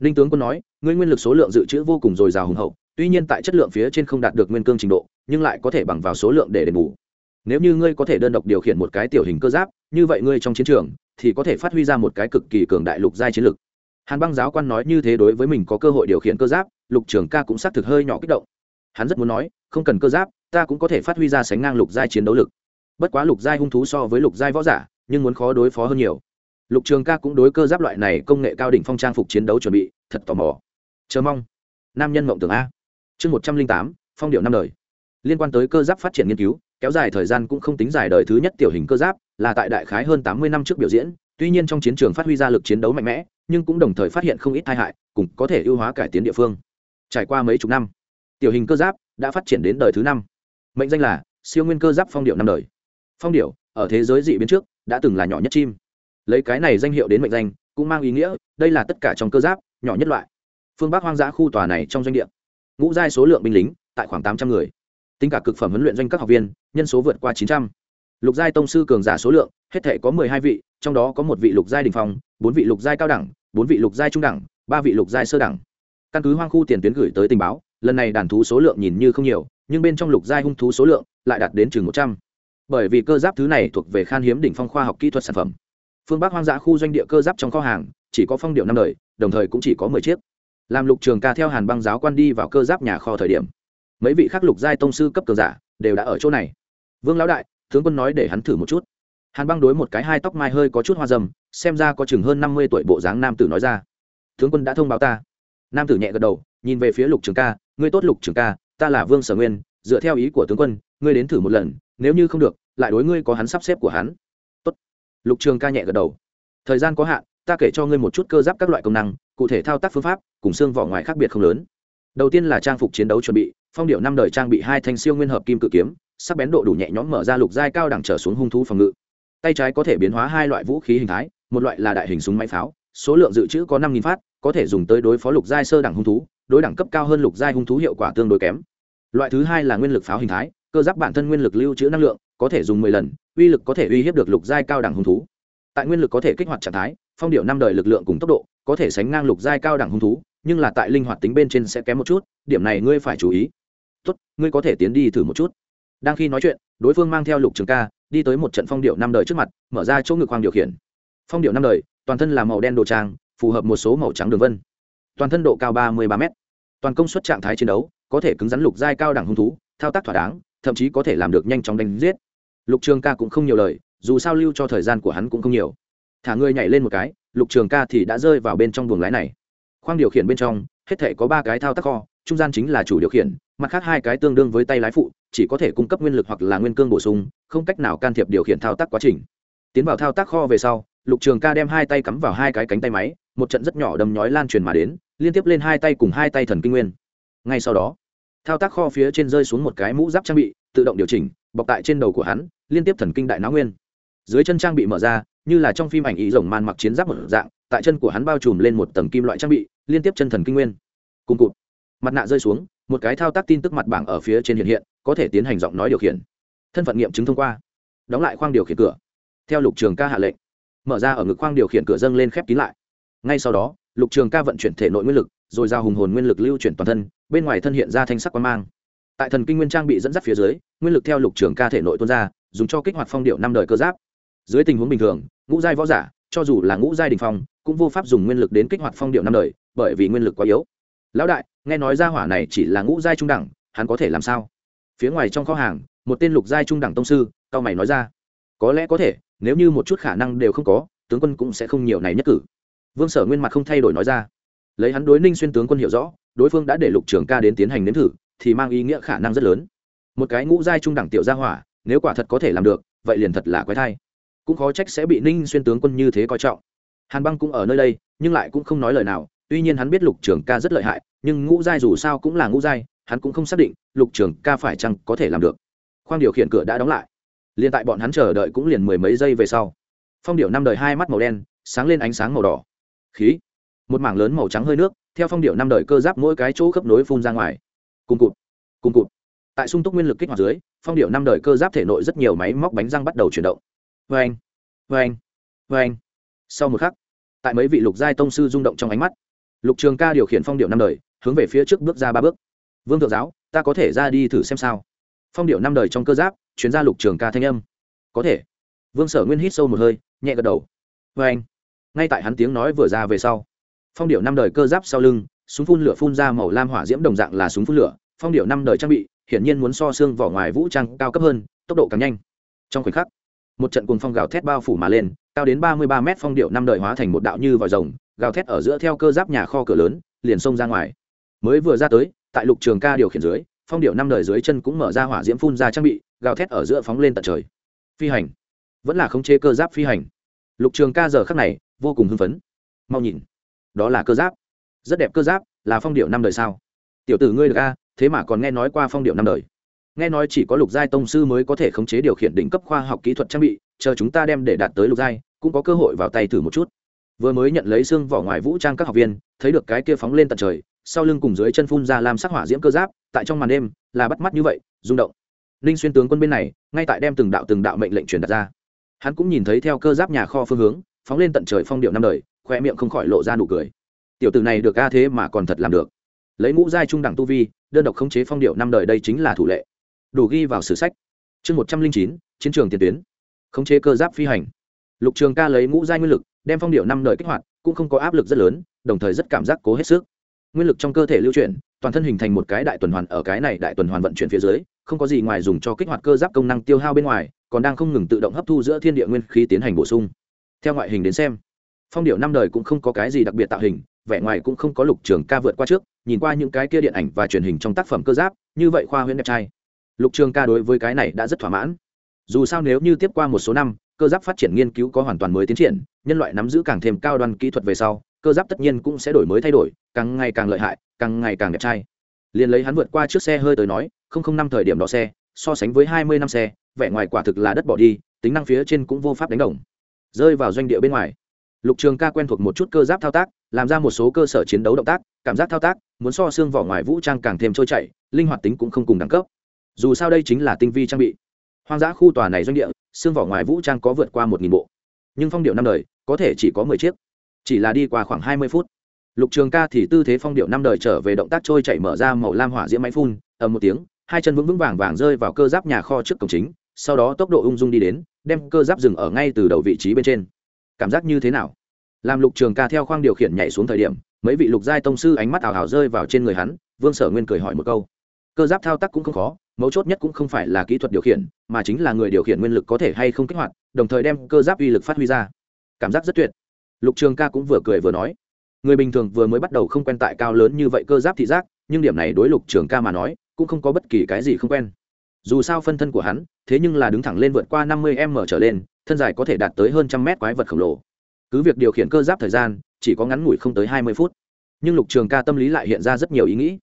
Ninh tướng quân nói, ngươi nguyên lực số lượng dự trữ vô cùng dồi dào hùng hậu, tuy nhiên tại chất lượng phía trên không đạt được nguyên cương trình độ, nhưng lại có thể bằng vào số lượng để đền bù. Nếu như ngươi có thể đơn độc điều khiển một cái tiểu hình cơ giáp, như vậy ngươi trong chiến trường thì có thể phát huy ra một cái cực kỳ cường đại lục giai chiến lực. Hàn băng giáo quan nói như thế đối với mình có cơ hội điều khiển cơ giáp, lục trường ca cũng xác thực hơi nhỏ kích động. Hắn rất muốn nói, không cần cơ giáp, ta cũng có thể phát huy ra sánh ngang lục giai chiến đấu lực bất quá lục giai hung thú so với lục giai võ giả, nhưng muốn khó đối phó hơn nhiều. Lục trường ca cũng đối cơ giáp loại này công nghệ cao đỉnh phong trang phục chiến đấu chuẩn bị, thật tò mò. Chờ mong. Nam nhân mộng tưởng a. Chương một trăm linh tám, phong điệu năm đời. Liên quan tới cơ giáp phát triển nghiên cứu, kéo dài thời gian cũng không tính dài đời thứ nhất tiểu hình cơ giáp, là tại đại khái hơn tám mươi năm trước biểu diễn, tuy nhiên trong chiến trường phát huy ra lực chiến đấu mạnh mẽ, nhưng cũng đồng thời phát hiện không ít tai hại, cũng có thể ưu hóa cải tiến địa phương. Trải qua mấy chục năm, tiểu hình cơ giáp đã phát triển đến đời thứ năm. Mệnh danh là siêu nguyên cơ giáp phong điệu năm đời phong điểu, ở thế giới dị biến trước đã từng là nhỏ nhất chim. Lấy cái này danh hiệu đến mệnh danh cũng mang ý nghĩa đây là tất cả trong cơ giáp nhỏ nhất loại. Phương bắc hoang dã khu tòa này trong doanh địa. Ngũ giai số lượng binh lính tại khoảng tám trăm người. Tính cả cực phẩm huấn luyện doanh các học viên nhân số vượt qua chín trăm. Lục giai tông sư cường giả số lượng hết thể có mười hai vị trong đó có một vị lục giai đình phong bốn vị lục giai cao đẳng bốn vị lục giai trung đẳng ba vị lục giai sơ đẳng. Căn cứ hoang khu tiền tuyến gửi tới tình báo lần này đàn thú số lượng nhìn như không nhiều nhưng bên trong lục giai hung thú số lượng lại đạt đến chừng một trăm bởi vì cơ giáp thứ này thuộc về khan hiếm đỉnh phong khoa học kỹ thuật sản phẩm. Phương bắc hoang dã khu doanh địa cơ giáp trong kho hàng, chỉ có phong điệu năm đời, đồng thời cũng chỉ có mười chiếc. Làm lục trường ca theo hàn băng giáo quan đi vào cơ giáp nhà kho thời điểm, mấy vị khắc lục giai tông sư cấp cường giả đều đã ở chỗ này. Vương lão đại, tướng quân nói để hắn thử một chút. Hàn băng đối một cái hai tóc mai hơi có chút hoa dầm xem ra có chừng hơn năm mươi tuổi bộ dáng nam tử nói ra. Tướng quân đã thông báo ta. Nam tử nhẹ gật đầu, nhìn về phía lục trường ca, ngươi tốt lục trường ca, ta là vương sở nguyên, dựa theo ý của tướng quân, ngươi đến thử một lần nếu như không được, lại đối ngươi có hắn sắp xếp của hắn. Tốt. Lục trường ca nhẹ gật đầu. Thời gian có hạn, ta kể cho ngươi một chút cơ giáp các loại công năng, cụ thể thao tác phương pháp, cùng xương vỏ ngoài khác biệt không lớn. Đầu tiên là trang phục chiến đấu chuẩn bị, phong điệu năm đời trang bị hai thanh siêu nguyên hợp kim cự kiếm, sắc bén độ đủ nhẹ nhõm mở ra lục giai cao đẳng trở xuống hung thú phòng ngự. Tay trái có thể biến hóa hai loại vũ khí hình thái, một loại là đại hình súng máy pháo, số lượng dự trữ có năm phát, có thể dùng tới đối phó lục giai sơ đẳng hung thú, đối đẳng cấp cao hơn lục giai hung thú hiệu quả tương đối kém. Loại thứ hai là nguyên lực pháo hình thái cơ giáp bản thân nguyên lực lưu trữ năng lượng, có thể dùng mười lần, uy lực có thể uy hiếp được lục giai cao đẳng hung thú. Tại nguyên lực có thể kích hoạt trạng thái, phong điệu năm đời lực lượng cùng tốc độ, có thể sánh ngang lục giai cao đẳng hung thú, nhưng là tại linh hoạt tính bên trên sẽ kém một chút, điểm này ngươi phải chú ý. Tốt, ngươi có thể tiến đi thử một chút. Đang khi nói chuyện, đối phương mang theo lục trường ca, đi tới một trận phong điệu năm đời trước mặt, mở ra chỗ ngực hoàng điều khiển. Phong điệu năm đời, toàn thân là màu đen đồ trang, phù hợp một số màu trắng đường vân. Toàn thân độ cao ba mươi ba m toàn công suất trạng thái chiến đấu, có thể cứng rắn lục giai cao đẳng hung thú, thao tác thỏa đáng thậm chí có thể làm được nhanh chóng đánh giết. Lục trường ca cũng không nhiều lời, dù sao lưu cho thời gian của hắn cũng không nhiều. Thả người nhảy lên một cái, lục trường ca thì đã rơi vào bên trong buồng lái này. Khoang điều khiển bên trong, hết thể có ba cái thao tác kho, trung gian chính là chủ điều khiển, mặt khác hai cái tương đương với tay lái phụ, chỉ có thể cung cấp nguyên lực hoặc là nguyên cương bổ sung, không cách nào can thiệp điều khiển thao tác quá trình. Tiến vào thao tác kho về sau, lục trường ca đem hai tay cắm vào hai cái cánh tay máy, một trận rất nhỏ đầm nhói lan truyền mà đến, liên tiếp lên hai tay cùng hai tay thần kinh nguyên. Ngay sau đó thao tác kho phía trên rơi xuống một cái mũ giáp trang bị, tự động điều chỉnh, bọc tại trên đầu của hắn, liên tiếp thần kinh đại não nguyên. Dưới chân trang bị mở ra, như là trong phim ảnh ý rồng man mặc chiến giáp một dạng, tại chân của hắn bao trùm lên một tầng kim loại trang bị, liên tiếp chân thần kinh nguyên. Cùng cụt. Mặt nạ rơi xuống, một cái thao tác tin tức mặt bảng ở phía trên hiện hiện, có thể tiến hành giọng nói điều khiển. Thân phận nghiệm chứng thông qua. Đóng lại khoang điều khiển cửa. Theo lục trường ca hạ lệnh, mở ra ở ngực khoang điều khiển cửa dâng lên khép kín lại. Ngay sau đó, lục trường ca vận chuyển thể nội nguyên lực rồi giao hùng hồn nguyên lực lưu chuyển toàn thân, bên ngoài thân hiện ra thanh sắc quang mang. Tại thần kinh nguyên trang bị dẫn dắt phía dưới, nguyên lực theo lục trưởng ca thể nội tuôn ra, dùng cho kích hoạt phong điệu năm đời cơ giáp. Dưới tình huống bình thường, ngũ giai võ giả, cho dù là ngũ giai đình phong, cũng vô pháp dùng nguyên lực đến kích hoạt phong điệu năm đời, bởi vì nguyên lực quá yếu. Lão đại, nghe nói ra hỏa này chỉ là ngũ giai trung đẳng, hắn có thể làm sao? Phía ngoài trong kho hàng, một tên lục giai trung đẳng tông sư, cao mày nói ra. Có lẽ có thể, nếu như một chút khả năng đều không có, tướng quân cũng sẽ không nhiều này nhất cử. Vương sở nguyên mặt không thay đổi nói ra lấy hắn đối ninh xuyên tướng quân hiểu rõ, đối phương đã để lục trường ca đến tiến hành nếm thử, thì mang ý nghĩa khả năng rất lớn. Một cái ngũ giai trung đẳng tiểu gia hỏa, nếu quả thật có thể làm được, vậy liền thật là quái thai. Cũng khó trách sẽ bị ninh xuyên tướng quân như thế coi trọng. Hàn băng cũng ở nơi đây, nhưng lại cũng không nói lời nào, tuy nhiên hắn biết lục trường ca rất lợi hại, nhưng ngũ giai dù sao cũng là ngũ giai, hắn cũng không xác định lục trường ca phải chăng có thể làm được. Khoang điều khiển cửa đã đóng lại. Liền tại bọn hắn chờ đợi cũng liền mười mấy giây về sau. Phong điệu năm đời hai mắt màu đen, sáng lên ánh sáng màu đỏ. Khí một mảng lớn màu trắng hơi nước, theo phong điệu năm đời cơ giáp mỗi cái chỗ khớp nối phun ra ngoài. Cùng cụt cùng cụt. Tại sung túc nguyên lực kích hoạt dưới, phong điệu năm đời cơ giáp thể nội rất nhiều máy móc bánh răng bắt đầu chuyển động. Vê anh vê anh vê anh sau một khắc, tại mấy vị lục giai tông sư rung động trong ánh mắt, lục trường ca điều khiển phong điệu năm đời, hướng về phía trước bước ra ba bước. Vương thượng giáo, ta có thể ra đi thử xem sao. Phong điệu năm đời trong cơ giáp chuyến ra lục trường ca thanh âm. Có thể. Vương sở nguyên hít sâu một hơi, nhẹ gật đầu. Vê anh ngay tại hắn tiếng nói vừa ra về sau phong điệu năm đời cơ giáp sau lưng, súng phun lửa phun ra màu lam hỏa diễm đồng dạng là súng phun lửa, phong điệu năm đời trang bị, hiển nhiên muốn so xương vỏ ngoài vũ trang cao cấp hơn, tốc độ càng nhanh. Trong khoảnh khắc, một trận cuồng phong gào thét bao phủ mà lên, cao đến ba mươi ba mét phong điệu năm đời hóa thành một đạo như vòi rồng, gào thét ở giữa theo cơ giáp nhà kho cửa lớn, liền xông ra ngoài. Mới vừa ra tới, tại lục trường ca điều khiển dưới, phong điệu năm đời dưới chân cũng mở ra hỏa diễm phun ra trang bị, gào thét ở giữa phóng lên tận trời. Phi hành. Vẫn là khống chế cơ giáp phi hành. Lục trường ca giờ khắc này, vô cùng hưng phấn. Mau nhìn đó là cơ giáp. Rất đẹp cơ giáp, là phong điệu năm đời sao? Tiểu tử ngươi được a, thế mà còn nghe nói qua phong điệu năm đời. Nghe nói chỉ có lục giai tông sư mới có thể khống chế điều khiển đỉnh cấp khoa học kỹ thuật trang bị, chờ chúng ta đem để đạt tới lục giai, cũng có cơ hội vào tay thử một chút. Vừa mới nhận lấy xương vỏ ngoài vũ trang các học viên, thấy được cái kia phóng lên tận trời, sau lưng cùng dưới chân phun ra làm sắc hỏa diễm cơ giáp, tại trong màn đêm, là bắt mắt như vậy, rung động. Ninh xuyên tướng quân bên này, ngay tại đem từng đạo từng đạo mệnh lệnh truyền đặt ra. Hắn cũng nhìn thấy theo cơ giáp nhà kho phương hướng, phóng lên tận trời phong điệu năm đời khoe miệng không khỏi lộ ra nụ cười. Tiểu tử này được ca thế mà còn thật làm được. Lấy ngũ giai trung đẳng tu vi, đơn độc khống chế phong điệu năm đời đây chính là thủ lệ. Đủ ghi vào sử sách. Chương một trăm linh chín, chiến trường tiền tuyến. Khống chế cơ giáp phi hành. Lục trường ca lấy ngũ giai nguyên lực, đem phong điệu năm đời kích hoạt, cũng không có áp lực rất lớn, đồng thời rất cảm giác cố hết sức. Nguyên lực trong cơ thể lưu chuyển, toàn thân hình thành một cái đại tuần hoàn ở cái này đại tuần hoàn vận chuyển phía dưới, không có gì ngoài dùng cho kích hoạt cơ giáp công năng tiêu hao bên ngoài, còn đang không ngừng tự động hấp thu giữa thiên địa nguyên khí tiến hành bổ sung. Theo ngoại hình đến xem phong điệu năm đời cũng không có cái gì đặc biệt tạo hình, vẻ ngoài cũng không có lục trường ca vượt qua trước, nhìn qua những cái kia điện ảnh và truyền hình trong tác phẩm cơ giáp, như vậy khoa huyễn đẹp trai. Lục trường ca đối với cái này đã rất thỏa mãn. Dù sao nếu như tiếp qua một số năm, cơ giáp phát triển nghiên cứu có hoàn toàn mới tiến triển, nhân loại nắm giữ càng thêm cao đoan kỹ thuật về sau, cơ giáp tất nhiên cũng sẽ đổi mới thay đổi, càng ngày càng lợi hại, càng ngày càng đẹp trai. Liền lấy hắn vượt qua trước xe hơi tới nói, không không năm thời điểm đó xe, so sánh với hai mươi năm xe, vẻ ngoài quả thực là đất bỏ đi, tính năng phía trên cũng vô pháp đánh đồng. Rơi vào doanh địa bên ngoài lục trường ca quen thuộc một chút cơ giáp thao tác, làm ra một số cơ sở chiến đấu động tác, cảm giác thao tác, muốn so xương vỏ ngoài vũ trang càng thêm trôi chảy, linh hoạt tính cũng không cùng đẳng cấp. Dù sao đây chính là tinh vi trang bị. Hoang dã khu tòa này doanh địa, xương vỏ ngoài vũ trang có vượt qua một nghìn bộ. Nhưng phong điệu năm đời, có thể chỉ có mười chiếc. Chỉ là đi qua khoảng hai mươi phút. Lục trường ca thì tư thế phong điệu năm đời trở về động tác trôi chảy mở ra màu lam hỏa diễm máy phun, ầm một tiếng, hai chân vững vững vàng vàng rơi vào cơ giáp nhà kho trước cổng chính, sau đó tốc độ ung dung đi đến, đem cơ giáp dừng ở ngay từ đầu vị trí bên trên cảm giác như thế nào? Làm lục trường ca theo khoang điều khiển nhảy xuống thời điểm, mấy vị lục giai tông sư ánh mắt ảo ảo rơi vào trên người hắn, vương sở nguyên cười hỏi một câu. Cơ giáp thao tác cũng không khó, mấu chốt nhất cũng không phải là kỹ thuật điều khiển, mà chính là người điều khiển nguyên lực có thể hay không kích hoạt, đồng thời đem cơ giáp uy lực phát huy ra. Cảm giác rất tuyệt. Lục trường ca cũng vừa cười vừa nói. Người bình thường vừa mới bắt đầu không quen tại cao lớn như vậy cơ giáp thị giác, nhưng điểm này đối lục trường ca mà nói, cũng không có bất kỳ cái gì không quen dù sao phân thân của hắn, thế nhưng là đứng thẳng lên vượt qua năm mươi m trở lên, thân dài có thể đạt tới hơn trăm mét quái vật khổng lồ. Cứ việc điều khiển cơ giáp thời gian, chỉ có ngắn ngủi không tới hai mươi phút. Nhưng lục trường ca tâm lý lại hiện ra rất nhiều ý nghĩ.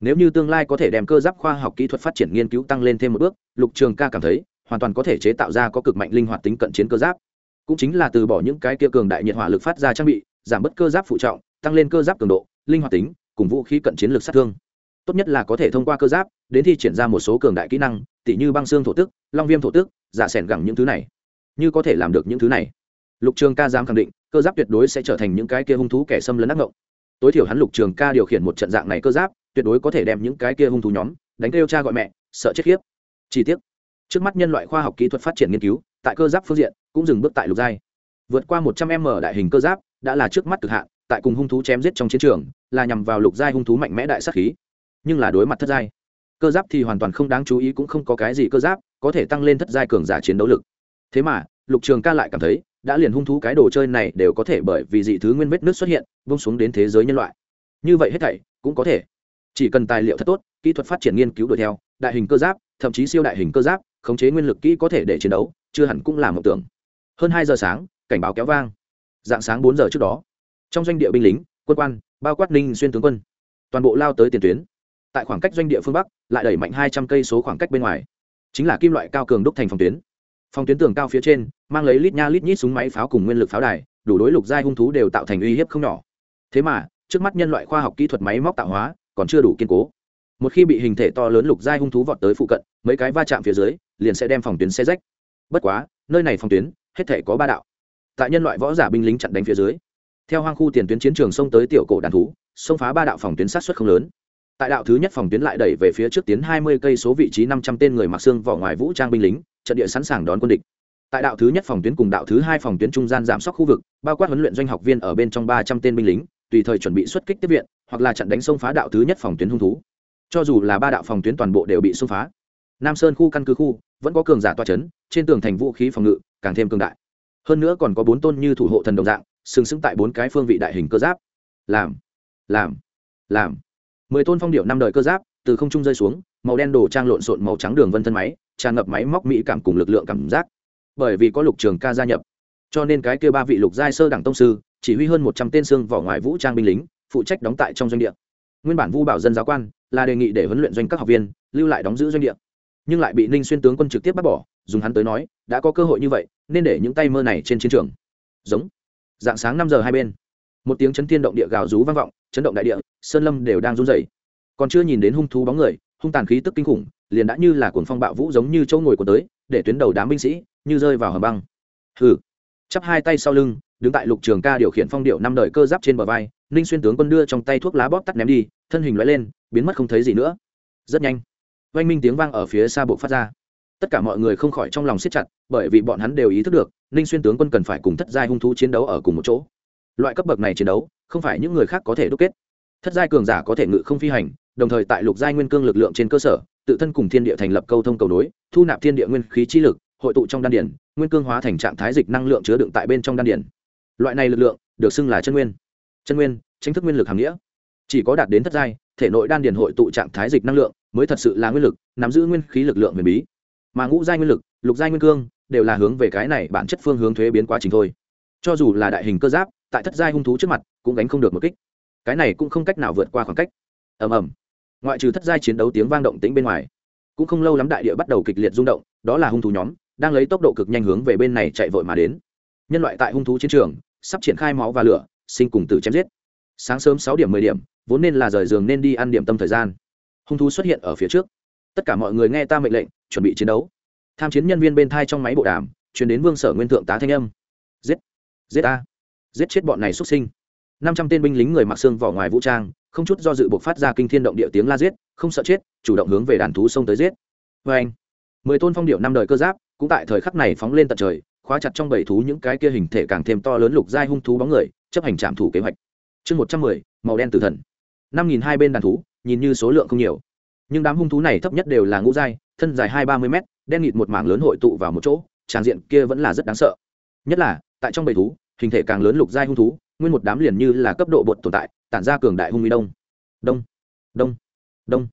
Nếu như tương lai có thể đem cơ giáp khoa học kỹ thuật phát triển nghiên cứu tăng lên thêm một bước, lục trường ca cảm thấy, hoàn toàn có thể chế tạo ra có cực mạnh linh hoạt tính cận chiến cơ giáp. Cũng chính là từ bỏ những cái kia cường đại nhiệt hỏa lực phát ra trang bị, giảm bớt cơ giáp phụ trọng, tăng lên cơ giáp cường độ, linh hoạt tính, cùng vũ khí cận chiến lực sát thương. Tốt nhất là có thể thông qua cơ giáp đến thi triển ra một số cường đại kỹ năng, tỉ như băng xương thổ tức, long viêm thổ tức, giả sẻn gẳng những thứ này. Như có thể làm được những thứ này. Lục trường ca dám khẳng định, cơ giáp tuyệt đối sẽ trở thành những cái kia hung thú kẻ xâm lấn ác ngộng. Tối thiểu hắn lục trường ca điều khiển một trận dạng này cơ giáp, tuyệt đối có thể đem những cái kia hung thú nhóm đánh kêu cha gọi mẹ, sợ chết khiếp. Chi tiết trước mắt nhân loại khoa học kỹ thuật phát triển nghiên cứu, tại cơ giáp phương diện cũng dừng bước tại lục giai. Vượt qua một trăm m đại hình cơ giáp, đã là trước mắt cực hạn, tại cùng hung thú chém giết trong chiến trường, là nhằm vào lục giai hung thú mạnh mẽ đại sát khí, nhưng là đối mặt thất giai cơ giáp thì hoàn toàn không đáng chú ý cũng không có cái gì cơ giáp, có thể tăng lên thất giai cường giả chiến đấu lực. Thế mà, lục trường ca lại cảm thấy, đã liền hung thú cái đồ chơi này đều có thể bởi vì dị thứ nguyên vết nước xuất hiện bông xuống đến thế giới nhân loại. Như vậy hết thảy, cũng có thể. Chỉ cần tài liệu thật tốt, kỹ thuật phát triển nghiên cứu đuổi theo, đại hình cơ giáp, thậm chí siêu đại hình cơ giáp, khống chế nguyên lực kỹ có thể để chiến đấu, chưa hẳn cũng là một tưởng. Hơn hai giờ sáng, cảnh báo kéo vang. Dạng sáng bốn giờ trước đó, trong doanh địa binh lính, quân quan, bao quát ninh xuyên tướng quân, toàn bộ lao tới tiền tuyến tại khoảng cách doanh địa phương bắc, lại đẩy mạnh hai trăm cây số khoảng cách bên ngoài. Chính là kim loại cao cường đúc thành phòng tuyến. Phòng tuyến tường cao phía trên, mang lấy lít nha lít nhít súng máy pháo cùng nguyên lực pháo đài, đủ đối lục giai hung thú đều tạo thành uy hiếp không nhỏ. Thế mà, trước mắt nhân loại khoa học kỹ thuật máy móc tạo hóa, còn chưa đủ kiên cố. Một khi bị hình thể to lớn lục giai hung thú vọt tới phụ cận, mấy cái va chạm phía dưới, liền sẽ đem phòng tuyến xe rách. Bất quá, nơi này phòng tuyến, hết thể có ba đạo. Tại nhân loại võ giả binh lính chặn đánh phía dưới. Theo hoang khu tiền tuyến chiến trường xông tới tiểu cổ đàn thú, xông phá ba đạo phòng tuyến sát xuất không lớn tại đạo thứ nhất phòng tuyến lại đẩy về phía trước tiến hai mươi cây số vị trí năm trăm tên người mặc xương vỏ ngoài vũ trang binh lính, trận địa sẵn sàng đón quân địch. Tại đạo thứ nhất phòng tuyến cùng đạo thứ hai phòng tuyến trung gian giảm sóc khu vực, bao quát huấn luyện doanh học viên ở bên trong ba trăm tên binh lính, tùy thời chuẩn bị xuất kích tiếp viện, hoặc là chặn đánh xông phá đạo thứ nhất phòng tuyến hung thú. Cho dù là ba đạo phòng tuyến toàn bộ đều bị xông phá. Nam sơn khu căn cứ khu, vẫn có cường giả toa c h ấ n trên tường thành vũ khí phòng ngự, càng thêm cường đại. Hơn nữa còn có bốn tôn như thủ hộ thần đồng dạng, sừng sững tại bốn cái phương vị đại hình cơ giáp. Làm làm làm mười tôn phong điệu năm đời cơ giáp, từ không trung rơi xuống, màu đen đổ trang lộn xộn màu trắng đường vân thân máy, tràn ngập máy móc mỹ cảm cùng lực lượng cảm giác. Bởi vì có lục trường ca gia nhập, cho nên cái kêu ba vị lục giai sơ đẳng tông sư chỉ huy hơn một trăm tên xương vỏ ngoài vũ trang binh lính, phụ trách đóng tại trong doanh địa. Nguyên bản vu bảo dân giáo quan là đề nghị để huấn luyện doanh các học viên lưu lại đóng giữ doanh địa, nhưng lại bị ninh xuyên tướng quân trực tiếp bắt bỏ, dùng hắn tới nói, đã có cơ hội như vậy, nên để những tay mơ này trên chiến trường. Giống. Dạng sáng năm giờ hai bên, một tiếng chấn thiên động địa gào rú vang vọng chấn động đại địa, sơn lâm đều đang run rẩy. Còn chưa nhìn đến hung thú bóng người, hung tàn khí tức kinh khủng, liền đã như là cuồng phong bạo vũ giống như chỗ ngồi của tới, để tuyến đầu đám binh sĩ như rơi vào hầm băng. Hừ. Chắp hai tay sau lưng, đứng tại lục trường ca điều khiển phong điệu năm đời cơ giáp trên bờ vai, ninh xuyên tướng quân đưa trong tay thuốc lá bóp tắt ném đi, thân hình loại lên, biến mất không thấy gì nữa. Rất nhanh, oanh minh tiếng vang ở phía xa bộ phát ra. Tất cả mọi người không khỏi trong lòng siết chặt, bởi vì bọn hắn đều ý thức được, ninh xuyên tướng quân cần phải cùng thất giai hung thú chiến đấu ở cùng một chỗ. Loại cấp bậc này chiến đấu không phải những người khác có thể đúc kết. Thất giai cường giả có thể ngự không phi hành, đồng thời tại lục giai nguyên cương lực lượng trên cơ sở, tự thân cùng thiên địa thành lập câu thông cầu nối, thu nạp thiên địa nguyên khí chi lực, hội tụ trong đan điển nguyên cương hóa thành trạng thái dịch năng lượng chứa đựng tại bên trong đan điển loại này lực lượng, được xưng là chân nguyên. Chân nguyên, chính thức nguyên lực hàm nghĩa. Chỉ có đạt đến thất giai, thể nội đan điển hội tụ trạng thái dịch năng lượng, mới thật sự là nguyên lực, nắm giữ nguyên khí lực lượng huyền bí. Mà ngũ giai nguyên lực, lục giai nguyên cương, đều là hướng về cái này bản chất phương hướng thuế biến quá trình thôi. Cho dù là đại hình cơ giáp tại thất giai hung thú trước mặt, cũng gánh không được một kích. Cái này cũng không cách nào vượt qua khoảng cách. Ầm ầm. Ngoại trừ thất giai chiến đấu tiếng vang động tĩnh bên ngoài, cũng không lâu lắm đại địa bắt đầu kịch liệt rung động, đó là hung thú nhóm, đang lấy tốc độ cực nhanh hướng về bên này chạy vội mà đến. Nhân loại tại hung thú chiến trường, sắp triển khai máu và lửa, sinh cùng tử chém giết. Sáng sớm sáu điểm mười điểm, vốn nên là rời giường nên đi ăn điểm tâm thời gian. Hung thú xuất hiện ở phía trước. Tất cả mọi người nghe ta mệnh lệnh, chuẩn bị chiến đấu. Tham chiến nhân viên bên thai trong máy bộ đàm chuyển đến vương sở nguyên thượng tá thanh âm. Giết. Giết ta giết chết bọn này xuất sinh. Năm trăm tên binh lính người mặc xương vỏ ngoài vũ trang, không chút do dự buộc phát ra kinh thiên động địa tiếng la giết, không sợ chết, chủ động hướng về đàn thú xông tới giết. Vê anh mười tôn phong điệu năm đời cơ giáp, cũng tại thời khắc này phóng lên tận trời, khóa chặt trong bảy thú những cái kia hình thể càng thêm to lớn lục giai hung thú bóng người, chấp hành trạm thủ kế hoạch. Chương một trăm mười, màu đen tử thần. Năm nghìn hai bên đàn thú, nhìn như số lượng không nhiều. Nhưng đám hung thú này thấp nhất đều là ngũ giai, thân dài hai ba mươi mét, đen nghịt một mảng lớn hội tụ vào một chỗ, tràng diện kia vẫn là rất đáng sợ. Nhất là, tại trong bầy thú hình thể càng lớn lục giai hung thú, nguyên một đám liền như là cấp độ bột tồn tại, tản ra cường đại hung uy đông. Đông đông đông.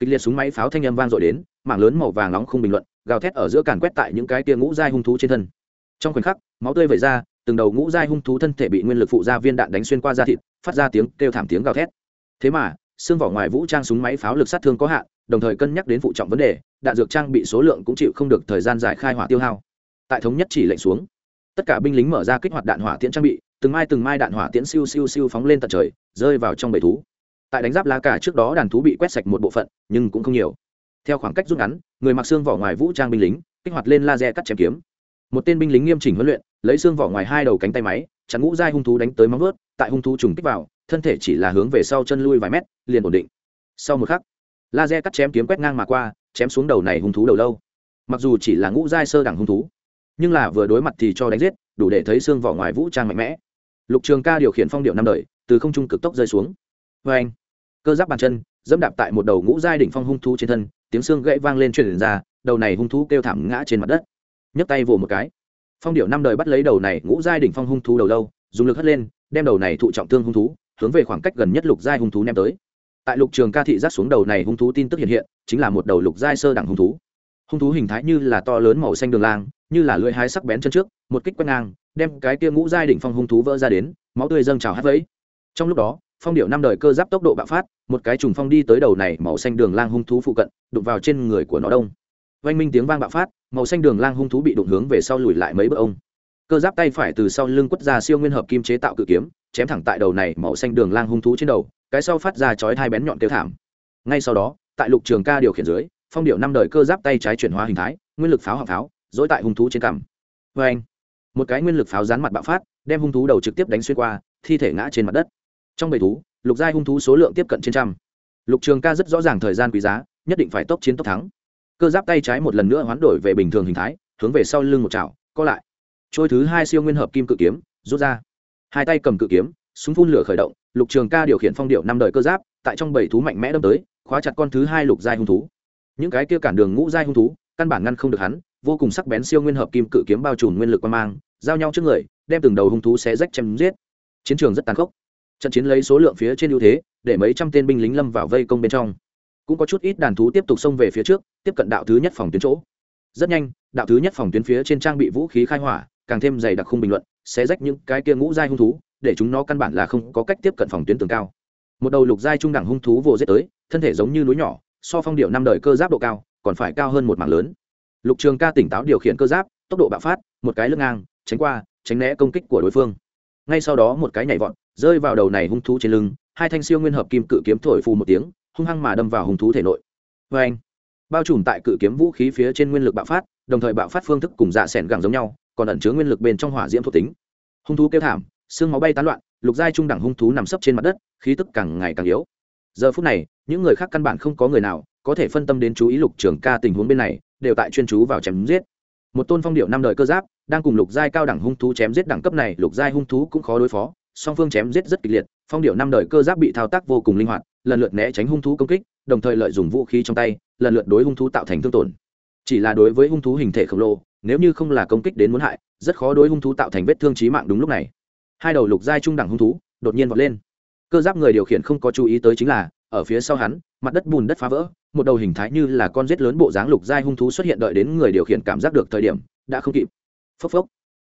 Kịch liệt súng máy pháo thanh âm vang dội đến, mảng lớn màu vàng nóng không bình luận, gào thét ở giữa càn quét tại những cái tia ngũ giai hung thú trên thân. Trong khoảnh khắc, máu tươi vẩy ra, từng đầu ngũ giai hung thú thân thể bị nguyên lực phụ gia viên đạn đánh xuyên qua da thịt, phát ra tiếng kêu thảm tiếng gào thét. Thế mà, xương vỏ ngoài vũ trang súng máy pháo lực sát thương có hạn, đồng thời cân nhắc đến phụ trọng vấn đề, đạn dược trang bị số lượng cũng chịu không được thời gian giải khai hỏa tiêu hao. Tại thống nhất chỉ lệnh xuống tất cả binh lính mở ra kích hoạt đạn hỏa tiễn trang bị, từng mai từng mai đạn hỏa tiễn siêu siêu siêu phóng lên tận trời, rơi vào trong bầy thú. Tại đánh giáp lá cả trước đó đàn thú bị quét sạch một bộ phận, nhưng cũng không nhiều. Theo khoảng cách rút ngắn, người mặc xương vỏ ngoài vũ trang binh lính, kích hoạt lên laser cắt chém kiếm. Một tên binh lính nghiêm chỉnh huấn luyện, lấy xương vỏ ngoài hai đầu cánh tay máy, chắn ngũ dai hung thú đánh tới móng vớt tại hung thú trùng kích vào, thân thể chỉ là hướng về sau chân lui vài mét, liền ổn định. Sau một khắc, laser cắt chém kiếm quét ngang mà qua, chém xuống đầu này hung thú đầu lâu. Mặc dù chỉ là ngũ giai sơ đẳng hung thú nhưng là vừa đối mặt thì cho đánh giết, đủ để thấy xương vỏ ngoài vũ trang mạnh mẽ. Lục trường ca điều khiển phong điệu năm đời, từ không trung cực tốc rơi xuống. Vê anh. Cơ giáp bàn chân, dẫm đạp tại một đầu ngũ giai đỉnh phong hung thú trên thân, tiếng xương gãy vang lên truyền ra, đầu này hung thú kêu thảm ngã trên mặt đất. Nhấc tay vồ một cái. Phong điệu năm đời bắt lấy đầu này ngũ giai đỉnh phong hung thú đầu lâu, dùng lực hất lên, đem đầu này thụ trọng thương hung thú, hướng về khoảng cách gần nhất lục giai hung thú ném tới. Tại lục trường ca thị giác xuống đầu này hung thú tin tức hiện hiện, chính là một đầu lục giai sơ đẳng hung thú. Hung thú hình thái như là to lớn màu xanh đường lang như là lưỡi hái sắc bén chân trước, một kích quét ngang, đem cái kia ngũ giai đỉnh phong hung thú vỡ ra đến, máu tươi dâng trào hát vẫy. Trong lúc đó, phong điệu năm đời cơ giáp tốc độ bạo phát, một cái trùng phong đi tới đầu này màu xanh đường lang hung thú phụ cận, đụng vào trên người của nó đông. Vang minh tiếng vang bạo phát, màu xanh đường lang hung thú bị đụng hướng về sau lùi lại mấy bước ông. Cơ giáp tay phải từ sau lưng quất ra siêu nguyên hợp kim chế tạo cự kiếm, chém thẳng tại đầu này màu xanh đường lang hung thú trên đầu, cái sau phát ra chói hai bén nhọn tiêu thảm. Ngay sau đó, tại lục trường ca điều khiển dưới, phong điệu năm đời cơ giáp tay trái chuyển hóa hình thái, nguyên lực pháo hạng pháo dối tại hung thú trên cằm. Vê anh, một cái nguyên lực pháo rán mặt bạo phát, đem hung thú đầu trực tiếp đánh xuyên qua, thi thể ngã trên mặt đất. Trong bầy thú, lục giai hung thú số lượng tiếp cận trên trăm. Lục trường ca rất rõ ràng thời gian quý giá, nhất định phải tốc chiến tốc thắng. Cơ giáp tay trái một lần nữa hoán đổi về bình thường hình thái, hướng về sau lưng một chảo, co lại. Trôi thứ hai siêu nguyên hợp kim cự kiếm, rút ra. Hai tay cầm cự kiếm, súng phun lửa khởi động, lục trường ca điều khiển phong điệu năm đời cơ giáp, tại trong bảy thú mạnh mẽ đâm tới, khóa chặt con thứ hai lục giai hung thú. Những cái kia cản đường ngũ giai hung thú căn bản ngăn không được hắn, vô cùng sắc bén siêu nguyên hợp kim cự kiếm bao trùm nguyên lực quan mang, giao nhau trước người, đem từng đầu hung thú xé rách chém giết. Chiến trường rất tàn khốc. Trận chiến lấy số lượng phía trên ưu thế, để mấy trăm tên binh lính lâm vào vây công bên trong. Cũng có chút ít đàn thú tiếp tục xông về phía trước, tiếp cận đạo thứ nhất phòng tuyến chỗ. Rất nhanh, đạo thứ nhất phòng tuyến phía trên trang bị vũ khí khai hỏa, càng thêm dày đặc khung bình luận, xé rách những cái kia ngũ giai hung thú, để chúng nó căn bản là không có cách tiếp cận phòng tuyến tường cao. Một đầu lục giai trung đẳng hung thú vồ giết tới, thân thể giống như núi nhỏ, so phong điệu năm đời cơ giáp độ cao còn phải cao hơn một mảng lớn. Lục trường ca tỉnh táo điều khiển cơ giáp, tốc độ bạo phát, một cái lưng ngang, tránh qua, tránh né công kích của đối phương. Ngay sau đó một cái nhảy vọt, rơi vào đầu này hung thú trên lưng, hai thanh siêu nguyên hợp kim cự kiếm thổi phù một tiếng, hung hăng mà đâm vào hung thú thể nội. Vê anh, bao trùm tại cự kiếm vũ khí phía trên nguyên lực bạo phát, đồng thời bạo phát phương thức cùng dạ s ẻ n gẳng giống nhau, còn ẩn chứa nguyên lực bên trong hỏa diễm thuộc tính. Hung thú kêu thảm, xương máu bay tán loạn, lục giai trung đẳng hung thú nằm sấp trên mặt đất, khí tức càng ngày càng yếu. Giờ phút này, những người khác căn bản không có người nào có thể phân tâm đến chú ý lục trường ca tình huống bên này, đều tại chuyên chú vào chém giết. Một tôn phong điệu năm đời cơ giáp, đang cùng lục giai cao đẳng hung thú chém giết đẳng cấp này, lục giai hung thú cũng khó đối phó, song phương chém giết rất kịch liệt, phong điệu năm đời cơ giáp bị thao tác vô cùng linh hoạt, lần lượt né tránh hung thú công kích, đồng thời lợi dụng vũ khí trong tay, lần lượt đối hung thú tạo thành thương tổn. Chỉ là đối với hung thú hình thể khổng lồ, nếu như không là công kích đến muốn hại, rất khó đối hung thú tạo thành vết thương trí mạng đúng lúc này. Hai đầu lục giai trung đẳng hung thú đột nhiên vọt lên. Cơ giáp người điều khiển không có chú ý tới chính là ở phía sau hắn, mặt đất bùn đất phá vỡ, một đầu hình thái như là con rết lớn bộ dáng lục giai hung thú xuất hiện đợi đến người điều khiển cảm giác được thời điểm, đã không kịp. Phốc phốc.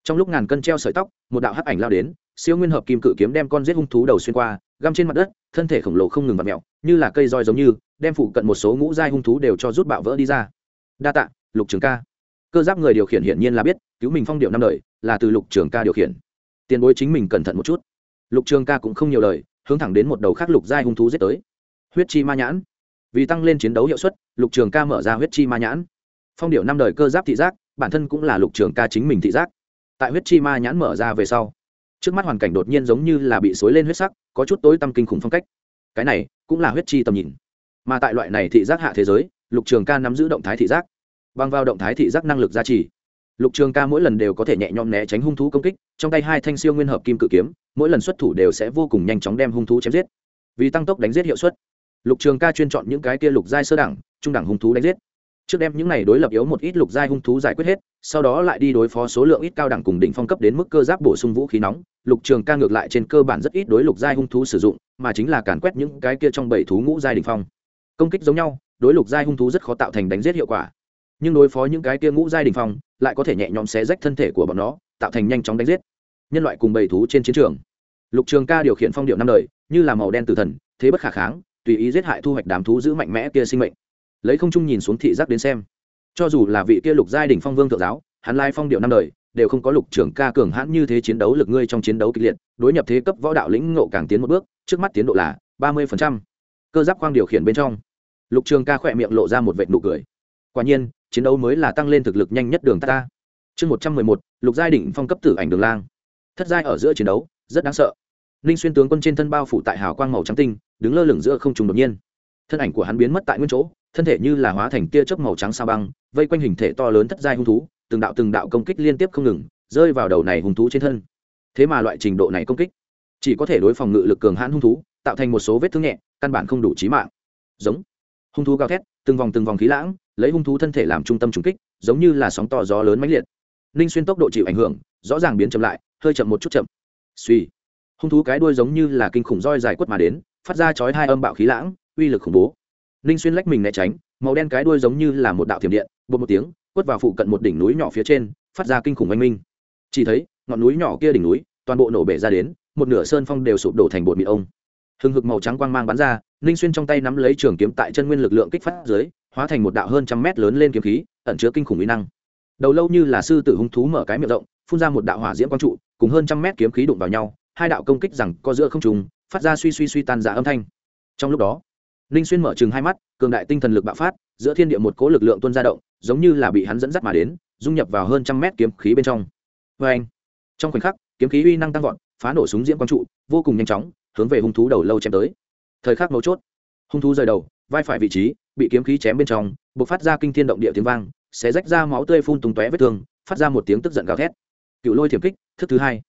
Trong lúc ngàn cân treo sợi tóc, một đạo hắc ảnh lao đến, siêu nguyên hợp kim cự kiếm đem con rết hung thú đầu xuyên qua, găm trên mặt đất, thân thể khổng lồ không ngừng vặt mẹo như là cây roi giống như, đem phụ cận một số ngũ giai hung thú đều cho rút bạo vỡ đi ra. Đa tạ, lục trường ca. Cơ giáp người điều khiển hiển nhiên là biết, cứu mình phong điệu năm đời, là từ lục trường ca điều khiển. Tiền bối chính mình cẩn thận một chút. Lục trường ca cũng không nhiều lời, hướng thẳng đến một đầu khác lục giai hung thú giết tới huyết chi ma nhãn. Vì tăng lên chiến đấu hiệu suất, lục trường ca mở ra huyết chi ma nhãn. Phong điệu năm đời cơ giáp thị giác, bản thân cũng là lục trường ca chính mình thị giác. Tại huyết chi ma nhãn mở ra về sau, trước mắt hoàn cảnh đột nhiên giống như là bị xối lên huyết sắc, có chút tối tăm kinh khủng phong cách. Cái này cũng là huyết chi tầm nhìn. Mà tại loại này thị giác hạ thế giới, lục trường ca nắm giữ động thái thị giác. Bằng vào động thái thị giác năng lực gia trì, lục trường ca mỗi lần đều có thể nhẹ nhõm né tránh hung thú công kích, trong tay hai thanh siêu nguyên hợp kim cự kiếm, mỗi lần xuất thủ đều sẽ vô cùng nhanh chóng đem hung thú chém giết. Vì tăng tốc đánh giết hiệu suất lục trường ca chuyên chọn những cái kia lục giai sơ đẳng, trung đẳng hung thú đánh giết. Trước đem những này đối lập yếu một ít lục giai hung thú giải quyết hết, sau đó lại đi đối phó số lượng ít cao đẳng cùng đỉnh phong cấp đến mức cơ giáp bổ sung vũ khí nóng. Lục trường ca ngược lại trên cơ bản rất ít đối lục giai hung thú sử dụng, mà chính là càn quét những cái kia trong bảy thú ngũ giai đỉnh phong. Công kích giống nhau, đối lục giai hung thú rất khó tạo thành đánh giết hiệu quả. Nhưng đối phó những cái kia ngũ giai đỉnh phong, lại có thể nhẹ nhõm xé rách thân thể của bọn nó, tạo thành nhanh chóng đánh giết. Nhân loại cùng bảy thú trên chiến trường. Lục trường ca điều khiển phong điệu năm đời, như là màu đen tử thần, thế bất khả kháng tùy ý giết hại thu hoạch đám thú giữ mạnh mẽ kia sinh mệnh. Lấy không trung nhìn xuống thị giác đến xem. Cho dù là vị kia lục giai đỉnh phong vương thượng giáo, hắn lai phong điệu năm đời, đều không có lục trưởng ca cường hãn như thế chiến đấu lực ngươi trong chiến đấu kịch liệt, đối nhập thế cấp võ đạo lĩnh ngộ càng tiến một bước, trước mắt tiến độ là ba mươi phần trăm. Cơ giáp khoang điều khiển bên trong. Lục trường ca khỏe miệng lộ ra một vệt nụ cười. Quả nhiên, chiến đấu mới là tăng lên thực lực nhanh nhất đường ta chương một trăm mười một, lục giai đỉnh phong cấp tử ảnh đường lang. Thất giai ở giữa chiến đấu, rất đáng sợ ninh xuyên tướng quân trên thân bao phủ tại hào quang màu trắng tinh, đứng lơ lửng giữa không trùng đột nhiên. Thân ảnh của hắn biến mất tại nguyên chỗ, thân thể như là hóa thành tia chớp màu trắng sao băng, vây quanh hình thể to lớn thất giai hung thú, từng đạo từng đạo công kích liên tiếp không ngừng, rơi vào đầu này hung thú trên thân. Thế mà loại trình độ này công kích, chỉ có thể đối phòng ngự lực cường hãn hung thú, tạo thành một số vết thương nhẹ, căn bản không đủ trí mạng. Giống. Hung thú gào thét, từng vòng từng vòng khí lãng, lấy hung thú thân thể làm trung tâm trùng kích, giống như là sóng to gió lớn mãnh liệt. Ninh xuyên tốc độ chịu ảnh hưởng, rõ ràng biến chậm lại, hơi chậm một chút chậm. Suy hung thú cái đuôi giống như là kinh khủng roi dài quất mà đến, phát ra chói hai âm bạo khí lãng, uy lực khủng bố. Ninh xuyên lách mình né tránh, màu đen cái đuôi giống như là một đạo thiểm điện bột một tiếng, quất vào phụ cận một đỉnh núi nhỏ phía trên, phát ra kinh khủng oanh minh. Chỉ thấy, ngọn núi nhỏ kia đỉnh núi, toàn bộ nổ bể ra đến, một nửa sơn phong đều sụp đổ thành bột mịn ông. Hừng hực màu trắng quang mang bắn ra ninh xuyên trong tay nắm lấy trường kiếm tại chân nguyên lực lượng kích phát dưới, hóa thành một đạo hơn trăm mét lớn lên kiếm khí, ẩn chứa kinh khủng uy năng. Đầu lâu như là sư tử hung thú mở cái miệng rộng, phun ra một đạo hỏa diễm quang trụ, cùng hơn trăm mét kiếm khí đụng vào nhau hai đạo công kích rằng co giữa không trùng phát ra suy suy suy tan giả âm thanh. Trong lúc đó, ninh xuyên mở chừng hai mắt, cường đại tinh thần lực bạo phát, giữa thiên địa một cố lực lượng tuôn ra động, giống như là bị hắn dẫn dắt mà đến, dung nhập vào hơn trăm mét kiếm khí bên trong. Vê anh, trong khoảnh khắc, kiếm khí uy năng tăng vọt, phá nổ súng diễm quang trụ, vô cùng nhanh chóng, hướng về hung thú đầu lâu chém tới. Thời khắc mấu chốt, hung thú rời đầu, vai phải vị trí, bị kiếm khí chém bên trong b ộ c phát ra kinh thiên động địa tiếng vang sẽ rách ra máu tươi phun tung tóe vết thương, phát ra một tiếng tức giận gào thét. Cựu lôi thiểm kích, thức thứ hai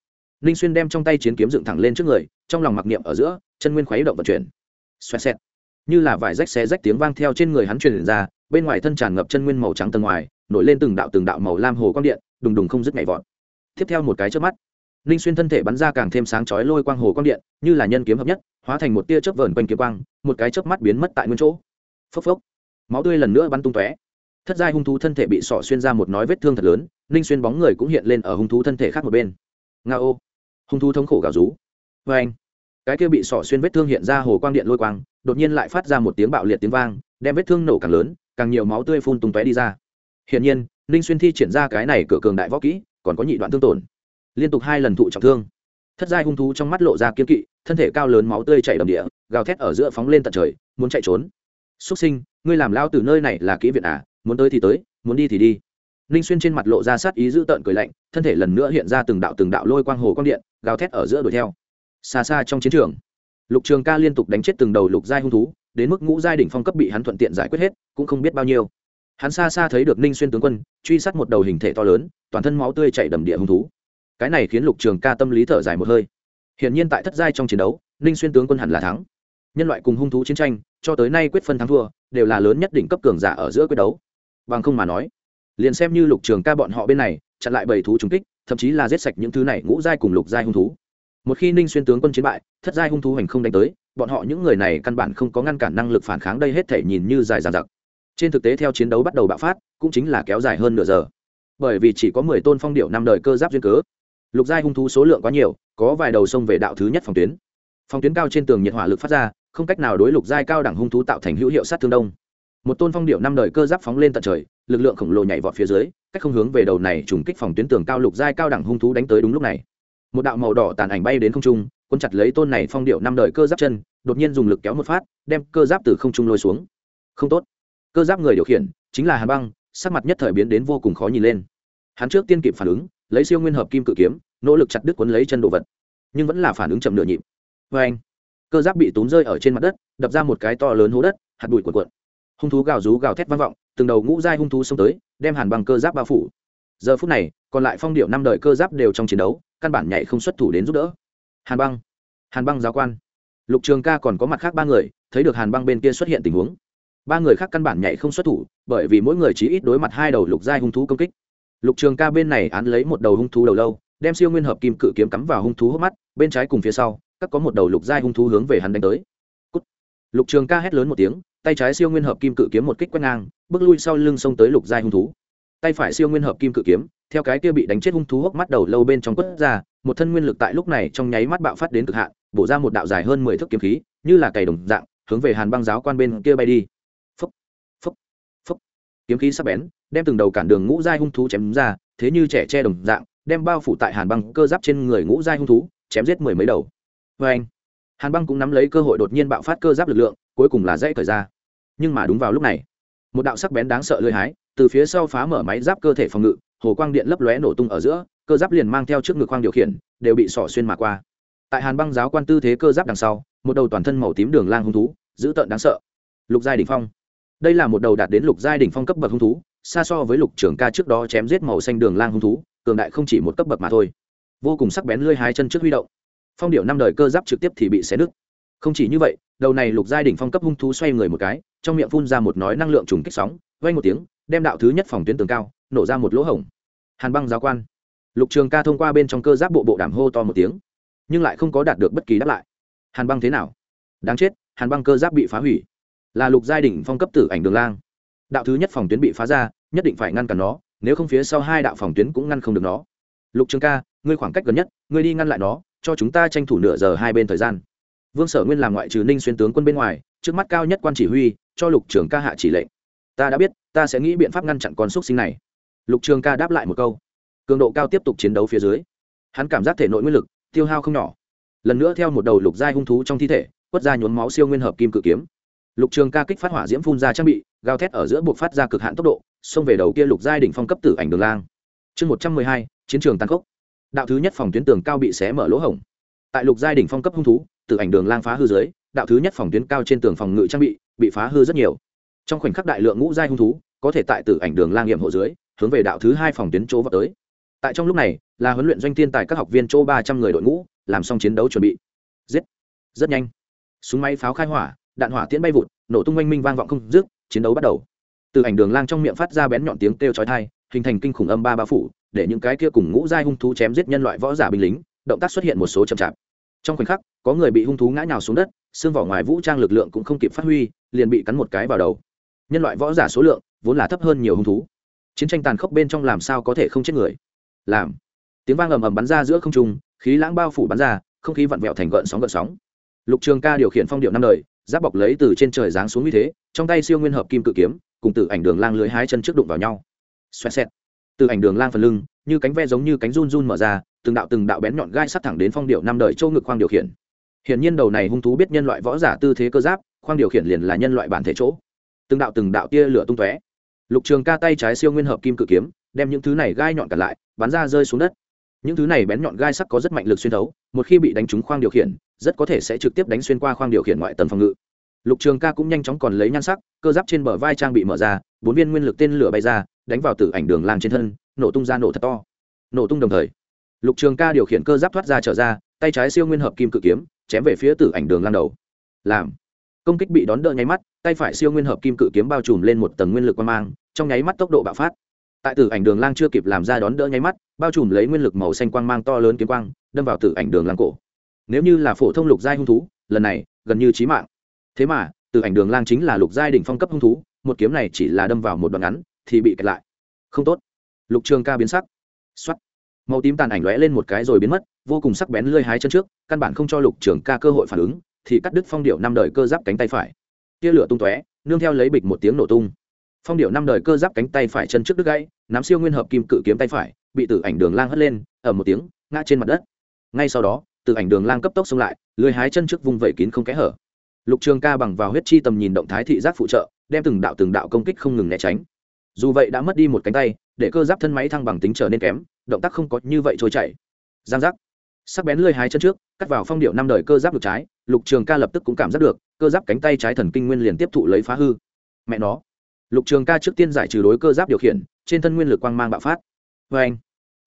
ninh xuyên đem trong tay chiến kiếm dựng thẳng lên trước người, trong lòng mặc niệm ở giữa, chân nguyên khuấy động vận chuyển. Xoẹt xẹt. Như là vải rách xé rách tiếng vang theo trên người hắn truyền ra, bên ngoài thân tràn ngập chân nguyên màu trắng tầng ngoài, nổi lên từng đạo từng đạo màu lam hồ quang điện, đùng đùng không dứt nhảy vọt. Tiếp theo một cái trước mắt ninh xuyên thân thể bắn ra càng thêm sáng chói lôi quang hồ quang điện, như là nhân kiếm hợp nhất, hóa thành một tia chớp vờn quanh kiếm quang, một cái chớp mắt biến mất tại nguyên chỗ. Phốc phốc. Máu tươi lần nữa bắn tung tóe. Thất giai hung thú thân thể bị sọ xuyên ra một nói vết thương thật lớn ninh xuyên bóng người cũng hiện lên ở hung thú thân thể khác một bên. Nga ô hung thú thống khổ gào rú. Vê anh, cái kia bị sọ xuyên vết thương hiện ra hồ quang điện lôi quang, đột nhiên lại phát ra một tiếng bạo liệt tiếng vang, đem vết thương nổ càng lớn, càng nhiều máu tươi phun tung tóe đi ra. Hiển nhiên, ninh xuyên thi triển ra cái này cửa cường đại võ kỹ, còn có nhị đoạn thương tổn. Liên tục hai lần thụ trọng thương. Thất giai hung thú trong mắt lộ ra kiên kỵ, thân thể cao lớn máu tươi chảy đầm địa, gào thét ở giữa phóng lên tận trời, muốn chạy trốn. Xuất sinh, ngươi làm lao từ nơi này là kỹ viện à? Muốn tới thì tới, muốn đi thì đi ninh xuyên trên mặt lộ ra sát ý dữ tợn cười lạnh, thân thể lần nữa hiện ra từng đạo từng đạo lôi quang hồ quang điện, gào thét ở giữa đuổi theo. Xa xa trong chiến trường, lục trường ca liên tục đánh chết từng đầu lục giai hung thú, đến mức ngũ giai đỉnh phong cấp bị hắn thuận tiện giải quyết hết, cũng không biết bao nhiêu. Hắn xa xa thấy được ninh xuyên tướng quân, truy sát một đầu hình thể to lớn, toàn thân máu tươi chảy đầm địa hung thú. Cái này khiến lục trường ca tâm lý thở dài một hơi. Hiển nhiên tại thất giai trong chiến đấu, ninh xuyên tướng quân hẳn là thắng. Nhân loại cùng hung thú chiến tranh, cho tới nay quyết phân thắng thua, đều là lớn nhất đỉnh cấp cường giả ở giữa quyết đấu. Bằng không mà nói liền xem như lục trường ca bọn họ bên này, chặn lại bảy thú trùng kích, thậm chí là giết sạch những thứ này ngũ giai cùng lục giai hung thú. Một khi ninh xuyên tướng quân chiến bại, thất giai hung thú hành không đánh tới, bọn họ những người này căn bản không có ngăn cản năng lực phản kháng đây hết thể nhìn như dài dàn giặc trên thực tế theo chiến đấu bắt đầu bạo phát, cũng chính là kéo dài hơn nửa giờ. Bởi vì chỉ có mười tôn phong điệu năm đời cơ giáp duyên cớ. Lục giai hung thú số lượng quá nhiều, có vài đầu sông về đạo thứ nhất phòng tuyến. Phòng tuyến cao trên tường nhiệt hỏa lực phát ra, không cách nào đối lục giai cao đẳng hung thú tạo thành hữu hiệu sát thương đông. Một tôn phong điệu năm đời cơ giáp phóng lên tận trời lực lượng khổng lồ nhảy vọt phía dưới, cách không hướng về đầu này trùng kích phòng tuyến tường cao lục giai cao đẳng hung thú đánh tới đúng lúc này. Một đạo màu đỏ tàn ảnh bay đến không trung quân chặt lấy tôn này phong điệu năm đời cơ giáp chân, đột nhiên dùng lực kéo một phát, đem cơ giáp từ không trung lôi xuống. Không tốt. Cơ giáp người điều khiển, chính là hàn băng, sắc mặt nhất thời biến đến vô cùng khó nhìn lên. Hắn trước tiên kịp phản ứng, lấy siêu nguyên hợp kim cự kiếm, nỗ lực chặt đứt quấn lấy chân đồ vật. Nhưng vẫn là phản ứng chậm nửa nhịp. Vê anh, cơ giáp bị túm rơi ở trên mặt đất, đập ra một cái to lớn hố đất, hạt bụi cuộn cuộn. Hung thú gào rú gào thét vang vọng từng đầu ngũ giai hung thú xông tới, đem hàn bằng cơ giáp bao phủ. Giờ phút này, còn lại phong điệu năm đời cơ giáp đều trong chiến đấu, căn bản nhảy không xuất thủ đến giúp đỡ. Hàn băng hàn băng giáo quan. Lục trường ca còn có mặt khác ba người, thấy được hàn băng bên kia xuất hiện tình huống. Ba người khác căn bản nhảy không xuất thủ, bởi vì mỗi người chỉ ít đối mặt hai đầu lục giai hung thú công kích. Lục trường ca bên này án lấy một đầu hung thú đầu lâu, đem siêu nguyên hợp kim cự kiếm cắm vào hung thú hốc mắt, bên trái cùng phía sau, các có một đầu lục giai hung thú hướng về hắn đánh tới. Cút. lục trường ca hét lớn một tiếng tay trái siêu nguyên hợp kim cự kiếm một kích quét ngang, bước lui sau lưng xông tới lục giai hung thú. Tay phải siêu nguyên hợp kim cự kiếm, theo cái kia bị đánh chết hung thú hốc mắt đầu lâu bên trong quất ra, một thân nguyên lực tại lúc này trong nháy mắt bạo phát đến cực hạn, bổ ra một đạo dài hơn mười thước kiếm khí, như là cày đồng dạng, hướng về hàn băng giáo quan bên kia bay đi. Phấp phấp phấp kiếm khí sắp bén, đem từng đầu cản đường ngũ giai hung thú chém ra, thế như trẻ che đồng dạng, đem bao phủ tại hàn băng cơ giáp trên người ngũ giai hung thú, chém giết mười mấy đầu. Vê anh hàn băng cũng nắm lấy cơ hội đột nhiên bạo phát cơ giáp lực lượng, cuối cùng là dãy thời ra nhưng mà đúng vào lúc này, một đạo sắc bén đáng sợ lưỡi hái từ phía sau phá mở máy giáp cơ thể phòng ngự, hồ quang điện lấp lóe nổ tung ở giữa, cơ giáp liền mang theo trước ngực khoang điều khiển, đều bị sỏ xuyên mà qua. Tại hàn băng giáo quan tư thế cơ giáp đằng sau, một đầu toàn thân màu tím đường lang hung thú, dữ tợn đáng sợ. Lục giai đỉnh phong. Đây là một đầu đạt đến lục giai đỉnh phong cấp bậc hung thú, xa so với lục trưởng ca trước đó chém giết màu xanh đường lang hung thú, cường đại không chỉ một cấp bậc mà thôi. Vô cùng sắc bén lưỡi hai chân trước huy động. Phong điệu năm đời cơ giáp trực tiếp thì bị xé nứt. Không chỉ như vậy, đầu này lục giai đỉnh phong cấp hung thú xoay người một cái trong miệng phun ra một nói năng lượng trùng kích sóng vay một tiếng, đem đạo thứ nhất phòng tuyến tường cao, nổ ra một lỗ hổng. Hàn băng giáo quan. Lục trường ca thông qua bên trong cơ giáp bộ bộ đảm hô to một tiếng, nhưng lại không có đạt được bất kỳ đáp lại. Hàn băng thế nào? Đáng chết, hàn băng cơ giáp bị phá hủy. Là lục giai đỉnh phong cấp tử ảnh đường lang. Đạo thứ nhất phòng tuyến bị phá ra, nhất định phải ngăn cản nó, nếu không phía sau hai đạo phòng tuyến cũng ngăn không được nó. Lục trường ca, ngươi khoảng cách gần nhất, ngươi đi ngăn lại nó, cho chúng ta tranh thủ nửa giờ hai bên thời gian. Vương sở nguyên làm ngoại trừ ninh xuyên tướng quân bên ngoài, trước mắt cao nhất quan chỉ huy cho lục trường ca hạ chỉ lệnh. Ta đã biết, ta sẽ nghĩ biện pháp ngăn chặn con xúc sinh này. Lục trường ca đáp lại một câu. Cường độ cao tiếp tục chiến đấu phía dưới. Hắn cảm giác thể nội nguyên lực, tiêu hao không nhỏ. Lần nữa theo một đầu lục giai hung thú trong thi thể, quất ra nhốn máu siêu nguyên hợp kim cự kiếm. Lục trường ca kích phát hỏa diễm phun ra trang bị, gào thét ở giữa buộc phát ra cực hạn tốc độ, xông về đầu kia lục giai đỉnh phong cấp tử ảnh đường lang. Chương một trăm mười hai, chiến trường tăng cốc đạo thứ nhất phòng tuyến tường cao bị xé mở lỗ hổng. Tại lục giai đỉnh phong cấp hung thú, tử ảnh đường lang phá hư dưới, đạo thứ nhất phòng tuyến cao trên tường phòng ngự trang bị bị phá hư rất nhiều. Trong khoảnh khắc đại lượng ngũ giai hung thú, có thể tại tử ảnh đường lang nghiệm hộ dưới, hướng về đạo thứ hai phòng tuyến chỗ vào tới. Tại trong lúc này, là huấn luyện doanh thiên tại các học viên chỗ ba trăm người đội ngũ, làm xong chiến đấu chuẩn bị. Giết! Rất nhanh. Súng máy pháo khai hỏa, đạn hỏa tiễn bay vụt, nổ tung oanh minh vang vọng không dứt, chiến đấu bắt đầu. Từ ảnh đường lang trong miệng phát ra bén nhọn tiếng kêu chói tai, hình thành kinh khủng âm ba ba phủ, để những cái kia cùng ngũ giai hung thú chém giết nhân loại võ giả binh lính, động tác xuất hiện một số chậm chạp trong khoảnh khắc, có người bị hung thú ngã nhào xuống đất, xương vỏ ngoài vũ trang lực lượng cũng không kịp phát huy, liền bị cắn một cái vào đầu. Nhân loại võ giả số lượng vốn là thấp hơn nhiều hung thú. Chiến tranh tàn khốc bên trong làm sao có thể không chết người? Làm. Tiếng vang ầm ầm bắn ra giữa không trung, khí lãng bao phủ bắn ra, không khí vặn vẹo thành gợn sóng gợn sóng. Lục trường ca điều khiển phong điệu năm đời, giáp bọc lấy từ trên trời giáng xuống như thế, trong tay siêu nguyên hợp kim cự kiếm, cùng từ ảnh đường lang lưới hai chân trước đụng vào nhau. Xoẹt xẹt. Từ ảnh đường lang phần lưng, như cánh ve giống như cánh run run mở ra từng đạo từng đạo bén nhọn gai sắt thẳng đến phong điệu năm đời châu ngực khoang điều khiển. Hiển nhiên đầu này hung thú biết nhân loại võ giả tư thế cơ giáp, khoang điều khiển liền là nhân loại bản thể chỗ. Từng đạo từng đạo tia lửa tung tóe. Lục trường ca tay trái siêu nguyên hợp kim cự kiếm, đem những thứ này gai nhọn cả lại, bắn ra rơi xuống đất. Những thứ này bén nhọn gai sắc có rất mạnh lực xuyên thấu, một khi bị đánh trúng khoang điều khiển, rất có thể sẽ trực tiếp đánh xuyên qua khoang điều khiển ngoại tầng phòng ngự. Lục trường ca cũng nhanh chóng còn lấy nhan sắc, cơ giáp trên bờ vai trang bị mở ra, bốn viên nguyên lực tên lửa bay ra, đánh vào tử ảnh đường lang trên thân, nổ tung ra nổ thật to. Nổ tung đồng thời lục trường ca điều khiển cơ giáp thoát ra trở ra, tay trái siêu nguyên hợp kim cự kiếm, chém về phía tử ảnh đường lan đầu. Làm. Công kích bị đón đỡ nháy mắt, tay phải siêu nguyên hợp kim cự kiếm bao trùm lên một tầng nguyên lực quan mang, trong nháy mắt tốc độ bạo phát. Tại tử ảnh đường lang chưa kịp làm ra đón đỡ nháy mắt, bao trùm lấy nguyên lực màu xanh quang mang to lớn kiếm quang, đâm vào tử ảnh đường lang cổ. Nếu như là phổ thông lục giai hung thú, lần này, gần như chí mạng. Thế mà, tử ảnh đường lang chính là lục giai đỉnh phong cấp hung thú, một kiếm này chỉ là đâm vào một đoạn ngắn, thì bị kẹt lại. Không tốt. Lục trường ca biến sắc. Xuất màu tím tàn ảnh lóe lên một cái rồi biến mất, vô cùng sắc bén lơi hái chân trước, căn bản không cho lục trường ca cơ hội phản ứng, thì cắt đứt phong điệu năm đời cơ giáp cánh tay phải. Tia lửa tung tóe, nương theo lấy bịch một tiếng nổ tung. Phong điệu năm đời cơ giáp cánh tay phải chân trước đứt gãy, nắm siêu nguyên hợp kim cự kiếm tay phải, bị tử ảnh đường lang hất lên ở một tiếng, ngã trên mặt đất. Ngay sau đó, tử ảnh đường lang cấp tốc xông lại lười hái chân trước vung vẩy kín không kẽ hở. Lục trường ca bằng vào huyết chi tầm nhìn động thái thị giác phụ trợ, đem từng đạo từng đạo công kích không ngừng né tránh. Dù vậy đã mất đi một cánh tay để cơ giáp thân máy thăng bằng tính trở nên kém, động tác không có như vậy trôi chảy. Giang giác. Sắc bén lơi hái chân trước, cắt vào phong điệu năm đời cơ giáp ngực trái, lục trường ca lập tức cũng cảm giác được, cơ giáp cánh tay trái thần kinh nguyên liền tiếp thụ lấy phá hư. Mẹ nó. Lục trường ca trước tiên giải trừ đối cơ giáp điều khiển, trên thân nguyên lực quang mang bạo phát. Vê anh,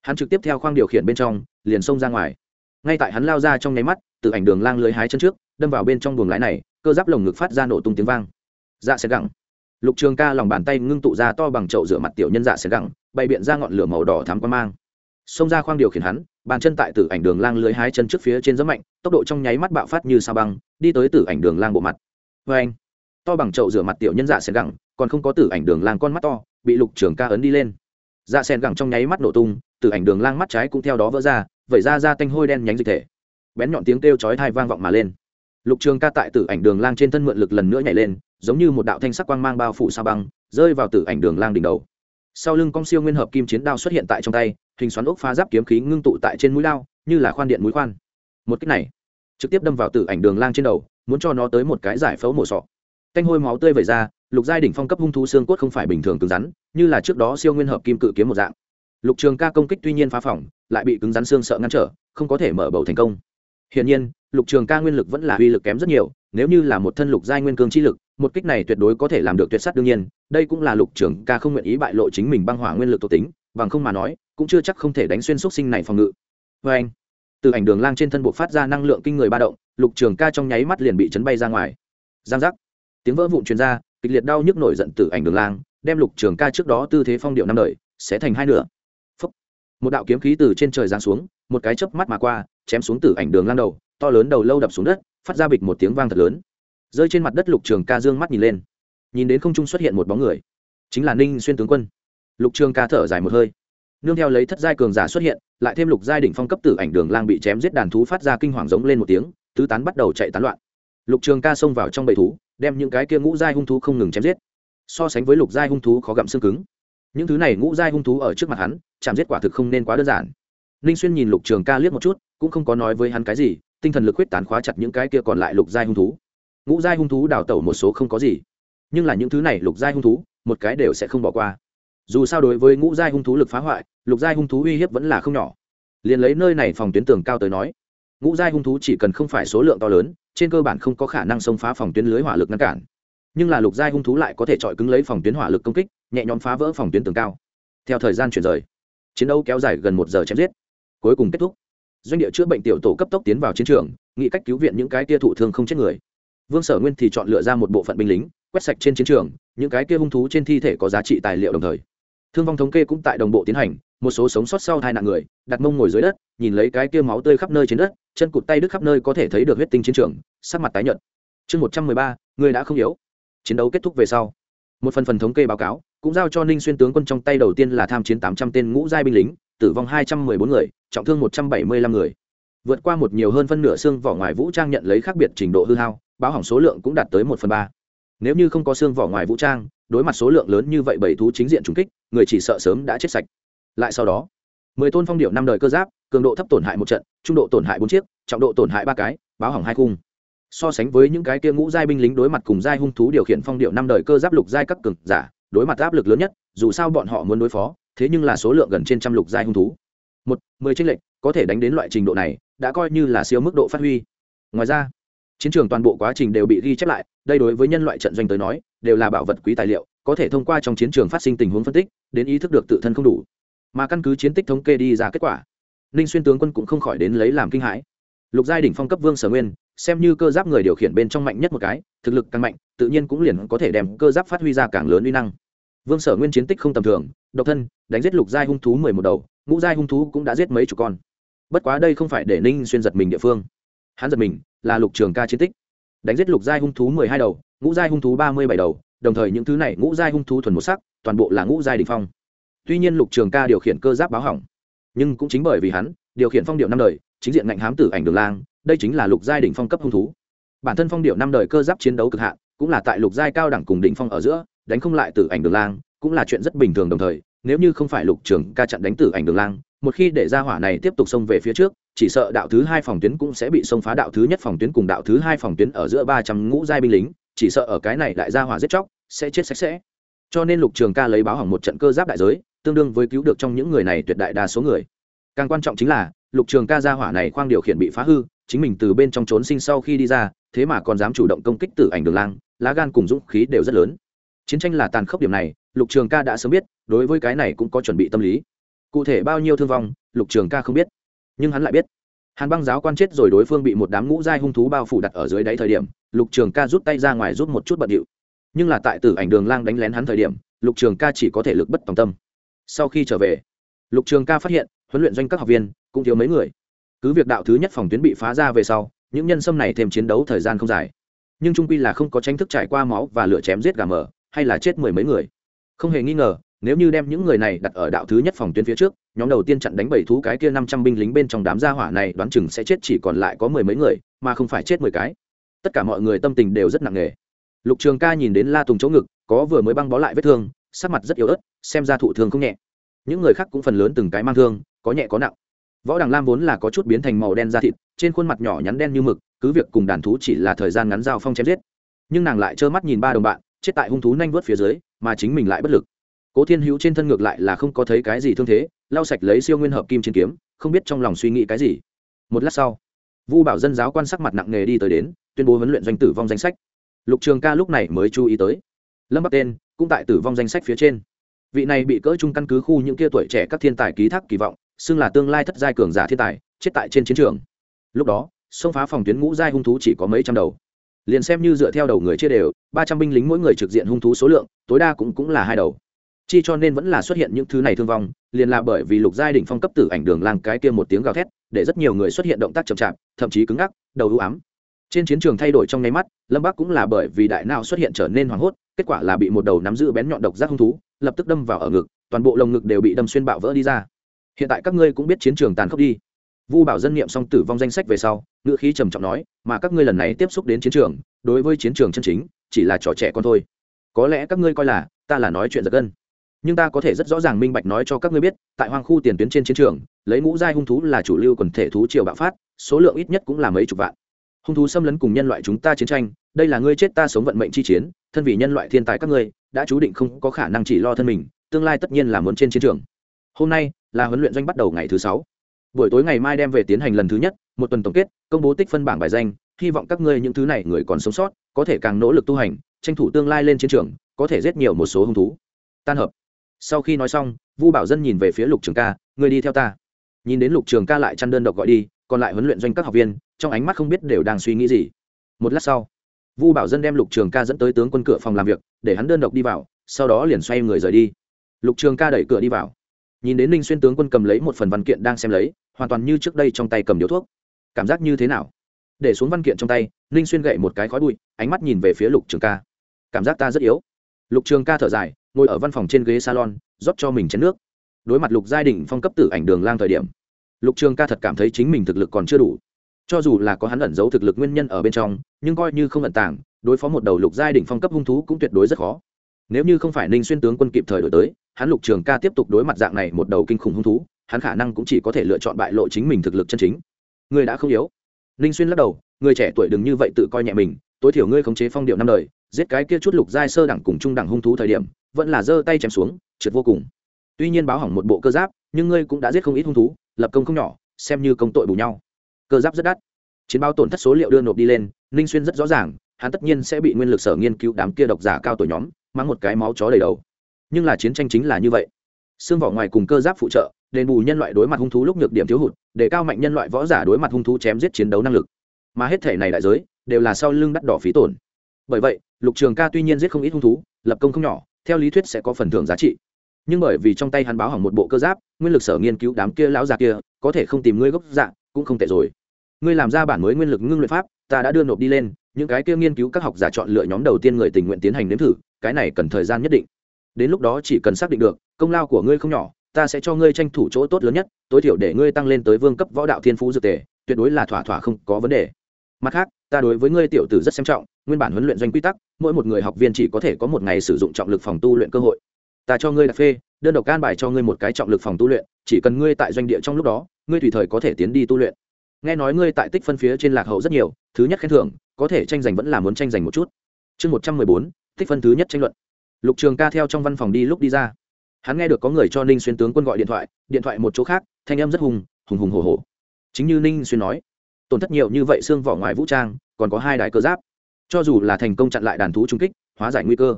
hắn trực tiếp theo khoang điều khiển bên trong, liền xông ra ngoài. Ngay tại hắn lao ra trong nháy mắt, từ ảnh đường lang lưới hái chân trước, đâm vào bên trong buồng lái này, cơ giáp lồng ngực phát ra nổ tung tiếng vang. Dạ sẽ gẳng lục trường ca lòng bàn tay ngưng tụ ra to bằng chậu rửa mặt tiểu nhân dạ xẻ gẳng bày biện ra ngọn lửa màu đỏ thám quan mang. Xông ra khoang điều khiển hắn, bàn chân tại tử ảnh đường lang lưới hai chân trước phía trên giấm mạnh, tốc độ trong nháy mắt bạo phát như sao băng, đi tới tử ảnh đường lang bộ mặt. Vê anh. To bằng chậu rửa mặt tiểu nhân dạ xẻ gẳng còn không có tử ảnh đường lang con mắt to, bị lục trường ca ấn đi lên. Dạ xẻn gẳng trong nháy mắt nổ tung, tử ảnh đường lang mắt trái cũng theo đó vỡ ra, vẩy ra ra tanh hôi đen nhánh dịch thể. Bén nhọn tiếng kêu chói thai vang vọng mà lên lục trường ca tại tử ảnh đường lang trên thân mượn lực lần nữa nhảy lên, giống như một đạo thanh sắc quang mang bao phủ sao băng, rơi vào tử ảnh đường lang đỉnh đầu. Sau lưng con siêu nguyên hợp kim chiến đao xuất hiện tại trong tay, hình xoắn ốc phá giáp kiếm khí ngưng tụ tại trên mũi lao như là khoan điện mũi khoan. Một cách này, trực tiếp đâm vào tử ảnh đường lang trên đầu, muốn cho nó tới một cái giải phẫu mổ sọ. Canh hôi máu tươi vẩy ra, lục giai đỉnh phong cấp hung thú xương cốt không phải bình thường cứng rắn, như là trước đó siêu nguyên hợp kim cự kiếm một dạng. Lục trường ca công kích tuy nhiên phá phỏng lại bị cứng rắn xương sợ ngăn trở, không có thể mở bầu thành công hiển nhiên, lục trường ca nguyên lực vẫn là uy lực kém rất nhiều, nếu như là một thân lục giai nguyên cương chi lực, một kích này tuyệt đối có thể làm được tuyệt sát đương nhiên, đây cũng là lục trường ca không nguyện ý bại lộ chính mình băng hỏa nguyên lực tố tính, bằng không mà nói, cũng chưa chắc không thể đánh xuyên xúc sinh này phòng ngự. Vê anh, từ ảnh đường lang trên thân bộ phát ra năng lượng kinh người ba động, lục trường ca trong nháy mắt liền bị chấn bay ra ngoài. Giang giác. Tiếng vỡ vụn truyền ra, kịch liệt đau nhức nổi giận từ ảnh đường lang, đem lục trường ca trước đó tư thế phong điệu năm đời, sẽ thành hai nửa. Phúc. một đạo kiếm khí từ trên trời giáng xuống, một cái chớp mắt mà qua chém xuống từ ảnh đường lang đầu, to lớn đầu lâu đập xuống đất, phát ra bịch một tiếng vang thật lớn. Rơi trên mặt đất lục trường ca dương mắt nhìn lên. Nhìn đến không trung xuất hiện một bóng người, chính là ninh xuyên tướng quân. Lục trường ca thở dài một hơi. Nương theo lấy thất giai cường giả xuất hiện, lại thêm lục giai đỉnh phong cấp tử ảnh đường lang bị chém giết đàn thú phát ra kinh hoàng giống lên một tiếng, tứ tán bắt đầu chạy tán loạn. Lục trường ca xông vào trong bầy thú, đem những cái kia ngũ giai hung thú không ngừng chém giết. So sánh với lục giai hung thú khó gặm xương cứng. Những thứ này ngũ giai hung thú ở trước mặt hắn, chạm giết quả thực không nên quá đơn giản ninh xuyên nhìn lục trường ca liếc một chút, cũng không có nói với hắn cái gì, tinh thần lực huyết tán khóa chặt những cái kia còn lại lục giai hung thú. Ngũ giai hung thú đào tẩu một số không có gì, nhưng là những thứ này lục giai hung thú, một cái đều sẽ không bỏ qua. Dù sao đối với ngũ giai hung thú lực phá hoại, lục giai hung thú uy hiếp vẫn là không nhỏ. Liền lấy nơi này phòng tuyến tường cao tới nói, ngũ giai hung thú chỉ cần không phải số lượng to lớn, trên cơ bản không có khả năng xông phá phòng tuyến lưới hỏa lực ngăn cản. Nhưng là lục giai hung thú lại có thể chọi cứng lấy phòng tuyến hỏa lực công kích, nhẹ nhõm phá vỡ phòng tuyến tường cao. Theo thời gian chuyển rời, chiến đấu kéo dài gần một giờ chém giết cuối cùng kết thúc. Doanh địa chữa bệnh tiểu tổ cấp tốc tiến vào chiến trường, nghĩ cách cứu viện những cái tia thụ thương không chết người. Vương sở nguyên thì chọn lựa ra một bộ phận binh lính, quét sạch trên chiến trường, những cái kia hung thú trên thi thể có giá trị tài liệu đồng thời. Thương vong thống kê cũng tại đồng bộ tiến hành, một số sống sót sau hai nạn người, đặt mông ngồi dưới đất, nhìn lấy cái kia máu tươi khắp nơi trên đất, chân cụt tay đứt khắp nơi có thể thấy được huyết tinh chiến trường, sắc mặt tái nhợt. Chương một trăm mười ba, người đã không yếu. Chiến đấu kết thúc về sau. Một phần phần thống kê báo cáo, cũng giao cho ninh xuyên tướng quân trong tay đầu tiên là tham chiến tám trăm tên ngũ giai binh lính tử vong hai trăm mười bốn người, trọng thương một trăm bảy mươi lăm người. Vượt qua một nhiều hơn phân nửa xương vỏ ngoài vũ trang nhận lấy khác biệt trình độ hư hao, báo hỏng số lượng cũng đạt tới một phần ba. Nếu như không có xương vỏ ngoài vũ trang, đối mặt số lượng lớn như vậy bảy thú chính diện trúng kích, người chỉ sợ sớm đã chết sạch. Lại sau đó, mười tôn phong điệu năm đời cơ giáp, cường độ thấp tổn hại một trận, trung độ tổn hại bốn chiếc, trọng độ tổn hại ba cái, báo hỏng hai khung. So sánh với những cái kia ngũ giai binh lính đối mặt cùng giai hung thú điều khiển phong điệu năm đời cơ giáp lục giai các cường giả, đối mặt áp lực lớn nhất, dù sao bọn họ muốn đối phó thế nhưng là số lượng gần trên trăm lục giai hung thú. Một, mười tranh lệch, có thể đánh đến loại trình độ này, đã coi như là siêu mức độ phát huy. Ngoài ra, chiến trường toàn bộ quá trình đều bị ghi chép lại, đây đối với nhân loại trận doanh tới nói, đều là bảo vật quý tài liệu, có thể thông qua trong chiến trường phát sinh tình huống phân tích, đến ý thức được tự thân không đủ. Mà căn cứ chiến tích thống kê đi ra kết quả, ninh xuyên tướng quân cũng không khỏi đến lấy làm kinh hãi. Lục giai đỉnh phong cấp vương sở nguyên, xem như cơ giáp người điều khiển bên trong mạnh nhất một cái, thực lực càng mạnh, tự nhiên cũng liền có thể đem cơ giáp phát huy ra càng lớn uy năng. Vương sở nguyên chiến tích không tầm thường độc thân, đánh giết lục giai hung thú mười một đầu, ngũ giai hung thú cũng đã giết mấy chục con. Bất quá đây không phải để ninh xuyên giật mình địa phương. Hắn giật mình là lục trường ca chiến tích. Đánh giết lục giai hung thú mười hai đầu, ngũ giai hung thú ba mươi bảy đầu, đồng thời những thứ này ngũ giai hung thú thuần một sắc, toàn bộ là ngũ giai đ ỉ n h phong. Tuy nhiên lục trường ca điều khiển cơ giáp báo hỏng, nhưng cũng chính bởi vì hắn, điều khiển phong điệu năm đời, chính diện ngạnh hám tử ảnh đường lang, đây chính là lục giai đ ỉ n h phong cấp hung thú. Bản thân phong điệu năm đời cơ giáp chiến đấu cực hạn, cũng là tại lục giai cao đẳng cùng đ ỉ n h phong ở giữa, đánh không lại tử ảnh đường lang cũng là chuyện rất bình thường đồng thời, nếu như không phải lục trường ca chặn đánh tử ảnh đường lang, một khi để ra hỏa này tiếp tục xông về phía trước, chỉ sợ đạo thứ hai phòng tuyến cũng sẽ bị xông phá đạo thứ nhất phòng tuyến cùng đạo thứ hai phòng tuyến ở giữa ba trăm ngũ giai binh lính, chỉ sợ ở cái này đại gia hỏa giết chóc, sẽ chết sạch sẽ. Cho nên lục trường ca lấy báo hỏng một trận cơ giáp đại giới, tương đương với cứu được trong những người này tuyệt đại đa số người. Càng quan trọng chính là, lục trường ca gia hỏa này khoang điều khiển bị phá hư, chính mình từ bên trong trốn sinh sau khi đi ra, thế mà còn dám chủ động công kích tử ảnh đường lang, lá gan cùng dũng khí đều rất lớn. Chiến tranh là tàn khốc điểm này lục trường ca đã sớm biết, đối với cái này cũng có chuẩn bị tâm lý. Cụ thể bao nhiêu thương vong, lục trường ca không biết. Nhưng hắn lại biết. Hàn băng giáo quan chết rồi đối phương bị một đám ngũ giai hung thú bao phủ đặt ở dưới đáy thời điểm, lục trường ca rút tay ra ngoài rút một chút bận điệu. Nhưng là tại tử ảnh đường lang đánh lén hắn thời điểm, lục trường ca chỉ có thể lực bất tòng tâm. Sau khi trở về, lục trường ca phát hiện, huấn luyện doanh các học viên cũng thiếu mấy người. Cứ việc đạo thứ nhất phòng tuyến bị phá ra về sau, những nhân sâm này thêm chiến đấu thời gian không dài. Nhưng trung quy là không có tranh thức trải qua máu và lửa chém giết gà mờ, hay là chết mười mấy người không hề nghi ngờ, nếu như đem những người này đặt ở đạo thứ nhất phòng tuyến phía trước, nhóm đầu tiên chặn đánh bảy thú cái kia năm trăm binh lính bên trong đám gia hỏa này đoán chừng sẽ chết chỉ còn lại có mười mấy người, mà không phải chết mười cái. Tất cả mọi người tâm tình đều rất nặng nề. Lục trường ca nhìn đến la tùng chỗ ngực, có vừa mới băng bó lại vết thương, sắc mặt rất yếu ớt, xem ra thụ thương không nhẹ. Những người khác cũng phần lớn từng cái mang thương, có nhẹ có nặng. Võ đằng lam vốn là có chút biến thành màu đen da thịt, trên khuôn mặt nhỏ nhắn đen như mực, cứ việc cùng đàn thú chỉ là thời gian ngắn giao phong chém giết. Nhưng nàng lại trơ mắt nhìn ba đồng bạn, chết tại hung thú nanh vớt phía dưới mà chính mình lại bất lực. Cố thiên hữu trên thân ngược lại là không có thấy cái gì thương thế, lau sạch lấy siêu nguyên hợp kim trên kiếm, không biết trong lòng suy nghĩ cái gì. Một lát sau, vu bảo dân giáo quan sắc mặt nặng nề đi tới đến, tuyên bố huấn luyện doanh tử vong danh sách. Lục trường ca lúc này mới chú ý tới. Lâm bắc tên, cũng tại tử vong danh sách phía trên. Vị này bị cỡ chung căn cứ khu những kia tuổi trẻ các thiên tài ký thác kỳ vọng, xưng là tương lai thất giai cường giả thiên tài, chết tại trên chiến trường. Lúc đó, xông phá phòng tuyến ngũ giai hung thú chỉ có mấy trăm đầu liền xem như dựa theo đầu người chia đều, ba trăm binh lính mỗi người trực diện hung thú số lượng, tối đa cũng cũng là hai đầu. Chi cho nên vẫn là xuất hiện những thứ này thương vong, liền là bởi vì lục giai đỉnh phong cấp tử ảnh đường lang cái kia một tiếng gào thét, để rất nhiều người xuất hiện động tác chậm chạp, thậm chí cứng ngắc, đầu ưu ám. Trên chiến trường thay đổi trong nháy mắt, lâm bắc cũng là bởi vì đại não xuất hiện trở nên hoảng hốt, kết quả là bị một đầu nắm giữ bén nhọn độc giác hung thú, lập tức đâm vào ở ngực, toàn bộ lồng ngực đều bị đâm xuyên bạo vỡ đi ra. Hiện tại các ngươi cũng biết chiến trường tàn khốc đi. Vu bảo dân niệm xong tử vong danh sách về sau ngữ khí trầm trọng nói, mà các ngươi lần này tiếp xúc đến chiến trường, đối với chiến trường chân chính, chỉ là trò trẻ con thôi. Có lẽ các ngươi coi là, ta là nói chuyện giật gân. Nhưng ta có thể rất rõ ràng minh bạch nói cho các ngươi biết, tại hoang khu tiền tuyến trên chiến trường, lấy ngũ giai hung thú là chủ lưu quần thể thú triều bạo phát, số lượng ít nhất cũng là mấy chục vạn. Hung thú xâm lấn cùng nhân loại chúng ta chiến tranh, đây là ngươi chết ta sống vận mệnh chi chiến, thân vì nhân loại thiên tài các ngươi, đã chú định không có khả năng chỉ lo thân mình, tương lai tất nhiên là muốn trên chiến trường. Hôm nay là huấn luyện doanh bắt đầu ngày thứ sáu. Buổi tối ngày mai đem về tiến hành lần thứ nhất một tuần tổng kết, công bố tích phân bảng bài danh, hy vọng các ngươi những thứ này người còn sống sót, có thể càng nỗ lực tu hành, tranh thủ tương lai lên chiến trường, có thể giết nhiều một số hung thú. Tan hợp. Sau khi nói xong, vu bảo dân nhìn về phía lục trường ca người đi theo ta. Nhìn đến lục trường ca lại chăn đơn độc gọi đi, còn lại huấn luyện doanh các học viên, trong ánh mắt không biết đều đang suy nghĩ gì. Một lát sau, vu bảo dân đem lục trường ca dẫn tới tướng quân cửa phòng làm việc, để hắn đơn độc đi vào, sau đó liền xoay người rời đi. Lục trường ca đẩy cửa đi vào. Nhìn đến ninh xuyên tướng quân cầm lấy một phần văn kiện đang xem lấy, hoàn toàn như trước đây trong tay cầm điếu thuốc cảm giác như thế nào? Để xuống văn kiện trong tay, ninh xuyên gậy một cái khói bụi, ánh mắt nhìn về phía lục trường ca. Cảm giác ta rất yếu. Lục trường ca thở dài, ngồi ở văn phòng trên ghế salon, rót cho mình chén nước. Đối mặt lục giai đình phong cấp tử ảnh đường lang thời điểm, lục trường ca thật cảm thấy chính mình thực lực còn chưa đủ. Cho dù là có hắn ẩn giấu thực lực nguyên nhân ở bên trong, nhưng coi như không ẩn tàng, đối phó một đầu lục giai đình phong cấp hung thú cũng tuyệt đối rất khó. Nếu như không phải ninh xuyên tướng quân kịp thời đổi tới, hắn lục trường ca tiếp tục đối mặt dạng này một đầu kinh khủng hung thú, hắn khả năng cũng chỉ có thể lựa chọn bại lộ chính mình thực lực chân chính ngươi đã không yếu. Ninh xuyên lắc đầu, người trẻ tuổi đừng như vậy tự coi nhẹ mình, tối thiểu ngươi khống chế phong điệu năm đời, giết cái kia chút lục giai sơ đẳng cùng trung đẳng hung thú thời điểm, vẫn là giơ tay chém xuống, trượt vô cùng. Tuy nhiên báo hỏng một bộ cơ giáp, nhưng ngươi cũng đã giết không ít hung thú, lập công không nhỏ, xem như công tội bù nhau. Cơ giáp rất đắt. Chiến báo tổn thất số liệu đưa nộp đi lên, ninh xuyên rất rõ ràng, hắn tất nhiên sẽ bị nguyên lực sở nghiên cứu đám kia độc giả cao tuổi nhóm mang một cái máu chó đầy đầu. Nhưng là chiến tranh chính là như vậy xương vỏ ngoài cùng cơ giáp phụ trợ, đền bù nhân loại đối mặt hung thú lúc nhược điểm thiếu hụt, để cao mạnh nhân loại võ giả đối mặt hung thú chém giết chiến đấu năng lực. Mà hết thể này đại giới, đều là sau lưng đắt đỏ phí tổn. Bởi vậy, lục trường ca tuy nhiên giết không ít hung thú, lập công không nhỏ, theo lý thuyết sẽ có phần thưởng giá trị. Nhưng bởi vì trong tay hắn báo hỏng một bộ cơ giáp, nguyên lực sở nghiên cứu đám kia lão già kia, có thể không tìm ngươi gốc dạng cũng không tệ rồi. Ngươi làm ra bản mới nguyên lực ngưng luyện pháp, ta đã đưa nộp đi lên, những cái kia nghiên cứu các học giả chọn lựa nhóm đầu tiên người tình nguyện tiến hành nếm thử, cái này cần thời gian nhất định đến lúc đó chỉ cần xác định được, công lao của ngươi không nhỏ, ta sẽ cho ngươi tranh thủ chỗ tốt lớn nhất, tối thiểu để ngươi tăng lên tới vương cấp võ đạo thiên phú dược tề, tuyệt đối là thỏa thỏa không có vấn đề. Mặt khác, ta đối với ngươi tiểu tử rất xem trọng, nguyên bản huấn luyện doanh quy tắc, mỗi một người học viên chỉ có thể có một ngày sử dụng trọng lực phòng tu luyện cơ hội. Ta cho ngươi đặc phê, đơn độc can bài cho ngươi một cái trọng lực phòng tu luyện, chỉ cần ngươi tại doanh địa trong lúc đó, ngươi tùy thời có thể tiến đi tu luyện. Nghe nói ngươi tại tích phân phía trên lạc hậu rất nhiều, thứ nhất khen thưởng, có thể tranh giành vẫn là muốn tranh giành một chút. Chương một trăm mười bốn, tích phân thứ nhất tranh luận lục trường ca theo trong văn phòng đi lúc đi ra. Hắn nghe được có người cho ninh xuyên tướng quân gọi điện thoại điện thoại một chỗ khác, thanh em rất hùng hùng hùng hồ hồ chính như ninh xuyên nói, tổn thất nhiều như vậy xương vỏ ngoài vũ trang, còn có hai đại cơ giáp. Cho dù là thành công chặn lại đàn thú trung kích, hóa giải nguy cơ,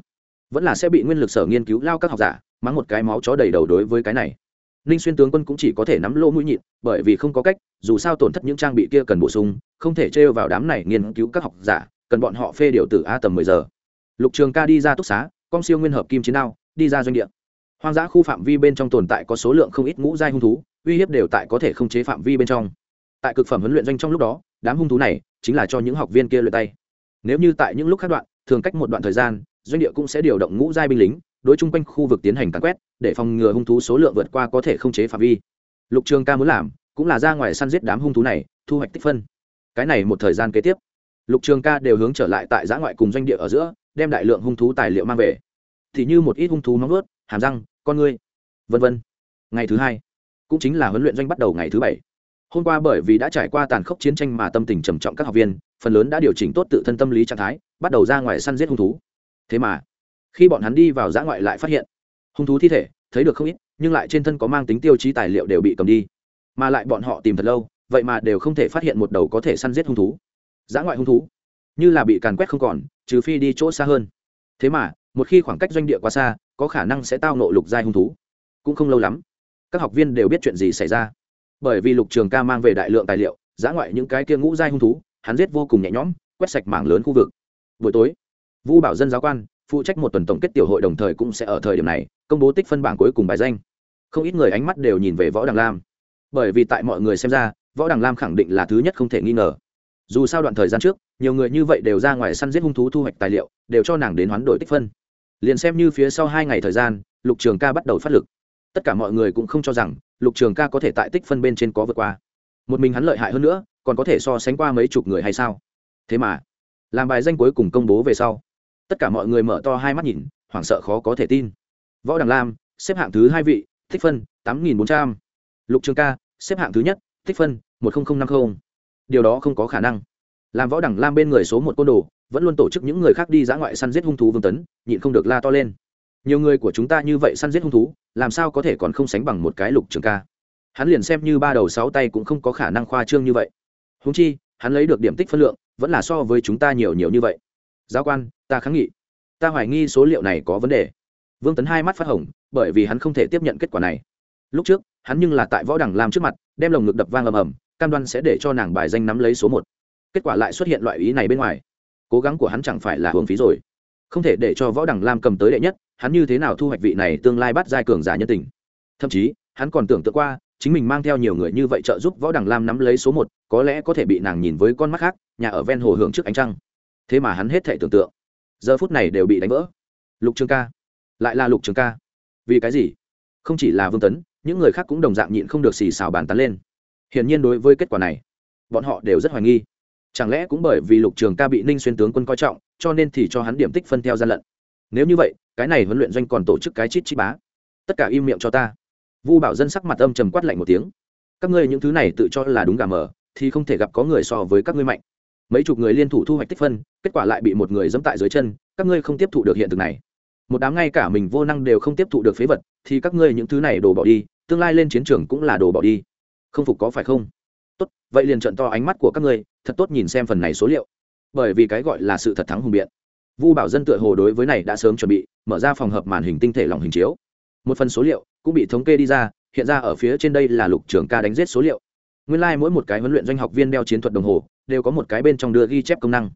vẫn là sẽ bị nguyên lực sở nghiên cứu lao các học giả, mắng một cái máu chó đầy đầu đối với cái này. Ninh xuyên tướng quân cũng chỉ có thể nắm lỗ mũi nhịn, bởi vì không có cách, dù sao tổn thất những trang bị kia cần bổ sung, không thể trêu vào đám này nghiên cứu các học giả, cần bọn họ phê điều từ a tầm mười giờ. Lục trường ca đi ra túc xá con siêu nguyên hợp kim chiến đao, đi ra doanh địa. Hoang dã khu phạm vi bên trong tồn tại có số lượng không ít ngũ giai hung thú, uy hiếp đều tại có thể không chế phạm vi bên trong. Tại cực phẩm huấn luyện doanh trong lúc đó, đám hung thú này chính là cho những học viên kia luyện tay. Nếu như tại những lúc khác đoạn, thường cách một đoạn thời gian, doanh địa cũng sẽ điều động ngũ giai binh lính, đối chung quanh khu vực tiến hành cắn quét, để phòng ngừa hung thú số lượng vượt qua có thể không chế phạm vi. Lục trường ca muốn làm, cũng là ra ngoài săn giết đám hung thú này, thu hoạch tích phân. Cái này một thời gian kế tiếp, lục trường ca đều hướng trở lại tại giã ngoại cùng doanh địa ở giữa đem đại lượng hung thú tài liệu mang về. Thì như một ít hung thú móng ướt hàm răng, con ngươi, vân vân. Ngày thứ hai, cũng chính là huấn luyện doanh bắt đầu ngày thứ bảy. Hôm qua bởi vì đã trải qua tàn khốc chiến tranh mà tâm tình trầm trọng các học viên, phần lớn đã điều chỉnh tốt tự thân tâm lý trạng thái, bắt đầu ra ngoài săn giết hung thú. Thế mà, khi bọn hắn đi vào giã ngoại lại phát hiện, hung thú thi thể, thấy được không ít, nhưng lại trên thân có mang tính tiêu chí tài liệu đều bị cầm đi. Mà lại bọn họ tìm thật lâu, vậy mà đều không thể phát hiện một đầu có thể săn giết hung thú. Giã ngoại hung thú như là bị càn quét không còn, trừ phi đi chỗ xa hơn. Thế mà, một khi khoảng cách doanh địa quá xa, có khả năng sẽ tao nộ lục giai hung thú. Cũng không lâu lắm, các học viên đều biết chuyện gì xảy ra. Bởi vì lục trường ca mang về đại lượng tài liệu, giã ngoại những cái kia ngũ giai hung thú, hắn giết vô cùng nhẹ nhõm, quét sạch mảng lớn khu vực. Buổi tối, vu bảo dân giáo quan, phụ trách một tuần tổng kết tiểu hội đồng thời cũng sẽ ở thời điểm này, công bố tích phân bảng cuối cùng bài danh. Không ít người ánh mắt đều nhìn về võ đằng lam. Bởi vì tại mọi người xem ra, võ đằng lam khẳng định là thứ nhất không thể nghi ngờ dù sao đoạn thời gian trước, nhiều người như vậy đều ra ngoài săn giết hung thú thu hoạch tài liệu, đều cho nàng đến hoán đổi tích phân. Liền xem như phía sau hai ngày thời gian, lục trường ca bắt đầu phát lực. Tất cả mọi người cũng không cho rằng lục trường ca có thể tại tích phân bên trên có vượt qua. Một mình hắn lợi hại hơn nữa, còn có thể so sánh qua mấy chục người hay sao? Thế mà, làm bài danh cuối cùng công bố về sau, tất cả mọi người mở to hai mắt nhìn, hoảng sợ khó có thể tin. Võ đằng lam, xếp hạng thứ hai vị, tích phân tám nghìn bốn trăm. Lục trường ca, xếp hạng thứ nhất, tích phân một nghìn năm mươi điều đó không có khả năng. Làm võ đẳng lam bên người số một côn đồ, vẫn luôn tổ chức những người khác đi dã ngoại săn giết hung thú vương tấn, nhịn không được la to lên. Nhiều người của chúng ta như vậy săn giết hung thú, làm sao có thể còn không sánh bằng một cái lục trường ca? Hắn liền xem như ba đầu sáu tay cũng không có khả năng khoa trương như vậy. Húng chi, hắn lấy được điểm tích phân lượng, vẫn là so với chúng ta nhiều nhiều như vậy. Giáo quan, ta kháng nghị. Ta hoài nghi số liệu này có vấn đề. Vương tấn hai mắt phát hồng, bởi vì hắn không thể tiếp nhận kết quả này. Lúc trước, hắn nhưng là tại võ đẳng làm trước mặt, đem lồng ngực đập vang ầm ầm cam đoan sẽ để cho nàng bài danh nắm lấy số một. Kết quả lại xuất hiện loại ý này bên ngoài. Cố gắng của hắn chẳng phải là hưởng phí rồi. Không thể để cho võ đẳng lam cầm tới đệ nhất, hắn như thế nào thu hoạch vị này tương lai bắt giai cường giả nhân tình? Thậm chí, hắn còn tưởng tượng qua, chính mình mang theo nhiều người như vậy trợ giúp võ đẳng lam nắm lấy số một, có lẽ có thể bị nàng nhìn với con mắt khác, nhà ở ven hồ hưởng trước ánh trăng. Thế mà hắn hết thể tưởng tượng. Giờ phút này đều bị đánh vỡ. Lục trường ca. Lại là lục trường ca. Vì cái gì? Không chỉ là vương tấn, những người khác cũng đồng dạng nhịn không được xì xào bàn tán lên hiển nhiên đối với kết quả này, bọn họ đều rất hoài nghi. Chẳng lẽ cũng bởi vì lục trường ca bị ninh xuyên tướng quân coi trọng, cho nên thì cho hắn điểm tích phân theo gian lận? Nếu như vậy, cái này huấn luyện doanh còn tổ chức cái chít chít bá. Tất cả im miệng cho ta. Vu bảo dân sắc mặt âm trầm quát lạnh một tiếng. Các ngươi những thứ này tự cho là đúng gà mờ, thì không thể gặp có người so với các ngươi mạnh. Mấy chục người liên thủ thu hoạch tích phân, kết quả lại bị một người dẫm tại dưới chân, các ngươi không tiếp thụ được hiện thực này. Một đám ngay cả mình vô năng đều không tiếp thụ được phế vật, thì các ngươi những thứ này đổ bỏ đi, tương lai lên chiến trường cũng là đồ bỏ đi không phục có phải không? Tốt, vậy liền trận to ánh mắt của các ngươi, thật tốt nhìn xem phần này số liệu. Bởi vì cái gọi là sự thật thắng hùng biện. Vu bảo dân tựa hồ đối với này đã sớm chuẩn bị, mở ra phòng hợp màn hình tinh thể lòng hình chiếu. Một phần số liệu cũng bị thống kê đi ra, hiện ra ở phía trên đây là lục trưởng ca đánh giết số liệu. Nguyên lai、like、mỗi một cái huấn luyện doanh học viên đeo chiến thuật đồng hồ, đều có một cái bên trong đưa ghi chép công năng.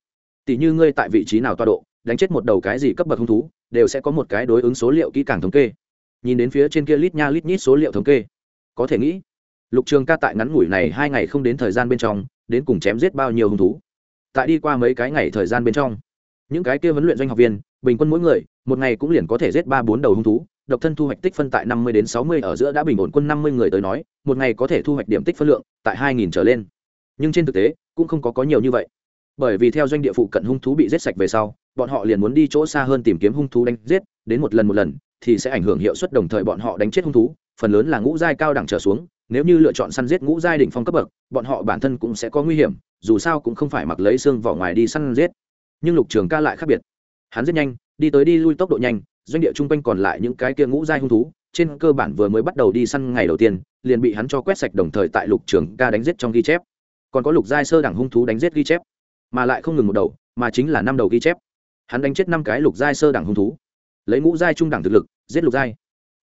Tỷ như ngươi tại vị trí nào toa độ, đánh chết một đầu cái gì cấp bậc hung thú, đều sẽ có một cái đối ứng số liệu kỹ càng thống kê. Nhìn đến phía trên kia lít nha lít nhít số liệu thống kê. Có thể nghĩ lục trường ca tại ngắn ngủi này hai ngày không đến thời gian bên trong, đến cùng chém giết bao nhiêu hung thú. Tại đi qua mấy cái ngày thời gian bên trong, những cái kia huấn luyện doanh học viên, bình quân mỗi người, một ngày cũng liền có thể giết ba bốn đầu hung thú, độc thân thu hoạch tích phân tại năm mươi đến sáu mươi, ở giữa đã bình ổn quân năm mươi người tới nói, một ngày có thể thu hoạch điểm tích phân lượng tại hai nghìn trở lên. Nhưng trên thực tế, cũng không có có nhiều như vậy. Bởi vì theo doanh địa phụ cận hung thú bị giết sạch về sau, bọn họ liền muốn đi chỗ xa hơn tìm kiếm hung thú đánh giết, đến một lần một lần, thì sẽ ảnh hưởng hiệu suất đồng thời bọn họ đánh chết hung thú phần lớn là ngũ giai cao đẳng trở xuống, nếu như lựa chọn săn giết ngũ giai đỉnh phong cấp bậc, bọn họ bản thân cũng sẽ có nguy hiểm, dù sao cũng không phải mặc lấy xương vỏ ngoài đi săn giết. Nhưng lục trường ca lại khác biệt. Hắn rất nhanh, đi tới đi lui tốc độ nhanh, doanh địa chung quanh còn lại những cái kia ngũ giai hung thú, trên cơ bản vừa mới bắt đầu đi săn ngày đầu tiên, liền bị hắn cho quét sạch đồng thời tại lục trường ca đánh giết trong ghi chép. Còn có lục giai sơ đẳng hung thú đánh giết ghi chép, mà lại không ngừng một đầu, mà chính là năm đầu ghi chép. Hắn đánh chết năm cái lục giai sơ đẳng hung thú, lấy ngũ giai trung đẳng thực lực, giết lục giai.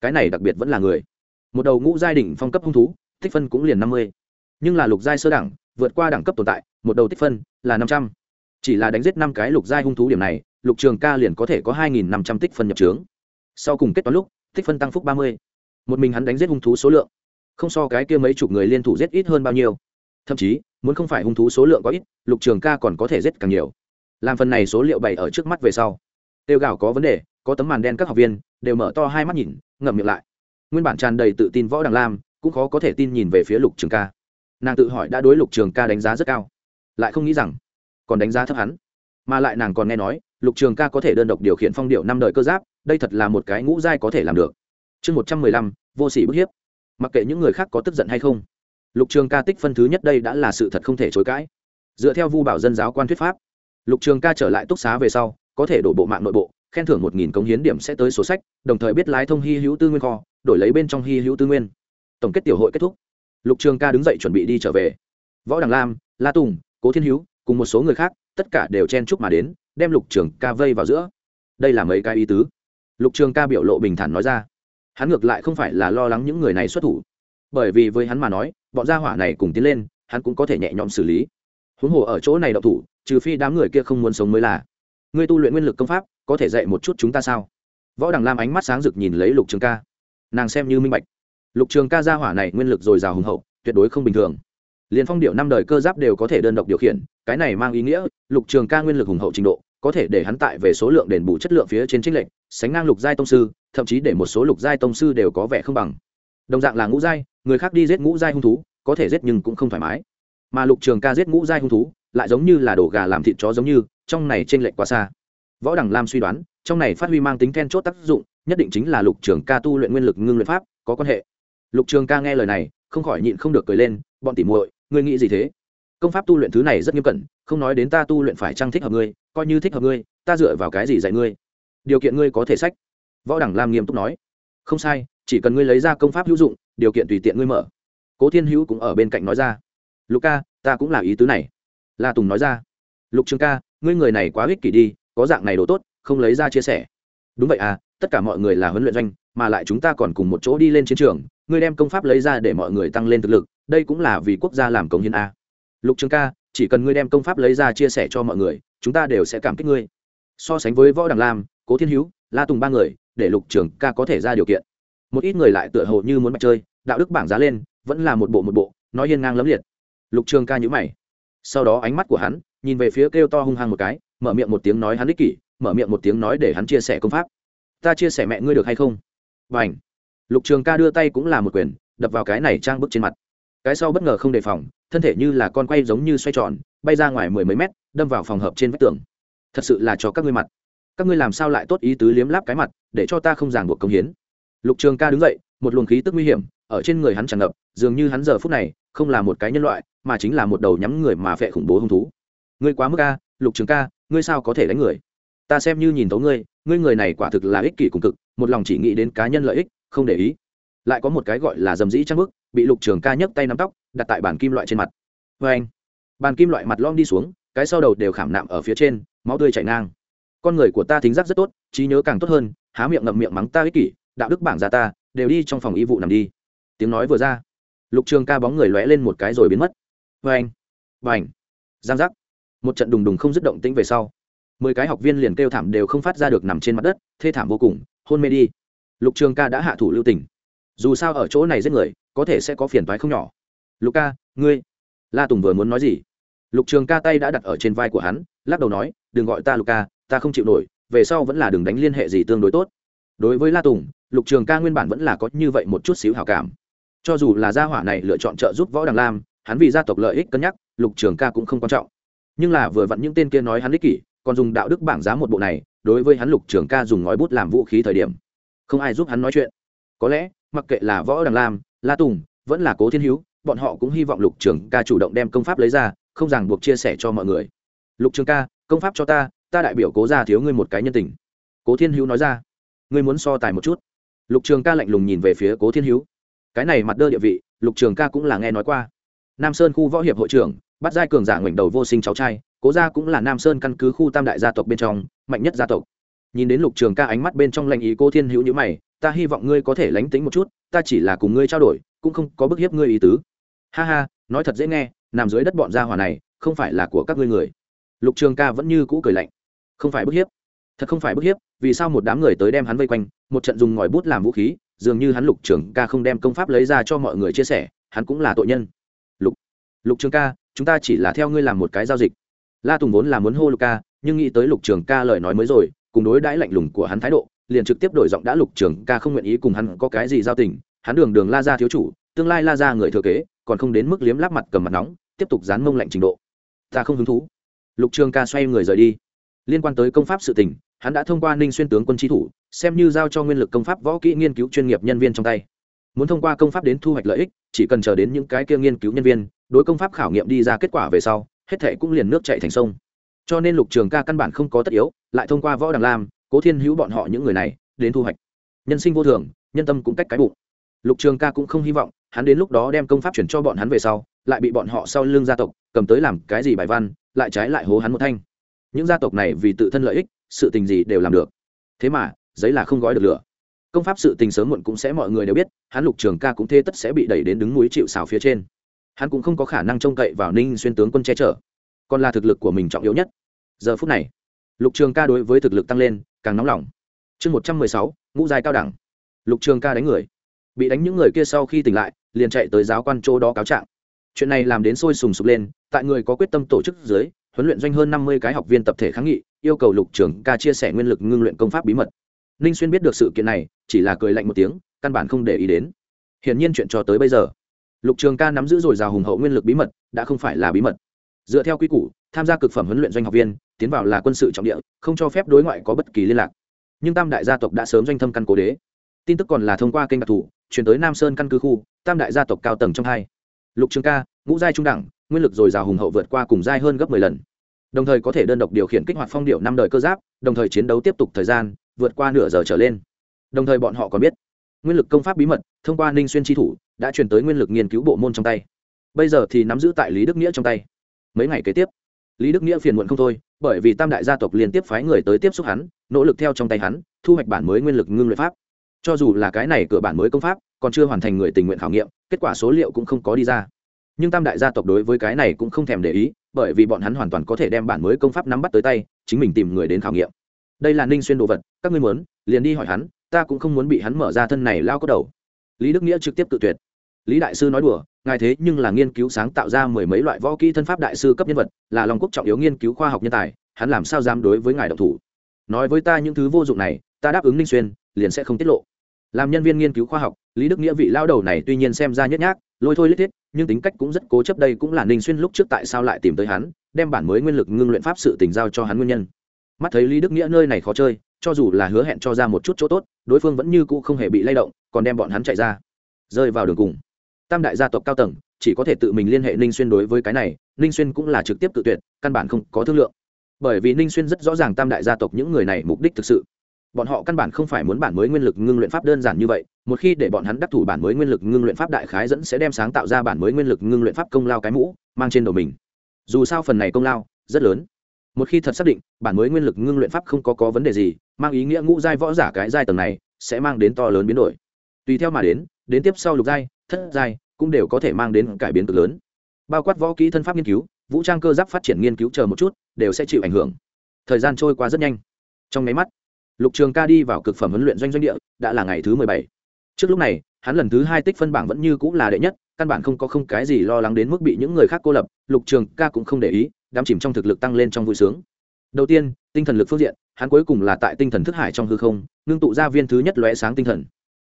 Cái này đặc biệt vẫn là người một đầu ngũ giai đỉnh phong cấp hung thú, tích phân cũng liền năm mươi. Nhưng là lục giai sơ đẳng, vượt qua đẳng cấp tồn tại, một đầu tích phân là năm trăm. Chỉ là đánh giết năm cái lục giai hung thú điểm này, lục trường ca liền có thể có hai nghìn năm trăm tích phân nhập trướng. Sau cùng kết toán lúc, tích phân tăng phúc ba mươi. Một mình hắn đánh giết hung thú số lượng, không so cái kia mấy chục người liên thủ giết ít hơn bao nhiêu. Thậm chí, muốn không phải hung thú số lượng có ít, lục trường ca còn có thể giết càng nhiều. Làm phần này số liệu bày ở trước mắt về sau. Tiêu gạo có vấn đề, có tấm màn đen các học viên, đều mở to hai mắt nhìn, ngậm miệng lại nguyên bản tràn đầy tự tin võ đằng lam, cũng khó có thể tin nhìn về phía lục trường ca. Nàng tự hỏi đã đối lục trường ca đánh giá rất cao, lại không nghĩ rằng còn đánh giá thấp hắn. Mà lại nàng còn nghe nói, lục trường ca có thể đơn độc điều khiển phong điệu năm đời cơ giáp, đây thật là một cái ngũ giai có thể làm được. Chương một trăm mười lăm, vô s ỉ bức hiếp. Mặc kệ những người khác có tức giận hay không, lục trường ca tích phân thứ nhất đây đã là sự thật không thể chối cãi. Dựa theo vu bảo dân giáo quan thuyết pháp, lục trường ca trở lại túc xá về sau, có thể đổ bộ mạng nội bộ, khen thưởng một nghìn cống hiến điểm sẽ tới sổ sách, đồng thời biết lái thông hy hữu tư nguyên kho đổi lấy bên trong hy hữu tư nguyên. Tổng kết tiểu hội kết thúc, lục trường ca đứng dậy chuẩn bị đi trở về. Võ đằng lam, la tùng, cố thiên hữu cùng một số người khác, tất cả đều chen chúc mà đến, đem lục trường ca vây vào giữa. Đây là mấy cái ý tứ. Lục trường ca biểu lộ bình thản nói ra. Hắn ngược lại không phải là lo lắng những người này xuất thủ. Bởi vì với hắn mà nói, bọn gia hỏa này cùng tiến lên, hắn cũng có thể nhẹ nhõm xử lý. Huống hồ ở chỗ này đậu thủ, trừ phi đám người kia không muốn sống mới là. Ngươi tu luyện nguyên lực công pháp, có thể dạy một chút chúng ta sao? Võ đằng lam ánh mắt sáng rực nhìn lấy lục trường ca nàng xem như minh bạch. Lục trường ca gia hỏa này nguyên lực dồi dào hùng hậu, tuyệt đối không bình thường. Liền phong điệu năm đời cơ giáp đều có thể đơn độc điều khiển, cái này mang ý nghĩa, lục trường ca nguyên lực hùng hậu trình độ, có thể để hắn tại về số lượng đền bù chất lượng phía trên trích lệnh sánh ngang lục giai tông sư, thậm chí để một số lục giai tông sư đều có vẻ không bằng. Đồng dạng là ngũ giai, người khác đi giết ngũ giai hung thú, có thể giết nhưng cũng không thoải mái. Mà lục trường ca giết ngũ giai hung thú, lại giống như là đổ gà làm thịt chó giống như, trong này t r ê n lệch quá xa. Võ đẳng lam suy đoán trong này phát huy mang tính then chốt tác dụng, nhất định chính là lục trường ca tu luyện nguyên lực ngưng luyện pháp, có quan hệ. Lục trường ca nghe lời này, không khỏi nhịn không được cười lên, bọn tỉ muội, ngươi nghĩ gì thế? Công pháp tu luyện thứ này rất nghiêm cẩn, không nói đến ta tu luyện phải trang thích hợp ngươi, coi như thích hợp ngươi, ta dựa vào cái gì dạy ngươi? Điều kiện ngươi có thể sách. Võ đẳng lam nghiêm túc nói, không sai, chỉ cần ngươi lấy ra công pháp hữu dụng, điều kiện tùy tiện ngươi mở. Cố thiên hữu cũng ở bên cạnh nói ra, lục ca, ta cũng là ý tứ này. La tùng nói ra, lục trường ca, ngươi người này quá ích kỷ đi, có dạng này đồ tốt không lấy ra chia sẻ. Đúng vậy à tất cả mọi người là huấn luyện doanh, mà lại chúng ta còn cùng một chỗ đi lên chiến trường, ngươi đem công pháp lấy ra để mọi người tăng lên thực lực, đây cũng là vì quốc gia làm công hiến a. Lục trường ca, chỉ cần ngươi đem công pháp lấy ra chia sẻ cho mọi người, chúng ta đều sẽ cảm kích ngươi. So sánh với võ đằng lam, cố thiên hữu, la tùng ba người, để lục trường ca có thể ra điều kiện. Một ít người lại tựa hồ như muốn mặt chơi, đạo đức bảng giá lên, vẫn là một bộ một bộ, nói hiên ngang lấm liệt. Lục trường ca nhữ mày. Sau đó ánh mắt của hắn nhìn về phía kêu to hung hăng một cái, mở miệng một tiếng nói hắn ích kỷ mở miệng một tiếng nói để hắn chia sẻ công pháp. Ta chia sẻ mẹ ngươi được hay không? Và ảnh lục trường ca đưa tay cũng là một quyền, đập vào cái này trang bức trên mặt. Cái sau bất ngờ không đề phòng, thân thể như là con quay giống như xoay tròn, bay ra ngoài mười mấy mét, đâm vào phòng hợp trên vách tường. Thật sự là cho các ngươi mặt. Các ngươi làm sao lại tốt ý tứ liếm láp cái mặt, để cho ta không ràng buộc công hiến? Lục trường ca đứng dậy, một luồng khí tức nguy hiểm, ở trên người hắn tràn ngập, dường như hắn giờ phút này, không là một cái nhân loại, mà chính là một đầu nhắm người mà phệ khủng bố hung thú. Ngươi quá mức ca lục trường ca, ngươi sao có thể đánh người? Ta xem như nhìn tấu ngươi ngươi người này quả thực là ích kỷ cùng cực, một lòng chỉ nghĩ đến cá nhân lợi ích, không để ý. Lại có một cái gọi là dầm dĩ trang bức, bị lục trường ca nhấc tay nắm tóc, đặt tại bàn kim loại trên mặt. Vê anh, bàn kim loại mặt lom đi xuống, cái sau đầu đều khảm nạm ở phía trên, máu tươi chảy ngang. Con người của ta thính giác rất tốt, trí nhớ càng tốt hơn, há miệng ngậm miệng mắng ta ích kỷ, đạo đức bảng ra ta, đều đi trong phòng y vụ nằm đi. Tiếng nói vừa ra, lục trường ca bóng người lóe lên một cái rồi biến mất. Vê anh vành giang giác. Một trận đùng đùng không dứt động tĩnh về sau mười cái học viên liền kêu thảm đều không phát ra được nằm trên mặt đất, thê thảm vô cùng, hôn mê đi. Lục trường ca đã hạ thủ lưu tình. Dù sao ở chỗ này giết người, có thể sẽ có phiền toái không nhỏ. Lục ca, ngươi, la tùng vừa muốn nói gì? Lục trường ca tay đã đặt ở trên vai của hắn, lắc đầu nói, đừng gọi ta lục ca, ta không chịu nổi, về sau vẫn là đừng đánh liên hệ gì tương đối tốt. Đối với la tùng, lục trường ca nguyên bản vẫn là có như vậy một chút xíu hảo cảm. Cho dù là gia hỏa này lựa chọn trợ giúp võ đằng lam, hắn vì gia tộc lợi ích cân nhắc, lục trường ca cũng không quan trọng. Nhưng là vừa vặn những tên kia nói hắn ích kỷ còn dùng đạo đức bảng giá một bộ này đối với hắn lục trường ca dùng ngói bút làm vũ khí thời điểm. Không ai giúp hắn nói chuyện. Có lẽ, mặc kệ là võ đằng lam, la tùng, vẫn là cố thiên hữu, bọn họ cũng hy vọng lục trường ca chủ động đem công pháp lấy ra, không ràng buộc chia sẻ cho mọi người. Lục trường ca, công pháp cho ta ta đại biểu cố ra thiếu ngươi một cái nhân tình. Cố thiên hữu nói ra. Ngươi muốn so tài một chút. Lục trường ca lạnh lùng nhìn về phía cố thiên hữu. Cái này mặt đơ địa vị, lục trường ca cũng là nghe nói qua. Nam sơn khu võ hiệp hội trưởng, bắt giai cường giả ngoảnh đầu vô sinh cháu trai cố gia cũng là nam sơn căn cứ khu tam đại gia tộc bên trong, mạnh nhất gia tộc. Nhìn đến lục trường ca ánh mắt bên trong lành ý cô thiên hữu nhữ mày, ta hy vọng ngươi có thể lánh tính một chút, ta chỉ là cùng ngươi trao đổi, cũng không có bức hiếp ngươi ý tứ. Ha ha, nói thật dễ nghe, nằm dưới đất bọn gia hỏa này, không phải là của các ngươi người. Lục trường ca vẫn như cũ cười lạnh. Không phải bức hiếp. Thật không phải bức hiếp, vì sao một đám người tới đem hắn vây quanh, một trận dùng ngòi bút làm vũ khí, dường như hắn lục trường ca không đem công pháp lấy ra cho mọi người chia sẻ, hắn cũng là tội nhân. Lục lục trường ca, chúng ta chỉ là theo ngươi làm một cái giao dịch la tùng vốn là muốn hô lục ca, nhưng nghĩ tới lục trường ca lời nói mới rồi, cùng đối đãi lạnh lùng của hắn thái độ, liền trực tiếp đổi giọng đã lục trường ca không nguyện ý cùng hắn có cái gì giao tình, hắn đường đường la ra thiếu chủ, tương lai la ra người thừa kế, còn không đến mức liếm láp mặt cầm mặt nóng, tiếp tục dán mông lạnh trình độ. Ta không hứng thú. Lục trường ca xoay người rời đi. Liên quan tới công pháp sự tình, hắn đã thông qua ninh xuyên tướng quân tri thủ, xem như giao cho nguyên lực công pháp võ kỹ nghiên cứu chuyên nghiệp nhân viên trong tay. Muốn thông qua công pháp đến thu hoạch lợi ích, chỉ cần chờ đến những cái kia nghiên cứu nhân viên, đối công pháp khảo nghiệm đi ra kết quả về sau hết thệ cũng liền nước chạy thành sông. Cho nên lục trường ca căn bản không có tất yếu, lại thông qua võ đằng lam, cố thiên hữu bọn họ những người này, đến thu hoạch. Nhân sinh vô thường, nhân tâm cũng cách cái bụng. Lục trường ca cũng không hy vọng, hắn đến lúc đó đem công pháp chuyển cho bọn hắn về sau, lại bị bọn họ sau lưng gia tộc, cầm tới làm cái gì bài văn, lại trái lại hố hắn một thanh. Những gia tộc này vì tự thân lợi ích, sự tình gì đều làm được. Thế mà, giấy là không gói được lửa. Công pháp sự tình sớm muộn cũng sẽ mọi người đều biết, hắn lục trường ca cũng thế tất sẽ bị đẩy đến đứng núi chịu xào phía trên hắn cũng không có khả năng trông cậy vào ninh xuyên tướng quân che chở, còn là thực lực của mình trọng yếu nhất. Giờ phút này, lục trường ca đối với thực lực tăng lên càng nóng lòng. Chương một trăm mười sáu, ngũ giai cao đẳng. Lục trường ca đánh người. Bị đánh những người kia sau khi tỉnh lại, liền chạy tới giáo quan chỗ đó cáo trạng. Chuyện này làm đến sôi sùng sục lên, tại người có quyết tâm tổ chức dưới, huấn luyện doanh hơn năm mươi cái học viên tập thể kháng nghị, yêu cầu lục trường ca chia sẻ nguyên lực ngưng luyện công pháp bí mật. Ninh xuyên biết được sự kiện này, chỉ là cười lạnh một tiếng, căn bản không để ý đến. Hiển nhiên chuyện cho tới bây giờ lục trường ca nắm giữ rồi rào hùng hậu nguyên lực bí mật, đã không phải là bí mật. Dựa theo quy củ, tham gia cực phẩm huấn luyện doanh học viên, tiến vào là quân sự trọng địa, không cho phép đối ngoại có bất kỳ liên lạc. Nhưng tam đại gia tộc đã sớm doanh thâm căn cố đế. Tin tức còn là thông qua kênh đặc thù, chuyển tới nam sơn căn cứ khu, tam đại gia tộc cao tầng trong hai. Lục trường ca, ngũ giai trung đẳng, nguyên lực dồi dào hùng hậu vượt qua cùng giai hơn gấp mười lần. Đồng thời có thể đơn độc điều khiển kích hoạt phong điệu năm đời cơ giáp, đồng thời chiến đấu tiếp tục thời gian, vượt qua nửa giờ trở lên. Đồng thời bọn họ còn biết, nguyên lực công pháp bí mật thông qua ninh xuyên tri thủ đã truyền tới nguyên lực nghiên cứu bộ môn trong tay. Bây giờ thì nắm giữ tại lý đức nghĩa trong tay. Mấy ngày kế tiếp, lý đức nghĩa phiền muộn không thôi, bởi vì tam đại gia tộc liên tiếp phái người tới tiếp xúc hắn, nỗ lực theo trong tay hắn, thu hoạch bản mới nguyên lực ngưng luyện pháp. Cho dù là cái này cửa bản mới công pháp, còn chưa hoàn thành người tình nguyện khảo nghiệm, kết quả số liệu cũng không có đi ra. Nhưng tam đại gia tộc đối với cái này cũng không thèm để ý, bởi vì bọn hắn hoàn toàn có thể đem bản mới công pháp nắm bắt tới tay, chính mình tìm người đến khảo nghiệm. Đây là ninh xuyên đồ vật, các ngươi muốn, liền đi hỏi hắn, ta cũng không muốn bị hắn mở ra thân này lao có đầu. Lý đức nghĩa trực tiếp tự tuyệt lý đại sư nói đùa, ngài thế nhưng là nghiên cứu sáng tạo ra mười mấy loại võ kỹ thân pháp đại sư cấp nhân vật, là lòng quốc trọng yếu nghiên cứu khoa học nhân tài, hắn làm sao dám đối với ngài độc thủ? Nói với ta những thứ vô dụng này, ta đáp ứng ninh xuyên, liền sẽ không tiết lộ. Làm nhân viên nghiên cứu khoa học, lý đức nghĩa vị lao đầu này tuy nhiên xem ra nhất nhác, lôi thôi lết thiết, nhưng tính cách cũng rất cố chấp đây cũng là ninh xuyên lúc trước tại sao lại tìm tới hắn, đem bản mới nguyên lực ngưng luyện pháp sự tình giao cho hắn nguyên nhân. Mắt thấy lý đức nghĩa nơi này khó chơi, cho dù là hứa hẹn cho ra một chút chỗ tốt, đối phương vẫn như cũ không hề bị lay động, còn đem bọn hắn chạy ra. Rơi vào đường cùng tam đại gia tộc cao tầng, chỉ có thể tự mình liên hệ ninh xuyên đối với cái này, ninh xuyên cũng là trực tiếp tự tuyệt, căn bản không có thương lượng. Bởi vì ninh xuyên rất rõ ràng tam đại gia tộc những người này mục đích thực sự. Bọn họ căn bản không phải muốn bản mới nguyên lực ngưng luyện pháp đơn giản như vậy, một khi để bọn hắn đắc thủ bản mới nguyên lực ngưng luyện pháp đại khái dẫn sẽ đem sáng tạo ra bản mới nguyên lực ngưng luyện pháp công lao cái mũ, mang trên đầu mình. Dù sao phần này công lao, rất lớn. Một khi thật xác định, bản mới nguyên lực ngưng luyện pháp không có có vấn đề gì, mang ý nghĩa ngũ giai võ giả cái giai tầng này, sẽ mang đến to lớn biến đổi. Tùy theo mà đến đến tiếp sau lục giai thất giai cũng đều có thể mang đến cải biến cực lớn. Bao quát võ kỹ thân pháp nghiên cứu, vũ trang cơ giáp phát triển nghiên cứu chờ một chút, đều sẽ chịu ảnh hưởng. Thời gian trôi qua rất nhanh. Trong nháy mắt, lục trường ca đi vào cực phẩm huấn luyện doanh doanh địa, đã là ngày thứ mười bảy. Trước lúc này, hắn lần thứ hai tích phân bảng vẫn như cũng là đệ nhất, căn bản không có không cái gì lo lắng đến mức bị những người khác cô lập, lục trường ca cũng không để ý đắm chìm trong thực lực tăng lên trong vui sướng. Đầu tiên, tinh thần lực phương diện, hắn cuối cùng là tại tinh thần thức hải trong hư không, ngưng tụ ra viên thứ nhất lóe sáng tinh thần.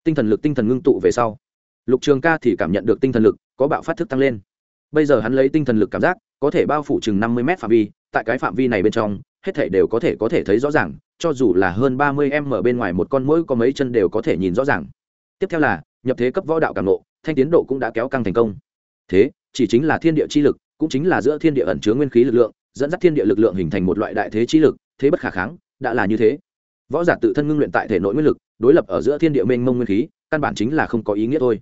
Tinh thần lực tinh thần ngưng tụ về sau lục trường ca thì cảm nhận được tinh thần lực, có bạo phát thức tăng lên. Bây giờ hắn lấy tinh thần lực cảm giác, có thể bao phủ chừng năm mươi m phạm vi, tại cái phạm vi này bên trong, hết thể đều có thể có thể thấy rõ ràng, cho dù là hơn ba mươi em ở bên ngoài một con mũi có mấy chân đều có thể nhìn rõ ràng. Tiếp theo là, nhập thế cấp võ đạo cảm nộ thanh tiến độ cũng đã kéo căng thành công. Thế, chỉ chính là thiên địa chi lực, cũng chính là giữa thiên địa ẩn chứa nguyên khí lực lượng, dẫn dắt thiên địa lực lượng hình thành một loại đại thế chi lực, thế bất khả kháng, đã là như thế. Võ giả tự thân ngưng luyện tại thể nội nguyên lực, đối lập ở giữa thiên địa mênh mông nguyên khí, căn bản chính là không có ý nghĩa thôi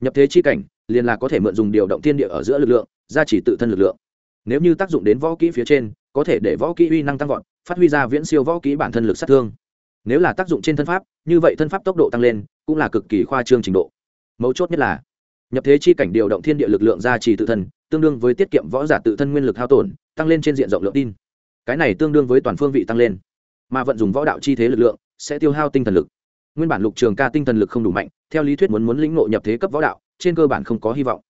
nhập thế chi cảnh, liền là có thể mượn dùng điều động thiên địa ở giữa lực lượng, gia trì tự thân lực lượng. Nếu như tác dụng đến võ kỹ phía trên, có thể để võ kỹ uy năng tăng vọt, phát huy ra viễn siêu võ kỹ bản thân lực sát thương. Nếu là tác dụng trên thân pháp, như vậy thân pháp tốc độ tăng lên, cũng là cực kỳ khoa trương trình độ. Mấu chốt nhất là, nhập thế chi cảnh điều động thiên địa lực lượng gia trì tự thân, tương đương với tiết kiệm võ giả tự thân nguyên lực hao tổn, tăng lên trên diện rộng lượng tin. Cái này tương đương với toàn phương vị tăng lên. Mà vận dùng võ đạo chi thế lực lượng, sẽ tiêu hao tinh thần lực. Nguyên bản lục trường ca tinh thần lực không đủ mạnh theo lý thuyết muốn muốn lĩnh ngộ nhập thế cấp võ đạo, trên cơ bản không có hy vọng.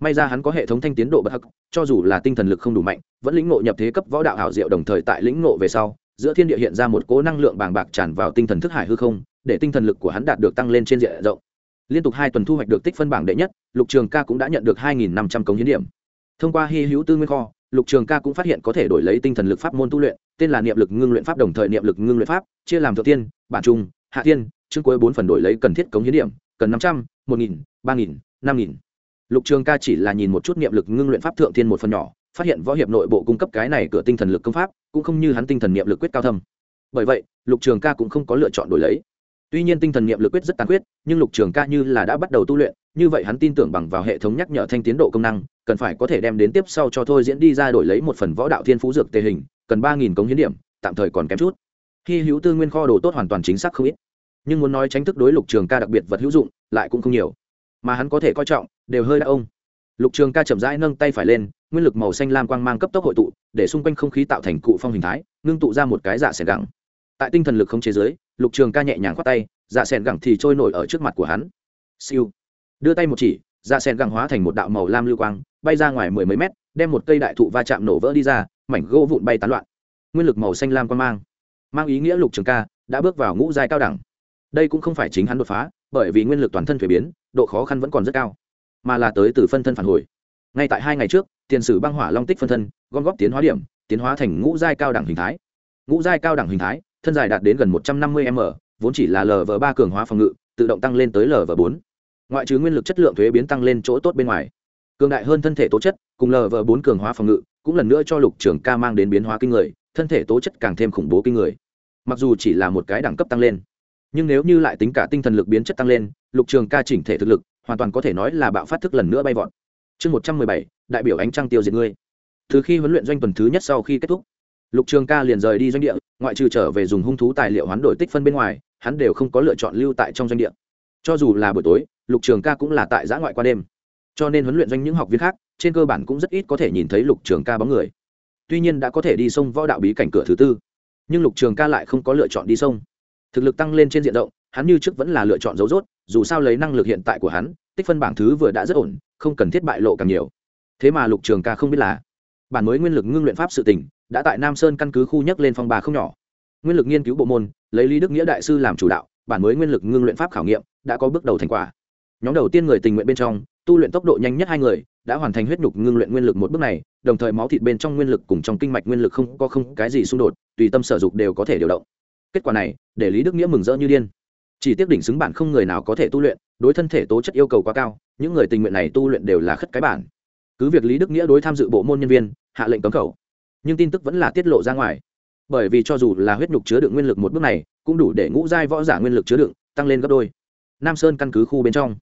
May ra hắn có hệ thống thanh tiến độ bất hắc, cho dù là tinh thần lực không đủ mạnh, vẫn lĩnh ngộ nhập thế cấp võ đạo hảo diệu đồng thời tại lĩnh ngộ về sau, giữa thiên địa hiện ra một cố năng lượng bàng bạc tràn vào tinh thần thức hải hư không, để tinh thần lực của hắn đạt được tăng lên trên diện rộng. Liên tục hai tuần thu hoạch được tích phân bảng đệ nhất, lục trường ca cũng đã nhận được hai nghìn năm trăm cống hiến điểm. Thông qua hy hữu tư nguyên kho, lục trường ca cũng phát hiện có thể đổi lấy tinh thần lực pháp môn tu luyện, tên là niệm lực ngưng luyện pháp đồng thời niệm lực ngưng luyện pháp, chia làm thượng tiên, bản trung, hạ tiên, chương cuối bốn phần đổi lấy cần thiết cống hiến điểm cần năm trăm, một nghìn, ba nghìn, năm nghìn. Lục trường ca chỉ là nhìn một chút niệm lực ngưng luyện pháp thượng tiên một phần nhỏ, phát hiện võ hiệp nội bộ cung cấp cái này cửa tinh thần lực công pháp, cũng không như hắn tinh thần niệm lực quyết cao thâm. Bởi vậy, lục trường ca cũng không có lựa chọn đổi lấy. Tuy nhiên tinh thần niệm lực quyết rất tàn quyết nhưng lục trường ca như là đã bắt đầu tu luyện, như vậy hắn tin tưởng bằng vào hệ thống nhắc nhở thanh tiến độ công năng, cần phải có thể đem đến tiếp sau cho thôi diễn đi ra đổi lấy một phần võ đạo thiên phú dược tề hình, cần ba nghìn cống hiến điểm, tạm thời còn kém chút. Khi hữu tư nguyên kho đồ tốt hoàn toàn chính xác không ít nhưng muốn nói tránh thức đối lục trường ca đặc biệt vật hữu dụng, lại cũng không nhiều. Mà hắn có thể coi trọng, đều hơi đã ông. Lục trường ca chậm rãi nâng tay phải lên, nguyên lực màu xanh lam quang mang cấp tốc hội tụ, để xung quanh không khí tạo thành cụ phong hình thái, ngưng tụ ra một cái dạ sẻn gẳng. Tại tinh thần lực không chế giới, lục trường ca nhẹ nhàng khoát tay dạ sẻn gẳng thì trôi nổi ở trước mặt của hắn. Siêu. Đưa tay một chỉ dạ sẻn gẳng hóa thành một đạo màu lam lưu quang, bay ra ngoài mười mấy mét, đem một cây đại thụ va chạm nổ vỡ đi ra, mảnh gỗ vụn bay tán loạn. Nguyên lực màu xanh lam quang mang. Mang ý nghĩa lục trường ca đã bước vào ngũ giai cao đẳng đây cũng không phải chính hắn đột phá, bởi vì nguyên lực toàn thân thuế biến, độ khó khăn vẫn còn rất cao, mà là tới từ phân thân phản hồi. Ngay tại hai ngày trước, tiền sử băng hỏa long tích phân thân, gom góp tiến hóa điểm, tiến hóa thành ngũ giai cao đẳng hình thái. Ngũ giai cao đẳng hình thái, thân dài đạt đến gần một trăm năm mươi m, vốn chỉ là lv ba cường hóa phòng ngự, tự động tăng lên tới lv bốn. Ngoại trừ nguyên lực chất lượng thuế biến tăng lên chỗ tốt bên ngoài, cường đại hơn thân thể tố chất cùng lv bốn cường hóa phòng ngự cũng lần nữa cho lục trưởng ca mang đến biến hóa kinh người, thân thể tố chất càng thêm khủng bố kinh người. Mặc dù chỉ là một cái đẳng cấp tăng lên nhưng nếu như lại tính cả tinh thần lực biến chất tăng lên, lục trường ca chỉnh thể thực lực, hoàn toàn có thể nói là bạo phát thức lần nữa bay vọt. Chương một trăm mười bảy, đại biểu ánh trăng tiêu diệt ngươi. Từ khi huấn luyện doanh tuần thứ nhất sau khi kết thúc, lục trường ca liền rời đi doanh địa, ngoại trừ trở về dùng hung thú tài liệu hoán đổi tích phân bên ngoài, hắn đều không có lựa chọn lưu tại trong doanh địa. Cho dù là buổi tối, lục trường ca cũng là tại giã ngoại qua đêm. Cho nên huấn luyện doanh những học viên khác, trên cơ bản cũng rất ít có thể nhìn thấy lục trường ca bóng người. Tuy nhiên đã có thể đi sông võ đạo bí cảnh cửa thứ tư, nhưng lục trường ca lại không có lựa chọn đi sông thực lực tăng lên trên diện rộng, hắn như trước vẫn là lựa chọn dấu dốt dù sao lấy năng lực hiện tại của hắn, tích phân bảng thứ vừa đã rất ổn, không cần thiết bại lộ càng nhiều. Thế mà lục trường ca không biết là, bản mới nguyên lực ngưng luyện pháp sự tỉnh đã tại nam sơn căn cứ khu nhắc lên phong bà không nhỏ. Nguyên lực nghiên cứu bộ môn, lấy lý đức nghĩa đại sư làm chủ đạo, bản mới nguyên lực ngưng luyện pháp khảo nghiệm, đã có bước đầu thành quả. Nhóm đầu tiên người tình nguyện bên trong, tu luyện tốc độ nhanh nhất hai người, đã hoàn thành huyết nhục ngưng luyện nguyên lực một bước này, đồng thời máu thịt bên trong nguyên lực cùng trong kinh mạch nguyên lực không có không cái gì xung đột, tùy tâm sở dục đều có thể điều động kết quả này, để lý đức nghĩa mừng rỡ như điên. Chỉ tiếc đỉnh xứng bản không người nào có thể tu luyện, đối thân thể tố chất yêu cầu quá cao, những người tình nguyện này tu luyện đều là khất cái bản. Cứ việc lý đức nghĩa đối tham dự bộ môn nhân viên, hạ lệnh cấm khẩu, nhưng tin tức vẫn là tiết lộ ra ngoài. Bởi vì cho dù là huyết nhục chứa đựng nguyên lực một bước này, cũng đủ để ngũ giai võ giả nguyên lực chứa đựng, tăng lên gấp đôi. Nam sơn căn cứ khu bên trong.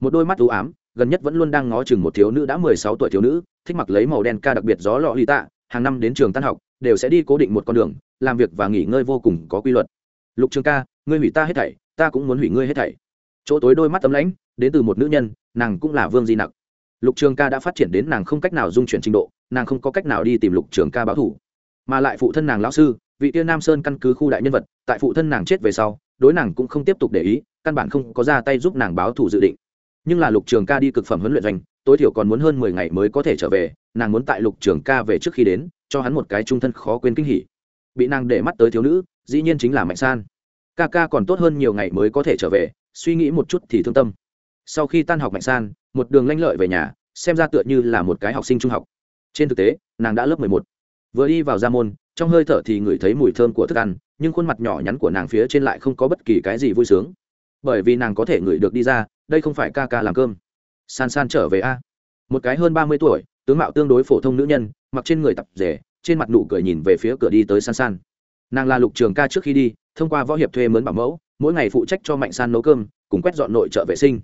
Một đôi mắt ưu ám, gần nhất vẫn luôn đang ngó chừng một thiếu nữ đã mười sáu tuổi thiếu nữ, thích mặc lấy màu đen ca đặc biệt gió lọ ly tạ, hàng năm đến trường tan học đều sẽ đi cố định một con đường, làm việc và nghỉ ngơi vô cùng có quy luật. Lục trường ca, ngươi hủy ta hết thảy, ta cũng muốn hủy ngươi hết thảy. Chỗ tối đôi mắt tấm lãnh, đến từ một nữ nhân, nàng cũng là vương di nặc. Lục trường ca đã phát triển đến nàng không cách nào dung chuyển trình độ, nàng không có cách nào đi tìm lục trường ca báo thủ mà lại phụ thân nàng lão sư, vị tiên nam sơn căn cứ khu đại nhân vật, tại phụ thân nàng chết về sau, đối nàng cũng không tiếp tục để ý, căn bản không có ra tay giúp nàng báo thủ dự định. Nhưng là lục trường ca đi cực phẩm huấn luyện doanh, tối thiểu còn muốn hơn mười ngày mới có thể trở về, nàng muốn tại lục trường ca về trước khi đến cho hắn một cái trung thân khó quên kinh hỉ. Bị nàng để mắt tới thiếu nữ, dĩ nhiên chính là mạnh san. Ca ca còn tốt hơn nhiều ngày mới có thể trở về, suy nghĩ một chút thì thương tâm. Sau khi tan học mạnh san, một đường lanh lợi về nhà, xem ra tựa như là một cái học sinh trung học. Trên thực tế, nàng đã lớp mười một. Vừa đi vào ra môn, trong hơi thở thì ngửi thấy mùi thơm của thức ăn, nhưng khuôn mặt nhỏ nhắn của nàng phía trên lại không có bất kỳ cái gì vui sướng. Bởi vì nàng có thể ngửi được đi ra, đây không phải ca ca làm cơm. San san trở về a. Một cái hơn ba mươi tuổi, tướng mạo tương đối phổ thông nữ nhân mặc trên người tập rể, trên mặt nụ cười nhìn về phía cửa đi tới san san. Nàng là lục trường ca trước khi đi, thông qua võ hiệp thuê mướn bảo mẫu, mỗi ngày phụ trách cho mạnh san nấu cơm, cùng quét dọn nội trợ vệ sinh.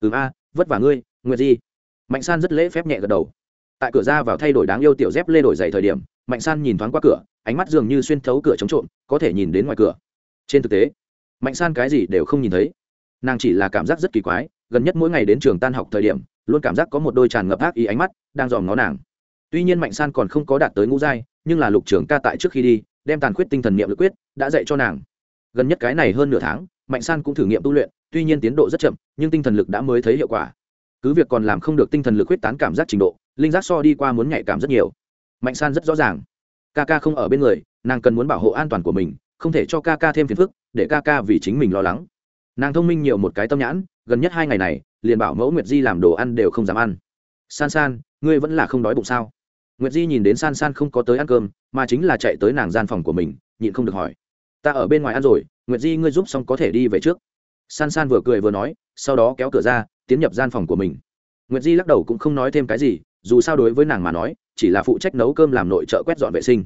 Ừ a, vất vả ngươi, nguyệt di. Mạnh san rất lễ phép nhẹ gật đầu. Tại cửa ra vào thay đổi đáng yêu tiểu dép lê đổi giày thời điểm, mạnh san nhìn thoáng qua cửa, ánh mắt dường như xuyên thấu cửa chống trộm, có thể nhìn đến ngoài cửa. Trên thực tế, mạnh san cái gì đều không nhìn thấy. Nàng chỉ là cảm giác rất kỳ quái, gần nhất mỗi ngày đến trường tan học thời điểm, luôn cảm giác có một đôi tràn ngập ác ý ánh mắt đang dòm ngó nàng tuy nhiên mạnh san còn không có đạt tới ngũ giai, nhưng là lục trưởng ca tại trước khi đi, đem tàn khuyết tinh thần niệm lực quyết đã dạy cho nàng. Gần nhất cái này hơn nửa tháng, mạnh san cũng thử nghiệm tu luyện, tuy nhiên tiến độ rất chậm, nhưng tinh thần lực đã mới thấy hiệu quả. Cứ việc còn làm không được tinh thần lực quyết tán cảm giác trình độ, linh giác so đi qua muốn nhạy cảm rất nhiều. Mạnh san rất rõ ràng. Ca ca không ở bên người, nàng cần muốn bảo hộ an toàn của mình, không thể cho ca ca thêm phiền phức, để ca ca vì chính mình lo lắng. Nàng thông minh nhiều một cái tâm nhãn, gần nhất hai ngày này, liền bảo mẫu nguyệt di làm đồ ăn đều không dám ăn. San san, ngươi vẫn là không đói bụng sao? Nguyệt di nhìn đến san san không có tới ăn cơm, mà chính là chạy tới nàng gian phòng của mình, nhịn không được hỏi. Ta ở bên ngoài ăn rồi, nguyệt di ngươi giúp xong có thể đi về trước. San san vừa cười vừa nói, sau đó kéo cửa ra, tiến nhập gian phòng của mình. Nguyệt di lắc đầu cũng không nói thêm cái gì, dù sao đối với nàng mà nói, chỉ là phụ trách nấu cơm làm nội trợ quét dọn vệ sinh.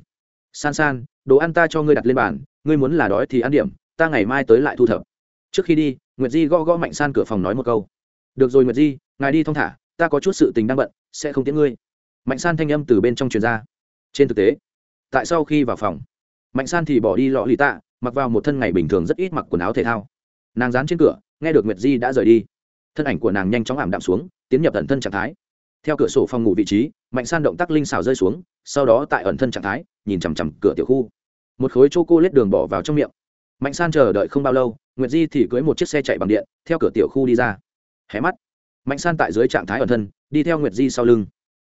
San san, đồ ăn ta cho ngươi đặt lên bàn, ngươi muốn là đói thì ăn điểm, ta ngày mai tới lại thu thập. Trước khi đi, nguyệt di gõ gõ mạnh san cửa phòng nói một câu. Được rồi nguyệt di, ngài đi thong thả, ta có chút sự tình đang bận, sẽ không tiễn ngươi mạnh san thanh âm từ bên trong truyền ra. Trên thực tế, tại sau khi vào phòng, mạnh san thì bỏ đi lọ lì tạ, mặc vào một thân ngày bình thường rất ít mặc quần áo thể thao. Nàng dán trên cửa, nghe được nguyệt di đã rời đi. Thân ảnh của nàng nhanh chóng ảm đạm xuống, tiến nhập ẩn thân trạng thái. Theo cửa sổ phòng ngủ vị trí, mạnh san động tác linh xào rơi xuống, sau đó tại ẩn thân trạng thái, nhìn chằm chằm cửa tiểu khu. Một khối chô cô lết đường bỏ vào trong miệng. Mạnh san chờ đợi không bao lâu, nguyệt di thì cưới một chiếc xe chạy bằng điện, theo cửa tiểu khu đi ra. Hé mắt, mạnh san tại dưới trạng thái ẩn thân, đi theo nguyệt di sau lưng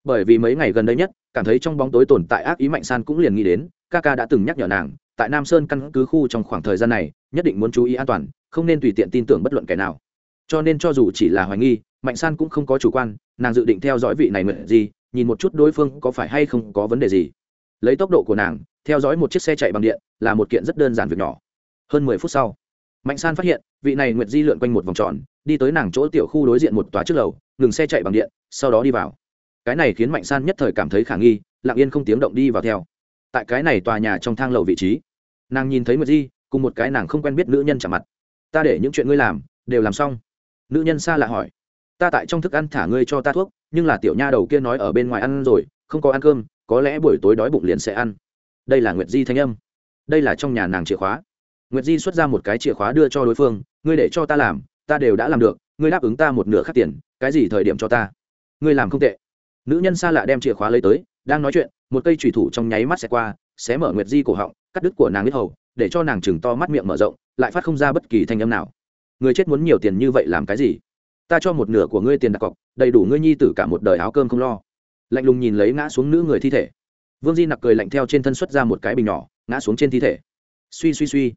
bởi vì mấy ngày gần đây nhất, cảm thấy trong bóng tối tồn tại ác ý mạnh san cũng liền nghĩ đến ca ca đã từng nhắc nhở nàng, tại nam sơn căn cứ khu trong khoảng thời gian này, nhất định muốn chú ý an toàn, không nên tùy tiện tin tưởng bất luận kẻ nào. Cho nên cho dù chỉ là hoài nghi, mạnh san cũng không có chủ quan, nàng dự định theo dõi vị này nguyện gì, nhìn một chút đối phương có phải hay không có vấn đề gì. Lấy tốc độ của nàng, theo dõi một chiếc xe chạy bằng điện, là một kiện rất đơn giản việc nhỏ. Hơn mười phút sau, mạnh san phát hiện, vị này nguyệt di lượn quanh một vòng tròn, đi tới nàng chỗ tiểu khu đối diện một tòa trước lầu, ngừng xe chạy bằng điện, sau đó đi vào cái này khiến mạnh san nhất thời cảm thấy khả nghi, lặng yên không tiếng động đi vào theo. Tại cái này tòa nhà trong thang lầu vị trí, nàng nhìn thấy nguyệt di, cùng một cái nàng không quen biết nữ nhân chạm mặt. Ta để những chuyện ngươi làm, đều làm xong. Nữ nhân xa lạ hỏi. Ta tại trong thức ăn thả ngươi cho ta thuốc, nhưng là tiểu nha đầu kia nói ở bên ngoài ăn rồi, không có ăn cơm, có lẽ buổi tối đói bụng liền sẽ ăn. Đây là nguyệt di thanh âm. Đây là trong nhà nàng chìa khóa. Nguyệt di xuất ra một cái chìa khóa đưa cho đối phương, ngươi để cho ta làm, ta đều đã làm được, ngươi đáp ứng ta một nửa khắc tiền, cái gì thời điểm cho ta? Ngươi làm không tệ nữ nhân xa lạ đem chìa khóa lấy tới, đang nói chuyện, một cây thủy thủ trong nháy mắt xẹt qua, xé mở nguyệt di cổ họng, cắt đứt của nàng biết hầu, để cho nàng chừng to mắt miệng mở rộng, lại phát không ra bất kỳ thanh âm nào. Người chết muốn nhiều tiền như vậy làm cái gì? Ta cho một nửa của ngươi tiền đặt cọc, đầy đủ ngươi nhi tử cả một đời áo cơm không lo. Lạnh lùng nhìn lấy ngã xuống nữ người thi thể. Vương di nặc cười lạnh theo trên thân xuất ra một cái bình nhỏ, ngã xuống trên thi thể. Suy suy suy.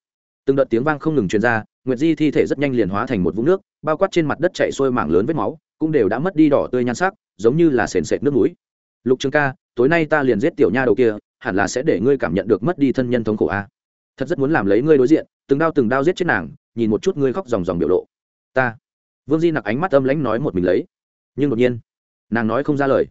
Từng đợt tiếng vang không ngừng truyền ra, nguyệt di thi thể rất nhanh liền hóa thành một vũng nước, bao quát trên mặt đất chạy sôi mảng lớn vết máu, cũng đều đã mất đi đỏ tươi nhan sắc giống như là sền sệt nước mũi. Lục trường ca, tối nay ta liền giết tiểu nha đầu kia, hẳn là sẽ để ngươi cảm nhận được mất đi thân nhân thống khổ a. Thật rất muốn làm lấy ngươi đối diện, từng đao từng đao giết chết nàng, nhìn một chút ngươi khóc dòng dòng biểu lộ. Ta. Vương di nặc ánh mắt âm lãnh nói một mình lấy. Nhưng đột nhiên, nàng nói không ra lời.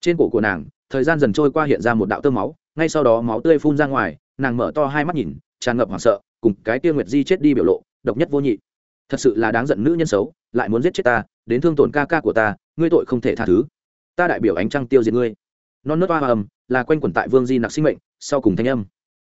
Trên cổ của nàng, thời gian dần trôi qua hiện ra một đạo tơ máu, ngay sau đó máu tươi phun ra ngoài, nàng mở to hai mắt nhìn, tràn ngập hoảng sợ, cùng cái kia nguyệt di chết đi biểu lộ, độc nhất vô nhị. Thật sự là đáng giận nữ nhân xấu, lại muốn giết chết ta đến thương tổn ca ca của ta, ngươi tội không thể tha thứ. Ta đại biểu ánh trăng tiêu diệt ngươi. Non nớt hoa âm là quanh quẩn tại vương di nặc sinh mệnh, sau cùng thanh âm.